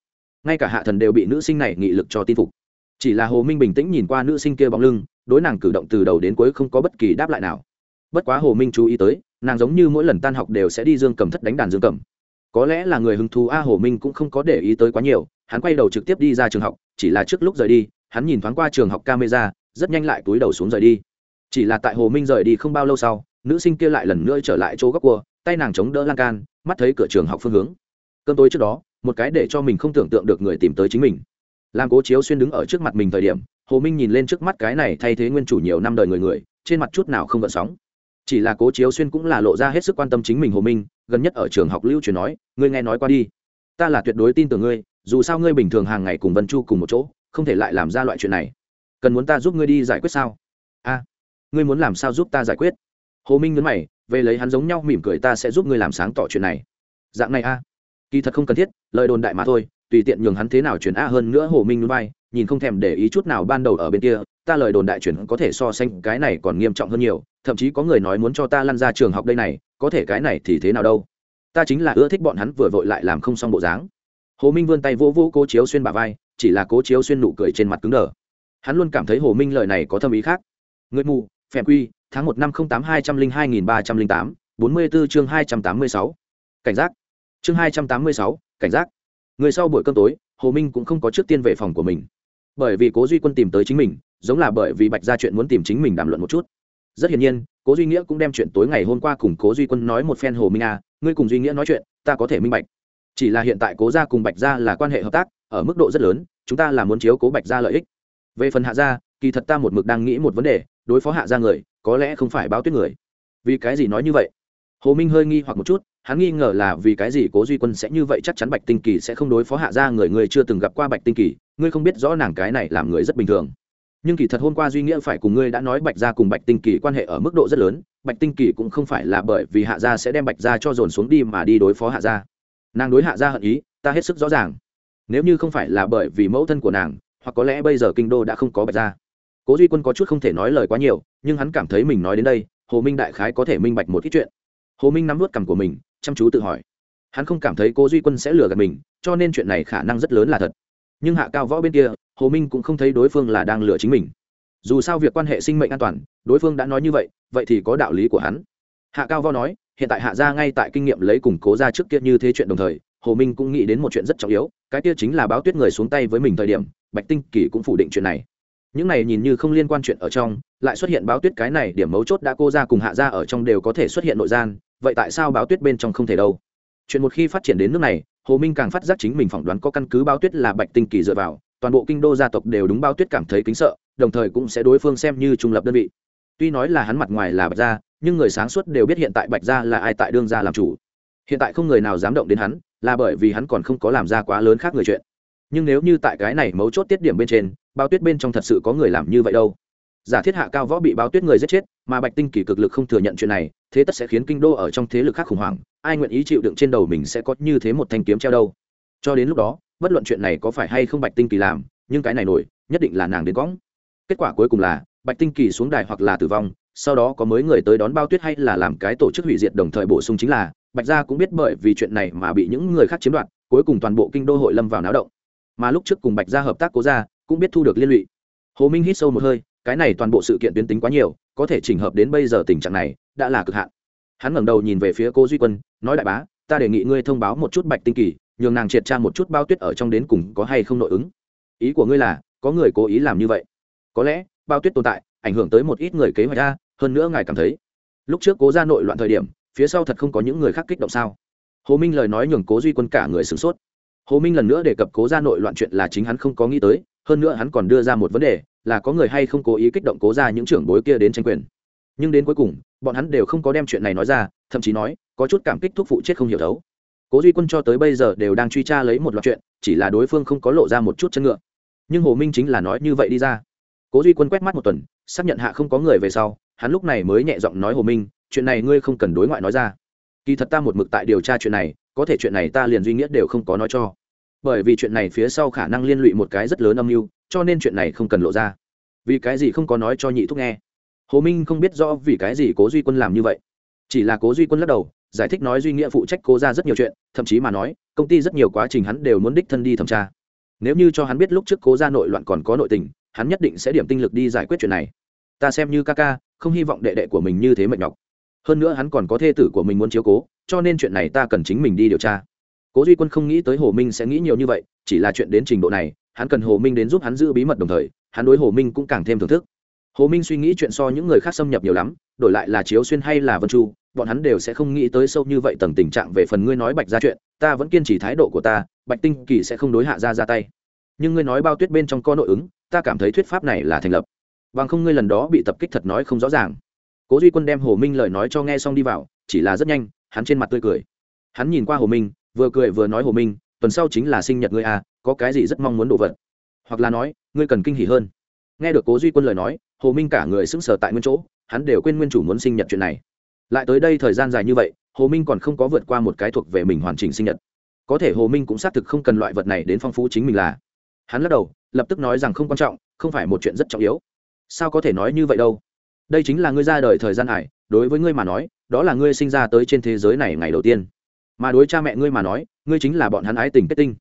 Ngay cả hạ thần đều bị nữ sinh này nghị lực cho tin phục. Chỉ là hồ minh bình tĩnh nhìn qua nữ sinh kia bóng lưng, đối nàng cử động từ đầu đến cuối không có bất kỳ đáp lại nào. Bất quá hồ minh chú ý tới, nàng giống như mỗi lần tan học đều sẽ đi dương cầm thất đánh đàn dương cầm. Có lẽ là người hứng thú a hồ minh cũng không có để ý tới quá nhiều, hắn quay đầu trực tiếp đi ra trường học, chỉ là trước lúc rời đi hắn nhìn thoáng qua trường học camera, rất nhanh lại túi đầu xuống rời đi. Chỉ là tại hồ minh rời đi không bao lâu sau, nữ sinh kia lại lần nữa trở lại chỗ góc cua, tay nàng chống đỡ lan can, mắt thấy cửa trường học phương hướng. Cơn tối trước đó, một cái để cho mình không tưởng tượng được người tìm tới chính mình. Làm cố chiếu xuyên đứng ở trước mặt mình thời điểm, hồ minh nhìn lên trước mắt cái này thay thế nguyên chủ nhiều năm đời người người, trên mặt chút nào không gợn sóng. Chỉ là cố chiếu xuyên cũng là lộ ra hết sức quan tâm chính mình hồ minh, gần nhất ở trường học lưu truyền nói, ngươi nghe nói qua đi. Ta là tuyệt đối tin tưởng ngươi, dù sao ngươi bình thường hàng ngày cùng vân chu cùng một chỗ không thể lại làm ra loại chuyện này. Cần muốn ta giúp ngươi đi giải quyết sao? A ngươi muốn làm sao giúp ta giải quyết? Hồ minh nhấn mày về lấy hắn giống nhau mỉm cười ta sẽ giúp ngươi làm sáng tỏ chuyện này. Dạng này a kỳ thật không cần thiết lời đồn đại mà thôi tùy tiện nhường hắn thế nào chuyển a hơn nữa hồ minh núi vai, nhìn không thèm để ý chút nào ban đầu ở bên kia ta lời đồn đại chuyển có thể so sánh cái này còn nghiêm trọng hơn nhiều thậm chí có người nói muốn cho ta lăn ra trường học đây này có thể cái này thì thế nào đâu? Ta chính là ưa thích bọn hắn vừa vội lại làm không xong bộ dáng. Hồ minh vươn tay vỗ vỗ cố chiếu xuyên bà vai chỉ là cố chiếu xuyên nụ cười trên mặt cứng đờ. Hắn luôn cảm thấy hồ minh lời này có thâm ý khác. Người mù, phèm quy, tháng một năm không tám hai trăm linh hai nghìn ba trăm linh tám, bốn mươi bốn chương hai trăm tám mươi sáu. Cảnh giác. Chương hai trăm tám mươi sáu, cảnh giác. Người sau buổi cơm tối, hồ minh cũng không có trước tiên về phòng của mình. Bởi vì cố duy quân tìm tới chính mình, giống là bởi vì bạch ra chuyện muốn tìm chính mình đàm luận một chút. Rất hiển nhiên, cố duy nghĩa cũng đem chuyện tối ngày hôm qua cùng cố duy quân nói một phen hồ minh à ngươi cùng duy nghĩa nói chuyện, ta có thể minh bạch chỉ là hiện tại cố gia cùng bạch gia là quan hệ hợp tác, ở mức độ rất lớn, chúng ta là muốn chiếu cố bạch gia lợi ích. Về phần hạ gia, kỳ thật ta một mực đang nghĩ một vấn đề, đối phó hạ gia người, có lẽ không phải báo tuyết người. Vì cái gì nói như vậy? Hồ minh hơi nghi hoặc một chút, hắn nghi ngờ là vì cái gì cố duy quân sẽ như vậy chắc chắn bạch tinh kỳ sẽ không đối phó hạ gia người người chưa từng gặp qua bạch tinh kỳ, ngươi không biết rõ nàng cái này làm người rất bình thường. Nhưng kỳ thật hôm qua duy nghĩa phải cùng ngươi đã nói bạch gia cùng bạch tinh kỳ quan hệ ở mức độ rất lớn, bạch tinh kỳ cũng không phải là bởi vì hạ gia sẽ đem bạch gia cho dồn xuống đi mà đi đối phó hạ gia nàng đối hạ gia hận ý, ta hết sức rõ ràng. Nếu như không phải là bởi vì mẫu thân của nàng, hoặc có lẽ bây giờ kinh đô đã không có bạch gia. Cố duy quân có chút không thể nói lời quá nhiều, nhưng hắn cảm thấy mình nói đến đây, hồ minh đại khái có thể minh bạch một ít chuyện. Hồ minh nắm vút cằm của mình, chăm chú tự hỏi. Hắn không cảm thấy cố duy quân sẽ lừa gạt mình, cho nên chuyện này khả năng rất lớn là thật. Nhưng hạ cao võ bên kia, hồ minh cũng không thấy đối phương là đang lừa chính mình. Dù sao việc quan hệ sinh mệnh an toàn, đối phương đã nói như vậy vậy thì có đạo lý của hắn hạ cao vo nói, hiện tại hạ gia ngay tại kinh nghiệm lấy củng cố ra trước kia như thế chuyện đồng thời, hồ minh cũng nghĩ đến một chuyện rất trọng yếu, cái kia chính là báo tuyết người xuống tay với mình thời điểm, bạch tinh kỳ cũng phủ định chuyện này. Những này nhìn như không liên quan chuyện ở trong, lại xuất hiện báo tuyết cái này điểm mấu chốt đã cô ra cùng hạ ra ở trong đều có thể xuất hiện nội gian, vậy tại sao báo tuyết bên trong không thể đâu? Chuyện một khi phát triển đến nước này, hồ minh càng phát giác chính mình phỏng đoán có căn cứ báo tuyết là bạch tinh kỳ dựa vào, toàn bộ kinh đô gia tộc đều đúng báo tuyết cảm thấy kính sợ, đồng thời cũng sẽ đối phương xem như trung lập đơn vị. Tuy nói là hắn mặt ngoài là bạch gia nhưng người sáng suốt đều biết hiện tại bạch gia là ai tại đương gia làm chủ. Hiện tại không người nào dám động đến hắn, là bởi vì hắn còn không có làm ra quá lớn khác người chuyện. Nhưng nếu như tại cái này mấu chốt tiết điểm bên trên, bao tuyết bên trong thật sự có người làm như vậy đâu. Giả thiết hạ cao võ bị báo tuyết người giết chết, mà bạch tinh kỳ cực lực không thừa nhận chuyện này, thế tất sẽ khiến kinh đô ở trong thế lực khác khủng hoảng, ai nguyện ý chịu đựng trên đầu mình sẽ có như thế một thanh kiếm treo đâu. Cho đến lúc đó, bất luận chuyện này có phải hay không bạch tinh kỳ làm, nhưng cái này nổi, nhất định là nàng đến cõng. Kết quả cuối cùng là, bạch tinh kỳ xuống đài hoặc là tử vong sau đó có mới người tới đón bao tuyết hay là làm cái tổ chức hủy diệt đồng thời bổ sung chính là, bạch gia cũng biết bởi vì chuyện này mà bị những người khác chiếm đoạt, cuối cùng toàn bộ kinh đô hội lâm vào náo động. Mà lúc trước cùng bạch gia hợp tác cố gia, cũng biết thu được liên lụy. Hồ minh hít sâu một hơi, cái này toàn bộ sự kiện tuyến tính quá nhiều, có thể chỉnh hợp đến bây giờ tình trạng này, đã là cực hạn. Hắn ngẩng đầu nhìn về phía cô duy quân, nói đại bá, ta đề nghị ngươi thông báo một chút bạch tinh kỳ, nhường nàng triệt tra một chút bao tuyết ở trong đến cùng có hay không nội ứng. Ý của ngươi là, có người cố ý làm như vậy. Có lẽ, bao tuyết tồn tại ảnh hưởng tới một ít người kế hoạch ra hơn nữa ngài cảm thấy, lúc trước cố ra nội loạn thời điểm, phía sau thật không có những người khác kích động sao? Hồ minh lời nói nhường cố duy quân cả người sửng sốt. Hồ minh lần nữa đề cập cố ra nội loạn chuyện là chính hắn không có nghĩ tới, hơn nữa hắn còn đưa ra một vấn đề, là có người hay không cố ý kích động cố ra những trưởng bối kia đến tranh quyền. Nhưng đến cuối cùng, bọn hắn đều không có đem chuyện này nói ra, thậm chí nói, có chút cảm kích thuốc phụ chết không hiểu thấu. Cố duy quân cho tới bây giờ đều đang truy tra lấy một loạt chuyện, chỉ là đối phương không có lộ ra một chút chân ngựa. Nhưng hồ minh chính là nói như vậy đi ra cố duy quân quét mắt một tuần, xác nhận hạ không có người về sau, hắn lúc này mới nhẹ giọng nói hồ minh, chuyện này ngươi không cần đối ngoại nói ra. Kỳ thật ta một mực tại điều tra chuyện này, có thể chuyện này ta liền duy nghĩa đều không có nói cho. Bởi vì chuyện này phía sau khả năng liên lụy một cái rất lớn âm mưu, cho nên chuyện này không cần lộ ra. Vì cái gì không có nói cho nhị thúc nghe? Hồ minh không biết rõ vì cái gì cố duy quân làm như vậy. Chỉ là cố duy quân lắc đầu, giải thích nói duy nghĩa phụ trách cố ra rất nhiều chuyện, thậm chí mà nói, công ty rất nhiều quá trình hắn đều muốn đích thân đi thẩm tra. Nếu như cho hắn biết lúc trước cố ra nội loạn còn có nội tình hắn nhất định sẽ điểm tinh lực đi giải quyết chuyện này. Ta xem như ca ca, không hy vọng đệ đệ của mình như thế mệt nhọc. Hơn nữa hắn còn có thê tử của mình muốn chiếu cố, cho nên chuyện này ta cần chính mình đi điều tra. Cố duy quân không nghĩ tới hồ minh sẽ nghĩ nhiều như vậy, chỉ là chuyện đến trình độ này, hắn cần hồ minh đến giúp hắn giữ bí mật đồng thời, hắn đối hồ minh cũng càng thêm thưởng thức. Hồ minh suy nghĩ chuyện so những người khác xâm nhập nhiều lắm, đổi lại là chiếu xuyên hay là vân chu, bọn hắn đều sẽ không nghĩ tới sâu như vậy tầng tình trạng về phần ngươi nói bạch ra chuyện, ta vẫn kiên trì thái độ của ta, bạch tinh kỳ sẽ không đối hạ ra ra tay. Nhưng ngươi nói bao tuyết bên trong có nội ứng ta cảm thấy thuyết pháp này là thành lập. Bằng không ngươi lần đó bị tập kích thật nói không rõ ràng. Cố duy quân đem hồ minh lời nói cho nghe xong đi vào, chỉ là rất nhanh, hắn trên mặt tươi cười. Hắn nhìn qua hồ minh, vừa cười vừa nói hồ minh, tuần sau chính là sinh nhật ngươi à có cái gì rất mong muốn đồ vật? Hoặc là nói, ngươi cần kinh hỉ hơn. Nghe được cố duy quân lời nói, hồ minh cả người sững sờ tại nguyên chỗ, hắn đều quên nguyên chủ muốn sinh nhật chuyện này. Lại tới đây thời gian dài như vậy, hồ minh còn không có vượt qua một cái thuộc về mình hoàn chỉnh sinh nhật. Có thể hồ minh cũng xác thực không cần loại vật này đến phong phú chính mình là hắn lắc đầu, lập tức nói rằng không quan trọng, không phải một chuyện rất trọng yếu. Sao có thể nói như vậy đâu? Đây chính là ngươi ra đời thời gian ải, đối với ngươi mà nói, đó là ngươi sinh ra tới trên thế giới này ngày đầu tiên. Mà đối cha mẹ ngươi mà nói, ngươi chính là bọn hắn ái tình kết tinh.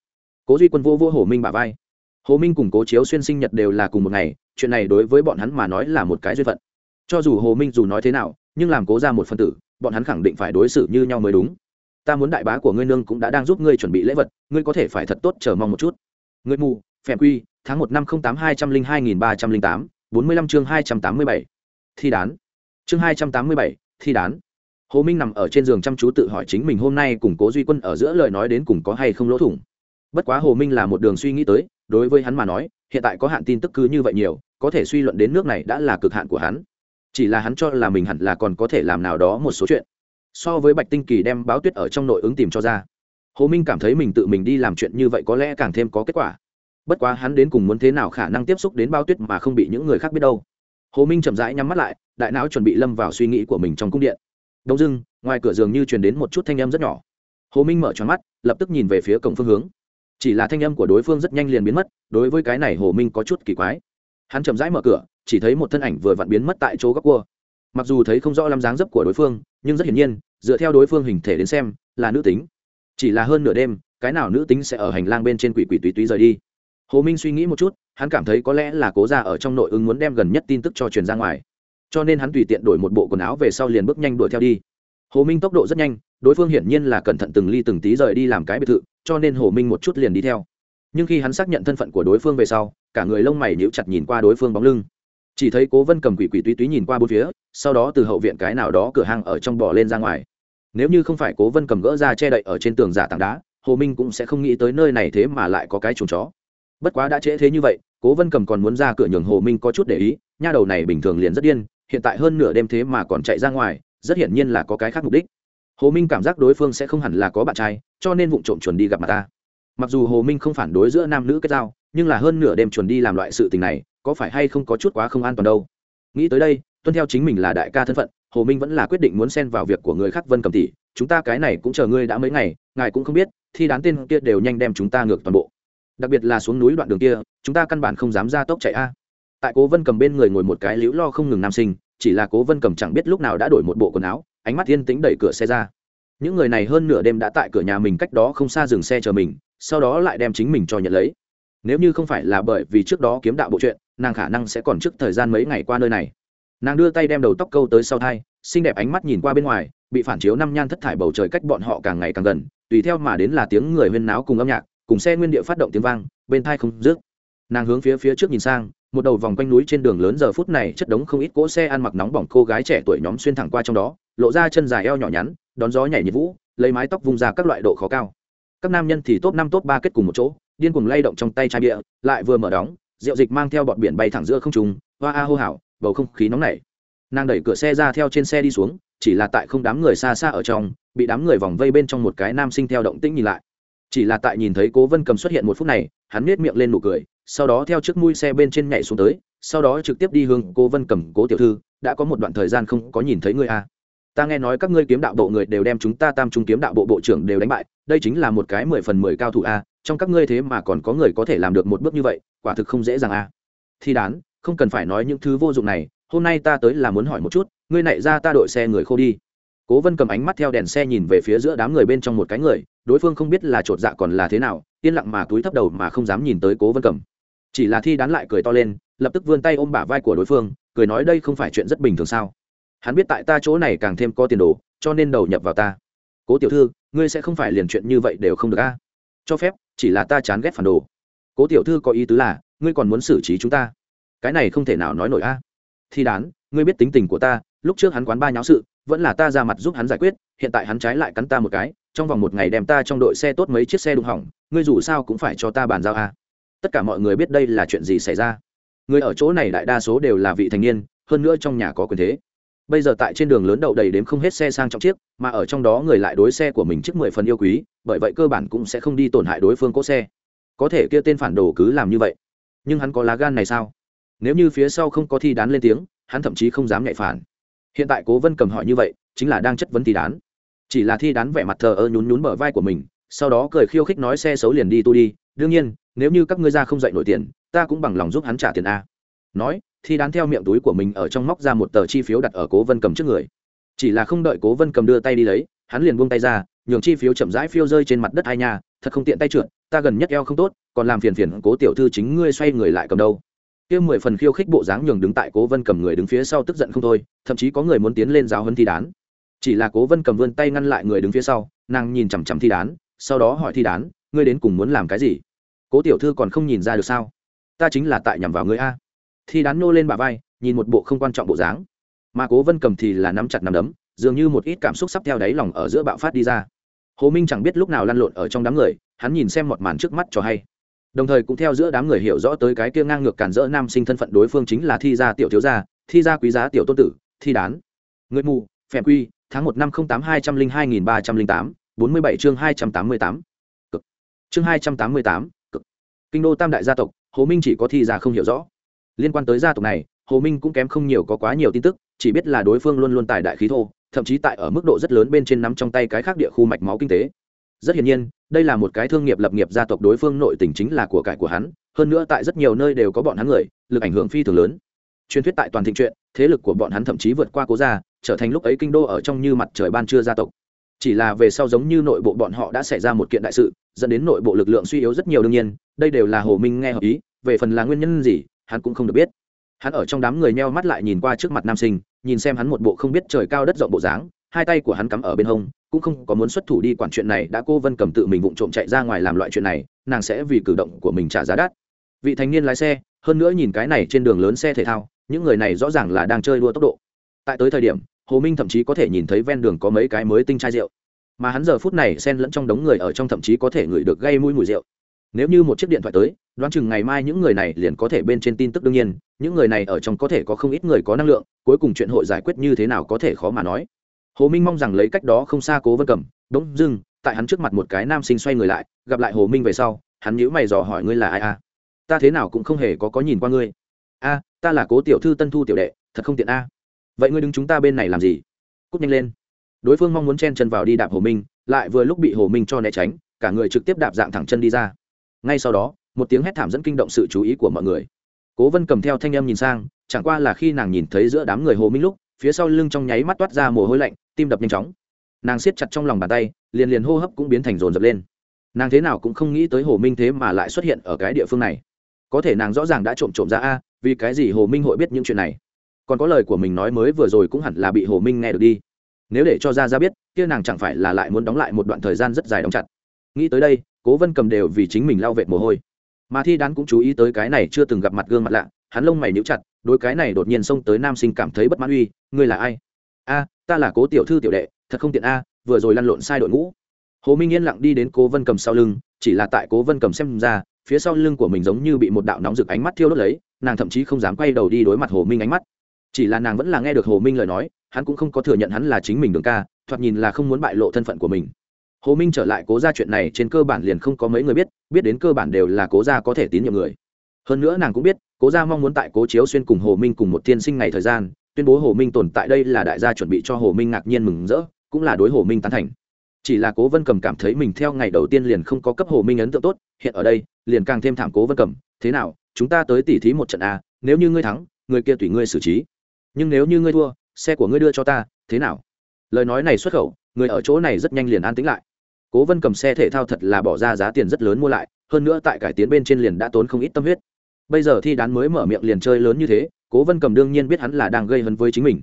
Cố duy quân vô vô hồ minh bà vai. Hồ minh cùng cố chiếu xuyên sinh nhật đều là cùng một ngày, chuyện này đối với bọn hắn mà nói là một cái duyên phận. Cho dù hồ minh dù nói thế nào, nhưng làm cố ra một phân tử, bọn hắn khẳng định phải đối xử như nhau mới đúng. Ta muốn đại bá của ngươi nương cũng đã đang giúp ngươi chuẩn bị lễ vật, ngươi có thể phải thật tốt chờ mong một chút. Ngươi mù phèm quy, tháng một năm không tám hai trăm linh hai nghìn ba trăm linh tám, bốn mươi lăm chương hai trăm tám mươi bảy. Thi đán. Chương hai trăm tám mươi bảy, thi đán. Hồ minh nằm ở trên giường chăm chú tự hỏi chính mình hôm nay cùng cố duy quân ở giữa lời nói đến cùng có hay không lỗ thủng. Bất quá hồ minh là một đường suy nghĩ tới, đối với hắn mà nói, hiện tại có hạn tin tức cứ như vậy nhiều, có thể suy luận đến nước này đã là cực hạn của hắn. Chỉ là hắn cho là mình hẳn là còn có thể làm nào đó một số chuyện. So với bạch tinh kỳ đem báo tuyết ở trong nội ứng tìm cho ra. Hồ minh cảm thấy mình tự mình đi làm chuyện như vậy có lẽ càng thêm có kết quả bất quá hắn đến cùng muốn thế nào khả năng tiếp xúc đến bao tuyết mà không bị những người khác biết đâu. Hồ minh chậm rãi nhắm mắt lại, đại não chuẩn bị lâm vào suy nghĩ của mình trong cung điện. Đông dưng ngoài cửa giường như truyền đến một chút thanh âm rất nhỏ. Hồ minh mở tròn mắt, lập tức nhìn về phía cổng phương hướng. Chỉ là thanh âm của đối phương rất nhanh liền biến mất, đối với cái này hồ minh có chút kỳ quái. Hắn chậm rãi mở cửa, chỉ thấy một thân ảnh vừa vặn biến mất tại chỗ góc cua. Mặc dù thấy không rõ lắm dáng dấp của đối phương, nhưng rất hiển nhiên, dựa theo đối phương hình thể đến xem, là nữ tính. Chỉ là hơn nửa đêm, cái nào nữ tính sẽ ở hành lang bên trên quỷ quỷ túy túy rời đi? Hồ minh suy nghĩ một chút, hắn cảm thấy có lẽ là cố ra ở trong nội ứng muốn đem gần nhất tin tức cho truyền ra ngoài. Cho nên hắn tùy tiện đổi một bộ quần áo về sau liền bước nhanh đuổi theo đi. Hồ minh tốc độ rất nhanh, đối phương hiển nhiên là cẩn thận từng ly từng tí rời đi làm cái biệt thự, cho nên hồ minh một chút liền đi theo. Nhưng khi hắn xác nhận thân phận của đối phương về sau, cả người lông mày nhíu chặt nhìn qua đối phương bóng lưng. Chỉ thấy cố vân cầm quỷ quỷ túy túy nhìn qua bốn phía, sau đó từ hậu viện cái nào đó cửa hàng ở trong bỏ lên ra ngoài. Nếu như không phải cố vân cầm gỡ ra che đậy ở trên tường giả tảng đá, hồ minh cũng sẽ không nghĩ tới nơi này thế mà lại có cái chuồng chó bất quá đã trễ thế như vậy, cố vân cầm còn muốn ra cửa nhường hồ minh có chút để ý, nha đầu này bình thường liền rất điên, hiện tại hơn nửa đêm thế mà còn chạy ra ngoài, rất hiển nhiên là có cái khác mục đích. Hồ minh cảm giác đối phương sẽ không hẳn là có bạn trai, cho nên vụ trộm chuẩn đi gặp mặt ta. Mặc dù hồ minh không phản đối giữa nam nữ kết giao, nhưng là hơn nửa đêm chuẩn đi làm loại sự tình này, có phải hay không có chút quá không an toàn đâu. Nghĩ tới đây, tuân theo chính mình là đại ca thân phận, hồ minh vẫn là quyết định muốn xen vào việc của người khác vân cầm tỷ, chúng ta cái này cũng chờ ngươi đã mấy ngày, ngài cũng không biết, thi đán tên kia đều nhanh đem chúng ta ngược toàn bộ đặc biệt là xuống núi đoạn đường kia, chúng ta căn bản không dám ra tốc chạy a. Tại cố vân cầm bên người ngồi một cái liễu lo không ngừng nam sinh, chỉ là cố vân cầm chẳng biết lúc nào đã đổi một bộ quần áo, ánh mắt yên tĩnh đẩy cửa xe ra. Những người này hơn nửa đêm đã tại cửa nhà mình cách đó không xa dừng xe chờ mình, sau đó lại đem chính mình cho nhận lấy. Nếu như không phải là bởi vì trước đó kiếm đạo bộ chuyện, nàng khả năng sẽ còn trước thời gian mấy ngày qua nơi này. Nàng đưa tay đem đầu tóc câu tới sau thai, xinh đẹp ánh mắt nhìn qua bên ngoài, bị phản chiếu năm nhan thất thải bầu trời cách bọn họ càng ngày càng gần, tùy theo mà đến là tiếng người huyên náo cùng âm nhạc cùng xe nguyên địa phát động tiếng vang, bên thai không rước nàng hướng phía phía trước nhìn sang, một đầu vòng quanh núi trên đường lớn giờ phút này chất đống không ít cỗ xe ăn mặc nóng bỏng cô gái trẻ tuổi nhóm xuyên thẳng qua trong đó, lộ ra chân dài eo nhỏ nhắn, đón gió nhảy nhiệt vũ, lấy mái tóc vung ra các loại độ khó cao. Các nam nhân thì top năm, top ba kết cùng một chỗ, điên cuồng lay động trong tay chai bia, lại vừa mở đóng, rượu dịch mang theo bọt biển bay thẳng giữa không trung, hoa a hô hào, bầu không khí nóng nảy. Nàng đẩy cửa xe ra theo trên xe đi xuống, chỉ là tại không đám người xa xa ở trong, bị đám người vòng vây bên trong một cái nam sinh theo động tĩnh nhìn lại chỉ là tại nhìn thấy cố vân cầm xuất hiện một phút này, hắn nết miệng lên nụ cười, sau đó theo chiếc mui xe bên trên nhảy xuống tới, sau đó trực tiếp đi hướng cố vân cầm, cố tiểu thư, đã có một đoạn thời gian không có nhìn thấy ngươi a à. ta nghe nói các ngươi kiếm đạo bộ người đều đem chúng ta tam trung kiếm đạo bộ bộ trưởng đều đánh bại, đây chính là một cái mười phần mười cao thủ a trong các ngươi thế mà còn có người có thể làm được một bước như vậy, quả thực không dễ dàng à. a thi đán, không cần phải nói những thứ vô dụng này, hôm nay ta tới là muốn hỏi một chút, ngươi nảy ra ta đội xe người khô đi cố vân cầm ánh mắt theo đèn xe nhìn về phía giữa đám người bên trong một cái người đối phương không biết là chột dạ còn là thế nào, yên lặng mà túi thấp đầu mà không dám nhìn tới cố vân cầm. Chỉ là thi đán lại cười to lên, lập tức vươn tay ôm bả vai của đối phương, cười nói đây không phải chuyện rất bình thường sao? Hắn biết tại ta chỗ này càng thêm có tiền đồ, cho nên đầu nhập vào ta. Cố tiểu thư, ngươi sẽ không phải liền chuyện như vậy đều không được a. Cho phép, chỉ là ta chán ghét phản đồ. Cố tiểu thư có ý tứ là, ngươi còn muốn xử trí chúng ta. Cái này không thể nào nói nổi a. Thi đán, ngươi biết tính tình của ta, lúc trước hắn quán ba nháo sự vẫn là ta ra mặt giúp hắn giải quyết, hiện tại hắn trái lại cắn ta một cái, trong vòng một ngày đem ta trong đội xe tốt mấy chiếc xe đụng hỏng, ngươi dù sao cũng phải cho ta bàn giao a. Tất cả mọi người biết đây là chuyện gì xảy ra. Người ở chỗ này đại đa số đều là vị thành niên, hơn nữa trong nhà có quyền thế. Bây giờ tại trên đường lớn đậu đầy đếm không hết xe sang trọng chiếc, mà ở trong đó người lại đối xe của mình trước mười phần yêu quý, bởi vậy cơ bản cũng sẽ không đi tổn hại đối phương cỗ xe. Có thể kia tên phản đồ cứ làm như vậy. Nhưng hắn có lá gan này sao? Nếu như phía sau không có thi đán lên tiếng, hắn thậm chí không dám nhạy phản hiện tại cố vân cầm hỏi như vậy, chính là đang chất vấn thi đán. Chỉ là thi đán vẻ mặt thờ ơ nhún nhún bờ vai của mình, sau đó cười khiêu khích nói xe xấu liền đi tu đi, đương nhiên, nếu như các ngươi ra không dạy nổi tiền, ta cũng bằng lòng giúp hắn trả tiền a. Nói, thi đán theo miệng túi của mình ở trong móc ra một tờ chi phiếu đặt ở cố vân cầm trước người. Chỉ là không đợi cố vân cầm đưa tay đi lấy, hắn liền buông tay ra, nhường chi phiếu chậm rãi phiêu rơi trên mặt đất hai nhà thật không tiện tay trượt, ta gần nhất eo không tốt, còn làm phiền phiền cố tiểu thư chính ngươi xoay người lại cầm đâu kia mười phần khiêu khích bộ dáng nhường đứng tại cố vân cầm người đứng phía sau tức giận không thôi, thậm chí có người muốn tiến lên giáo hơn thi đán. Chỉ là cố vân cầm vươn tay ngăn lại người đứng phía sau, nàng nhìn chằm chằm thi đán, sau đó hỏi thi đán, ngươi đến cùng muốn làm cái gì? Cố tiểu thư còn không nhìn ra được sao? Ta chính là tại nhằm vào ngươi a. Thi đán nô lên bà vai, nhìn một bộ không quan trọng bộ dáng. Mà cố vân cầm thì là nắm chặt nắm đấm, dường như một ít cảm xúc sắp theo đáy lòng ở giữa bạo phát đi ra. Hồ minh chẳng biết lúc nào lăn lộn ở trong đám người, hắn nhìn xem một màn trước mắt cho hay đồng thời cũng theo giữa đám người hiểu rõ tới cái kia ngang ngược cản rỡ nam sinh thân phận đối phương chính là thi gia tiểu thiếu gia, thi gia quý giá tiểu tôn tử, thi đán. Người mù phèm quy, tháng một năm không tám hai trăm linh hai nghìn ba trăm linh tám, bốn mươi bảy chương hai trăm tám mươi tám. Cực. Chương hai trăm tám mươi tám, cực. Kinh đô tam đại gia tộc, hồ minh chỉ có thi gia không hiểu rõ. Liên quan tới gia tộc này, hồ minh cũng kém không nhiều có quá nhiều tin tức, chỉ biết là đối phương luôn luôn tài đại khí thô, thậm chí tại ở mức độ rất lớn bên trên nắm trong tay cái khác địa khu mạch máu kinh tế rất hiển nhiên, đây là một cái thương nghiệp lập nghiệp gia tộc đối phương nội tình chính là của cải của hắn, hơn nữa tại rất nhiều nơi đều có bọn hắn người, lực ảnh hưởng phi thường lớn. Truyền thuyết tại toàn thịnh truyện, thế lực của bọn hắn thậm chí vượt qua cố gia, trở thành lúc ấy kinh đô ở trong như mặt trời ban trưa gia tộc. Chỉ là về sau giống như nội bộ bọn họ đã xảy ra một kiện đại sự, dẫn đến nội bộ lực lượng suy yếu rất nhiều đương nhiên, đây đều là hồ minh nghe hợp ý, về phần là nguyên nhân gì, hắn cũng không được biết. Hắn ở trong đám người neo mắt lại nhìn qua trước mặt nam sinh, nhìn xem hắn một bộ không biết trời cao đất rộng bộ dáng hai tay của hắn cắm ở bên hông, cũng không có muốn xuất thủ đi quản chuyện này, đã cô vân cầm tự mình vụng trộm chạy ra ngoài làm loại chuyện này, nàng sẽ vì cử động của mình trả giá đắt. Vị thanh niên lái xe, hơn nữa nhìn cái này trên đường lớn xe thể thao, những người này rõ ràng là đang chơi đua tốc độ. Tại tới thời điểm, hồ minh thậm chí có thể nhìn thấy ven đường có mấy cái mới tinh chai rượu. Mà hắn giờ phút này xen lẫn trong đống người ở trong thậm chí có thể ngửi được gây mũi mùi rượu. Nếu như một chiếc điện thoại tới, đoán chừng ngày mai những người này liền có thể bên trên tin tức đương nhiên, những người này ở trong có thể có không ít người có năng lượng, cuối cùng chuyện hội giải quyết như thế nào có thể khó mà nói hồ minh mong rằng lấy cách đó không xa cố vân cầm đống dưng, tại hắn trước mặt một cái nam sinh xoay người lại, gặp lại hồ minh về sau, hắn nhíu mày dò hỏi ngươi là ai à? ta thế nào cũng không hề có có nhìn qua ngươi. A, ta là cố tiểu thư tân thu tiểu đệ, thật không tiện a. Vậy ngươi đứng chúng ta bên này làm gì? Cúp nhanh lên. Đối phương mong muốn chen chân vào đi đạp hồ minh, lại vừa lúc bị hồ minh cho né tránh, cả người trực tiếp đạp dạng thẳng chân đi ra. Ngay sau đó, một tiếng hét thảm dẫn kinh động sự chú ý của mọi người. Cố vân cầm theo thanh âm nhìn sang, chẳng qua là khi nàng nhìn thấy giữa đám người hồ minh lúc phía sau lưng trong nháy mắt toát ra mồ hôi lạnh, tim đập nhanh chóng. Nàng siết chặt trong lòng bàn tay, liền liền hô hấp cũng biến thành rồn rập lên. Nàng thế nào cũng không nghĩ tới hồ minh thế mà lại xuất hiện ở cái địa phương này. Có thể nàng rõ ràng đã trộm trộm ra a, vì cái gì hồ minh hội biết những chuyện này? Còn có lời của mình nói mới vừa rồi cũng hẳn là bị hồ minh nghe được đi. Nếu để cho ra ra biết, kia nàng chẳng phải là lại muốn đóng lại một đoạn thời gian rất dài đóng chặt. Nghĩ tới đây, cố vân cầm đều vì chính mình lau vệt mồ hôi. Mà thi đán cũng chú ý tới cái này chưa từng gặp mặt gương mặt lạ hắn lông mày níu chặt đôi cái này đột nhiên xông tới nam sinh cảm thấy bất mãn uy, ngươi là ai? A, ta là cố tiểu thư tiểu đệ, thật không tiện a, vừa rồi lăn lộn sai đội ngũ. Hồ minh yên lặng đi đến cố vân cầm sau lưng, chỉ là tại cố vân cầm xem ra, phía sau lưng của mình giống như bị một đạo nóng rực ánh mắt thiêu đốt lấy, nàng thậm chí không dám quay đầu đi đối mặt hồ minh ánh mắt. Chỉ là nàng vẫn là nghe được hồ minh lời nói, hắn cũng không có thừa nhận hắn là chính mình đường ca, thoạt nhìn là không muốn bại lộ thân phận của mình. Hồ minh trở lại cố ra chuyện này trên cơ bản liền không có mấy người biết biết đến cơ bản đều là cố ra có thể tín nhiệm người. Hơn nữa nàng cũng biết cố gia mong muốn tại cố chiếu xuyên cùng hồ minh cùng một tiên sinh ngày thời gian, tuyên bố hồ minh tồn tại đây là đại gia chuẩn bị cho hồ minh ngạc nhiên mừng rỡ, cũng là đối hồ minh tán thành. Chỉ là cố vân cầm cảm thấy mình theo ngày đầu tiên liền không có cấp hồ minh ấn tượng tốt, hiện ở đây, liền càng thêm thảm cố vân cầm, thế nào, chúng ta tới tỉ thí một trận a nếu như ngươi thắng, người kia tùy ngươi xử trí. Nhưng nếu như ngươi thua, xe của ngươi đưa cho ta, thế nào? Lời nói này xuất khẩu, người ở chỗ này rất nhanh liền an tĩnh lại. Cố vân cầm xe thể thao thật là bỏ ra giá tiền rất lớn mua lại, hơn nữa tại cải tiến bên trên liền đã tốn không ít tâm huyết bây giờ thi đán mới mở miệng liền chơi lớn như thế, cố vân cầm đương nhiên biết hắn là đang gây hấn với chính mình.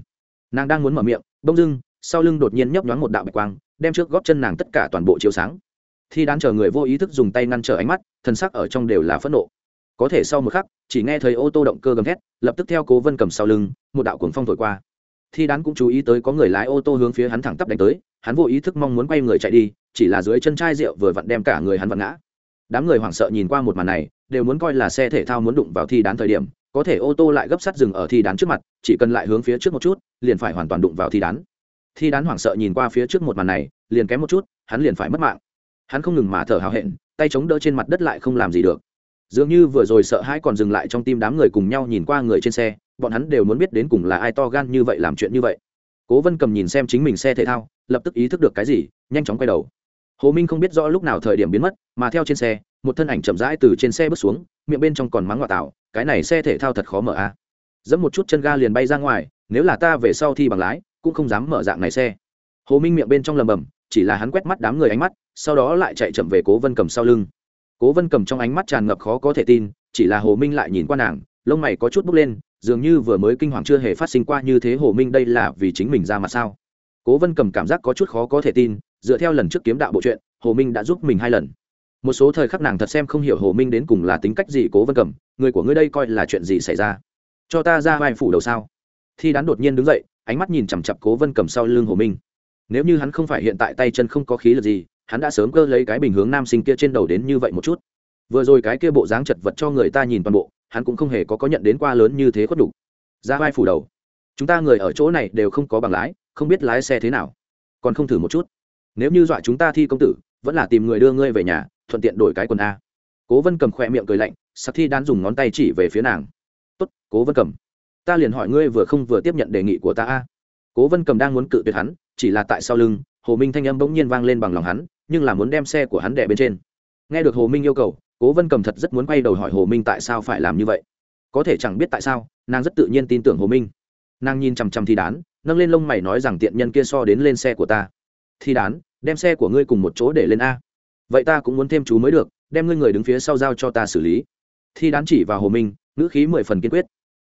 Nàng đang muốn mở miệng bông dưng, sau lưng đột nhiên nhấp nhoáng một đạo bạch quang, đem trước góp chân nàng tất cả toàn bộ chiếu sáng. Thi đán chờ người vô ý thức dùng tay ngăn trở ánh mắt thân sắc ở trong đều là phẫn nộ. Có thể sau một khắc, chỉ nghe thấy ô tô động cơ gầm thét, lập tức theo cố vân cầm sau lưng, một đạo cuồng phong thổi qua. Thi đán cũng chú ý tới có người lái ô tô hướng phía hắn thẳng tắp đánh tới, hắn vô ý thức mong muốn quay người chạy đi, chỉ là dưới chân chai rượu vừa vặn đem cả người hắn vặn ngã. Đám người hoảng sợ nhìn qua một màn này đều muốn coi là xe thể thao muốn đụng vào thi đán thời điểm, có thể ô tô lại gấp sát dừng ở thi đán trước mặt, chỉ cần lại hướng phía trước một chút, liền phải hoàn toàn đụng vào thi đán. Thi đán hoảng sợ nhìn qua phía trước một màn này, liền kém một chút, hắn liền phải mất mạng. Hắn không ngừng mà thở hào hẹn, tay chống đỡ trên mặt đất lại không làm gì được. Dường như vừa rồi sợ hãi còn dừng lại trong tim đám người cùng nhau nhìn qua người trên xe, bọn hắn đều muốn biết đến cùng là ai to gan như vậy làm chuyện như vậy. Cố vân cầm nhìn xem chính mình xe thể thao, lập tức ý thức được cái gì, nhanh chóng quay đầu. Hồ minh không biết rõ lúc nào thời điểm biến mất, mà theo trên xe một thân ảnh chậm rãi từ trên xe bước xuống, miệng bên trong còn mắng ngoại tạo cái này xe thể thao thật khó mở a. À. dẫm một chút chân ga liền bay ra ngoài, nếu là ta về sau thi bằng lái, cũng không dám mở dạng này xe. Hồ minh miệng bên trong lầm bầm, chỉ là hắn quét mắt đám người ánh mắt, sau đó lại chạy chậm về cố vân cầm sau lưng. Cố vân cầm trong ánh mắt tràn ngập khó có thể tin, chỉ là hồ minh lại nhìn qua nàng, lông mày có chút bốc lên, dường như vừa mới kinh hoàng chưa hề phát sinh qua như thế hồ minh đây là vì chính mình ra mặt sao? Cố vân cầm cảm giác có chút khó có thể tin, dựa theo lần trước kiếm đạo bộ chuyện hồ minh đã giúp mình hai lần một số thời khắc nàng thật xem không hiểu hồ minh đến cùng là tính cách gì cố vân cầm, người của ngươi đây coi là chuyện gì xảy ra? Cho ta ra vai phủ đầu sao? Thi đán đột nhiên đứng dậy, ánh mắt nhìn chằm chặp cố vân cầm sau lưng hồ minh. Nếu như hắn không phải hiện tại tay chân không có khí lực gì, hắn đã sớm cơ lấy cái bình hướng nam sinh kia trên đầu đến như vậy một chút. Vừa rồi cái kia bộ dáng chật vật cho người ta nhìn toàn bộ, hắn cũng không hề có có nhận đến qua lớn như thế khuất đủ. Ra vai phủ đầu. Chúng ta người ở chỗ này đều không có bằng lái, không biết lái xe thế nào. Còn không thử một chút. Nếu như dọa chúng ta thi công tử vẫn là tìm người đưa ngươi về nhà, thuận tiện đổi cái quần a. Cố vân cầm khỏe miệng cười lạnh sắc thi đán dùng ngón tay chỉ về phía nàng. Tốt, cố vân cầm, ta liền hỏi ngươi vừa không vừa tiếp nhận đề nghị của ta a. Cố vân cầm đang muốn cự tuyệt hắn, chỉ là tại sau lưng, hồ minh thanh âm bỗng nhiên vang lên bằng lòng hắn, nhưng là muốn đem xe của hắn đẻ bên trên. Nghe được hồ minh yêu cầu, cố vân cầm thật rất muốn quay đầu hỏi hồ minh tại sao phải làm như vậy. Có thể chẳng biết tại sao, nàng rất tự nhiên tin tưởng hồ minh. Nàng nhìn chằm chằm thi đán, nâng lên lông mày nói rằng tiện nhân kia so đến lên xe của ta. Thi đán đem xe của ngươi cùng một chỗ để lên a. Vậy ta cũng muốn thêm chú mới được, đem ngươi người đứng phía sau giao cho ta xử lý. Thi đán chỉ vào hồ minh, ngữ khí mười phần kiên quyết.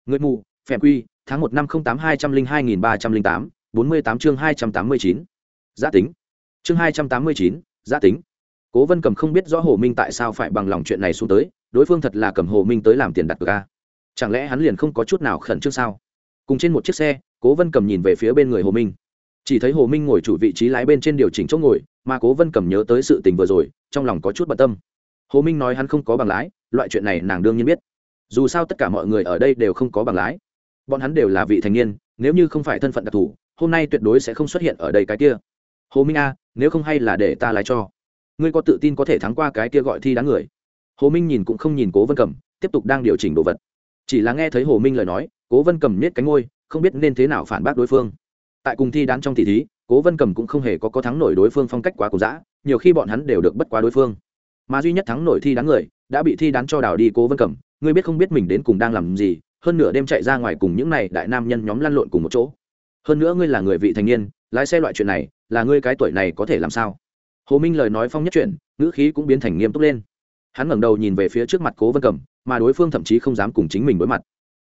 Người mù phèm quy, tháng một năm không tám hai trăm linh hai nghìn ba trăm linh tám, bốn mươi tám chương hai trăm tám mươi chín. Giã tính. Chương hai trăm tám mươi chín giã tính. Cố vân cầm không biết rõ hồ minh tại sao phải bằng lòng chuyện này xuống tới, đối phương thật là cầm hồ minh tới làm tiền đặt cược a. Chẳng lẽ hắn liền không có chút nào khẩn trương sao? Cùng trên một chiếc xe, cố vân cầm nhìn về phía bên người hồ minh chỉ thấy hồ minh ngồi chủ vị trí lái bên trên điều chỉnh chỗ ngồi, mà cố vân cầm nhớ tới sự tình vừa rồi, trong lòng có chút bận tâm. Hồ minh nói hắn không có bằng lái, loại chuyện này nàng đương nhiên biết. Dù sao tất cả mọi người ở đây đều không có bằng lái. Bọn hắn đều là vị thành niên, nếu như không phải thân phận đặc thù, hôm nay tuyệt đối sẽ không xuất hiện ở đây cái kia. Hồ minh a, nếu không hay là để ta lái cho. Ngươi có tự tin có thể thắng qua cái kia gọi thi đáng người. Hồ minh nhìn cũng không nhìn cố vân cầm, tiếp tục đang điều chỉnh đồ vật. Chỉ là nghe thấy hồ minh lời nói, cố vân cầm nết cánh ngôi không biết nên thế nào phản bác đối phương tại cùng thi đán trong tỷ thí, cố vân cầm cũng không hề có có thắng nổi đối phương phong cách quá cổ dã, nhiều khi bọn hắn đều được bất quá đối phương. Mà duy nhất thắng nổi thi đán người, đã bị thi đán cho đào đi cố vân cầm, ngươi biết không biết mình đến cùng đang làm gì, hơn nửa đêm chạy ra ngoài cùng những này đại nam nhân nhóm lăn lộn cùng một chỗ. Hơn nữa ngươi là người vị thành niên, lái xe loại chuyện này, là ngươi cái tuổi này có thể làm sao? Hồ minh lời nói phong nhất chuyện, ngữ khí cũng biến thành nghiêm túc lên. Hắn ngẩng đầu nhìn về phía trước mặt cố vân cầm, mà đối phương thậm chí không dám cùng chính mình đối mặt.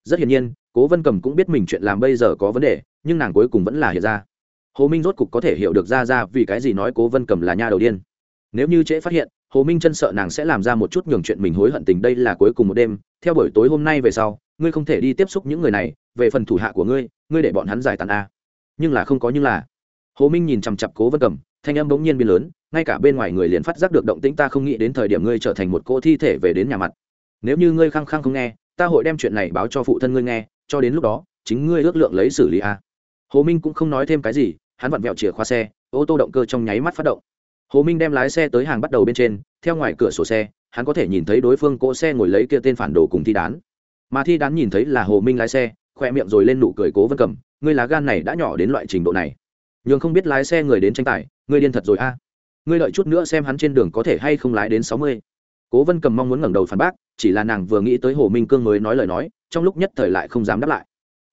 Rất hiển nhiên, cố vân cầm cũng biết mình chuyện làm bây giờ có vấn đề nhưng nàng cuối cùng vẫn là hiện ra. Hồ minh rốt cục có thể hiểu được ra ra vì cái gì nói cố vân cầm là nha đầu điên. Nếu như trễ phát hiện, hồ minh chân sợ nàng sẽ làm ra một chút nhường chuyện mình hối hận tình, đây là cuối cùng một đêm. Theo buổi tối hôm nay về sau, ngươi không thể đi tiếp xúc những người này, về phần thủ hạ của ngươi ngươi để bọn hắn giải tàn a. Nhưng là không có như là. Hồ minh nhìn chằm chặp cố vân cầm, thanh âm bỗng nhiên biến lớn, ngay cả bên ngoài người liền phát giác được động tĩnh, ta không nghĩ đến thời điểm ngươi trở thành một cô thi thể về đến nhà mặt. Nếu như ngươi khăng khăng không nghe, ta hội đem chuyện này báo cho phụ thân ngươi nghe, cho đến lúc đó, chính ngươi ước lượng lấy xử lý a hồ minh cũng không nói thêm cái gì, hắn vặn vẹo chìa khóa xe, ô tô động cơ trong nháy mắt phát động. Hồ minh đem lái xe tới hàng bắt đầu bên trên, theo ngoài cửa sổ xe, hắn có thể nhìn thấy đối phương cỗ xe ngồi lấy kia tên phản đồ cùng thi đán. Mà thi đán nhìn thấy là hồ minh lái xe khoe miệng rồi lên nụ cười cố vân cầm, ngươi lá gan này đã nhỏ đến loại trình độ này, nhường không biết lái xe người đến tranh tài, ngươi điên thật rồi a. Ngươi đợi chút nữa xem hắn trên đường có thể hay không lái đến sáu mươi. Cố vân cầm mong muốn ngẩng đầu phản bác, chỉ là nàng vừa nghĩ tới hồ minh cương mới nói lời nói, trong lúc nhất thời lại không dám đáp lại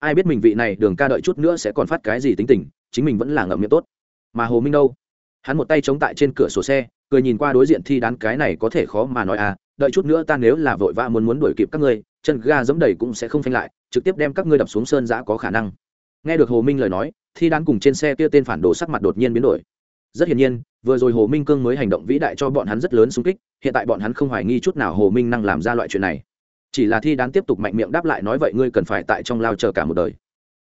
ai biết mình vị này đường ca đợi chút nữa sẽ còn phát cái gì tính tình, chính mình vẫn là ngậm miệng tốt. Mà hồ minh đâu? Hắn một tay chống tại trên cửa sổ xe, cười nhìn qua đối diện thi đán, cái này có thể khó mà nói à đợi chút nữa ta nếu là vội vã muốn muốn đuổi kịp các ngươi, chân ga giẫm đầy cũng sẽ không phanh lại, trực tiếp đem các ngươi đập xuống sơn giã có khả năng. Nghe được hồ minh lời nói, thi đán cùng trên xe kia tên phản đồ sắc mặt đột nhiên biến đổi. Rất hiển nhiên, vừa rồi hồ minh cương mới hành động vĩ đại cho bọn hắn rất lớn xung kích, hiện tại bọn hắn không hoài nghi chút nào hồ minh năng làm ra loại chuyện này chỉ là thi đán tiếp tục mạnh miệng đáp lại nói vậy ngươi cần phải tại trong lao chờ cả một đời.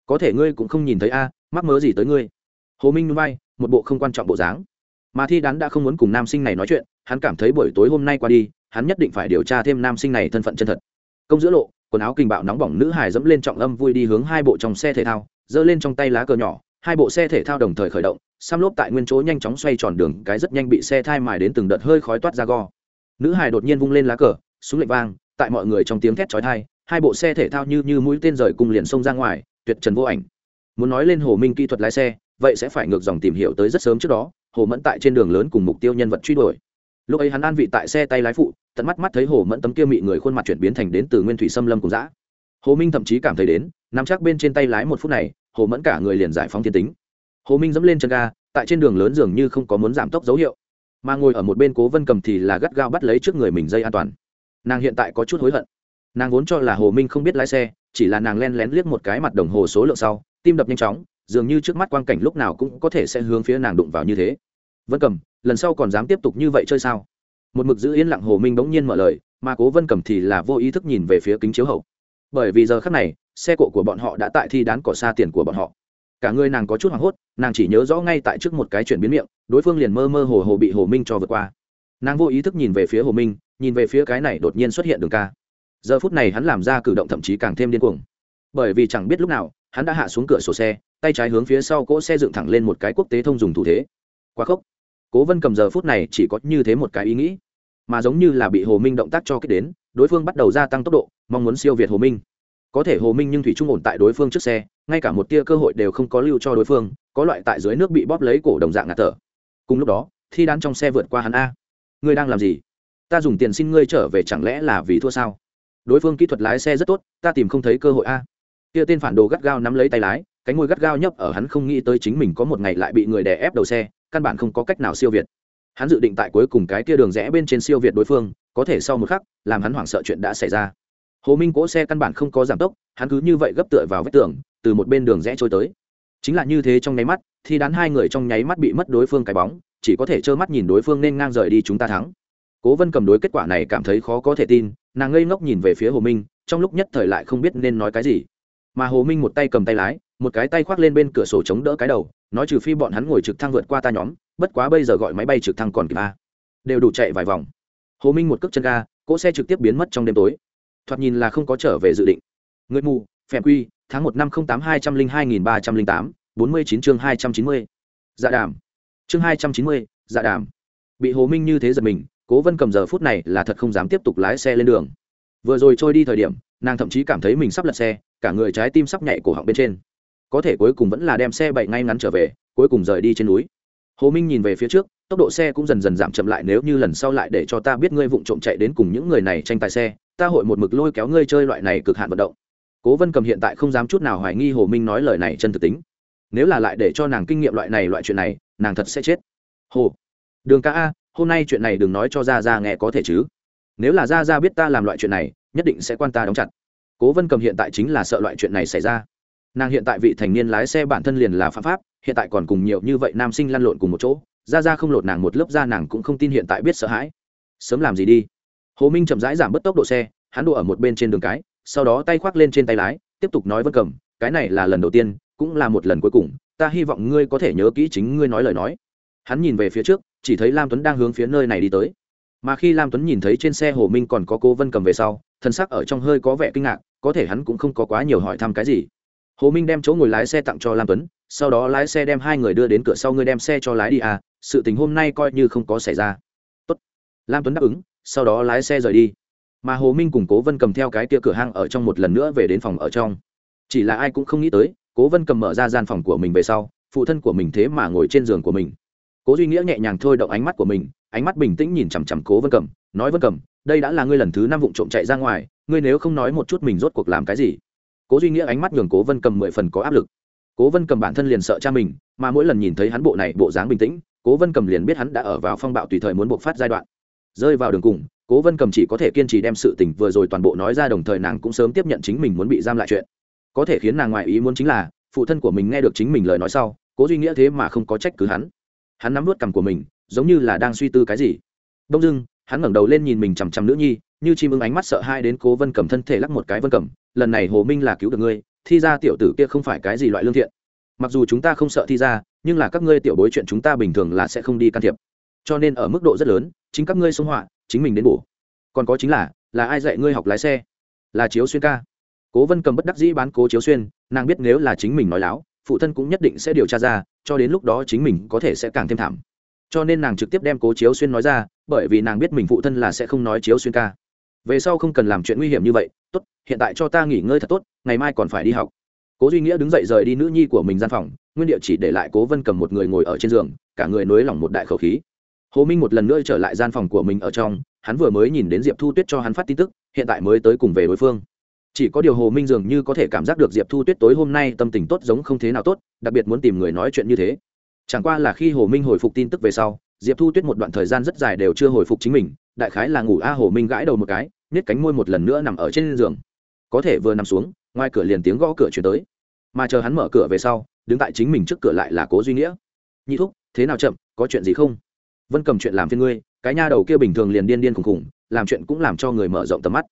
Có thể ngươi cũng không nhìn thấy a, mắc mớ gì tới ngươi. Hồ minh núi bay một bộ không quan trọng bộ dáng. Mà thi đán đã không muốn cùng nam sinh này nói chuyện, hắn cảm thấy buổi tối hôm nay qua đi, hắn nhất định phải điều tra thêm nam sinh này thân phận chân thật. Công giữa lộ, quần áo kinh bạo nóng bỏng nữ hài dẫm lên trọng âm vui đi hướng hai bộ trong xe thể thao, giơ lên trong tay lá cờ nhỏ, hai bộ xe thể thao đồng thời khởi động, xăm lốp tại nguyên chỗ nhanh chóng xoay tròn đường, cái rất nhanh bị xe thai mài đến từng đợt hơi khói toát ra go. Nữ hài đột nhiên vung lên lá cờ, súng lệnh vang tại mọi người trong tiếng thét chói tai, hai bộ xe thể thao như như mũi tên rời cùng liền xông ra ngoài tuyệt trần vô ảnh. Muốn nói lên hồ minh kỹ thuật lái xe vậy sẽ phải ngược dòng tìm hiểu tới rất sớm trước đó hồ mẫn tại trên đường lớn cùng mục tiêu nhân vật truy đuổi. Lúc ấy hắn an vị tại xe tay lái phụ tận mắt mắt thấy hồ mẫn tấm kia mị người khuôn mặt chuyển biến thành đến từ nguyên thủy xâm lâm cùng dã. Hồ minh thậm chí cảm thấy đến nắm chắc bên trên tay lái một phút này hồ mẫn cả người liền giải phóng thiên tính. Hồ minh dẫm lên chân ga tại trên đường lớn dường như không có muốn giảm tốc dấu hiệu mà ngồi ở một bên cố vân cầm thì là gắt gao bắt lấy trước người mình dây an toàn nàng hiện tại có chút hối hận. Nàng vốn cho là hồ minh không biết lái xe, chỉ là nàng len lén liếc một cái mặt đồng hồ số lượng sau, tim đập nhanh chóng, dường như trước mắt quang cảnh lúc nào cũng có thể sẽ hướng phía nàng đụng vào như thế. Vân cầm lần sau còn dám tiếp tục như vậy chơi sao? Một mực giữ yên lặng hồ minh bỗng nhiên mở lời, mà cố vân cầm thì là vô ý thức nhìn về phía kính chiếu hậu. Bởi vì giờ khắc này, xe cộ của bọn họ đã tại thi đán cỏ xa tiền của bọn họ. Cả người nàng có chút hoảng hốt, nàng chỉ nhớ rõ ngay tại trước một cái chuyển biến miệng, đối phương liền mơ mơ hồ hồ bị hồ minh cho vượt qua. Nàng vô ý thức nhìn về phía hồ minh nhìn về phía cái này đột nhiên xuất hiện đường ca. Giờ phút này hắn làm ra cử động thậm chí càng thêm điên cuồng. Bởi vì chẳng biết lúc nào, hắn đã hạ xuống cửa sổ xe, tay trái hướng phía sau cỗ xe dựng thẳng lên một cái quốc tế thông dùng thủ thế. Quá khốc. Cố vân cầm giờ phút này chỉ có như thế một cái ý nghĩ, mà giống như là bị hồ minh động tác cho kích đến, đối phương bắt đầu gia tăng tốc độ, mong muốn siêu việt hồ minh. Có thể hồ minh nhưng thủy trung ổn tại đối phương trước xe, ngay cả một tia cơ hội đều không có lưu cho đối phương, có loại tại dưới nước bị bóp lấy cổ đồng dạng ngạt thở. Cùng lúc đó, thi đán trong xe vượt qua hắn a. Ngươi đang làm gì? Ta dùng tiền xin ngươi trở về chẳng lẽ là vì thua sao? Đối phương kỹ thuật lái xe rất tốt, ta tìm không thấy cơ hội a. Kia tên phản đồ gắt gao nắm lấy tay lái, cánh môi gắt gao nhấp ở hắn không nghĩ tới chính mình có một ngày lại bị người đè ép đầu xe, căn bản không có cách nào siêu việt. Hắn dự định tại cuối cùng cái kia đường rẽ bên trên siêu việt đối phương, có thể sau một khắc, làm hắn hoảng sợ chuyện đã xảy ra. Hồ minh cỗ xe căn bản không có giảm tốc, hắn cứ như vậy gấp tựa vào vách tường, từ một bên đường rẽ trôi tới. Chính là như thế trong nháy mắt, thì đán hai người trong nháy mắt bị mất đối phương cái bóng, chỉ có thể trơ mắt nhìn đối phương nên ngang rời đi chúng ta thắng cố vân cầm đối kết quả này cảm thấy khó có thể tin, nàng ngây ngốc nhìn về phía hồ minh, trong lúc nhất thời lại không biết nên nói cái gì. Mà hồ minh một tay cầm tay lái, một cái tay khoác lên bên cửa sổ chống đỡ cái đầu, nói trừ phi bọn hắn ngồi trực thăng vượt qua ta nhóm, bất quá bây giờ gọi máy bay trực thăng còn kịp a. Đều đủ chạy vài vòng. Hồ minh một cước chân ga, cỗ xe trực tiếp biến mất trong đêm tối. Thoạt nhìn là không có trở về dự định. Người mù, phèm quy, tháng một năm không tám hai trăm linh hai nghìn ba trăm linh tám, bốn mươi chín chương hai trăm chín mươi. Dạ đàm. Chương hai trăm chín mươi dạ đàm. Bị hồ minh như thế giật mình cố vân cầm giờ phút này là thật không dám tiếp tục lái xe lên đường. Vừa rồi trôi đi thời điểm, nàng thậm chí cảm thấy mình sắp lật xe, cả người trái tim sắp nhảy cổ họng bên trên. Có thể cuối cùng vẫn là đem xe bậy ngay ngắn trở về, cuối cùng rời đi trên núi. Hồ minh nhìn về phía trước, tốc độ xe cũng dần dần giảm chậm lại, nếu như lần sau lại để cho ta biết ngươi vụng trộm chạy đến cùng những người này tranh tài xe, ta hội một mực lôi kéo ngươi chơi loại này cực hạn vận động. Cố vân cầm hiện tại không dám chút nào hoài nghi hồ minh nói lời này chân thực tính. Nếu là lại để cho nàng kinh nghiệm loại này loại chuyện này, nàng thật sẽ chết. Hồ, đường ca a hôm nay chuyện này đừng nói cho ra ra nghe có thể chứ. Nếu là ra ra biết ta làm loại chuyện này, nhất định sẽ quan ta đóng chặt. Cố vân cầm hiện tại chính là sợ loại chuyện này xảy ra. Nàng hiện tại vị thành niên lái xe bản thân liền là phạm pháp, hiện tại còn cùng nhiều như vậy nam sinh lăn lộn cùng một chỗ. Ra ra không lột nàng một lớp ra, nàng cũng không tin hiện tại biết sợ hãi. Sớm làm gì đi. Hồ minh chậm rãi giảm bớt tốc độ xe, hắn đổ ở một bên trên đường cái, sau đó tay khoác lên trên tay lái, tiếp tục nói vân cầm, cái này là lần đầu tiên, cũng là một lần cuối cùng. Ta hy vọng ngươi có thể nhớ kỹ chính ngươi nói lời nói hắn nhìn về phía trước, chỉ thấy lam tuấn đang hướng phía nơi này đi tới. Mà khi lam tuấn nhìn thấy trên xe hồ minh còn có cô vân cầm về sau thân sắc ở trong hơi có vẻ kinh ngạc, có thể hắn cũng không có quá nhiều hỏi thăm cái gì. Hồ minh đem chỗ ngồi lái xe tặng cho lam tuấn, sau đó lái xe đem hai người đưa đến cửa sau ngươi đem xe cho lái đi à sự tình hôm nay coi như không có xảy ra. Tốt. lam tuấn đáp ứng, sau đó lái xe rời đi. Mà hồ minh cùng cố vân cầm theo cái kia cửa hang ở trong một lần nữa về đến phòng ở trong. Chỉ là ai cũng không nghĩ tới, cố vân cầm mở ra gian phòng của mình về sau, phụ thân của mình thế mà ngồi trên giường của mình cố duy nghĩa nhẹ nhàng thôi động ánh mắt của mình, ánh mắt bình tĩnh nhìn chằm chằm cố vân cầm, nói vân cầm, đây đã là ngươi lần thứ năm vụ trộm chạy ra ngoài, ngươi nếu không nói một chút mình rốt cuộc làm cái gì? Cố duy nghĩa ánh mắt nhường cố vân cầm mười phần có áp lực. Cố vân cầm bản thân liền sợ cha mình, mà mỗi lần nhìn thấy hắn bộ này bộ dáng bình tĩnh, cố vân cầm liền biết hắn đã ở vào phong bạo tùy thời muốn buộc phát giai đoạn. Rơi vào đường cùng, cố vân cầm chỉ có thể kiên trì đem sự tình vừa rồi toàn bộ nói ra, đồng thời nàng cũng sớm tiếp nhận chính mình muốn bị giam lại chuyện. Có thể khiến nàng ngoại ý muốn chính là, phụ thân của mình nghe được chính mình lời nói sau, cố duy nghĩa thế mà không có trách cứ hắn hắn nắm vớt cằm của mình, giống như là đang suy tư cái gì. Đông dưng hắn ngẩng đầu lên nhìn mình chằm chằm nữ nhi, như chim ưng ánh mắt sợ hai đến cố vân cầm thân thể lắc một cái vân cầm lần này hồ minh là cứu được ngươi, thi ra tiểu tử kia không phải cái gì loại lương thiện. Mặc dù chúng ta không sợ thi ra nhưng là các ngươi tiểu bối chuyện chúng ta bình thường là sẽ không đi can thiệp. Cho nên ở mức độ rất lớn, chính các ngươi xung họa, chính mình đến bổ. Còn có chính là là ai dạy ngươi học lái xe? Là chiếu xuyên ca. Cố vân cầm bất đắc dĩ bán cố chiếu xuyên, nàng biết nếu là chính mình nói láo, phụ thân cũng nhất định sẽ điều tra ra cho đến lúc đó chính mình có thể sẽ càng thêm thảm. Cho nên nàng trực tiếp đem cố chiếu xuyên nói ra, bởi vì nàng biết mình phụ thân là sẽ không nói chiếu xuyên ca. Về sau không cần làm chuyện nguy hiểm như vậy, tốt, hiện tại cho ta nghỉ ngơi thật tốt, ngày mai còn phải đi học. Cố duy nghĩa đứng dậy rời đi nữ nhi của mình gian phòng, nguyên địa chỉ để lại cố vân cầm một người ngồi ở trên giường, cả người nới lỏng một đại khẩu khí. Hồ minh một lần nữa trở lại gian phòng của mình ở trong, hắn vừa mới nhìn đến diệp thu tuyết cho hắn phát tin tức, hiện tại mới tới cùng về đối phương chỉ có điều hồ minh dường như có thể cảm giác được diệp thu tuyết tối hôm nay tâm tình tốt giống không thế nào tốt, đặc biệt muốn tìm người nói chuyện như thế. Chẳng qua là khi hồ minh hồi phục tin tức về sau, diệp thu tuyết một đoạn thời gian rất dài đều chưa hồi phục chính mình, đại khái là ngủ a hồ minh gãi đầu một cái nhét cánh môi một lần nữa nằm ở trên giường. Có thể vừa nằm xuống, ngoài cửa liền tiếng gõ cửa chuyển tới. Mà chờ hắn mở cửa về sau, đứng tại chính mình trước cửa lại là cố duy nghĩa. Nhị thúc, thế nào chậm, có chuyện gì không? Vân cầm chuyện làm phiên ngươi, cái nha đầu kia bình thường liền điên điên khùng khùng, làm chuyện cũng làm cho người mở rộng tầm mắt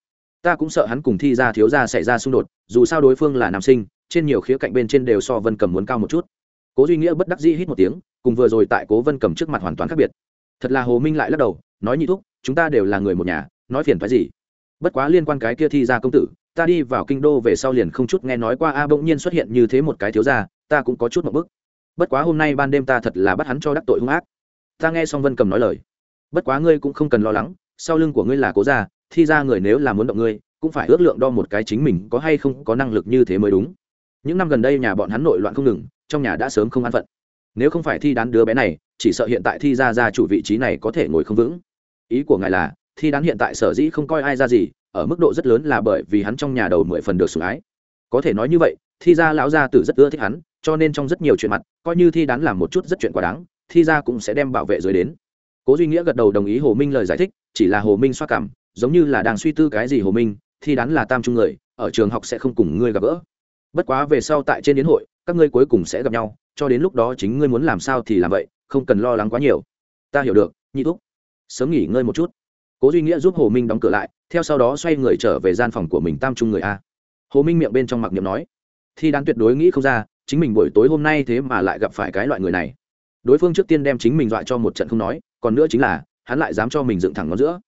ta cũng sợ hắn cùng thi ra thiếu ra xảy ra xung đột, dù sao đối phương là nam sinh, trên nhiều khía cạnh bên trên đều so vân cầm muốn cao một chút. Cố duy nghĩa bất đắc dĩ hít một tiếng, cùng vừa rồi tại cố vân cầm trước mặt hoàn toàn khác biệt. Thật là hồ minh lại lắc đầu, nói nhị thúc, chúng ta đều là người một nhà, nói phiền phái gì? Bất quá liên quan cái kia thi ra công tử, ta đi vào kinh đô về sau liền không chút nghe nói qua, a à, bỗng nhiên xuất hiện như thế một cái thiếu gia, ta cũng có chút một bức. Bất quá hôm nay ban đêm ta thật là bắt hắn cho đắc tội hung ác. Ta nghe xong vân cầm nói lời. Bất quá ngươi cũng không cần lo lắng, sau lưng của ngươi là cố gia thi ra người nếu là muốn động ngươi, cũng phải ước lượng đo một cái chính mình có hay không có năng lực như thế mới đúng. Những năm gần đây nhà bọn hắn nội loạn không ngừng, trong nhà đã sớm không an phận. Nếu không phải thi đán đứa bé này, chỉ sợ hiện tại thi ra ra chủ vị trí này có thể ngồi không vững. Ý của ngài là, thi đán hiện tại sở dĩ không coi ai ra gì, ở mức độ rất lớn là bởi vì hắn trong nhà đầu mười phần được sủng ái. Có thể nói như vậy, thi ra lão gia tử rất ưa thích hắn, cho nên trong rất nhiều chuyện mặt, coi như thi đán làm một chút rất chuyện quá đáng, thi ra cũng sẽ đem bảo vệ dưới đến. Cố duy nghĩa gật đầu đồng ý hồ minh lời giải thích, chỉ là hồ minh xoa cảm giống như là đang suy tư cái gì hồ minh, thi đắn là tam trung người, ở trường học sẽ không cùng ngươi gặp gỡ. Bất quá về sau tại trên đến hội, các ngươi cuối cùng sẽ gặp nhau, cho đến lúc đó chính ngươi muốn làm sao thì làm vậy, không cần lo lắng quá nhiều. Ta hiểu được, nhị thúc. Sớm nghỉ ngơi một chút. Cố duy nghĩa giúp hồ minh đóng cửa lại, theo sau đó xoay người trở về gian phòng của mình tam trung người a. Hồ minh miệng bên trong mặc niệm nói, thi đán tuyệt đối nghĩ không ra, chính mình buổi tối hôm nay thế mà lại gặp phải cái loại người này. Đối phương trước tiên đem chính mình dọa cho một trận không nói, còn nữa chính là, hắn lại dám cho mình dựng thẳng nó giữa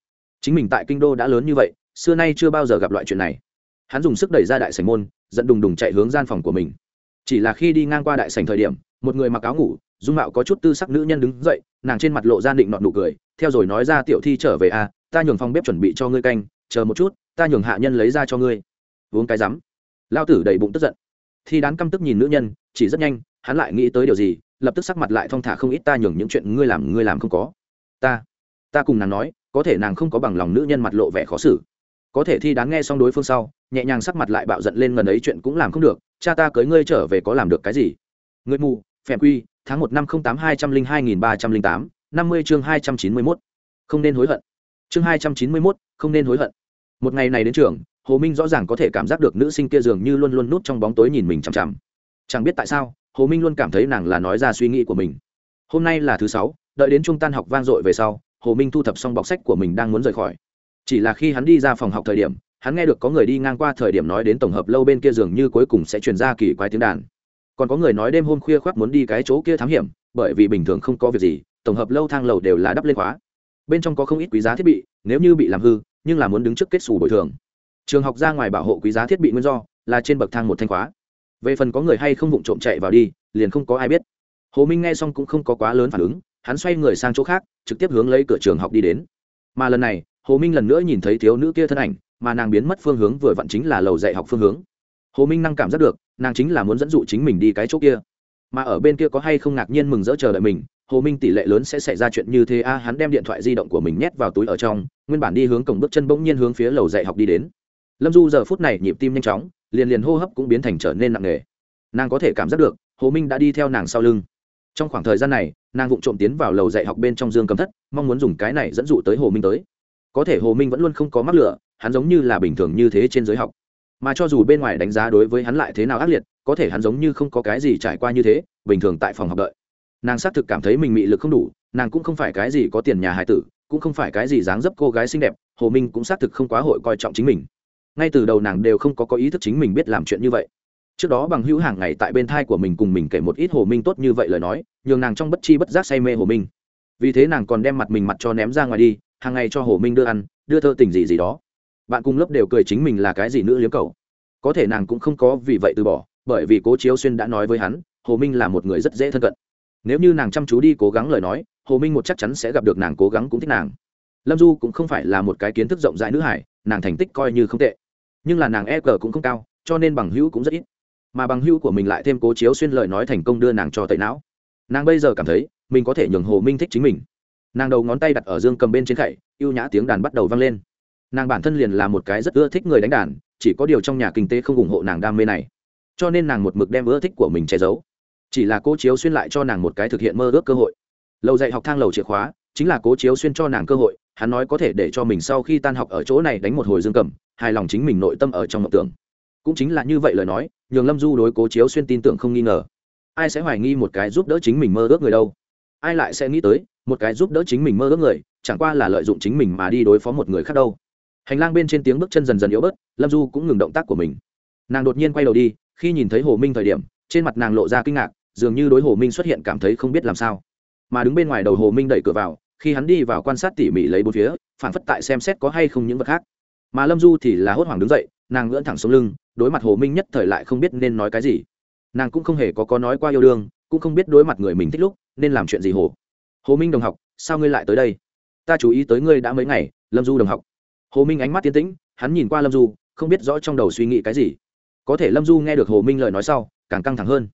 chính mình tại kinh đô đã lớn như vậy xưa nay chưa bao giờ gặp loại chuyện này. Hắn dùng sức đẩy ra đại sành môn dẫn đùng đùng chạy hướng gian phòng của mình. Chỉ là khi đi ngang qua đại sành thời điểm một người mặc áo ngủ dung mạo có chút tư sắc nữ nhân đứng dậy nàng trên mặt lộ ra định nọn nụ cười theo rồi nói ra tiểu thi trở về a à, ta nhường phòng bếp chuẩn bị cho ngươi canh chờ một chút ta nhường hạ nhân lấy ra cho ngươi. Uống cái rắm. Lao tử đầy bụng tức giận. Thi đán căm tức nhìn nữ nhân chỉ rất nhanh hắn lại nghĩ tới điều gì lập tức sắc mặt lại thong thả không ít ta nhường những chuyện ngươi làm ngươi làm không có. Ta ta cùng nàng nói có thể nàng không có bằng lòng nữ nhân mặt lộ vẻ khó xử. Có thể thi đáng nghe xong đối phương sau, nhẹ nhàng sắc mặt lại bạo giận lên ngần ấy chuyện cũng làm không được, cha ta cưới ngươi trở về có làm được cái gì? Ngươi mù, phèm quy, tháng một năm không tám hai trăm linh hai nghìn ba trăm linh tám, năm mươi chương hai trăm chín mươi mốt. Không nên hối hận. Chương hai trăm chín mươi mốt, không nên hối hận. Một ngày này đến trường, hồ minh rõ ràng có thể cảm giác được nữ sinh kia dường như luôn luôn núp trong bóng tối nhìn mình chằm chằm. Chẳng biết tại sao, hồ minh luôn cảm thấy nàng là nói ra suy nghĩ của mình. Hôm nay là thứ sáu, đợi đến trung tan học vang dội về sau hồ minh thu thập xong bọc sách của mình đang muốn rời khỏi. Chỉ là khi hắn đi ra phòng học thời điểm, hắn nghe được có người đi ngang qua thời điểm nói đến tổng hợp lâu bên kia dường như cuối cùng sẽ truyền ra kỳ quái tiếng đàn. Còn có người nói đêm hôm khuya khoác muốn đi cái chỗ kia thám hiểm, bởi vì bình thường không có việc gì, tổng hợp lâu thang lầu đều là đắp lên khóa. Bên trong có không ít quý giá thiết bị, nếu như bị làm hư, nhưng là muốn đứng trước kết xù bồi thường. Trường học ra ngoài bảo hộ quý giá thiết bị nguyên do là trên bậc thang một thanh khóa. Về phần có người hay không vụng trộm chạy vào đi, liền không có ai biết. Hồ minh nghe xong cũng không có quá lớn phản ứng hắn xoay người sang chỗ khác, trực tiếp hướng lấy cửa trường học đi đến. Mà lần này, hồ minh lần nữa nhìn thấy thiếu nữ kia thân ảnh, mà nàng biến mất phương hướng vừa vặn chính là lầu dạy học phương hướng. Hồ minh năng cảm giác được, nàng chính là muốn dẫn dụ chính mình đi cái chỗ kia. Mà ở bên kia có hay không ngạc nhiên mừng rỡ chờ đợi mình, hồ minh tỷ lệ lớn sẽ xảy ra chuyện như thế a, hắn đem điện thoại di động của mình nhét vào túi ở trong, nguyên bản đi hướng cổng bước chân bỗng nhiên hướng phía lầu dạy học đi đến. Lâm du giờ phút này nhịp tim nhanh chóng, liền liền hô hấp cũng biến thành trở nên nặng nề. Nàng có thể cảm giác được, hồ minh đã đi theo nàng sau lưng trong khoảng thời gian này, nàng vụng trộm tiến vào lầu dạy học bên trong dương cầm thất, mong muốn dùng cái này dẫn dụ tới hồ minh tới. Có thể hồ minh vẫn luôn không có mắc lửa hắn giống như là bình thường như thế trên giới học. Mà cho dù bên ngoài đánh giá đối với hắn lại thế nào ác liệt, có thể hắn giống như không có cái gì trải qua như thế, bình thường tại phòng học đợi. Nàng xác thực cảm thấy mình mị lực không đủ, nàng cũng không phải cái gì có tiền nhà hải tử, cũng không phải cái gì dáng dấp cô gái xinh đẹp, hồ minh cũng xác thực không quá hội coi trọng chính mình. Ngay từ đầu nàng đều không có có ý thức chính mình biết làm chuyện như vậy trước đó bằng hữu hàng ngày tại bên thai của mình cùng mình kể một ít hồ minh tốt như vậy lời nói, nhường nàng trong bất chi bất giác say mê hồ minh. Vì thế nàng còn đem mặt mình mặt cho ném ra ngoài đi, hàng ngày cho hồ minh đưa ăn, đưa thơ tình gì gì đó. Bạn cùng lớp đều cười chính mình là cái gì nữ liếm cầu có thể nàng cũng không có vì vậy từ bỏ, bởi vì cố chiếu xuyên đã nói với hắn, hồ minh là một người rất dễ thân cận. Nếu như nàng chăm chú đi cố gắng lời nói, hồ minh một chắc chắn sẽ gặp được nàng cố gắng cũng thích nàng. Lâm du cũng không phải là một cái kiến thức rộng rãi nữ hải, nàng thành tích coi như không tệ. Nhưng là nàng e g cũng không cao, cho nên bằng hữu cũng rất ít mà bằng hữu của mình lại thêm cố chiếu xuyên lời nói thành công đưa nàng cho tẩy não. Nàng bây giờ cảm thấy, mình có thể nhường hồ minh thích chính mình. Nàng đầu ngón tay đặt ở dương cầm bên trên khẩy y ê u nhã tiếng đàn bắt đầu vang lên. Nàng bản thân liền là một cái rất ưa thích người đánh đàn, chỉ có điều trong nhà kinh tế không ủng hộ nàng đam mê này. Cho nên nàng một mực đem ưa thích của mình che giấu. Chỉ là cố chiếu xuyên lại cho nàng một cái thực hiện mơ ước cơ hội. Lầu dạy học thang lầu chìa khóa, chính là cố chiếu xuyên cho nàng cơ hội, hắn nói có thể để cho mình sau khi tan học ở chỗ này đánh một hồi dương cầm, hài lòng chính mình nội tâm ở trong mộng tưởng. Cũng chính là như vậy lời nói nhường lâm du đối cố chiếu xuyên tin tưởng không nghi ngờ. Ai sẽ hoài nghi một cái giúp đỡ chính mình mơ ước người đâu? Ai lại sẽ nghĩ tới, một cái giúp đỡ chính mình mơ ước người, chẳng qua là lợi dụng chính mình mà đi đối phó một người khác đâu. Hành lang bên trên tiếng bước chân dần dần yếu bớt, lâm du cũng ngừng động tác của mình. Nàng đột nhiên quay đầu đi, khi nhìn thấy hồ minh thời điểm, trên mặt nàng lộ ra kinh ngạc, dường như đối hồ minh xuất hiện cảm thấy không biết làm sao. Mà đứng bên ngoài đầu hồ minh đẩy cửa vào, khi hắn đi vào quan sát tỉ mỉ lấy bốn phía, phản phất tại xem xét có hay không những vật khác. Mà lâm du thì là hốt hoảng đứng dậy nàng ngưỡn thẳng xuống lưng, đối mặt hồ minh nhất thời lại không biết nên nói cái gì. Nàng cũng không hề có có nói qua yêu đương, cũng không biết đối mặt người mình thích lúc nên làm chuyện gì hồ. Hồ minh đồng học, sao ngươi lại tới đây? Ta chú ý tới ngươi đã mấy ngày, lâm du đồng học. Hồ minh ánh mắt tiến tĩnh, hắn nhìn qua lâm du, không biết rõ trong đầu suy nghĩ cái gì. Có thể lâm du nghe được hồ minh lời nói sau, càng căng thẳng hơn.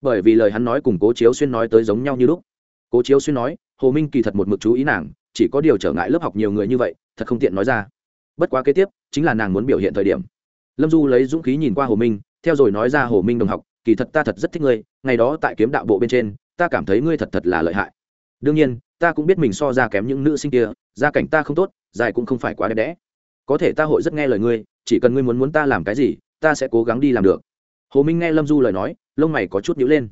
Bởi vì lời hắn nói cùng cố chiếu xuyên nói tới giống nhau như lúc. Cố chiếu xuyên nói, hồ minh kỳ thật một mực chú ý nàng, chỉ có điều trở ngại lớp học nhiều người như vậy, thật không tiện nói ra. Bất quá kế tiếp, chính là nàng muốn biểu hiện thời điểm lâm du lấy dũng khí nhìn qua hồ minh, theo rồi nói ra hồ minh đồng học, kỳ thật ta thật rất thích ngươi, ngày đó tại kiếm đạo bộ bên trên, ta cảm thấy ngươi thật thật là lợi hại. Đương nhiên, ta cũng biết mình so ra kém những nữ sinh kia, gia cảnh ta không tốt, dài cũng không phải quá đẹp đẽ. Có thể ta hội rất nghe lời ngươi, chỉ cần ngươi muốn muốn ta làm cái gì, ta sẽ cố gắng đi làm được. Hồ minh nghe lâm du lời nói, lông mày có chút nhữ lên.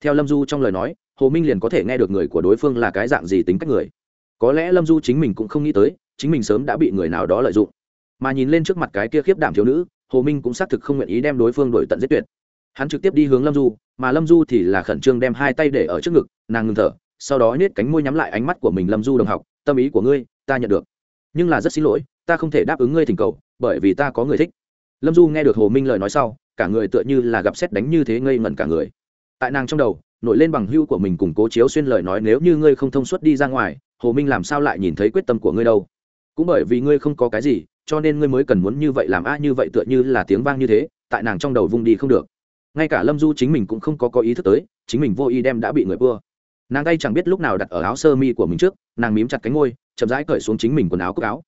Theo lâm du trong lời nói, hồ minh liền có thể nghe được người của đối phương là cái dạng gì tính cách người. Có lẽ lâm du chính mình cũng không nghĩ tới, chính mình sớm đã bị người nào đó lợi dụng. Mà nhìn lên trước mặt cái kia khiếp đảm thiếu nữ hồ minh cũng xác thực không nguyện ý đem đối phương đổi tận giết tuyệt. Hắn trực tiếp đi hướng lâm du, mà lâm du thì là khẩn trương đem hai tay để ở trước ngực, nàng ngừng thở, sau đó nết cánh môi nhắm lại ánh mắt của mình lâm du đồng học, tâm ý của ngươi, ta nhận được. Nhưng là rất xin lỗi, ta không thể đáp ứng ngươi thỉnh cầu, bởi vì ta có người thích. Lâm du nghe được hồ minh lời nói sau, cả người tựa như là gặp xét đánh như thế ngây ngẩn cả người. Tại nàng trong đầu, nổi lên bằng hưu của mình cùng cố chiếu xuyên lời nói, nếu như ngươi không thông suốt đi ra ngoài, hồ minh làm sao lại nhìn thấy quyết tâm của ngươi đâu? Cũng bởi vì ngươi không có cái gì cho nên ngươi mới cần muốn như vậy làm a, như vậy tựa như là tiếng vang như thế, tại nàng trong đầu vung đi không được. Ngay cả lâm du chính mình cũng không có có ý thức tới, chính mình vô ý đem đã bị người vua. Nàng tay chẳng biết lúc nào đặt ở áo sơ mi của mình trước, nàng mím chặt cánh ngôi, chậm rãi cởi xuống chính mình quần áo cúc áo.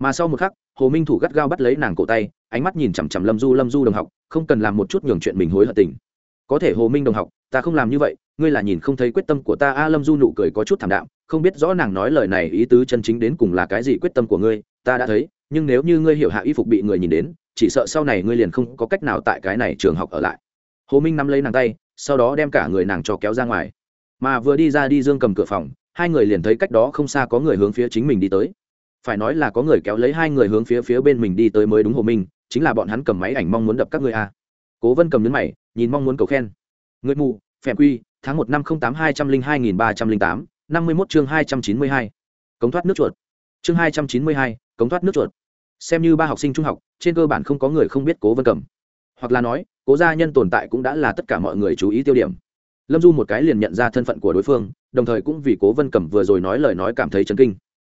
Mà sau một khắc, hồ minh thủ gắt gao bắt lấy nàng cổ tay, ánh mắt nhìn chằm chằm lâm du lâm du đồng học, không cần làm một chút nhường chuyện mình hối hận tình. Có thể hồ minh đồng học, ta không làm như vậy, ngươi là nhìn không thấy quyết tâm của ta. A lâm du nụ cười có chút thảm đạm, không biết rõ nàng nói lời này ý tứ chân chính đến cùng là cái gì quyết tâm của ngươi, ta đã thấy nhưng nếu như ngươi hiểu hạ y phục bị người nhìn đến, chỉ sợ sau này ngươi liền không có cách nào tại cái này trường học ở lại. Hồ minh nắm lấy nàng tay, sau đó đem cả người nàng cho kéo ra ngoài. Mà vừa đi ra đi dương cầm cửa phòng, hai người liền thấy cách đó không xa có người hướng phía chính mình đi tới. Phải nói là có người kéo lấy hai người hướng phía phía bên mình đi tới mới đúng hồ minh, chính là bọn hắn cầm máy ảnh mong muốn đập các người a. Cố vân cầm nhấn mày, nhìn mong muốn cầu khen. Người mù, phèm quy, tháng một năm không tám hai trăm linh hai nghìn ba trăm linh tám, năm mươi mốt chương hai trăm chín mươi hai. Cống thoát nước chuột. Chương hai trăm chín mươi hai cống thoát nước chuột. Xem như ba học sinh trung học, trên cơ bản không có người không biết cố vân cầm. Hoặc là nói, cố gia nhân tồn tại cũng đã là tất cả mọi người chú ý tiêu điểm. Lâm du một cái liền nhận ra thân phận của đối phương, đồng thời cũng vì cố vân cẩm vừa rồi nói lời nói cảm thấy chấn kinh.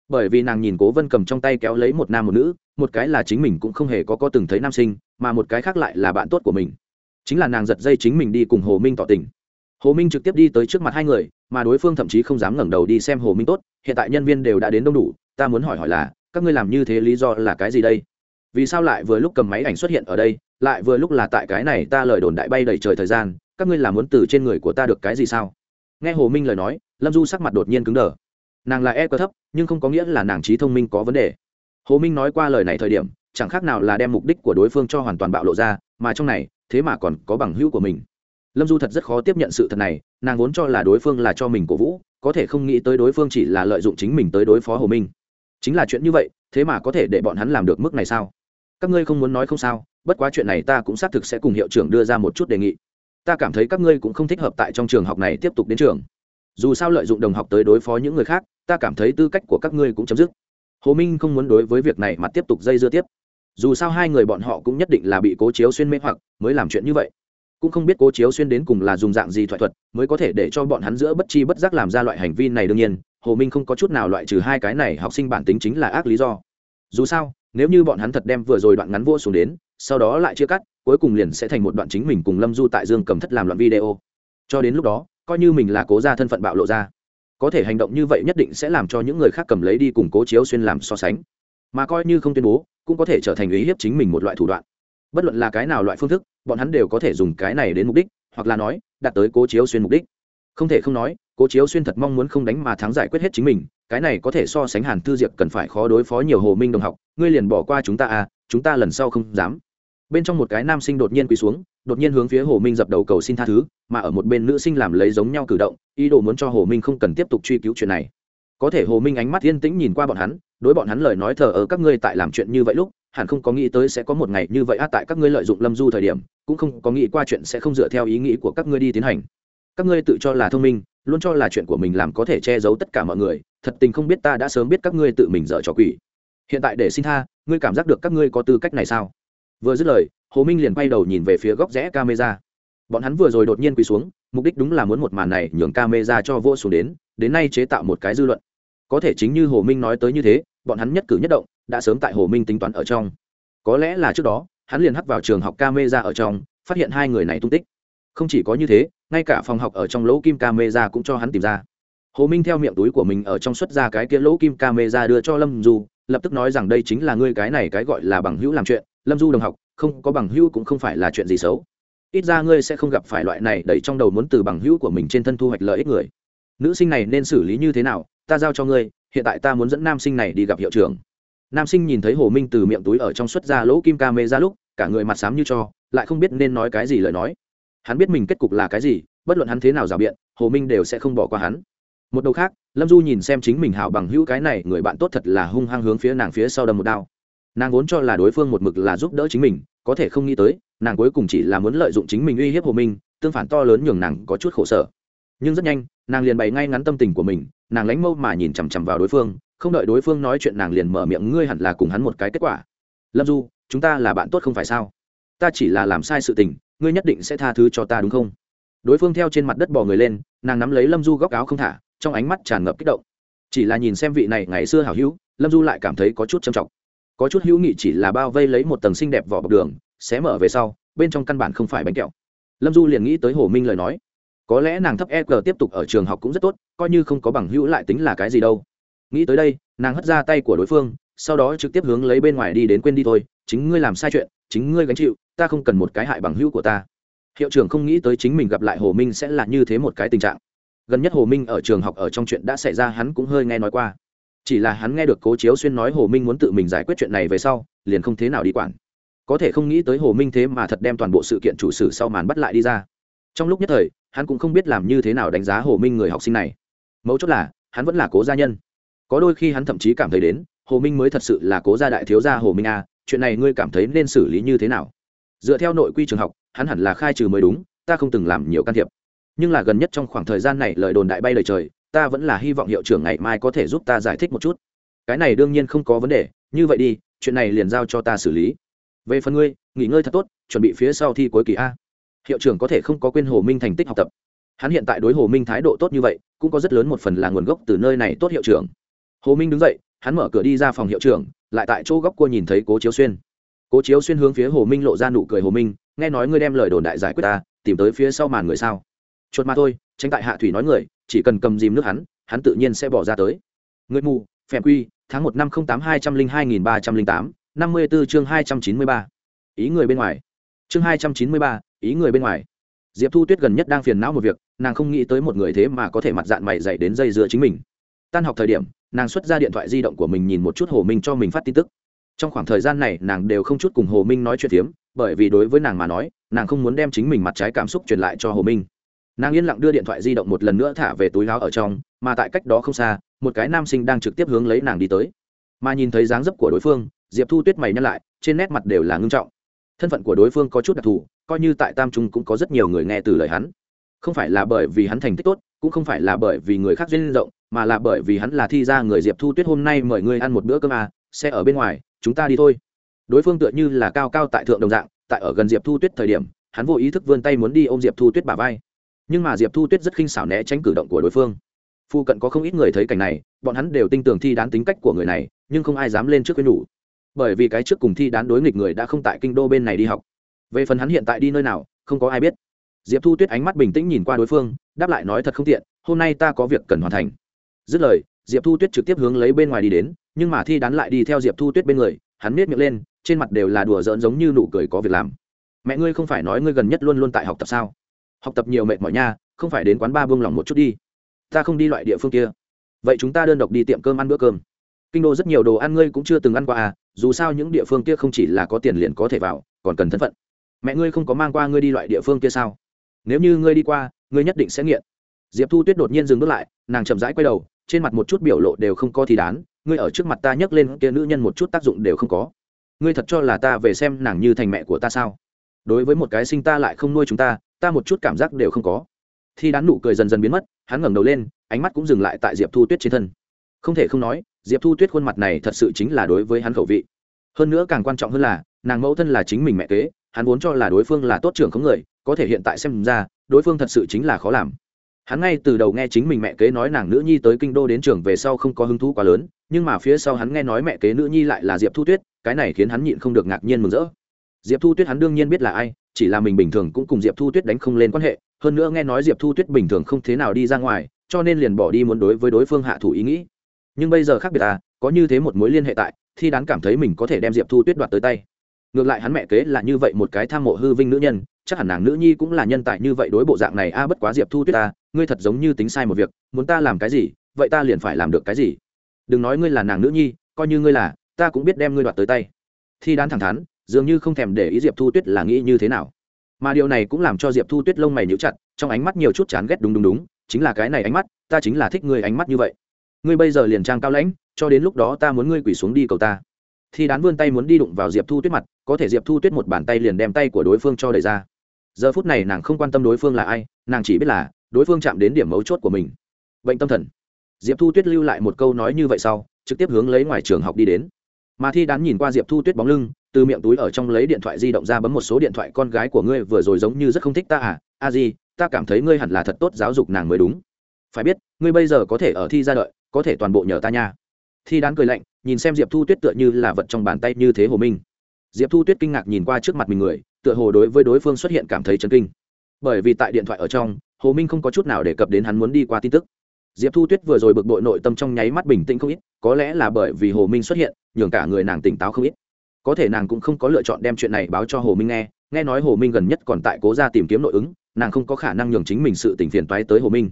Bởi vì nàng nhìn cố vân cầm trong tay kéo lấy một nam một nữ, một cái là chính mình cũng không hề có có từng thấy nam sinh, mà một cái khác lại là bạn tốt của mình. Chính là nàng giật dây chính mình đi cùng hồ minh tỏ tình. Hồ minh trực tiếp đi tới trước mặt hai người, mà đối phương thậm chí không dám ngẩng đầu đi xem hồ minh tốt, hiện tại nhân viên đều đã đến đông đủ, ta muốn hỏi hỏi là các ngươi làm như thế lý do là cái gì đây? Vì sao lại vừa lúc cầm máy ảnh xuất hiện ở đây, lại vừa lúc là tại cái này ta lời đồn đại bay đầy trời thời gian, các ngươi làm muốn từ trên người của ta được cái gì sao? Nghe hồ minh lời nói, lâm du sắc mặt đột nhiên cứng đờ. Nàng là e cơ thấp, nhưng không có nghĩa là nàng trí thông minh có vấn đề. Hồ minh nói qua lời này thời điểm, chẳng khác nào là đem mục đích của đối phương cho hoàn toàn bạo lộ ra, mà trong này, thế mà còn có bằng hữu của mình. Lâm du thật rất khó tiếp nhận sự thật này, nàng vốn cho là đối phương là cho mình cổ vũ, có thể không nghĩ tới đối phương chỉ là lợi dụng chính mình tới đối phó hồ minh chính là chuyện như vậy, thế mà có thể để bọn hắn làm được mức này sao? Các ngươi không muốn nói không sao, bất quá chuyện này ta cũng xác thực sẽ cùng hiệu trưởng đưa ra một chút đề nghị. Ta cảm thấy các ngươi cũng không thích hợp tại trong trường học này tiếp tục đến trường. Dù sao lợi dụng đồng học tới đối phó những người khác, ta cảm thấy tư cách của các ngươi cũng chấm dứt. Hồ minh không muốn đối với việc này mà tiếp tục dây dưa tiếp. Dù sao hai người bọn họ cũng nhất định là bị cố chiếu xuyên mê hoặc, mới làm chuyện như vậy. Cũng không biết cố chiếu xuyên đến cùng là dùng dạng gì thoại thuật, mới có thể để cho bọn hắn giữa bất chi bất giác làm ra loại hành vi này đương nhiên hồ minh không có chút nào loại trừ hai cái này học sinh bản tính chính là ác lý do. Dù sao, nếu như bọn hắn thật đem vừa rồi đoạn ngắn vô xuống đến, sau đó lại chia cắt, cuối cùng liền sẽ thành một đoạn chính mình cùng lâm du tại dương cầm thất làm loạn video. Cho đến lúc đó, coi như mình là cố ra thân phận bạo lộ ra, có thể hành động như vậy nhất định sẽ làm cho những người khác cầm lấy đi cùng cố chiếu xuyên làm so sánh. Mà coi như không tuyên bố, cũng có thể trở thành ý hiếp chính mình một loại thủ đoạn. Bất luận là cái nào loại phương thức, bọn hắn đều có thể dùng cái này đến mục đích, hoặc là nói, đạt tới cố chiếu xuyên mục đích. Không thể không nói cố chiếu xuyên thật mong muốn không đánh mà thắng giải quyết hết chính mình, cái này có thể so sánh hàn thư diệp cần phải khó đối phó nhiều hồ minh đồng học, ngươi liền bỏ qua chúng ta à chúng ta lần sau không dám. Bên trong một cái nam sinh đột nhiên quỳ xuống, đột nhiên hướng phía hồ minh dập đầu cầu xin tha thứ, mà ở một bên nữ sinh làm lấy giống nhau cử động, ý đồ muốn cho hồ minh không cần tiếp tục truy cứu chuyện này. Có thể hồ minh ánh mắt yên tĩnh nhìn qua bọn hắn, đối bọn hắn lời nói thờ ở các ngươi tại làm chuyện như vậy lúc, hẳn không có nghĩ tới sẽ có một ngày như vậy á, tại các ngươi lợi dụng lâm du thời điểm, cũng không có nghĩ qua chuyện sẽ không dựa theo ý nghĩ của các ngươi đi tiến hành. Các ngươi tự cho là thông minh luôn cho là chuyện của mình làm có thể che giấu tất cả mọi người, thật tình không biết ta đã sớm biết các ngươi tự mình dở trò quỷ. Hiện tại để xin tha, ngươi cảm giác được các ngươi có tư cách này sao? Vừa dứt lời, hồ minh liền quay đầu nhìn về phía góc rẽ camera. Bọn hắn vừa rồi đột nhiên quỳ xuống, mục đích đúng là muốn một màn này nhường camera cho vô xuống đến đến nay chế tạo một cái dư luận. Có thể chính như hồ minh nói tới như thế, bọn hắn nhất cử nhất động, đã sớm tại hồ minh tính toán ở trong. Có lẽ là trước đó, hắn liền hắt vào trường học camera ở trong, phát hiện hai người này tung tích. Không chỉ có như thế ngay cả phòng học ở trong lỗ kim camera cũng cho hắn tìm ra. Hồ minh theo miệng túi của mình ở trong xuất ra cái kia lỗ kim camera đưa cho lâm du, lập tức nói rằng đây chính là ngươi cái này cái gọi là bằng hữu làm chuyện, lâm du đồng học, không có bằng hữu cũng không phải là chuyện gì xấu. Ít ra ngươi sẽ không gặp phải loại này đẩy trong đầu muốn từ bằng hữu của mình trên thân thu hoạch lợi ích người. Nữ sinh này nên xử lý như thế nào, ta giao cho ngươi, hiện tại ta muốn dẫn nam sinh này đi gặp hiệu trưởng. Nam sinh nhìn thấy hồ minh từ miệng túi ở trong xuất ra lỗ kim ca mê ra lúc, cả người mặt xám như cho, lại không biết nên nói cái gì lời nói hắn biết mình kết cục là cái gì, bất luận hắn thế nào rào biện, hồ minh đều sẽ không bỏ qua hắn. Một đầu khác, lâm du nhìn xem chính mình hảo bằng hữu cái này, người bạn tốt thật là hung hăng hướng phía nàng phía sau đâm một đao. Nàng vốn cho là đối phương một mực là giúp đỡ chính mình, có thể không nghĩ tới, nàng cuối cùng chỉ là muốn lợi dụng chính mình uy hiếp hồ minh, tương phản to lớn nhường nàng có chút khổ sở. Nhưng rất nhanh, nàng liền bày ngay ngắn tâm tình của mình, nàng lánh mâu mà nhìn chằm chằm vào đối phương, không đợi đối phương nói chuyện nàng liền mở miệng, ngươi hẳn là cùng hắn một cái kết quả. Lâm du, chúng ta là bạn tốt không phải sao? Ta chỉ là làm sai sự tình ngươi nhất định sẽ tha thứ cho ta đúng không? Đối phương theo trên mặt đất bò người lên, nàng nắm lấy lâm du góc áo không thả, trong ánh mắt tràn ngập kích động. Chỉ là nhìn xem vị này ngày xưa hảo hữu, lâm du lại cảm thấy có chút trầm trọng. Có chút hữu nghị chỉ là bao vây lấy một tầng xinh đẹp vỏ bọc đường, xé mở về sau, bên trong căn bản không phải bánh kẹo. Lâm du liền nghĩ tới hồ minh lời nói. Có lẽ nàng thấp e g tiếp tục ở trường học cũng rất tốt, coi như không có bằng hữu lại tính là cái gì đâu. Nghĩ tới đây, nàng hất ra tay của đối phương, sau đó trực tiếp hướng lấy bên ngoài đi đến quên đi thôi, chính ngươi làm sai chuyện, chính ngươi gánh chịu ta không cần một cái hại bằng hữu của ta. Hiệu trưởng không nghĩ tới chính mình gặp lại hồ minh sẽ là như thế một cái tình trạng. Gần nhất hồ minh ở trường học ở trong chuyện đã xảy ra hắn cũng hơi nghe nói qua. Chỉ là hắn nghe được cố chiếu xuyên nói hồ minh muốn tự mình giải quyết chuyện này về sau, liền không thế nào đi quản. Có thể không nghĩ tới hồ minh thế mà thật đem toàn bộ sự kiện chủ sử sau màn bắt lại đi ra. Trong lúc nhất thời, hắn cũng không biết làm như thế nào đánh giá hồ minh người học sinh này. Mấu chốt là, hắn vẫn là cố gia nhân. Có đôi khi hắn thậm chí cảm thấy đến, hồ minh mới thật sự là cố gia đại thiếu gia hồ minh a, chuyện này ngươi cảm thấy nên xử lý như thế nào? Dựa theo nội quy trường học, hắn hẳn là khai trừ mới đúng, ta không từng làm nhiều can thiệp. Nhưng là gần nhất trong khoảng thời gian này lời đồn đại bay lời trời, ta vẫn là hy vọng hiệu trưởng ngày mai có thể giúp ta giải thích một chút. Cái này đương nhiên không có vấn đề, như vậy đi, chuyện này liền giao cho ta xử lý. Về phần ngươi, nghỉ ngơi thật tốt, chuẩn bị phía sau thi cuối kỳ a. Hiệu trưởng có thể không có quên hồ minh thành tích học tập. Hắn hiện tại đối hồ minh thái độ tốt như vậy, cũng có rất lớn một phần là nguồn gốc từ nơi này tốt hiệu trưởng. Hồ minh đứng dậy, hắn mở cửa đi ra phòng hiệu trưởng, lại tại chỗ góc cua nhìn thấy cố chiếu xuyên cố chiếu xuyên hướng phía hồ minh lộ ra nụ cười hồ minh, nghe nói ngươi đem lời đồn đại giải quyết ta, tìm tới phía sau màn người sao? Chuột mà thôi, tránh tại hạ thủy nói người, chỉ cần cầm dìm nước hắn hắn tự nhiên sẽ bỏ ra tới. Người mù, phèm quy, tháng một năm không tám hai trăm linh hai nghìn ba trăm linh tám, năm mươi bốn chương hai trăm chín mươi ba. Ý người bên ngoài. Chương hai trăm chín mươi ba, ý người bên ngoài. Diệp thu tuyết gần nhất đang phiền não một việc, nàng không nghĩ tới một người thế mà có thể mặt dạng mày dạy đến dây dưa chính mình. Tan học thời điểm, nàng xuất ra điện thoại di động của mình nhìn một chút hồ minh cho mình phát tin tức trong khoảng thời gian này nàng đều không chút cùng hồ minh nói chuyện phiếm bởi vì đối với nàng mà nói nàng không muốn đem chính mình mặt trái cảm xúc truyền lại cho hồ minh. Nàng yên lặng đưa điện thoại di động một lần nữa thả về túi láo ở trong mà tại cách đó không xa một cái nam sinh đang trực tiếp hướng lấy nàng đi tới. Mà nhìn thấy dáng dấp của đối phương diệp thu tuyết mày nhắc lại trên nét mặt đều là ngưng trọng. Thân phận của đối phương có chút đặc thù coi như tại tam trung cũng có rất nhiều người nghe từ lời hắn. Không phải là bởi vì hắn thành tích tốt cũng không phải là bởi vì người khác duyên rộng mà là bởi vì hắn là thi ra người diệp thu tuyết hôm nay mời ngươi ăn một bữa cơm à, xe ở bên ngoài chúng ta đi thôi. Đối phương tựa như là cao cao tại thượng đồng dạng, tại ở gần diệp thu tuyết thời điểm, hắn vô ý thức vươn tay muốn đi ôm diệp thu tuyết bà vai. Nhưng mà diệp thu tuyết rất khinh xảo né tránh cử động của đối phương. Phu cận có không ít người thấy cảnh này, bọn hắn đều tin tưởng thi đán tính cách của người này, nhưng không ai dám lên trước với nhủ. Bởi vì cái trước cùng thi đán đối nghịch người đã không tại kinh đô bên này đi học. Về phần hắn hiện tại đi nơi nào, không có ai biết. Diệp thu tuyết ánh mắt bình tĩnh nhìn qua đối phương, đáp lại nói thật không tiện, hôm nay ta có việc cần hoàn thành. Dứt lời, diệp thu tuyết trực tiếp hướng lấy bên ngoài đi đến nhưng mà thi đán lại đi theo diệp thu tuyết bên người, hắn miết miệng lên, trên mặt đều là đùa giỡn giống như nụ cười có việc làm. Mẹ ngươi không phải nói ngươi gần nhất luôn luôn tại học tập sao? Học tập nhiều mệt mỏi nha, không phải đến quán ba buông lỏng một chút đi. Ta không đi loại địa phương kia. Vậy chúng ta đơn độc đi tiệm cơm ăn bữa cơm. Kinh đô rất nhiều đồ ăn ngươi cũng chưa từng ăn qua à dù sao những địa phương kia không chỉ là có tiền liền có thể vào, còn cần thân phận. Mẹ ngươi không có mang qua ngươi đi loại địa phương kia sao? Nếu như ngươi đi qua, ngươi nhất định sẽ nghiện. Diệp thu tuyết đột nhiên dừng bước lại, nàng chậm rãi quay đầu, trên mặt một chút biểu lộ đều không có thì đán ngươi ở trước mặt ta nhấc lên kia nữ nhân một chút tác dụng đều không có. Ngươi thật cho là ta về xem nàng như thành mẹ của ta sao? Đối với một cái sinh ta lại không nuôi chúng ta ta một chút cảm giác đều không có. Thi đán nụ cười dần dần biến mất, hắn ngẩng đầu lên, ánh mắt cũng dừng lại tại diệp thu tuyết trên thân. Không thể không nói, diệp thu tuyết khuôn mặt này thật sự chính là đối với hắn khẩu vị. Hơn nữa càng quan trọng hơn là, nàng mẫu thân là chính mình mẹ kế, hắn vốn cho là đối phương là tốt trưởng không người, có thể hiện tại xem ra, đối phương thật sự chính là khó làm hắn ngay từ đầu nghe chính mình mẹ kế nói nàng nữ nhi tới kinh đô đến trường về sau không có hứng thú quá lớn, nhưng mà phía sau hắn nghe nói mẹ kế nữ nhi lại là diệp thu tuyết, cái này khiến hắn nhịn không được ngạc nhiên mừng rỡ. Diệp thu tuyết hắn đương nhiên biết là ai, chỉ là mình bình thường cũng cùng diệp thu tuyết đánh không lên quan hệ, hơn nữa nghe nói diệp thu tuyết bình thường không thế nào đi ra ngoài, cho nên liền bỏ đi muốn đối với đối phương hạ thủ ý nghĩ. Nhưng bây giờ khác biệt à có như thế một mối liên hệ tại, thì đáng cảm thấy mình có thể đem diệp thu tuyết đoạt tới tay. Ngược lại hắn mẹ kế là như vậy một cái tham mộ hư vinh nữ nhân chắc hẳn nàng nữ nhi cũng là nhân tài như vậy đối bộ dạng này, a, bất quá diệp thu tuyết ta, ngươi thật giống như tính sai một việc, muốn ta làm cái gì, vậy ta liền phải làm được cái gì. Đừng nói ngươi là nàng nữ nhi, coi như ngươi là, ta cũng biết đem ngươi đoạt tới tay. Thi đán thẳng thắn, dường như không thèm để ý diệp thu tuyết là nghĩ như thế nào. Mà điều này cũng làm cho diệp thu tuyết lông mày nhíu chặt, trong ánh mắt nhiều chút chán ghét đúng đúng đúng, chính là cái này ánh mắt, ta chính là thích ngươi ánh mắt như vậy. Ngươi bây giờ liền trang cao lãnh, cho đến lúc đó ta muốn ngươi quỳ xuống đi cầu ta. Thi đán vươn tay muốn đi đụng vào diệp thu tuyết mặt, có thể diệp thu tuyết một bàn tay liền đem tay của đối phương cho đẩy ra giờ phút này nàng không quan tâm đối phương là ai, nàng chỉ biết là đối phương chạm đến điểm mấu chốt của mình. Bệnh tâm thần. Diệp thu tuyết lưu lại một câu nói như vậy sau, trực tiếp hướng lấy ngoài trường học đi đến. Mà thi đán nhìn qua diệp thu tuyết bóng lưng, từ miệng túi ở trong lấy điện thoại di động ra bấm một số điện thoại, con gái của ngươi vừa rồi giống như rất không thích ta à? A di, ta cảm thấy ngươi hẳn là thật tốt giáo dục nàng mới đúng. Phải biết, ngươi bây giờ có thể ở thi ra đợi, có thể toàn bộ nhờ ta nha. Thi đán cười lạnh, nhìn xem diệp thu tuyết tựa như là vật trong bàn tay như thế hồ minh. Diệp thu tuyết kinh ngạc nhìn qua trước mặt mình người tựa hồ đối với đối phương xuất hiện cảm thấy chấn kinh. Bởi vì tại điện thoại ở trong, hồ minh không có chút nào đề cập đến hắn muốn đi qua tin tức. Diệp thu tuyết vừa rồi bực bội nội tâm trong nháy mắt bình tĩnh không ít, có lẽ là bởi vì hồ minh xuất hiện, nhường cả người nàng tỉnh táo không ít. Có thể nàng cũng không có lựa chọn đem chuyện này báo cho hồ minh nghe nghe nói hồ minh gần nhất còn tại cố ra tìm kiếm nội ứng, nàng không có khả năng nhường chính mình sự tỉnh phiền toái tới hồ minh.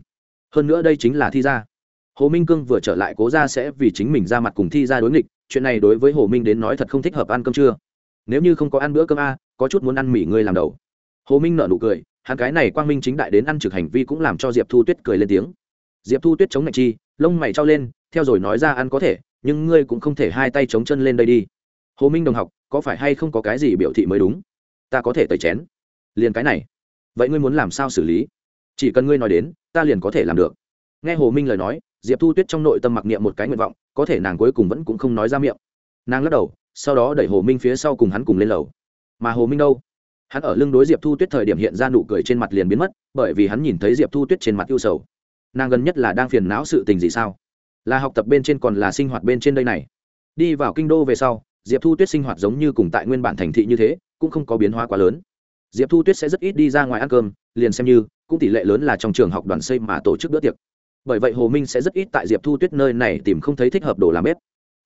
Hơn nữa đây chính là thi gia. Hồ minh cương vừa trở lại cố ra sẽ vì chính mình ra mặt cùng thi ra đối nghịch, chuyện này đối với hồ minh đến nói thật không thích hợp ăn cơm trưa. Nếu như không có ăn bữa cơm a có chút muốn ăn mỉ ngươi làm đầu. Hồ minh nở nụ cười, hắn cái này quang minh chính đại đến ăn trực hành vi cũng làm cho diệp thu tuyết cười lên tiếng. Diệp thu tuyết chống ngạch chi, lông mày trao lên, theo rồi nói ra ăn có thể, nhưng ngươi cũng không thể hai tay chống chân lên đây đi. Hồ minh đồng học, có phải hay không có cái gì biểu thị mới đúng? Ta có thể tẩy chén. Liền cái này. Vậy ngươi muốn làm sao xử lý? Chỉ cần ngươi nói đến, ta liền có thể làm được. Nghe hồ minh lời nói, diệp thu tuyết trong nội tâm mặc niệm một cái nguyện vọng, có thể nàng cuối cùng vẫn cũng không nói ra miệng. Nàng lắc đầu, sau đó đẩy hồ minh phía sau cùng hắn cùng lên lầu mà hồ minh đâu? Hắn ở lưng đối diệp thu tuyết thời điểm hiện ra nụ cười trên mặt liền biến mất, bởi vì hắn nhìn thấy diệp thu tuyết trên mặt ưu sầu. Nàng gần nhất là đang phiền não sự tình gì sao? Là học tập bên trên còn là sinh hoạt bên trên đây này? Đi vào kinh đô về sau, diệp thu tuyết sinh hoạt giống như cùng tại nguyên bản thành thị như thế, cũng không có biến hóa quá lớn. Diệp thu tuyết sẽ rất ít đi ra ngoài ăn cơm, liền xem như, cũng tỷ lệ lớn là trong trường học đoàn xây mà tổ chức bữa tiệc. Bởi vậy hồ minh sẽ rất ít tại diệp thu tuyết nơi này tìm không thấy thích hợp đồ làm bếp.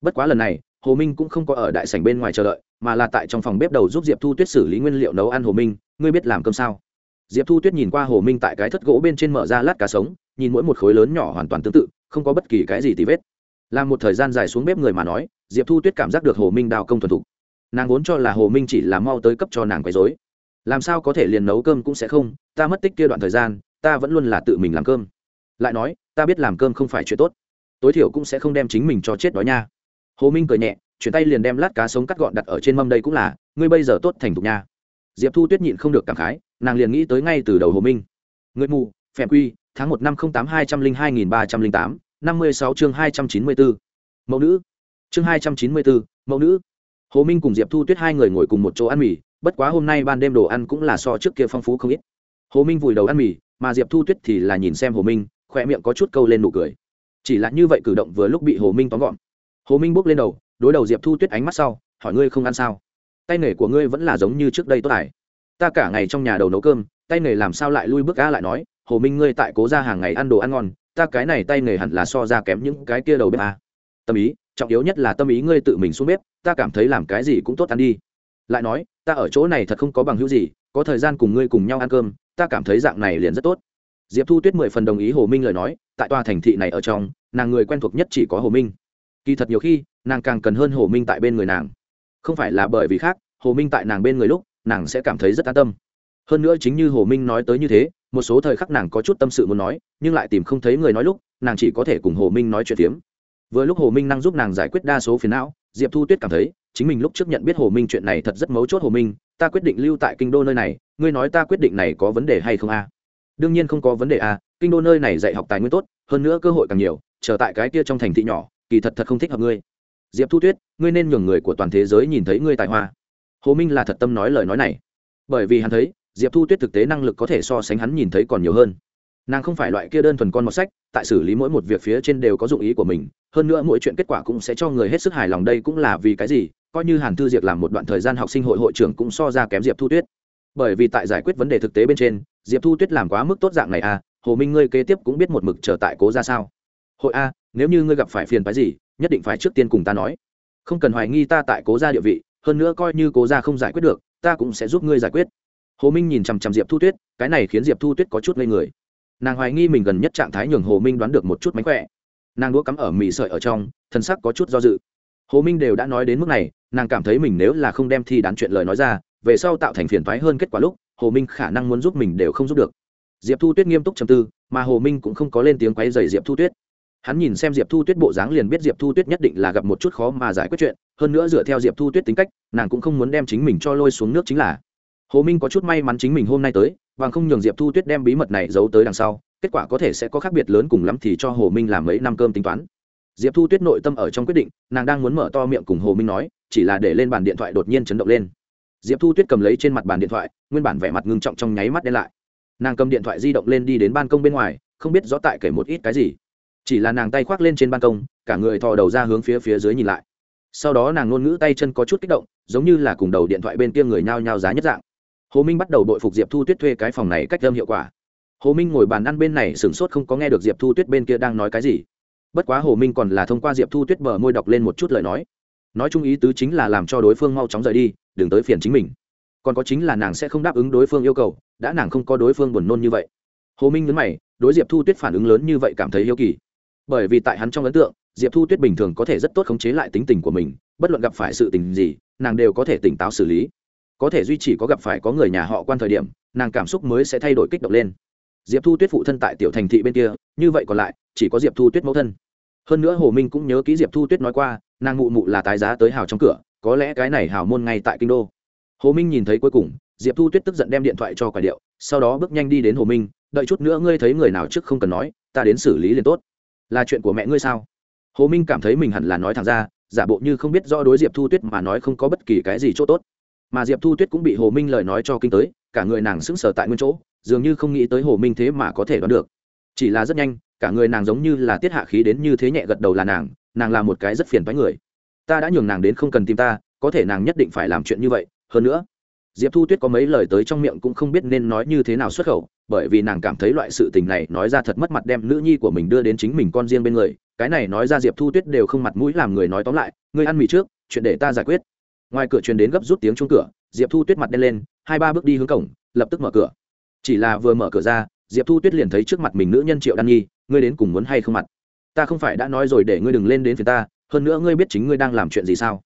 Bất quá lần này hồ minh cũng không có ở đại sảnh bên ngoài chờ đợi, mà là tại trong phòng bếp đầu giúp diệp thu tuyết xử lý nguyên liệu nấu ăn hồ minh. Ngươi biết làm cơm sao? Diệp thu tuyết nhìn qua hồ minh tại cái thất gỗ bên trên mở ra lát cá sống, nhìn mỗi một khối lớn nhỏ hoàn toàn tương tự, không có bất kỳ cái gì tì vết. Làm một thời gian dài xuống bếp người mà nói, diệp thu tuyết cảm giác được hồ minh đào công thuần thục. Nàng vốn cho là hồ minh chỉ là mau tới cấp cho nàng quấy dối làm sao có thể liền nấu cơm cũng sẽ không, ta mất tích kia đoạn thời gian, ta vẫn luôn là tự mình làm cơm. Lại nói, ta biết làm cơm không phải chuyện tốt. Tối thiểu cũng sẽ không đem chính mình cho chết đói nha hồ minh cười nhẹ, chuyển tay liền đem lát cá sống cắt gọn đặt ở trên mâm đây cũng là, ngươi bây giờ tốt thành thục nha. Diệp thu tuyết nhịn không được cảm khái, nàng liền nghĩ tới ngay từ đầu hồ minh. Người mù, phèm quy, tháng một năm không tám hai trăm linh hai nghìn ba trăm linh tám, năm mươi sáu chương hai trăm chín mươi bốn mẫu nữ. Chương hai trăm chín mươi bốn mẫu nữ. Hồ minh cùng diệp thu tuyết hai người ngồi cùng một chỗ ăn mì, bất quá hôm nay ban đêm đồ ăn cũng là so trước kia phong phú không ít. Hồ minh vùi đầu ăn mì, mà diệp thu tuyết thì là nhìn xem hồ minh khoe miệng có chút câu lên nụ cười. Chỉ là như vậy cử động vừa lúc bị hồ minh tóm gọn hồ minh bước lên đầu, đối đầu diệp thu tuyết ánh mắt sau, hỏi ngươi không ăn sao? Tay nghề của ngươi vẫn là giống như trước đây tốt tài ta cả ngày trong nhà đầu nấu cơm, tay nghề làm sao lại lui bước ga lại nói, hồ minh ngươi tại cố ra hàng ngày ăn đồ ăn ngon, ta cái này tay nghề hẳn là so ra kém những cái kia đầu bếp à? tâm ý, trọng yếu nhất là tâm ý ngươi tự mình xuống bếp, ta cảm thấy làm cái gì cũng tốt ăn đi. Lại nói, ta ở chỗ này thật không có bằng hữu gì, có thời gian cùng ngươi cùng nhau ăn cơm, ta cảm thấy dạng này liền rất tốt. Diệp thu tuyết mười phần đồng ý hồ minh lời nói, tại tòa thành thị này ở trong, nàng người quen thuộc nhất chỉ có hồ minh kỳ thật nhiều khi, nàng càng cần hơn hồ minh tại bên người nàng. Không phải là bởi vì khác, hồ minh tại nàng bên người lúc, nàng sẽ cảm thấy rất an tâm. Hơn nữa chính như hồ minh nói tới như thế, một số thời khắc nàng có chút tâm sự muốn nói, nhưng lại tìm không thấy người nói lúc, nàng chỉ có thể cùng hồ minh nói chuyện phiếm. Vừa lúc hồ minh năng giúp nàng giải quyết đa số phiền não, diệp thu tuyết cảm thấy, chính mình lúc trước nhận biết hồ minh chuyện này thật rất mấu chốt hồ minh, ta quyết định lưu tại kinh đô nơi này, ngươi nói ta quyết định này có vấn đề hay không a? Đương nhiên không có vấn đề a, kinh đô nơi này dạy học tài nguyên tốt, hơn nữa cơ hội càng nhiều trở tại cái kia trong thành thị nhỏ kỳ thật thật không thích hợp ngươi. Diệp thu tuyết, ngươi nên nhường người của toàn thế giới nhìn thấy ngươi tài hoa. Hồ minh là thật tâm nói lời nói này. Bởi vì hắn thấy, diệp thu tuyết thực tế năng lực có thể so sánh hắn nhìn thấy còn nhiều hơn. Nàng không phải loại kia đơn thuần con một sách, tại xử lý mỗi một việc phía trên đều có dụng ý của mình, hơn nữa mỗi chuyện kết quả cũng sẽ cho người hết sức hài lòng đây cũng là vì cái gì, coi như hàn thư diệp làm một đoạn thời gian học sinh hội hội trưởng cũng so ra kém diệp thu tuyết. Bởi vì tại giải quyết vấn đề thực tế bên trên, diệp thu tuyết làm quá mức tốt dạng này à hồ minh ngươi kế tiếp cũng biết một mực trở tại cố ra sao hội a, nếu như ngươi gặp phải phiền phái gì, nhất định phải trước tiên cùng ta nói. Không cần hoài nghi ta tại cố gia địa vị, hơn nữa coi như cố gia không giải quyết được, ta cũng sẽ giúp ngươi giải quyết. Hồ minh nhìn chằm chằm diệp thu tuyết, cái này khiến diệp thu tuyết có chút ngây người. Nàng hoài nghi mình gần nhất trạng thái nhường hồ minh đoán được một chút mánh khỏe. Nàng đũa cắm ở mì sợi ở trong, thân sắc có chút do dự. Hồ minh đều đã nói đến mức này, nàng cảm thấy mình nếu là không đem thi đán chuyện lời nói ra, về sau tạo thành phiền thoái hơn kết quả lúc, hồ minh khả năng muốn giúp mình đều không giúp được. Diệp thu tuyết nghiêm túc chầm tư, mà hồ minh cũng không có lên tiếng quay dày diệp thu tuyết hắn nhìn xem diệp thu tuyết bộ dáng liền biết diệp thu tuyết nhất định là gặp một chút khó mà giải quyết chuyện, hơn nữa dựa theo diệp thu tuyết tính cách, nàng cũng không muốn đem chính mình cho lôi xuống nước chính là. Hồ minh có chút may mắn chính mình hôm nay tới và không nhường diệp thu tuyết đem bí mật này giấu tới đằng sau, kết quả có thể sẽ có khác biệt lớn cùng lắm thì cho hồ minh làm mấy năm cơm tính toán. Diệp thu tuyết nội tâm ở trong quyết định, nàng đang muốn mở to miệng cùng hồ minh nói, chỉ là để lên bàn điện thoại đột nhiên chấn động lên. Diệp thu tuyết cầm lấy trên mặt bàn điện thoại, nguyên bản vẻ mặt ngưng trọng trong nháy mắt đen lại. Nàng cầm điện thoại di động lên đi đến ban công bên ngoài, không biết rõ tại kể một ít cái gì chỉ là nàng tay khoác lên trên ban công, cả người thò đầu ra hướng phía phía dưới nhìn lại. Sau đó nàng ngôn ngữ tay chân có chút kích động, giống như là cùng đầu điện thoại bên kia người nhao nhao giá nhất dạng. Hồ minh bắt đầu đội phục diệp thu tuyết thuê cái phòng này cách âm hiệu quả. Hồ minh ngồi bàn ăn bên này sửng sốt không có nghe được diệp thu tuyết bên kia đang nói cái gì. Bất quá hồ minh còn là thông qua diệp thu tuyết bờ môi đọc lên một chút lời nói. Nói chung ý tứ chính là làm cho đối phương mau chóng rời đi, đừng tới phiền chính mình. Còn có chính là nàng sẽ không đáp ứng đối phương yêu cầu, đã nàng không có đối phương buồn nôn như vậy. Hồ minh nhấn mày, đối diệp thu tuyết phản ứng lớn như vậy cảm thấy yêu kỳ bởi vì tại hắn trong ấn tượng, diệp thu tuyết bình thường có thể rất tốt khống chế lại tính tình của mình, bất luận gặp phải sự tình gì, nàng đều có thể tỉnh táo xử lý. Có thể duy trì có gặp phải có người nhà họ quan thời điểm, nàng cảm xúc mới sẽ thay đổi kích động lên. Diệp thu tuyết phụ thân tại tiểu thành thị bên kia, như vậy còn lại, chỉ có diệp thu tuyết mẫu thân. Hơn nữa hồ minh cũng nhớ ký diệp thu tuyết nói qua, nàng mụ mụ là tái giá tới hào trong cửa, có lẽ cái này hào môn ngay tại kinh đô. Hồ minh nhìn thấy cuối cùng, diệp thu tuyết tức giận đem điện thoại cho quả điệu, sau đó bước nhanh đi đến hồ minh, đợi chút nữa ngươi thấy người nào trước không cần nói, ta đến xử lý liền tốt là chuyện của mẹ ngươi sao? Hồ minh cảm thấy mình hẳn là nói thẳng ra, giả bộ như không biết rõ đối diệp thu tuyết mà nói không có bất kỳ cái gì chỗ tốt. Mà diệp thu tuyết cũng bị hồ minh lời nói cho kinh tới, cả người nàng sững sờ tại nguyên chỗ, dường như không nghĩ tới hồ minh thế mà có thể đoán được. Chỉ là rất nhanh, cả người nàng giống như là tiết hạ khí đến như thế nhẹ gật đầu là nàng nàng là một cái rất phiền toái người. Ta đã nhường nàng đến không cần tìm ta, có thể nàng nhất định phải làm chuyện như vậy. Hơn nữa, diệp thu tuyết có mấy lời tới trong miệng cũng không biết nên nói như thế nào xuất khẩu bởi vì nàng cảm thấy loại sự tình này nói ra thật mất mặt đem nữ nhi của mình đưa đến chính mình con riêng bên người, cái này nói ra diệp thu tuyết đều không mặt mũi làm người nói tóm lại, ngươi ăn mì trước, chuyện để ta giải quyết. Ngoài cửa truyền đến gấp rút tiếng chung cửa, diệp thu tuyết mặt đen lên, hai ba bước đi hướng cổng, lập tức mở cửa. Chỉ là vừa mở cửa ra, diệp thu tuyết liền thấy trước mặt mình nữ nhân triệu đan nhi, ngươi đến cùng muốn hay không mặt? Ta không phải đã nói rồi để ngươi đừng lên đến phía ta, hơn nữa ngươi biết chính ngươi đang làm chuyện gì sao?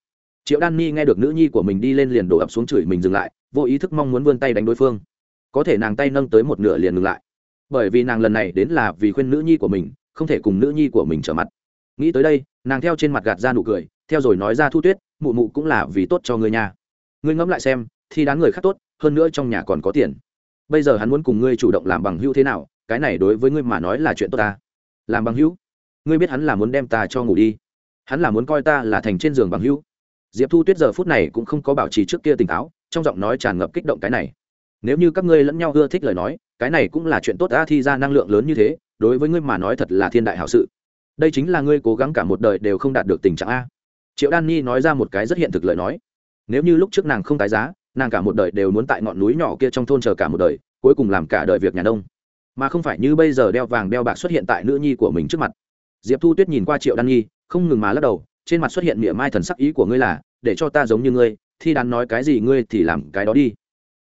Triệu đan nhi nghe được nữ nhi của mình đi lên liền đổ ập xuống chửi mình dừng lại, vô ý thức mong muốn vươn tay đánh đối phương có thể nàng tay nâng tới một nửa liền ngừng lại. Bởi vì nàng lần này đến là vì khuyên nữ nhi của mình, không thể cùng nữ nhi của mình trở mặt. Nghĩ tới đây, nàng theo trên mặt gạt ra nụ cười, theo rồi nói ra thu tuyết, mụ mụ cũng là vì tốt cho ngươi nha. Ngươi ngẫm lại xem thì đáng người khác tốt, hơn nữa trong nhà còn có tiền. Bây giờ hắn muốn cùng ngươi chủ động làm bằng hữu thế nào, cái này đối với ngươi mà nói là chuyện tốt ta. Làm bằng hữu? Ngươi biết hắn là muốn đem ta cho ngủ đi. Hắn là muốn coi ta là thành trên giường bằng hữu. Diệp thu tuyết giờ phút này cũng không có bảo trì trước kia tỉnh táo, trong giọng nói tràn ngập kích động cái này nếu như các ngươi lẫn nhau ưa thích lời nói, cái này cũng là chuyện tốt ta thi ra năng lượng lớn như thế, đối với ngươi mà nói thật là thiên đại hảo sự. Đây chính là ngươi cố gắng cả một đời đều không đạt được tình trạng a. Triệu đan ni nói ra một cái rất hiện thực lời nói. Nếu như lúc trước nàng không tái giá, nàng cả một đời đều muốn tại ngọn núi nhỏ kia trong thôn chờ cả một đời, cuối cùng làm cả đời việc nhà đông mà không phải như bây giờ đeo vàng đeo bạc xuất hiện tại nữ nhi của mình trước mặt. Diệp thu tuyết nhìn qua triệu đan nhi, không ngừng mà lắc đầu, trên mặt xuất hiện miệng mai thần sắc ý của ngươi là, để cho ta giống như ngươi, thi đàn nói cái gì ngươi thì làm cái đó đi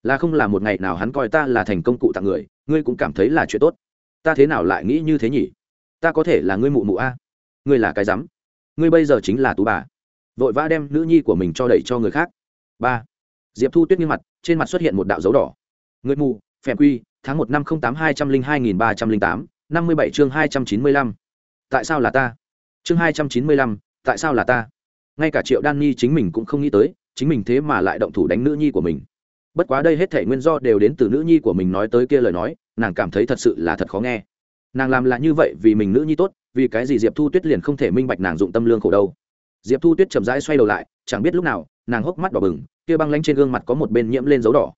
là không là một ngày nào hắn coi ta là thành công cụ tặng người, ngươi cũng cảm thấy là chuyện tốt. Ta thế nào lại nghĩ như thế nhỉ? Ta có thể là ngươi mụ mụ a? Ngươi là cái rắm. Ngươi bây giờ chính là tú bà. Vội vã đem nữ nhi của mình cho đẩy cho người khác. Ba. Diệp thu tuyết nghiêm mặt, trên mặt xuất hiện một đạo dấu đỏ. Người mù, phèm quy, tháng một năm không tám hai trăm linh hai nghìn ba trăm linh tám, năm mươi bảy chương hai trăm chín mươi lăm. Tại sao là ta? Chương hai trăm chín mươi lăm, tại sao là ta? Ngay cả triệu đan Nhi chính mình cũng không nghĩ tới, chính mình thế mà lại động thủ đánh nữ nhi của mình bất quá đây hết thể nguyên do đều đến từ nữ nhi của mình nói tới kia lời nói, nàng cảm thấy thật sự là thật khó nghe. Nàng làm là như vậy vì mình nữ nhi tốt, vì cái gì diệp thu tuyết liền không thể minh bạch nàng dụng tâm lương khổ đâu. Diệp thu tuyết chậm rãi xoay đầu lại, chẳng biết lúc nào, nàng hốc mắt đỏ bừng, kia băng lanh trên gương mặt có một bên nhiễm lên dấu đỏ.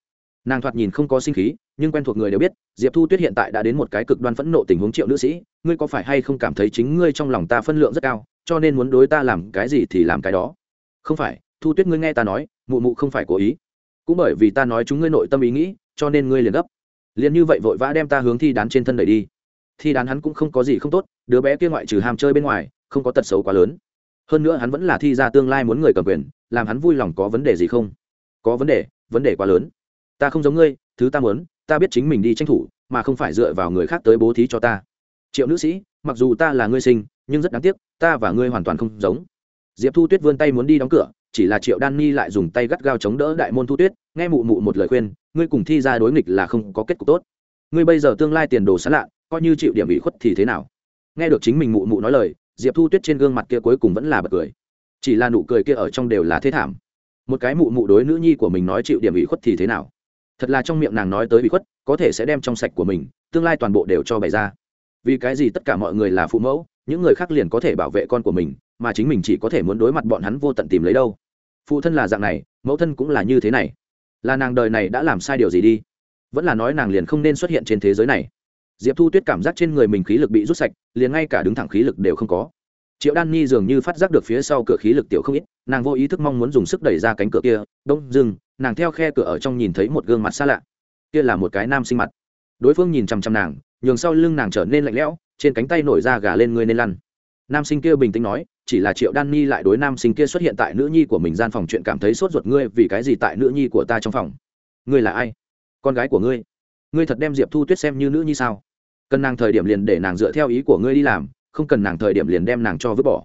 Nàng thoạt nhìn không có sinh khí, nhưng quen thuộc người đều biết, diệp thu tuyết hiện tại đã đến một cái cực đoan phẫn nộ tình huống triệu nữ sĩ, ngươi có phải hay không cảm thấy chính ngươi trong lòng ta phân lượng rất cao, cho nên muốn đối ta làm cái gì thì làm cái đó. Không phải, thu tuyết ngươi nghe ta nói, mụ mụ không phải cố ý cũng bởi vì ta nói chúng ngươi nội tâm ý nghĩ, cho nên ngươi liền gấp. Liền như vậy vội vã đem ta hướng thi đán trên thân đẩy đi. Thi đán hắn cũng không có gì không tốt, đứa bé kia ngoại trừ ham chơi bên ngoài, không có tật xấu quá lớn. Hơn nữa hắn vẫn là thi ra tương lai muốn người cầm quyền, làm hắn vui lòng có vấn đề gì không? Có vấn đề vấn đề quá lớn. Ta không giống ngươi, thứ ta muốn, ta biết chính mình đi tranh thủ, mà không phải dựa vào người khác tới bố thí cho ta. Triệu nữ sĩ, mặc dù ta là ngươi sinh, nhưng rất đáng tiếc, ta và ngươi hoàn toàn không giống. Diệp thu tuyết vươn tay muốn đi đóng cửa chỉ là triệu đan ni lại dùng tay gắt gao chống đỡ đại môn thu tuyết, nghe mụ mụ một lời khuyên, ngươi cùng thi ra đối nghịch là không có kết cục tốt. Ngươi bây giờ tương lai tiền đồ sán lạ, coi như chịu điểm bị khuất thì thế nào? Nghe được chính mình mụ mụ nói lời, diệp thu tuyết trên gương mặt kia cuối cùng vẫn là bật cười. Chỉ là nụ cười kia ở trong đều là thế thảm. Một cái mụ mụ đối nữ nhi của mình nói chịu điểm bị khuất thì thế nào? Thật là trong miệng nàng nói tới bị khuất, có thể sẽ đem trong sạch của mình, tương lai toàn bộ đều cho bày ra. Vì cái gì tất cả mọi người là phụ mẫu, những người khác liền có thể bảo vệ con của mình mà chính mình chỉ có thể muốn đối mặt bọn hắn vô tận tìm lấy đâu. Phụ thân là dạng này, mẫu thân cũng là như thế này. Là nàng đời này đã làm sai điều gì đi? Vẫn là nói nàng liền không nên xuất hiện trên thế giới này. Diệp thu tuyết cảm giác trên người mình khí lực bị rút sạch, liền ngay cả đứng thẳng khí lực đều không có. Triệu đan nhi dường như phát giác được phía sau cửa khí lực tiểu không ít, nàng vô ý thức mong muốn dùng sức đẩy ra cánh cửa kia, đông dừng nàng theo khe cửa ở trong nhìn thấy một gương mặt xa lạ. Kia là một cái nam sinh mặt. Đối phương nhìn chằm chằm nàng, nhường sau lưng nàng trở nên lạnh lẽo, trên cánh tay nổi ra gà lên người nên lăn. Nam sinh kia bình tĩnh nói chỉ là triệu đan ni lại đối nam sinh kia xuất hiện tại nữ nhi của mình gian phòng chuyện cảm thấy sốt ruột ngươi vì cái gì tại nữ nhi của ta trong phòng? Ngươi là ai? Con gái của ngươi? Ngươi thật đem diệp thu tuyết xem như nữ nhi sao? Cần nàng thời điểm liền để nàng dựa theo ý của ngươi đi làm, không cần nàng thời điểm liền đem nàng cho vứt bỏ.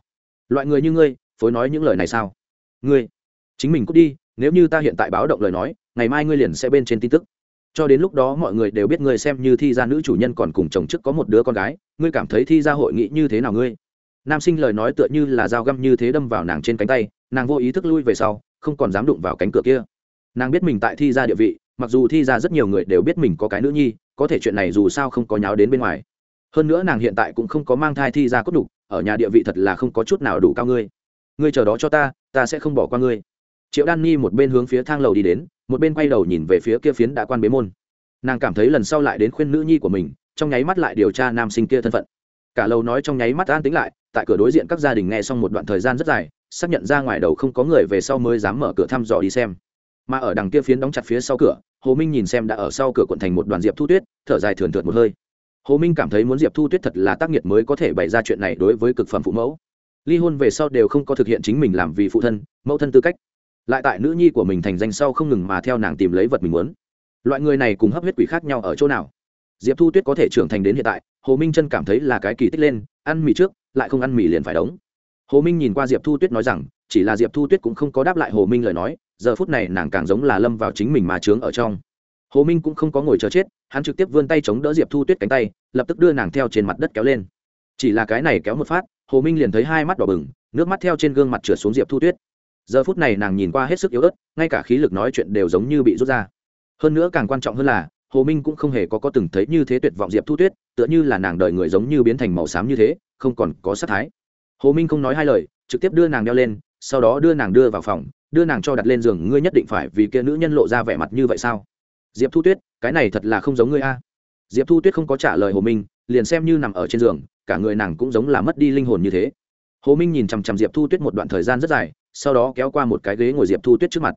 Loại người như ngươi, phối nói những lời này sao? Ngươi, chính mình cút đi, nếu như ta hiện tại báo động lời nói, ngày mai ngươi liền sẽ bên trên tin tức. Cho đến lúc đó mọi người đều biết ngươi xem như thi gia nữ chủ nhân còn cùng chồng chức có một đứa con gái, ngươi cảm thấy thi gia hội nghị như thế nào ngươi? Nam sinh lời nói tựa như là dao găm như thế đâm vào nàng trên cánh tay, nàng vô ý thức lui về sau, không còn dám đụng vào cánh cửa kia. Nàng biết mình tại thi gia địa vị, mặc dù thi ra rất nhiều người đều biết mình có cái nữ nhi, có thể chuyện này dù sao không có nháo đến bên ngoài. Hơn nữa nàng hiện tại cũng không có mang thai thi ra cốt đục, ở nhà địa vị thật là không có chút nào đủ cao ngươi. Ngươi chờ đó cho ta ta sẽ không bỏ qua ngươi. Triệu đan ni một bên hướng phía thang lầu đi đến, một bên quay đầu nhìn về phía kia phiến đã quan bế môn. Nàng cảm thấy lần sau lại đến khuyên nữ nhi của mình, trong nháy mắt lại điều tra nam sinh kia thân phận cả lầu nói trong nháy mắt an tính lại, tại cửa đối diện các gia đình nghe xong một đoạn thời gian rất dài, xác nhận ra ngoài đầu không có người về sau mới dám mở cửa thăm dò đi xem. Mà ở đằng kia phiến đóng chặt phía sau cửa, hồ minh nhìn xem đã ở sau cửa quận thành một đoàn diệp thu tuyết, thở dài thườn thượt một hơi. Hồ minh cảm thấy muốn diệp thu tuyết thật là tác nghiệt mới có thể bày ra chuyện này đối với cực phẩm phụ mẫu. Ly hôn về sau đều không có thực hiện chính mình làm vì phụ thân, mẫu thân tư cách. Lại tại nữ nhi của mình thành danh sau không ngừng mà theo nàng tìm lấy vật mình muốn. Loại người này cùng hấp huyết quỷ khác nhau ở chỗ nào? Diệp thu tuyết có thể trưởng thành đến hiện tại, hồ minh chân cảm thấy là cái kỳ tích lên, ăn mì trước, lại không ăn mì liền phải đóng. Hồ minh nhìn qua diệp thu tuyết nói rằng, chỉ là diệp thu tuyết cũng không có đáp lại hồ minh lời nói, giờ phút này nàng càng giống là lâm vào chính mình mà trướng ở trong. Hồ minh cũng không có ngồi chờ chết, hắn trực tiếp vươn tay chống đỡ diệp thu tuyết cánh tay, lập tức đưa nàng theo trên mặt đất kéo lên. Chỉ là cái này kéo một phát, hồ minh liền thấy hai mắt đỏ bừng, nước mắt theo trên gương mặt trượt xuống diệp thu tuyết. Giờ phút này nàng nhìn qua hết sức yếu ớt, ngay cả khí lực nói chuyện đều giống như bị rút ra. Hơn nữa càng quan trọng hơn là hồ minh cũng không hề có có từng thấy như thế tuyệt vọng diệp thu tuyết, tựa như là nàng đợi người giống như biến thành màu xám như thế, không còn có sắc thái. Hồ minh không nói hai lời, trực tiếp đưa nàng đeo lên, sau đó đưa nàng đưa vào phòng, đưa nàng cho đặt lên giường, ngươi nhất định phải vì kia nữ nhân lộ ra vẻ mặt như vậy sao? Diệp thu tuyết, cái này thật là không giống ngươi a. Diệp thu tuyết không có trả lời hồ minh, liền xem như nằm ở trên giường, cả người nàng cũng giống là mất đi linh hồn như thế. Hồ minh nhìn chằm chằm diệp thu tuyết một đoạn thời gian rất dài, sau đó kéo qua một cái ghế ngồi diệp thu tuyết trước mặt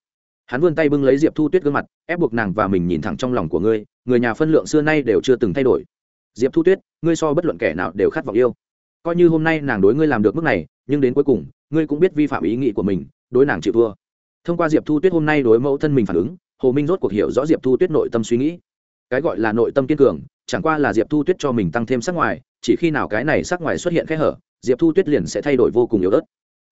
hắn vươn tay bưng lấy diệp thu tuyết gương mặt ép buộc nàng và mình nhìn thẳng trong lòng của ngươi người nhà phân lượng xưa nay đều chưa từng thay đổi diệp thu tuyết ngươi so bất luận kẻ nào đều khát vọng yêu coi như hôm nay nàng đối ngươi làm được mức này nhưng đến cuối cùng ngươi cũng biết vi phạm ý nghĩ của mình đối nàng chịu thua thông qua diệp thu tuyết hôm nay đối mẫu thân mình phản ứng hồ minh rốt cuộc hiểu rõ diệp thu tuyết nội tâm suy nghĩ cái gọi là nội tâm kiên cường chẳng qua là diệp thu tuyết cho mình tăng thêm sắc ngoài chỉ khi nào cái này sắc ngoài xuất hiện kẽ hở diệp thu tuyết liền sẽ thay đổi vô cùng yếu ớt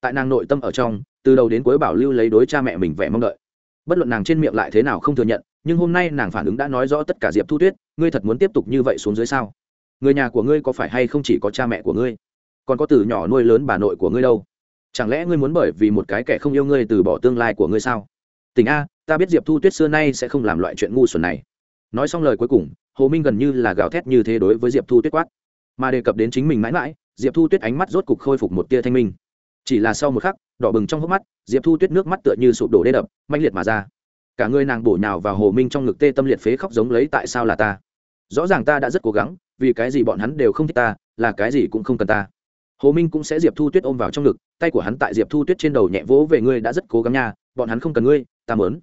tại nàng nội tâm ở trong từ đầu đến cuối bảo lưu lấy đối cha mẹ mình vẻ mong đợi bất luận nàng trên miệng lại thế nào không thừa nhận, nhưng hôm nay nàng phản ứng đã nói rõ tất cả diệp thu tuyết, ngươi thật muốn tiếp tục như vậy xuống dưới sao? Người nhà của ngươi có phải hay không chỉ có cha mẹ của ngươi? Còn có từ nhỏ nuôi lớn bà nội của ngươi đâu? Chẳng lẽ ngươi muốn bởi vì một cái kẻ không yêu ngươi từ bỏ tương lai của ngươi sao? Tình a, ta biết diệp thu tuyết xưa nay sẽ không làm loại chuyện ngu xuẩn này. Nói xong lời cuối cùng, hồ minh gần như là gào thét như thế đối với diệp thu tuyết quát. Mà đề cập đến chính mình mãi mãi, diệp thu tuyết ánh mắt rốt cục khôi phục một tia thanh minh chỉ là sau một khắc, đỏ bừng trong hốc mắt, diệp thu tuyết nước mắt tựa như sụp đổ đê đập manh liệt mà ra. Cả người nàng bổ nhào vào hồ minh trong ngực tê tâm liệt phế khóc giống lấy tại sao là ta? Rõ ràng ta đã rất cố gắng, vì cái gì bọn hắn đều không thích ta, là cái gì cũng không cần ta. Hồ minh cũng sẽ diệp thu tuyết ôm vào trong ngực, tay của hắn tại diệp thu tuyết trên đầu nhẹ vỗ về ngươi đã rất cố gắng nha, bọn hắn không cần ngươi, ta mớn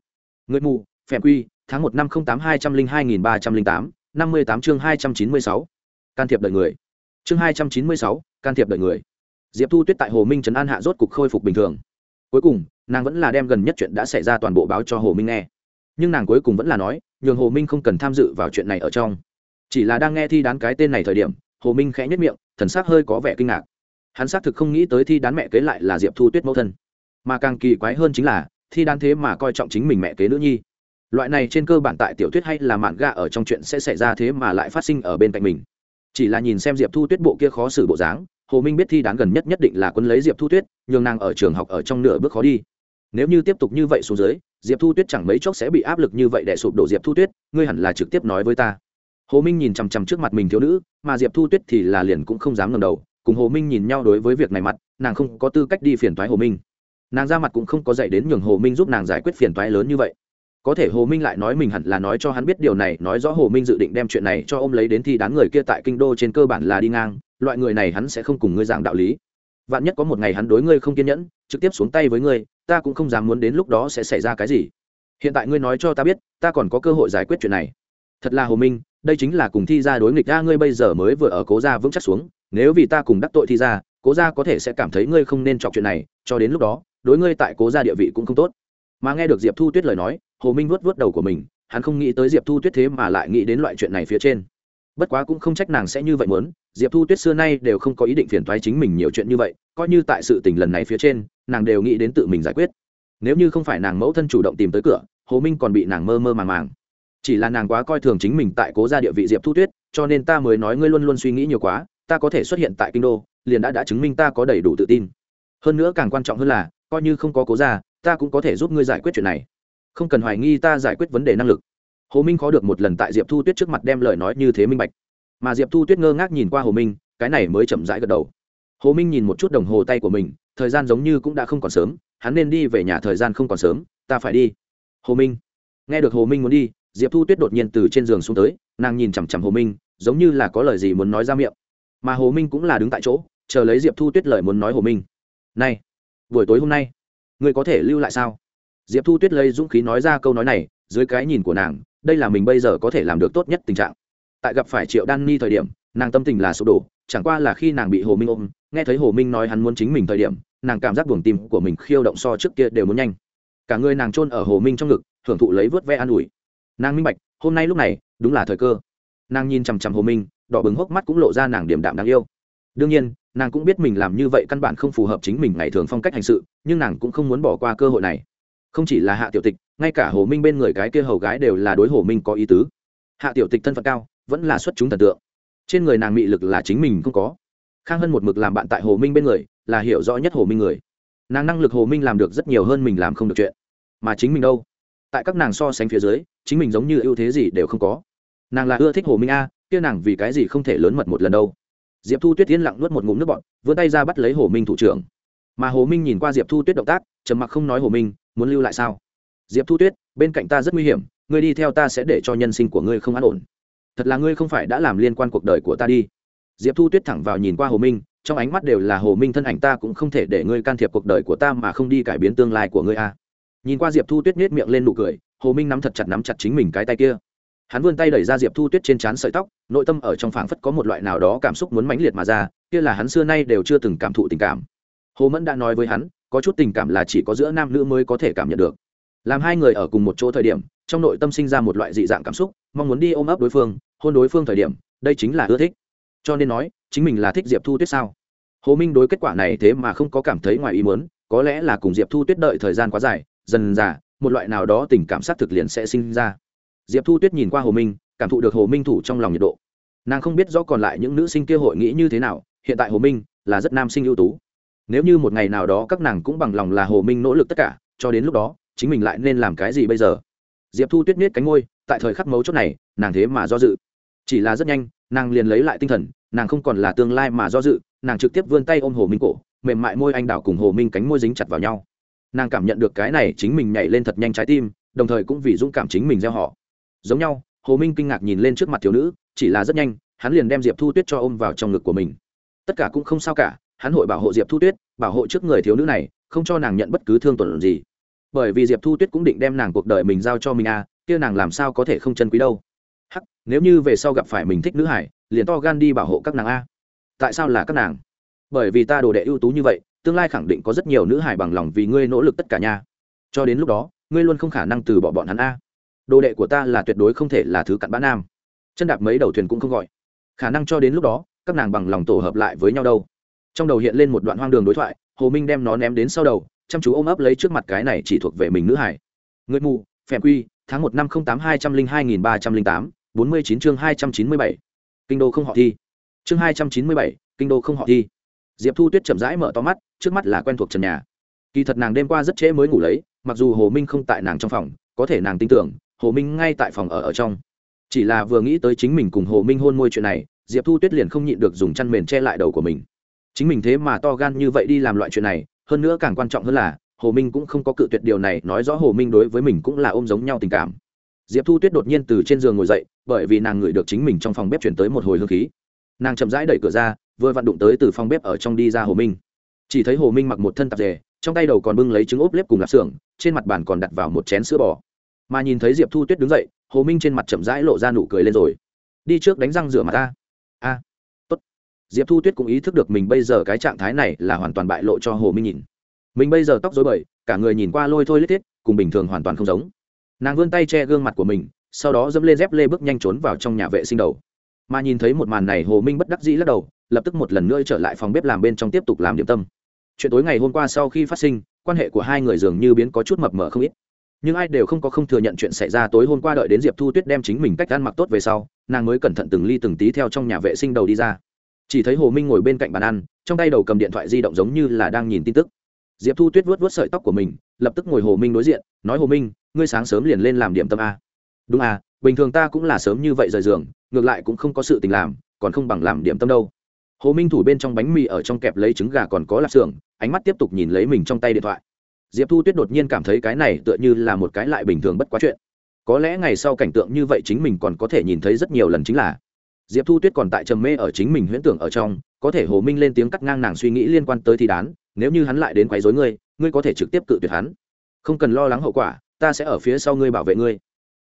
ngươi mù, phèm quy, tháng một năm không tám hai trăm linh hai nghìn ba trăm linh tám, năm mươi tám chương hai trăm chín mươi sáu. Can thiệp đời người. Chương hai trăm chín mươi sáu, can thiệp đời người diệp thu tuyết tại hồ minh trấn an hạ rốt cục khôi phục bình thường. Cuối cùng, nàng vẫn là đem gần nhất chuyện đã xảy ra toàn bộ báo cho hồ minh nghe. Nhưng nàng cuối cùng vẫn là nói, nhường hồ minh không cần tham dự vào chuyện này ở trong. Chỉ là đang nghe thi đán cái tên này thời điểm, hồ minh khẽ nhất miệng, thần s ắ c hơi có vẻ kinh ngạc. Hắn xác thực không nghĩ tới thi đán mẹ kế lại là diệp thu tuyết mẫu thân. Mà càng kỳ quái hơn chính là, thi đán thế mà coi trọng chính mình mẹ kế nữ nhi. Loại này trên cơ bản tại tiểu thuyết hay là mạn gà ở trong chuyện sẽ xảy ra thế mà lại phát sinh ở bên cạnh mình. Chỉ là nhìn xem diệp thu tuyết bộ kia khó xử bộ dáng hồ minh biết thi đán gần nhất nhất định là quân lấy diệp thu tuyết, nhường nàng ở trường học ở trong nửa bước khó đi. Nếu như tiếp tục như vậy xuống dưới, diệp thu tuyết chẳng mấy chốc sẽ bị áp lực như vậy để sụp đổ diệp thu tuyết, ngươi hẳn là trực tiếp nói với ta. Hồ minh nhìn chằm chằm trước mặt mình thiếu nữ, mà diệp thu tuyết thì là liền cũng không dám ngầm đầu, cùng hồ minh nhìn nhau đối với việc này mặt, nàng không có tư cách đi phiền thoái hồ minh. Nàng ra mặt cũng không có dạy đến nhường hồ minh giúp nàng giải quyết phiền thoái lớn như vậy. Có thể hồ minh lại nói mình hẳn là nói cho hắn biết điều này, nói rõ hồ minh dự định đem chuyện này cho ô m lấy đến thi đán người kia tại kinh đô trên cơ bản là đi ngang loại người này hắn sẽ không cùng ngươi giảng đạo lý. Vạn nhất có một ngày hắn đối ngươi không kiên nhẫn, trực tiếp xuống tay với ngươi, ta cũng không dám muốn đến lúc đó sẽ xảy ra cái gì. Hiện tại ngươi nói cho ta biết, ta còn có cơ hội giải quyết chuyện này. Thật là hồ minh, đây chính là cùng thi ra đối nghịch ra ngươi bây giờ mới vừa ở cố gia vững chắc xuống, nếu vì ta cùng đắc tội thi ra cố gia có thể sẽ cảm thấy ngươi không nên chọc chuyện này, cho đến lúc đó, đối ngươi tại cố gia địa vị cũng không tốt. Mà nghe được diệp thu tuyết lời nói, hồ minh vuốt vuốt đầu của mình, hắn không nghĩ tới diệp thu tuyết thế mà lại nghĩ đến loại chuyện này phía trên bất quá cũng không trách nàng sẽ như vậy muốn, diệp thu tuyết xưa nay đều không có ý định phiền thoái chính mình nhiều chuyện như vậy, coi như tại sự tình lần này phía trên, nàng đều nghĩ đến tự mình giải quyết. Nếu như không phải nàng mẫu thân chủ động tìm tới cửa, hồ minh còn bị nàng mơ mơ màng màng. Chỉ là nàng quá coi thường chính mình tại cố gia địa vị diệp thu tuyết, cho nên ta mới nói ngươi luôn luôn suy nghĩ nhiều quá, ta có thể xuất hiện tại kinh đô, liền đã đã chứng minh ta có đầy đủ tự tin. Hơn nữa càng quan trọng hơn là, coi như không có cố gia, ta cũng có thể giúp ngươi giải quyết chuyện này. Không cần hoài nghi ta giải quyết vấn đề năng lực hồ minh khó được một lần tại diệp thu tuyết trước mặt đem lời nói như thế minh bạch. Mà diệp thu tuyết ngơ ngác nhìn qua hồ minh, cái này mới chậm rãi gật đầu. Hồ minh nhìn một chút đồng hồ tay của mình, thời gian giống như cũng đã không còn sớm, hắn nên đi về nhà thời gian không còn sớm, ta phải đi. Hồ minh, nghe được hồ minh muốn đi, diệp thu tuyết đột nhiên từ trên giường xuống tới, nàng nhìn chằm chằm hồ minh, giống như là có lời gì muốn nói ra miệng. Mà hồ minh cũng là đứng tại chỗ, chờ lấy diệp thu tuyết lời muốn nói hồ minh. Này, buổi tối hôm nay người có thể lưu lại sao? Diệp thu tuyết lấy dũng khí nói ra câu nói này, dưới cái nhìn của nàng đây là mình bây giờ có thể làm được tốt nhất tình trạng. Tại gặp phải triệu đan ni thời điểm, nàng tâm tình là sụp đổ, chẳng qua là khi nàng bị hồ minh ôm, nghe thấy hồ minh nói hắn muốn chính mình thời điểm, nàng cảm giác buồng tim của mình khiêu động so trước kia đều muốn nhanh. Cả người nàng chôn ở hồ minh trong ngực hưởng thụ lấy vớt ve an ủi. Nàng minh bạch, hôm nay lúc này, đúng là thời cơ. Nàng nhìn chằm chằm hồ minh, đỏ bừng hốc mắt cũng lộ ra nàng điểm đạm đáng yêu. Đương nhiên, nàng cũng biết mình làm như vậy căn bản không phù hợp chính mình ngày thường phong cách hành sự, nhưng nàng cũng không muốn bỏ qua cơ hội này không chỉ là hạ tiểu tịch, ngay cả hồ minh bên người cái kia hầu gái đều là đối hồ minh có ý tứ. Hạ tiểu tịch thân phận cao, vẫn là xuất chúng thần tượng. Trên người nàng mị lực là chính mình không có. Khang hân một mực làm bạn tại hồ minh bên người, là hiểu rõ nhất hồ minh người. Nàng năng lực hồ minh làm được rất nhiều hơn mình làm không được chuyện. Mà chính mình đâu? Tại các nàng so sánh phía dưới, chính mình giống như ưu thế gì đều không có. Nàng là ưa thích hồ minh a, kia nàng vì cái gì không thể lớn mật một lần đâu? Diệp thu tuyết yên lặng nuốt một ngụm nước bọn vươn tay ra bắt lấy hồ minh thủ trưởng. Mà hồ minh nhìn qua diệp thu tuyết động tác, trầm mặc không nói hồ minh muốn lưu lại sao? Diệp thu tuyết, bên cạnh ta rất nguy hiểm, ngươi đi theo ta sẽ để cho nhân sinh của ngươi không an ổn. Thật là ngươi không phải đã làm liên quan cuộc đời của ta đi. Diệp thu tuyết thẳng vào nhìn qua hồ minh, trong ánh mắt đều là hồ minh thân ảnh ta cũng không thể để ngươi can thiệp cuộc đời của ta mà không đi cải biến tương lai của ngươi a nhìn qua diệp thu tuyết nhét miệng lên nụ cười, hồ minh nắm thật chặt nắm chặt chính mình cái tay kia. Hắn vươn tay đẩy ra diệp thu tuyết trên trán sợi tóc, nội tâm ở trong phảng phất có một loại nào đó cảm xúc muốn mãnh liệt mà ra, kia là hắn xưa nay đều chưa từng cảm thụ tình cảm. Hồ mẫn đã nói với hắn có chút tình cảm là chỉ có giữa nam nữ mới có thể cảm nhận được. Làm hai người ở cùng một chỗ thời điểm, trong nội tâm sinh ra một loại dị dạng cảm xúc, mong muốn đi ôm ấp đối phương, hôn đối phương thời điểm, đây chính là ưa thích. Cho nên nói, chính mình là thích diệp thu tuyết sao? Hồ minh đối kết quả này thế mà không có cảm thấy ngoài ý muốn, có lẽ là cùng diệp thu tuyết đợi thời gian quá dài, dần dà, một loại nào đó tình cảm xác thực liền sẽ sinh ra. Diệp thu tuyết nhìn qua hồ minh, cảm thụ được hồ minh thủ trong lòng nhiệt độ. Nàng không biết rõ còn lại những nữ sinh kia hội nghĩ như thế nào, hiện tại hồ minh là rất nam sinh ưu tú nếu như một ngày nào đó các nàng cũng bằng lòng là hồ minh nỗ lực tất cả, cho đến lúc đó, chính mình lại nên làm cái gì bây giờ? Diệp thu tuyết miết cánh ngôi tại thời khắc mấu chốt này, nàng thế mà do dự. Chỉ là rất nhanh, nàng liền lấy lại tinh thần, nàng không còn là tương lai mà do dự, nàng trực tiếp vươn tay ôm hồ minh cổ, mềm mại môi anh đào cùng hồ minh cánh môi dính chặt vào nhau. Nàng cảm nhận được cái này chính mình nhảy lên thật nhanh trái tim, đồng thời cũng vì dũng cảm chính mình gieo họ. Giống nhau, hồ minh kinh ngạc nhìn lên trước mặt thiếu nữ, chỉ là rất nhanh, hắn liền đem diệp thu tuyết cho ôm vào trong ngực của mình. Tất cả cũng không sao cả hắn hội bảo hộ diệp thu tuyết, bảo hộ trước người thiếu nữ này, không cho nàng nhận bất cứ thương tổn gì. Bởi vì diệp thu tuyết cũng định đem nàng cuộc đời mình giao cho mình à kia nàng làm sao có thể không chân quý đâu. Hắc, nếu như về sau gặp phải mình thích nữ hải, liền to gan đi bảo hộ các nàng a. Tại sao là các nàng? Bởi vì ta đồ đệ ưu tú như vậy, tương lai khẳng định có rất nhiều nữ hải bằng lòng vì ngươi nỗ lực tất cả nhà. cho đến lúc đó, ngươi luôn không khả năng từ bỏ bọn hắn a. Đồ đệ của ta là tuyệt đối không thể là thứ cặn bã nam. Chân đạp mấy đầu thuyền cũng không gọi. Khả năng cho đến lúc đó, các nàng bằng lòng tổ hợp lại với nhau đâu trong đầu hiện lên một đoạn hoang đường đối thoại, hồ minh đem nó ném đến sau đầu, chăm chú ôm ấp lấy trước mặt cái này chỉ thuộc về mình nữ hải. Người mù phèm quy, tháng một năm không tám hai trăm linh hai nghìn ba trăm linh tám, bốn mươi chín chương hai trăm chín mươi bảy. Kinh đô không họ thi. Chương hai trăm chín mươi bảy, kinh đô không họ thi. Diệp thu tuyết chậm rãi mở to mắt, trước mắt là quen thuộc trần nhà. Kỳ thật nàng đêm qua rất trễ mới ngủ lấy, mặc dù hồ minh không tại nàng trong phòng, có thể nàng tin tưởng, hồ minh ngay tại phòng ở ở trong. Chỉ là vừa nghĩ tới chính mình cùng hồ minh hôn môi chuyện này, diệp thu tuyết liền không nhịn được dùng chăn mền che lại đầu của mình chính mình thế mà to gan như vậy đi làm loại chuyện này, hơn nữa càng quan trọng hơn là, hồ minh cũng không có cự tuyệt điều này, nói rõ hồ minh đối với mình cũng là ôm giống nhau tình cảm. Diệp thu tuyết đột nhiên từ trên giường ngồi dậy, bởi vì nàng ngửi được chính mình trong phòng bếp chuyển tới một hồi hương khí. Nàng chậm rãi đẩy cửa ra, vừa vặn đụng tới từ phòng bếp ở trong đi ra hồ minh. Chỉ thấy hồ minh mặc một thân tạp dề, trong tay đầu còn bưng lấy trứng ốp lép cùng lạp xưởng, trên mặt bàn còn đặt vào một chén sữa bò. Mà nhìn thấy diệp thu tuyết đứng dậy, hồ minh trên mặt chậm rãi lộ ra nụ cười lên rồi. Đi trước đánh răng rửa mặt ta. A diệp thu tuyết cũng ý thức được mình bây giờ cái trạng thái này là hoàn toàn bại lộ cho hồ minh nhìn. Mình bây giờ tóc dối bời, cả người nhìn qua lôi thôi lết thiết, cùng bình thường hoàn toàn không giống. Nàng vươn tay che gương mặt của mình, sau đó dẫm lên dép lê bước nhanh trốn vào trong nhà vệ sinh đầu. Mà nhìn thấy một màn này hồ minh bất đắc dĩ lắc đầu, lập tức một lần nữa trở lại phòng bếp làm bên trong tiếp tục làm điểm tâm. Chuyện tối ngày hôm qua sau khi phát sinh, quan hệ của hai người dường như biến có chút mập mờ không ít. Nhưng ai đều không có không thừa nhận chuyện xảy ra tối hôm qua đợi đến diệp thu tuyết đem chính mình cách ăn mặc tốt về sau, nàng mới cẩn thận từng ly từng tí theo trong nhà vệ sinh đầu đi ra chỉ thấy hồ minh ngồi bên cạnh bàn ăn, trong tay đầu cầm điện thoại di động giống như là đang nhìn tin tức. Diệp thu tuyết vuốt vuốt sợi tóc của mình, lập tức ngồi hồ minh đối diện, nói hồ minh, ngươi sáng sớm liền lên làm điểm tâm a. Đúng à bình thường ta cũng là sớm như vậy rời giường, ngược lại cũng không có sự tình làm, còn không bằng làm điểm tâm đâu. Hồ minh thủ bên trong bánh mì ở trong kẹp lấy trứng gà còn có lạp xưởng, ánh mắt tiếp tục nhìn lấy mình trong tay điện thoại. Diệp thu tuyết đột nhiên cảm thấy cái này tựa như là một cái lại bình thường bất quá chuyện. Có lẽ ngày sau cảnh tượng như vậy chính mình còn có thể nhìn thấy rất nhiều lần chính là diệp thu tuyết còn tại trầm mê ở chính mình huyễn tưởng ở trong, có thể hồ minh lên tiếng cắt ngang nàng suy nghĩ liên quan tới thi đán, nếu như hắn lại đến quấy dối ngươi ngươi có thể trực tiếp cự tuyệt hắn. Không cần lo lắng hậu quả, ta sẽ ở phía sau ngươi bảo vệ ngươi.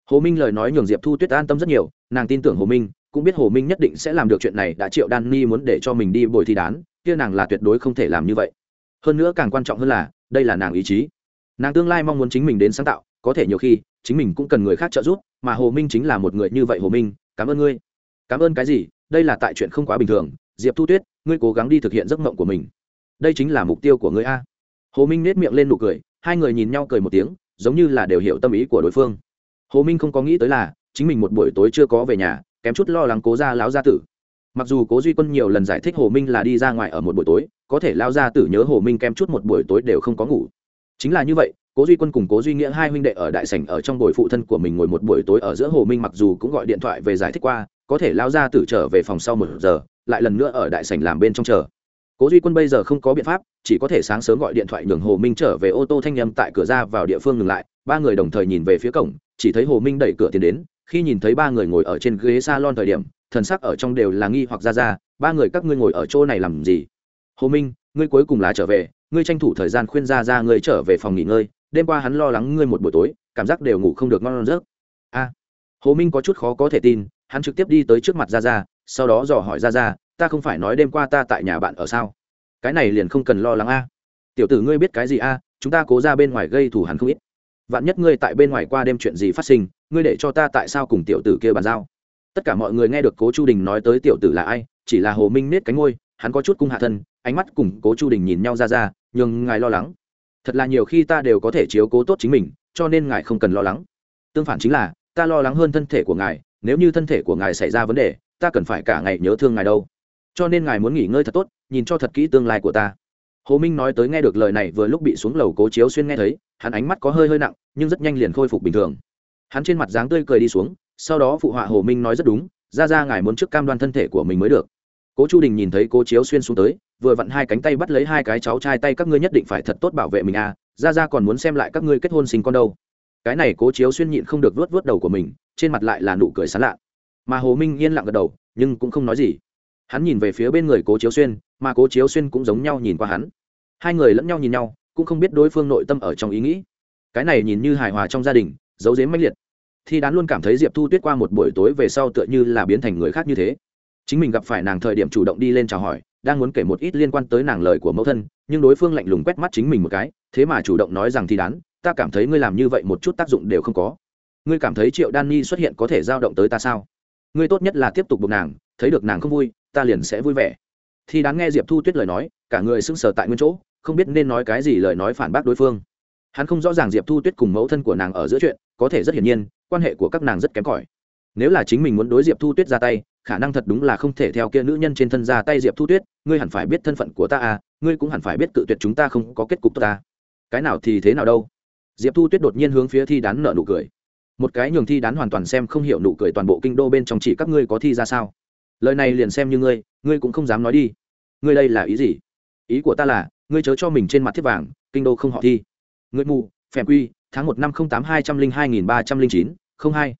Hồ minh lời nói nhường diệp thu tuyết an tâm rất nhiều, nàng tin tưởng hồ minh, cũng biết hồ minh nhất định sẽ làm được chuyện này, đã triệu đan ni muốn để cho mình đi bồi thi đán, kia nàng là tuyệt đối không thể làm như vậy. Hơn nữa càng quan trọng hơn là, đây là nàng ý chí. Nàng tương lai mong muốn chính mình đến sáng tạo, có thể nhiều khi, chính mình cũng cần người khác trợ giúp, mà hồ minh chính là một người như vậy hồ minh, cảm ơn ngươi cảm ơn cái gì, đây là tại chuyện không quá bình thường, diệp thu tuyết, ngươi cố gắng đi thực hiện giấc mộng của mình. Đây chính là mục tiêu của ngươi a. Hồ minh nết miệng lên nụ cười, hai người nhìn nhau cười một tiếng, giống như là đều hiểu tâm ý của đối phương. Hồ minh không có nghĩ tới là, chính mình một buổi tối chưa có về nhà, kém chút lo lắng cố ra láo gia tử. Mặc dù cố duy quân nhiều lần giải thích hồ minh là đi ra ngoài ở một buổi tối, có thể lao gia tử nhớ hồ minh kém chút một buổi tối đều không có ngủ. Chính là như vậy, cố duy quân cùng cố duy nghĩa hai huynh đệ ở đại sảnh ở trong buổi phụ thân của mình ngồi một buổi tối ở giữa hồ minh mặc dù cũng gọi điện thoại về giải thích qua có thể lao gia tử trở về phòng sau một giờ, lại lần nữa ở đại sảnh làm bên trong chờ. Cố duy quân bây giờ không có biện pháp, chỉ có thể sáng sớm gọi điện thoại nhường hồ minh trở về ô tô thanh nhâm tại cửa ra vào địa phương ngừng lại, ba người đồng thời nhìn về phía cổng, chỉ thấy hồ minh đẩy cửa tiến đến, khi nhìn thấy ba người ngồi ở trên ghế s a lon thời điểm, thần sắc ở trong đều là nghi hoặc ra ra, ba người các ngươi ngồi ở chỗ này làm gì? Hồ minh, ngươi cuối cùng là trở về, ngươi tranh thủ thời gian khuyên ra ra ngươi trở về phòng nghỉ ngơi, đêm qua hắn lo lắng ngươi một buổi tối, cảm giác đều ngủ không được ngon giấc. A. Hồ minh có chút khó có thể tin hắn trực tiếp đi tới trước mặt ra ra sau đó dò hỏi ra ra ta không phải nói đêm qua ta tại nhà bạn ở sao? Cái này liền không cần lo lắng a. Tiểu tử ngươi biết cái gì a? Chúng ta cố ra bên ngoài gây thù hắn không ít. Vạn nhất ngươi tại bên ngoài qua đêm chuyện gì phát sinh, ngươi để cho ta tại sao cùng tiểu tử kia bàn giao? Tất cả mọi người nghe được cố chu đình nói tới tiểu tử là ai, chỉ là hồ minh nết cánh ngôi hắn có chút cung hạ thân, ánh mắt cùng cố chu đình nhìn nhau ra ra nhưng ngài lo lắng. Thật là nhiều khi ta đều có thể chiếu cố tốt chính mình, cho nên ngài không cần lo lắng. Tương phản chính là, ta lo lắng hơn thân thể của ngài nếu như thân thể của ngài xảy ra vấn đề, ta cần phải cả ngày nhớ thương ngài đâu. Cho nên ngài muốn nghỉ ngơi thật tốt, nhìn cho thật kỹ tương lai của ta. Hồ minh nói tới nghe được lời này vừa lúc bị xuống lầu cố chiếu xuyên nghe thấy, hắn ánh mắt có hơi hơi nặng, nhưng rất nhanh liền khôi phục bình thường. Hắn trên mặt dáng tươi cười đi xuống, sau đó phụ họa hồ minh nói rất đúng, ra ra ngài muốn trước cam đoan thân thể của mình mới được. Cố chu đình nhìn thấy cố chiếu xuyên xuống tới, vừa vặn hai cánh tay bắt lấy hai cái cháu trai tay các ngươi nhất định phải thật tốt bảo vệ mình à ra ra còn muốn xem lại các ngươi kết hôn sinh con đâu cái này cố chiếu xuyên nhịn không được vớt vớt đầu của mình, trên mặt lại là nụ cười sán lạ. Mà hồ minh yên lặng gật đầu, nhưng cũng không nói gì. Hắn nhìn về phía bên người cố chiếu xuyên, mà cố chiếu xuyên cũng giống nhau nhìn qua hắn. Hai người lẫn nhau nhìn nhau, cũng không biết đối phương nội tâm ở trong ý nghĩ. Cái này nhìn như hài hòa trong gia đình, giấu dếm mãnh liệt. Thì đán luôn cảm thấy diệp thu tuyết qua một buổi tối về sau tựa như là biến thành người khác như thế. Chính mình gặp phải nàng thời điểm chủ động đi lên chào hỏi, đang muốn kể một ít liên quan tới nàng lời của mẫu thân, nhưng đối phương lạnh lùng quét mắt chính mình một cái, thế mà chủ động nói rằng thì đán ta cảm thấy ngươi làm như vậy một chút tác dụng đều không có. Ngươi cảm thấy triệu đan ni xuất hiện có thể giao động tới ta sao? Ngươi tốt nhất là tiếp tục buộc nàng, thấy được nàng không vui, ta liền sẽ vui vẻ. Thì đáng nghe diệp thu tuyết lời nói, cả người sững sờ tại nguyên chỗ, không biết nên nói cái gì lời nói phản bác đối phương. Hắn không rõ ràng diệp thu tuyết cùng mẫu thân của nàng ở giữa chuyện, có thể rất hiển nhiên, quan hệ của các nàng rất kém cỏi. Nếu là chính mình muốn đối diệp thu tuyết ra tay, khả năng thật đúng là không thể theo kia nữ nhân trên thân ra tay diệp thu tuyết, ngươi hẳn phải biết thân phận của ta à ngươi cũng hẳn phải biết cự tuyệt chúng ta không có kết cục tốt ta. Cái nào thì thế nào đâu diệp thu tuyết đột nhiên hướng phía thi đán nợ nụ cười. Một cái nhường thi đán hoàn toàn xem không hiểu nụ cười toàn bộ kinh đô bên trong chỉ các ngươi có thi ra sao? Lời này liền xem như ngươi ngươi cũng không dám nói đi. Ngươi đây là ý gì? Ý của ta là, ngươi chớ cho mình trên mặt thiết vàng, kinh đô không họ thi. Ngươi mù phèm quy, tháng một năm không tám hai trăm linh hai nghìn ba trăm linh chín, không hai.